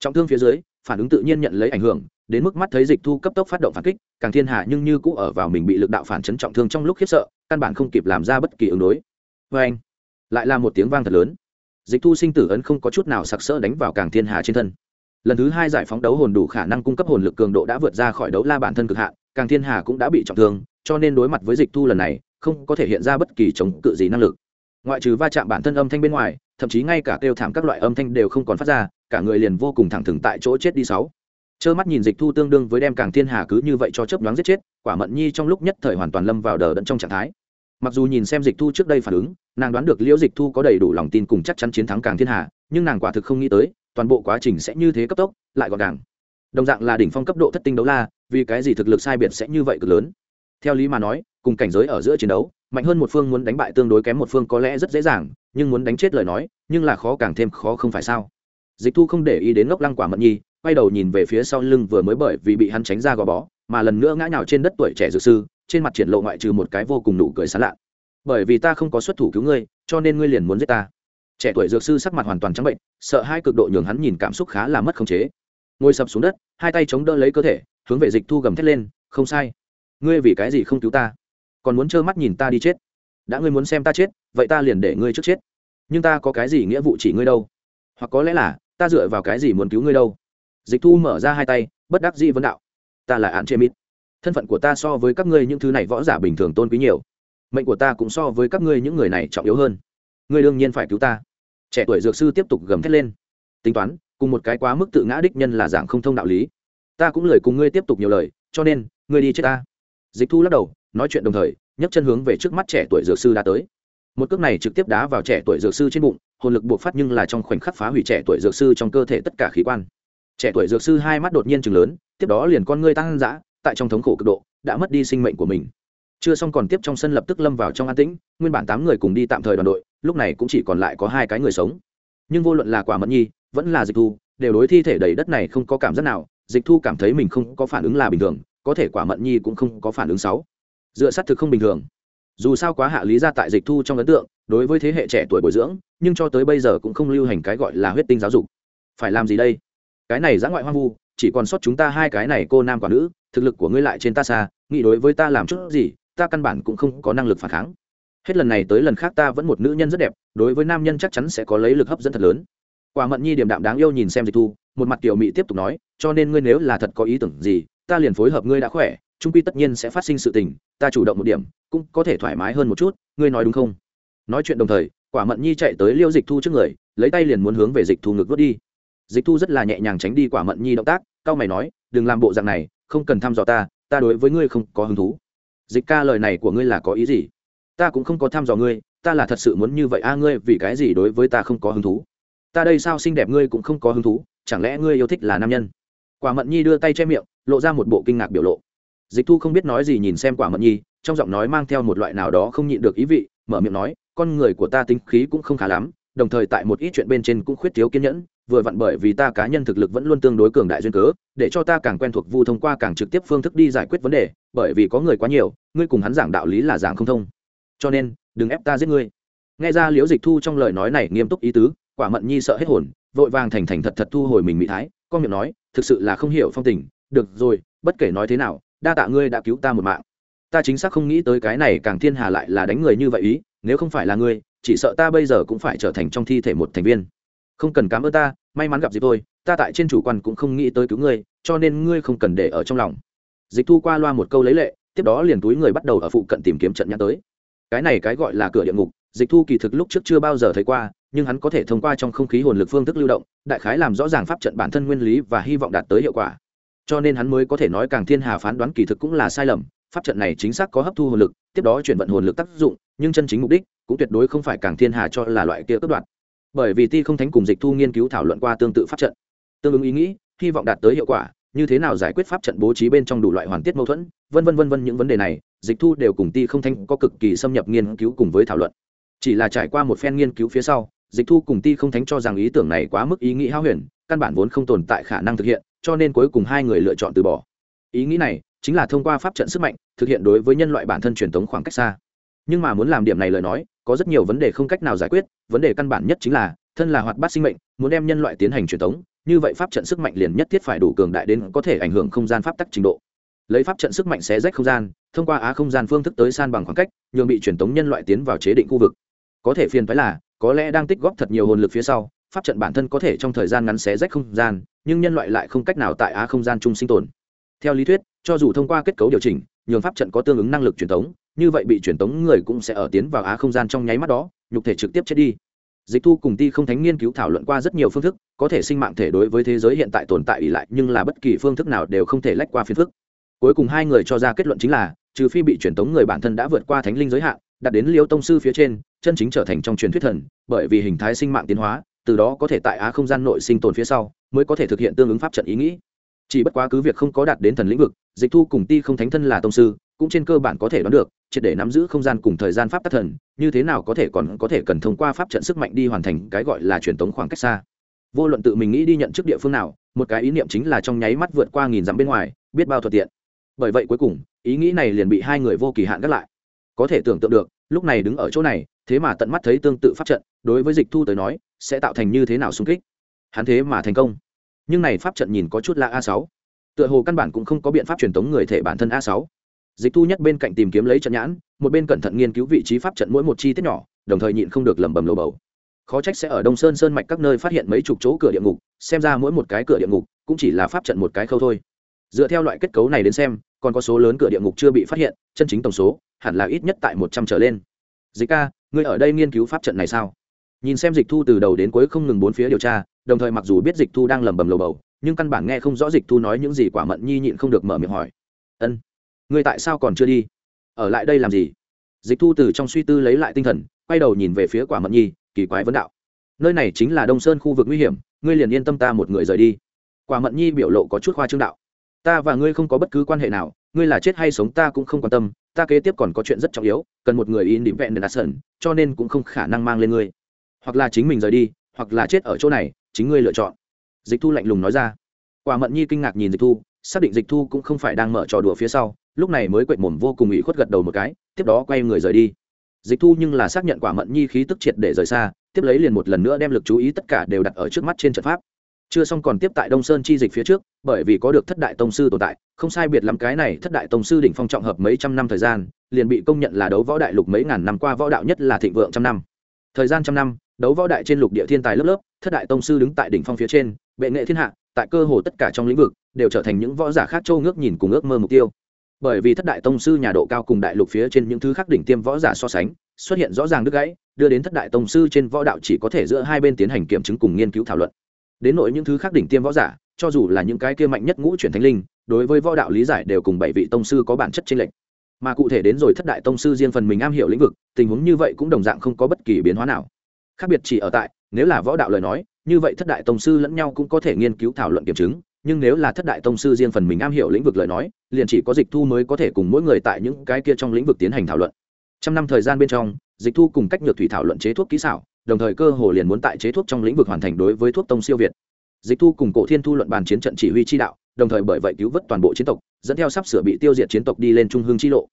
Trọng thương phía dưới, phản ứng tự nhiên nhận lấy ảnh hưởng, đến mức mắt thấy dịch thu cấp tốc phát động phản kích, càng thiên hạ nhưng như cũ ở vào mình bị lực đạo phản chấn trọng thương trong lúc khiếp sợ, căn bản không kịp làm ra bất kỳ ứng đối. Vê anh, lại là một tiếng vang thật lớn. Dịch thu sinh tử ấn không có chút nào sặc sỡ đánh vào càng thiên hà trên thân. Lần thứ hai giải phóng đấu hồn đủ khả năng cung cấp hồn lực cường độ đã vượt ra khỏi đấu la bản thân cực hạn, càng thiên hà cũng đã bị trọng thương, cho nên đối mặt với dịch thu lần này không có thể hiện ra bất kỳ chống cự gì năng lực. Ngoại trừ va chạm bản thân âm thanh bên ngoài, thậm chí ngay cả kêu thảm các loại âm thanh đều không còn phát ra, cả người liền vô cùng thẳng thừng tại chỗ chết đi sáu. Trơ mắt nhìn dịch thu tương đương với đem càng thiên hà cứ như vậy cho chớp nhoáng giết chết, quả mận nhi trong lúc nhất thời hoàn toàn lâm vào đờ đẫn trong trạng thái. Mặc dù nhìn xem dịch thu trước đây phản ứng, nàng đoán được liễu dịch thu có đầy đủ lòng tin cùng chắc chắn chiến thắng càng thiên hà, nhưng nàng quả thực không nghĩ tới, toàn bộ quá trình sẽ như thế cấp tốc, lại gọn gàng. Đồng dạng là đỉnh phong cấp độ thất tinh đấu la, vì cái gì thực lực sai biệt sẽ như vậy cực lớn? Theo lý mà nói cùng cảnh giới ở giữa chiến đấu, mạnh hơn một phương muốn đánh bại tương đối kém một phương có lẽ rất dễ dàng, nhưng muốn đánh chết lời nói, nhưng là khó càng thêm khó không phải sao? Dịch thu không để ý đến ngốc lăng quả mận nhi, quay đầu nhìn về phía sau lưng vừa mới bởi vì bị hắn tránh ra gò bó, mà lần nữa ngã nhào trên đất tuổi trẻ dược sư, trên mặt triển lộ ngoại trừ một cái vô cùng nụ cười sán lạ. Bởi vì ta không có xuất thủ cứu ngươi, cho nên ngươi liền muốn giết ta. Trẻ tuổi dược sư sắc mặt hoàn toàn trắng bệnh, sợ hai cực độ nhường hắn nhìn cảm xúc khá là mất khống chế. Ngồi sập xuống đất, hai tay chống đỡ lấy cơ thể, hướng về dịch thu gầm thét lên, không sai. Ngươi vì cái gì không cứu ta? Còn muốn trơ mắt nhìn ta đi chết. Đã ngươi muốn xem ta chết, vậy ta liền để ngươi trước chết. Nhưng ta có cái gì nghĩa vụ chỉ ngươi đâu? Hoặc có lẽ là, ta dựa vào cái gì muốn cứu ngươi đâu? Dịch thu mở ra hai tay, bất đắc dĩ vấn đạo. Ta là ạn chê mít. Thân phận của ta so với các ngươi những thứ này võ giả bình thường tôn quý nhiều. Mệnh của ta cũng so với các ngươi những người này trọng yếu hơn. Ngươi đương nhiên phải cứu ta. Trẻ tuổi dược sư tiếp tục gầm thét lên. Tính toán, cùng một cái quá mức tự ngã đích nhân là dạng không thông đạo lý. Ta cũng lời cùng ngươi tiếp tục nhiều lời, cho nên, ngươi đi chết ta. Dịch thu lắc đầu nói chuyện đồng thời, nhấc chân hướng về trước mắt trẻ tuổi dược sư đã tới. Một cước này trực tiếp đá vào trẻ tuổi dược sư trên bụng, hồn lực buộc phát nhưng là trong khoảnh khắc phá hủy trẻ tuổi dược sư trong cơ thể tất cả khí quan. Trẻ tuổi dược sư hai mắt đột nhiên chừng lớn, tiếp đó liền con ngươi tăng dã, tại trong thống khổ cực độ, đã mất đi sinh mệnh của mình. Chưa xong còn tiếp trong sân lập tức lâm vào trong an tĩnh, nguyên bản tám người cùng đi tạm thời đoàn đội, lúc này cũng chỉ còn lại có hai cái người sống. Nhưng vô luận là quả mẫn nhi, vẫn là dịch thu, đều đối thi thể đầy đất này không có cảm giác nào, dịch thu cảm thấy mình không có phản ứng là bình thường, có thể quả mẫn nhi cũng không có phản ứng sáu dựa sát thực không bình thường. Dù sao quá hạ lý ra tại dịch thu trong ấn tượng, đối với thế hệ trẻ tuổi bồi dưỡng, nhưng cho tới bây giờ cũng không lưu hành cái gọi là huyết tinh giáo dục. Phải làm gì đây? Cái này giã ngoại hoang vu, chỉ còn sót chúng ta hai cái này cô nam quả nữ, thực lực của ngươi lại trên ta xa, nghĩ đối với ta làm chút gì, ta căn bản cũng không có năng lực phản kháng. Hết lần này tới lần khác ta vẫn một nữ nhân rất đẹp, đối với nam nhân chắc chắn sẽ có lấy lực hấp dẫn thật lớn. Quả mận nhi điểm đạm đáng yêu nhìn xem dịch thu, một mặt tiểu mị tiếp tục nói, cho nên ngươi nếu là thật có ý tưởng gì, ta liền phối hợp ngươi đã khỏe trung quy tất nhiên sẽ phát sinh sự tình, ta chủ động một điểm, cũng có thể thoải mái hơn một chút, ngươi nói đúng không? Nói chuyện đồng thời, quả mận nhi chạy tới liêu dịch thu trước người, lấy tay liền muốn hướng về dịch thu ngực vớt đi. Dịch thu rất là nhẹ nhàng tránh đi quả mận nhi động tác, cao mày nói, đừng làm bộ dạng này, không cần thăm dò ta ta đối với ngươi không có hứng thú. Dịch ca lời này của ngươi là có ý gì? Ta cũng không có thăm dò ngươi, ta là thật sự muốn như vậy a, ngươi vì cái gì đối với ta không có hứng thú? Ta đây sao xinh đẹp ngươi cũng không có hứng thú, chẳng lẽ ngươi yêu thích là nam nhân? Quả mận nhi đưa tay che miệng, lộ ra một bộ kinh ngạc biểu lộ dịch thu không biết nói gì nhìn xem quả mận nhi, trong giọng nói mang theo một loại nào đó không nhịn được ý vị, mở miệng nói, con người của ta tính khí cũng không khá lắm, đồng thời tại một ít chuyện bên trên cũng khuyết thiếu kiên nhẫn, vừa vặn bởi vì ta cá nhân thực lực vẫn luôn tương đối cường đại duyên cớ, để cho ta càng quen thuộc vu thông qua càng trực tiếp phương thức đi giải quyết vấn đề, bởi vì có người quá nhiều, ngươi cùng hắn giảng đạo lý là giảng không thông. Cho nên, đừng ép ta giết ngươi. Nghe ra liễu dịch thu trong lời nói này nghiêm túc ý tứ, quả mận nhi sợ hết hồn, vội vàng thành thành thật thật thu hồi mình mỹ thái, con miệng nói, thực sự là không hiểu phong tình, được rồi, bất kể nói thế nào đa tạ ngươi đã cứu ta một mạng. Ta chính xác không nghĩ tới cái này càng thiên hà lại là đánh người như vậy ý, nếu không phải là ngươi, chỉ sợ ta bây giờ cũng phải trở thành trong thi thể một thành viên. Không cần cảm ơn ta, may mắn gặp dịp tôi ta tại trên chủ quan cũng không nghĩ tới cứu ngươi, cho nên ngươi không cần để ở trong lòng. Dịch thu qua loa một câu lấy lệ, tiếp đó liền túi người bắt đầu ở phụ cận tìm kiếm trận nhãn tới. Cái này cái gọi là cửa địa ngục, dịch thu kỳ thực lúc trước chưa bao giờ thấy qua, nhưng hắn có thể thông qua trong không khí hồn lực phương thức lưu động, đại khái làm rõ ràng pháp trận bản thân nguyên lý và hy vọng đạt tới hiệu quả cho nên hắn mới có thể nói càng thiên hà phán đoán kỳ thực cũng là sai lầm, pháp trận này chính xác có hấp thu hồn lực, tiếp đó chuyển vận hồn lực tác dụng, nhưng chân chính mục đích cũng tuyệt đối không phải càng thiên hà cho là loại kia cướp đoạt. Bởi vì ti không thánh cùng dịch thu nghiên cứu thảo luận qua tương tự pháp trận, tương ứng ý nghĩ, hy vọng đạt tới hiệu quả, như thế nào giải quyết pháp trận bố trí bên trong đủ loại hoàn tiết mâu thuẫn, vân vân vân vân những vấn đề này, dịch thu đều cùng ti không thánh có cực kỳ xâm nhập nghiên cứu cùng với thảo luận. Chỉ là trải qua một phen nghiên cứu phía sau, dịch thu cùng ti không thánh cho rằng ý tưởng này quá mức ý nghĩ hao huyền, căn bản vốn không tồn tại khả năng thực hiện cho nên cuối cùng hai người lựa chọn từ bỏ. Ý nghĩ này chính là thông qua pháp trận sức mạnh thực hiện đối với nhân loại bản thân truyền thống khoảng cách xa. Nhưng mà muốn làm điểm này lời nói, có rất nhiều vấn đề không cách nào giải quyết. Vấn đề căn bản nhất chính là thân là hoạt bát sinh mệnh, muốn đem nhân loại tiến hành truyền thống, như vậy pháp trận sức mạnh liền nhất thiết phải đủ cường đại đến có thể ảnh hưởng không gian pháp tắc trình độ. Lấy pháp trận sức mạnh xé rách không gian, thông qua á không gian phương thức tới san bằng khoảng cách, nhường bị truyền thống nhân loại tiến vào chế định khu vực. Có thể phiền phái là, có lẽ đang tích góp thật nhiều hồn lực phía sau pháp trận bản thân có thể trong thời gian ngắn xé rách không gian, nhưng nhân loại lại không cách nào tại á không gian chung sinh tồn. Theo lý thuyết, cho dù thông qua kết cấu điều chỉnh, nhường pháp trận có tương ứng năng lực truyền thống như vậy bị truyền thống người cũng sẽ ở tiến vào á không gian trong nháy mắt đó, nhục thể trực tiếp chết đi. Dịch thu cùng ti không thánh nghiên cứu thảo luận qua rất nhiều phương thức, có thể sinh mạng thể đối với thế giới hiện tại tồn tại ỉ lại, nhưng là bất kỳ phương thức nào đều không thể lách qua phiền phức. Cuối cùng hai người cho ra kết luận chính là, trừ phi bị truyền thống người bản thân đã vượt qua thánh linh giới hạn, đạt đến liêu tông sư phía trên, chân chính trở thành trong truyền thuyết thần, bởi vì hình thái sinh mạng tiến hóa từ đó có thể tại á không gian nội sinh tồn phía sau, mới có thể thực hiện tương ứng pháp trận ý nghĩ. Chỉ bất quá cứ việc không có đạt đến thần lĩnh vực, dịch thu cùng ti không thánh thân là tông sư, cũng trên cơ bản có thể đoán được, triệt để nắm giữ không gian cùng thời gian pháp tác thần, như thế nào có thể còn có thể cần thông qua pháp trận sức mạnh đi hoàn thành cái gọi là truyền tống khoảng cách xa. Vô luận tự mình nghĩ đi nhận trước địa phương nào, một cái ý niệm chính là trong nháy mắt vượt qua nghìn dặm bên ngoài, biết bao thuận tiện. Bởi vậy cuối cùng, ý nghĩ này liền bị hai người vô kỳ hạn gác lại. Có thể tưởng tượng được lúc này đứng ở chỗ này, thế mà tận mắt thấy tương tự pháp trận, đối với dịch thu tới nói, sẽ tạo thành như thế nào xung kích? Hắn thế mà thành công. Nhưng này pháp trận nhìn có chút là a sáu. Tựa hồ căn bản cũng không có biện pháp truyền tống người thể bản thân a sáu. Dịch thu nhất bên cạnh tìm kiếm lấy trận nhãn, một bên cẩn thận nghiên cứu vị trí pháp trận mỗi một chi tiết nhỏ, đồng thời nhịn không được lẩm bẩm lầu bầu. Khó trách sẽ ở đông sơn sơn mạch các nơi phát hiện mấy chục chỗ cửa địa ngục, xem ra mỗi một cái cửa địa ngục cũng chỉ là pháp trận một cái khâu thôi. Dựa theo loại kết cấu này đến xem, còn có số lớn cửa địa ngục chưa bị phát hiện, chân chính tổng số hẳn là ít nhất tại một trăm trở lên. Dịch ca, ngươi ở đây nghiên cứu pháp trận này sao? Nhìn xem dịch thu từ đầu đến cuối không ngừng bốn phía điều tra, đồng thời mặc dù biết dịch thu đang lẩm bẩm lầu bầu, nhưng căn bản nghe không rõ dịch thu nói những gì quả mận nhi nhịn không được mở miệng hỏi. Ân, ngươi tại sao còn chưa đi? Ở lại đây làm gì? Dịch thu từ trong suy tư lấy lại tinh thần, quay đầu nhìn về phía quả mận nhi, kỳ quái vấn đạo. Nơi này chính là đông sơn khu vực nguy hiểm, ngươi liền yên tâm ta một người rời đi. Quả mận nhi biểu lộ có chút khoa trương đạo. Ta và ngươi không có bất cứ quan hệ nào, ngươi là chết hay sống ta cũng không quan tâm ta kế tiếp còn có chuyện rất trọng yếu cần một người in điểm vẹn để đạt sẩn, cho nên cũng không khả năng mang lên ngươi. Hoặc là chính mình rời đi hoặc là chết ở chỗ này chính ngươi lựa chọn. Dịch thu lạnh lùng nói ra. Quả mận nhi kinh ngạc nhìn dịch thu xác định dịch thu cũng không phải đang mở trò đùa phía sau lúc này mới quệt mồm vô cùng ủy khuất gật đầu một cái tiếp đó quay người rời đi. Dịch thu nhưng là xác nhận quả mận nhi khí tức triệt để rời xa tiếp lấy liền một lần nữa đem lực chú ý tất cả đều đặt ở trước mắt trên trận pháp chưa xong còn tiếp tại đông sơn chi dịch phía trước, bởi vì có được thất đại tông sư tồn tại, không sai biệt lắm cái này thất đại tông sư đỉnh phong trọng hợp mấy trăm năm thời gian, liền bị công nhận là đấu võ đại lục mấy ngàn năm qua võ đạo nhất là thịnh vượng trăm năm. Thời gian trăm năm, đấu võ đại trên lục địa thiên tài lớp lớp, thất đại tông sư đứng tại đỉnh phong phía trên, bệ nghệ thiên hạ, tại cơ hồ tất cả trong lĩnh vực, đều trở thành những võ giả khác châu ngước nhìn cùng ước mơ mục tiêu. Bởi vì thất đại tông sư nhà độ cao cùng đại lục phía trên những thứ khác đỉnh tiêm võ giả so sánh, xuất hiện rõ ràng đứt gãy, đưa đến thất đại tông sư trên võ đạo chỉ có thể giữa hai bên tiến hành kiểm chứng cùng nghiên cứu thảo luận đến nội những thứ khác đỉnh tiêm võ giả, cho dù là những cái kia mạnh nhất ngũ chuyển thánh linh, đối với võ đạo lý giải đều cùng bảy vị tông sư có bản chất chênh lệch. Mà cụ thể đến rồi thất đại tông sư riêng phần mình am hiểu lĩnh vực, tình huống như vậy cũng đồng dạng không có bất kỳ biến hóa nào. Khác biệt chỉ ở tại, nếu là võ đạo lời nói, như vậy thất đại tông sư lẫn nhau cũng có thể nghiên cứu thảo luận kiểm chứng, nhưng nếu là thất đại tông sư riêng phần mình am hiểu lĩnh vực lời nói, liền chỉ có dịch thu mới có thể cùng mỗi người tại những cái kia trong lĩnh vực tiến hành thảo luận. Trăm năm thời gian bên trong, dịch thu cùng cách nhược thủy thảo luận chế thuốc kỹ xảo đồng thời cơ hồ liền muốn tại chế thuốc trong lĩnh vực hoàn thành đối với thuốc tông siêu việt. Dịch thu cùng cổ thiên thu luận bàn chiến trận chỉ huy chi đạo, đồng thời bởi vậy cứu vớt toàn bộ chiến tộc, dẫn theo sắp sửa bị tiêu diệt chiến tộc đi lên trung hương chi lộ.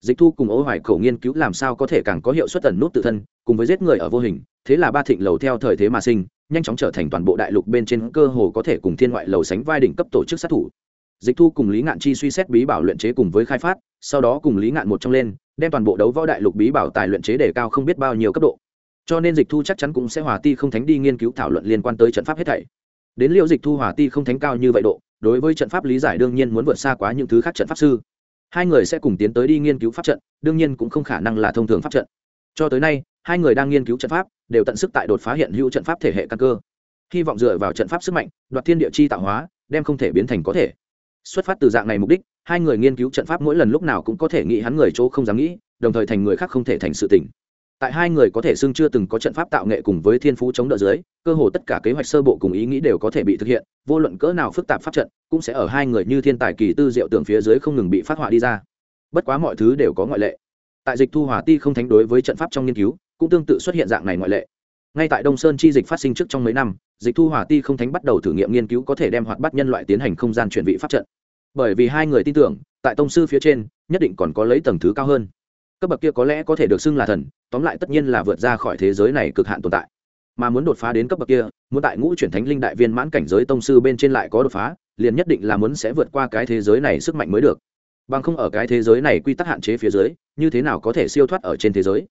Dịch thu cùng ô hoài khẩu nghiên cứu làm sao có thể càng có hiệu suất tần nút tự thân, cùng với giết người ở vô hình, thế là ba thịnh lầu theo thời thế mà sinh, nhanh chóng trở thành toàn bộ đại lục bên trên cơ hồ có thể cùng thiên ngoại lầu sánh vai đỉnh cấp tổ chức sát thủ. Dịch thu cùng lý ngạn chi suy xét bí bảo luyện chế cùng với khai phát, sau đó cùng lý ngạn một trong lên, đem toàn bộ đấu võ đại lục bí bảo tài luyện chế đề cao không biết bao nhiêu cấp độ cho nên dịch thu chắc chắn cũng sẽ hòa ti không thánh đi nghiên cứu thảo luận liên quan tới trận pháp hết thảy. Đến liệu dịch thu hòa ti không thánh cao như vậy độ, đối với trận pháp lý giải đương nhiên muốn vượt xa quá những thứ khác trận pháp sư. Hai người sẽ cùng tiến tới đi nghiên cứu pháp trận, đương nhiên cũng không khả năng là thông thường pháp trận. Cho tới nay, hai người đang nghiên cứu trận pháp, đều tận sức tại đột phá hiện hữu trận pháp thể hệ căn cơ. Hy vọng dựa vào trận pháp sức mạnh, đoạt thiên địa chi tạo hóa, đem không thể biến thành có thể. Xuất phát từ dạng này mục đích, hai người nghiên cứu trận pháp mỗi lần lúc nào cũng có thể nghĩ hắn người chỗ không dám nghĩ, đồng thời thành người khác không thể thành sự tỉnh tại hai người có thể xưng chưa từng có trận pháp tạo nghệ cùng với thiên phú chống đỡ dưới, cơ hồ tất cả kế hoạch sơ bộ cùng ý nghĩ đều có thể bị thực hiện, vô luận cỡ nào phức tạp pháp trận, cũng sẽ ở hai người như thiên tài kỳ tư diệu tưởng phía dưới không ngừng bị phát họa đi ra. Bất quá mọi thứ đều có ngoại lệ. Tại dịch thu hòa ti không thánh đối với trận pháp trong nghiên cứu, cũng tương tự xuất hiện dạng này ngoại lệ. Ngay tại đông sơn chi dịch phát sinh trước trong mấy năm, dịch thu hòa ti không thánh bắt đầu thử nghiệm nghiên cứu có thể đem hoạt bắt nhân loại tiến hành không gian chuyển vị pháp trận. Bởi vì hai người tin tưởng, tại tông sư phía trên, nhất định còn có lấy tầng thứ cao hơn cấp bậc kia có lẽ có thể được xưng là thần, tóm lại tất nhiên là vượt ra khỏi thế giới này cực hạn tồn tại. Mà muốn đột phá đến cấp bậc kia, muốn tại ngũ chuyển thánh linh đại viên mãn cảnh giới tông sư bên trên lại có đột phá, liền nhất định là muốn sẽ vượt qua cái thế giới này sức mạnh mới được. Bằng không ở cái thế giới này quy tắc hạn chế phía dưới, như thế nào có thể siêu thoát ở trên thế giới?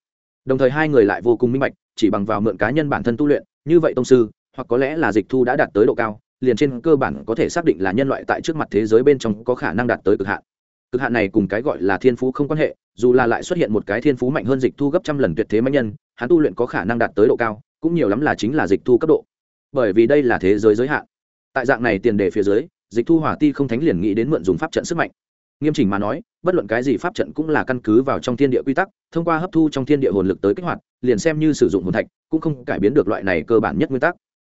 Đồng thời hai người lại vô cùng minh bạch, chỉ bằng vào mượn cá nhân bản thân tu luyện, như vậy tông sư, hoặc có lẽ là dịch thu đã đạt tới độ cao, liền trên cơ bản có thể xác định là nhân loại tại trước mặt thế giới bên trong có khả năng đạt tới cực hạn cực hạn này cùng cái gọi là thiên phú không quan hệ, dù là lại xuất hiện một cái thiên phú mạnh hơn dịch thu gấp trăm lần tuyệt thế mạnh nhân, hắn tu luyện có khả năng đạt tới độ cao, cũng nhiều lắm là chính là dịch thu cấp độ. Bởi vì đây là thế giới giới hạn. Tại dạng này tiền đề phía dưới, dịch thu hỏa ti không thánh liền nghĩ đến mượn dùng pháp trận sức mạnh. Nghiêm chỉnh mà nói, bất luận cái gì pháp trận cũng là căn cứ vào trong thiên địa quy tắc, thông qua hấp thu trong thiên địa hồn lực tới kích hoạt, liền xem như sử dụng hồn thạch, cũng không cải biến được loại này cơ bản nhất nguyên tắc.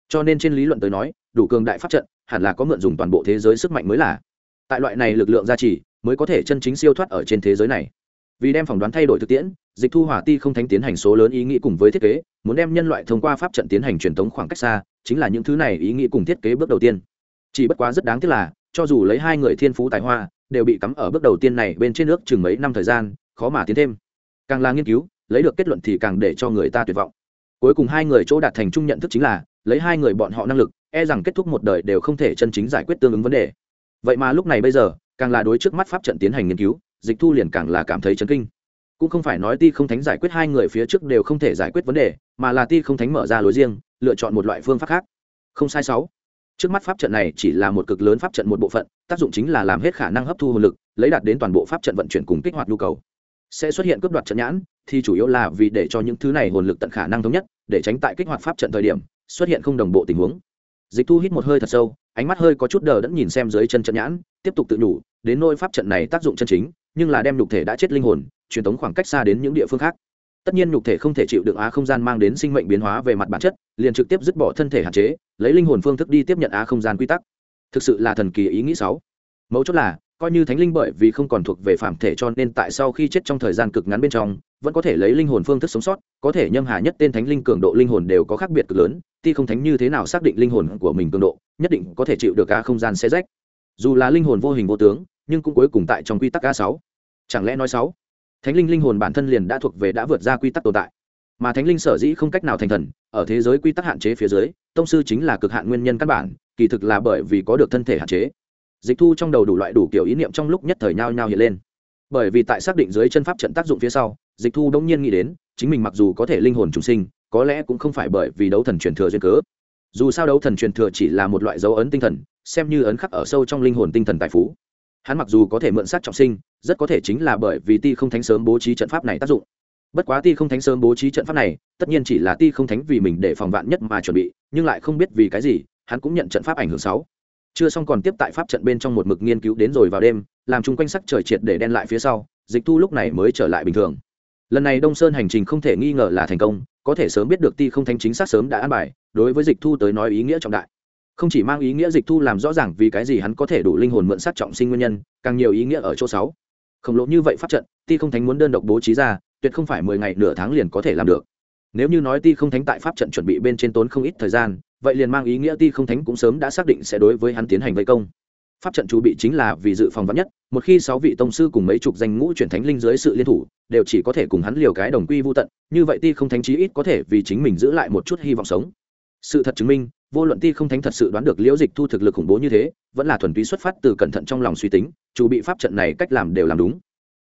Cho nên trên lý luận tới nói, đủ cường đại pháp trận, hẳn là có mượn dùng toàn bộ thế giới sức mạnh mới là. Tại loại này lực lượng gia trì mới có thể chân chính siêu thoát ở trên thế giới này. Vì đem phỏng đoán thay đổi thực tiễn, dịch thu hỏa ti không thánh tiến hành số lớn ý nghĩ cùng với thiết kế, muốn đem nhân loại thông qua pháp trận tiến hành truyền thống khoảng cách xa, chính là những thứ này ý nghĩ cùng thiết kế bước đầu tiên. Chỉ bất quá rất đáng tiếc là, cho dù lấy hai người thiên phú tài hoa, đều bị cắm ở bước đầu tiên này bên trên nước chừng mấy năm thời gian, khó mà tiến thêm. Càng là nghiên cứu, lấy được kết luận thì càng để cho người ta tuyệt vọng. Cuối cùng hai người chỗ đạt thành chung nhận thức chính là, lấy hai người bọn họ năng lực e rằng kết thúc một đời đều không thể chân chính giải quyết tương ứng vấn đề. Vậy mà lúc này bây giờ càng là đối trước mắt pháp trận tiến hành nghiên cứu, dịch thu liền càng là cảm thấy chấn kinh. Cũng không phải nói ti không thánh giải quyết hai người phía trước đều không thể giải quyết vấn đề, mà là ti không thánh mở ra lối riêng, lựa chọn một loại phương pháp khác. Không sai sáu. Trước mắt pháp trận này chỉ là một cực lớn pháp trận một bộ phận, tác dụng chính là làm hết khả năng hấp thu hồn lực, lấy đạt đến toàn bộ pháp trận vận chuyển cùng kích hoạt nhu cầu. Sẽ xuất hiện cướp đoạt trận nhãn, thì chủ yếu là vì để cho những thứ này hồn lực tận khả năng thống nhất, để tránh tại kích hoạt pháp trận thời điểm, xuất hiện không đồng bộ tình huống. Dịch thu hít một hơi thật sâu ánh mắt hơi có chút đờ đẫn nhìn xem dưới chân trận nhãn, tiếp tục tự nhủ, đến nôi pháp trận này tác dụng chân chính, nhưng là đem nhục thể đã chết linh hồn, truyền tống khoảng cách xa đến những địa phương khác. Tất nhiên nhục thể không thể chịu đựng á không gian mang đến sinh mệnh biến hóa về mặt bản chất, liền trực tiếp dứt bỏ thân thể hạn chế, lấy linh hồn phương thức đi tiếp nhận á không gian quy tắc. Thực sự là thần kỳ ý nghĩ sáu. Mấu chốt là, coi như thánh linh bởi vì không còn thuộc về phạm thể cho nên tại sau khi chết trong thời gian cực ngắn bên trong vẫn có thể lấy linh hồn phương thức sống sót, có thể nhâm hà nhất tên thánh linh cường độ linh hồn đều có khác biệt cực lớn, ti không thánh như thế nào xác định linh hồn của mình cường độ, nhất định có thể chịu được a không gian xe rách. Dù là linh hồn vô hình vô tướng, nhưng cũng cuối cùng tại trong quy tắc a sáu. Chẳng lẽ nói sáu? Thánh linh linh hồn bản thân liền đã thuộc về đã vượt ra quy tắc tồn tại. Mà thánh linh sở dĩ không cách nào thành thần, ở thế giới quy tắc hạn chế phía dưới, tông sư chính là cực hạn nguyên nhân căn bản, kỳ thực là bởi vì có được thân thể hạn chế. Dịch thu trong đầu đủ loại đủ kiểu ý niệm trong lúc nhất thời nhao nhao hiện lên. Bởi vì tại xác định dưới chân pháp trận tác dụng phía sau dịch thu đông nhiên nghĩ đến, chính mình mặc dù có thể linh hồn trùng sinh, có lẽ cũng không phải bởi vì đấu thần truyền thừa duyên cớ. Dù sao đấu thần truyền thừa chỉ là một loại dấu ấn tinh thần, xem như ấn khắc ở sâu trong linh hồn tinh thần tài phú. Hắn mặc dù có thể mượn sát trọng sinh, rất có thể chính là bởi vì ti không thánh sớm bố trí trận pháp này tác dụng. Bất quá ti không thánh sớm bố trí trận pháp này, tất nhiên chỉ là ti không thánh vì mình để phòng vạn nhất mà chuẩn bị, nhưng lại không biết vì cái gì, hắn cũng nhận trận pháp ảnh hưởng sáu. Chưa xong còn tiếp tại pháp trận bên trong một mực nghiên cứu đến rồi vào đêm, làm chung quanh sắc trời triệt để đen lại phía sau, dịch thu lúc này mới trở lại bình thường lần này đông sơn hành trình không thể nghi ngờ là thành công, có thể sớm biết được ti không thanh chính xác sớm đã an bài, đối với dịch thu tới nói ý nghĩa trọng đại. Không chỉ mang ý nghĩa dịch thu làm rõ ràng vì cái gì hắn có thể đủ linh hồn mượn sát trọng sinh nguyên nhân, càng nhiều ý nghĩa ở chỗ sáu. Khổng lồ như vậy pháp trận, ti không thánh muốn đơn độc bố trí ra, tuyệt không phải mười ngày nửa tháng liền có thể làm được. Nếu như nói ti không thánh tại pháp trận chuẩn bị bên trên tốn không ít thời gian, vậy liền mang ý nghĩa ti không thánh cũng sớm đã xác định sẽ đối với hắn tiến hành vây công pháp trận chủ bị chính là vì dự phòng vắn nhất, một khi sáu vị tông sư cùng mấy chục danh ngũ chuyển thánh linh dưới sự liên thủ, đều chỉ có thể cùng hắn liều cái đồng quy vô tận, như vậy ti không thánh chí ít có thể vì chính mình giữ lại một chút hy vọng sống. Sự thật chứng minh, vô luận ti không thánh thật sự đoán được liễu dịch thu thực lực khủng bố như thế, vẫn là thuần túy xuất phát từ cẩn thận trong lòng suy tính, chủ bị pháp trận này cách làm đều làm đúng.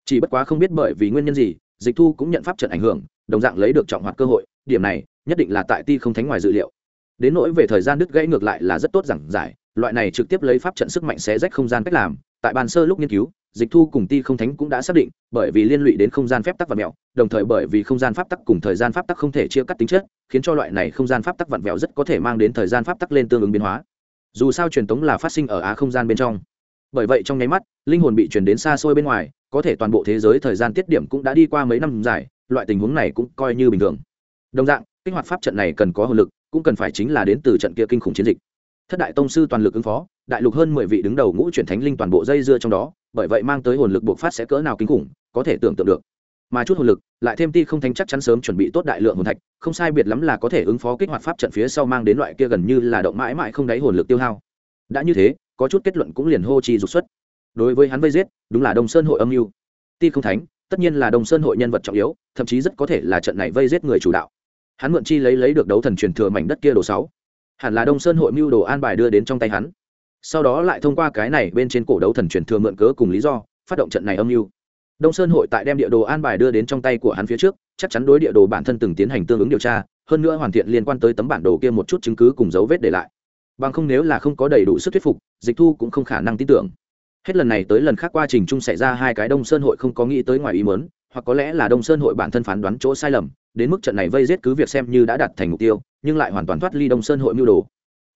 Chỉ bất quá không biết bởi vì nguyên nhân gì, dịch thu cũng nhận pháp trận ảnh hưởng, đồng dạng lấy được trọng hoạt cơ hội, điểm này, nhất định là tại ti không thánh ngoài dự liệu. Đến nỗi về thời gian đứt gãy ngược lại là rất tốt giảng giải loại này trực tiếp lấy pháp trận sức mạnh xé rách không gian cách làm, tại bàn sơ lúc nghiên cứu, dịch thu cùng ti không thánh cũng đã xác định, bởi vì liên lụy đến không gian phép tắc và mẹo, đồng thời bởi vì không gian pháp tắc cùng thời gian pháp tắc không thể chia cắt tính chất, khiến cho loại này không gian pháp tắc vặn vẹo rất có thể mang đến thời gian pháp tắc lên tương ứng biến hóa. Dù sao truyền thống là phát sinh ở á không gian bên trong. Bởi vậy trong nháy mắt, linh hồn bị truyền đến xa xôi bên ngoài, có thể toàn bộ thế giới thời gian tiết điểm cũng đã đi qua mấy năm dài, loại tình huống này cũng coi như bình thường. Đồng dạng, kích hoạt pháp trận này cần có hồn lực, cũng cần phải chính là đến từ trận kia kinh khủng chiến dịch thất đại tông sư toàn lực ứng phó, đại lục hơn mười vị đứng đầu ngũ chuyển thánh linh toàn bộ dây dưa trong đó, bởi vậy mang tới hồn lực buộc phát sẽ cỡ nào kinh khủng, có thể tưởng tượng được. Mà chút hồn lực, lại thêm ti không thánh chắc chắn sớm chuẩn bị tốt đại lượng hồn thạch, không sai biệt lắm là có thể ứng phó kích hoạt pháp trận phía sau mang đến loại kia gần như là động mãi mãi không đáy hồn lực tiêu hao. Đã như thế, có chút kết luận cũng liền hô chi dục xuất. Đối với hắn vây giết, đúng là đông sơn hội âm mưu. Ti không thánh, tất nhiên là đông sơn hội nhân vật trọng yếu, thậm chí rất có thể là trận này vây giết người chủ đạo. Hắn mượn chi lấy lấy được đấu thần truyền thừa mảnh đất kia đồ sáu hẳn là đông sơn hội mưu đồ an bài đưa đến trong tay hắn. Sau đó lại thông qua cái này bên trên cổ đấu thần truyền thừa mượn cớ cùng lý do, phát động trận này âm mưu. Đông sơn hội tại đem địa đồ an bài đưa đến trong tay của hắn phía trước, chắc chắn đối địa đồ bản thân từng tiến hành tương ứng điều tra, hơn nữa hoàn thiện liên quan tới tấm bản đồ kia một chút chứng cứ cùng dấu vết để lại. Bằng không nếu là không có đầy đủ sức thuyết phục, dịch thu cũng không khả năng tin tưởng. Hết lần này tới lần khác quá trình chung xảy ra hai cái đông sơn hội không có nghĩ tới ngoài ý mớn hoặc có lẽ là đông sơn hội bản thân phán đoán chỗ sai lầm đến mức trận này vây giết cứ việc xem như đã đạt thành mục tiêu, nhưng lại hoàn toàn thoát ly đông sơn hội mưu đồ.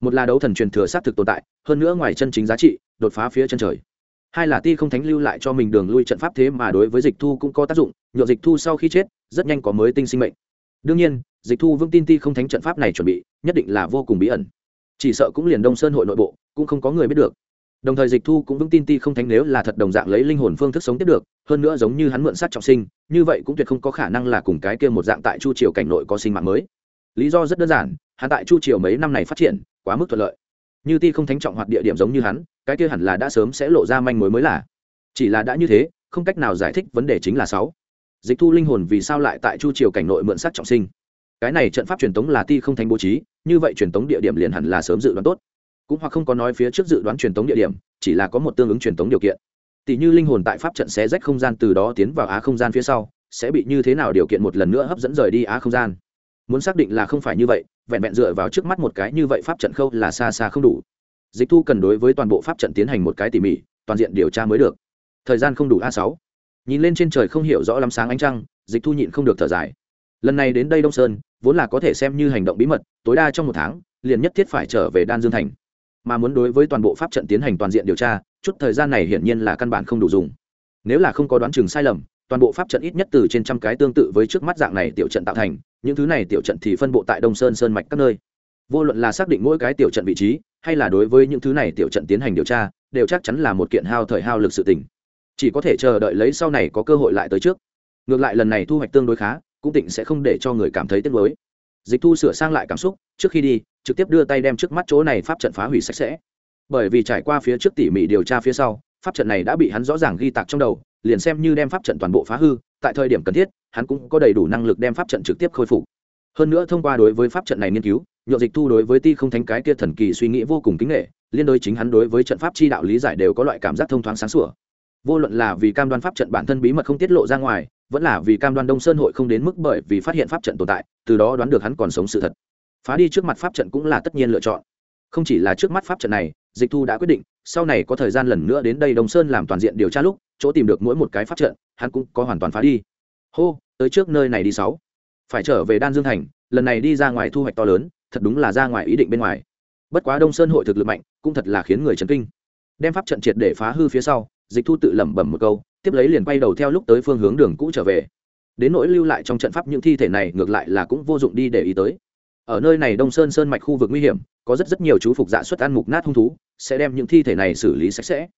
Một là đấu thần truyền thừa xác thực tồn tại, hơn nữa ngoài chân chính giá trị, đột phá phía chân trời. Hai là ti không thánh lưu lại cho mình đường lui trận pháp thế mà đối với dịch thu cũng có tác dụng nhựa dịch thu sau khi chết, rất nhanh có mới tinh sinh mệnh. Đương nhiên, dịch thu vững tin ti không thánh trận pháp này chuẩn bị, nhất định là vô cùng bí ẩn. Chỉ sợ cũng liền đông sơn hội nội bộ, cũng không có người biết được đồng thời dịch thu cũng vững tin ti không thánh nếu là thật đồng dạng lấy linh hồn phương thức sống tiếp được, hơn nữa giống như hắn mượn sát trọng sinh, như vậy cũng tuyệt không có khả năng là cùng cái kia một dạng tại chu triều cảnh nội có sinh mạng mới. Lý do rất đơn giản, hắn tại chu triều mấy năm này phát triển, quá mức thuận lợi. Như ti không thánh trọng hoạt địa điểm giống như hắn, cái kia hẳn là đã sớm sẽ lộ ra manh mối mới là. Chỉ là đã như thế, không cách nào giải thích vấn đề chính là sáu. Dịch thu linh hồn vì sao lại tại chu triều cảnh nội mượn sát trọng sinh? Cái này trận pháp truyền tống là ti không thánh bố trí, như vậy truyền tống địa điểm liền hẳn là sớm dự đoán tốt cũng hoặc không có nói phía trước dự đoán truyền tống địa điểm, chỉ là có một tương ứng truyền tống điều kiện. Tỷ như linh hồn tại pháp trận xé rách không gian từ đó tiến vào á không gian phía sau, sẽ bị như thế nào điều kiện một lần nữa hấp dẫn rời đi á không gian? Muốn xác định là không phải như vậy, vẹn vẹn dựa vào trước mắt một cái như vậy pháp trận khâu là xa xa không đủ. Dịch thu cần đối với toàn bộ pháp trận tiến hành một cái tỉ mỉ, toàn diện điều tra mới được. Thời gian không đủ a sáu. Nhìn lên trên trời không hiểu rõ lắm sáng ánh trăng, dịch thu nhịn không được thở dài. Lần này đến đây đông sơn, vốn là có thể xem như hành động bí mật, tối đa trong một tháng, liền nhất thiết phải trở về đan dương thành mà muốn đối với toàn bộ pháp trận tiến hành toàn diện điều tra, chút thời gian này hiển nhiên là căn bản không đủ dùng. Nếu là không có đoán chừng sai lầm, toàn bộ pháp trận ít nhất từ trên trăm cái tương tự với trước mắt dạng này tiểu trận tạo thành, những thứ này tiểu trận thì phân bộ tại đông sơn sơn mạch các nơi. Vô luận là xác định mỗi cái tiểu trận vị trí, hay là đối với những thứ này tiểu trận tiến hành điều tra, đều chắc chắn là một kiện hao thời hao lực sự tình. Chỉ có thể chờ đợi lấy sau này có cơ hội lại tới trước. Ngược lại lần này thu hoạch tương đối khá, cũng tịnh sẽ không để cho người cảm thấy tiếc nuối dịch thu sửa sang lại cảm xúc, trước khi đi, trực tiếp đưa tay đem trước mắt chỗ này pháp trận phá hủy sạch sẽ. Bởi vì trải qua phía trước tỉ mỉ điều tra phía sau, pháp trận này đã bị hắn rõ ràng ghi tạc trong đầu, liền xem như đem pháp trận toàn bộ phá hư, tại thời điểm cần thiết, hắn cũng có đầy đủ năng lực đem pháp trận trực tiếp khôi phục. Hơn nữa thông qua đối với pháp trận này nghiên cứu nhộn dịch thu đối với ti không thánh cái kia thần kỳ suy nghĩ vô cùng kính nghệ liên đối chính hắn đối với trận pháp chi đạo lý giải đều có loại cảm giác thông thoáng sáng sủa. Vô luận là vì cam đoan pháp trận bản thân bí mật không tiết lộ ra ngoài vẫn là vì cam đoan đông sơn hội không đến mức bởi vì phát hiện pháp trận tồn tại, từ đó đoán được hắn còn sống sự thật. Phá đi trước mặt pháp trận cũng là tất nhiên lựa chọn. Không chỉ là trước mắt pháp trận này, dịch thu đã quyết định, sau này có thời gian lần nữa đến đây đông sơn làm toàn diện điều tra lúc, chỗ tìm được mỗi một cái pháp trận, hắn cũng có hoàn toàn phá đi. Hô, tới trước nơi này đi sáu. Phải trở về đan dương thành, lần này đi ra ngoài thu hoạch to lớn, thật đúng là ra ngoài ý định bên ngoài. Bất quá đông sơn hội thực lực mạnh, cũng thật là khiến người chấn kinh. Đem pháp trận triệt để phá hư phía sau, dịch thu tự lẩm bẩm một câu tiếp lấy liền quay đầu theo lúc tới phương hướng đường cũ trở về. Đến nỗi lưu lại trong trận pháp những thi thể này, ngược lại là cũng vô dụng đi để ý tới. Ở nơi này đông sơn sơn mạch khu vực nguy hiểm, có rất rất nhiều chú phục dạ xuất ăn mục nát hung thú, sẽ đem những thi thể này xử lý sạch sẽ.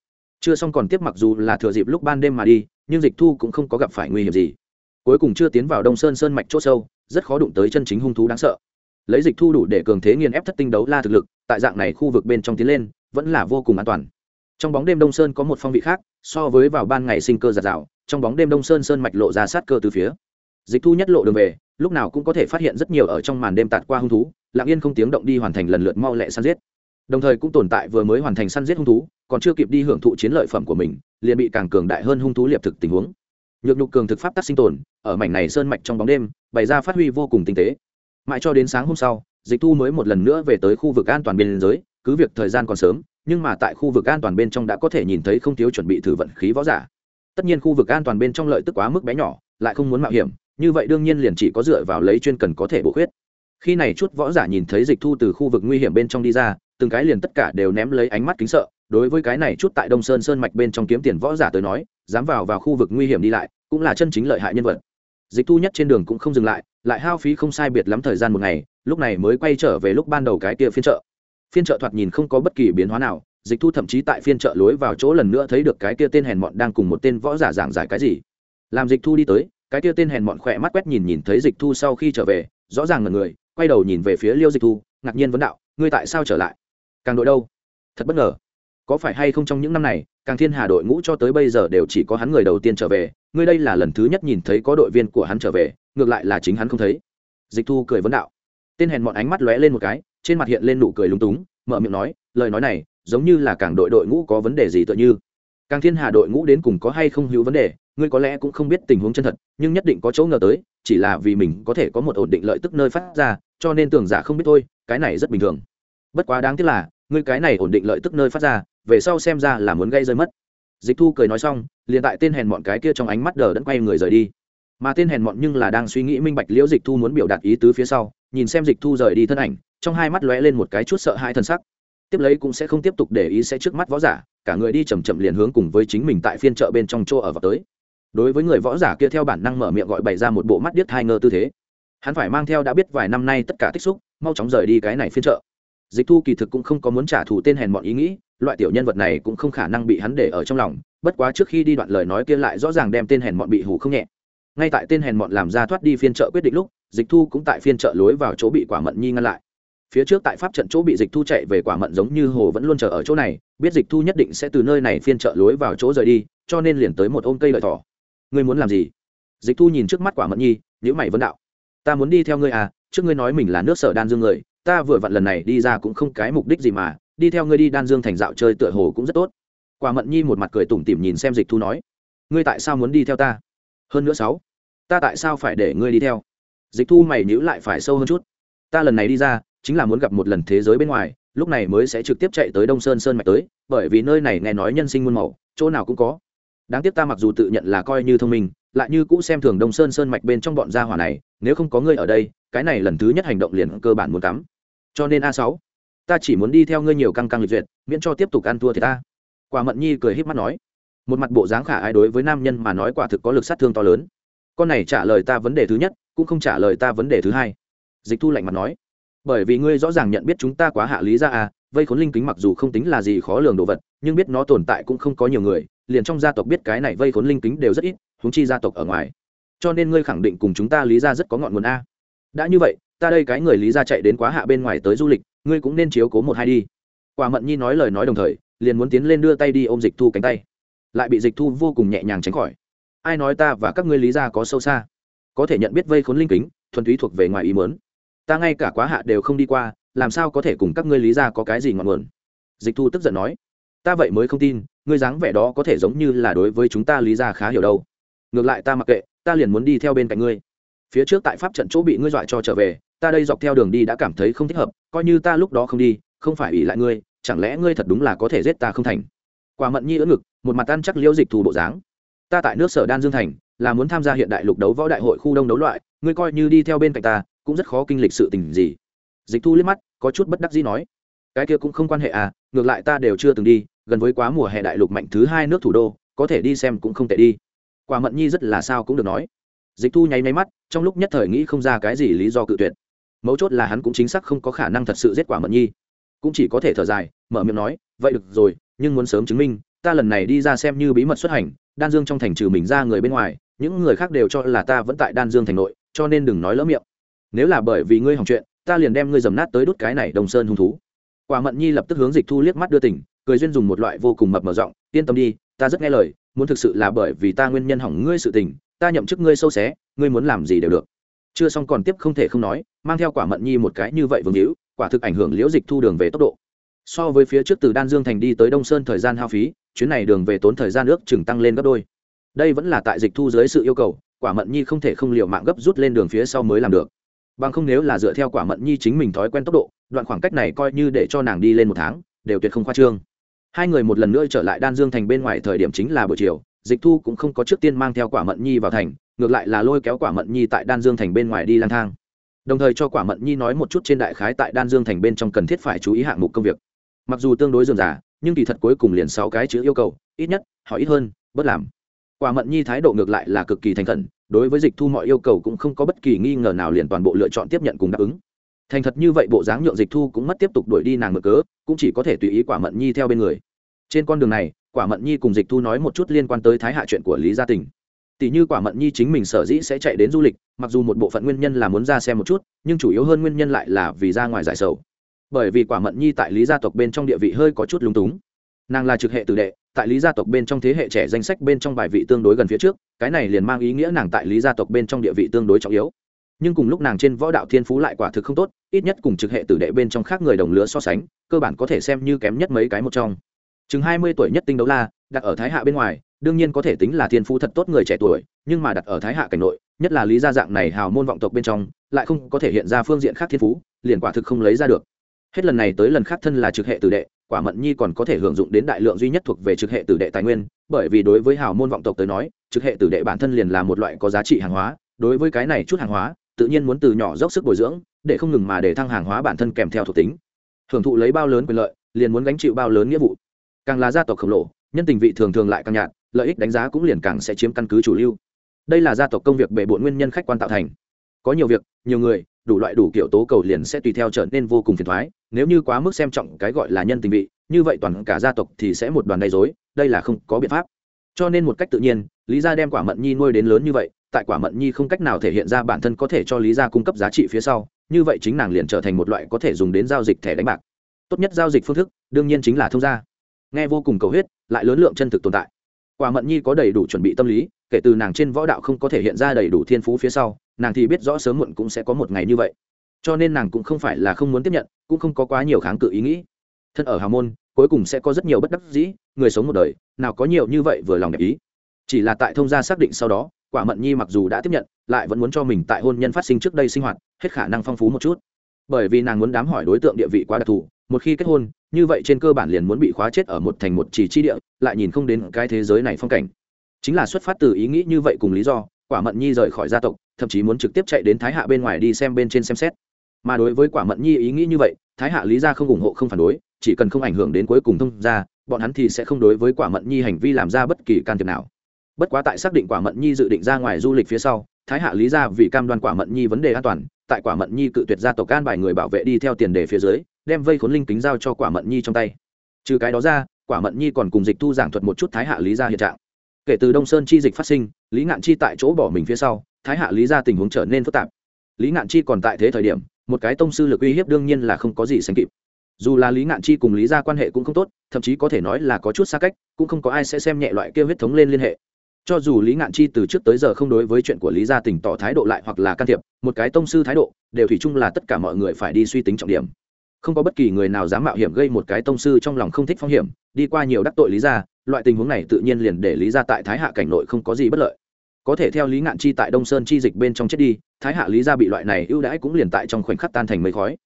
Chưa xong còn tiếp mặc dù là thừa dịp lúc ban đêm mà đi, nhưng dịch thu cũng không có gặp phải nguy hiểm gì. Cuối cùng chưa tiến vào đông sơn sơn mạch c h ỗ sâu, rất khó đụng tới chân chính hung thú đáng sợ. Lấy dịch thu đủ để cường thế nghiền ép thất tinh đấu la thực lực, tại dạng này khu vực bên trong tiến lên, vẫn là vô cùng an toàn trong bóng đêm đông sơn có một phong vị khác, so với vào ban ngày sinh cơ giạt rào, trong bóng đêm đông sơn sơn mạch lộ ra sát cơ từ phía. Dịch thu nhất lộ đường về, lúc nào cũng có thể phát hiện rất nhiều ở trong màn đêm tạt qua hung thú, lặng yên không tiếng động đi hoàn thành lần lượt mau lẹ săn giết. Đồng thời cũng tồn tại vừa mới hoàn thành săn giết hung thú, còn chưa kịp đi hưởng thụ chiến lợi phẩm của mình, liền bị càng cường đại hơn hung thú liệp thực tình huống. Nhược nhục cường thực pháp tác sinh tồn, ở mảnh này sơn mạch trong bóng đêm, bày ra phát huy vô cùng tinh tế. Mãi cho đến sáng hôm sau, dịch thu mới một lần nữa về tới khu vực an toàn biên giới, cứ việc thời gian còn sớm nhưng mà tại khu vực an toàn bên trong đã có thể nhìn thấy không thiếu chuẩn bị thử vận khí võ giả. Tất nhiên khu vực an toàn bên trong lợi tức quá mức bé nhỏ, lại không muốn mạo hiểm, như vậy đương nhiên liền chỉ có dựa vào lấy chuyên cần có thể bổ khuyết. Khi này chút võ giả nhìn thấy dịch thu từ khu vực nguy hiểm bên trong đi ra, từng cái liền tất cả đều ném lấy ánh mắt kính sợ, đối với cái này chút tại đông sơn sơn mạch bên trong kiếm tiền võ giả tới nói, dám vào vào khu vực nguy hiểm đi lại, cũng là chân chính lợi hại nhân vật. Dịch thu nhất trên đường cũng không dừng lại lại hao phí không sai biệt lắm thời gian một ngày, lúc này mới quay trở về lúc ban đầu cái kia phiên chợ phiên chợ thoạt nhìn không có bất kỳ biến hóa nào, dịch thu thậm chí tại phiên chợ lối vào chỗ lần nữa thấy được cái kia tên hèn mọn đang cùng một tên võ giả giảng giải cái gì. Làm dịch thu đi tới, cái kia tên hèn mọn khỏe mắt quét nhìn nhìn thấy dịch thu sau khi trở về, rõ ràng là người, quay đầu nhìn về phía liêu dịch thu, ngạc nhiên vấn đạo, ngươi tại sao trở lại? Càng đội đâu? Thật bất ngờ. Có phải hay không trong những năm này, càng thiên hà đội ngũ cho tới bây giờ đều chỉ có hắn người đầu tiên trở về, ngươi đây là lần thứ nhất nhìn thấy có đội viên của hắn trở về, ngược lại là chính hắn không thấy. Dịch thu cười vấn đạo. Tên hèn mọn ánh mắt lóe lên một cái trên mặt hiện lên nụ cười lúng túng, mở miệng nói, lời nói này, giống như là càng đội đội ngũ có vấn đề gì tựa như. Càng thiên hà đội ngũ đến cùng có hay không hữu vấn đề, ngươi có lẽ cũng không biết tình huống chân thật, nhưng nhất định có chỗ ngờ tới, chỉ là vì mình có thể có một ổn định lợi tức nơi phát ra, cho nên tưởng giả không biết thôi, cái này rất bình thường. Bất quá đáng tiếc là, ngươi cái này ổn định lợi tức nơi phát ra, về sau xem ra là muốn gây rơi mất. Dịch thu cười nói xong, liền tại tên hèn mọn cái kia trong ánh mắt đờ đẫn quay người rời đi. Mà tên hèn mọn nhưng là đang suy nghĩ minh bạch liễu dịch thu muốn biểu đạt ý tứ phía sau, nhìn xem dịch thu rời đi thân ảnh trong hai mắt lóe lên một cái chút sợ hãi thân sắc. Tiếp lấy cũng sẽ không tiếp tục để ý sẽ trước mắt võ giả, cả người đi chầm chậm liền hướng cùng với chính mình tại phiên chợ bên trong chỗ ở vào tới. Đối với người võ giả kia theo bản năng mở miệng gọi bày ra một bộ mắt điếc hai ngơ tư thế. Hắn phải mang theo đã biết vài năm nay tất cả tích xúc, mau chóng rời đi cái này phiên chợ. Dịch thu kỳ thực cũng không có muốn trả thù tên hèn bọn ý nghĩ, loại tiểu nhân vật này cũng không khả năng bị hắn để ở trong lòng, bất quá trước khi đi đoạn lời nói kia lại rõ ràng đem tên hèn bọn bị hủ không nhẹ. Ngay tại tên hèn bọn làm ra thoát đi phiên chợ quyết định lúc, dịch thu cũng tại phiên chợ lối vào chỗ bị quả mận nhi ngăn lại phía trước tại pháp trận chỗ bị dịch thu chạy về quả mận giống như hồ vẫn luôn chờ ở chỗ này, biết dịch thu nhất định sẽ từ nơi này phiên chợ lối vào chỗ rời đi, cho nên liền tới một ôm cây lợi thỏ. Ngươi muốn làm gì? Dịch thu nhìn trước mắt quả mận nhi nhữ mày vấn đạo. Ta muốn đi theo ngươi à trước ngươi nói mình là nước sở đan dương người, ta vừa vặn lần này đi ra cũng không cái mục đích gì mà, đi theo ngươi đi đan dương thành dạo chơi tựa hồ cũng rất tốt. Quả mận nhi một mặt cười tủm tỉm nhìn xem dịch thu nói. Ngươi tại sao muốn đi theo ta? Hơn nữa sáu, ta tại sao phải để ngươi đi theo? Dịch thu mày nhữ lại phải sâu hơn chút. Ta lần này đi ra chính là muốn gặp một lần thế giới bên ngoài, lúc này mới sẽ trực tiếp chạy tới đông sơn sơn mạch tới, bởi vì nơi này nghe nói nhân sinh muôn màu, chỗ nào cũng có. Đáng tiếc ta mặc dù tự nhận là coi như thông minh, lại như cũ xem thường đông sơn sơn mạch bên trong bọn gia hỏa này, nếu không có ngươi ở đây, cái này lần thứ nhất hành động liền cơ bản muốn cắm. Cho nên a sáu, ta chỉ muốn đi theo ngươi nhiều căng căng lịch duyệt, miễn cho tiếp tục ăn thua thì ta. Quả mận nhi cười híp mắt nói, một mặt bộ dáng khả ai đối với nam nhân mà nói quả thực có lực sát thương to lớn. Con này trả lời ta vấn đề thứ nhất, cũng không trả lời ta vấn đề thứ hai. Dịch thu lạnh mặt nói bởi vì ngươi rõ ràng nhận biết chúng ta quá hạ lý ra à vây khốn linh kính mặc dù không tính là gì khó lường đồ vật, nhưng biết nó tồn tại cũng không có nhiều người, liền trong gia tộc biết cái này vây khốn linh kính đều rất ít húng chi gia tộc ở ngoài. Cho nên ngươi khẳng định cùng chúng ta lý ra rất có ngọn nguồn a. Đã như vậy, ta đây cái người lý ra chạy đến quá hạ bên ngoài tới du lịch, ngươi cũng nên chiếu cố một hai đi. Quả mận nhi nói lời nói đồng thời, liền muốn tiến lên đưa tay đi ôm dịch thu cánh tay. Lại bị dịch thu vô cùng nhẹ nhàng tránh khỏi. Ai nói ta và các ngươi lý ra có sâu xa? Có thể nhận biết vây khốn linh kính, thuần túy thuộc về ngoài ý mớn ta ngay cả quá hạ đều không đi qua, làm sao có thể cùng các ngươi lý ra có cái gì ngọn nguồn? Dịch thu tức giận nói, ta vậy mới không tin, ngươi dáng vẻ đó có thể giống như là đối với chúng ta lý ra khá hiểu đâu. Ngược lại ta mặc kệ, ta liền muốn đi theo bên cạnh ngươi. Phía trước tại pháp trận chỗ bị ngươi dọa cho trở về, ta đây dọc theo đường đi đã cảm thấy không thích hợp, coi như ta lúc đó không đi, không phải ủy lại ngươi, chẳng lẽ ngươi thật đúng là có thể giết ta không thành? Quả mận nhi ưỡn ngực, một mặt ăn chắc liễu dịch thù bộ dáng. Ta tại nước sở đan dương thành, là muốn tham gia hiện đại lục đấu võ đại hội khu đông đấu loại, ngươi coi như đi theo bên cạnh ta cũng rất khó kinh lịch sự tình gì. Dịch thu liếc mắt, có chút bất đắc dĩ nói, cái kia cũng không quan hệ à ngược lại ta đều chưa từng đi, gần với quá mùa hè đại lục mạnh thứ hai nước thủ đô, có thể đi xem cũng không tệ đi. Quả mận nhi rất là sao cũng được nói. Dịch thu nháy máy mắt, trong lúc nhất thời nghĩ không ra cái gì lý do cự tuyệt. Mấu chốt là hắn cũng chính xác không có khả năng thật sự giết quả mận nhi. Cũng chỉ có thể thở dài, mở miệng nói, vậy được rồi, nhưng muốn sớm chứng minh, ta lần này đi ra xem như bí mật xuất hành, đan dương trong thành trừ mình ra người bên ngoài, những người khác đều cho là ta vẫn tại đan dương thành nội, cho nên đừng nói lỡ miệng nếu là bởi vì ngươi hỏng chuyện, ta liền đem ngươi dầm nát tới đốt cái này đồng sơn hung thú. Quả mận nhi lập tức hướng dịch thu liếc mắt đưa tỉnh cười duyên dùng một loại vô cùng mập mở rộng yên tâm đi, ta rất nghe lời, muốn thực sự là bởi vì ta nguyên nhân hỏng ngươi sự tình, ta nhậm chức ngươi sâu xé, ngươi muốn làm gì đều được. Chưa xong còn tiếp không thể không nói, mang theo quả mận nhi một cái như vậy vương hữu, quả thực ảnh hưởng liễu dịch thu đường về tốc độ. So với phía trước từ đan dương thành đi tới đông sơn thời gian hao phí, chuyến này đường về tốn thời gian ước chừng tăng lên gấp đôi. Đây vẫn là tại dịch thu dưới sự yêu cầu, quả mận nhi không thể không liều mạng gấp rút lên đường phía sau mới làm được bằng không nếu là dựa theo quả mận nhi chính mình thói quen tốc độ, đoạn khoảng cách này coi như để cho nàng đi lên một tháng, đều tuyệt không khoa trương. Hai người một lần nữa trở lại đan dương thành bên ngoài thời điểm chính là buổi chiều, dịch thu cũng không có trước tiên mang theo quả mận nhi vào thành, ngược lại là lôi kéo quả mận nhi tại đan dương thành bên ngoài đi lang thang. Đồng thời cho quả mận nhi nói một chút trên đại khái tại đan dương thành bên trong cần thiết phải chú ý hạng mục công việc. Mặc dù tương đối dườm giả nhưng kỳ thật cuối cùng liền sáu cái chữ yêu cầu, ít nhất họ ít hơn, bớt làm quả mận nhi thái độ ngược lại là cực kỳ thành khẩn, đối với dịch thu mọi yêu cầu cũng không có bất kỳ nghi ngờ nào liền toàn bộ lựa chọn tiếp nhận cùng đáp ứng. Thành thật như vậy bộ dáng nhượng dịch thu cũng mất tiếp tục đuổi đi nàng mở cớ, cũng chỉ có thể tùy ý quả mận nhi theo bên người. Trên con đường này, quả mận nhi cùng dịch thu nói một chút liên quan tới thái hạ chuyện của lý gia tình. Tỷ như quả mận nhi chính mình sở dĩ sẽ chạy đến du lịch, mặc dù một bộ phận nguyên nhân là muốn ra xem một chút, nhưng chủ yếu hơn nguyên nhân lại là vì ra ngoài giải sầu. Bởi vì quả mận nhi tại lý gia tộc bên trong địa vị hơi có chút lúng túng. Nàng là trực hệ tử đệ tại lý gia tộc bên trong thế hệ trẻ danh sách bên trong bài vị tương đối gần phía trước, cái này liền mang ý nghĩa nàng tại lý gia tộc bên trong địa vị tương đối trọng yếu. Nhưng cùng lúc nàng trên võ đạo thiên phú lại quả thực không tốt, ít nhất cùng trực hệ tử đệ bên trong khác người đồng lứa so sánh, cơ bản có thể xem như kém nhất mấy cái một trong. Chừng hai mươi tuổi nhất tinh đấu la, đặt ở thái hạ bên ngoài, đương nhiên có thể tính là thiên phú thật tốt người trẻ tuổi, nhưng mà đặt ở thái hạ cảnh nội, nhất là lý gia dạng này hào môn vọng tộc bên trong, lại không có thể hiện ra phương diện khác thiên phú, liền quả thực không lấy ra được. Hết lần này tới lần khác thân là trực hệ tử đệ quả mận nhi còn có thể hưởng dụng đến đại lượng duy nhất thuộc về trực hệ tử đệ tài nguyên, bởi vì đối với hào môn vọng tộc tới nói, trực hệ tử đệ bản thân liền là một loại có giá trị hàng hóa, đối với cái này chút hàng hóa, tự nhiên muốn từ nhỏ dốc sức bồi dưỡng, để không ngừng mà để thăng hàng hóa bản thân kèm theo thuộc tính. Hưởng thụ lấy bao lớn quyền lợi, liền muốn gánh chịu bao lớn nghĩa vụ. Càng là gia tộc khổng lồ, nhân tình vị thường thường lại càng nhạt, lợi ích đánh giá cũng liền càng sẽ chiếm căn cứ chủ lưu. Đây là gia tộc công việc bề bộn nguyên nhân khách quan tạo thành. Có nhiều việc, nhiều người đủ loại đủ kiểu tố cầu liền sẽ tùy theo trở nên vô cùng phiền thoái. Nếu như quá mức xem trọng cái gọi là nhân tình vị, như vậy toàn cả gia tộc thì sẽ một đoàn gây dối đây là không có biện pháp. Cho nên một cách tự nhiên, lý gia đem quả mận nhi nuôi đến lớn như vậy, tại quả mận nhi không cách nào thể hiện ra bản thân có thể cho lý gia cung cấp giá trị phía sau, như vậy chính nàng liền trở thành một loại có thể dùng đến giao dịch thẻ đánh bạc. Tốt nhất giao dịch phương thức, đương nhiên chính là thông gia. Nghe vô cùng cầu huyết, lại lớn lượng chân thực tồn tại. Quả mận nhi có đầy đủ chuẩn bị tâm lý, kể từ nàng trên võ đạo không có thể hiện ra đầy đủ thiên phú phía sau nàng thì biết rõ sớm muộn cũng sẽ có một ngày như vậy. Cho nên nàng cũng không phải là không muốn tiếp nhận, cũng không có quá nhiều kháng cự ý nghĩ. Thân ở hào môn, cuối cùng sẽ có rất nhiều bất đắc dĩ, người sống một đời, nào có nhiều như vậy vừa lòng đẹp ý. Chỉ là tại thông gia xác định sau đó, quả mận nhi mặc dù đã tiếp nhận, lại vẫn muốn cho mình tại hôn nhân phát sinh trước đây sinh hoạt, hết khả năng phong phú một chút. Bởi vì nàng muốn đám hỏi đối tượng địa vị quá đặc thù, một khi kết hôn, như vậy trên cơ bản liền muốn bị khóa chết ở một thành một chỉ chi địa, lại nhìn không đến cái thế giới này phong cảnh. Chính là xuất phát từ ý nghĩ như vậy cùng lý do, quả mận nhi rời khỏi gia tộc thậm chí muốn trực tiếp chạy đến thái hạ bên ngoài đi xem bên trên xem xét. Mà đối với quả mận nhi ý nghĩ như vậy, thái hạ lý gia không ủng hộ, không phản đối, chỉ cần không ảnh hưởng đến cuối cùng thông gia, bọn hắn thì sẽ không đối với quả mận nhi hành vi làm ra bất kỳ can thiệp nào. Bất quá tại xác định quả mận nhi dự định ra ngoài du lịch phía sau, thái hạ lý gia vì cam đoan quả mận nhi vấn đề an toàn, tại quả mận nhi cự tuyệt ra tộc can bài người bảo vệ đi theo tiền đề phía dưới, đem vây khốn linh kính giao cho quả mận nhi trong tay. Trừ cái đó ra, quả mận nhi còn cùng dịch thu giảng thuật một chút thái hạ lý gia hiện trạng. Kể từ đông sơn chi dịch phát sinh, lý ngạn chi tại chỗ bỏ mình phía sau thái hạ lý gia tình huống trở nên phức tạp. Lý ngạn chi còn tại thế thời điểm, một cái tông sư lực uy hiếp đương nhiên là không có gì sánh kịp. Dù là lý ngạn chi cùng lý gia quan hệ cũng không tốt, thậm chí có thể nói là có chút xa cách, cũng không có ai sẽ xem nhẹ loại kia huyết thống lên liên hệ. Cho dù lý ngạn chi từ trước tới giờ không đối với chuyện của lý gia tỉnh tỏ thái độ lại hoặc là can thiệp, một cái tông sư thái độ, đều thủy chung là tất cả mọi người phải đi suy tính trọng điểm. Không có bất kỳ người nào dám mạo hiểm gây một cái tông sư trong lòng không thích phong hiểm, đi qua nhiều đắc tội lý gia, loại tình huống này tự nhiên liền để lý gia tại thái hạ cảnh nội không có gì bất lợi có thể theo lý ngạn chi tại đông sơn chi dịch bên trong chết đi, thái hạ lý gia bị loại này ưu đãi cũng liền tại trong khoảnh khắc tan thành mây khói.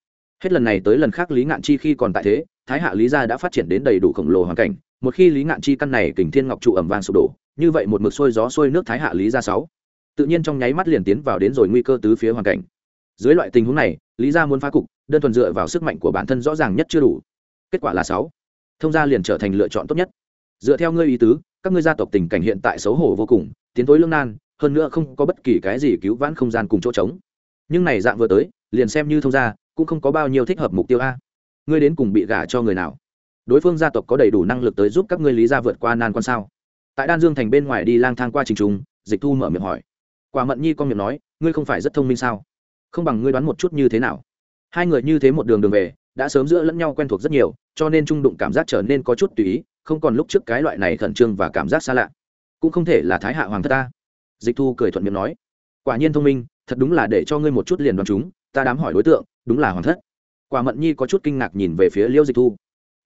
Hết lần này tới lần khác lý ngạn chi khi còn tại thế, thái hạ lý gia đã phát triển đến đầy đủ khổng lồ hoàn cảnh, một khi lý ngạn chi căn này kình thiên ngọc trụ ẩm vàng sụp đổ, như vậy một mực sôi gió sôi nước thái hạ lý gia sáu. Tự nhiên trong nháy mắt liền tiến vào đến rồi nguy cơ tứ phía hoàn cảnh. Dưới loại tình huống này, lý gia muốn phá cục, đơn thuần dựa vào sức mạnh của bản thân rõ ràng nhất chưa đủ. Kết quả là sáu. Thông gia liền trở thành lựa chọn tốt nhất. Dựa theo ngươi ý tứ, các ngươi gia tộc tình cảnh hiện tại xấu hổ vô cùng tiến tối lương nan, hơn nữa không có bất kỳ cái gì cứu vãn không gian cùng chỗ trống. Nhưng này dạng vừa tới, liền xem như thông gia, cũng không có bao nhiêu thích hợp mục tiêu a. Ngươi đến cùng bị gả cho người nào? Đối phương gia tộc có đầy đủ năng lực tới giúp các ngươi lý gia vượt qua nan quan sao? Tại đan dương thành bên ngoài đi lang thang qua trình trùng, dịch thu mở miệng hỏi. Quả mận nhi con miệng nói, ngươi không phải rất thông minh sao? Không bằng ngươi đoán một chút như thế nào? Hai người như thế một đường đường về, đã sớm giữa lẫn nhau quen thuộc rất nhiều, cho nên trung đụng cảm giác trở nên có chút tùy ý, không còn lúc trước cái loại này khẩn trương và cảm giác xa lạ cũng không thể là thái hạ hoàng thất ta. Dịch thu cười thuận miệng nói, quả nhiên thông minh, thật đúng là để cho ngươi một chút liền đoán chúng, ta đám hỏi đối tượng, đúng là hoàng thất. Quả mận nhi có chút kinh ngạc nhìn về phía liêu dịch thu.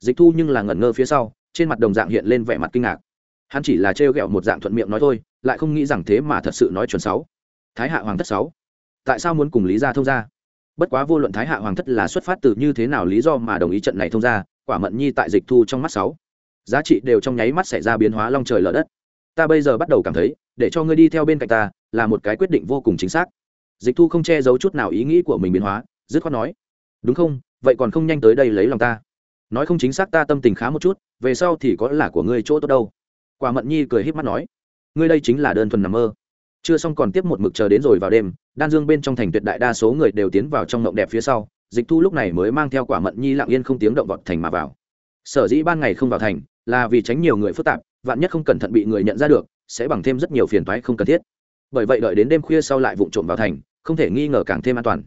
Dịch thu nhưng là ngẩn ngơ phía sau, trên mặt đồng dạng hiện lên vẻ mặt kinh ngạc. Hắn chỉ là trêu ghẹo một dạng thuận miệng nói thôi, lại không nghĩ rằng thế mà thật sự nói chuẩn sáu. Thái hạ hoàng thất sáu. Tại sao muốn cùng lý gia thông gia? Bất quá vô luận thái hạ hoàng thất là xuất phát từ như thế nào lý do mà đồng ý trận này thông gia, quả mận nhi tại dịch thu trong mắt sáu. Giá trị đều trong nháy mắt xảy ra biến hóa long trời lở đất ta bây giờ bắt đầu cảm thấy, để cho ngươi đi theo bên cạnh ta, là một cái quyết định vô cùng chính xác. Dịch thu không che giấu chút nào ý nghĩ của mình biến hóa, dứt khoát nói, đúng không? Vậy còn không nhanh tới đây lấy lòng ta. Nói không chính xác ta tâm tình khá một chút, về sau thì có là của ngươi chỗ tốt đâu. Quả mận nhi cười híp mắt nói, ngươi đây chính là đơn thuần nằm mơ. Chưa xong còn tiếp một mực chờ đến rồi vào đêm, đan dương bên trong thành tuyệt đại đa số người đều tiến vào trong ngộng đẹp phía sau, dịch thu lúc này mới mang theo quả mận nhi lặng yên không tiếng động vọt thành mà vào sở dĩ ban ngày không vào thành là vì tránh nhiều người phức tạp, vạn nhất không cẩn thận bị người nhận ra được, sẽ bằng thêm rất nhiều phiền toái không cần thiết. Bởi vậy đợi đến đêm khuya sau lại vụ trộm vào thành, không thể nghi ngờ càng thêm an toàn.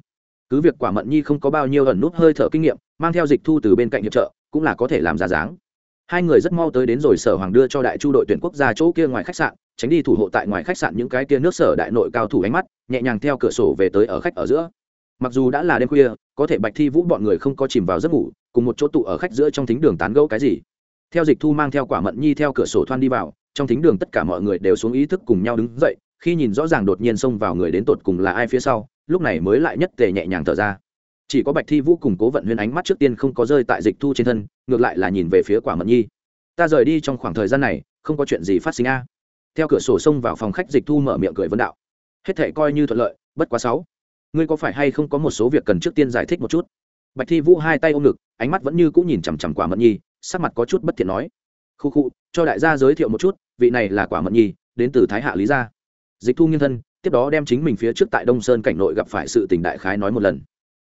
Cứ việc quả mận nhi không có bao nhiêu ẩn nút hơi thở kinh nghiệm, mang theo dịch thu từ bên cạnh hiệp trợ, cũng là có thể làm ra dáng. Hai người rất mau tới đến rồi sở hoàng đưa cho đại chu đội tuyển quốc gia chỗ kia ngoài khách sạn, tránh đi thủ hộ tại ngoài khách sạn những cái kia nước sở đại nội cao thủ ánh mắt, nhẹ nhàng theo cửa sổ về tới ở khách ở giữa. Mặc dù đã là đêm khuya, có thể bạch thi vũ bọn người không có chìm vào giấc ngủ cùng một chỗ tụ ở khách giữa trong thính đường tán gẫu cái gì. Theo dịch thu mang theo quả mận nhi theo cửa sổ thoan đi vào, trong thính đường tất cả mọi người đều xuống ý thức cùng nhau đứng dậy, khi nhìn rõ ràng đột nhiên xông vào người đến tột cùng là ai phía sau, lúc này mới lại nhất tề nhẹ nhàng thở ra. Chỉ có bạch thi vũ cùng cố vận huyên ánh mắt trước tiên không có rơi tại dịch thu trên thân, ngược lại là nhìn về phía quả mận nhi. Ta rời đi trong khoảng thời gian này, không có chuyện gì phát sinh a. Theo cửa sổ xông vào phòng khách, dịch thu mở miệng cười vân đạo. Hết thể coi như thuận lợi, bất quá sáu, ngươi có phải hay không có một số việc cần trước tiên giải thích một chút? Bạch thi vũ hai tay ôm ngực, ánh mắt vẫn như cũng nhìn chằm chằm quả mận nhi, sắc mặt có chút bất thiện nói khu khu cho đại gia giới thiệu một chút, vị này là quả mận nhi, đến từ thái hạ lý gia. Dịch thu nghiên thân, tiếp đó đem chính mình phía trước tại đông sơn cảnh nội gặp phải sự tình đại khái nói một lần.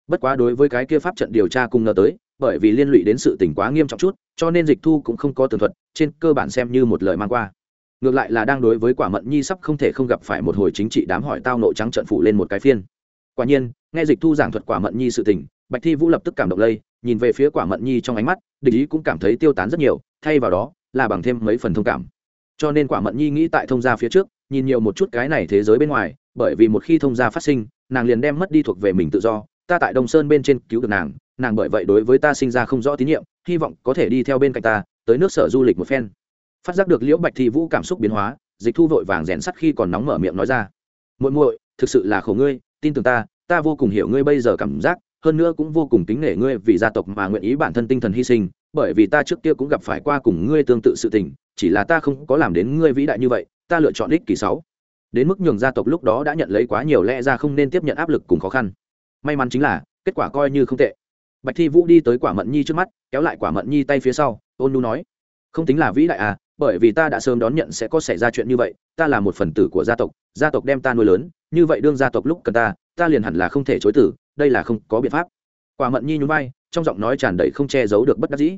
Bất quá đối với cái kia pháp trận điều tra cùng ngờ tới, bởi vì liên lụy đến sự tình quá nghiêm trọng chút, cho nên dịch thu cũng không có tường thuật, trên cơ bản xem như một lời mang qua. Ngược lại là đang đối với quả mận nhi sắp không thể không gặp phải một hồi chính trị đám hỏi tao nộ trắng trận phụ lên một cái phiên. Quả nhiên, nghe dịch thu giảng thuật quả mận nhi sự tình bạch thi vũ lập tức cảm động lây, nhìn về phía quả mận nhi trong ánh mắt, địch ý cũng cảm thấy tiêu tán rất nhiều, thay vào đó, là bằng thêm mấy phần thông cảm. Cho nên quả mận nhi nghĩ tại thông gia phía trước, nhìn nhiều một chút cái này thế giới bên ngoài, bởi vì một khi thông gia phát sinh, nàng liền đem mất đi thuộc về mình tự do. Ta tại đông sơn bên trên cứu được nàng nàng bởi vậy đối với ta sinh ra không rõ tín nhiệm, hy vọng có thể đi theo bên cạnh ta, tới nước sở du lịch một phen. Phát giác được liễu bạch thi vũ cảm xúc biến hóa, dịch thu vội vàng rèn sắt khi còn nóng mở miệng nói ra. Muội muội, thực sự là khổ ngươi, tin tưởng ta ta vô cùng hiểu ngươi bây giờ cảm giác hơn nữa cũng vô cùng kính nể ngươi vì gia tộc mà nguyện ý bản thân tinh thần hy sinh, bởi vì ta trước kia cũng gặp phải qua cùng ngươi tương tự sự tình, chỉ là ta không có làm đến ngươi vĩ đại như vậy, ta lựa chọn ích kỳ sáu. Đến mức nhường gia tộc lúc đó đã nhận lấy quá nhiều lẽ ra không nên tiếp nhận áp lực cùng khó khăn. May mắn chính là, kết quả coi như không tệ. Bạch thi vũ đi tới quả mận nhi trước mắt, kéo lại quả mận nhi tay phía sau, ôn nu nói, không tính là vĩ đại à bởi vì ta đã sớm đón nhận sẽ có xảy ra chuyện như vậy, ta là một phần tử của gia tộc gia tộc đem ta nuôi lớn, như vậy đương gia tộc lúc cần ta ta liền hẳn là không thể chối tử đây là không có biện pháp. Quả mận nhi nhún vai, trong giọng nói tràn đầy không che giấu được bất đắc dĩ.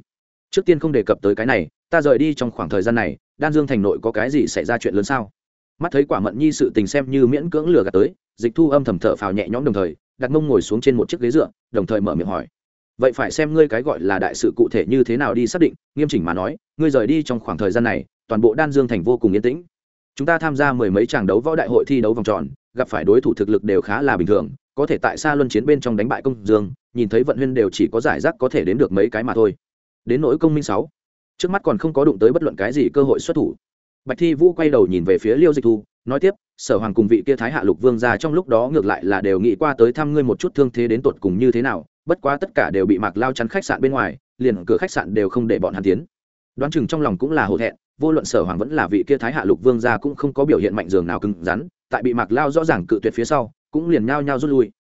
Trước tiên không đề cập tới cái này, ta rời đi trong khoảng thời gian này, đan dương thành nội có cái gì xảy ra chuyện lớn sao? Mắt thấy quả mận nhi sự tình xem như miễn cưỡng lừa gạt tới, dịch thu âm thầm thở phào nhẹ nhõm đồng thời, đặt mông ngồi xuống trên một chiếc ghế dựa, đồng thời mở miệng hỏi. Vậy phải xem ngươi cái gọi là đại sự cụ thể như thế nào đi xác định, nghiêm chỉnh mà nói, ngươi rời đi trong khoảng thời gian này, toàn bộ đan dương thành vô cùng yên tĩnh. Chúng ta tham gia mười mấy tràng đấu võ đại hội thi đấu vòng tròn, gặp phải đối thủ thực lực đều khá là bình thường có thể tại xa luân chiến bên trong đánh bại công dương, nhìn thấy vận huyên đều chỉ có giải rác có thể đến được mấy cái mà thôi. Đến nỗi công minh sáu, trước mắt còn không có đụng tới bất luận cái gì cơ hội xuất thủ. Bạch thi vũ quay đầu nhìn về phía liêu dịch thu, nói tiếp, sở hoàng cùng vị kia thái hạ lục vương ra trong lúc đó ngược lại là đều nghĩ qua tới thăm ngươi một chút thương thế đến tột cùng như thế nào, bất quá tất cả đều bị mạc lao chắn khách sạn bên ngoài, liền cửa khách sạn đều không để bọn hắn tiến. Đoán chừng trong lòng cũng là hổ thẹn, vô luận sở hoàng vẫn là vị kia thái hạ lục vương ra cũng không có biểu hiện mạnh dường nào cứng rắn, tại bị mạc lao rõ ràng cự tuyệt phía sau cũng liền nhao nhao rút lui.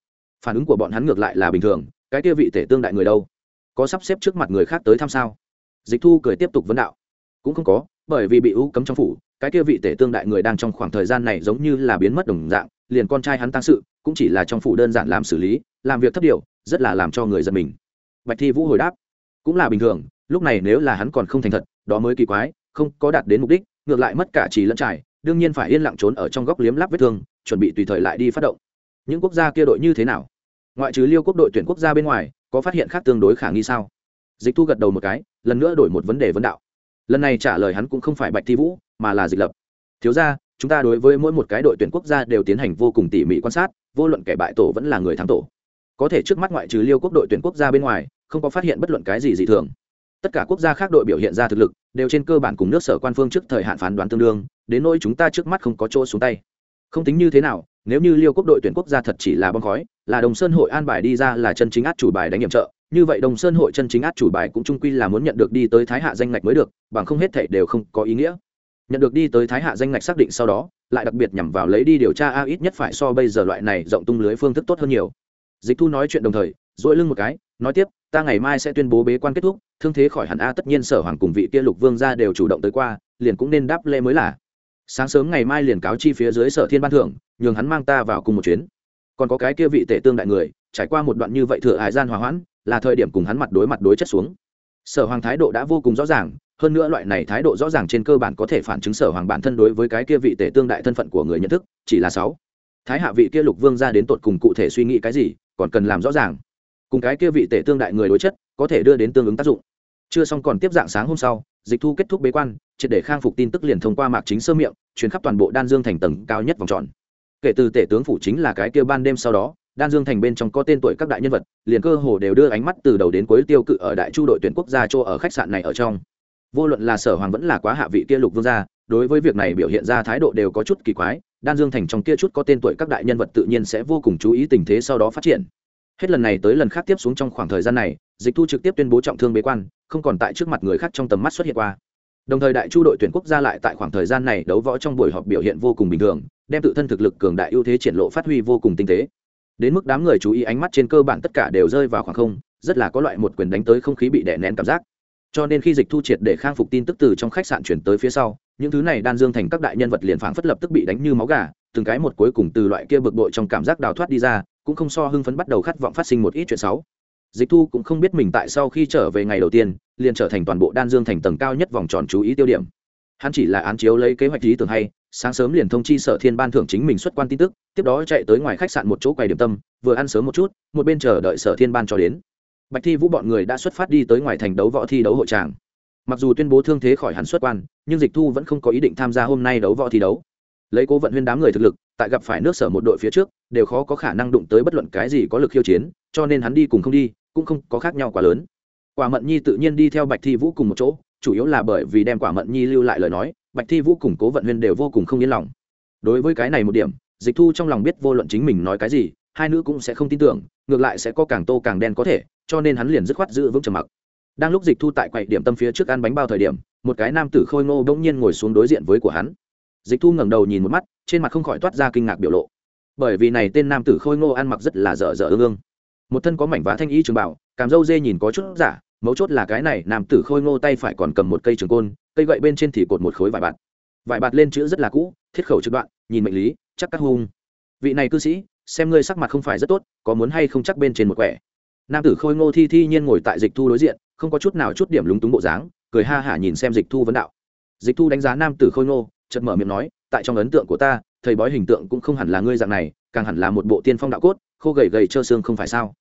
Phản ứng của bọn hắn ngược lại là bình thường, cái kia vị tể tương đại người đâu? Có sắp xếp trước mặt người khác tới thăm sao? Dịch thu cười tiếp tục vấn đạo. Cũng không có, bởi vì bị ưu cấm trong phủ, cái kia vị tể tương đại người đang trong khoảng thời gian này giống như là biến mất đồng dạng, liền con trai hắn tăng sự, cũng chỉ là trong phủ đơn giản làm xử lý, làm việc thấp điều, rất là làm cho người giật mình. Bạch thi vũ hồi đáp. Cũng là bình thường, lúc này nếu là hắn còn không thành thật, đó mới kỳ quái, không có đạt đến mục đích, ngược lại mất cả trí lẫn trải, đương nhiên phải yên lặng trốn ở trong góc liếm lắp vết thương, chuẩn bị tùy thời lại đi phát động những quốc gia kia đội như thế nào? Ngoại trừ liêu quốc đội tuyển quốc gia bên ngoài, có phát hiện khác tương đối khả nghi sao? Dịch thu gật đầu một cái, lần nữa đổi một vấn đề vấn đạo. Lần này trả lời hắn cũng không phải bạch thi vũ, mà là dịch lập. Thiếu ra chúng ta đối với mỗi một cái đội tuyển quốc gia đều tiến hành vô cùng tỉ mỉ quan sát, vô luận kẻ bại tổ vẫn là người thắng tổ. Có thể trước mắt ngoại trừ liêu quốc đội tuyển quốc gia bên ngoài, không có phát hiện bất luận cái gì dị thường. Tất cả quốc gia khác đội biểu hiện ra thực lực, đều trên cơ bản cùng nước sở quan phương trước thời hạn phán đoán tương đương, đến nỗi chúng ta trước mắt không có chỗ xuống tay. Không tính như thế nào nếu như liêu quốc đội tuyển quốc gia thật chỉ là bom khói, là đồng sơn hội an bài đi ra là chân chính át chủ bài đánh nhiệm trợ. Như vậy đồng sơn hội chân chính át chủ bài cũng trung quy là muốn nhận được đi tới thái hạ danh ngạch mới được, bằng không hết thể đều không có ý nghĩa. Nhận được đi tới thái hạ danh ngạch xác định sau đó, lại đặc biệt nhằm vào lấy đi điều tra a ít nhất phải so bây giờ loại này rộng tung lưới phương thức tốt hơn nhiều. Dịch thu nói chuyện đồng thời dỗi lưng một cái, nói tiếp, ta ngày mai sẽ tuyên bố bế quan kết thúc, thương thế khỏi hẳn a, tất nhiên sở hoàng cùng vị kia lục vương ra đều chủ động tới qua, liền cũng nên đáp lễ mới là sáng sớm ngày mai liền cáo chi phía dưới sở thiên ban thưởng, nhường hắn mang ta vào cùng một chuyến. Còn có cái kia vị tể tương đại người, trải qua một đoạn như vậy thừa hải gian hòa hoãn, là thời điểm cùng hắn mặt đối mặt đối chất xuống. Sở hoàng thái độ đã vô cùng rõ ràng, hơn nữa loại này thái độ rõ ràng trên cơ bản có thể phản chứng sở hoàng bản thân đối với cái kia vị tể tương đại thân phận của người nhận thức, chỉ là sáu. Thái hạ vị kia lục vương ra đến tột cùng cụ thể suy nghĩ cái gì, còn cần làm rõ ràng. Cùng cái kia vị tể tương đại người đối chất, có thể đưa đến tương ứng tác dụng. Chưa xong còn tiếp dạng sáng hôm sau, dịch thu kết thúc bế quan triệt để khang phục tin tức liền thông qua mạc chính sơ miệng chuyến khắp toàn bộ đan dương thành tầng cao nhất vòng tròn. Kể từ tể tướng phủ chính là cái kia ban đêm sau đó, đan dương thành bên trong có tên tuổi các đại nhân vật, liền cơ hồ đều đưa ánh mắt từ đầu đến cuối tiêu cự ở đại chu đội tuyển quốc gia chỗ ở khách sạn này ở trong. Vô luận là sở hoàng vẫn là quá hạ vị kia lục vương gia, đối với việc này biểu hiện ra thái độ đều có chút kỳ quái, đan dương thành trong kia chút có tên tuổi các đại nhân vật tự nhiên sẽ vô cùng chú ý tình thế sau đó phát triển. Hết lần này tới lần khác tiếp xuống trong khoảng thời gian này, dịch thu trực tiếp tuyên bố trọng thương bế quan, không còn tại trước mặt người khác trong tầm mắt xuất hiện qua đồng thời đại chu đội tuyển quốc gia lại tại khoảng thời gian này đấu võ trong buổi họp biểu hiện vô cùng bình thường, đem tự thân thực lực cường đại ưu thế triển lộ phát huy vô cùng tinh tế. Đến mức đám người chú ý ánh mắt trên cơ bản tất cả đều rơi vào khoảng không, rất là có loại một quyền đánh tới không khí bị đè nén cảm giác. Cho nên khi dịch thu triệt để khang phục tin tức từ trong khách sạn chuyển tới phía sau, những thứ này đan dương thành các đại nhân vật liền phảng phất lập tức bị đánh như máu gà, từng cái một cuối cùng từ loại kia bực bội trong cảm giác đào thoát đi ra, cũng không so hưng phấn bắt đầu khát vọng phát sinh một ít chuyện xấu dịch thu cũng không biết mình tại sau khi trở về ngày đầu tiên, liền trở thành toàn bộ đan dương thành tầng cao nhất vòng tròn chú ý tiêu điểm. Hắn chỉ là án chiếu lấy kế hoạch lý tưởng hay, sáng sớm liền thông chi sở thiên ban thưởng chính mình xuất quan tin tức, tiếp đó chạy tới ngoài khách sạn một chỗ quầy điểm tâm, vừa ăn sớm một chút, một bên chờ đợi sở thiên ban cho đến. Bạch thi vũ bọn người đã xuất phát đi tới ngoài thành đấu võ thi đấu hội tràng. Mặc dù tuyên bố thương thế khỏi hắn xuất quan, nhưng dịch thu vẫn không có ý định tham gia hôm nay đấu võ thi đấu. Lấy cố vận huyên đám người thực lực, tại gặp phải nước sở một đội phía trước, đều khó có khả năng đụng tới bất luận cái gì có lực khiêu chiến, cho nên hắn đi cùng không đi cũng không có khác nhau quá lớn. Quả mận nhi tự nhiên đi theo bạch thi vũ cùng một chỗ, chủ yếu là bởi vì đem quả mận nhi lưu lại lời nói, bạch thi vũ cùng cố vận huyên đều vô cùng không yên lòng. Đối với cái này một điểm, dịch thu trong lòng biết vô luận chính mình nói cái gì, hai nữ cũng sẽ không tin tưởng, ngược lại sẽ có càng tô càng đen có thể, cho nên hắn liền dứt khoát giữ vững trầm mặc. Đang lúc dịch thu tại quầy điểm tâm phía trước ăn bánh bao thời điểm, một cái nam tử khôi ngô bỗng nhiên ngồi xuống đối diện với của hắn. Dịch thu ngẩng đầu nhìn một mắt, trên mặt không khỏi toát ra kinh ngạc biểu lộ. Bởi vì này tên nam tử khôi ngô ăn mặc rất là dở dở ương ương một thân có mảnh vá thanh y trường bảo cảm dâu dê nhìn có chút giả, mấu chốt là cái này, nam tử khôi ngô tay phải còn cầm một cây trường côn, cây gậy bên trên thì cột một khối vải bạt. Vải bạt lên chữ rất là cũ, thiết khẩu trực đoạn, nhìn mệnh lý, chắc các hung. Vị này cư sĩ, xem ngươi sắc mặt không phải rất tốt, có muốn hay không chắc bên trên một quẻ? Nam tử khôi ngô thi thi nhiên ngồi tại dịch thu đối diện, không có chút nào chút điểm lúng túng bộ dáng, cười ha hả nhìn xem dịch thu vấn đạo. Dịch thu đánh giá nam tử khôi ngô chật mở miệng nói, tại trong ấn tượng của ta, thầy bói hình tượng cũng không hẳn là ngươi dạng này, càng hẳn là một bộ tiên phong đạo cốt, khô gầy gầy trơ xương không phải sao?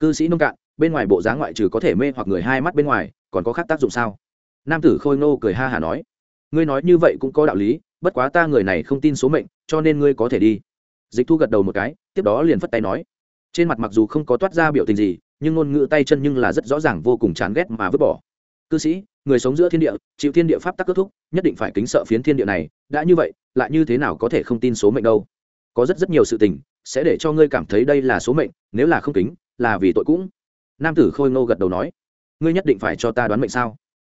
Cư sĩ nông cạn, bên ngoài bộ dáng ngoại trừ có thể mê hoặc người hai mắt bên ngoài, còn có khác tác dụng sao? Nam tử khôi nô cười ha hả nói, ngươi nói như vậy cũng có đạo lý, bất quá ta người này không tin số mệnh, cho nên ngươi có thể đi. Dịch thu gật đầu một cái, tiếp đó liền phất tay nói, trên mặt mặc dù không có toát ra biểu tình gì, nhưng ngôn ngữ tay chân nhưng là rất rõ ràng vô cùng chán ghét mà vứt bỏ. Cư sĩ, người sống giữa thiên địa, chịu thiên địa pháp tắc kết thúc, nhất định phải kính sợ phiến thiên địa này, đã như vậy, lại như thế nào có thể không tin số mệnh đâu? Có rất rất nhiều sự tình, sẽ để cho ngươi cảm thấy đây là số mệnh, nếu là không kính là vì tội cũng. Nam tử khôi ngô gật đầu nói, ngươi nhất định phải cho ta đoán mệnh sao?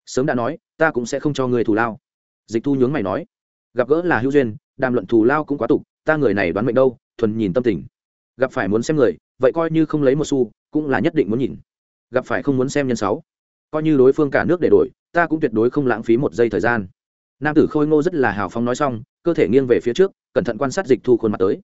Sớm đã nói, ta cũng sẽ không cho ngươi thù lao. Dịch thu nhướng mày nói, gặp gỡ là hữu duyên, đàm luận thù lao cũng quá tục, ta người này đoán mệnh đâu, thuần nhìn tâm tình. Gặp phải muốn xem người, vậy coi như không lấy một xu, cũng là nhất định muốn nhìn. Gặp phải không muốn xem nhân sáu, coi như đối phương cả nước để đổi, ta cũng tuyệt đối không lãng phí một giây thời gian. Nam tử khôi ngô rất là hào phóng nói xong, cơ thể nghiêng về phía trước, cẩn thận quan sát dịch thu khuôn mặt tới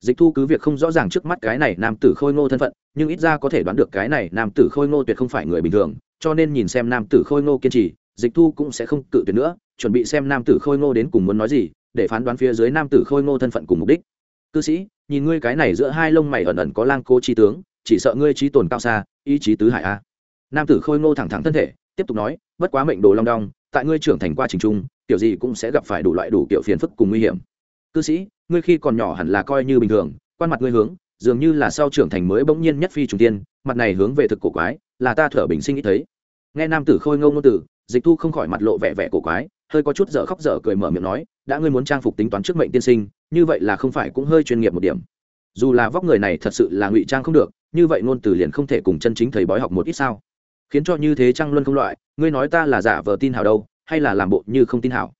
dịch thu cứ việc không rõ ràng trước mắt cái này nam tử khôi ngô thân phận, nhưng ít ra có thể đoán được cái này nam tử khôi ngô tuyệt không phải người bình thường, cho nên nhìn xem nam tử khôi ngô kiên trì, dịch thu cũng sẽ không cự tuyệt nữa, chuẩn bị xem nam tử khôi ngô đến cùng muốn nói gì, để phán đoán phía dưới nam tử khôi ngô thân phận cùng mục đích. Cư sĩ, nhìn ngươi cái này giữa hai lông mày ẩn ẩn có lang cô trí tướng, chỉ sợ ngươi trí tồn cao xa, ý chí tứ hải a. Nam tử khôi ngô thẳng thẳng thân thể, tiếp tục nói, bất quá mệnh đồ long đong, tại ngươi trưởng thành qua trình trung kiểu gì cũng sẽ gặp phải đủ loại đủ kiểu phiền phức cùng nguy hiểm cư sĩ, ngươi khi còn nhỏ hẳn là coi như bình thường, quan mặt ngươi hướng, dường như là sau trưởng thành mới bỗng nhiên nhất phi trùng tiên, mặt này hướng về thực cổ quái, là ta thở bình sinh nghĩ thấy. Nghe nam tử khôi ngô ngôn tử, dịch thu không khỏi mặt lộ vẻ vẻ cổ quái, hơi có chút dở khóc dở cười mở miệng nói, đã ngươi muốn trang phục tính toán trước mệnh tiên sinh, như vậy là không phải cũng hơi chuyên nghiệp một điểm. Dù là vóc người này thật sự là ngụy trang không được, như vậy ngôn từ liền không thể cùng chân chính thầy bói học một ít sao? Khiến cho như thế trang luân không loại, ngươi nói ta là giả vờ tin hảo đâu, hay là làm bộ như không tin hảo?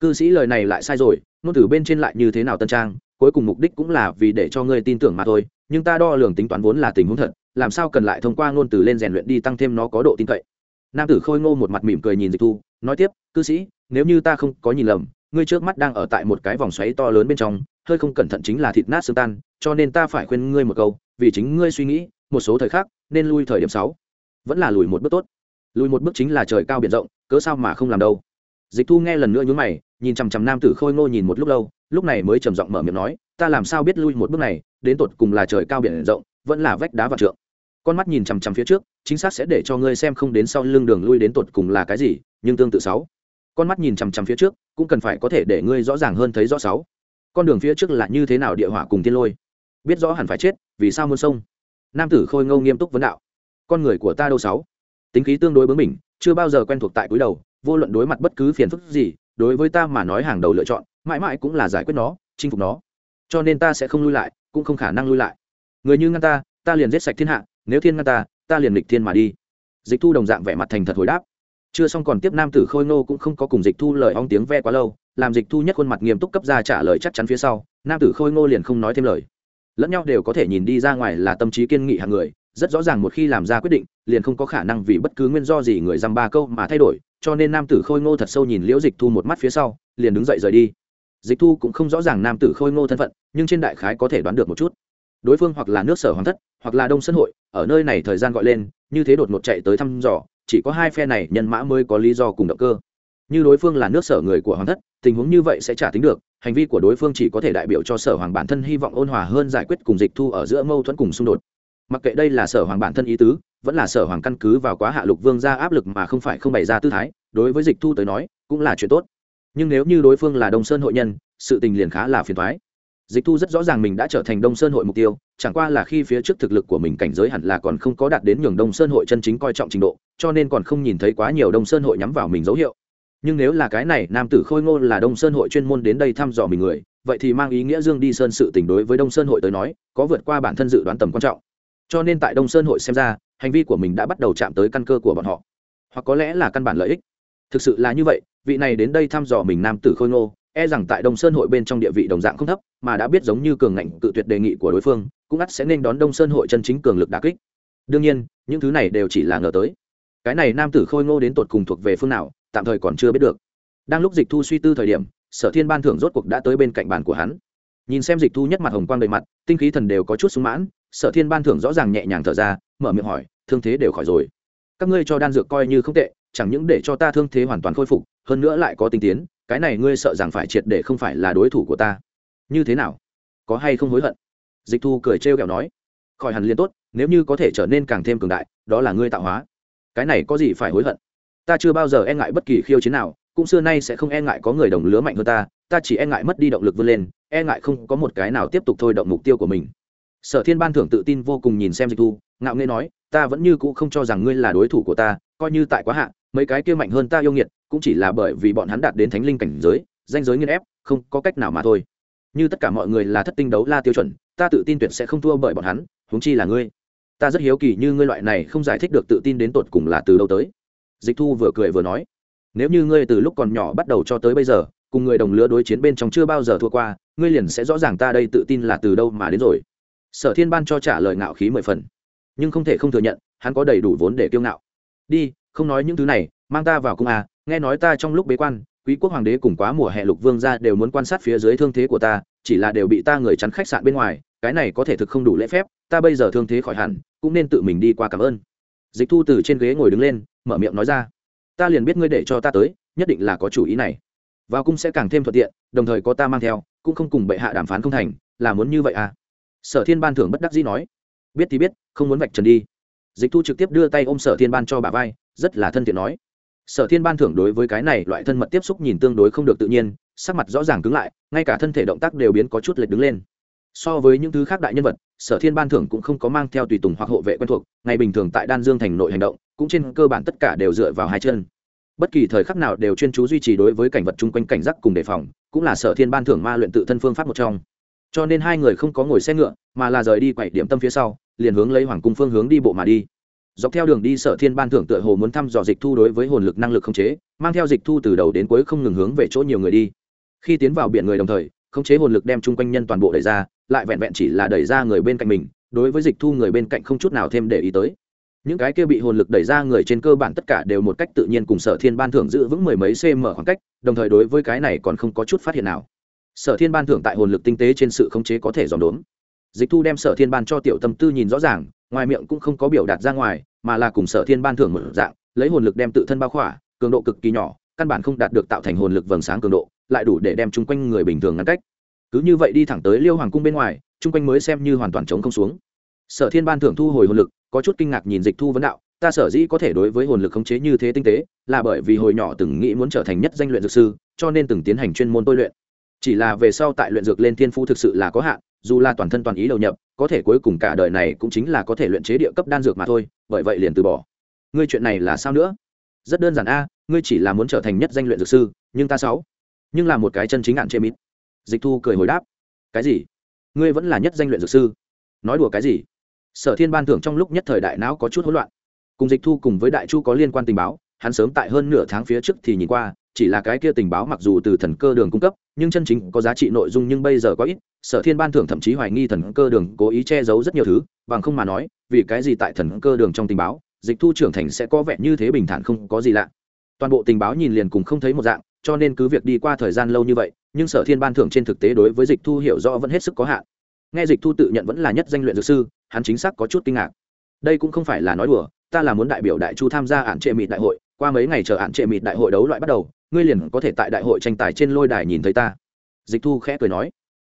Cư sĩ lời này lại sai rồi nôn từ bên trên lại như thế nào tân trang, cuối cùng mục đích cũng là vì để cho ngươi tin tưởng mà thôi, nhưng ta đo lường tính toán vốn là tình huống thật, làm sao cần lại thông qua ngôn từ lên rèn luyện đi tăng thêm nó có độ tin cậy. Nam tử khôi ngô một mặt mỉm cười nhìn dịch thu, nói tiếp, cư sĩ, nếu như ta không có nhìn lầm, ngươi trước mắt đang ở tại một cái vòng xoáy to lớn bên trong, hơi không cẩn thận chính là thịt nát xương tan, cho nên ta phải khuyên ngươi một câu, vì chính ngươi suy nghĩ, một số thời khắc, nên lui thời điểm sáu. Vẫn là lùi một bước tốt. Lùi một bước chính là trời cao biển rộng, cớ sao mà không làm đâu? Dịch thu nghe lần nữa nhún mày nhìn chằm chằm nam tử khôi ngô nhìn một lúc lâu, lúc này mới trầm giọng mở miệng nói, ta làm sao biết lui một bước này, đến tột cùng là trời cao biển rộng, vẫn là vách đá vạn trượng. Con mắt nhìn chằm chằm phía trước, chính xác sẽ để cho ngươi xem không đến sau lưng đường lui đến tột cùng là cái gì, nhưng tương tự sáu. Con mắt nhìn chằm chằm phía trước, cũng cần phải có thể để ngươi rõ ràng hơn thấy rõ sáu. Con đường phía trước là như thế nào địa hỏa cùng thiên lôi? Biết rõ hẳn phải chết, vì sao muôn sông nam tử khôi ngâu nghiêm túc vấn đạo. Con người của ta đâu sáu? Tính khí tương đối bướng mình chưa bao giờ quen thuộc tại cúi đầu, vô luận đối mặt bất cứ phiền phức gì đối với ta mà nói hàng đầu lựa chọn, mãi mãi cũng là giải quyết nó, chinh phục nó. Cho nên ta sẽ không lui lại, cũng không khả năng lui lại. Người như ngăn ta ta liền giết sạch thiên hạ, nếu thiên ngăn ta ta liền lịch thiên mà đi. Dịch thu đồng dạng vẻ mặt thành thật hồi đáp. Chưa xong còn tiếp nam tử khôi nô cũng không có cùng dịch thu lời ong tiếng ve quá lâu, làm dịch thu nhất khuôn mặt nghiêm túc cấp ra trả lời chắc chắn phía sau, nam tử khôi ngô liền không nói thêm lời. Lẫn nhau đều có thể nhìn đi ra ngoài là tâm trí kiên nghị hàng người, rất rõ ràng một khi làm ra quyết định, liền không có khả năng vì bất cứ nguyên do gì người dăm ba câu mà thay đổi cho nên nam tử khôi ngô thật sâu nhìn liễu dịch thu một mắt phía sau, liền đứng dậy rời đi. Dịch thu cũng không rõ ràng nam tử khôi ngô thân phận, nhưng trên đại khái có thể đoán được một chút. Đối phương hoặc là nước sở hoàng thất, hoặc là đông sân hội, ở nơi này thời gian gọi lên, như thế đột ngột chạy tới thăm dò, chỉ có hai phe này nhân mã mới có lý do cùng động cơ. Như đối phương là nước sở người của hoàng thất, tình huống như vậy sẽ trả tính được, hành vi của đối phương chỉ có thể đại biểu cho sở hoàng bản thân hy vọng ôn hòa hơn giải quyết cùng dịch thu ở giữa mâu thuẫn cùng xung đột. Mặc kệ đây là sở hoàng bản thân ý tứ vẫn là sở hoàng căn cứ vào quá hạ lục vương ra áp lực mà không phải không bày ra tư thái, đối với dịch thu tới nói, cũng là chuyện tốt. Nhưng nếu như đối phương là đông sơn hội nhân, sự tình liền khá là phiền thoái dịch thu rất rõ ràng mình đã trở thành đông sơn hội mục tiêu, chẳng qua là khi phía trước thực lực của mình cảnh giới hẳn là còn không có đạt đến nhường đông sơn hội chân chính coi trọng trình độ, cho nên còn không nhìn thấy quá nhiều đông sơn hội nhắm vào mình dấu hiệu. Nhưng nếu là cái này, nam tử khôi ngô là đông sơn hội chuyên môn đến đây thăm dò mình người, vậy thì mang ý nghĩa dương đi sơn sự tình đối với đông sơn hội tới nói, có vượt qua bản thân dự đoán tầm quan trọng. Cho nên tại đông sơn hội xem ra hành vi của mình đã bắt đầu chạm tới căn cơ của bọn họ. Hoặc có lẽ là căn bản lợi ích. Thực sự là như vậy, vị này đến đây thăm dò mình nam tử khôi ngô e rằng tại đông sơn hội bên trong địa vị đồng dạng không thấp, mà đã biết giống như cường ngạnh cự tuyệt đề nghị của đối phương, cũng ắt sẽ nên đón đông sơn hội chân chính cường lực đà kích. Đương nhiên, những thứ này đều chỉ là ngờ tới. Cái này nam tử khôi ngô đến tột cùng thuộc về phương nào, tạm thời còn chưa biết được. Đang lúc dịch thu suy tư thời điểm, sở thiên ban thưởng rốt cuộc đã tới bên cạnh bàn của hắn. Nhìn xem dịch thu nhất mặt hồng quang đầy mặt, tinh khí thần đều có chút sung mãn, sở thiên ban thưởng rõ ràng nhẹ nhàng thở ra mở miệng hỏi, thương thế đều khỏi rồi. Các ngươi cho đan dược coi như không tệ, chẳng những để cho ta thương thế hoàn toàn khôi phục, hơn nữa lại có tinh tiến, cái này ngươi sợ rằng phải triệt để không phải là đối thủ của ta. Như thế nào? Có hay không hối hận? Dịch thu cười trêu ghẹo nói. Khỏi hẳn liền tốt, nếu như có thể trở nên càng thêm cường đại, đó là ngươi tạo hóa. Cái này có gì phải hối hận? Ta chưa bao giờ e ngại bất kỳ khiêu chiến nào, cũng xưa nay sẽ không e ngại có người đồng lứa mạnh hơn ta ta chỉ e ngại mất đi động lực vươn lên e ngại không có một cái nào tiếp tục thôi động mục tiêu của mình. Sở thiên ban thưởng tự tin vô cùng nhìn xem dịch thu ngạo nghê nói ta vẫn như cũ không cho rằng ngươi là đối thủ của ta coi như tại quá hạ, mấy cái kia mạnh hơn ta yêu nghiệt cũng chỉ là bởi vì bọn hắn đạt đến thánh linh cảnh giới danh giới nghiên ép không có cách nào mà thôi. Như tất cả mọi người là thất tinh đấu la tiêu chuẩn ta tự tin tuyệt sẽ không thua bởi bọn hắn huống chi là ngươi. Ta rất hiếu kỳ như ngươi loại này không giải thích được tự tin đến tột cùng là từ đâu tới. Dịch thu vừa cười vừa nói nếu như ngươi từ lúc còn nhỏ bắt đầu cho tới bây giờ cùng người đồng lứa đối chiến bên trong chưa bao giờ thua qua ngươi liền sẽ rõ ràng ta đây tự tin là từ đâu mà đến rồi. Sở thiên ban cho trả lời ngạo khí mười phần nhưng không thể không thừa nhận, hắn có đầy đủ vốn để kiêu ngạo. Đi, không nói những thứ này, mang ta vào cung à nghe nói ta trong lúc bế quan, quý quốc hoàng đế cùng quá mùa hè lục vương ra đều muốn quan sát phía dưới thương thế của ta, chỉ là đều bị ta người chắn khách sạn bên ngoài, cái này có thể thực không đủ lễ phép, ta bây giờ thương thế khỏi hẳn, cũng nên tự mình đi qua cảm ơn. Dịch thu từ trên ghế ngồi đứng lên, mở miệng nói ra. Ta liền biết ngươi để cho ta tới, nhất định là có chủ ý này. Vào cung sẽ càng thêm thuận tiện, đồng thời có ta mang theo, cũng không cùng bệ hạ đàm phán không thành, là muốn như vậy à? Sở thiên ban thưởng bất đắc dĩ nói biết thì biết, không muốn vạch trần đi. Dịch thu trực tiếp đưa tay ôm sở thiên ban cho bà vai, rất là thân thiện nói. Sở thiên ban thưởng đối với cái này loại thân mật tiếp xúc nhìn tương đối không được tự nhiên, sắc mặt rõ ràng cứng lại, ngay cả thân thể động tác đều biến có chút lệch đứng lên. So với những thứ khác đại nhân vật, sở thiên ban thưởng cũng không có mang theo tùy tùng hoặc hộ vệ quen thuộc, ngày bình thường tại đan dương thành nội hành động, cũng trên cơ bản tất cả đều dựa vào hai chân. Bất kỳ thời khắc nào đều chuyên chú duy trì đối với cảnh vật chung quanh cảnh giác cùng đề phòng, cũng là sở thiên ban thưởng ma luyện tự thân phương pháp một trong cho nên hai người không có ngồi xe ngựa, mà là rời đi quậy điểm tâm phía sau, liền hướng lấy hoàng cung phương hướng đi bộ mà đi. Dọc theo đường đi, sở thiên ban thưởng tựa hồ muốn thăm dò dịch thu đối với hồn lực năng lực khống chế, mang theo dịch thu từ đầu đến cuối không ngừng hướng về chỗ nhiều người đi. Khi tiến vào biển người đồng thời, khống chế hồn lực đem chung quanh nhân toàn bộ đẩy ra, lại vẹn vẹn chỉ là đẩy ra người bên cạnh mình, đối với dịch thu người bên cạnh không chút nào thêm để ý tới. Những cái kia bị hồn lực đẩy ra người trên cơ bản tất cả đều một cách tự nhiên cùng sở thiên ban thưởng giữ vững mười mấy cm khoảng cách, đồng thời đối với cái này còn không có chút phát hiện nào sở thiên ban thưởng tại hồn lực tinh tế trên sự khống chế có thể dòm đốn. Dịch thu đem sở thiên ban cho tiểu tâm tư nhìn rõ ràng, ngoài miệng cũng không có biểu đạt ra ngoài, mà là cùng sở thiên ban thưởng một dạng, lấy hồn lực đem tự thân bao khỏa, cường độ cực kỳ nhỏ, căn bản không đạt được tạo thành hồn lực vầng sáng cường độ, lại đủ để đem chung quanh người bình thường ngăn cách. Cứ như vậy đi thẳng tới liêu hoàng cung bên ngoài, chung quanh mới xem như hoàn toàn chống không xuống. Sở thiên ban thưởng thu hồi hồn lực, có chút kinh ngạc nhìn dịch thu vấn đạo, ta sở dĩ có thể đối với hồn lực khống chế như thế tinh tế, là bởi vì hồi nhỏ từng nghĩ muốn trở thành nhất danh luyện dược sư, cho nên từng tiến hành chuyên môn tôi luyện chỉ là về sau tại luyện dược lên thiên phú thực sự là có hạn, dù là toàn thân toàn ý đầu nhập, có thể cuối cùng cả đời này cũng chính là có thể luyện chế địa cấp đan dược mà thôi, bởi vậy liền từ bỏ. Ngươi chuyện này là sao nữa? Rất đơn giản a, ngươi chỉ là muốn trở thành nhất danh luyện dược sư, nhưng ta sáu, nhưng là một cái chân chính ạn chế mít dịch thu cười hồi đáp. Cái gì? Ngươi vẫn là nhất danh luyện dược sư? Nói đùa cái gì? Sở thiên ban thưởng trong lúc nhất thời đại não có chút hỗn loạn. Cùng dịch thu cùng với đại chu có liên quan tình báo, hắn sớm tại hơn nửa tháng phía trước thì nhìn qua chỉ là cái kia tình báo mặc dù từ thần cơ đường cung cấp, nhưng chân chính có giá trị nội dung nhưng bây giờ có ít, sở thiên ban thưởng thậm chí hoài nghi thần cơ đường cố ý che giấu rất nhiều thứ, bằng không mà nói, vì cái gì tại thần cơ đường trong tình báo, dịch thu trưởng thành sẽ có vẻ như thế bình thản không có gì lạ. Toàn bộ tình báo nhìn liền cùng không thấy một dạng, cho nên cứ việc đi qua thời gian lâu như vậy, nhưng sở thiên ban thưởng trên thực tế đối với dịch thu hiểu rõ vẫn hết sức có hạn. Nghe dịch thu tự nhận vẫn là nhất danh luyện dược sư, hắn chính xác có chút kinh ngạc. Đây cũng không phải là nói đùa, ta là muốn đại biểu đại chu tham gia ản trệ mịt đại hội qua mấy ngày chờ ạn trệ mịt đại hội đấu loại bắt đầu, ngươi liền có thể tại đại hội tranh tài trên lôi đài nhìn thấy ta. Dịch thu khẽ cười nói.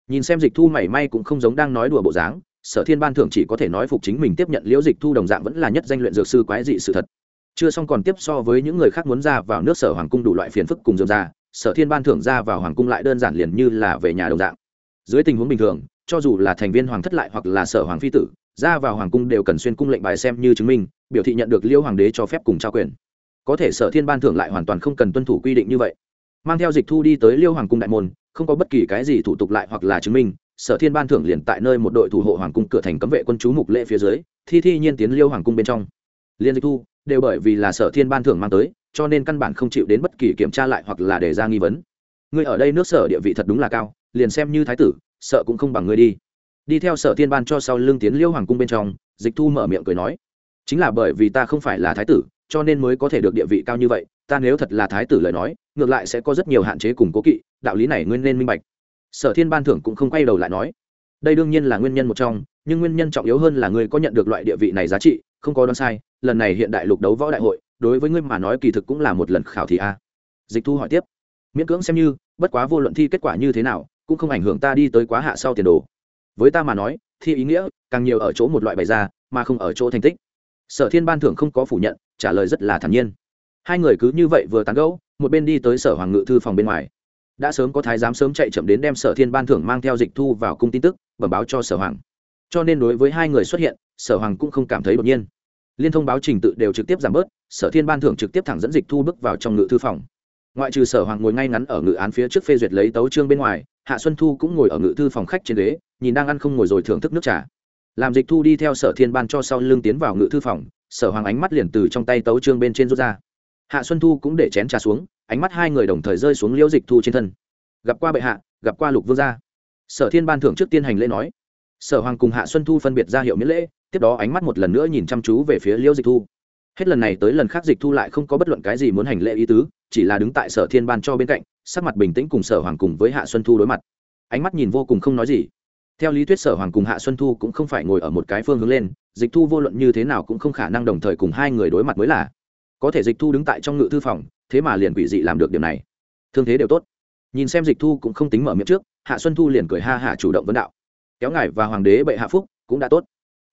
Nhìn xem dịch thu mảy may cũng không giống đang nói đùa bộ dáng, sở thiên ban thưởng chỉ có thể nói phục chính mình tiếp nhận liễu dịch thu đồng dạng vẫn là nhất danh luyện dược sư quái dị sự thật. Chưa xong còn tiếp so với những người khác muốn ra vào nước sở hoàng cung đủ loại phiền phức cùng dườm ra, sở thiên ban thưởng ra vào hoàng cung lại đơn giản liền như là về nhà đồng dạng. Dưới tình huống bình thường, cho dù là thành viên hoàng thất lại hoặc là sở hoàng phi tử, ra vào hoàng cung đều cần xuyên cung lệnh bài xem như chứng minh, biểu thị nhận được liêu hoàng đế cho phép cùng trao quyền có thể sở thiên ban thưởng lại hoàn toàn không cần tuân thủ quy định như vậy. Mang theo dịch thu đi tới liêu hoàng cung đại môn, không có bất kỳ cái gì thủ tục lại hoặc là chứng minh, sở thiên ban thưởng liền tại nơi một đội thủ hộ hoàng cung cửa thành cấm vệ quân chú mục lễ phía dưới, thi thi nhiên tiến liêu hoàng cung bên trong. Liên dịch thu, đều bởi vì là sở thiên ban thưởng mang tới, cho nên căn bản không chịu đến bất kỳ kiểm tra lại hoặc là đề ra nghi vấn. Ngươi ở đây nước sở địa vị thật đúng là cao, liền xem như thái tử, sợ cũng không bằng ngươi đi. Đi theo sở thiên ban cho sau lưng tiến liêu hoàng cung bên trong, dịch thu mở miệng cười nói, chính là bởi vì ta không phải là thái tử cho nên mới có thể được địa vị cao như vậy, ta nếu thật là thái tử lời nói, ngược lại sẽ có rất nhiều hạn chế cùng cố kỵ, đạo lý này nguyên nên minh bạch. Sở thiên ban thưởng cũng không quay đầu lại nói, đây đương nhiên là nguyên nhân một trong, nhưng nguyên nhân trọng yếu hơn là ngươi có nhận được loại địa vị này giá trị, không có đoán sai, lần này hiện đại lục đấu võ đại hội, đối với ngươi mà nói kỳ thực cũng là một lần khảo thị a. Dịch thu hỏi tiếp, miễn cưỡng xem như, bất quá vô luận thi kết quả như thế nào, cũng không ảnh hưởng ta đi tới quá hạ sau tiền đồ. Với ta mà nói, thi ý nghĩa, càng nhiều ở chỗ một loại bày ra, mà không ở chỗ thành tích sở thiên ban thưởng không có phủ nhận, trả lời rất là thản nhiên. Hai người cứ như vậy vừa tán gẫu, một bên đi tới sở hoàng ngự thư phòng bên ngoài. Đã sớm có thái giám sớm chạy chậm đến đem sở thiên ban thưởng mang theo dịch thu vào cung tin tức, bẩm báo cho sở hoàng. Cho nên đối với hai người xuất hiện, sở hoàng cũng không cảm thấy đột nhiên. Liên thông báo trình tự đều trực tiếp giảm bớt, sở thiên ban thưởng trực tiếp thẳng dẫn dịch thu bước vào trong ngự thư phòng. Ngoại trừ sở hoàng ngồi ngay ngắn ở ngự án phía trước phê duyệt lấy tấu trương bên ngoài, hạ xuân thu cũng ngồi ở ngự thư phòng khách trên ghế, nhìn đang ăn không ngồi rồi thưởng thức nước trà làm dịch thu đi theo sở thiên ban cho sau lưng tiến vào ngự thư phòng, sở hoàng ánh mắt liền từ trong tay tấu trương bên trên rút ra. Hạ xuân thu cũng để chén trà xuống, ánh mắt hai người đồng thời rơi xuống liễu dịch thu trên thân. Gặp qua bệ hạ, gặp qua lục vương gia. Sở thiên ban thưởng trước tiên hành lễ nói. Sở hoàng cùng hạ xuân thu phân biệt ra hiệu miễn lễ, tiếp đó ánh mắt một lần nữa nhìn chăm chú về phía liễu dịch thu. Hết lần này tới lần khác dịch thu lại không có bất luận cái gì muốn hành lễ ý tứ, chỉ là đứng tại sở thiên ban cho bên cạnh, sắc mặt bình tĩnh cùng sở hoàng cùng với hạ xuân thu đối mặt. Ánh mắt nhìn vô cùng không nói gì theo lý thuyết sở hoàng cùng hạ xuân thu cũng không phải ngồi ở một cái phương hướng lên, dịch thu vô luận như thế nào cũng không khả năng đồng thời cùng hai người đối mặt mới là. Có thể dịch thu đứng tại trong ngự thư phòng, thế mà liền quỷ dị làm được điểm này. Thương thế đều tốt. Nhìn xem dịch thu cũng không tính mở miệng trước, hạ xuân thu liền cười ha hạ chủ động vấn đạo. Kéo ngài và hoàng đế bệ hạ phúc, cũng đã tốt.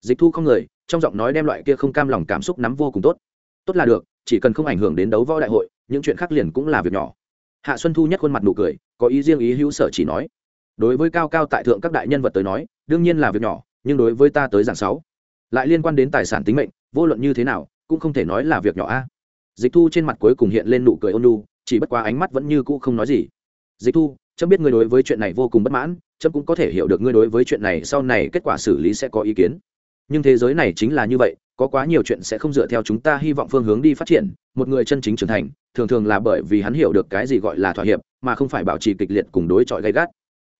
Dịch thu không người, trong giọng nói đem loại kia không cam lòng cảm xúc nắm vô cùng tốt. Tốt là được, chỉ cần không ảnh hưởng đến đấu võ đại hội, những chuyện khác liền cũng là việc nhỏ. Hạ xuân thu nhất khuôn mặt nụ cười, có ý riêng ý hữu sở chỉ nói đối với cao cao tại thượng các đại nhân vật tới nói, đương nhiên là việc nhỏ, nhưng đối với ta tới giảng sáu, lại liên quan đến tài sản tính mệnh, vô luận như thế nào, cũng không thể nói là việc nhỏ a. Dịch thu trên mặt cuối cùng hiện lên nụ cười ôn lu chỉ bất quá ánh mắt vẫn như cũ không nói gì. Dịch thu, chấm biết ngươi đối với chuyện này vô cùng bất mãn, chấm cũng có thể hiểu được ngươi đối với chuyện này sau này kết quả xử lý sẽ có ý kiến. Nhưng thế giới này chính là như vậy, có quá nhiều chuyện sẽ không dựa theo chúng ta hy vọng phương hướng đi phát triển, một người chân chính trưởng thành, thường thường là bởi vì hắn hiểu được cái gì gọi là thỏa hiệp, mà không phải bảo trì kịch liệt cùng đối chọi gay gắt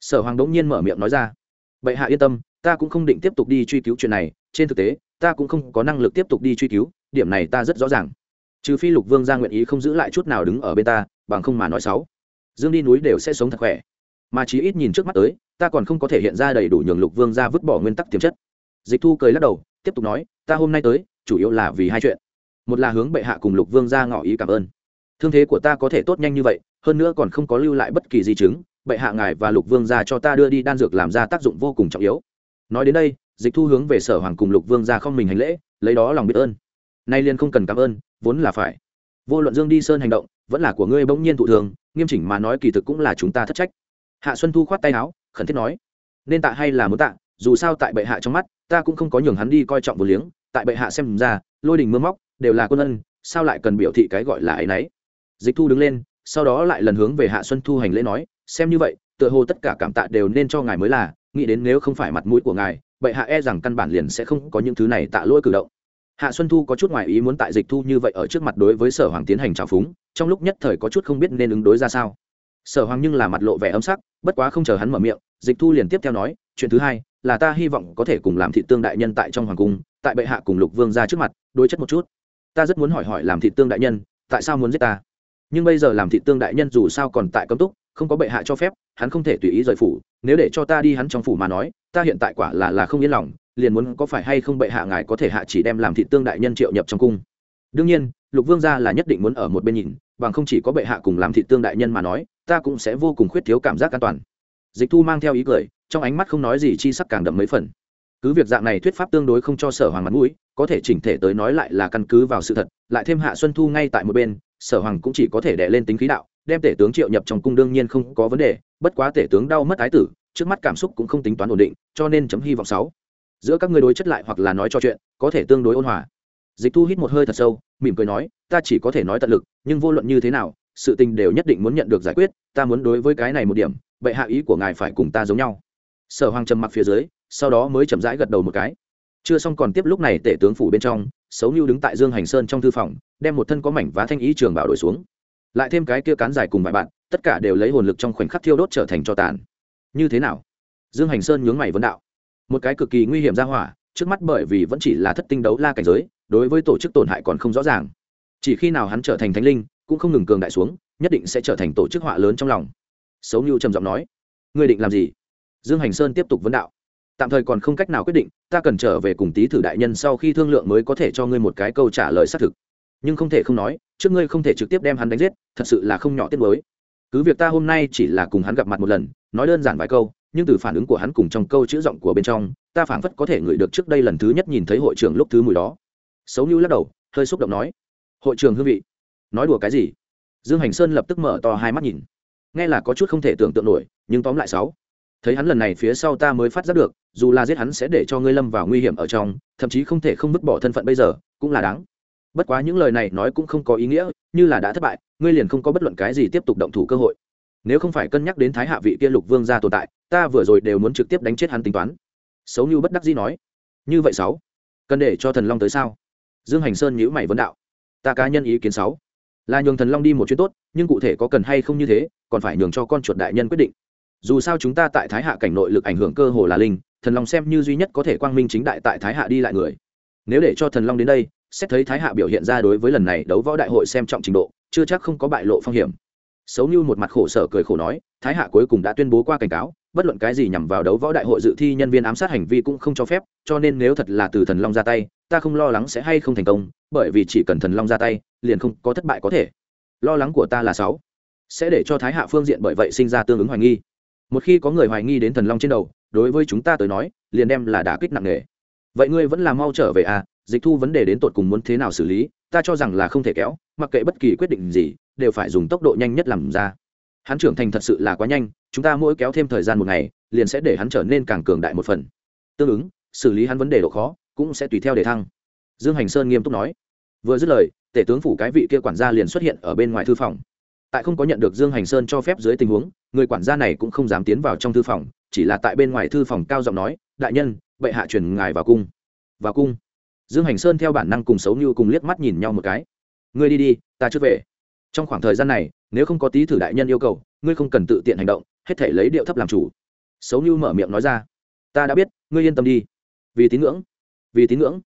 sở hoàng đống nhiên mở miệng nói ra. Bệ hạ yên tâm, ta cũng không định tiếp tục đi truy cứu chuyện này. Trên thực tế, ta cũng không có năng lực tiếp tục đi truy cứu, điểm này ta rất rõ ràng. Trừ phi lục vương ra nguyện ý không giữ lại chút nào đứng ở bên ta, bằng không mà nói xấu. Dương đi núi đều sẽ sống thật khỏe. Mà chí ít nhìn trước mắt tới, ta còn không có thể hiện ra đầy đủ nhường lục vương ra vứt bỏ nguyên tắc tiềm chất. Dịch thu cười lắc đầu, tiếp tục nói, ta hôm nay tới, chủ yếu là vì hai chuyện. Một là hướng bệ hạ cùng lục vương ra ngỏ ý cảm ơn. Thương thế của ta có thể tốt nhanh như vậy, hơn nữa còn không có lưu lại bất kỳ di chứng bệ hạ ngài và lục vương ra cho ta đưa đi đan dược làm ra tác dụng vô cùng trọng yếu. Nói đến đây, dịch thu hướng về sở hoàng cùng lục vương ra không mình hành lễ, lấy đó lòng biết ơn. Nay liền không cần cảm ơn, vốn là phải. Vô luận dương đi sơn hành động, vẫn là của ngươi bỗng nhiên thụ thường, nghiêm chỉnh mà nói kỳ thực cũng là chúng ta thất trách. Hạ xuân thu khoát tay áo, khẩn thiết nói, nên tạ hay là muốn tạ, dù sao tại bệ hạ trong mắt, ta cũng không có nhường hắn đi coi trọng vô liếng, tại bệ hạ xem ra, lôi đình mưa móc, đều là quân ân, sao lại cần biểu thị cái gọi là ấy nấy? Dịch thu đứng lên, sau đó lại lần hướng về hạ xuân thu hành lễ nói xem như vậy, tựa hồ tất cả cảm tạ đều nên cho ngài mới là, nghĩ đến nếu không phải mặt mũi của ngài, bệ hạ e rằng căn bản liền sẽ không có những thứ này tạ lỗi cử động. Hạ xuân thu có chút ngoài ý muốn tại dịch thu như vậy ở trước mặt đối với sở hoàng tiến hành trào phúng, trong lúc nhất thời có chút không biết nên ứng đối ra sao. Sở hoàng nhưng là mặt lộ vẻ ấm sắc, bất quá không chờ hắn mở miệng, dịch thu liền tiếp theo nói, chuyện thứ hai, là ta hy vọng có thể cùng làm thị tương đại nhân tại trong hoàng cung, tại bệ hạ cùng lục vương ra trước mặt, đối chất một chút. Ta rất muốn hỏi hỏi làm thị tương đại nhân, tại sao muốn giết ta? Nhưng bây giờ làm thị tương đại nhân dù sao còn tại cấm túc không có bệ hạ cho phép, hắn không thể tùy ý rời phủ, nếu để cho ta đi hắn trong phủ mà nói, ta hiện tại quả là là không yên lòng, liền muốn có phải hay không bệ hạ ngài có thể hạ chỉ đem làm thị tương đại nhân triệu nhập trong cung. Đương nhiên, lục vương gia là nhất định muốn ở một bên nhìn, bằng không chỉ có bệ hạ cùng làm thị tương đại nhân mà nói, ta cũng sẽ vô cùng khuyết thiếu cảm giác an toàn. Dịch thu mang theo ý cười, trong ánh mắt không nói gì chi sắc càng đậm mấy phần. Cứ việc dạng này thuyết pháp tương đối không cho sở hoàng mặt mũi, có thể chỉnh thể tới nói lại là căn cứ vào sự thật, lại thêm hạ xuân thu ngay tại một bên, sở hoàng cũng chỉ có thể đè lên tính khí đạo đem tể tướng triệu nhập trong cung đương nhiên không có vấn đề, bất quá tể tướng đau mất ái tử, trước mắt cảm xúc cũng không tính toán ổn định, cho nên chấm hy vọng sáu. Giữa các người đối chất lại hoặc là nói cho chuyện, có thể tương đối ôn hòa. Dịch thu hít một hơi thật sâu, mỉm cười nói, ta chỉ có thể nói tận lực, nhưng vô luận như thế nào, sự tình đều nhất định muốn nhận được giải quyết, ta muốn đối với cái này một điểm, bệ hạ ý của ngài phải cùng ta giống nhau. Sở hoàng trầm mặc phía dưới, sau đó mới chậm rãi gật đầu một cái. Chưa xong còn tiếp lúc này tể tướng phủ bên trong xấu như đứng tại dương hành sơn trong thư phòng, đem một thân có mảnh vá thanh ý trường bảo đổi xuống lại thêm cái kia cán dài cùng vài bạn, tất cả đều lấy hồn lực trong khoảnh khắc thiêu đốt trở thành cho tàn. Như thế nào? Dương hành sơn nhướng mày vấn đạo. Một cái cực kỳ nguy hiểm ra hỏa, trước mắt bởi vì vẫn chỉ là thất tinh đấu la cảnh giới, đối với tổ chức tổn hại còn không rõ ràng. Chỉ khi nào hắn trở thành thánh linh, cũng không ngừng cường đại xuống, nhất định sẽ trở thành tổ chức họa lớn trong lòng. Xấu như trầm giọng nói. Ngươi định làm gì? Dương hành sơn tiếp tục vấn đạo. Tạm thời còn không cách nào quyết định, ta cần trở về cùng tý thử đại nhân sau khi thương lượng mới có thể cho ngươi một cái câu trả lời xác thực nhưng không thể không nói, trước ngươi không thể trực tiếp đem hắn đánh giết, thật sự là không nhỏ tiết mới cứ việc ta hôm nay chỉ là cùng hắn gặp mặt một lần, nói đơn giản vài câu, nhưng từ phản ứng của hắn cùng trong câu chữ giọng của bên trong, ta phảng phất có thể ngửi được trước đây lần thứ nhất nhìn thấy hội trưởng lúc thứ mùi đó. Xấu như lắc đầu, hơi xúc động nói, hội trưởng hương vị, nói đùa cái gì? Dương hành sơn lập tức mở to hai mắt nhìn. Nghe là có chút không thể tưởng tượng nổi, nhưng tóm lại sáu thấy hắn lần này phía sau ta mới phát giác được, dù là giết hắn sẽ để cho ngươi lâm vào nguy hiểm ở trong, thậm chí không thể không vứt bỏ thân phận bây giờ, cũng là đáng bất quá những lời này nói cũng không có ý nghĩa, như là đã thất bại, ngươi liền không có bất luận cái gì tiếp tục động thủ cơ hội. Nếu không phải cân nhắc đến thái hạ vị kia lục vương gia tồn tại, ta vừa rồi đều muốn trực tiếp đánh chết hắn tính toán. Xấu như bất đắc dĩ nói. Như vậy sáu, cần để cho thần long tới sao? Dương hành sơn nhữ mày vấn đạo. Ta cá nhân ý kiến sáu. Là nhường thần long đi một chuyến tốt, nhưng cụ thể có cần hay không như thế, còn phải nhường cho con chuột đại nhân quyết định. Dù sao chúng ta tại thái hạ cảnh nội lực ảnh hưởng cơ hồ là linh, thần long xem như duy nhất có thể quang minh chính đại tại thái hạ đi lại người. Nếu để cho thần long đến đây xét thấy thái hạ biểu hiện ra đối với lần này đấu võ đại hội xem trọng trình độ, chưa chắc không có bại lộ phong hiểm. Xấu như một mặt khổ sở cười khổ nói, thái hạ cuối cùng đã tuyên bố qua cảnh cáo, bất luận cái gì nhằm vào đấu võ đại hội dự thi nhân viên ám sát hành vi cũng không cho phép, cho nên nếu thật là từ thần long ra tay, ta không lo lắng sẽ hay không thành công, bởi vì chỉ cần thần long ra tay, liền không có thất bại có thể. Lo lắng của ta là sáu. Sẽ để cho thái hạ phương diện bởi vậy sinh ra tương ứng hoài nghi. Một khi có người hoài nghi đến thần long trên đầu, đối với chúng ta tới nói, liền đem là đả kích nặng nề. Vậy ngươi vẫn là mau trở về à dịch thu vấn đề đến tột cùng muốn thế nào xử lý, ta cho rằng là không thể kéo, mặc kệ bất kỳ quyết định gì, đều phải dùng tốc độ nhanh nhất làm ra. Hắn trưởng thành thật sự là quá nhanh, chúng ta mỗi kéo thêm thời gian một ngày, liền sẽ để hắn trở nên càng cường đại một phần. Tương ứng, xử lý hắn vấn đề độ khó, cũng sẽ tùy theo để thăng. Dương hành sơn nghiêm túc nói. Vừa dứt lời, tể tướng phủ cái vị kia quản gia liền xuất hiện ở bên ngoài thư phòng. Tại không có nhận được dương hành sơn cho phép dưới tình huống, người quản gia này cũng không dám tiến vào trong thư phòng, chỉ là tại bên ngoài thư phòng cao giọng nói, đại nhân, bệ hạ truyền ngài vào cung. Vào cung? Dương hành sơn theo bản năng cùng xấu như cùng liếc mắt nhìn nhau một cái. Ngươi đi đi, ta chưa về. Trong khoảng thời gian này, nếu không có tí thử đại nhân yêu cầu, ngươi không cần tự tiện hành động, hết thể lấy điệu thấp làm chủ. Xấu như mở miệng nói ra. Ta đã biết, ngươi yên tâm đi. Vì tín ngưỡng, vì tín ngưỡng.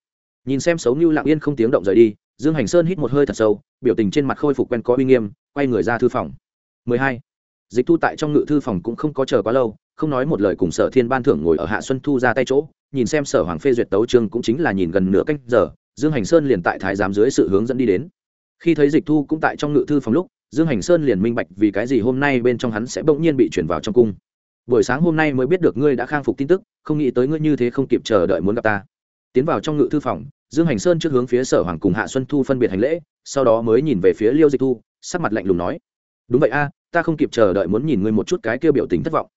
Nhìn xem xấu như lặng yên không tiếng động rời đi, dương hành sơn hít một hơi thật sâu, biểu tình trên mặt khôi phục quen có uy nghiêm, quay người ra thư phòng. 12. dịch thu tại trong ngự thư phòng cũng không có chờ quá lâu, không nói một lời cùng sở thiên ban thưởng ngồi ở hạ xuân thu ra tay chỗ nhìn xem sở hoàng phê duyệt tấu trương cũng chính là nhìn gần nửa canh giờ, dương hành sơn liền tại thái giám dưới sự hướng dẫn đi đến. Khi thấy dịch thu cũng tại trong ngự thư phòng lúc, dương hành sơn liền minh bạch vì cái gì hôm nay bên trong hắn sẽ bỗng nhiên bị chuyển vào trong cung. Buổi sáng hôm nay mới biết được ngươi đã khang phục tin tức, không nghĩ tới ngươi như thế không kịp chờ đợi muốn gặp ta. Tiến vào trong ngự thư phòng, dương hành sơn trước hướng phía sở hoàng cùng hạ xuân thu phân biệt hành lễ, sau đó mới nhìn về phía liêu dịch thu, sắc mặt lạnh lùng nói, đúng vậy a, ta không kịp chờ đợi muốn nhìn ngươi một chút cái kêu biểu tình thất vọng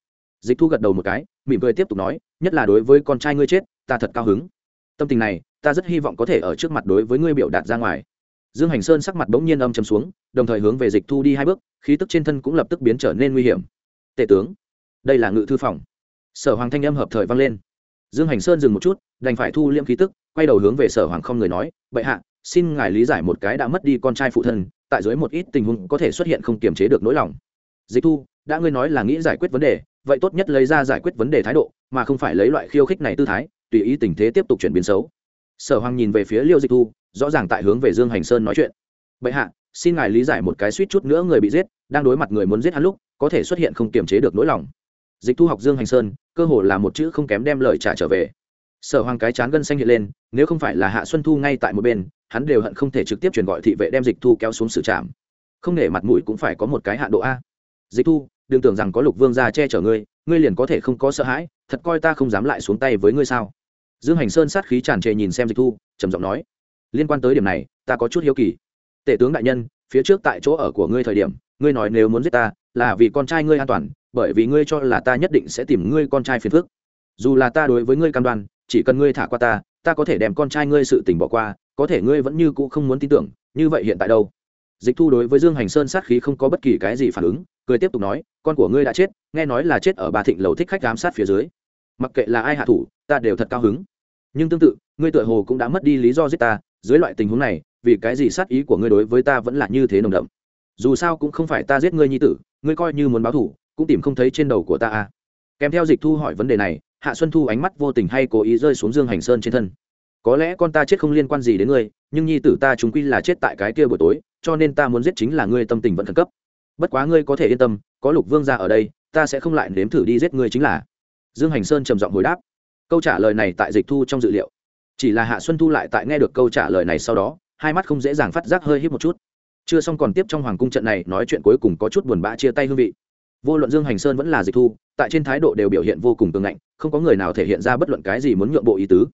dịch thu gật đầu một cái, mỉm cười tiếp tục nói, nhất là đối với con trai ngươi chết, ta thật cao hứng. Tâm tình này, ta rất hy vọng có thể ở trước mặt đối với ngươi biểu đạt ra ngoài. Dương hành sơn sắc mặt bỗng nhiên âm chầm xuống, đồng thời hướng về dịch thu đi hai bước, khí tức trên thân cũng lập tức biến trở nên nguy hiểm. Tể tướng, đây là ngự thư phòng. Sở hoàng thanh âm hợp thời vang lên. Dương hành sơn dừng một chút, đành phải thu liễm khí tức, quay đầu hướng về sở hoàng không người nói, bệ hạ, xin ngài lý giải một cái đã mất đi con trai phụ thân, tại dưới một ít tình huống có thể xuất hiện không kiềm chế được nỗi lòng. Dịch thu, đã ngươi nói là nghĩ giải quyết vấn đề vậy tốt nhất lấy ra giải quyết vấn đề thái độ, mà không phải lấy loại khiêu khích này tư thái, tùy ý tình thế tiếp tục chuyển biến xấu. Sở hoàng nhìn về phía liêu dịch thu, rõ ràng tại hướng về dương hành sơn nói chuyện. Bệ hạ, xin ngài lý giải một cái suýt chút nữa người bị giết, đang đối mặt người muốn giết hắn lúc, có thể xuất hiện không kiềm chế được nỗi lòng. Dịch thu học dương hành sơn, cơ hồ là một chữ không kém đem lời trả trở về. Sở hoàng cái chán gân xanh hiện lên, nếu không phải là hạ xuân thu ngay tại một bên, hắn đều hận không thể trực tiếp truyền gọi thị vệ đem dịch thu kéo xuống xử trạm không nể mặt mũi cũng phải có một cái hạ độ a. Dịch thu đừng tưởng rằng có lục vương gia che chở ngươi ngươi liền có thể không có sợ hãi, thật coi ta không dám lại xuống tay với ngươi sao? Dương hành sơn sát khí tràn trề nhìn xem dịch thu, trầm giọng nói, liên quan tới điểm này, ta có chút hiếu kỳ. Tể tướng đại nhân, phía trước tại chỗ ở của ngươi thời điểm, ngươi nói nếu muốn giết ta, là vì con trai ngươi an toàn, bởi vì ngươi cho là ta nhất định sẽ tìm ngươi con trai phiền phức. Dù là ta đối với ngươi cam đoan, chỉ cần ngươi thả qua ta ta có thể đem con trai ngươi sự tình bỏ qua, có thể ngươi vẫn như cũ không muốn tin tưởng, như vậy hiện tại đâu? Dịch thu đối với dương hành sơn sát khí không có bất kỳ cái gì phản ứng, cười tiếp tục nói, con của ngươi đã chết, nghe nói là chết ở bà thịnh lầu thích khách giám sát phía dưới. Mặc kệ là ai hạ thủ, ta đều thật cao hứng. Nhưng tương tự, ngươi tựa hồ cũng đã mất đi lý do giết ta, dưới loại tình huống này, vì cái gì sát ý của ngươi đối với ta vẫn là như thế nồng đậm? Dù sao cũng không phải ta giết ngươi nhi tử, ngươi coi như muốn báo thủ cũng tìm không thấy trên đầu của ta à. Kèm theo dịch thu hỏi vấn đề này, hạ xuân thu ánh mắt vô tình hay cố ý rơi xuống dương hành sơn trên thân. Có lẽ con ta chết không liên quan gì đến ngươi nhưng nhi tử ta chúng quy là chết tại cái kia buổi tối, cho nên ta muốn giết chính là ngươi tâm tình vẫn khẩn cấp. Bất quá ngươi có thể yên tâm, có lục vương ra ở đây, ta sẽ không lại nếm thử đi giết ngươi chính là. Dương hành sơn trầm giọng hồi đáp. Câu trả lời này tại dịch thu trong dự liệu. Chỉ là hạ xuân thu lại tại nghe được câu trả lời này sau đó, hai mắt không dễ dàng phát giác hơi hít một chút. Chưa xong còn tiếp trong hoàng cung trận này, nói chuyện cuối cùng có chút buồn bã chia tay hương vị. Vô luận dương hành sơn vẫn là dịch thu, tại trên thái độ đều biểu hiện vô cùng tương ngạnh, không có người nào thể hiện ra bất luận cái gì muốn nhượng bộ ý tứ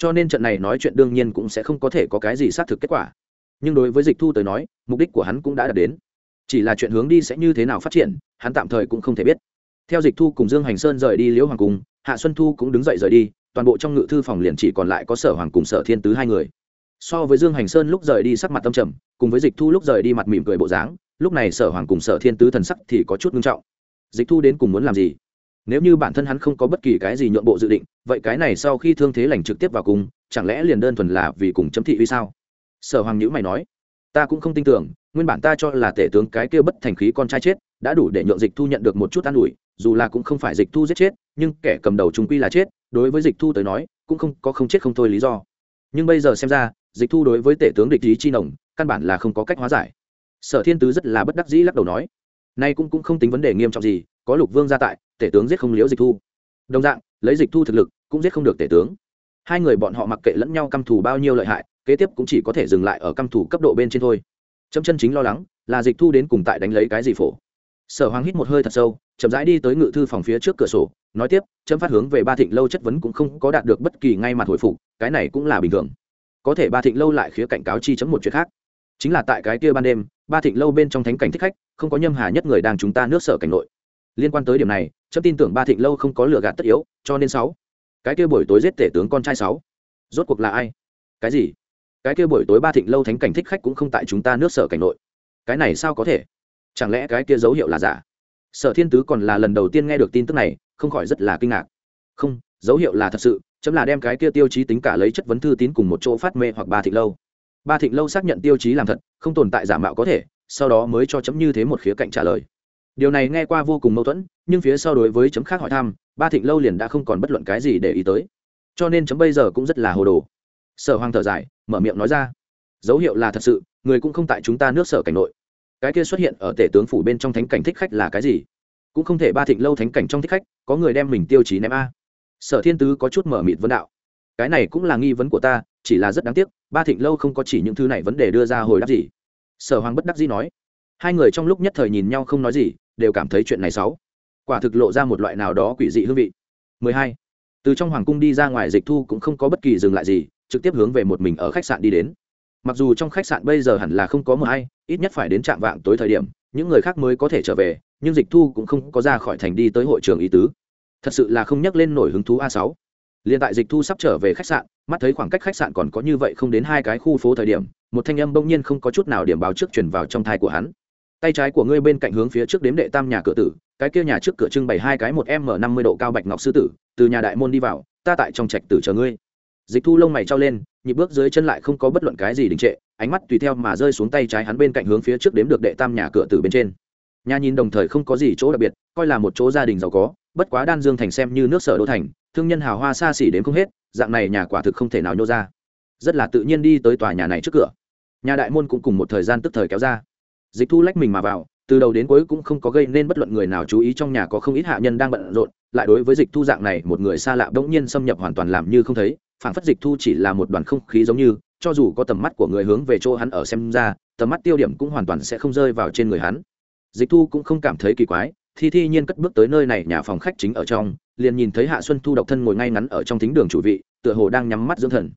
cho nên trận này nói chuyện đương nhiên cũng sẽ không có thể có cái gì xác thực kết quả. Nhưng đối với dịch thu tới nói, mục đích của hắn cũng đã đạt đến. Chỉ là chuyện hướng đi sẽ như thế nào phát triển, hắn tạm thời cũng không thể biết. Theo dịch thu cùng dương hành sơn rời đi liễu hoàng cung, hạ xuân thu cũng đứng dậy rời đi, toàn bộ trong ngự thư phòng liền chỉ còn lại có sở hoàng cùng sở thiên tứ hai người. So với dương hành sơn lúc rời đi sắc mặt tâm trầm, cùng với dịch thu lúc rời đi mặt mỉm cười bộ dáng, lúc này sở hoàng cùng sở thiên tứ thần sắc thì có chút nghiêm trọng. Dịch thu đến cùng muốn làm gì? Nếu như bản thân hắn không có bất kỳ cái gì nhượng bộ dự định, vậy cái này sau khi thương thế lành trực tiếp vào cùng, chẳng lẽ liền đơn thuần là vì cùng chấm thị uy sao? Sở hoàng nhữ mày nói, ta cũng không tin tưởng, nguyên bản ta cho là tể tướng cái kia bất thành khí con trai chết, đã đủ để nhượng dịch thu nhận được một chút an ủi, dù là cũng không phải dịch thu giết chết, nhưng kẻ cầm đầu chúng quy là chết, đối với dịch thu tới nói, cũng không có không chết không thôi lý do. Nhưng bây giờ xem ra, dịch thu đối với tể tướng địch ý chi nồng, căn bản là không có cách hóa giải. Sở thiên tứ rất là bất đắc dĩ lắc đầu nói, nay cũng cũng không tính vấn đề nghiêm trọng gì, có lục vương gia tại tể tướng giết không liễu dịch thu. Đồng dạng, lấy dịch thu thực lực, cũng giết không được tể tướng. Hai người bọn họ mặc kệ lẫn nhau căm thù bao nhiêu lợi hại, kế tiếp cũng chỉ có thể dừng lại ở căm thù cấp độ bên trên thôi. Chấm chân chính lo lắng là dịch thu đến cùng tại đánh lấy cái gì phổ. Sở hoàng hít một hơi thật sâu, chậm rãi đi tới ngự thư phòng phía trước cửa sổ, nói tiếp, chấm phát hướng về ba thịnh lâu chất vấn cũng không có đạt được bất kỳ ngay mặt hồi phục, cái này cũng là bình thường. Có thể ba thịnh lâu lại khía cảnh cáo chi chấm một chuyện khác. Chính là tại cái kia ban đêm, ba thịnh lâu bên trong thánh cảnh thích khách, không có nhâm hà nhất người đang chúng ta nước sở cảnh nội. Liên quan tới điểm này chấm tin tưởng ba thịnh lâu không có lừa gạt tất yếu, cho nên sáu. Cái kia buổi tối giết tể tướng con trai sáu. Rốt cuộc là ai? Cái gì? Cái kia buổi tối ba thịnh lâu thánh cảnh thích khách cũng không tại chúng ta nước sở cảnh nội. Cái này sao có thể? Chẳng lẽ cái kia dấu hiệu là giả? Sở thiên tứ còn là lần đầu tiên nghe được tin tức này, không khỏi rất là kinh ngạc. Không, dấu hiệu là thật sự, chấm là đem cái kia tiêu chí tính cả lấy chất vấn thư tín cùng một chỗ phát mê hoặc ba thịnh lâu. Ba thịnh lâu xác nhận tiêu chí làm thật, không tồn tại giả mạo có thể, sau đó mới cho chấm như thế một khía cạnh trả lời điều này nghe qua vô cùng mâu thuẫn, nhưng phía sau đối với chấm khác hỏi thăm, ba thịnh lâu liền đã không còn bất luận cái gì để ý tới. Cho nên chấm bây giờ cũng rất là hồ đồ. Sở hoàng thở dài, mở miệng nói ra. Dấu hiệu là thật sự, người cũng không tại chúng ta nước sở cảnh nội. Cái kia xuất hiện ở tể tướng phủ bên trong thánh cảnh thích khách là cái gì? Cũng không thể ba thịnh lâu thánh cảnh trong thích khách, có người đem mình tiêu chí ném a. Sở thiên tứ có chút mở mịt vấn đạo. Cái này cũng là nghi vấn của ta, chỉ là rất đáng tiếc, ba thịnh lâu không có chỉ những thứ này vấn đề đưa ra hồi đáp gì. Sở hoàng bất đắc dĩ nói hai người trong lúc nhất thời nhìn nhau không nói gì, đều cảm thấy chuyện này xấu. Quả thực lộ ra một loại nào đó quỷ dị hương vị. 12. từ trong hoàng cung đi ra ngoài dịch thu cũng không có bất kỳ dừng lại gì, trực tiếp hướng về một mình ở khách sạn đi đến. Mặc dù trong khách sạn bây giờ hẳn là không có mờ hay ít nhất phải đến trạm vạng tối thời điểm, những người khác mới có thể trở về, nhưng dịch thu cũng không có ra khỏi thành đi tới hội trường ý tứ. Thật sự là không nhắc lên nổi hứng thú a sáu. Liền tại dịch thu sắp trở về khách sạn, mắt thấy khoảng cách khách sạn còn có như vậy không đến hai cái khu phố thời điểm, một thanh âm bỗng nhiên không có chút nào điểm báo trước chuyển vào trong thai của hắn tay trái của ngươi bên cạnh hướng phía trước đếm đệ tam nhà cửa tử, cái kia nhà trước cửa trưng bày hai cái một m năm mươi độ cao bạch ngọc sư tử, từ nhà đại môn đi vào, ta tại trong trạch tử chờ ngươi. Dịch thu lông mày trao lên, nhịp bước dưới chân lại không có bất luận cái gì đình trệ, ánh mắt tùy theo mà rơi xuống tay trái hắn bên cạnh hướng phía trước đếm được đệ tam nhà cửa tử bên trên. Nhà nhìn đồng thời không có gì chỗ đặc biệt, coi là một chỗ gia đình giàu có, bất quá đan dương thành xem như nước sở đô thành, thương nhân hào hoa xa xỉ đến không hết, dạng này nhà quả thực không thể nào nhô ra. Rất là tự nhiên đi tới tòa nhà này trước cửa. Nhà đại môn cũng cùng một thời gian tức thời kéo ra dịch thu lách mình mà vào, từ đầu đến cuối cũng không có gây nên bất luận người nào chú ý trong nhà có không ít hạ nhân đang bận rộn, lại đối với dịch thu dạng này, một người xa lạ bỗng nhiên xâm nhập hoàn toàn làm như không thấy phản phất dịch thu chỉ là một đoàn không khí giống như, cho dù có tầm mắt của người hướng về chỗ hắn ở xem ra, tầm mắt tiêu điểm cũng hoàn toàn sẽ không rơi vào trên người hắn. Dịch thu cũng không cảm thấy kỳ quái thi thi nhiên cất bước tới nơi này, nhà phòng khách chính ở trong, liền nhìn thấy hạ xuân thu độc thân ngồi ngay ngắn ở trong thính đường chủ vị, tựa hồ đang nhắm mắt dưỡng thần.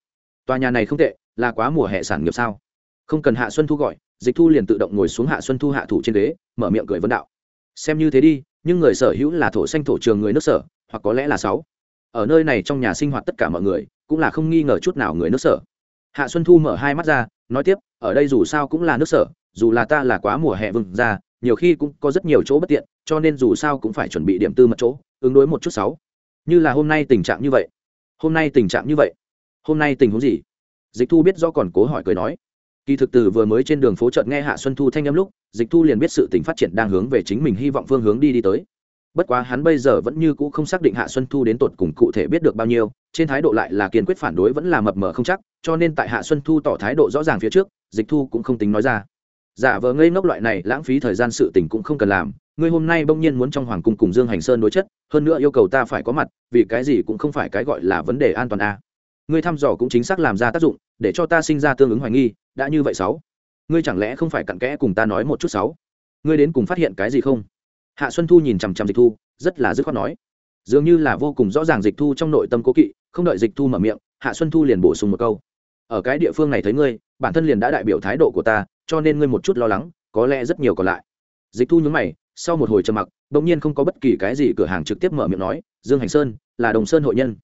Tòa nhà này không tệ, là quá mùa hè sản nghiệp sao? Không cần hạ xuân thu gọi dịch thu liền tự động ngồi xuống hạ xuân thu hạ thủ trên ghế, mở miệng cười vấn đạo. Xem như thế đi, nhưng người sở hữu là thổ xanh thổ trường người nước sở, hoặc có lẽ là sáu. Ở nơi này trong nhà sinh hoạt tất cả mọi người, cũng là không nghi ngờ chút nào người nước sở. Hạ xuân thu mở hai mắt ra, nói tiếp, ở đây dù sao cũng là nước sở, dù là ta là quá mùa hè vừng ra, nhiều khi cũng có rất nhiều chỗ bất tiện, cho nên dù sao cũng phải chuẩn bị điểm tư mật chỗ, ứng đối một chút sáu. Như là hôm nay tình trạng như vậy. Hôm nay tình trạng như vậy. Hôm nay tình huống gì? Dịch thu biết do còn cố hỏi cười nói kỳ thực từ vừa mới trên đường phố chợt nghe hạ xuân thu thanh âm lúc, dịch thu liền biết sự tình phát triển đang hướng về chính mình hy vọng phương hướng đi đi tới bất quá hắn bây giờ vẫn như cũ không xác định hạ xuân thu đến tột cùng cụ thể biết được bao nhiêu, trên thái độ lại là kiên quyết phản đối vẫn là mập mờ không chắc, cho nên tại hạ xuân thu tỏ thái độ rõ ràng phía trước, dịch thu cũng không tính nói ra giả vờ ngây ngốc loại này lãng phí thời gian sự tình cũng không cần làm, ngươi hôm nay bỗng nhiên muốn trong hoàng cung cùng dương hành sơn đối chất, hơn nữa yêu cầu ta phải có mặt, vì cái gì cũng không phải cái gọi là vấn đề an toàn a à ngươi thăm dò cũng chính xác làm ra tác dụng, để cho ta sinh ra tương ứng hoài nghi, đã như vậy sáu. Ngươi chẳng lẽ không phải cặn kẽ cùng ta nói một chút sáu? Ngươi đến cùng phát hiện cái gì không? Hạ xuân thu nhìn chằm chằm dịch thu, rất là dứt khoát nói. Dường như là vô cùng rõ ràng dịch thu trong nội tâm cố kỵ, không đợi dịch thu mở miệng, hạ xuân thu liền bổ sung một câu. Ở cái địa phương này thấy ngươi, bản thân liền đã đại biểu thái độ của ta, cho nên ngươi một chút lo lắng, có lẽ rất nhiều còn lại. Dịch thu nhúng mày, sau một hồi trầm mặc bỗng nhiên không có bất kỳ cái gì cửa hàng trực tiếp mở miệng nói, dương hành sơn, là đồng sơn hội nhân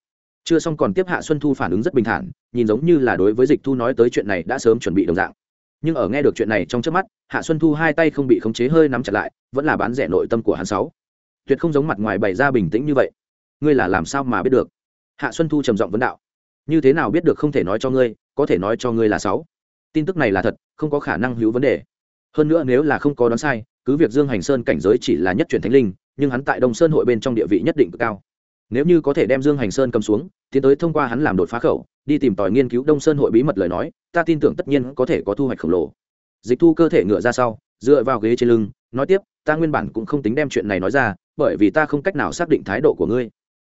chưa xong còn tiếp hạ xuân thu phản ứng rất bình thản, nhìn giống như là đối với dịch thu nói tới chuyện này đã sớm chuẩn bị đồng dạng. Nhưng ở nghe được chuyện này trong trước mắt, hạ xuân thu hai tay không bị khống chế hơi nắm chặt lại, vẫn là bán rẻ nội tâm của hắn sáu. Tuyệt không giống mặt ngoài bày ra bình tĩnh như vậy. Ngươi là làm sao mà biết được? Hạ xuân thu trầm giọng vấn đạo. Như thế nào biết được không thể nói cho ngươi, có thể nói cho ngươi là sáu. Tin tức này là thật, không có khả năng hữu vấn đề. Hơn nữa nếu là không có đoán sai, cứ việc dương hành sơn cảnh giới chỉ là nhất truyền thánh linh, nhưng hắn tại đông sơn hội bên trong địa vị nhất định cực cao nếu như có thể đem dương hành sơn cầm xuống, tiến tới thông qua hắn làm đột phá khẩu, đi tìm tòi nghiên cứu đông sơn hội bí mật lời nói, ta tin tưởng tất nhiên có thể có thu hoạch khổng lồ. Dịch thu cơ thể ngựa ra sau, dựa vào ghế trên lưng, nói tiếp, ta nguyên bản cũng không tính đem chuyện này nói ra, bởi vì ta không cách nào xác định thái độ của ngươi.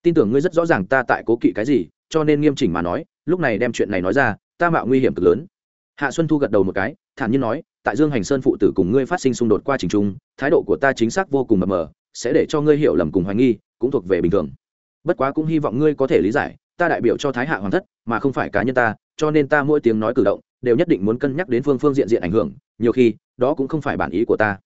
Tin tưởng ngươi rất rõ ràng ta tại cố kỵ cái gì, cho nên nghiêm chỉnh mà nói, lúc này đem chuyện này nói ra, ta mạo nguy hiểm cực lớn. Hạ xuân thu gật đầu một cái, thản nhiên nói, tại dương hành sơn phụ tử cùng ngươi phát sinh xung đột qua trình trung, thái độ của ta chính xác vô cùng mờ mờ, sẽ để cho ngươi hiểu lầm cùng hoài nghi, cũng thuộc về bình thường bất quá cũng hy vọng ngươi có thể lý giải, ta đại biểu cho thái hạ hoàng thất, mà không phải cá nhân ta, cho nên ta mỗi tiếng nói cử động, đều nhất định muốn cân nhắc đến phương phương diện diện ảnh hưởng, nhiều khi, đó cũng không phải bản ý của ta.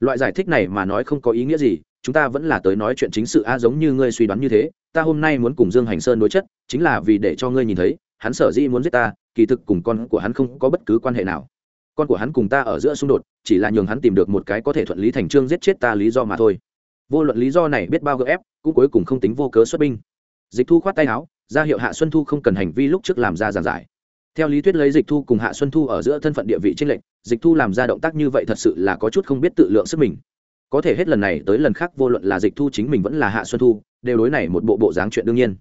Loại giải thích này mà nói không có ý nghĩa gì, chúng ta vẫn là tới nói chuyện chính sự a, giống như ngươi suy đoán như thế, ta hôm nay muốn cùng dương hành sơn đối chất, chính là vì để cho ngươi nhìn thấy, hắn sở dĩ muốn giết ta, kỳ thực cùng con của hắn không có bất cứ quan hệ nào. Con của hắn cùng ta ở giữa xung đột, chỉ là nhường hắn tìm được một cái có thể thuận lý thành trương giết chết ta lý do mà thôi vô luận lý do này biết bao gỡ ép, cũng cuối cùng không tính vô cớ xuất binh. Dịch thu khoát tay áo, ra hiệu hạ xuân thu không cần hành vi lúc trước làm ra giàn giải. Theo lý thuyết lấy dịch thu cùng hạ xuân thu ở giữa thân phận địa vị t r ê n lệch, dịch thu làm ra động tác như vậy thật sự là có chút không biết tự lượng sức mình. Có thể hết lần này tới lần khác vô luận là dịch thu chính mình vẫn là hạ xuân thu, đều đối này một bộ bộ dáng chuyện đương nhiên.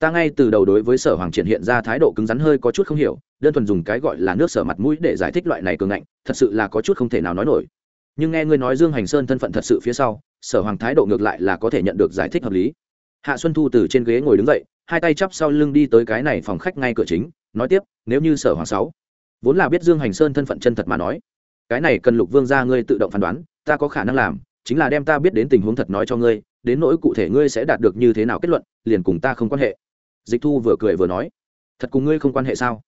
Ta ngay từ đầu đối với sở hoàng triển hiện ra thái độ cứng rắn hơi có chút không hiểu, đơn thuần dùng cái gọi là nước sở mặt mũi để giải thích loại này cường ngạnh, thật sự là có chút không thể nào nói nổi. Nhưng nghe ngươi nói dương hành sơn thân phận thật sự phía sau sở hoàng thái độ ngược lại là có thể nhận được giải thích hợp lý. Hạ xuân thu từ trên ghế ngồi đứng dậy, hai tay chắp sau lưng đi tới cái này phòng khách ngay cửa chính, nói tiếp, nếu như sở hoàng sáu vốn là biết dương hành sơn thân phận chân thật mà nói, cái này cần lục vương ra ngươi tự động phán đoán, ta có khả năng làm, chính là đem ta biết đến tình huống thật nói cho ngươi, đến nỗi cụ thể ngươi sẽ đạt được như thế nào kết luận, liền cùng ta không quan hệ. Dịch thu vừa cười vừa nói, thật cùng ngươi không quan hệ sao?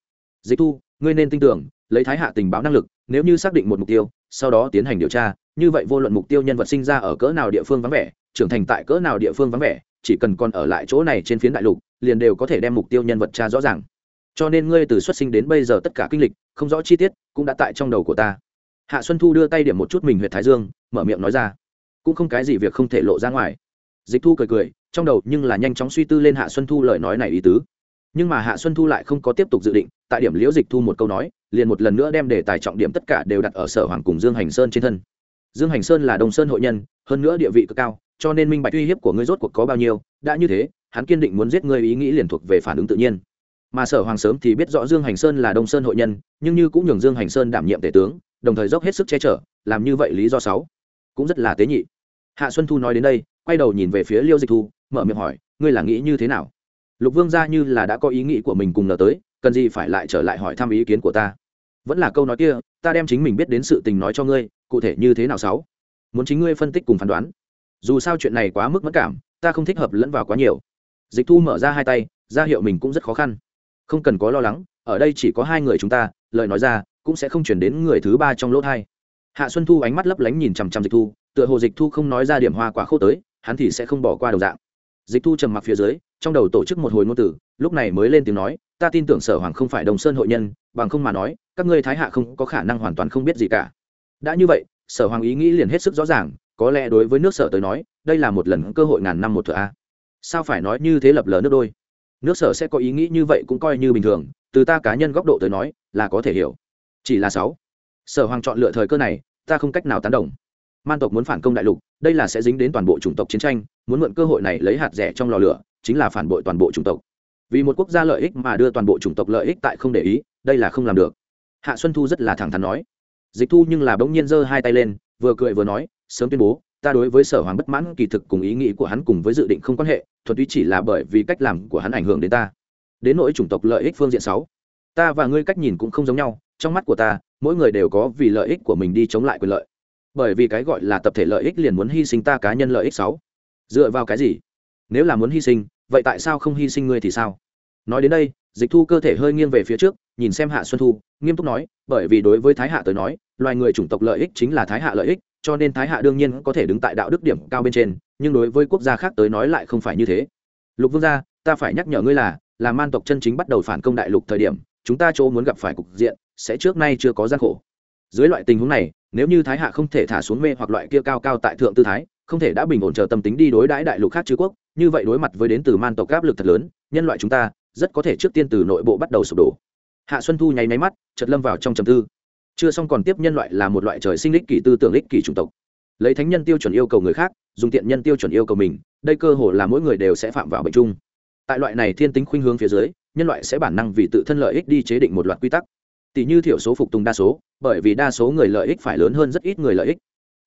Dịch thu, ngươi nên tin tưởng, lấy thái hạ tình báo năng lực, nếu như xác định một mục tiêu sau đó tiến hành điều tra, như vậy vô luận mục tiêu nhân vật sinh ra ở cỡ nào địa phương vắng vẻ, trưởng thành tại cỡ nào địa phương vắng vẻ, chỉ cần còn ở lại chỗ này trên phiến đại lục, liền đều có thể đem mục tiêu nhân vật tra rõ ràng. Cho nên ngươi từ xuất sinh đến bây giờ tất cả kinh lịch, không rõ chi tiết, cũng đã tại trong đầu của ta. Hạ xuân thu đưa tay điểm một chút mình huyện thái dương, mở miệng nói ra. Cũng không cái gì việc không thể lộ ra ngoài. Dịch thu cười cười, trong đầu nhưng là nhanh chóng suy tư lên hạ xuân thu lời nói này ý tứ. Nhưng mà hạ xuân thu lại không có tiếp tục dự định, tại điểm liễu dịch thu một câu nói liền một lần nữa đem đề tài trọng điểm tất cả đều đặt ở sở hoàng cùng dương hành sơn trên thân. Dương hành sơn là đồng sơn hội nhân, hơn nữa địa vị cực cao, cho nên minh bạch uy hiếp của ngươi rốt cuộc có bao nhiêu, đã như thế, hắn kiên định muốn giết ngươi ý nghĩ liền thuộc về phản ứng tự nhiên. Mà sở hoàng sớm thì biết rõ dương hành sơn là đông sơn hội nhân, nhưng như cũng nhường dương hành sơn đảm nhiệm tể tướng, đồng thời dốc hết sức che chở, làm như vậy lý do sáu cũng rất là tế nhị. Hạ xuân thu nói đến đây, quay đầu nhìn về phía liêu dịch thu, mở miệng hỏi, ngươi là nghĩ như thế nào? Lục vương ra như là đã có ý nghĩ của mình cùng ngờ tới cần gì phải lại trở lại hỏi thăm ý kiến của ta? Vẫn là câu nói kia, ta đem chính mình biết đến sự tình nói cho ngươi, cụ thể như thế nào sáu? Muốn chính ngươi phân tích cùng phán đoán. Dù sao chuyện này quá mức mất cảm, ta không thích hợp lẫn vào quá nhiều. Dịch thu mở ra hai tay, ra hiệu mình cũng rất khó khăn. Không cần có lo lắng, ở đây chỉ có hai người chúng ta, lời nói ra, cũng sẽ không chuyển đến người thứ ba trong lỗ thai. Hạ xuân thu ánh mắt lấp lánh nhìn chằm chằm dịch thu, tựa hồ dịch thu không nói ra điểm hoa quá khô tới, hắn thì sẽ không bỏ qua đầu dạng. Dịch thu trầm mặc phía dưới, trong đầu tổ chức một hồi ngôn tử lúc này mới lên tiếng nói ta tin tưởng sở hoàng không phải đồng sơn hội nhân, bằng không mà nói, các ngươi thái hạ không có khả năng hoàn toàn không biết gì cả. Đã như vậy, sở hoàng ý nghĩ liền hết sức rõ ràng, có lẽ đối với nước sở tới nói, đây là một lần cơ hội ngàn năm một thửa a. Sao phải nói như thế lập lờ nước đôi? Nước sở sẽ có ý nghĩ như vậy cũng coi như bình thường, từ ta cá nhân góc độ tới nói, là có thể hiểu. Chỉ là sáu. Sở hoàng chọn lựa thời cơ này, ta không cách nào tán đồng. Man tộc muốn phản công đại lục, đây là sẽ dính đến toàn bộ chủng tộc chiến tranh, muốn mượn cơ hội này lấy hạt rẻ trong lò lửa, chính là phản bội toàn bộ chủng tộc vì một quốc gia lợi ích mà đưa toàn bộ chủng tộc lợi ích tại không để ý, đây là không làm được. Hạ xuân thu rất là thẳng thắn nói. Dịch thu nhưng là bỗng nhiên giơ hai tay lên, vừa cười vừa nói, sớm tuyên bố, ta đối với sở hoàng bất mãn kỳ thực cùng ý nghĩ của hắn cùng với dự định không quan hệ, thuần túy chỉ là bởi vì cách làm của hắn ảnh hưởng đến ta. Đến nỗi chủng tộc lợi ích phương diện sáu, ta và ngươi cách nhìn cũng không giống nhau, trong mắt của ta, mỗi người đều có vì lợi ích của mình đi chống lại quyền lợi. Bởi vì cái gọi là tập thể lợi ích liền muốn hy sinh ta cá nhân lợi ích sáu. Dựa vào cái gì? Nếu là muốn hy sinh vậy tại sao không hy sinh ngươi thì sao? Nói đến đây, dịch thu cơ thể hơi nghiêng về phía trước, nhìn xem hạ xuân thu, nghiêm túc nói, bởi vì đối với thái hạ tới nói, loài người chủng tộc lợi ích chính là thái hạ lợi ích, cho nên thái hạ đương nhiên có thể đứng tại đạo đức điểm cao bên trên, nhưng đối với quốc gia khác tới nói lại không phải như thế. Lục vương gia, ta phải nhắc nhở ngươi là là man tộc chân chính bắt đầu phản công đại lục thời điểm, chúng ta chỗ muốn gặp phải cục diện, sẽ trước nay chưa có gian khổ. Dưới loại tình huống này, nếu như thái hạ không thể thả xuống mê hoặc loại kia cao cao tại thượng tư thái, không thể đã bình ổn chờ tâm tính đi đối đãi đại lục khác chứ quốc như vậy đối mặt với đến từ man tộc áp lực thật lớn, nhân loại chúng ta rất có thể trước tiên từ nội bộ bắt đầu sụp đổ. Hạ xuân thu nháy máy mắt chật lâm vào trong trầm tư. Chưa xong còn tiếp nhân loại là một loại trời sinh lích kỷ tư tưởng lích kỷ chủng tộc. Lấy thánh nhân tiêu chuẩn yêu cầu người khác, dùng tiện nhân tiêu chuẩn yêu cầu mình, đây cơ hồ là mỗi người đều sẽ phạm vào bệnh chung. Tại loại này thiên tính khuynh hướng phía dưới, nhân loại sẽ bản năng vì tự thân lợi ích đi chế định một loạt quy tắc. Tỷ như thiểu số phục tùng đa số, bởi vì đa số người lợi ích phải lớn hơn rất ít người lợi ích.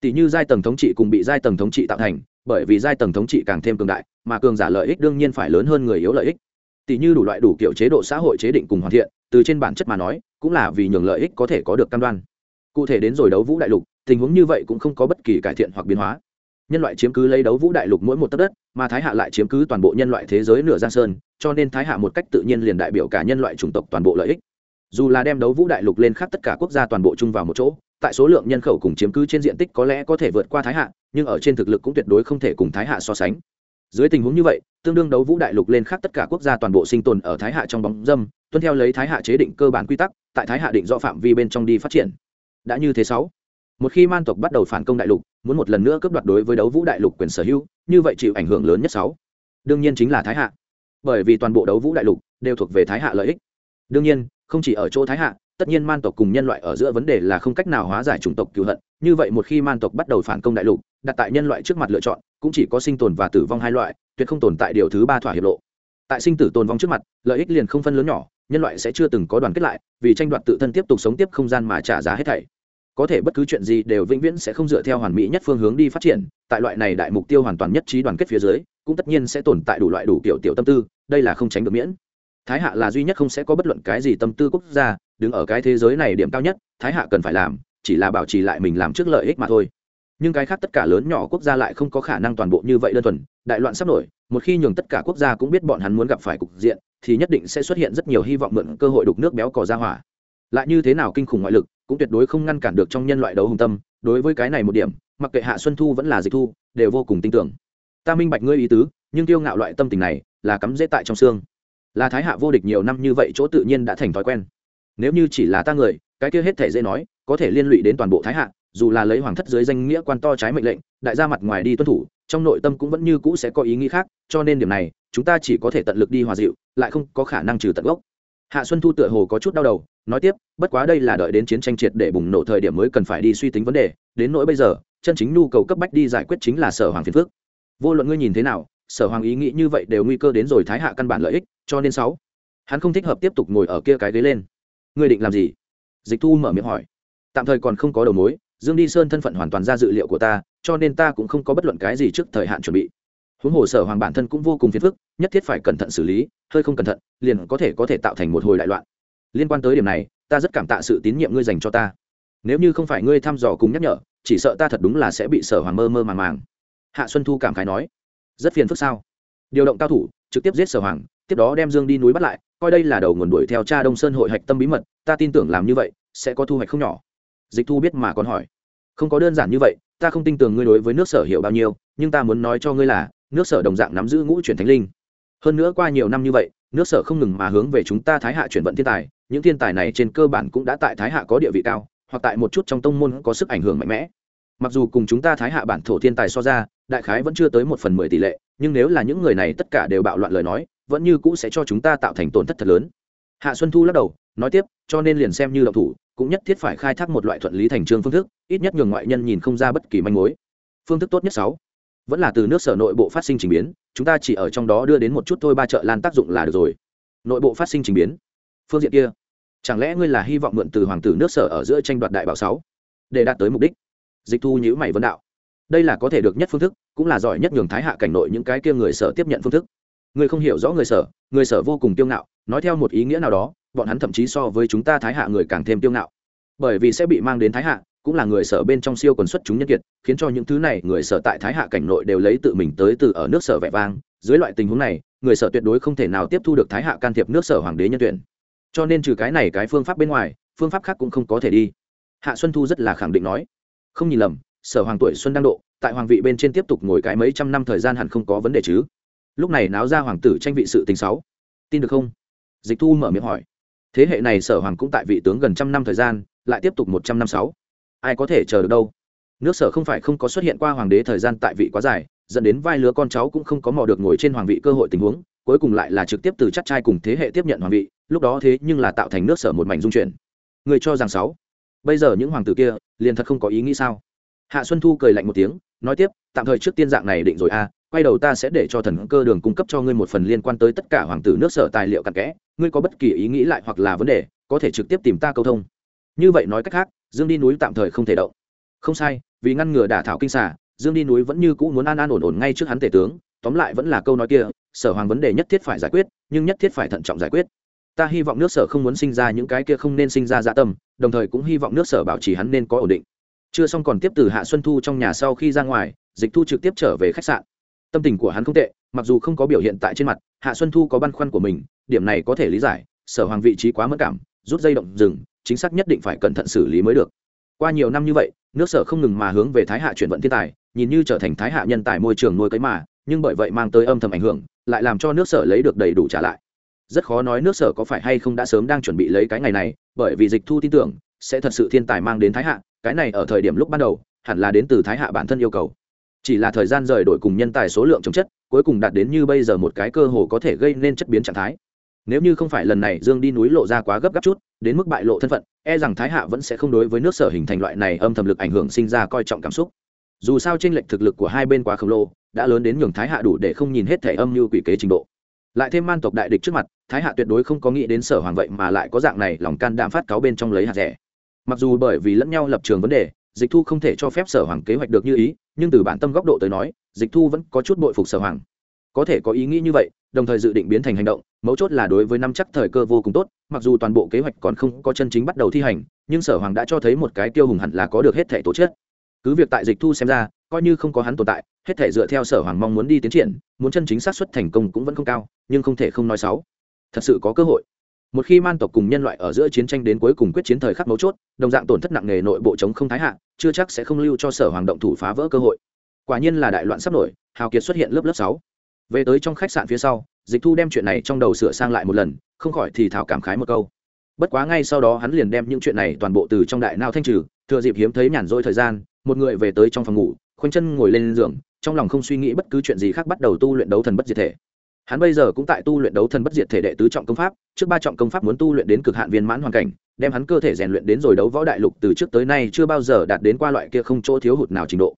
Tỷ như giai tầng thống trị cùng bị giai tầng thống trị tạo thành bởi vì giai tầng thống trị càng thêm cường đại, mà cường giả lợi ích đương nhiên phải lớn hơn người yếu lợi ích. Tỷ như đủ loại đủ kiểu chế độ xã hội chế định cùng hoàn thiện, từ trên bản chất mà nói, cũng là vì nhường lợi ích có thể có được cam đoan. Cụ thể đến rồi đấu vũ đại lục, tình huống như vậy cũng không có bất kỳ cải thiện hoặc biến hóa. Nhân loại chiếm cứ lấy đấu vũ đại lục mỗi một tấc đất, mà thái hạ lại chiếm cứ toàn bộ nhân loại thế giới nửa giang sơn, cho nên thái hạ một cách tự nhiên liền đại biểu cả nhân loại chủng tộc toàn bộ lợi ích. Dù là đem đấu vũ đại lục lên khắp tất cả quốc gia toàn bộ chung vào một chỗ tại số lượng nhân khẩu cùng chiếm cứ trên diện tích có lẽ có thể vượt qua thái hạ, nhưng ở trên thực lực cũng tuyệt đối không thể cùng thái hạ so sánh. Dưới tình huống như vậy, tương đương đấu vũ đại lục lên khác tất cả quốc gia toàn bộ sinh tồn ở thái hạ trong bóng dâm, tuân theo lấy thái hạ chế định cơ bản quy tắc, tại thái hạ định do phạm vi bên trong đi phát triển. Đã như thế sáu, một khi man tộc bắt đầu phản công đại lục, muốn một lần nữa cướp đoạt đối với đấu vũ đại lục quyền sở hữu, như vậy chịu ảnh hưởng lớn nhất sáu. Đương nhiên chính là thái hạ. Bởi vì toàn bộ đấu vũ đại lục đều thuộc về thái hạ lợi ích. Đương nhiên, không chỉ ở chỗ thái hạ tất nhiên man tộc cùng nhân loại ở giữa vấn đề là không cách nào hóa giải chủng tộc cựu hận, như vậy một khi man tộc bắt đầu phản công đại lục, đặt tại nhân loại trước mặt lựa chọn, cũng chỉ có sinh tồn và tử vong hai loại, tuyệt không tồn tại điều thứ ba thỏa hiệp lộ. Tại sinh tử tồn vong trước mặt, lợi ích liền không phân lớn nhỏ, nhân loại sẽ chưa từng có đoàn kết lại, vì tranh đoạt tự thân tiếp tục sống tiếp không gian mà trả giá hết thảy. Có thể bất cứ chuyện gì đều vĩnh viễn sẽ không dựa theo hoàn mỹ nhất phương hướng đi phát triển, tại loại này đại mục tiêu hoàn toàn nhất trí đoàn kết phía dưới, cũng tất nhiên sẽ tồn tại đủ loại đủ kiểu tiểu tâm tư, đây là không tránh được miễn. Thái hạ là duy nhất không sẽ có bất luận cái gì tâm tư quốc gia đứng ở cái thế giới này điểm cao nhất, thái hạ cần phải làm, chỉ là bảo trì lại mình làm trước lợi ích mà thôi. Nhưng cái khác tất cả lớn nhỏ quốc gia lại không có khả năng toàn bộ như vậy đơn thuần, đại loạn sắp nổi, một khi nhường tất cả quốc gia cũng biết bọn hắn muốn gặp phải cục diện, thì nhất định sẽ xuất hiện rất nhiều hy vọng mượn cơ hội đục nước béo cò ra hỏa. Lại như thế nào kinh khủng ngoại lực, cũng tuyệt đối không ngăn cản được trong nhân loại đấu hùng tâm, đối với cái này một điểm, mặc kệ hạ xuân thu vẫn là dịch thu, đều vô cùng tin tưởng. Ta minh bạch ngươi ý tứ, nhưng tiêu ngạo loại tâm tình này là cắm dễ tại trong xương. Là thái hạ vô địch nhiều năm như vậy chỗ tự nhiên đã thành thói quen nếu như chỉ là ta người, cái kia hết thể dễ nói, có thể liên lụy đến toàn bộ thái hạ, dù là lấy hoàng thất dưới danh nghĩa quan to trái mệnh lệnh, đại gia mặt ngoài đi tuân thủ, trong nội tâm cũng vẫn như cũ sẽ có ý nghĩ khác, cho nên điểm này, chúng ta chỉ có thể tận lực đi hòa dịu, lại không có khả năng trừ tận gốc. Hạ xuân thu tựa hồ có chút đau đầu, nói tiếp, bất quá đây là đợi đến chiến tranh triệt để bùng nổ thời điểm mới cần phải đi suy tính vấn đề, đến nỗi bây giờ, chân chính nhu cầu cấp bách đi giải quyết chính là sở hoàng phiền phước vô luận ngươi nhìn thế nào, sở hoàng ý nghĩ như vậy đều nguy cơ đến rồi thái hạ căn bản lợi ích, cho nên sáu, hắn không thích hợp tiếp tục ngồi ở kia cái ghế lên ngươi định làm gì? Dịch thu mở miệng hỏi. Tạm thời còn không có đầu mối, dương đi sơn thân phận hoàn toàn ra dự liệu của ta, cho nên ta cũng không có bất luận cái gì trước thời hạn chuẩn bị. Huống hồ sở hoàng bản thân cũng vô cùng phiền phức, nhất thiết phải cẩn thận xử lý, hơi không cẩn thận, liền có thể có thể tạo thành một hồi đại loạn. Liên quan tới điểm này, ta rất cảm tạ sự tín nhiệm ngươi dành cho ta. Nếu như không phải ngươi thăm dò cùng nhắc nhở, chỉ sợ ta thật đúng là sẽ bị sở hoàng mơ mơ màng màng. Hạ xuân thu cảm khái nói. Rất phiền phức sao? Điều động cao thủ, trực tiếp giết sở hoàng tiếp đó đem dương đi núi bắt lại, coi đây là đầu nguồn đuổi theo cha đông sơn hội hạch tâm bí mật, ta tin tưởng làm như vậy, sẽ có thu hoạch không nhỏ. Dịch thu biết mà còn hỏi. Không có đơn giản như vậy, ta không tin tưởng ngươi đối với nước sở hiểu bao nhiêu, nhưng ta muốn nói cho ngươi là, nước sở đồng dạng nắm giữ ngũ chuyển thánh linh. Hơn nữa qua nhiều năm như vậy, nước sở không ngừng mà hướng về chúng ta thái hạ chuyển vận thiên tài, những thiên tài này trên cơ bản cũng đã tại thái hạ có địa vị cao, hoặc tại một chút trong tông môn có sức ảnh hưởng mạnh mẽ. Mặc dù cùng chúng ta thái hạ bản thổ thiên tài so ra, đại khái vẫn chưa tới một phần mười tỷ lệ, nhưng nếu là những người này tất cả đều bạo loạn lời nói vẫn như cũ sẽ cho chúng ta tạo thành tổn thất thật lớn. Hạ xuân thu lắc đầu, nói tiếp, cho nên liền xem như động thủ, cũng nhất thiết phải khai thác một loại thuận lý thành trương phương thức, ít nhất nhường ngoại nhân nhìn không ra bất kỳ manh mối. Phương thức tốt nhất sáu. Vẫn là từ nước sở nội bộ phát sinh trình biến, chúng ta chỉ ở trong đó đưa đến một chút thôi ba chợ lan tác dụng là được rồi. Nội bộ phát sinh trình biến. Phương diện kia, chẳng lẽ ngươi là hy vọng mượn từ hoàng tử nước sở ở giữa tranh đoạt đại bảo sáu? Để đạt tới mục đích. Dịch thu nhữ mày vấn đạo. Đây là có thể được nhất phương thức, cũng là giỏi nhất nhường thái hạ cảnh nội những cái kia người sở tiếp nhận phương thức người không hiểu rõ người sở người sở vô cùng kiêu ngạo, nói theo một ý nghĩa nào đó, bọn hắn thậm chí so với chúng ta thái hạ người càng thêm kiêu ngạo. Bởi vì sẽ bị mang đến thái hạ, cũng là người sở bên trong siêu quần xuất chúng nhân kiệt, khiến cho những thứ này người sở tại thái hạ cảnh nội đều lấy tự mình tới từ ở nước sở vẻ vang. Dưới loại tình huống này, người sở tuyệt đối không thể nào tiếp thu được thái hạ can thiệp nước sở hoàng đế nhân tuyển. Cho nên trừ cái này cái phương pháp bên ngoài, phương pháp khác cũng không có thể đi. Hạ xuân thu rất là khẳng định nói. Không nhìn lầm, sở hoàng tuổi xuân đang độ, tại hoàng vị bên trên tiếp tục ngồi cái mấy trăm năm thời gian hẳn không có vấn đề chứ lúc này náo ra hoàng tử tranh vị sự tình sáu. Tin được không? Dịch thu mở miệng hỏi. Thế hệ này sở hoàng cũng tại vị tướng gần trăm năm thời gian, lại tiếp tục một trăm năm sáu. Ai có thể chờ được đâu? Nước sở không phải không có xuất hiện qua hoàng đế thời gian tại vị quá dài, dẫn đến vai lứa con cháu cũng không có mò được ngồi trên hoàng vị cơ hội tình huống, cuối cùng lại là trực tiếp từ chắc trai cùng thế hệ tiếp nhận hoàng vị, lúc đó thế nhưng là tạo thành nước sở một mảnh dung chuyển. Người cho rằng sáu. Bây giờ những hoàng tử kia, liền thật không có ý nghĩ sao? Hạ xuân thu cười lạnh một tiếng, nói tiếp, tạm thời trước tiên dạng này định rồi a quay đầu ta sẽ để cho thần cơ đường cung cấp cho ngươi một phần liên quan tới tất cả hoàng tử nước sở tài liệu cặn kẽ, ngươi có bất kỳ ý nghĩ lại hoặc là vấn đề, có thể trực tiếp tìm ta câu thông. Như vậy nói cách khác, dương đi núi tạm thời không thể động. Không sai, vì ngăn ngừa đả thảo kinh xả dương đi núi vẫn như cũ muốn an an ổn ổn ngay trước hắn tể tướng, tóm lại vẫn là câu nói kia, sở hoàng vấn đề nhất thiết phải giải quyết, nhưng nhất thiết phải thận trọng giải quyết. Ta hy vọng nước sở không muốn sinh ra những cái kia không nên sinh ra dạ tâm, đồng thời cũng hy vọng nước sở bảo trì hắn nên có ổn định. Chưa xong còn tiếp từ hạ xuân thu trong nhà sau khi ra ngoài, dịch thu trực tiếp trở về khách sạn tâm tình của hắn không tệ, mặc dù không có biểu hiện tại trên mặt, hạ xuân thu có băn khoăn của mình, điểm này có thể lý giải, sở hoàng vị trí quá mất cảm, rút dây động rừng chính xác nhất định phải cẩn thận xử lý mới được. Qua nhiều năm như vậy, nước sở không ngừng mà hướng về thái hạ chuyển vận thiên tài, nhìn như trở thành thái hạ nhân tài môi trường nuôi cấy mà, nhưng bởi vậy mang tới âm thầm ảnh hưởng, lại làm cho nước sở lấy được đầy đủ trả lại. Rất khó nói nước sở có phải hay không đã sớm đang chuẩn bị lấy cái ngày này, bởi vì dịch thu tin tưởng, sẽ thật sự thiên tài mang đến thái hạ, cái này ở thời điểm lúc ban đầu, hẳn là đến từ thái hạ bản thân yêu cầu chỉ là thời gian rời đổi cùng nhân tài số lượng chống chất, cuối cùng đạt đến như bây giờ một cái cơ hồ có thể gây nên chất biến trạng thái. Nếu như không phải lần này dương đi núi lộ ra quá gấp gáp chút, đến mức bại lộ thân phận e rằng thái hạ vẫn sẽ không đối với nước sở hình thành loại này âm thầm lực ảnh hưởng sinh ra coi trọng cảm xúc. Dù sao tranh lệch thực lực của hai bên quá khổng lồ, đã lớn đến nhường thái hạ đủ để không nhìn hết thẻ âm như quỷ kế trình độ. Lại thêm man tộc đại địch trước mặt, thái hạ tuyệt đối không có nghĩ đến sở hoàng vậy mà lại có dạng này lòng can đảm phát cáo bên trong lấy hạt rẻ. Mặc dù bởi vì lẫn nhau lập trường vấn đề, dịch thu không thể cho phép sở hoàng kế hoạch được như ý nhưng từ bản tâm góc độ tới nói, dịch thu vẫn có chút bội phục sở hoàng. Có thể có ý nghĩ như vậy, đồng thời dự định biến thành hành động, mấu chốt là đối với năm chắc thời cơ vô cùng tốt, mặc dù toàn bộ kế hoạch còn không có chân chính bắt đầu thi hành, nhưng sở hoàng đã cho thấy một cái tiêu hùng hẳn là có được hết thể tổ chức. Cứ việc tại dịch thu xem ra, coi như không có hắn tồn tại, hết thể dựa theo sở hoàng mong muốn đi tiến triển, muốn chân chính xác suất thành công cũng vẫn không cao, nhưng không thể không nói xấu. Thật sự có cơ hội một khi man tộc cùng nhân loại ở giữa chiến tranh đến cuối cùng quyết chiến thời khắc mấu chốt, đồng dạng tổn thất nặng nề nội bộ chống không thái hạ, chưa chắc sẽ không lưu cho sở hoàng động thủ phá vỡ cơ hội. Quả nhiên là đại loạn sắp nổi, hào kiệt xuất hiện lớp lớp sáu. Về tới trong khách sạn phía sau, dịch thu đem chuyện này trong đầu sửa sang lại một lần, không khỏi thì thảo cảm khái một câu. Bất quá ngay sau đó hắn liền đem những chuyện này toàn bộ từ trong đại nao thanh trừ, thừa dịp hiếm thấy nhàn rỗi thời gian, một người về tới trong phòng ngủ, khoanh chân ngồi lên giường, trong lòng không suy nghĩ bất cứ chuyện gì khác bắt đầu tu luyện đấu thần bất diệt thể hắn bây giờ cũng tại tu luyện đấu thần bất diệt thể đệ tứ trọng công pháp, trước ba trọng công pháp muốn tu luyện đến cực hạn viên mãn hoàn cảnh, đem hắn cơ thể rèn luyện đến rồi đấu võ đại lục từ trước tới nay chưa bao giờ đạt đến qua loại kia không chỗ thiếu hụt nào trình độ.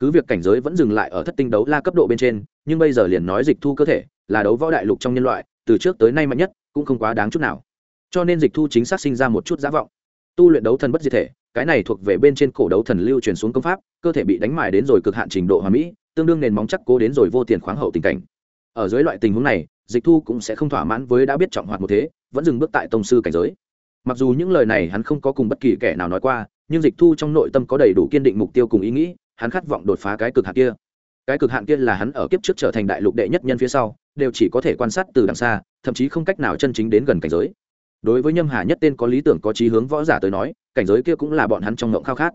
Cứ việc cảnh giới vẫn dừng lại ở thất tinh đấu la cấp độ bên trên, nhưng bây giờ liền nói dịch thu cơ thể là đấu võ đại lục trong nhân loại, từ trước tới nay mạnh nhất, cũng không quá đáng chút nào. Cho nên dịch thu chính xác sinh ra một chút giả vọng. Tu luyện đấu thần bất diệt thể, cái này thuộc về bên trên cổ đấu thần lưu truyền xuống công pháp, cơ thể bị đánh mài đến rồi cực hạn trình độ hòa mỹ, tương đương nền móng chắc cố đến rồi vô tiền khoáng hậu tình cảnh ở dưới loại tình huống này, dịch thu cũng sẽ không thỏa mãn với đã biết trọng hoạt một thế, vẫn dừng bước tại tông sư cảnh giới. Mặc dù những lời này hắn không có cùng bất kỳ kẻ nào nói qua, nhưng dịch thu trong nội tâm có đầy đủ kiên định mục tiêu cùng ý nghĩ, hắn khát vọng đột phá cái cực hạn kia. Cái cực hạn kia là hắn ở kiếp trước trở thành đại lục đệ nhất nhân phía sau, đều chỉ có thể quan sát từ đằng xa, thậm chí không cách nào chân chính đến gần cảnh giới. Đối với nhâm hà nhất tên có lý tưởng có chí hướng võ giả tới nói, cảnh giới kia cũng là bọn hắn trong ngộng khao khát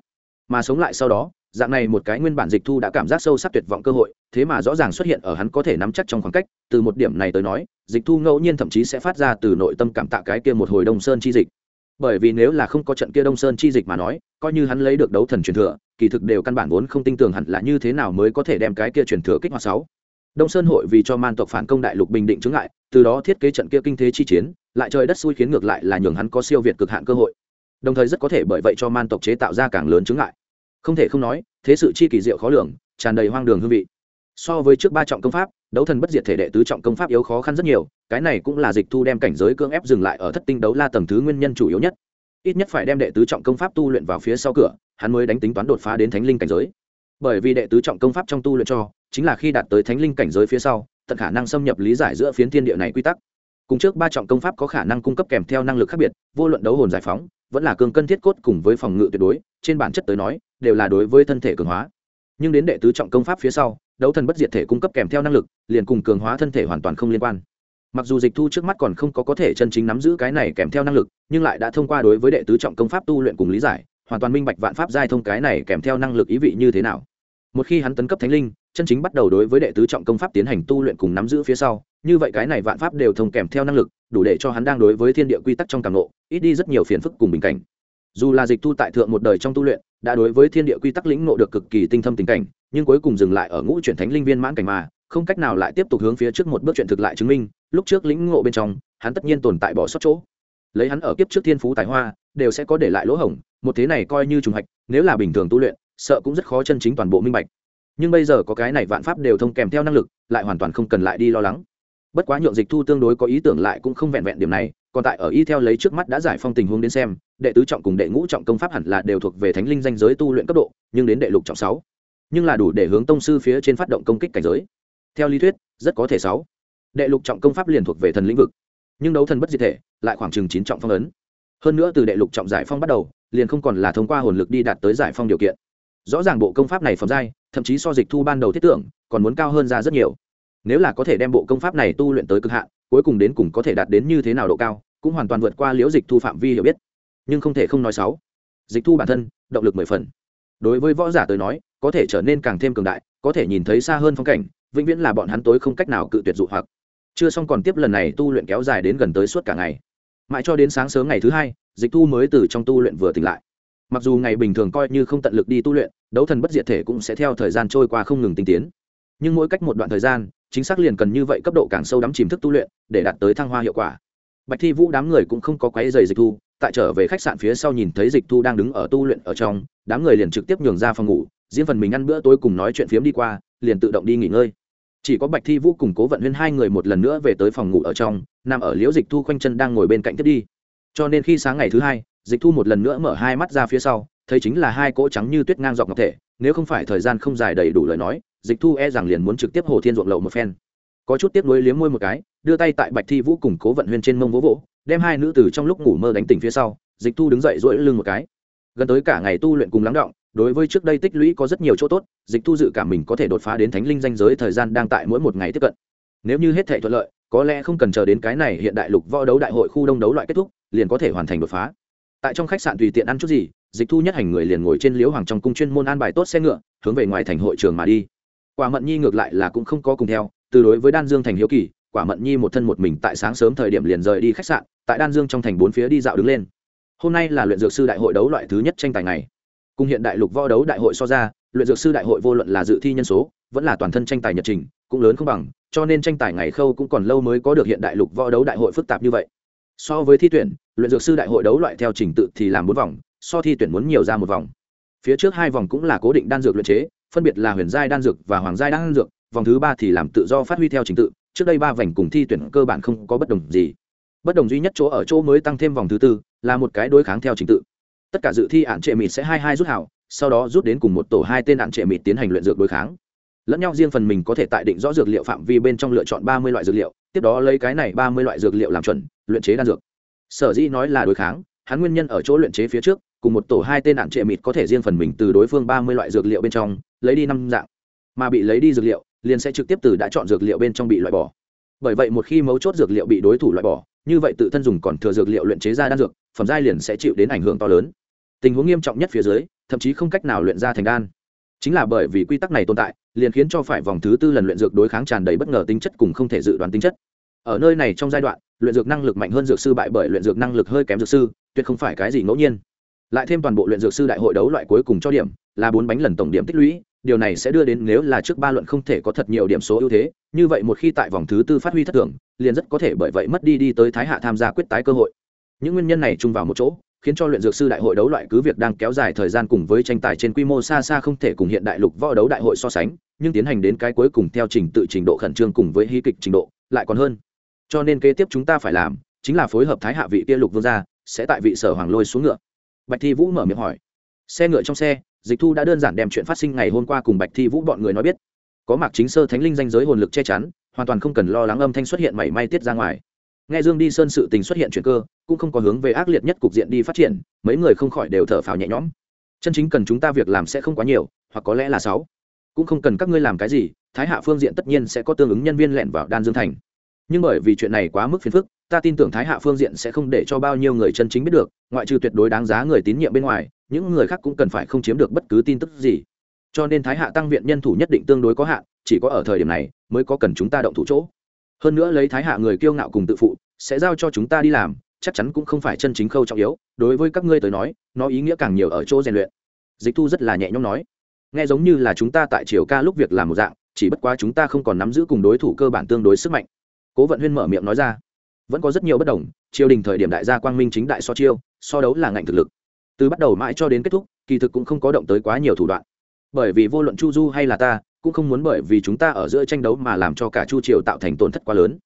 mà sống lại sau đó, dạng này một cái nguyên bản dịch thu đã cảm giác sâu sắc tuyệt vọng cơ hội, thế mà rõ ràng xuất hiện ở hắn có thể nắm chắc trong khoảng cách, từ một điểm này tới nói, dịch thu ngẫu nhiên thậm chí sẽ phát ra từ nội tâm cảm tạ cái kia một hồi đông sơn chi dịch. Bởi vì nếu là không có trận kia đông sơn chi dịch mà nói, coi như hắn lấy được đấu thần truyền thừa, kỳ thực đều căn bản vốn không tin tưởng hẳn là như thế nào mới có thể đem cái kia truyền thừa kích hoạt sáu. Đông sơn hội vì cho man tộc phản công đại lục bình định chứng ngại, từ đó thiết kế trận kia kinh thế chi chiến, lại trời đất xui khiến ngược lại là nhường hắn có siêu việt cực hạn cơ hội. Đồng thời rất có thể bởi vậy cho man tộc chế tạo ra càng lớn chứng ngại không thể không nói, thế sự chi kỳ diệu khó lường, tràn đầy hoang đường hương vị. So với trước ba trọng công pháp, đấu thần bất diệt thể đệ tứ trọng công pháp yếu khó khăn rất nhiều, cái này cũng là dịch thu đem cảnh giới cưỡng ép dừng lại ở thất tinh đấu la tầng thứ nguyên nhân chủ yếu nhất. Ít nhất phải đem đệ tứ trọng công pháp tu luyện vào phía sau cửa, hắn mới đánh tính toán đột phá đến thánh linh cảnh giới. Bởi vì đệ tứ trọng công pháp trong tu luyện cho, chính là khi đạt tới thánh linh cảnh giới phía sau, tận khả năng xâm nhập lý giải giữa phiến thiên địa này quy tắc. Cùng trước ba trọng công pháp có khả năng cung cấp kèm theo năng lực khác biệt, vô luận đấu hồn giải phóng, vẫn là cường cân thiết cốt cùng với phòng ngự tuyệt đối, trên bản chất tới nói đều là đối với thân thể cường hóa. Nhưng đến đệ tứ trọng công pháp phía sau, đấu thần bất diệt thể cung cấp kèm theo năng lực, liền cùng cường hóa thân thể hoàn toàn không liên quan. Mặc dù dịch thu trước mắt còn không có có thể chân chính nắm giữ cái này kèm theo năng lực, nhưng lại đã thông qua đối với đệ tứ trọng công pháp tu luyện cùng lý giải, hoàn toàn minh bạch vạn pháp giai thông cái này kèm theo năng lực ý vị như thế nào. Một khi hắn tấn cấp thánh linh, chân chính bắt đầu đối với đệ tứ trọng công pháp tiến hành tu luyện cùng nắm giữ phía sau, như vậy cái này vạn pháp đều thông kèm theo năng lực, đủ để cho hắn đang đối với thiên địa quy tắc trong càng lộ ít đi rất nhiều phiền phức cùng bình cảnh dù là dịch thu tại thượng một đời trong tu luyện, đã đối với thiên địa quy tắc lĩnh ngộ được cực kỳ tinh thâm tình cảnh, nhưng cuối cùng dừng lại ở ngũ chuyển thánh linh viên mãn cảnh mà, không cách nào lại tiếp tục hướng phía trước một bước chuyện thực lại chứng minh, lúc trước lĩnh ngộ bên trong, hắn tất nhiên tồn tại bỏ sót chỗ. Lấy hắn ở kiếp trước thiên phú tài hoa, đều sẽ có để lại lỗ hổng, một thế này coi như trùng hạch, nếu là bình thường tu luyện, sợ cũng rất khó chân chính toàn bộ minh bạch. Nhưng bây giờ có cái này vạn pháp đều thông kèm theo năng lực, lại hoàn toàn không cần lại đi lo lắng bất quá nhượng dịch thu tương đối có ý tưởng lại cũng không vẹn vẹn điểm này, còn tại ở y theo lấy trước mắt đã giải phong tình huống đến xem, đệ tứ trọng cùng đệ ngũ trọng công pháp hẳn là đều thuộc về thánh linh danh giới tu luyện cấp độ, nhưng đến đệ lục trọng sáu. Nhưng là đủ để hướng tông sư phía trên phát động công kích cảnh giới. Theo lý thuyết, rất có thể sáu. Đệ lục trọng công pháp liền thuộc về thần lĩnh vực. Nhưng đấu thần bất diệt thể, lại khoảng chừng chín trọng phong ấn. Hơn nữa từ đệ lục trọng giải phong bắt đầu, liền không còn là thông qua hồn lực đi đạt tới giải phong điều kiện. Rõ ràng bộ công pháp này phẩm giai, thậm chí so dịch thu ban đầu thiết tưởng, còn muốn cao hơn ra rất nhiều nếu là có thể đem bộ công pháp này tu luyện tới cực hạn, cuối cùng đến cùng có thể đạt đến như thế nào độ cao, cũng hoàn toàn vượt qua liễu dịch thu phạm vi hiểu biết. Nhưng không thể không nói sáu, dịch thu bản thân, động lực mười phần. Đối với võ giả tới nói, có thể trở nên càng thêm cường đại, có thể nhìn thấy xa hơn phong cảnh, vĩnh viễn là bọn hắn tối không cách nào cự tuyệt dụ hoặc. Chưa xong còn tiếp lần này tu luyện kéo dài đến gần tới suốt cả ngày. Mãi cho đến sáng sớm ngày thứ hai, dịch thu mới từ trong tu luyện vừa tỉnh lại. Mặc dù ngày bình thường coi như không tận lực đi tu luyện, đấu thần bất diệt thể cũng sẽ theo thời gian trôi qua không ngừng tinh tiến nhưng mỗi cách một đoạn thời gian, chính xác liền cần như vậy cấp độ càng sâu đắm chìm thức tu luyện để đạt tới thăng hoa hiệu quả. Bạch thi vũ đám người cũng không có quấy dày dịch thu, tại trở về khách sạn phía sau nhìn thấy dịch thu đang đứng ở tu luyện ở trong, đám người liền trực tiếp nhường ra phòng ngủ diễn phần mình ăn bữa tối cùng nói chuyện phiếm đi qua, liền tự động đi nghỉ ngơi. Chỉ có bạch thi vũ cùng cố vận huyên hai người một lần nữa về tới phòng ngủ ở trong, nằm ở liễu dịch thu khoanh chân đang ngồi bên cạnh tiếp đi. Cho nên khi sáng ngày thứ hai, dịch thu một lần nữa mở hai mắt ra phía sau, thấy chính là hai cỗ trắng như tuyết ngang dọc ngọc thể, nếu không phải thời gian không dài đầy đủ lời nói dịch thu e rằng liền muốn trực tiếp hồ thiên ruộng lậu một phen. Có chút tiếp nối liếm môi một cái, đưa tay tại bạch thi vũ cùng cố vận huyên trên mông vỗ vỗ, đem hai nữ tử trong lúc ngủ mơ đánh tỉnh phía sau, dịch thu đứng dậy rỗi lưng một cái. Gần tới cả ngày tu luyện cùng lắng động, đối với trước đây tích lũy có rất nhiều chỗ tốt, dịch thu dự cảm mình có thể đột phá đến thánh linh danh giới thời gian đang tại mỗi một ngày tiếp cận. Nếu như hết thể thuận lợi, có lẽ không cần chờ đến cái này hiện đại lục võ đấu đại hội khu đông đấu loại kết thúc, liền có thể hoàn thành đột phá. Tại trong khách sạn tùy tiện ăn chút gì, dịch thu nhất hành người liền ngồi trên liễu hoàng trong cung chuyên môn an bài tốt xe ngựa, hướng về ngoài thành hội trường mà đi quả mận nhi ngược lại là cũng không có cùng theo, từ đối với đan dương thành hiếu kỳ, quả mận nhi một thân một mình tại sáng sớm thời điểm liền rời đi khách sạn, tại đan dương trong thành bốn phía đi dạo đứng lên. Hôm nay là luyện dược sư đại hội đấu loại thứ nhất tranh tài này cùng hiện đại lục võ đấu đại hội so ra, luyện dược sư đại hội vô luận là dự thi nhân số, vẫn là toàn thân tranh tài nhật trình, cũng lớn không bằng, cho nên tranh tài ngày khâu cũng còn lâu mới có được hiện đại lục võ đấu đại hội phức tạp như vậy. So với thi tuyển, luyện dược sư đại hội đấu loại theo trình tự thì làm bốn vòng, so thi tuyển muốn nhiều ra một vòng. Phía trước hai vòng cũng là cố định đan dược luyện chế phân biệt là huyền giai đan dược và hoàng giai đan dược, vòng thứ ba thì làm tự do phát huy theo trình tự, trước đây ba vành cùng thi tuyển cơ bản không có bất đồng gì. Bất đồng duy nhất chỗ ở chỗ mới tăng thêm vòng thứ tư là một cái đối kháng theo trình tự. Tất cả dự thi ạn trệ mịt sẽ hai hai rút hảo, sau đó rút đến cùng một tổ hai tên ạn trệ mịt tiến hành luyện dược đối kháng. Lẫn nhau riêng phần mình có thể tại định rõ dược liệu phạm vi bên trong lựa chọn ba mươi loại dược liệu, tiếp đó lấy cái này ba mươi loại dược liệu làm chuẩn, luyện chế đan dược. Sở dĩ nói là đối kháng, hắn nguyên nhân ở chỗ luyện chế phía trước, cùng một tổ hai tên ạn trệ mịt có thể riêng phần mình từ đối phương ba mươi loại dược liệu bên trong lấy đi năm dạng. Mà bị lấy đi dược liệu, liền sẽ trực tiếp từ đã chọn dược liệu bên trong bị loại bỏ. Bởi vậy một khi mấu chốt dược liệu bị đối thủ loại bỏ, như vậy tự thân dùng còn thừa dược liệu luyện chế ra đan dược, phẩm giai liền sẽ chịu đến ảnh hưởng to lớn. Tình huống nghiêm trọng nhất phía dưới, thậm chí không cách nào luyện ra thành đan. Chính là bởi vì quy tắc này tồn tại, liền khiến cho phải vòng thứ tư lần luyện dược đối kháng tràn đầy bất ngờ tính chất cùng không thể dự đoán tính chất. Ở nơi này trong giai đoạn, luyện dược năng lực mạnh hơn dược sư bại bởi luyện dược năng lực hơi kém dược sư, tuyệt không phải cái gì ngẫu nhiên. Lại thêm toàn bộ luyện dược sư đại hội đấu loại cuối cùng cho điểm, là bốn bánh lần tổng điểm tích lũy điều này sẽ đưa đến nếu là trước ba luận không thể có thật nhiều điểm số ưu thế, như vậy một khi tại vòng thứ tư phát huy thất thường, liền rất có thể bởi vậy mất đi đi tới thái hạ tham gia quyết tái cơ hội. Những nguyên nhân này chung vào một chỗ, khiến cho luyện dược sư đại hội đấu loại cứ việc đang kéo dài thời gian cùng với tranh tài trên quy mô xa xa không thể cùng hiện đại lục võ đấu đại hội so sánh, nhưng tiến hành đến cái cuối cùng theo trình tự trình độ khẩn trương cùng với hí kịch trình độ, lại còn hơn. Cho nên kế tiếp chúng ta phải làm, chính là phối hợp thái hạ vị kia lục vương gia, sẽ tại vị sở hoàng lôi xuống ngựa. Bạch thi vũ mở miệng hỏi xe ngựa trong xe, dịch thu đã đơn giản đem chuyện phát sinh ngày hôm qua cùng bạch thi vũ bọn người nói biết. Có mạc chính sơ thánh linh danh giới hồn lực che chắn, hoàn toàn không cần lo lắng âm thanh xuất hiện mảy may tiết ra ngoài. Nghe dương đi sơn sự tình xuất hiện chuyện cơ, cũng không có hướng về ác liệt nhất cục diện đi phát triển, mấy người không khỏi đều thở phào nhẹ nhõm. Chân chính cần chúng ta việc làm sẽ không quá nhiều, hoặc có lẽ là sáu. Cũng không cần các ngươi làm cái gì, thái hạ phương diện tất nhiên sẽ có tương ứng nhân viên lẹn vào đan dương thành. Nhưng bởi vì chuyện này quá mức phiền phức, ta tin tưởng thái hạ phương diện sẽ không để cho bao nhiêu người chân chính biết được, ngoại trừ tuyệt đối đáng giá người tín nhiệm bên ngoài những người khác cũng cần phải không chiếm được bất cứ tin tức gì. Cho nên thái hạ tăng viện nhân thủ nhất định tương đối có hạn, chỉ có ở thời điểm này mới có cần chúng ta động thủ chỗ. Hơn nữa lấy thái hạ người kiêu ngạo cùng tự phụ, sẽ giao cho chúng ta đi làm, chắc chắn cũng không phải chân chính khâu trọng yếu, đối với các ngươi tới nói, nó ý nghĩa càng nhiều ở chỗ rèn luyện. Dịch thu rất là nhẹ nhõm nói. Nghe giống như là chúng ta tại triều ca lúc việc làm một dạng, chỉ bất quá chúng ta không còn nắm giữ cùng đối thủ cơ bản tương đối sức mạnh. Cố vận huyên mở miệng nói ra. Vẫn có rất nhiều bất đồng, triều đình thời điểm đại gia quang minh chính đại so chiêu, so đấu là ngạnh thực lực từ bắt đầu mãi cho đến kết thúc, kỳ thực cũng không có động tới quá nhiều thủ đoạn. Bởi vì vô luận chu du hay là ta, cũng không muốn bởi vì chúng ta ở giữa tranh đấu mà làm cho cả chu triều tạo thành tổn thất quá lớn.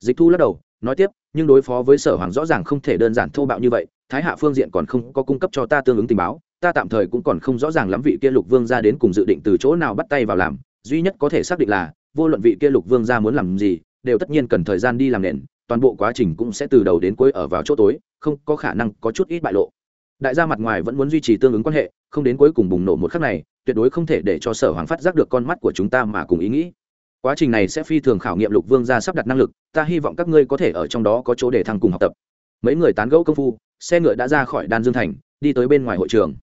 Dịch thu lắc đầu, nói tiếp, nhưng đối phó với sở hoàng rõ ràng không thể đơn giản thô bạo như vậy, thái hạ phương diện còn không có cung cấp cho ta tương ứng tình báo, ta tạm thời cũng còn không rõ ràng lắm vị kia lục vương ra đến cùng dự định từ chỗ nào bắt tay vào làm, duy nhất có thể xác định là, vô luận vị kia lục vương ra muốn làm gì, đều tất nhiên cần thời gian đi làm nền, toàn bộ quá trình cũng sẽ từ đầu đến cuối ở vào chỗ tối, không có khả năng có chút ít bại lộ đại gia mặt ngoài vẫn muốn duy trì tương ứng quan hệ, không đến cuối cùng bùng nổ một khắc này, tuyệt đối không thể để cho sở hoàng phát giác được con mắt của chúng ta mà cùng ý nghĩ. Quá trình này sẽ phi thường khảo nghiệm lục vương gia sắp đặt năng lực, ta hy vọng các ngươi có thể ở trong đó có chỗ để thăng cùng học tập. Mấy người tán gẫu công phu, xe ngựa đã ra khỏi đan dương thành, đi tới bên ngoài hội trường.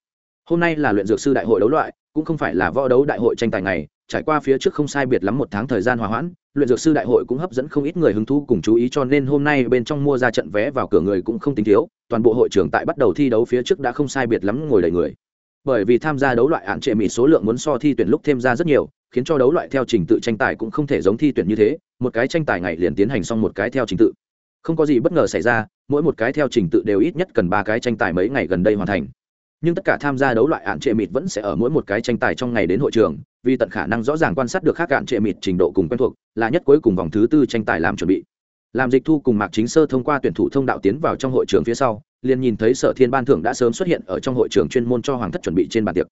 Hôm nay là luyện dược sư đại hội đấu loại, cũng không phải là võ đấu đại hội tranh tài ngày trải qua phía trước không sai biệt lắm một tháng thời gian hòa hoãn, luyện dược sư đại hội cũng hấp dẫn không ít người hứng thú cùng chú ý cho nên hôm nay bên trong mua ra trận vé vào cửa người cũng không tính thiếu, toàn bộ hội trưởng tại bắt đầu thi đấu phía trước đã không sai biệt lắm ngồi đầy người. Bởi vì tham gia đấu loại hạn trệ mỹ số lượng muốn so thi tuyển lúc thêm ra rất nhiều, khiến cho đấu loại theo trình tự tranh tài cũng không thể giống thi tuyển như thế, một cái tranh tài ngày liền tiến hành xong một cái theo trình tự. Không có gì bất ngờ xảy ra, mỗi một cái theo trình tự đều ít nhất cần ba cái tranh tài mấy ngày gần đây hoàn thành nhưng tất cả tham gia đấu loại hạn trệ mịt vẫn sẽ ở mỗi một cái tranh tài trong ngày đến hội trường, vì tận khả năng rõ ràng quan sát được khác hạn trệ mịt trình độ cùng quen thuộc, là nhất cuối cùng vòng thứ tư tranh tài làm chuẩn bị. Làm dịch thu cùng mạc chính sơ thông qua tuyển thủ thông đạo tiến vào trong hội trường phía sau, liền nhìn thấy sở thiên ban thưởng đã sớm xuất hiện ở trong hội trường chuyên môn cho hoàng thất chuẩn bị trên bàn tiệc.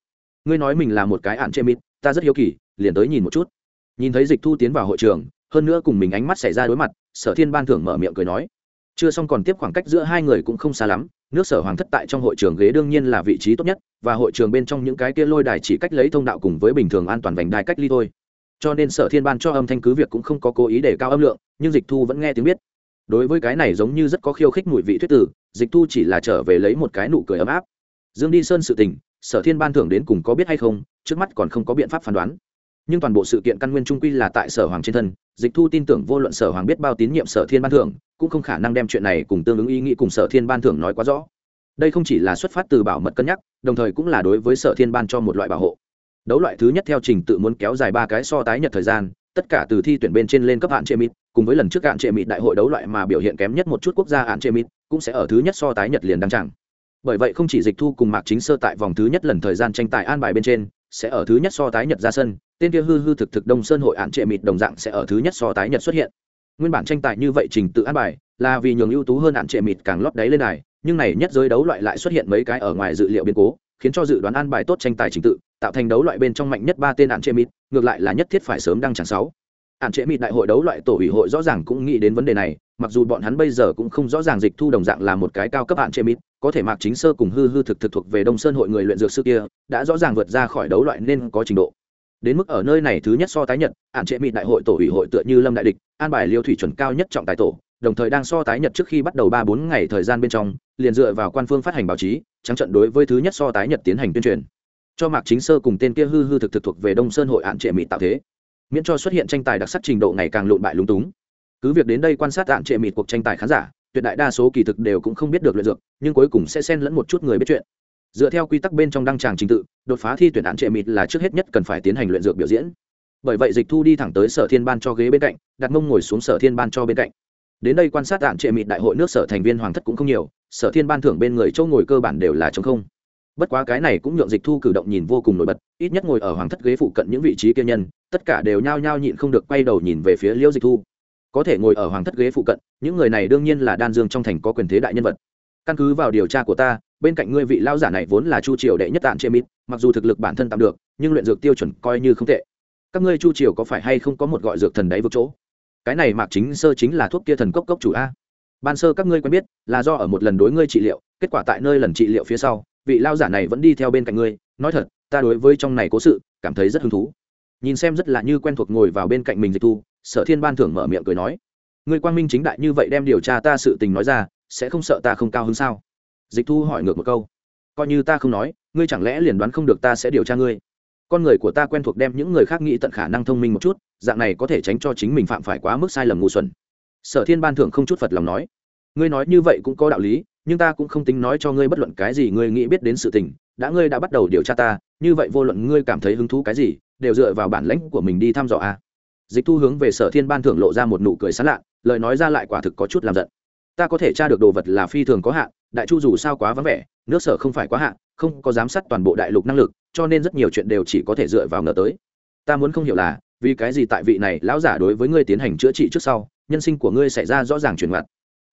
Ngươi nói mình là một cái ạn trệ mịt, ta rất hiếu kỳ, liền tới nhìn một chút. Nhìn thấy dịch thu tiến vào hội trường, hơn nữa cùng mình ánh mắt xảy ra đối mặt, sở thiên ban thưởng mở miệng cười nói, chưa xong còn tiếp khoảng cách giữa hai người cũng không xa lắm nước sở hoàng thất tại trong hội trường ghế đương nhiên là vị trí tốt nhất, và hội trường bên trong những cái kia lôi đài chỉ cách lấy thông đạo cùng với bình thường an toàn vành đai cách ly thôi. Cho nên sở thiên ban cho âm thanh cứ việc cũng không có cố ý để cao âm lượng, nhưng dịch thu vẫn nghe tiếng biết. Đối với cái này giống như rất có khiêu khích mùi vị thuyết tử, dịch thu chỉ là trở về lấy một cái nụ cười ấm áp. Dương đi sơn sự tình, sở thiên ban thưởng đến cùng có biết hay không, trước mắt còn không có biện pháp phán đoán. Nhưng toàn bộ sự kiện căn nguyên trung quy là tại sở hoàng trên thân dịch thu tin tưởng vô luận sở hoàng biết bao tín nhiệm sở thiên ban thưởng, cũng không khả năng đem chuyện này cùng tương ứng ý nghĩ cùng sở thiên ban thưởng nói quá rõ. Đây không chỉ là xuất phát từ bảo mật cân nhắc, đồng thời cũng là đối với sở thiên ban cho một loại bảo hộ. Đấu loại thứ nhất theo trình tự muốn kéo dài ba cái so tái nhật thời gian, tất cả từ thi tuyển bên trên lên cấp hạn chế mịt, cùng với lần trước hạn chế mịt đại hội đấu loại mà biểu hiện kém nhất một chút quốc gia hạn chế mịt, cũng sẽ ở thứ nhất so tái nhật liền đăng chẳng bởi vậy không chỉ dịch thu cùng mạc chính sơ tại vòng thứ nhất lần thời gian tranh tài an bài bên trên, sẽ ở thứ nhất so tái nhật ra sân tên kia hư hư thực thực đông sơn hội án trệ mịt đồng dạng sẽ ở thứ nhất so tái nhật xuất hiện. Nguyên bản tranh tài như vậy trình tự an bài, là vì nhường ưu tú hơn án trệ mịt càng lót đáy lên này nhưng này nhất giới đấu loại lại xuất hiện mấy cái ở ngoài dự liệu biến cố, khiến cho dự đoán an bài tốt tranh tài trình tự, tạo thành đấu loại bên trong mạnh nhất ba tên án trệ mịt, ngược lại là nhất thiết phải sớm đăng chẳng sáu. Án trệ mịt đại hội đấu loại tổ ủy hội rõ ràng cũng nghĩ đến vấn đề này, mặc dù bọn hắn bây giờ cũng không rõ ràng dịch thu đồng dạng là một cái cao cấp hạn trệ mịt, có thể mạc chính sơ cùng hư hư thực thực thuộc về đông sơn hội người luyện dược sư kia, đã rõ ràng vượt ra khỏi đấu loại nên có trình độ đến mức ở nơi này thứ nhất so tái nhật hạn trệ mịt đại hội tổ ủy hội tựa như lâm đại địch, an bài liêu thủy chuẩn cao nhất trọng tài tổ, đồng thời đang so tái nhật trước khi bắt đầu ba bốn ngày thời gian bên trong, liền dựa vào quan phương phát hành báo chí, trắng trận đối với thứ nhất so tái nhật tiến hành tuyên truyền. Cho mạc chính sơ cùng tên kia hư hư thực thực thuộc về đông sơn hội hạn trệ mịt tạo thế. Miễn cho xuất hiện tranh tài đặc sắc trình độ ngày càng lộn bại lúng túng. Cứ việc đến đây quan sát tạm trệ mịt cuộc tranh tài khán giả, tuyệt đại đa số kỳ thực đều cũng không biết được luyện dược, nhưng cuối cùng sẽ xen lẫn một chút người biết chuyện dựa theo quy tắc bên trong đăng tràng trình tự, đột phá thi tuyển án trệ mịt là trước hết nhất cần phải tiến hành luyện dược biểu diễn. Bởi vậy dịch thu đi thẳng tới sở thiên ban cho ghế bên cạnh, đặt mông ngồi xuống sở thiên ban cho bên cạnh. Đến đây quan sát đạn trệ mịt đại hội nước sở thành viên hoàng thất cũng không nhiều, sở thiên ban thưởng bên người châu ngồi cơ bản đều là chống không. Bất quá cái này cũng nhượng dịch thu cử động nhìn vô cùng nổi bật, ít nhất ngồi ở hoàng thất ghế phụ cận những vị trí kia nhân, tất cả đều nhao nhao nhịn không được quay đầu nhìn về phía liễu dịch thu. Có thể ngồi ở hoàng thất ghế phụ cận, những người này đương nhiên là đan dương trong thành có quyền thế đại nhân vật. Căn cứ vào điều tra của ta bên cạnh ngươi vị lao giả này vốn là chu triều đệ nhất tạn chê mít mặc dù thực lực bản thân tạm được, nhưng luyện dược tiêu chuẩn coi như không tệ. Các ngươi chu triều có phải hay không có một gọi dược thần đáy vực chỗ? Cái này mạc chính sơ chính là thuốc kia thần cốc cốc chủ a. Ban sơ các ngươi quen biết, là do ở một lần đối ngươi trị liệu, kết quả tại nơi lần trị liệu phía sau, vị lao giả này vẫn đi theo bên cạnh ngươi, nói thật, ta đối với trong này cố sự, cảm thấy rất hứng thú. Nhìn xem rất là như quen thuộc ngồi vào bên cạnh mình dịch thu, sở thiên ban thưởng mở miệng cười nói, ngươi quang minh chính đại như vậy đem điều tra ta sự tình nói ra, sẽ không sợ ta không cao hơn sao? Dịch thu hỏi ngược một câu. Coi như ta không nói, ngươi chẳng lẽ liền đoán không được ta sẽ điều tra ngươi? Con người của ta quen thuộc đem những người khác nghĩ tận khả năng thông minh một chút, dạng này có thể tránh cho chính mình phạm phải quá mức sai lầm ngu xuẩn. Sở thiên ban thưởng không chút phật lòng nói. Ngươi nói như vậy cũng có đạo lý, nhưng ta cũng không tính nói cho ngươi bất luận cái gì ngươi nghĩ biết đến sự tình, đã ngươi đã bắt đầu điều tra ta, như vậy vô luận ngươi cảm thấy hứng thú cái gì, đều dựa vào bản lãnh của mình đi thăm dò a dịch thu hướng về sở thiên ban thưởng lộ ra một nụ cười sán lạ, lời nói ra lại quả thực có chút làm giận ta có thể tra được đồ vật là phi thường có hạn, đại chu dù sao quá vắng vẻ, nước sở không phải quá hạn, không có giám sát toàn bộ đại lục năng lực, cho nên rất nhiều chuyện đều chỉ có thể dựa vào ngờ tới. Ta muốn không hiểu là, vì cái gì tại vị này, lão giả đối với ngươi tiến hành chữa trị trước sau, nhân sinh của ngươi xảy ra rõ ràng chuyển mặt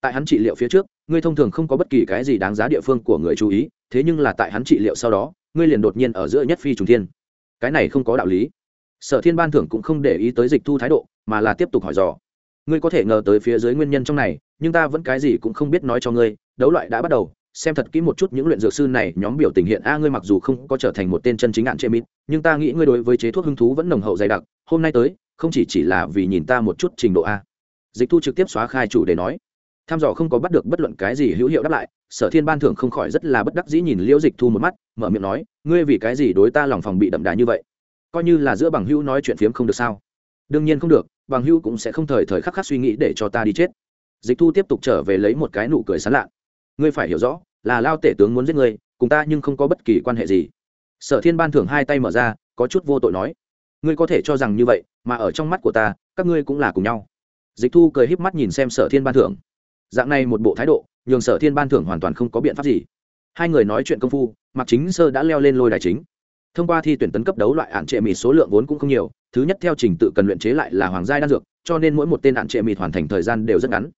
tại hắn trị liệu phía trước, ngươi thông thường không có bất kỳ cái gì đáng giá địa phương của người chú ý, thế nhưng là tại hắn trị liệu sau đó, ngươi liền đột nhiên ở giữa nhất phi trùng thiên. Cái này không có đạo lý. Sở thiên ban thưởng cũng không để ý tới dịch thu thái độ, mà là tiếp tục hỏi dò. Ngươi có thể ngờ tới phía dưới nguyên nhân trong này nhưng ta vẫn cái gì cũng không biết nói cho ngươi, đấu loại đã bắt đầu, xem thật kỹ một chút những luyện dược sư này, nhóm biểu tình hiện a, ngươi mặc dù không có trở thành một tên chân chính ạn chế mít nhưng ta nghĩ ngươi đối với chế thuốc hứng thú vẫn nồng hậu dày đặc, hôm nay tới, không chỉ chỉ là vì nhìn ta một chút trình độ a. Dịch thu trực tiếp xóa khai chủ để nói. Tham dò không có bắt được bất luận cái gì hữu hiệu đáp lại, sở thiên ban thưởng không khỏi rất là bất đắc dĩ nhìn liễu dịch thu một mắt, mở miệng nói, ngươi vì cái gì đối ta lòng phòng bị đậm đà như vậy? Coi như là giữa bằng hữu nói chuyện phiếm không được sao? Đương nhiên không được, bằng hữu cũng sẽ không thời thời khắc khắc suy nghĩ để cho ta đi chết dịch thu tiếp tục trở về lấy một cái nụ cười sán lạ ngươi phải hiểu rõ, là lao tể tướng muốn giết ngươi, cùng ta nhưng không có bất kỳ quan hệ gì. Sở thiên ban thưởng hai tay mở ra, có chút vô tội nói. Ngươi có thể cho rằng như vậy, mà ở trong mắt của ta, các ngươi cũng là cùng nhau. Dịch thu cười híp mắt nhìn xem sở thiên ban thưởng. Dạng này một bộ thái độ, nhường sở thiên ban thưởng hoàn toàn không có biện pháp gì. Hai người nói chuyện công phu mặc chính sơ đã leo lên lôi đài chính. Thông qua thi tuyển tấn cấp đấu loại ạn trệ mịt số lượng vốn cũng không nhiều, thứ nhất theo trình tự cần luyện chế lại là hoàng gia đan dược, cho nên mỗi một tên ạn trệ mịt hoàn thành thời gian đều rất ngắn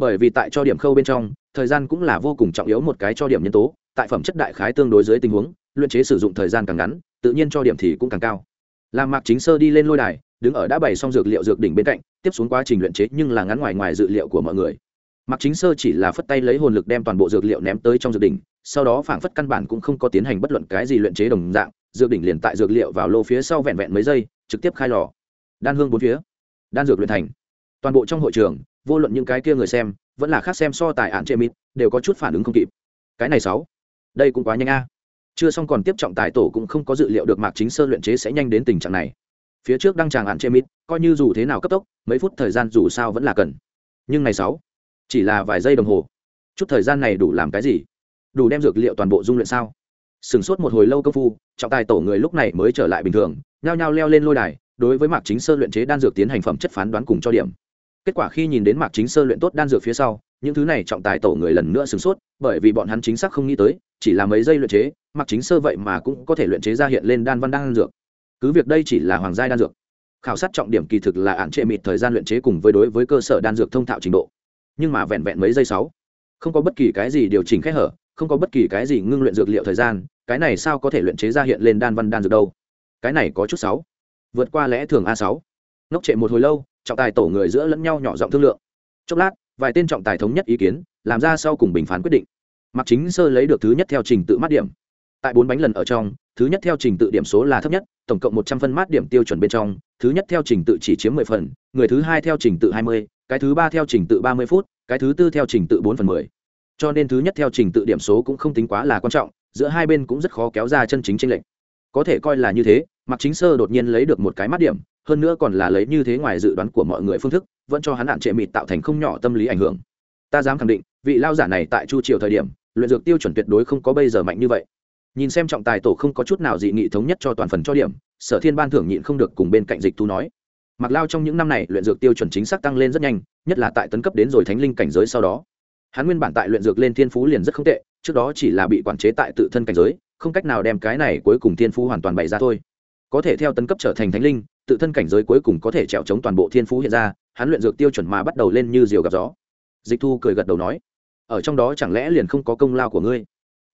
bởi vì tại cho điểm khâu bên trong, thời gian cũng là vô cùng trọng yếu một cái cho điểm nhân tố, tại phẩm chất đại khái tương đối dưới tình huống, luyện chế sử dụng thời gian càng ngắn, tự nhiên cho điểm thì cũng càng cao. Làm mạc chính sơ đi lên lôi đài, đứng ở đã bày xong dược liệu dược đỉnh bên cạnh, tiếp xuống quá trình luyện chế nhưng là ngắn ngoài ngoài dự liệu của mọi người. Mạc chính sơ chỉ là phất tay lấy hồn lực đem toàn bộ dược liệu ném tới trong dược đỉnh, sau đó phảng phất căn bản cũng không có tiến hành bất luận cái gì luyện chế đồng dạng, dược đỉnh liền tại dược liệu vào lô phía sau vẹn vẹn mấy giây, trực tiếp khai lò. Đan hương bốn phía. Đan dược luyện thành. Toàn bộ trong hội trường vô luận những cái kia người xem, vẫn là khác xem so tài ạn chê mít đều có chút phản ứng không kịp. Cái này sáu, đây cũng quá nhanh a. Chưa xong còn tiếp trọng tài tổ cũng không có dự liệu được mạc chính sơ luyện chế sẽ nhanh đến tình trạng này. Phía trước đăng tràng ạn chê mít coi như dù thế nào cấp tốc, mấy phút thời gian dù sao vẫn là cần. Nhưng này sáu, chỉ là vài giây đồng hồ. Chút thời gian này đủ làm cái gì? Đủ đem dược liệu toàn bộ dung luyện sao? Sửng sốt một hồi lâu công phu, trọng tài tổ người lúc này mới trở lại bình thường, nhao nhao leo lên lôi đài, đối với mạc chính sơ luyện chế đan dược tiến hành phẩm chất phán đoán cùng cho điểm kết quả khi nhìn đến mạc chính sơ luyện tốt đan dược phía sau, những thứ này trọng tài tổ người lần nữa sửng sốt, bởi vì bọn hắn chính xác không nghĩ tới, chỉ là mấy giây luyện chế, mạc chính sơ vậy mà cũng có thể luyện chế ra hiện lên đan văn đan dược. Cứ việc đây chỉ là hoàng gia đan dược, khảo sát trọng điểm kỳ thực là ạn trệ mịt thời gian luyện chế cùng với đối với cơ sở đan dược thông thạo trình độ. Nhưng mà vẹn vẹn mấy giây sáu, không có bất kỳ cái gì điều chỉnh khẽ hở, không có bất kỳ cái gì ngưng luyện dược liệu thời gian, cái này sao có thể luyện chế ra hiện lên đan văn đan dược đâu? Cái này có chút sáu, vượt qua lẽ thường a sáu. Ngốc trệ một hồi lâu trọng tài tổ người giữa lẫn nhau nhỏ giọng thương lượng. Chốc lát, vài tên trọng tài thống nhất ý kiến, làm ra sau cùng bình phán quyết định. Mặc chính sơ lấy được thứ nhất theo trình tự mát điểm. Tại bốn bánh lần ở trong, thứ nhất theo trình tự điểm số là thấp nhất, tổng cộng một trăm phân mát điểm tiêu chuẩn bên trong, thứ nhất theo trình tự chỉ chiếm mười phần, người thứ hai theo trình tự hai mươi, cái thứ ba theo trình tự ba mươi phút, cái thứ tư theo trình tự bốn phần mười. Cho nên thứ nhất theo trình tự điểm số cũng không tính quá là quan trọng, giữa hai bên cũng rất khó kéo ra chân chính tranh lệch. Có thể coi là như thế mặc chính sơ đột nhiên lấy được một cái mát điểm hơn nữa còn là lấy như thế ngoài dự đoán của mọi người phương thức, vẫn cho hắn hạn trệ mịt tạo thành không nhỏ tâm lý ảnh hưởng. Ta dám khẳng định, vị lao giả này tại chu triều thời điểm, luyện dược tiêu chuẩn tuyệt đối không có bây giờ mạnh như vậy. Nhìn xem trọng tài tổ không có chút nào dị nghị thống nhất cho toàn phần cho điểm, sở thiên ban thưởng nhịn không được cùng bên cạnh dịch thu nói. Mặc lao trong những năm này luyện dược tiêu chuẩn chính xác tăng lên rất nhanh, nhất là tại tấn cấp đến rồi thánh linh cảnh giới sau đó. Hắn nguyên bản tại luyện dược lên thiên phú liền rất không tệ, trước đó chỉ là bị quản chế tại tự thân cảnh giới, không cách nào đem cái này cuối cùng thiên phú hoàn toàn bày ra thôi. Có thể theo tấn cấp trở thành thánh linh tự thân cảnh giới cuối cùng có thể trèo chống toàn bộ thiên phú hiện ra, hắn luyện dược tiêu chuẩn mà bắt đầu lên như diều gặp gió. Dịch thu cười gật đầu nói, ở trong đó chẳng lẽ liền không có công lao của ngươi?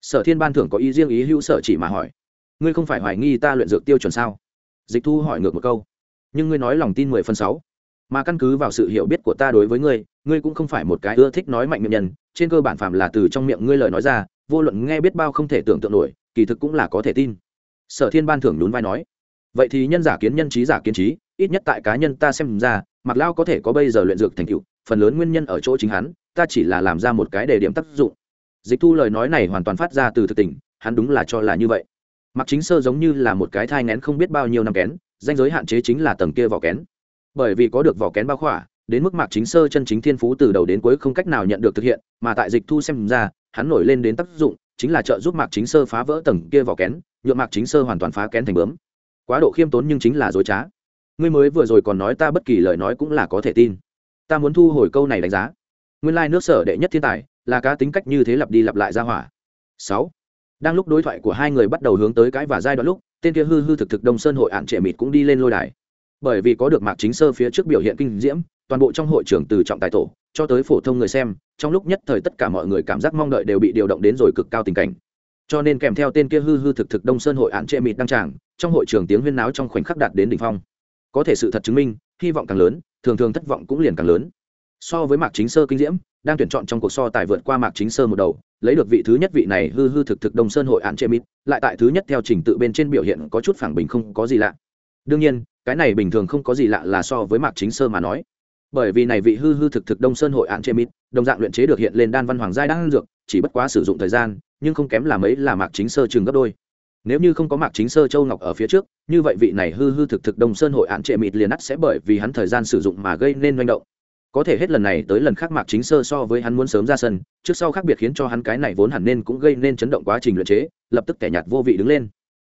Sở thiên ban thưởng có ý riêng ý hữu sở chỉ mà hỏi, ngươi không phải hoài nghi ta luyện dược tiêu chuẩn sao? Dịch thu hỏi ngược một câu, nhưng ngươi nói lòng tin mười phần sáu. Mà căn cứ vào sự hiểu biết của ta đối với ngươi ngươi cũng không phải một cái ưa thích nói mạnh miệng nhân, trên cơ bản phạm là từ trong miệng ngươi lời nói ra, vô luận nghe biết bao không thể tưởng tượng nổi, kỳ thực cũng là có thể tin. Sở thiên ban thưởng nhún vai nói vậy thì nhân giả kiến nhân trí giả kiến trí, ít nhất tại cá nhân ta xem ra mặc lao có thể có bây giờ luyện dược thành tựu, phần lớn nguyên nhân ở chỗ chính hắn, ta chỉ là làm ra một cái đề điểm tác dụng. Dịch thu lời nói này hoàn toàn phát ra từ thực tình, hắn đúng là cho là như vậy. Mặc chính sơ giống như là một cái thai ngén không biết bao nhiêu năm kén, danh giới hạn chế chính là tầng kia vỏ kén. Bởi vì có được vỏ kén bao khỏa, đến mức mạc chính sơ chân chính thiên phú từ đầu đến cuối không cách nào nhận được thực hiện, mà tại dịch thu xem ra, hắn nổi lên đến tác dụng, chính là trợ giúp mạc chính sơ phá vỡ tầng kia vỏ kén nhuộm mạc chính sơ hoàn toàn phá kén thành bướm quá độ khiêm tốn nhưng chính là dối trá. Ngươi mới vừa rồi còn nói ta bất kỳ lời nói cũng là có thể tin. Ta muốn thu hồi câu này đánh giá. Nguyên lai nước sở đệ nhất thiên tài, là cá tính cách như thế lặp đi lặp lại ra hỏa. Sáu. Đang lúc đối thoại của hai người bắt đầu hướng tới cái và giai đoạn lúc, tên kia hư hư thực thực đông sơn hội ạn trệ mịt cũng đi lên lôi đài. Bởi vì có được mạc chính sơ phía trước biểu hiện kinh diễm, toàn bộ trong hội trưởng từ trọng tài tổ cho tới phổ thông người xem, trong lúc nhất thời tất cả mọi người cảm giác mong đợi đều bị điều động đến rồi cực cao tình cảnh cho nên kèm theo tên kia hư hư thực thực đông sơn hội án trệ mịt đăng tràng, trong hội trường tiếng huyên náo trong khoảnh khắc đạt đến đỉnh phong. Có thể sự thật chứng minh, hy vọng càng lớn, thường thường thất vọng cũng liền càng lớn. So với mạc chính sơ kinh diễm, đang tuyển chọn trong cuộc so tài vượt qua mạc chính sơ một đầu, lấy được vị thứ nhất vị này hư hư thực thực đông sơn hội án trệ mịt, lại tại thứ nhất theo trình tự bên trên biểu hiện có chút phản bình không có gì lạ. Đương nhiên, cái này bình thường không có gì lạ là so với mạc chính sơ mà nói. Bởi vì này vị hư hư thực thực đông sơn hội án chê mít đồng dạng luyện chế được hiện lên đan văn hoàng giai đang dược, chỉ bất quá sử dụng thời gian nhưng không kém là mấy là mạc chính sơ chừng gấp đôi. Nếu như không có mạc chính sơ châu ngọc ở phía trước, như vậy vị này hư hư thực thực đông sơn hội án trệ mịt liền ắt sẽ bởi vì hắn thời gian sử dụng mà gây nên manh động. Có thể hết lần này tới lần khác mạc chính sơ so với hắn muốn sớm ra sân, trước sau khác biệt khiến cho hắn cái này vốn hẳn nên cũng gây nên chấn động quá trình luyện chế, lập tức kẻ nhạt vô vị đứng lên.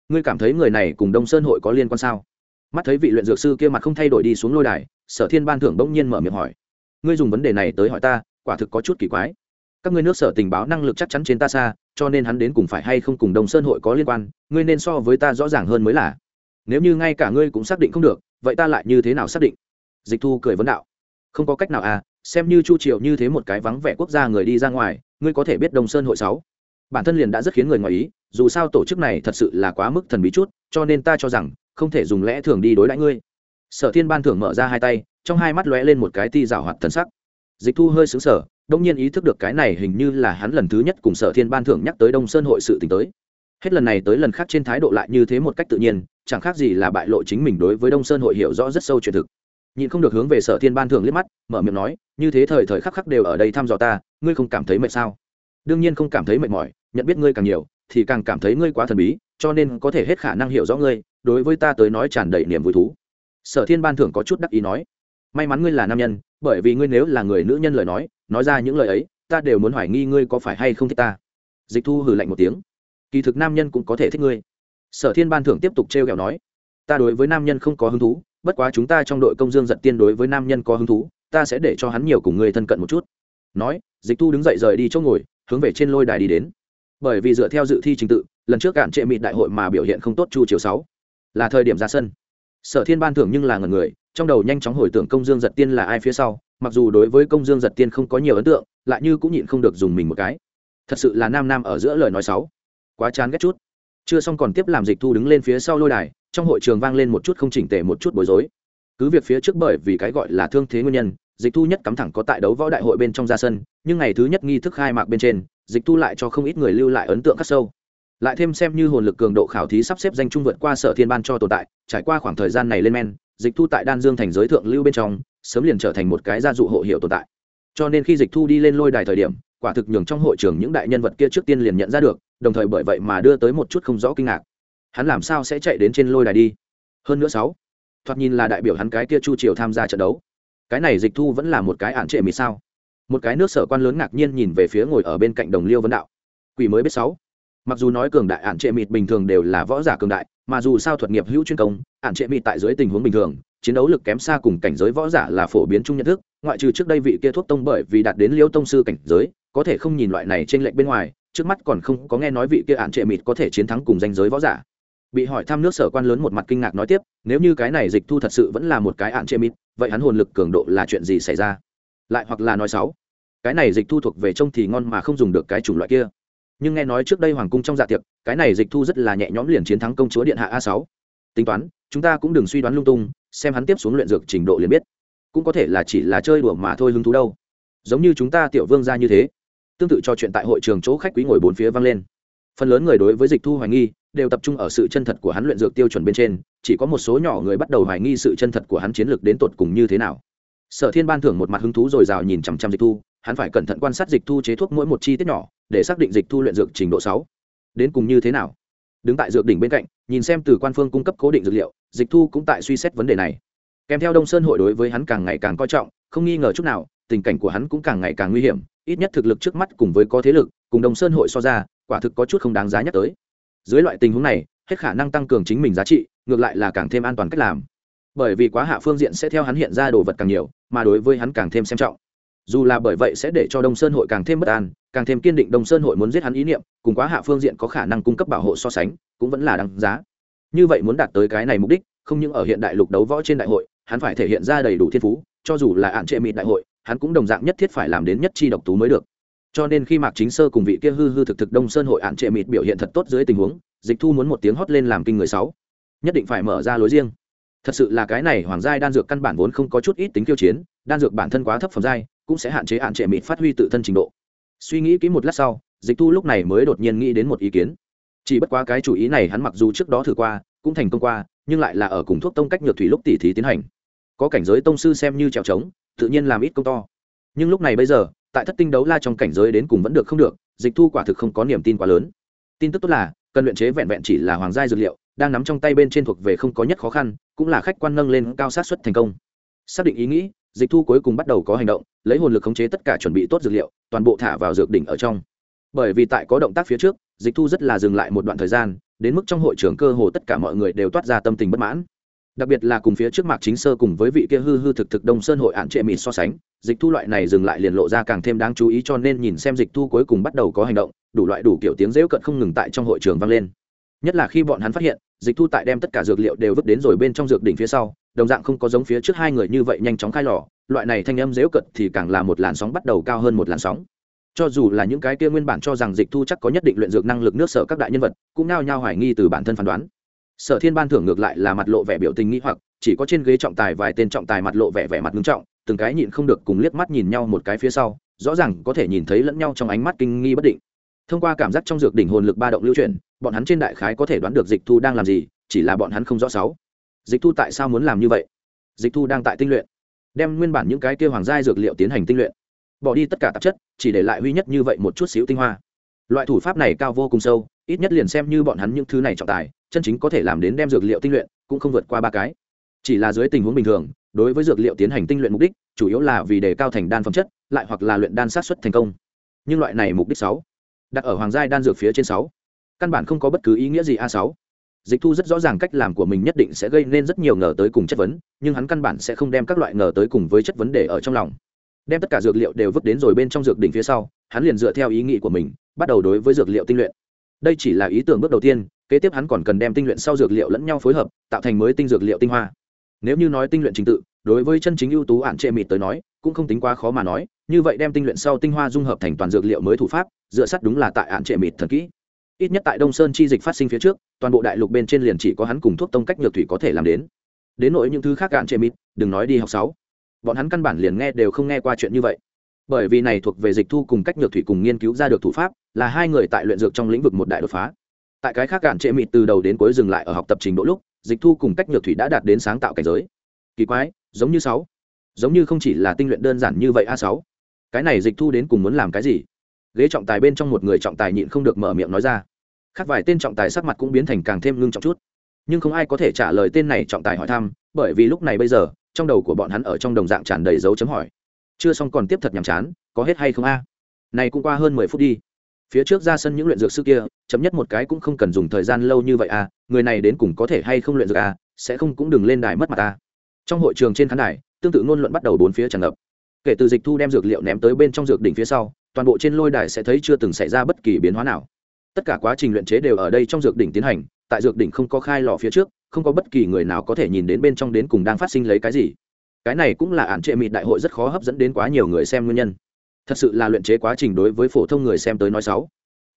Ngươi cảm thấy người này cùng đông sơn hội có liên quan sao? Mắt thấy vị luyện dược sư kia mặt không thay đổi đi xuống lôi đài, sở thiên ban thưởng bỗng nhiên mở miệng hỏi. Ngươi dùng vấn đề này tới hỏi ta, quả thực có chút kỳ quái. Các ngươi nước sở tình báo năng lực chắc chắn trên ta xa cho nên hắn đến cùng phải hay không cùng Đồng sơn hội có liên quan, ngươi nên so với ta rõ ràng hơn mới là. Nếu như ngay cả ngươi cũng xác định không được, vậy ta lại như thế nào xác định? Dịch thu cười vấn đạo. Không có cách nào à xem như chu triều như thế một cái vắng vẻ quốc gia người đi ra ngoài, ngươi có thể biết Đồng sơn hội sáu? Bản thân liền đã rất khiến người ngoài ý, dù sao tổ chức này thật sự là quá mức thần bí chút, cho nên ta cho rằng, không thể dùng lẽ thường đi đối đãi ngươi. Sở thiên ban thưởng mở ra hai tay, trong hai mắt lóe lên một cái ti rào hoạt thần sắc. Dịch thu hơi xứng sở đông nhiên ý thức được cái này hình như là hắn lần thứ nhất cùng sở thiên ban thưởng nhắc tới đông sơn hội sự t tới. Hết lần này tới lần khác trên thái độ lại như thế một cách tự nhiên, chẳng khác gì là bại lộ chính mình đối với đông sơn hội hiểu rõ rất sâu truyền thực. Nhịn không được hướng về sở thiên ban thưởng liếc mắt, mở miệng nói, như thế thời thời khắc khắc đều ở đây thăm dò ta, ngươi không cảm thấy mệt sao? Đương nhiên không cảm thấy mệt mỏi, nhận biết ngươi càng nhiều, thì càng cảm thấy ngươi quá thần bí, cho nên có thể hết khả năng hiểu rõ ngươi, đối với ta tới nói tràn đầy niềm vui thú. Sở thiên ban thưởng có chút đắc ý nói, may mắn ngươi là nam nhân bởi vì ngươi nếu là người nữ nhân lời nói nói ra những lời ấy, ta đều muốn hoài nghi ngươi có phải hay không thích ta. Dịch thu hừ lạnh một tiếng. Kỳ thực nam nhân cũng có thể thích ngươi. Sở thiên ban thưởng tiếp tục t r e o kẹo nói, ta đối với nam nhân không có hứng thú, bất quá chúng ta trong đội công dương giật tiên đối với nam nhân có hứng thú, ta sẽ để cho hắn nhiều cùng ngươi thân cận một chút. Nói, dịch thu đứng dậy rời đi chỗ ngồi, hướng về trên lôi đài đi đến. Bởi vì dựa theo dự thi trình tự, lần trước cạn trệ mịt đại hội mà biểu hiện không tốt chu chiều sáu. Là thời điểm ra sân sở thiên ban thưởng nhưng là ngần người, trong đầu nhanh chóng hồi tưởng công dương giật tiên là ai phía sau, mặc dù đối với công dương giật tiên không có nhiều ấn tượng, lại như cũng nhịn không được dùng mình một cái. Thật sự là nam nam ở giữa lời nói sáu quá chán ghét chút. Chưa xong còn tiếp làm dịch thu đứng lên phía sau lôi đài, trong hội trường vang lên một chút không chỉnh tề một chút bối rối. Cứ việc phía trước bởi vì cái gọi là thương thế nguyên nhân, dịch thu nhất cắm thẳng có tại đấu võ đại hội bên trong ra sân, nhưng ngày thứ nhất nghi thức khai mạc bên trên, dịch thu lại cho không ít người lưu lại ấn tượng khắc sâu lại thêm xem như hồn lực cường độ khảo thí sắp xếp danh trung vượt qua sở thiên ban cho tồn tại, trải qua khoảng thời gian này lên men, dịch thu tại đan dương thành giới thượng lưu bên trong, sớm liền trở thành một cái gia dụ hộ hiệu tồn tại. Cho nên khi dịch thu đi lên lôi đài thời điểm, quả thực nhường trong hội trường những đại nhân vật kia trước tiên liền nhận ra được, đồng thời bởi vậy mà đưa tới một chút không rõ kinh ngạc. Hắn làm sao sẽ chạy đến trên lôi đài đi? Hơn nữa sáu, thoạt nhìn là đại biểu hắn cái kia chu triều tham gia trận đấu. Cái này dịch thu vẫn là một cái ạn trệ mịt sao? Một cái nước sở quan lớn ngạc nhiên nhìn về phía ngồi ở bên cạnh đồng liêu vấn đạo. Quỷ mới biết sáu mặc dù nói cường đại ạn trệ mịt bình thường đều là võ giả cường đại, mà dù sao thuật nghiệp hữu chuyên công ạn trệ mịt tại dưới tình huống bình thường, chiến đấu lực kém xa cùng cảnh giới võ giả là phổ biến chung nhận thức, ngoại trừ trước đây vị kia thuốc tông bởi vì đạt đến liêu tông sư cảnh giới, có thể không nhìn loại này trên lệnh bên ngoài, trước mắt còn không có nghe nói vị kia ạn trệ mịt có thể chiến thắng cùng danh giới võ giả. Bị hỏi thăm nước sở quan lớn một mặt kinh ngạc nói tiếp, nếu như cái này dịch thu thật sự vẫn là một cái ạn trệ mịt, vậy hắn hồn lực cường độ là chuyện gì xảy ra? Lại hoặc là nói sáu cái này dịch thu thuộc về trông thì ngon mà không dùng được cái chủng loại kia nhưng nghe nói trước đây hoàng cung trong dạ tiệc, cái này dịch thu rất là nhẹ nhõm liền chiến thắng công chúa điện hạ a sáu. Tính toán, chúng ta cũng đừng suy đoán lung tung, xem hắn tiếp xuống luyện dược trình độ liền biết. Cũng có thể là chỉ là chơi đùa mà thôi hứng thú đâu. Giống như chúng ta tiểu vương ra như thế, tương tự cho chuyện tại hội trường chỗ khách quý ngồi bốn phía vang lên. Phần lớn người đối với dịch thu hoài nghi, đều tập trung ở sự chân thật của hắn luyện dược tiêu chuẩn bên trên, chỉ có một số nhỏ người bắt đầu hoài nghi sự chân thật của hắn chiến lược đến tột cùng như thế nào. Sở thiên ban thưởng một mặt hứng thú r ồ i r à o nhìn chằm chằm dịch thu hắn phải cẩn thận quan sát dịch thu chế thuốc mỗi một chi tiết nhỏ, để xác định dịch thu luyện dược trình độ sáu. Đến cùng như thế nào? Đứng tại dược đỉnh bên cạnh, nhìn xem từ quan phương cung cấp cố định dược liệu, dịch thu cũng tại suy xét vấn đề này. Kèm theo đông sơn hội đối với hắn càng ngày càng coi trọng, không nghi ngờ chút nào, tình cảnh của hắn cũng càng ngày càng nguy hiểm, ít nhất thực lực trước mắt cùng với có thế lực, cùng đông sơn hội so ra, quả thực có chút không đáng giá nhắc tới. Dưới loại tình huống này, hết khả năng tăng cường chính mình giá trị, ngược lại là càng thêm an toàn cách làm. Bởi vì quá hạ phương diện sẽ theo hắn hiện ra đồ vật càng nhiều, mà đối với hắn càng thêm xem trọng dù là bởi vậy sẽ để cho đông sơn hội càng thêm bất an, càng thêm kiên định đông sơn hội muốn giết hắn ý niệm, cùng quá hạ phương diện có khả năng cung cấp bảo hộ so sánh, cũng vẫn là đáng giá. Như vậy muốn đạt tới cái này mục đích, không những ở hiện đại lục đấu võ trên đại hội, hắn phải thể hiện ra đầy đủ thiên phú, cho dù là ạn trệ mịt đại hội, hắn cũng đồng dạng nhất thiết phải làm đến nhất chi độc tú mới được. Cho nên khi mạc chính sơ cùng vị kia hư hư thực thực đông sơn hội ạn trệ mịt biểu hiện thật tốt dưới tình huống, dịch thu muốn một tiếng hót lên làm kinh người sáu. Nhất định phải mở ra lối riêng. Thật sự là cái này hoàng giai đan dược căn bản vốn không có chút ít tính tiêu chiến, đan dược bản thân quá thấp phẩm giai cũng sẽ hạn chế hạn trệ mịt phát huy tự thân trình độ. Suy nghĩ kỹ một lát sau, dịch thu lúc này mới đột nhiên nghĩ đến một ý kiến. Chỉ bất quá cái chủ ý này hắn mặc dù trước đó thử qua, cũng thành công qua, nhưng lại là ở cùng thuốc tông cách nhược thủy lúc tỉ thí tiến hành. Có cảnh giới tông sư xem như trèo trống, tự nhiên làm ít công to. Nhưng lúc này bây giờ, tại thất tinh đấu la trong cảnh giới đến cùng vẫn được không được, dịch thu quả thực không có niềm tin quá lớn. Tin tức tốt là, cần luyện chế vẹn vẹn chỉ là hoàng gia dược liệu, đang nắm trong tay bên trên thuộc về không có nhất khó khăn, cũng là khách quan nâng lên cao sát xuất thành công. Xác định ý nghĩ, dịch thu cuối cùng bắt đầu có hành động lấy hồn lực khống chế tất cả chuẩn bị tốt dược liệu, toàn bộ thả vào dược đỉnh ở trong. Bởi vì tại có động tác phía trước, dịch thu rất là dừng lại một đoạn thời gian, đến mức trong hội trường cơ hồ tất cả mọi người đều toát ra tâm tình bất mãn. Đặc biệt là cùng phía trước mạc chính sơ cùng với vị kia hư hư thực thực đông sơn hội hạn trệ mịt so sánh, dịch thu loại này dừng lại liền lộ ra càng thêm đáng chú ý cho nên nhìn xem dịch thu cuối cùng bắt đầu có hành động, đủ loại đủ kiểu tiếng rêu cận không ngừng tại trong hội trường vang lên nhất là khi bọn hắn phát hiện, dịch thu tại đem tất cả dược liệu đều vứt đến rồi bên trong dược đỉnh phía sau, đồng dạng không có giống phía trước hai người như vậy nhanh chóng khai lò, loại này thanh âm dễu cận thì càng là một làn sóng bắt đầu cao hơn một làn sóng. Cho dù là những cái kia nguyên bản cho rằng dịch thu chắc có nhất định luyện dược năng lực nước sở các đại nhân vật, cũng nao nhao hoài nghi từ bản thân phán đoán. Sở thiên ban thưởng ngược lại là mặt lộ vẻ biểu tình nghĩ hoặc, chỉ có trên ghế trọng tài vài tên trọng tài mặt lộ vẻ vẻ mặt ngưng trọng, từng cái nhịn không được cùng liếc mắt nhìn nhau một cái phía sau, rõ ràng có thể nhìn thấy lẫn nhau trong ánh mắt kinh nghi bất định. Thông qua cảm giác trong dược đỉnh hồn lực ba động lưu chuyển bọn hắn trên đại khái có thể đoán được dịch thu đang làm gì, chỉ là bọn hắn không rõ sáu. Dịch thu tại sao muốn làm như vậy? Dịch thu đang tại tinh luyện. Đem nguyên bản những cái kia hoàng giai dược liệu tiến hành tinh luyện. Bỏ đi tất cả tạp chất, chỉ để lại huy nhất như vậy một chút xíu tinh hoa. Loại thủ pháp này cao vô cùng sâu, ít nhất liền xem như bọn hắn những thứ này trọng tài, chân chính có thể làm đến đem dược liệu tinh luyện, cũng không vượt qua ba cái. Chỉ là dưới tình huống bình thường, đối với dược liệu tiến hành tinh luyện mục đích, chủ yếu là vì đề cao thành đan phẩm chất, lại hoặc là luyện đan sát xuất thành công. Nhưng loại này mục đích sáu, đặt ở hoàng giai đan dược phía trên sáu căn bản không có bất cứ ý nghĩa gì a sáu. Dịch thu rất rõ ràng cách làm của mình nhất định sẽ gây nên rất nhiều ngờ tới cùng chất vấn, nhưng hắn căn bản sẽ không đem các loại ngờ tới cùng với chất vấn đề ở trong lòng. Đem tất cả dược liệu đều vứt đến rồi bên trong dược đỉnh phía sau, hắn liền dựa theo ý nghĩ của mình, bắt đầu đối với dược liệu tinh luyện. Đây chỉ là ý tưởng bước đầu tiên, kế tiếp hắn còn cần đem tinh luyện sau dược liệu lẫn nhau phối hợp, tạo thành mới tinh dược liệu tinh hoa. Nếu như nói tinh luyện trình tự, đối với chân chính ưu tú ạn trệ mịt tới nói, cũng không tính quá khó mà nói, như vậy đem tinh luyện sau tinh hoa dung hợp thành toàn dược liệu mới thủ pháp, dựa sắt đúng là tại ạn trệ mịt thần kỹ ít nhất tại đông sơn chi dịch phát sinh phía trước, toàn bộ đại lục bên trên liền chỉ có hắn cùng thuốc tông cách nhược thủy có thể làm đến. Đến nỗi những thứ khác cạn trệ mịt, đừng nói đi học sáu. Bọn hắn căn bản liền nghe đều không nghe qua chuyện như vậy. Bởi vì này thuộc về dịch thu cùng cách nhược thủy cùng nghiên cứu ra được thủ pháp, là hai người tại luyện dược trong lĩnh vực một đại đột phá. Tại cái khác cạn trệ mịt từ đầu đến cuối dừng lại ở học tập trình độ lúc, dịch thu cùng cách nhược thủy đã đạt đến sáng tạo cảnh giới. Kỳ quái, giống như sáu. Giống như không chỉ là tinh luyện đơn giản như vậy a sáu. Cái này dịch thu đến cùng muốn làm cái gì? Ghế trọng tài bên trong một người trọng tài nhịn không được mở miệng nói ra. Khác vài tên trọng tài sắc mặt cũng biến thành càng thêm ngưng trọng chút. Nhưng không ai có thể trả lời tên này trọng tài hỏi thăm, bởi vì lúc này bây giờ, trong đầu của bọn hắn ở trong đồng dạng tràn đầy dấu chấm hỏi. Chưa xong còn tiếp thật nhàm chán, có hết hay không a? Này cũng qua hơn mười phút đi. Phía trước ra sân những luyện dược sư kia, chấm nhất một cái cũng không cần dùng thời gian lâu như vậy à người này đến cùng có thể hay không luyện dược à sẽ không cũng đừng lên đài mất mặt ta trong hội trường trên khán đài, tương tự ngôn luận bắt đầu bốn phía tràn ngập. Kể từ dịch thu đem dược liệu ném tới bên trong dược đỉnh phía sau toàn bộ trên lôi đài sẽ thấy chưa từng xảy ra bất kỳ biến hóa nào. Tất cả quá trình luyện chế đều ở đây trong dược đỉnh tiến hành, tại dược đỉnh không có khai lò phía trước, không có bất kỳ người nào có thể nhìn đến bên trong đến cùng đang phát sinh lấy cái gì. Cái này cũng là ản trệ mịt đại hội rất khó hấp dẫn đến quá nhiều người xem nguyên nhân. Thật sự là luyện chế quá trình đối với phổ thông người xem tới nói sáu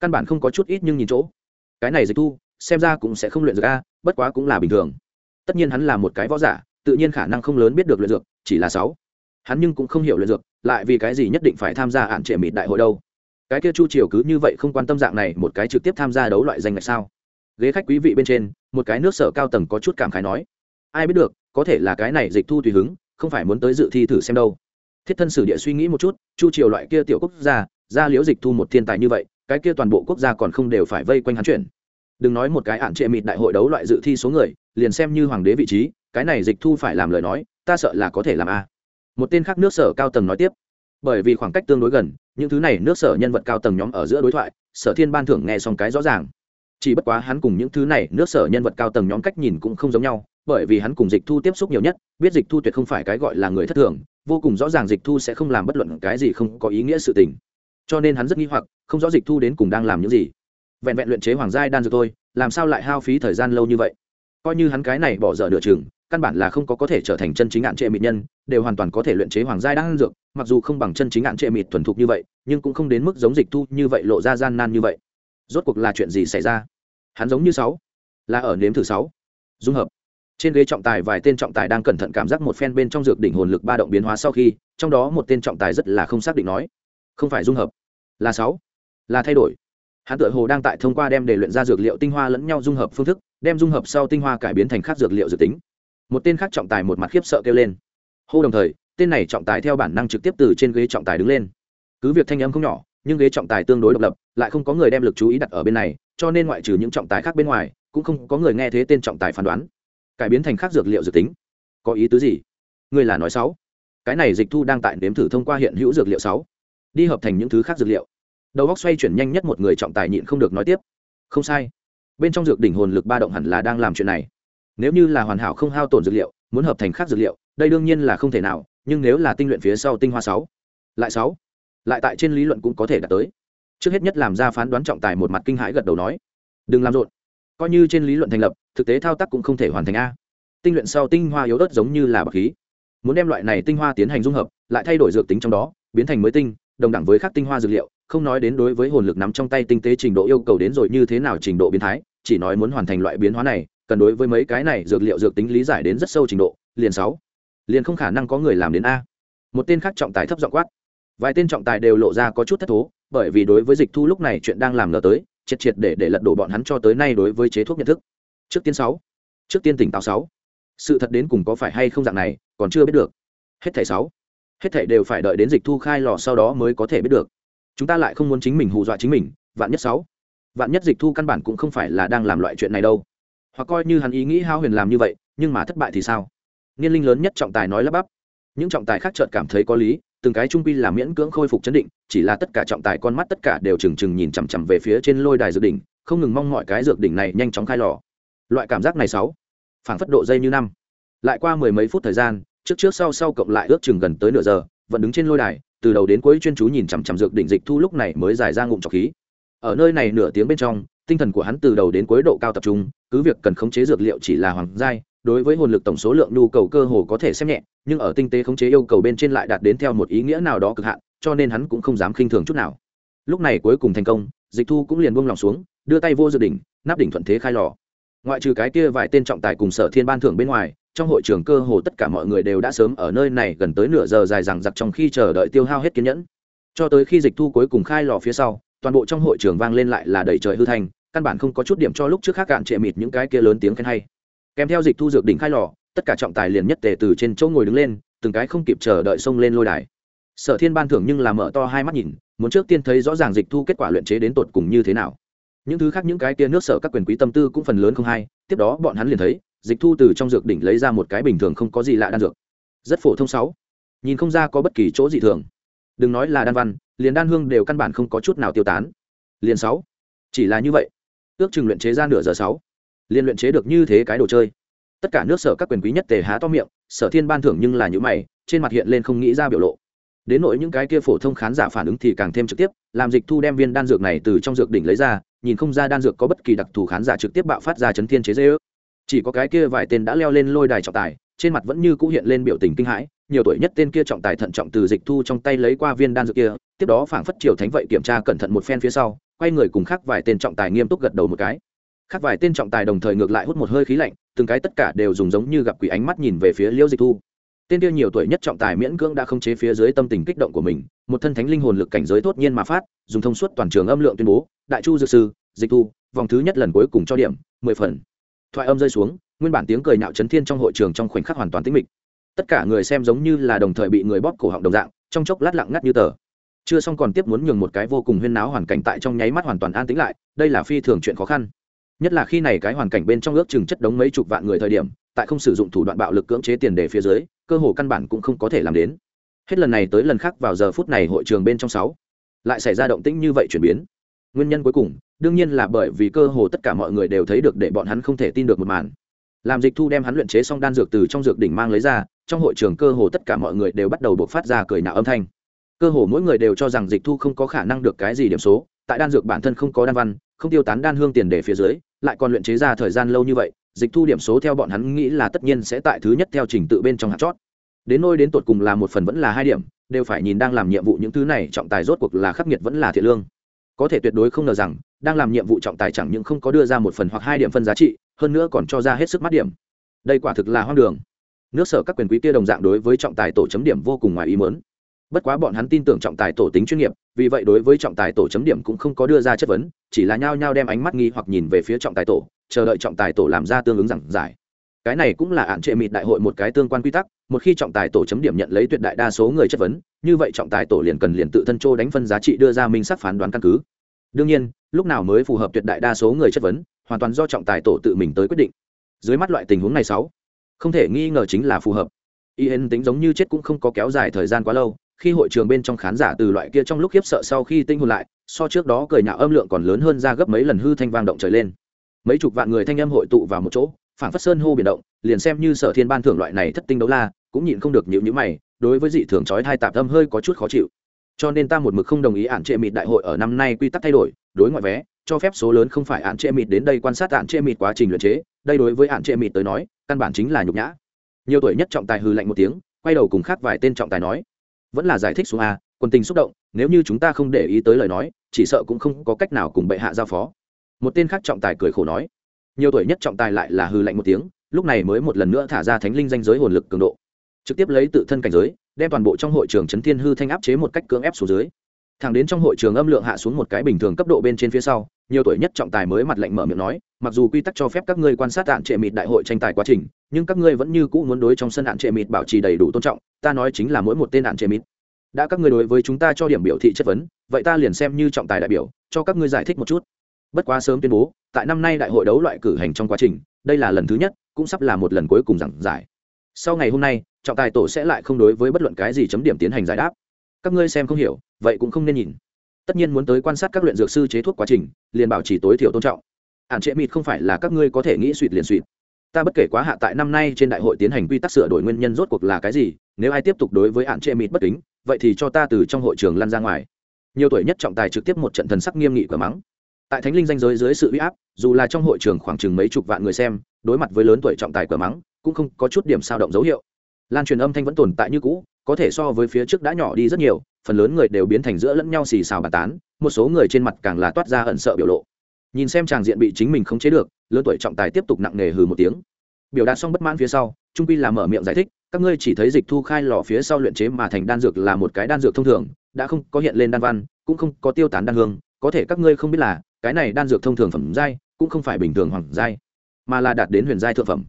căn bản không có chút ít nhưng nhìn chỗ. Cái này dịch thu, xem ra cũng sẽ không luyện dược a, bất quá cũng là bình thường. Tất nhiên hắn là một cái võ giả, tự nhiên khả năng không lớn biết được luyện dược, chỉ là sáu hắn nhưng cũng không hiểu luyện dược, lại vì cái gì nhất định phải tham gia hạn trệ mịt đại hội đâu? Cái kia chu triều cứ như vậy không quan tâm dạng này một cái trực tiếp tham gia đấu loại danh ngạch sao? Ghế khách quý vị bên trên, một cái nước sở cao tầng có chút cảm khái nói, ai biết được, có thể là cái này dịch thu tùy hứng, không phải muốn tới dự thi thử xem đâu. Thiết thân sử địa suy nghĩ một chút, chu triều loại kia tiểu quốc gia, ra liễu dịch thu một thiên tài như vậy, cái kia toàn bộ quốc gia còn không đều phải vây quanh hắn chuyển. Đừng nói một cái ạn trệ mịt đại hội đấu loại dự thi số người, liền xem như hoàng đế vị trí, cái này dịch thu phải làm lời nói, ta sợ là có thể làm a một tên khác nước sở cao tầng nói tiếp. Bởi vì khoảng cách tương đối gần, những thứ này nước sở nhân vật cao tầng nhóm ở giữa đối thoại, sở thiên ban thưởng nghe xong cái rõ ràng. Chỉ bất quá hắn cùng những thứ này nước sở nhân vật cao tầng nhóm cách nhìn cũng không giống nhau, bởi vì hắn cùng dịch thu tiếp xúc nhiều nhất, biết dịch thu tuyệt không phải cái gọi là người thất thường, vô cùng rõ ràng dịch thu sẽ không làm bất luận cái gì không có ý nghĩa sự tình. Cho nên hắn rất nghi hoặc, không rõ dịch thu đến cùng đang làm những gì. Vẹn vẹn luyện chế hoàng giai đan dược thôi, làm sao lại hao phí thời gian lâu như vậy? Coi như hắn cái này bỏ dở nửa chừng căn bản là không có có thể trở thành chân chính ngạn trệ mịt nhân, đều hoàn toàn có thể luyện chế hoàng giai đan dược, mặc dù không bằng chân chính ngạn trệ mịt thuần thục như vậy, nhưng cũng không đến mức giống dịch thu như vậy lộ ra gian nan như vậy. Rốt cuộc là chuyện gì xảy ra? Hắn giống như sáu, là ở nếm thử sáu. Dung hợp. Trên ghế trọng tài vài tên trọng tài đang cẩn thận cảm giác một phen bên trong dược đỉnh hồn lực ba động biến hóa sau khi, trong đó một tên trọng tài rất là không xác định nói, không phải dung hợp, là sáu, là thay đổi. Hắn tự hồ đang tại thông qua đem để luyện ra dược liệu tinh hoa lẫn nhau dung hợp phương thức, đem dung hợp sau tinh hoa cải biến thành khác dược liệu dự tính một tên khác trọng tài một mặt khiếp sợ kêu lên. Hô đồng thời, tên này trọng tài theo bản năng trực tiếp từ trên ghế trọng tài đứng lên. Cứ việc thanh âm không nhỏ, nhưng ghế trọng tài tương đối độc lập, lại không có người đem lực chú ý đặt ở bên này, cho nên ngoại trừ những trọng tài khác bên ngoài, cũng không có người nghe thấy tên trọng tài phán đoán. Cải biến thành khác dược liệu dự tính. Có ý tứ gì? Người là nói sáu cái này dịch thu đang tại nếm thử thông qua hiện hữu dược liệu sáu đi hợp thành những thứ khác dược liệu. Đầu góc xoay chuyển nhanh nhất một người trọng tài nhịn không được nói tiếp. Không sai. Bên trong dược đỉnh hồn lực ba động hẳn là đang làm chuyện này nếu như là hoàn hảo không hao tổn dược liệu, muốn hợp thành khác dược liệu, đây đương nhiên là không thể nào, nhưng nếu là tinh luyện phía sau tinh hoa sáu, lại sáu, lại tại trên lý luận cũng có thể đạt tới. Trước hết nhất làm ra phán đoán trọng tài một mặt kinh hãi gật đầu nói, đừng làm rộn. Coi như trên lý luận thành lập, thực tế thao tác cũng không thể hoàn thành a. Tinh luyện sau tinh hoa yếu ớt giống như là bậc khí. Muốn đem loại này tinh hoa tiến hành dung hợp, lại thay đổi dược tính trong đó, biến thành mới tinh, đồng đẳng với các tinh hoa dược liệu, không nói đến đối với hồn lực nắm trong tay tinh tế trình độ yêu cầu đến rồi như thế nào trình độ biến thái chỉ nói muốn hoàn thành loại biến hóa này, cần đối với mấy cái này dược liệu dược tính lý giải đến rất sâu trình độ, liền sáu. Liền không khả năng có người làm đến a. Một tên khác trọng tài thấp giọng quát. Vài tên trọng tài đều lộ ra có chút thất thố, bởi vì đối với dịch thu lúc này chuyện đang làm ngờ tới, triệt triệt để để lật đổ bọn hắn cho tới nay đối với chế thuốc nhận thức. Trước tiên sáu. Trước tiên tỉnh táo sáu. Sự thật đến cùng có phải hay không dạng này, còn chưa biết được. Hết thảy sáu. Hết thảy đều phải đợi đến dịch thu khai lò sau đó mới có thể biết được. Chúng ta lại không muốn chính mình hù dọa chính mình, vạn nhất sáu vạn nhất dịch thu căn bản cũng không phải là đang làm loại chuyện này đâu. Hoặc coi như hắn ý nghĩ hao huyền làm như vậy, nhưng mà thất bại thì sao? Niên linh lớn nhất trọng tài nói lắp bắp. Những trọng tài khác chợt cảm thấy có lý, từng cái trung pi là miễn cưỡng khôi phục chấn định, chỉ là tất cả trọng tài con mắt tất cả đều trừng trừng nhìn chằm chằm về phía trên lôi đài dược đỉnh, không ngừng mong mọi cái dược đỉnh này nhanh chóng khai lò. Loại cảm giác này sáu, phảng phất độ dây như năm. Lại qua mười mấy phút thời gian, trước trước sau sau cộng lại ước chừng gần tới nửa giờ, vẫn đứng trên lôi đài, từ đầu đến cuối chuyên chú nhìn chằm chằm dược đỉnh dịch thu lúc này mới dài ra ngụm trọc khí ở nơi này nửa tiếng bên trong, tinh thần của hắn từ đầu đến cuối độ cao tập trung, cứ việc cần khống chế dược liệu chỉ là hoàng giai, đối với hồn lực tổng số lượng nhu cầu cơ hồ có thể xem nhẹ, nhưng ở tinh tế khống chế yêu cầu bên trên lại đạt đến theo một ý nghĩa nào đó cực hạn, cho nên hắn cũng không dám khinh thường chút nào. Lúc này cuối cùng thành công, dịch thu cũng liền buông lòng xuống, đưa tay vô dự đỉnh, nắp đỉnh thuận thế khai lò. Ngoại trừ cái kia vài tên trọng tài cùng sở thiên ban thưởng bên ngoài, trong hội trường cơ hồ tất cả mọi người đều đã sớm ở nơi này gần tới nửa giờ dài rằng giặc trong khi chờ đợi tiêu hao hết kiên nhẫn. Cho tới khi dịch thu cuối cùng khai lò phía sau toàn bộ trong hội trường vang lên lại là đầy trời hư thanh, căn bản không có chút điểm cho lúc trước khác cạn trệ mịt những cái kia lớn tiếng khen hay. Kèm theo dịch thu dược đỉnh khai lò, tất cả trọng tài liền nhất tề từ trên chỗ ngồi đứng lên, từng cái không kịp chờ đợi xông lên lôi đài. Sở thiên ban thưởng nhưng là mở to hai mắt nhìn, muốn trước tiên thấy rõ ràng dịch thu kết quả luyện chế đến tột cùng như thế nào. Những thứ khác những cái tia nước sở các quyền quý tâm tư cũng phần lớn không hay, tiếp đó bọn hắn liền thấy, dịch thu từ trong dược đỉnh lấy ra một cái bình thường không có gì lạ đan dược. Rất phổ thông sáu. Nhìn không ra có bất kỳ chỗ gì thường. Đừng nói là đan văn liền đan hương đều căn bản không có chút nào tiêu tán. Liền sáu. Chỉ là như vậy, ước chừng luyện chế ra nửa giờ sáu. Liền luyện chế được như thế cái đồ chơi. Tất cả nước sở các quyền quý nhất tề há to miệng, sở thiên ban thưởng nhưng là những mày, trên mặt hiện lên không nghĩ ra biểu lộ. Đến nỗi những cái kia phổ thông khán giả phản ứng thì càng thêm trực tiếp, làm dịch thu đem viên đan dược này từ trong dược đỉnh lấy ra, nhìn không ra đan dược có bất kỳ đặc thù khán giả trực tiếp bạo phát ra chấn thiên chế dễ ước. Chỉ có cái kia vài tên đã leo lên lôi đài trọng tài, trên mặt vẫn như cũ hiện lên biểu tình kinh hãi nhiều tuổi nhất tên kia trọng tài thận trọng từ dịch thu trong tay lấy qua viên đan dược kia, tiếp đó phảng phất triều thánh vậy kiểm tra cẩn thận một phen phía sau, quay người cùng khác vài tên trọng tài nghiêm túc gật đầu một cái. Khác vài tên trọng tài đồng thời ngược lại hút một hơi khí lạnh, từng cái tất cả đều dùng giống như gặp quỷ ánh mắt nhìn về phía liễu dịch thu. Tên kia nhiều tuổi nhất trọng tài miễn cưỡng đã không chế phía dưới tâm tình kích động của mình, một thân thánh linh hồn lực cảnh giới tốt nhiên mà phát, dùng thông suốt toàn trường âm lượng tuyên bố, đại chu dược sư, dịch thu, vòng thứ nhất lần cuối cùng cho điểm, mười phần. Thoại âm rơi xuống, nguyên bản tiếng cười nhạo chấn thiên trong hội trường trong khoảnh khắc hoàn toàn tĩnh mịch tất cả người xem giống như là đồng thời bị người bóp cổ họng đồng dạng, trong chốc lát lặng ngắt như tờ. Chưa xong còn tiếp muốn nhường một cái vô cùng huyên náo hoàn cảnh tại trong nháy mắt hoàn toàn an tĩnh lại, đây là phi thường chuyện khó khăn. Nhất là khi này cái hoàn cảnh bên trong ước chừng chất đống mấy chục vạn người thời điểm, tại không sử dụng thủ đoạn bạo lực cưỡng chế tiền đề phía dưới, cơ hồ căn bản cũng không có thể làm đến. Hết lần này tới lần khác vào giờ phút này hội trường bên trong sáu, lại xảy ra động tĩnh như vậy chuyển biến. Nguyên nhân cuối cùng, đương nhiên là bởi vì cơ hồ tất cả mọi người đều thấy được để bọn hắn không thể tin được một màn làm dịch thu đem hắn luyện chế xong đan dược từ trong dược đỉnh mang lấy ra, trong hội trường cơ hồ tất cả mọi người đều bắt đầu buộc phát ra cười nạo âm thanh. Cơ hồ mỗi người đều cho rằng dịch thu không có khả năng được cái gì điểm số, tại đan dược bản thân không có đan văn, không tiêu tán đan hương tiền để phía dưới, lại còn luyện chế ra thời gian lâu như vậy, dịch thu điểm số theo bọn hắn nghĩ là tất nhiên sẽ tại thứ nhất theo trình tự bên trong hạt chót. Đến nôi đến tột cùng là một phần vẫn là hai điểm, đều phải nhìn đang làm nhiệm vụ những thứ này, trọng tài rốt cuộc là khắc nghiệt vẫn là thiện lương. Có thể tuyệt đối không ngờ rằng, đang làm nhiệm vụ trọng tài chẳng những không có đưa ra một phần hoặc hai điểm phân giá trị hơn nữa còn cho ra hết sức mắt điểm. Đây quả thực là hoang đường. Nước sở các quyền quý kia đồng dạng đối với trọng tài tổ chấm điểm vô cùng ngoài ý mớn bất quá bọn hắn tin tưởng trọng tài tổ tính chuyên nghiệp, vì vậy đối với trọng tài tổ chấm điểm cũng không có đưa ra chất vấn, chỉ là nhao nhao đem ánh mắt nghi hoặc nhìn về phía trọng tài tổ, chờ đợi trọng tài tổ làm ra tương ứng giảng giải. Cái này cũng là ạn trệ mịt đại hội một cái tương quan quy tắc, một khi trọng tài tổ chấm điểm nhận lấy tuyệt đại đa số người chất vấn, như vậy trọng tài tổ liền cần liền tự thân trô đánh phân giá trị đưa ra minh sắc phán đoán căn cứ. Đương nhiên, lúc nào mới phù hợp tuyệt đại đa số người chất vấn hoàn toàn do trọng tài tổ tự mình tới quyết định. Dưới mắt loại tình huống này sáu, không thể nghi ngờ chính là phù hợp. Yên tính giống như chết cũng không có kéo dài thời gian quá lâu, khi hội trường bên trong khán giả từ loại kia trong lúc khiếp sợ sau khi tinh hồn lại, so trước đó cười nhạo âm lượng còn lớn hơn ra gấp mấy lần hư thanh vang động trời lên. Mấy chục vạn người thanh âm hội tụ vào một chỗ phản phất sơn hô biển động, liền xem như sở thiên ban thưởng loại này thất tinh đấu la, cũng nhịn không được nhịu nhữ mày, đối với dị thường trói thai tạp âm hơi có chút khó chịu. Cho nên ta một mực không đồng ý ản trệ mịt đại hội ở năm nay quy tắc thay đổi, đối ngoại vé cho phép số lớn không phải ạn trệ mịt đến đây quan sát ạn trệ mịt quá trình luyện chế, đây đối với ạn trệ mịt tới nói, căn bản chính là nhục nhã. Nhiều tuổi nhất trọng tài hư lạnh một tiếng, quay đầu cùng khác vài tên trọng tài nói, vẫn là giải thích xuống a, quân tình xúc động, nếu như chúng ta không để ý tới lời nói, chỉ sợ cũng không có cách nào cùng bệ hạ giao phó. Một tên khác trọng tài cười khổ nói, nhiều tuổi nhất trọng tài lại là hư lạnh một tiếng, lúc này mới một lần nữa thả ra thánh linh danh giới hồn lực cường độ, trực tiếp lấy tự thân cảnh giới, đem toàn bộ trong hội trường chấn thiên hư thanh áp chế một cách cưỡng ép xuống dưới thẳng đến trong hội trường âm lượng hạ xuống một cái bình thường cấp độ bên trên phía sau, nhiều tuổi nhất trọng tài mới mặt lệnh mở miệng nói, mặc dù quy tắc cho phép các ngươi quan sát hạn trệ mịt đại hội tranh tài quá trình, nhưng các ngươi vẫn như cũ muốn đối trong sân hạn trệ mịt bảo trì đầy đủ tôn trọng, ta nói chính là mỗi một tên hạn trệ mịt. Đã các ngươi đối với chúng ta cho điểm biểu thị chất vấn, vậy ta liền xem như trọng tài đại biểu, cho các ngươi giải thích một chút. Bất quá sớm tuyên bố, tại năm nay đại hội đấu loại cử hành trong quá trình, đây là lần thứ nhất, cũng sắp là một lần cuối cùng giảng giải. Sau ngày hôm nay, trọng tài tổ sẽ lại không đối với bất luận cái gì chấm điểm tiến hành giải đáp các ngươi xem không hiểu, vậy cũng không nên nhìn. Tất nhiên muốn tới quan sát các luyện dược sư chế thuốc quá trình, liền bảo chỉ tối thiểu tôn trọng. Ản chế mịt không phải là các ngươi có thể nghĩ suỵt liền suỵt. Ta bất kể quá hạ tại năm nay trên đại hội tiến hành quy tắc sửa đổi nguyên nhân rốt cuộc là cái gì, nếu ai tiếp tục đối với ản trệ mịt bất kính, vậy thì cho ta từ trong hội trường lăn ra ngoài. Nhiều tuổi nhất trọng tài trực tiếp một trận thần sắc nghiêm nghị của mắng. Tại thánh linh danh giới dưới sự uy áp, dù là trong hội trường khoảng chừng mấy chục vạn người xem, đối mặt với lớn tuổi trọng tài của mắng, cũng không có chút điểm sao động dấu hiệu. Lan truyền âm thanh vẫn tồn tại như cũ có thể so với phía trước đã nhỏ đi rất nhiều, phần lớn người đều biến thành giữa lẫn nhau xì xào bàn tán, một số người trên mặt càng là toát ra hận sợ biểu lộ. Nhìn xem chàng diện bị chính mình không chế được, lớn tuổi trọng tài tiếp tục nặng nề hừ một tiếng. Biểu đạt xong bất mãn phía sau, trung pi là mở miệng giải thích, các ngươi chỉ thấy dịch thu khai lò phía sau luyện chế mà thành đan dược là một cái đan dược thông thường, đã không có hiện lên đan văn, cũng không có tiêu tán đan hương, có thể các ngươi không biết là, cái này đan dược thông thường phẩm giai, cũng không phải bình thường hoàng giai, mà là đạt đến huyền giai thượng phẩm.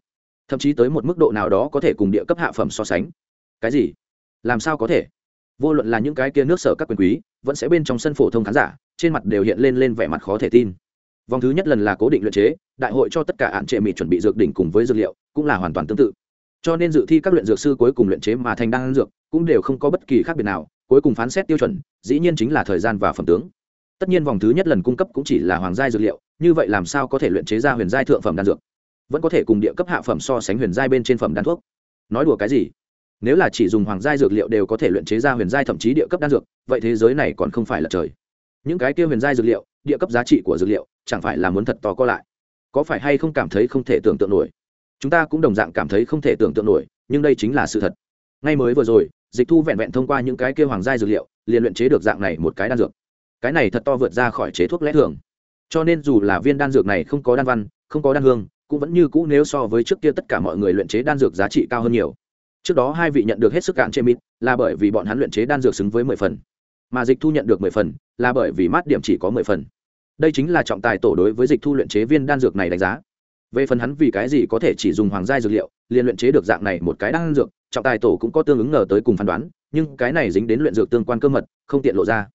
Thậm chí tới một mức độ nào đó có thể cùng địa cấp hạ phẩm so sánh. Cái gì? Làm sao có thể? Vô luận là những cái kia nước sở các quyền quý, vẫn sẽ bên trong sân phổ thông khán giả, trên mặt đều hiện lên lên vẻ mặt khó thể tin. Vòng thứ nhất lần là cố định luyện chế, đại hội cho tất cả hạn trệ mỹ chuẩn bị dược đỉnh cùng với dược liệu, cũng là hoàn toàn tương tự. Cho nên dự thi các luyện dược sư cuối cùng luyện chế mà thành đan dược, cũng đều không có bất kỳ khác biệt nào, cuối cùng phán xét tiêu chuẩn, dĩ nhiên chính là thời gian và phẩm tướng. Tất nhiên vòng thứ nhất lần cung cấp cũng chỉ là hoàng giai dược liệu, như vậy làm sao có thể luyện chế ra huyền giai thượng phẩm đan dược? Vẫn có thể cùng địa cấp hạ phẩm so sánh huyền giai bên trên phẩm đan thuốc. Nói đùa cái gì? Nếu là chỉ dùng hoàng giai dược liệu đều có thể luyện chế ra huyền giai thậm chí địa cấp đan dược, vậy thế giới này còn không phải là trời. Những cái kia huyền giai dược liệu, địa cấp giá trị của dược liệu, chẳng phải là muốn thật to co lại? Có phải hay không cảm thấy không thể tưởng tượng nổi? Chúng ta cũng đồng dạng cảm thấy không thể tưởng tượng nổi, nhưng đây chính là sự thật. Ngay mới vừa rồi, dịch thu vẹn vẹn thông qua những cái kia hoàng giai dược liệu, liền luyện chế được dạng này một cái đan dược. Cái này thật to vượt ra khỏi chế thuốc lẽ thường. Cho nên dù là viên đan dược này không có đan văn, không có đan hương, cũng vẫn như cũ nếu so với trước kia tất cả mọi người luyện chế đan dược giá trị cao hơn nhiều trước đó hai vị nhận được hết sức cạn chê mít là bởi vì bọn hắn luyện chế đan dược xứng với mười phần. Mà dịch thu nhận được mười phần, là bởi vì mát điểm chỉ có mười phần. Đây chính là trọng tài tổ đối với dịch thu luyện chế viên đan dược này đánh giá. Về phần hắn vì cái gì có thể chỉ dùng hoàng gia dược liệu, liền luyện chế được dạng này một cái đan dược, trọng tài tổ cũng có tương ứng ngờ tới cùng phán đoán, nhưng cái này dính đến luyện dược tương quan cơ mật, không tiện lộ ra.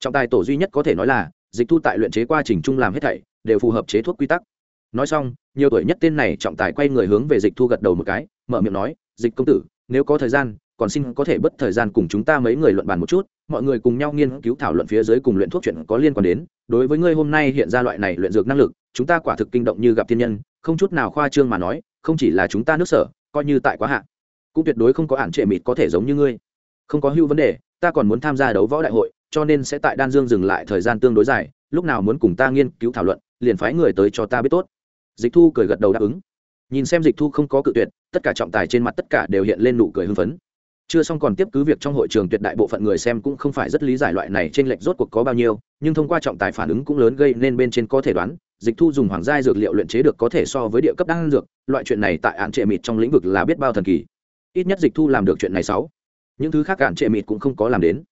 Trọng tài tổ duy nhất có thể nói là, dịch thu tại luyện chế quá trình chung làm hết thảy, đều phù hợp chế thuốc quy tắc. Nói xong, nhiều tuổi nhất tên này trọng tài quay người hướng về dịch thu gật đầu một cái, mở miệng nói dịch công tử, nếu có thời gian, còn xin có thể bất thời gian cùng chúng ta mấy người luận bàn một chút, mọi người cùng nhau nghiên cứu thảo luận phía dưới cùng luyện thuốc chuyện có liên quan đến. Đối với ngươi hôm nay hiện ra loại này luyện dược năng lực, chúng ta quả thực kinh động như gặp thiên nhân, không chút nào khoa trương mà nói, không chỉ là chúng ta nước sở, coi như tại quá hạn cũng tuyệt đối không có hạn trệ mịt có thể giống như ngươi. Không có hưu vấn đề, ta còn muốn tham gia đấu võ đại hội, cho nên sẽ tại đan dương dừng lại thời gian tương đối dài, lúc nào muốn cùng ta nghiên cứu thảo luận, liền phái người tới cho ta biết tốt. Dịch thu cười gật đầu đáp ứng nhìn xem dịch thu không có cự tuyệt, tất cả trọng tài trên mặt tất cả đều hiện lên nụ cười hưng phấn. Chưa xong còn tiếp cứ việc trong hội trường tuyệt đại bộ phận người xem cũng không phải rất lý giải loại này trên lệch rốt cuộc có bao nhiêu, nhưng thông qua trọng tài phản ứng cũng lớn gây nên bên trên có thể đoán, dịch thu dùng hoàng gia dược liệu luyện chế được có thể so với địa cấp đan dược, loại chuyện này tại ạn trệ mịt trong lĩnh vực là biết bao thần kỳ. Ít nhất dịch thu làm được chuyện này sáu. Những thứ khác ạn trệ mịt cũng không có làm đến.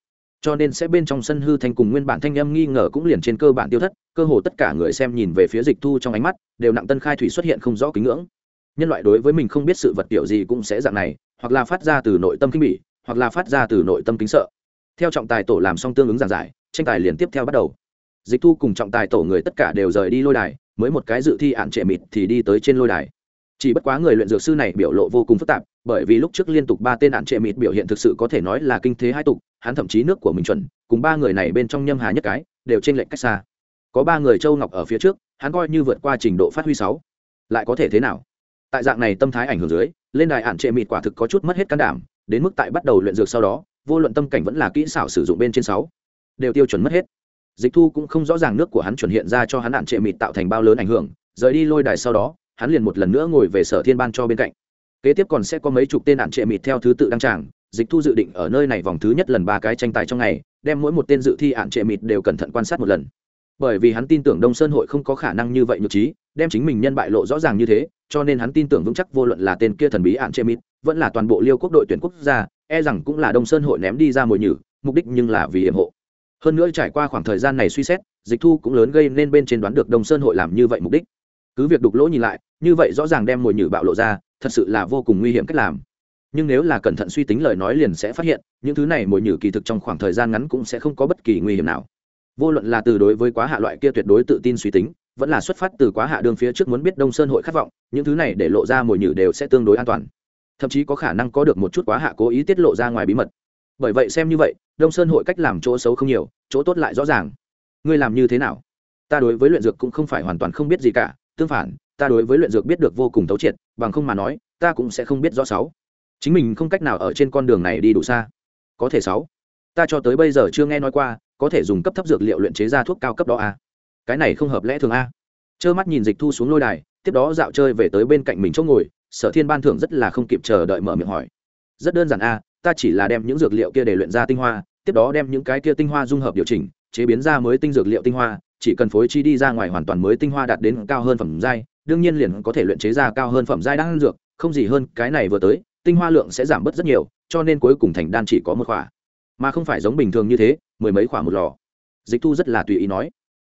Cho nên sẽ bên trong sân hư thanh cùng nguyên bản thanh âm nghi ngờ cũng liền trên cơ bản tiêu thất, cơ hồ tất cả người xem nhìn về phía dịch thu trong ánh mắt, đều nặng tân khai thủy xuất hiện không rõ kính ngưỡng nhân loại đối với mình không biết sự vật tiểu gì cũng sẽ dạng này, hoặc là phát ra từ nội tâm kinh bỉ, hoặc là phát ra từ nội tâm kính sợ. Theo trọng tài tổ làm xong tương ứng giảng giải, tranh tài liền tiếp theo bắt đầu. Dịch thu cùng trọng tài tổ người tất cả đều rời đi lôi đài, mới một cái dự thi ạn trệ mịt thì đi tới trên lôi đài. Chỉ bất quá người luyện dược sư này biểu lộ vô cùng phức tạp, bởi vì lúc trước liên tục ba tên ạn trệ mịt biểu hiện thực sự có thể nói là kinh thế hai tục, hắn thậm chí nước của mình chuẩn, cùng ba người này bên trong nhâm hà nhất cái, đều trên lệnh cách xa. Có ba người châu ngọc ở phía trước, hắn coi như vượt qua trình độ phát huy sáu. Lại có thể thế nào? Tại dạng này tâm thái ảnh hưởng dưới, lên đài ạn trệ mịt quả thực có chút mất hết can đảm, đến mức tại bắt đầu luyện dược sau đó, vô luận tâm cảnh vẫn là kỹ xảo sử dụng bên trên sáu, đều tiêu chuẩn mất hết. Dịch thu cũng không rõ ràng nước của hắn chuẩn hiện ra cho hắn ạn trệ mịt tạo thành bao lớn ảnh hưởng, rời đi lôi đài sau đó, hắn liền một lần nữa ngồi về sở thiên ban cho bên cạnh. Kế tiếp còn sẽ có mấy chục tên ạn trệ mịt theo thứ tự đăng tràng, dịch thu dự định ở nơi này vòng thứ nhất lần ba cái tranh tài trong ngày, đem mỗi một tên dự thi ạn trệ mịt đều cẩn thận quan sát một lần. Bởi vì hắn tin tưởng đông sơn hội không có khả năng như vậy nhược trí, đem chính mình nhân bại lộ rõ ràng như thế cho nên hắn tin tưởng vững chắc vô luận là tên kia thần bí ạn chê mít, vẫn là toàn bộ liêu quốc đội tuyển quốc gia e rằng cũng là đông sơn hội ném đi ra mồi nhử, mục đích nhưng là vì hiểm hộ. Hơn nữa trải qua khoảng thời gian này suy xét, dịch thu cũng lớn gây nên bên trên đoán được đông sơn hội làm như vậy mục đích. Cứ việc đục lỗ nhìn lại, như vậy rõ ràng đem mồi nhử bạo lộ ra, thật sự là vô cùng nguy hiểm cách làm. Nhưng nếu là cẩn thận suy tính lời nói liền sẽ phát hiện, những thứ này mồi nhử kỳ thực trong khoảng thời gian ngắn cũng sẽ không có bất kỳ nguy hiểm nào. Vô luận là từ đối với quá hạ loại kia tuyệt đối tự tin suy tính vẫn là xuất phát từ quá hạ đường phía trước muốn biết đông sơn hội khát vọng, những thứ này để lộ ra mồi nhử đều sẽ tương đối an toàn. Thậm chí có khả năng có được một chút quá hạ cố ý tiết lộ ra ngoài bí mật. Bởi vậy xem như vậy, đông sơn hội cách làm chỗ xấu không nhiều, chỗ tốt lại rõ ràng. Ngươi làm như thế nào? Ta đối với luyện dược cũng không phải hoàn toàn không biết gì cả, tương phản, ta đối với luyện dược biết được vô cùng thấu triệt, bằng không mà nói, ta cũng sẽ không biết rõ sáu. Chính mình không cách nào ở trên con đường này đi đủ xa. Có thể sáu. Ta cho tới bây giờ chưa nghe nói qua, có thể dùng cấp thấp dược liệu luyện chế ra thuốc cao cấp đó à? Cái này không hợp lẽ thường a. Trơ mắt nhìn dịch thu xuống lôi đài, tiếp đó dạo chơi về tới bên cạnh mình chỗ ngồi, sở thiên ban thưởng rất là không kịp chờ đợi mở miệng hỏi. Rất đơn giản a, ta chỉ là đem những dược liệu kia để luyện ra tinh hoa, tiếp đó đem những cái kia tinh hoa dung hợp điều chỉnh, chế biến ra mới tinh dược liệu tinh hoa, chỉ cần phối chi đi ra ngoài hoàn toàn mới tinh hoa đạt đến cao hơn phẩm giai, đương nhiên liền có thể luyện chế ra cao hơn phẩm giai đan dược, không gì hơn, cái này vừa tới, tinh hoa lượng sẽ giảm bớt rất nhiều, cho nên cuối cùng thành đan chỉ có một khỏa. Mà không phải giống bình thường như thế, mười mấy khỏa một lò. Dịch thu rất là tùy ý nói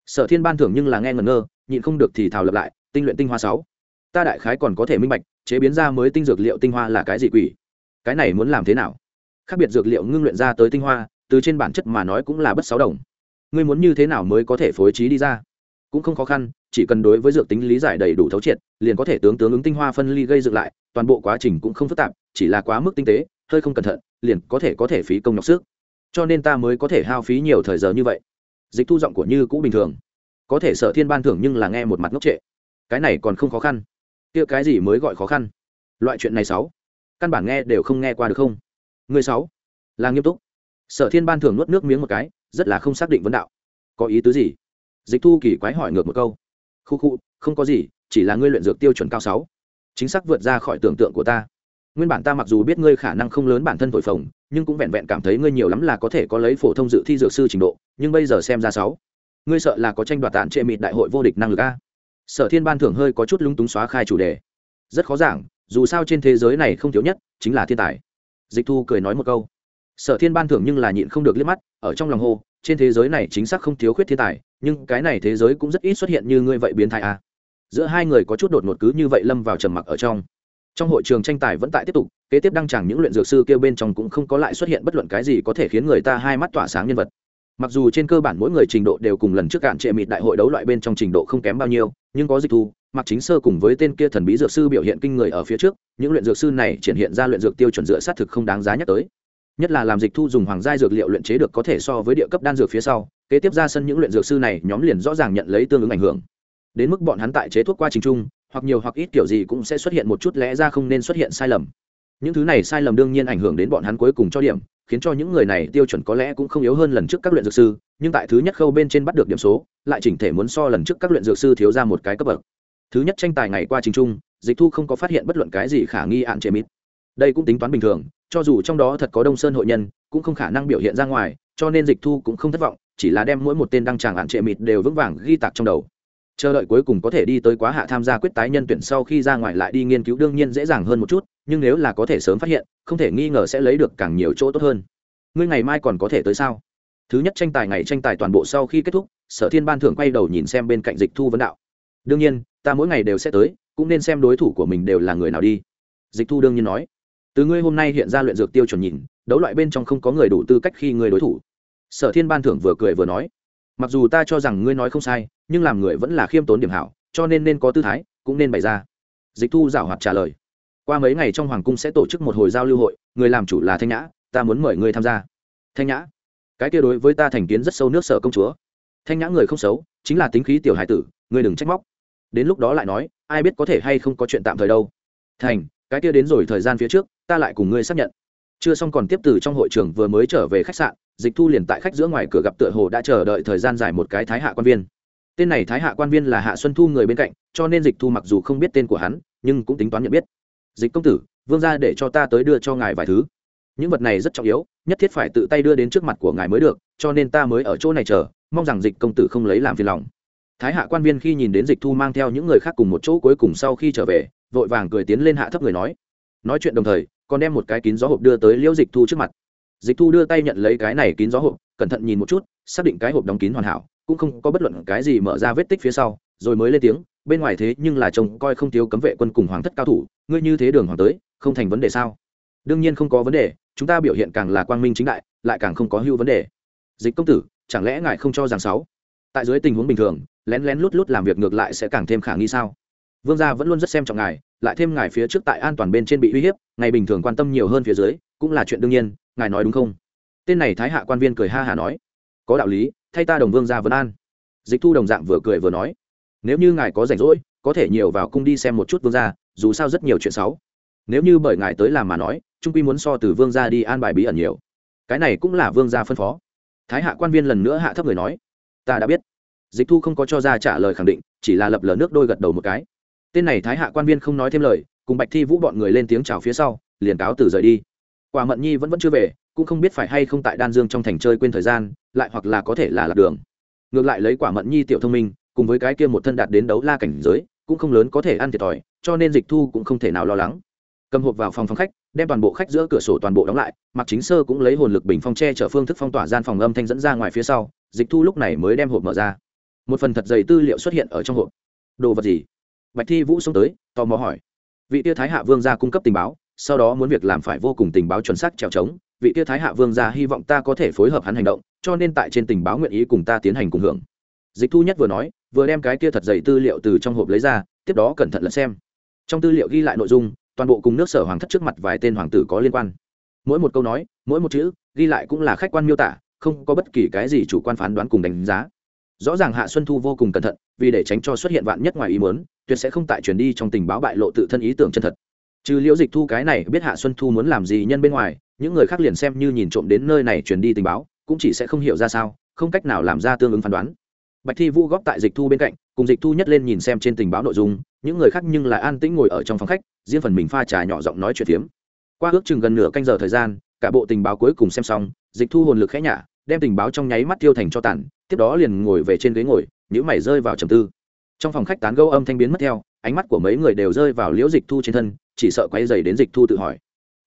sở thiên ban thưởng nhưng là nghe ngẩn ngơ, nhịn không được thì thảo lập lại, tinh luyện tinh hoa sáu. Ta đại khái còn có thể minh bạch, chế biến ra mới tinh dược liệu tinh hoa là cái gì quỷ? Cái này muốn làm thế nào? Khác biệt dược liệu ngưng luyện ra tới tinh hoa, từ trên bản chất mà nói cũng là bất sáu đồng. Ngươi muốn như thế nào mới có thể phối trí đi ra? Cũng không khó khăn, chỉ cần đối với dược tính lý giải đầy đủ thấu triệt, liền có thể tướng tướng ứng tinh hoa phân ly gây dựng lại, toàn bộ quá trình cũng không phức tạp, chỉ là quá mức tinh tế, hơi không cẩn thận, liền có thể có thể phí công nhọc sức. Cho nên ta mới có thể hao phí nhiều thời giờ như vậy dịch thu giọng của như cũ bình thường. Có thể sở thiên ban thưởng nhưng là nghe một mặt ngốc trệ. Cái này còn không khó khăn. Kia cái gì mới gọi khó khăn? Loại chuyện này sáu. Căn bản nghe đều không nghe qua được không? Người sáu. Là nghiêm túc. Sở thiên ban thưởng nuốt nước miếng một cái, rất là không xác định vấn đạo. Có ý tứ gì? Dịch thu kỳ quái hỏi ngược một câu. Khu khu, không có gì, chỉ là ngươi luyện dược tiêu chuẩn cao sáu. Chính xác vượt ra khỏi tưởng tượng của ta nguyên bản ta mặc dù biết ngươi khả năng không lớn bản thân thổi phồng, nhưng cũng vẹn vẹn cảm thấy ngươi nhiều lắm là có thể có lấy phổ thông dự thi dược sư trình độ, nhưng bây giờ xem ra sáu, ngươi sợ là có tranh đoạt tạn trệ mịt đại hội vô địch năng lực a? Sở thiên ban thưởng hơi có chút lúng túng xóa khai chủ đề. Rất khó giảng, dù sao trên thế giới này không thiếu nhất chính là thiên tài. Dịch thu cười nói một câu. Sở thiên ban thưởng nhưng là nhịn không được liếc mắt, ở trong lòng hô, trên thế giới này chính xác không thiếu khuyết thiên tài, nhưng cái này thế giới cũng rất ít xuất hiện như ngươi vậy biến thái a. Giữa hai người có chút đột ngột cứ như vậy lâm vào trầm mặc ở trong trong hội trường tranh tài vẫn tại tiếp tục, kế tiếp đăng chẳng những luyện dược sư kêu bên trong cũng không có lại xuất hiện bất luận cái gì có thể khiến người ta hai mắt tỏa sáng nhân vật. Mặc dù trên cơ bản mỗi người trình độ đều cùng lần trước cạn trệ mịt đại hội đấu loại bên trong trình độ không kém bao nhiêu, nhưng có dịch thu mặc chính sơ cùng với tên kia thần bí dược sư biểu hiện kinh người ở phía trước, những luyện dược sư này triển hiện ra luyện dược tiêu chuẩn dựa sát thực không đáng giá nhắc tới. Nhất là làm dịch thu dùng hoàng gia dược liệu luyện chế được có thể so với địa cấp đan dược phía sau, kế tiếp ra sân những luyện dược sư này nhóm liền rõ ràng nhận lấy tương ứng ảnh hưởng. Đến mức bọn hắn tại chế thuốc qua trình trung hoặc nhiều hoặc ít kiểu gì cũng sẽ xuất hiện một chút lẽ ra không nên xuất hiện sai lầm. Những thứ này sai lầm đương nhiên ảnh hưởng đến bọn hắn cuối cùng cho điểm, khiến cho những người này tiêu chuẩn có lẽ cũng không yếu hơn lần trước các luyện dược sư, nhưng tại thứ nhất khâu bên trên bắt được điểm số, lại chỉnh thể muốn so lần trước các luyện dược sư thiếu ra một cái cấp bậc. Thứ nhất tranh tài ngày qua trình trung, dịch thu không có phát hiện bất luận cái gì khả nghi ạn chế mít đây cũng tính toán bình thường, cho dù trong đó thật có đông sơn hội nhân, cũng không khả năng biểu hiện ra ngoài, cho nên dịch thu cũng không thất vọng, chỉ là đem mỗi một tên đăng tràng ạn trệ mịt đều vững vàng ghi tạc trong đầu chờ đợi cuối cùng có thể đi tới quá hạ tham gia quyết tái nhân tuyển sau khi ra ngoài lại đi nghiên cứu đương nhiên dễ dàng hơn một chút, nhưng nếu là có thể sớm phát hiện, không thể nghi ngờ sẽ lấy được càng nhiều chỗ tốt hơn. Ngươi ngày mai còn có thể tới sao? Thứ nhất tranh tài ngày tranh tài toàn bộ sau khi kết thúc, sở thiên ban thưởng quay đầu nhìn xem bên cạnh dịch thu vấn đạo. Đương nhiên, ta mỗi ngày đều sẽ tới, cũng nên xem đối thủ của mình đều là người nào đi. Dịch thu đương nhiên nói. Từ ngươi hôm nay hiện ra luyện dược tiêu chuẩn nhìn, đấu loại bên trong không có người đủ tư cách khi ngươi đối thủ. Sở thiên ban thưởng vừa cười vừa nói mặc dù ta cho rằng ngươi nói không sai, nhưng làm người vẫn là khiêm tốn điểm hảo, cho nên nên có tư thái, cũng nên bày ra. Dịch thu giảo hoạt trả lời. Qua mấy ngày trong hoàng cung sẽ tổ chức một hồi giao lưu hội, người làm chủ là thanh nhã, ta muốn mời ngươi tham gia. Thanh nhã? Cái kia đối với ta thành kiến rất sâu nước sở công chúa. Thanh nhã người không xấu, chính là tính khí tiểu hải tử, ngươi đừng trách móc. Đến lúc đó lại nói, ai biết có thể hay không có chuyện tạm thời đâu. Thành, cái kia đến rồi thời gian phía trước, ta lại cùng ngươi xác nhận chưa xong còn tiếp từ trong hội trường vừa mới trở về khách sạn, dịch thu liền tại khách giữa ngoài cửa gặp tựa hồ đã chờ đợi thời gian dài một cái thái hạ quan viên. Tên này thái hạ quan viên là hạ xuân thu người bên cạnh, cho nên dịch thu mặc dù không biết tên của hắn, nhưng cũng tính toán nhận biết. Dịch công tử, vương ra để cho ta tới đưa cho ngài vài thứ. Những vật này rất trọng yếu, nhất thiết phải tự tay đưa đến trước mặt của ngài mới được, cho nên ta mới ở chỗ này chờ, mong rằng dịch công tử không lấy làm phiền lòng. Thái hạ quan viên khi nhìn đến dịch thu mang theo những người khác cùng một chỗ cuối cùng sau khi trở về, vội vàng cười tiến lên hạ thấp người nói. Nói chuyện đồng thời còn đem một cái kín gió hộp đưa tới liễu dịch thu trước mặt. Dịch thu đưa tay nhận lấy cái này kín gió hộp, cẩn thận nhìn một chút, xác định cái hộp đóng kín hoàn hảo, cũng không có bất luận cái gì mở ra vết tích phía sau, rồi mới lên tiếng, bên ngoài thế nhưng là chồng coi không thiếu cấm vệ quân cùng hoàng thất cao thủ, ngươi như thế đường hoàng tới, không thành vấn đề sao? Đương nhiên không có vấn đề, chúng ta biểu hiện càng là quang minh chính đại, lại càng không có hưu vấn đề. Dịch công tử, chẳng lẽ ngài không cho rằng sáu? Tại dưới tình huống bình thường, lén lén lút lút làm việc ngược lại sẽ càng thêm khả nghi sao? Vương gia vẫn luôn rất xem trọng ngài, lại thêm ngài phía trước tại an toàn bên trên bị uy hiếp, ngày bình thường quan tâm nhiều hơn phía dưới, cũng là chuyện đương nhiên, ngài nói đúng không? Tên này thái hạ quan viên cười ha hà nói. Có đạo lý, thay ta đồng vương gia vấn an. Dịch thu đồng dạng vừa cười vừa nói. Nếu như ngài có rảnh rỗi, có thể nhiều vào cung đi xem một chút vương gia, dù sao rất nhiều chuyện xấu. Nếu như bởi ngài tới làm mà nói trung quy muốn so từ vương gia đi an bài bí ẩn nhiều. Cái này cũng là vương gia phân phó. Thái hạ quan viên lần nữa hạ thấp người nói. Ta đã biết. Dịch thu không có cho ra trả lời khẳng định, chỉ là lập lờ nước đôi gật đầu một cái tên này thái hạ quan viên không nói thêm lời, cùng bạch thi vũ bọn người lên tiếng chào phía sau, liền cáo từ rời đi. Quả mận nhi vẫn vẫn chưa về, cũng không biết phải hay không tại đan dương trong thành chơi quên thời gian, lại hoặc là có thể là lạc đường. Ngược lại lấy quả mận nhi tiểu thông minh, cùng với cái kia một thân đạt đến đấu la cảnh giới, cũng không lớn có thể ăn thiệt thòi, cho nên dịch thu cũng không thể nào lo lắng. Cầm hộp vào phòng phòng khách, đem toàn bộ khách giữa cửa sổ toàn bộ đóng lại mặc chính sơ cũng lấy hồn lực bình phong tre chở phương thức phong tỏa gian phòng âm thanh dẫn ra ngoài phía sau, dịch thu lúc này mới đem hộp mở ra. Một phần thật dày tư liệu xuất hiện ở trong hộp. Đồ vật gì? Bạch thi vũ xông tới, tò mò hỏi. Vị tia thái hạ vương gia cung cấp tình báo, sau đó muốn việc làm phải vô cùng tình báo chuẩn xác trèo trống. Vị tia thái hạ vương gia hy vọng ta có thể phối hợp hắn hành động, cho nên tại trên tình báo nguyện ý cùng ta tiến hành cùng hưởng. Dịch thu nhất vừa nói, vừa đem cái kia thật dày tư liệu từ trong hộp lấy ra, tiếp đó cẩn thận lật xem. Trong tư liệu ghi lại nội dung, toàn bộ cùng nước sở hoàng thất trước mặt vài tên hoàng tử có liên quan. Mỗi một câu nói, mỗi một chữ, ghi lại cũng là khách quan miêu tả, không có bất kỳ cái gì chủ quan phán đoán cùng đánh giá rõ ràng hạ xuân thu vô cùng cẩn thận, vì để tránh cho xuất hiện vạn nhất ngoài ý muốn, tuyệt sẽ không tại truyền đi trong tình báo bại lộ tự thân ý tưởng chân thật. Trừ liễu dịch thu cái này biết hạ xuân thu muốn làm gì nhân bên ngoài, những người khác liền xem như nhìn trộm đến nơi này truyền đi tình báo, cũng chỉ sẽ không hiểu ra sao, không cách nào làm ra tương ứng phán đoán. Bạch thi vũ góp tại dịch thu bên cạnh, cùng dịch thu nhất lên nhìn xem trên tình báo nội dung, những người khác nhưng lại an tĩnh ngồi ở trong phòng khách, riêng phần mình pha trà nhỏ giọng nói chuyện phiếm. Qua ước chừng gần nửa canh giờ thời gian, cả bộ tình báo cuối cùng xem xong, dịch thu hồn lực khẽ nhả, đem tình báo trong nháy mắt tiêu thành cho tàn tiếp đó liền ngồi về trên ghế ngồi nhữ mày rơi vào trầm tư. Trong phòng khách tán gâu âm thanh biến mất theo, ánh mắt của mấy người đều rơi vào liễu dịch thu trên thân, chỉ sợ quay dày đến dịch thu tự hỏi.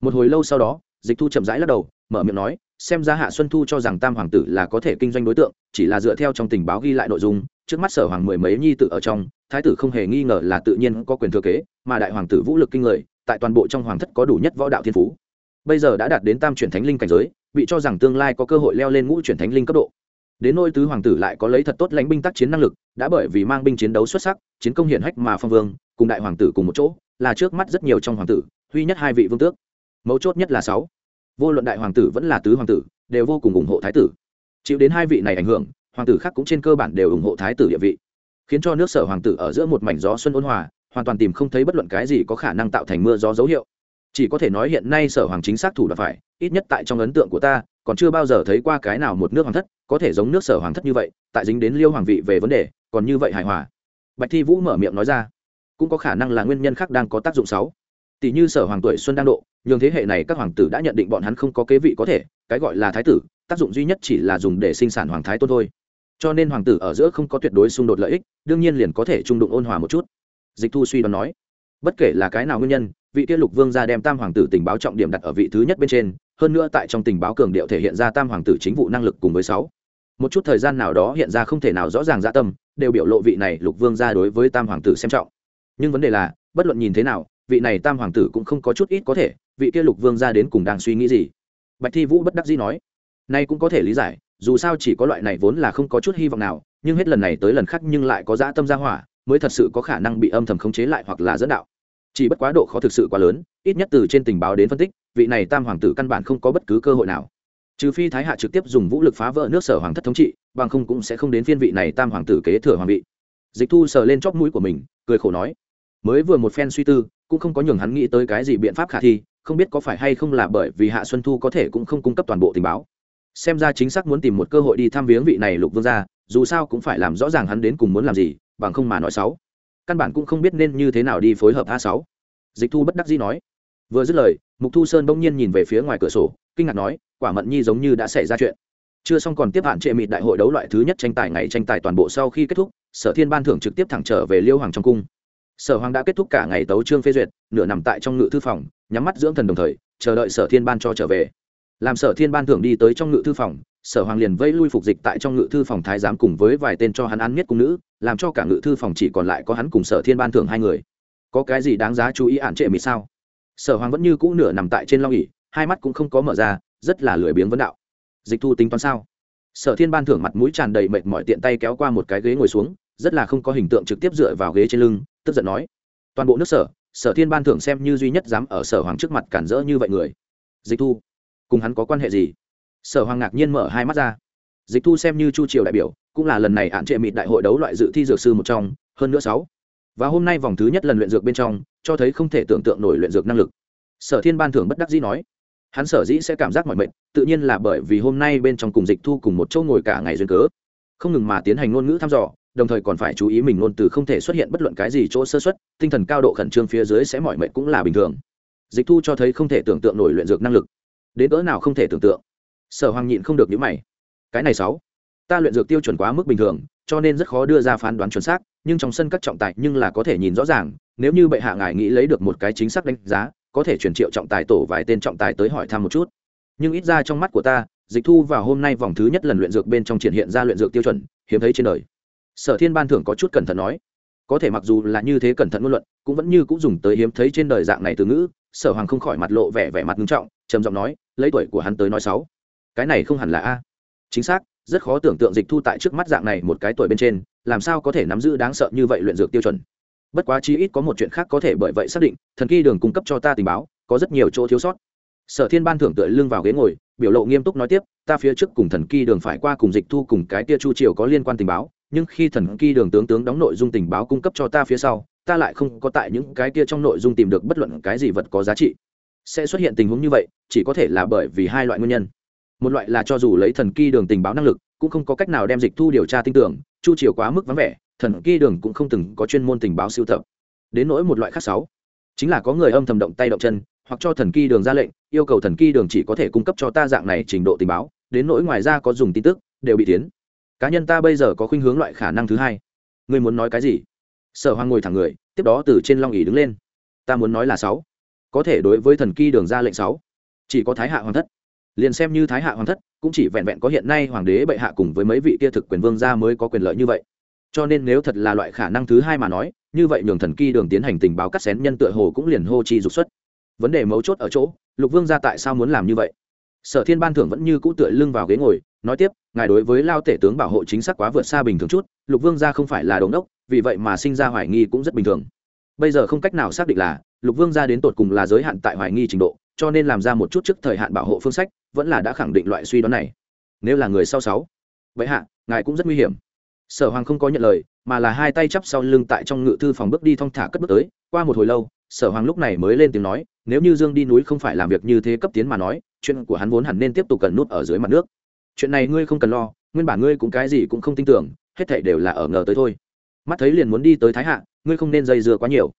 Một hồi lâu sau đó, dịch thu chậm rãi lắc đầu, mở miệng nói, xem ra hạ xuân thu cho rằng tam hoàng tử là có thể kinh doanh đối tượng, chỉ là dựa theo trong tình báo ghi lại nội dung, trước mắt sở hoàng mười mấy nhi tự ở trong, thái tử không hề nghi ngờ là tự nhiên có quyền thừa kế, mà đại hoàng tử vũ lực kinh người, tại toàn bộ trong hoàng thất có đủ nhất võ đạo thiên phú. Bây giờ đã đạt đến tam chuyển thánh linh cảnh giới, bị cho rằng tương lai có cơ hội leo lên ngũ chuyển thánh linh cấp độ đến nôi tứ hoàng tử lại có lấy thật tốt lãnh binh tác chiến năng lực, đã bởi vì mang binh chiến đấu xuất sắc, chiến công hiển hách mà phong vương, cùng đại hoàng tử cùng một chỗ, là trước mắt rất nhiều trong hoàng tử huy nhất hai vị vương tước. Mấu chốt nhất là sáu. Vô luận đại hoàng tử vẫn là tứ hoàng tử, đều vô cùng ủng hộ thái tử. Chịu đến hai vị này ảnh hưởng, hoàng tử khác cũng trên cơ bản đều ủng hộ thái tử địa vị. Khiến cho nước sở hoàng tử ở giữa một mảnh gió xuân ôn hòa, hoàn toàn tìm không thấy bất luận cái gì có khả năng tạo thành mưa gió dấu hiệu. Chỉ có thể nói hiện nay sở hoàng chính xác thủ là phải, ít nhất tại trong ấn tượng của ta còn chưa bao giờ thấy qua cái nào một nước hoàng thất có thể giống nước sở hoàng thất như vậy, tại dính đến liêu hoàng vị về vấn đề, còn như vậy hài hòa. Bạch thi vũ mở miệng nói ra, cũng có khả năng là nguyên nhân khác đang có tác dụng xấu tỷ như sở hoàng tuổi xuân đang độ, nhường thế hệ này các hoàng tử đã nhận định bọn hắn không có kế vị có thể, cái gọi là thái tử, tác dụng duy nhất chỉ là dùng để sinh sản hoàng thái tôn thôi. Cho nên hoàng tử ở giữa không có tuyệt đối xung đột lợi ích, đương nhiên liền có thể trung đụng ôn hòa một chút. Dịch thu suy đoán nói, bất kể là cái nào nguyên nhân, vị tiết lục vương ra đem tam hoàng tử tình báo trọng điểm đặt ở vị thứ nhất bên trên hơn nữa tại trong tình báo cường điệu thể hiện ra tam hoàng tử chính vụ năng lực cùng với sáu. Một chút thời gian nào đó hiện ra không thể nào rõ ràng dạ tâm, đều biểu lộ vị này lục vương ra đối với tam hoàng tử xem trọng. Nhưng vấn đề là, bất luận nhìn thế nào, vị này tam hoàng tử cũng không có chút ít có thể, vị kia lục vương ra đến cùng đang suy nghĩ gì? Bạch thi vũ bất đắc dĩ nói, nay cũng có thể lý giải, dù sao chỉ có loại này vốn là không có chút hy vọng nào, nhưng hết lần này tới lần khác nhưng lại có dã tâm gia hỏa, mới thật sự có khả năng bị âm thầm khống chế lại hoặc là dẫn đạo. Chỉ bất quá độ khó thực sự quá lớn, ít nhất từ trên tình báo đến phân tích vị này tam hoàng tử căn bản không có bất cứ cơ hội nào. Trừ phi thái hạ trực tiếp dùng vũ lực phá vỡ nước sở hoàng thất thống trị, bằng không cũng sẽ không đến phiên vị này tam hoàng tử kế thừa hoàng vị. Dịch thu sờ lên chóp mũi của mình, cười khổ nói, mới vừa một phen suy tư, cũng không có nhường hắn nghĩ tới cái gì biện pháp khả thi, không biết có phải hay không là bởi vì hạ xuân thu có thể cũng không cung cấp toàn bộ tình báo. Xem ra chính xác muốn tìm một cơ hội đi thăm viếng vị này lục vương gia, dù sao cũng phải làm rõ ràng hắn đến cùng muốn làm gì, bằng không mà nói sáu căn bản cũng không biết nên như thế nào đi phối hợp a sáu. Dịch thu bất đắc dĩ nói vừa dứt lời, mục thu sơn bỗng nhiên nhìn về phía ngoài cửa sổ, kinh ngạc nói, quả mận nhi giống như đã xảy ra chuyện. Chưa xong còn tiếp hạn trệ mịt đại hội đấu loại thứ nhất tranh tài ngày tranh tài toàn bộ sau khi kết thúc, sở thiên ban thưởng trực tiếp thẳng trở về liêu hoàng trong cung. Sở hoàng đã kết thúc cả ngày tấu trương phê duyệt, nửa nằm tại trong ngự thư phòng, nhắm mắt dưỡng thần đồng thời, chờ đợi sở thiên ban cho trở về. Làm sở thiên ban thưởng đi tới trong ngự thư phòng, sở hoàng liền vây lui phục dịch tại trong ngự thư phòng thái giám cùng với vài tên cho hắn ăn miết cung nữ, làm cho cả ngự thư phòng chỉ còn lại có hắn cùng sở thiên ban thưởng hai người. Có cái gì đáng giá chú ý ạn trệ mịt sao? Sở hoàng vẫn như cũ nửa nằm tại trên long ỉ hai mắt cũng không có mở ra, rất là lười biếng vấn đạo. Dịch thu tính toán sao? Sở thiên ban thưởng mặt mũi tràn đầy mệt mỏi tiện tay kéo qua một cái ghế ngồi xuống, rất là không có hình tượng trực tiếp dựa vào ghế trên lưng, tức giận nói. Toàn bộ nước sở sở thiên ban thưởng xem như duy nhất dám ở sở hoàng trước mặt cản rỡ như vậy người. Dịch thu, cùng hắn có quan hệ gì? Sở hoàng ngạc nhiên mở hai mắt ra. Dịch thu xem như chu triều đại biểu, cũng là lần này hạn trệ mịt đại hội đấu loại dự thi dược sư một trong, hơn nữa sáu và hôm nay vòng thứ nhất lần luyện dược bên trong, cho thấy không thể tưởng tượng nổi luyện dược năng lực. Sở thiên ban thưởng bất đắc dĩ nói, hắn sở dĩ sẽ cảm giác mọi mệnh tự nhiên là bởi vì hôm nay bên trong cùng dịch thu cùng một chỗ ngồi cả ngày duyên cớ. Không ngừng mà tiến hành ngôn ngữ thăm dò, đồng thời còn phải chú ý mình ngôn từ không thể xuất hiện bất luận cái gì chỗ sơ xuất tinh thần cao độ khẩn trương phía dưới sẽ mỏi mệt cũng là bình thường. Dịch thu cho thấy không thể tưởng tượng nổi luyện dược năng lực. Đến cỡ nào không thể tưởng tượng. Sở hoàng nhịn không được nhữ mày. Cái này sáu, ta luyện dược tiêu chuẩn quá mức bình thường, cho nên rất khó đưa ra phán đoán chuẩn xác nhưng trong sân các trọng tài nhưng là có thể nhìn rõ ràng, nếu như bệ hạ ngài nghĩ lấy được một cái chính xác đánh giá, có thể chuyển triệu trọng tài tổ vài tên trọng tài tới hỏi thăm một chút. Nhưng ít ra trong mắt của ta, dịch thu vào hôm nay vòng thứ nhất lần luyện dược bên trong triển hiện ra luyện dược tiêu chuẩn, hiếm thấy trên đời. Sở thiên ban thưởng có chút cẩn thận nói. Có thể mặc dù là như thế cẩn thận ngôn luận, cũng vẫn như cũng dùng tới hiếm thấy trên đời dạng này từ ngữ, sở hoàng không khỏi mặt lộ vẻ vẻ mặt nghiêm trọng, trầm giọng nói, lấy tuổi của hắn tới nói sáu. Cái này không hẳn là a. Chính xác, rất khó tưởng tượng dịch thu tại trước mắt dạng này một cái tuổi bên trên làm sao có thể nắm giữ đáng sợ như vậy luyện dược tiêu chuẩn? Bất quá chi ít có một chuyện khác có thể bởi vậy xác định, thần kỳ đường cung cấp cho ta tình báo, có rất nhiều chỗ thiếu sót. Sở thiên ban thưởng tựa lưng vào ghế ngồi, biểu lộ nghiêm túc nói tiếp, ta phía trước cùng thần kỳ đường phải qua cùng dịch thu cùng cái tia chu triều có liên quan tình báo, nhưng khi thần kỳ đường tướng tướng đóng nội dung tình báo cung cấp cho ta phía sau, ta lại không có tại những cái kia trong nội dung tìm được bất luận cái gì vật có giá trị. Sẽ xuất hiện tình huống như vậy, chỉ có thể là bởi vì hai loại nguyên nhân. Một loại là cho dù lấy thần kỳ đường tình báo năng lực, cũng không có cách nào đem dịch thu điều tra tin tưởng chu triều quá mức vắng vẻ, thần kỳ đường cũng không từng có chuyên môn tình báo siêu tập. Đến nỗi một loại khác sáu, chính là có người âm thầm động tay động chân, hoặc cho thần kỳ đường ra lệnh, yêu cầu thần kỳ đường chỉ có thể cung cấp cho ta dạng này trình độ tình báo, đến nỗi ngoài ra có dùng tin tức, đều bị tiến. Cá nhân ta bây giờ có khuynh hướng loại khả năng thứ hai. Ngươi muốn nói cái gì? Sở hoàng ngồi thẳng người, tiếp đó từ trên long ỉ đứng lên. Ta muốn nói là sáu, có thể đối với thần kỳ đường ra lệnh sáu, chỉ có thái hạ hoàng thất liền xem như thái hạ hoàng thất, cũng chỉ vẹn vẹn có hiện nay hoàng đế bệ hạ cùng với mấy vị kia thực quyền vương gia mới có quyền lợi như vậy. Cho nên nếu thật là loại khả năng thứ hai mà nói, như vậy nhường thần kỳ đường tiến hành tình báo cắt xén nhân tựa hồ cũng liền hô chi dục xuất. Vấn đề mấu chốt ở chỗ, lục vương gia tại sao muốn làm như vậy? Sở thiên ban thưởng vẫn như cũ tựa lưng vào ghế ngồi, nói tiếp, ngài đối với lao tể tướng bảo hộ chính xác quá vượt xa bình thường chút, lục vương gia không phải là đống đốc vì vậy mà sinh ra hoài nghi cũng rất bình thường. Bây giờ không cách nào xác định là lục vương gia đến tột cùng là giới hạn tại hoài nghi trình độ, cho nên làm ra một chút trước thời hạn bảo hộ phương sách vẫn là đã khẳng định loại suy đoán này. Nếu là người sau sáu, vậy hạ, ngài cũng rất nguy hiểm. Sở hoàng không có nhận lời, mà là hai tay chắp sau lưng tại trong ngự thư phòng bước đi thong thả cất bước tới. Qua một hồi lâu, sở hoàng lúc này mới lên tiếng nói, nếu như dương đi núi không phải làm việc như thế cấp tiến mà nói, chuyện của hắn vốn hẳn nên tiếp tục cần nút ở dưới mặt nước. Chuyện này ngươi không cần lo, nguyên bản ngươi cũng cái gì cũng không tin tưởng, hết thảy đều là ở ngờ tới thôi. Mắt thấy liền muốn đi tới thái hạ, ngươi không nên dây dưa quá nhiều.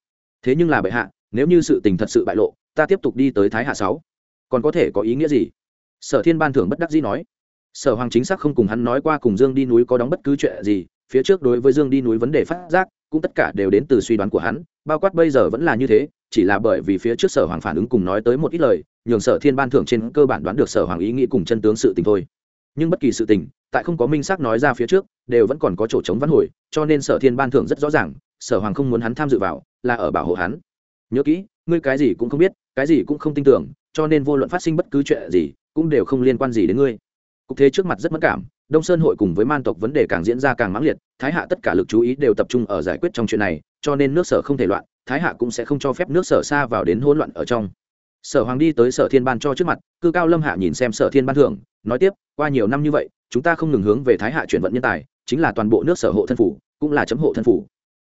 Thế nhưng là bệ hạ, nếu như sự tình thật sự bại lộ, ta tiếp tục đi tới thái hạ sáu. Còn có thể có ý nghĩa gì? Sở thiên ban thưởng bất đắc dĩ nói. Sở hoàng chính xác không cùng hắn nói qua cùng dương đi núi có đóng bất cứ chuyện gì, phía trước đối với dương đi núi vấn đề phát giác, cũng tất cả đều đến từ suy đoán của hắn, bao quát bây giờ vẫn là như thế, chỉ là bởi vì phía trước sở hoàng phản ứng cùng nói tới một ít lời, nhường sở thiên ban thưởng trên cơ bản đoán được sở hoàng ý nghĩ cùng chân tướng sự tình thôi. Nhưng bất kỳ sự tình, tại không có minh xác nói ra phía trước, đều vẫn còn có chỗ chống văn hồi, cho nên sở thiên ban thưởng rất rõ ràng, sở hoàng không muốn hắn tham dự vào, là ở bảo hộ hắn. Nhớ kỹ, ngươi cái gì cũng không biết, cái gì cũng không tin tưởng, cho nên vô luận phát sinh bất cứ chuyện gì cũng đều không liên quan gì đến ngươi. Cục thế trước mặt rất mất cảm, đông sơn hội cùng với man tộc vấn đề càng diễn ra càng mãng liệt, thái hạ tất cả lực chú ý đều tập trung ở giải quyết trong chuyện này, cho nên nước sở không thể loạn, thái hạ cũng sẽ không cho phép nước sở xa vào đến hỗn loạn ở trong. Sở hoàng đi tới sở thiên ban cho trước mặt, cư cao lâm hạ nhìn xem sở thiên ban thưởng, nói tiếp, qua nhiều năm như vậy, chúng ta không ngừng hướng về thái hạ chuyển vận nhân tài, chính là toàn bộ nước sở hộ thân phủ, cũng là chấm hộ thân phủ.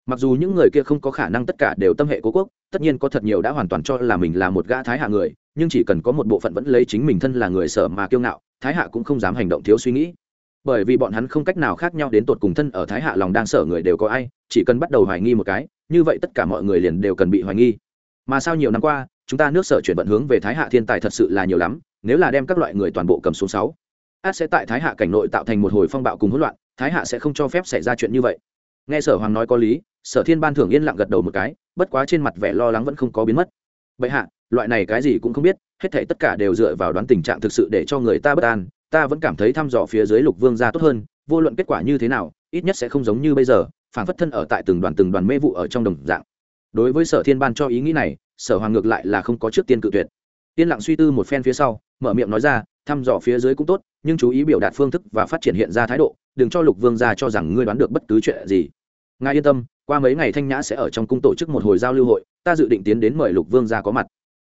Mặc dù những người kia không có khả năng tất cả đều tâm hệ cố quốc, tất nhiên có thật nhiều đã hoàn toàn cho là mình là một gã thái hạ người nhưng chỉ cần có một bộ phận vẫn lấy chính mình thân là người sở mà kiêu ngạo, thái hạ cũng không dám hành động thiếu suy nghĩ. Bởi vì bọn hắn không cách nào khác nhau đến tột cùng thân ở thái hạ lòng đang sợ người đều có ai, chỉ cần bắt đầu hoài nghi một cái, như vậy tất cả mọi người liền đều cần bị hoài nghi. Mà sao nhiều năm qua, chúng ta nước sở chuyển vận hướng về thái hạ thiên tài thật sự là nhiều lắm, nếu là đem các loại người toàn bộ cầm xuống sáu, át sẽ tại thái hạ cảnh nội tạo thành một hồi phong bạo cùng hỗn loạn, thái hạ sẽ không cho phép xảy ra chuyện như vậy. Nghe sở hoàng nói có lý, sở thiên ban thưởng yên lặng gật đầu một cái, bất quá trên mặt vẻ lo lắng vẫn không có biến mất. Bệ hạ loại này cái gì cũng không biết, hết thể tất cả đều dựa vào đoán tình trạng thực sự để cho người ta bất an, ta vẫn cảm thấy thăm dò phía dưới lục vương gia tốt hơn, vô luận kết quả như thế nào, ít nhất sẽ không giống như bây giờ, phản phất thân ở tại từng đoàn từng đoàn mê vụ ở trong đồng dạng. Đối với sở thiên ban cho ý nghĩ này, sở hoàng ngược lại là không có trước tiên cự tuyệt. Tiên lặng suy tư một phen phía sau, mở miệng nói ra, thăm dò phía dưới cũng tốt, nhưng chú ý biểu đạt phương thức và phát triển hiện ra thái độ, đừng cho lục vương gia cho rằng ngươi đoán được bất cứ chuyện gì. Ngài yên tâm, qua mấy ngày thanh nhã sẽ ở trong cung tổ chức một hồi giao lưu hội, ta dự định tiến đến mời lục vương gia có mặt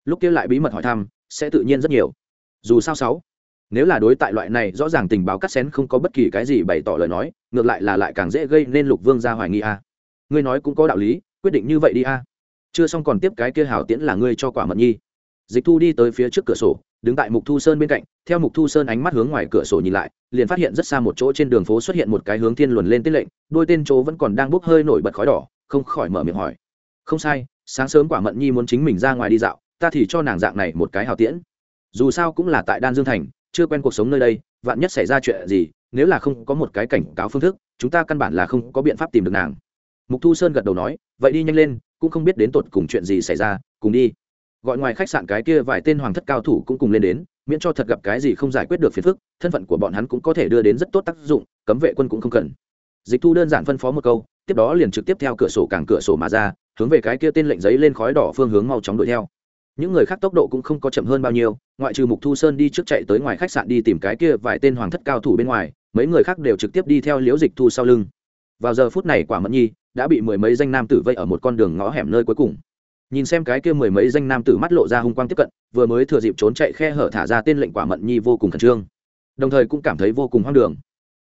lúc kia lại bí mật hỏi thăm, sẽ tự nhiên rất nhiều. Dù sao sáu, nếu là đối tại loại này, rõ ràng tình báo cắt xén không có bất kỳ cái gì bày tỏ lời nói, ngược lại là lại càng dễ gây nên lục vương gia hoài nghi a. Ngươi nói cũng có đạo lý, quyết định như vậy đi a. Chưa xong còn tiếp cái kia hảo tiễn là ngươi cho quả mận nhi. Dịch thu đi tới phía trước cửa sổ, đứng tại mục thu sơn bên cạnh, theo mục thu sơn ánh mắt hướng ngoài cửa sổ nhìn lại, liền phát hiện rất xa một chỗ trên đường phố xuất hiện một cái hướng thiên luồn lên tên lệnh, đôi tên chỗ vẫn còn đang bốc hơi nổi bật khói đỏ, không khỏi mở miệng hỏi. Không sai, sáng sớm quả mận nhi muốn chính mình ra ngoài đi dạo ta thì cho nàng dạng này một cái hào tiễn. Dù sao cũng là tại đan dương thành, chưa quen cuộc sống nơi đây, vạn nhất xảy ra chuyện gì, nếu là không có một cái cảnh cáo phương thức, chúng ta căn bản là không có biện pháp tìm được nàng. Mục thu sơn gật đầu nói, vậy đi nhanh lên, cũng không biết đến tột cùng chuyện gì xảy ra, cùng đi. Gọi ngoài khách sạn cái kia vài tên hoàng thất cao thủ cũng cùng lên đến, miễn cho thật gặp cái gì không giải quyết được phiền phức, thân phận của bọn hắn cũng có thể đưa đến rất tốt tác dụng, cấm vệ quân cũng không cần. Dịch thu đơn giản phân phó một câu, tiếp đó liền trực tiếp theo cửa sổ càng cửa sổ mà ra, hướng về cái kia tên lệnh giấy lên khói đỏ phương hướng mau chóng đuổi theo những người khác tốc độ cũng không có chậm hơn bao nhiêu, ngoại trừ mục thu sơn đi trước chạy tới ngoài khách sạn đi tìm cái kia vài tên hoàng thất cao thủ bên ngoài, mấy người khác đều trực tiếp đi theo liễu dịch thu sau lưng. Vào giờ phút này quả mẫn nhi đã bị mười mấy danh nam tử vây ở một con đường ngõ hẻm nơi cuối cùng. Nhìn xem cái kia mười mấy danh nam tử mắt lộ ra hung quang tiếp cận, vừa mới thừa dịp trốn chạy khe hở thả ra tên lệnh quả mận nhi vô cùng khẩn trương. Đồng thời cũng cảm thấy vô cùng hoang đường.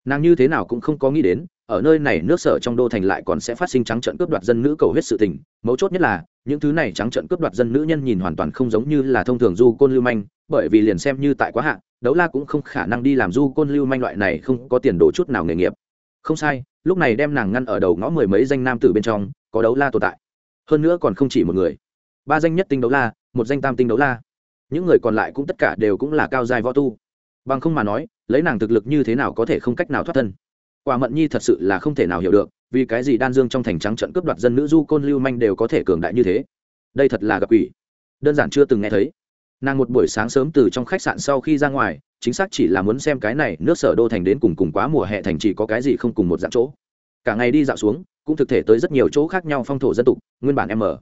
Nàng như thế nào cũng không có nghĩ đến, ở nơi này nước sở trong đô thành lại còn sẽ phát sinh trắng trận cướp đoạt dân nữ cầu huyết sự tình, mấu chốt nhất là những thứ này trắng trận cướp đoạt dân nữ nhân nhìn hoàn toàn không giống như là thông thường du côn lưu manh, bởi vì liền xem như tại quá hạn đấu la cũng không khả năng đi làm du côn lưu manh loại này không có tiền đồ chút nào nghề nghiệp. Không sai, lúc này đem nàng ngăn ở đầu ngõ mười mấy danh nam tử bên trong, có đấu la tồn tại. Hơn nữa còn không chỉ một người. Ba danh nhất tinh đấu la, một danh tam tinh đấu la. Những người còn lại cũng tất cả đều cũng là cao dài võ tu. Bằng không mà nói, lấy nàng thực lực như thế nào có thể không cách nào thoát thân quả mận nhi thật sự là không thể nào hiểu được, vì cái gì đan dương trong thành trắng trận cướp đoạt dân nữ du côn lưu manh đều có thể cường đại như thế. Đây thật là gặp quỷ. Đơn giản chưa từng nghe thấy. Nàng một buổi sáng sớm từ trong khách sạn sau khi ra ngoài, chính xác chỉ là muốn xem cái này nước sở đô thành đến cùng cùng quá mùa hè thành chỉ có cái gì không cùng một dạng chỗ. Cả ngày đi dạo xuống, cũng thực thể tới rất nhiều chỗ khác nhau phong thổ dân tục, nguyên bản em ở.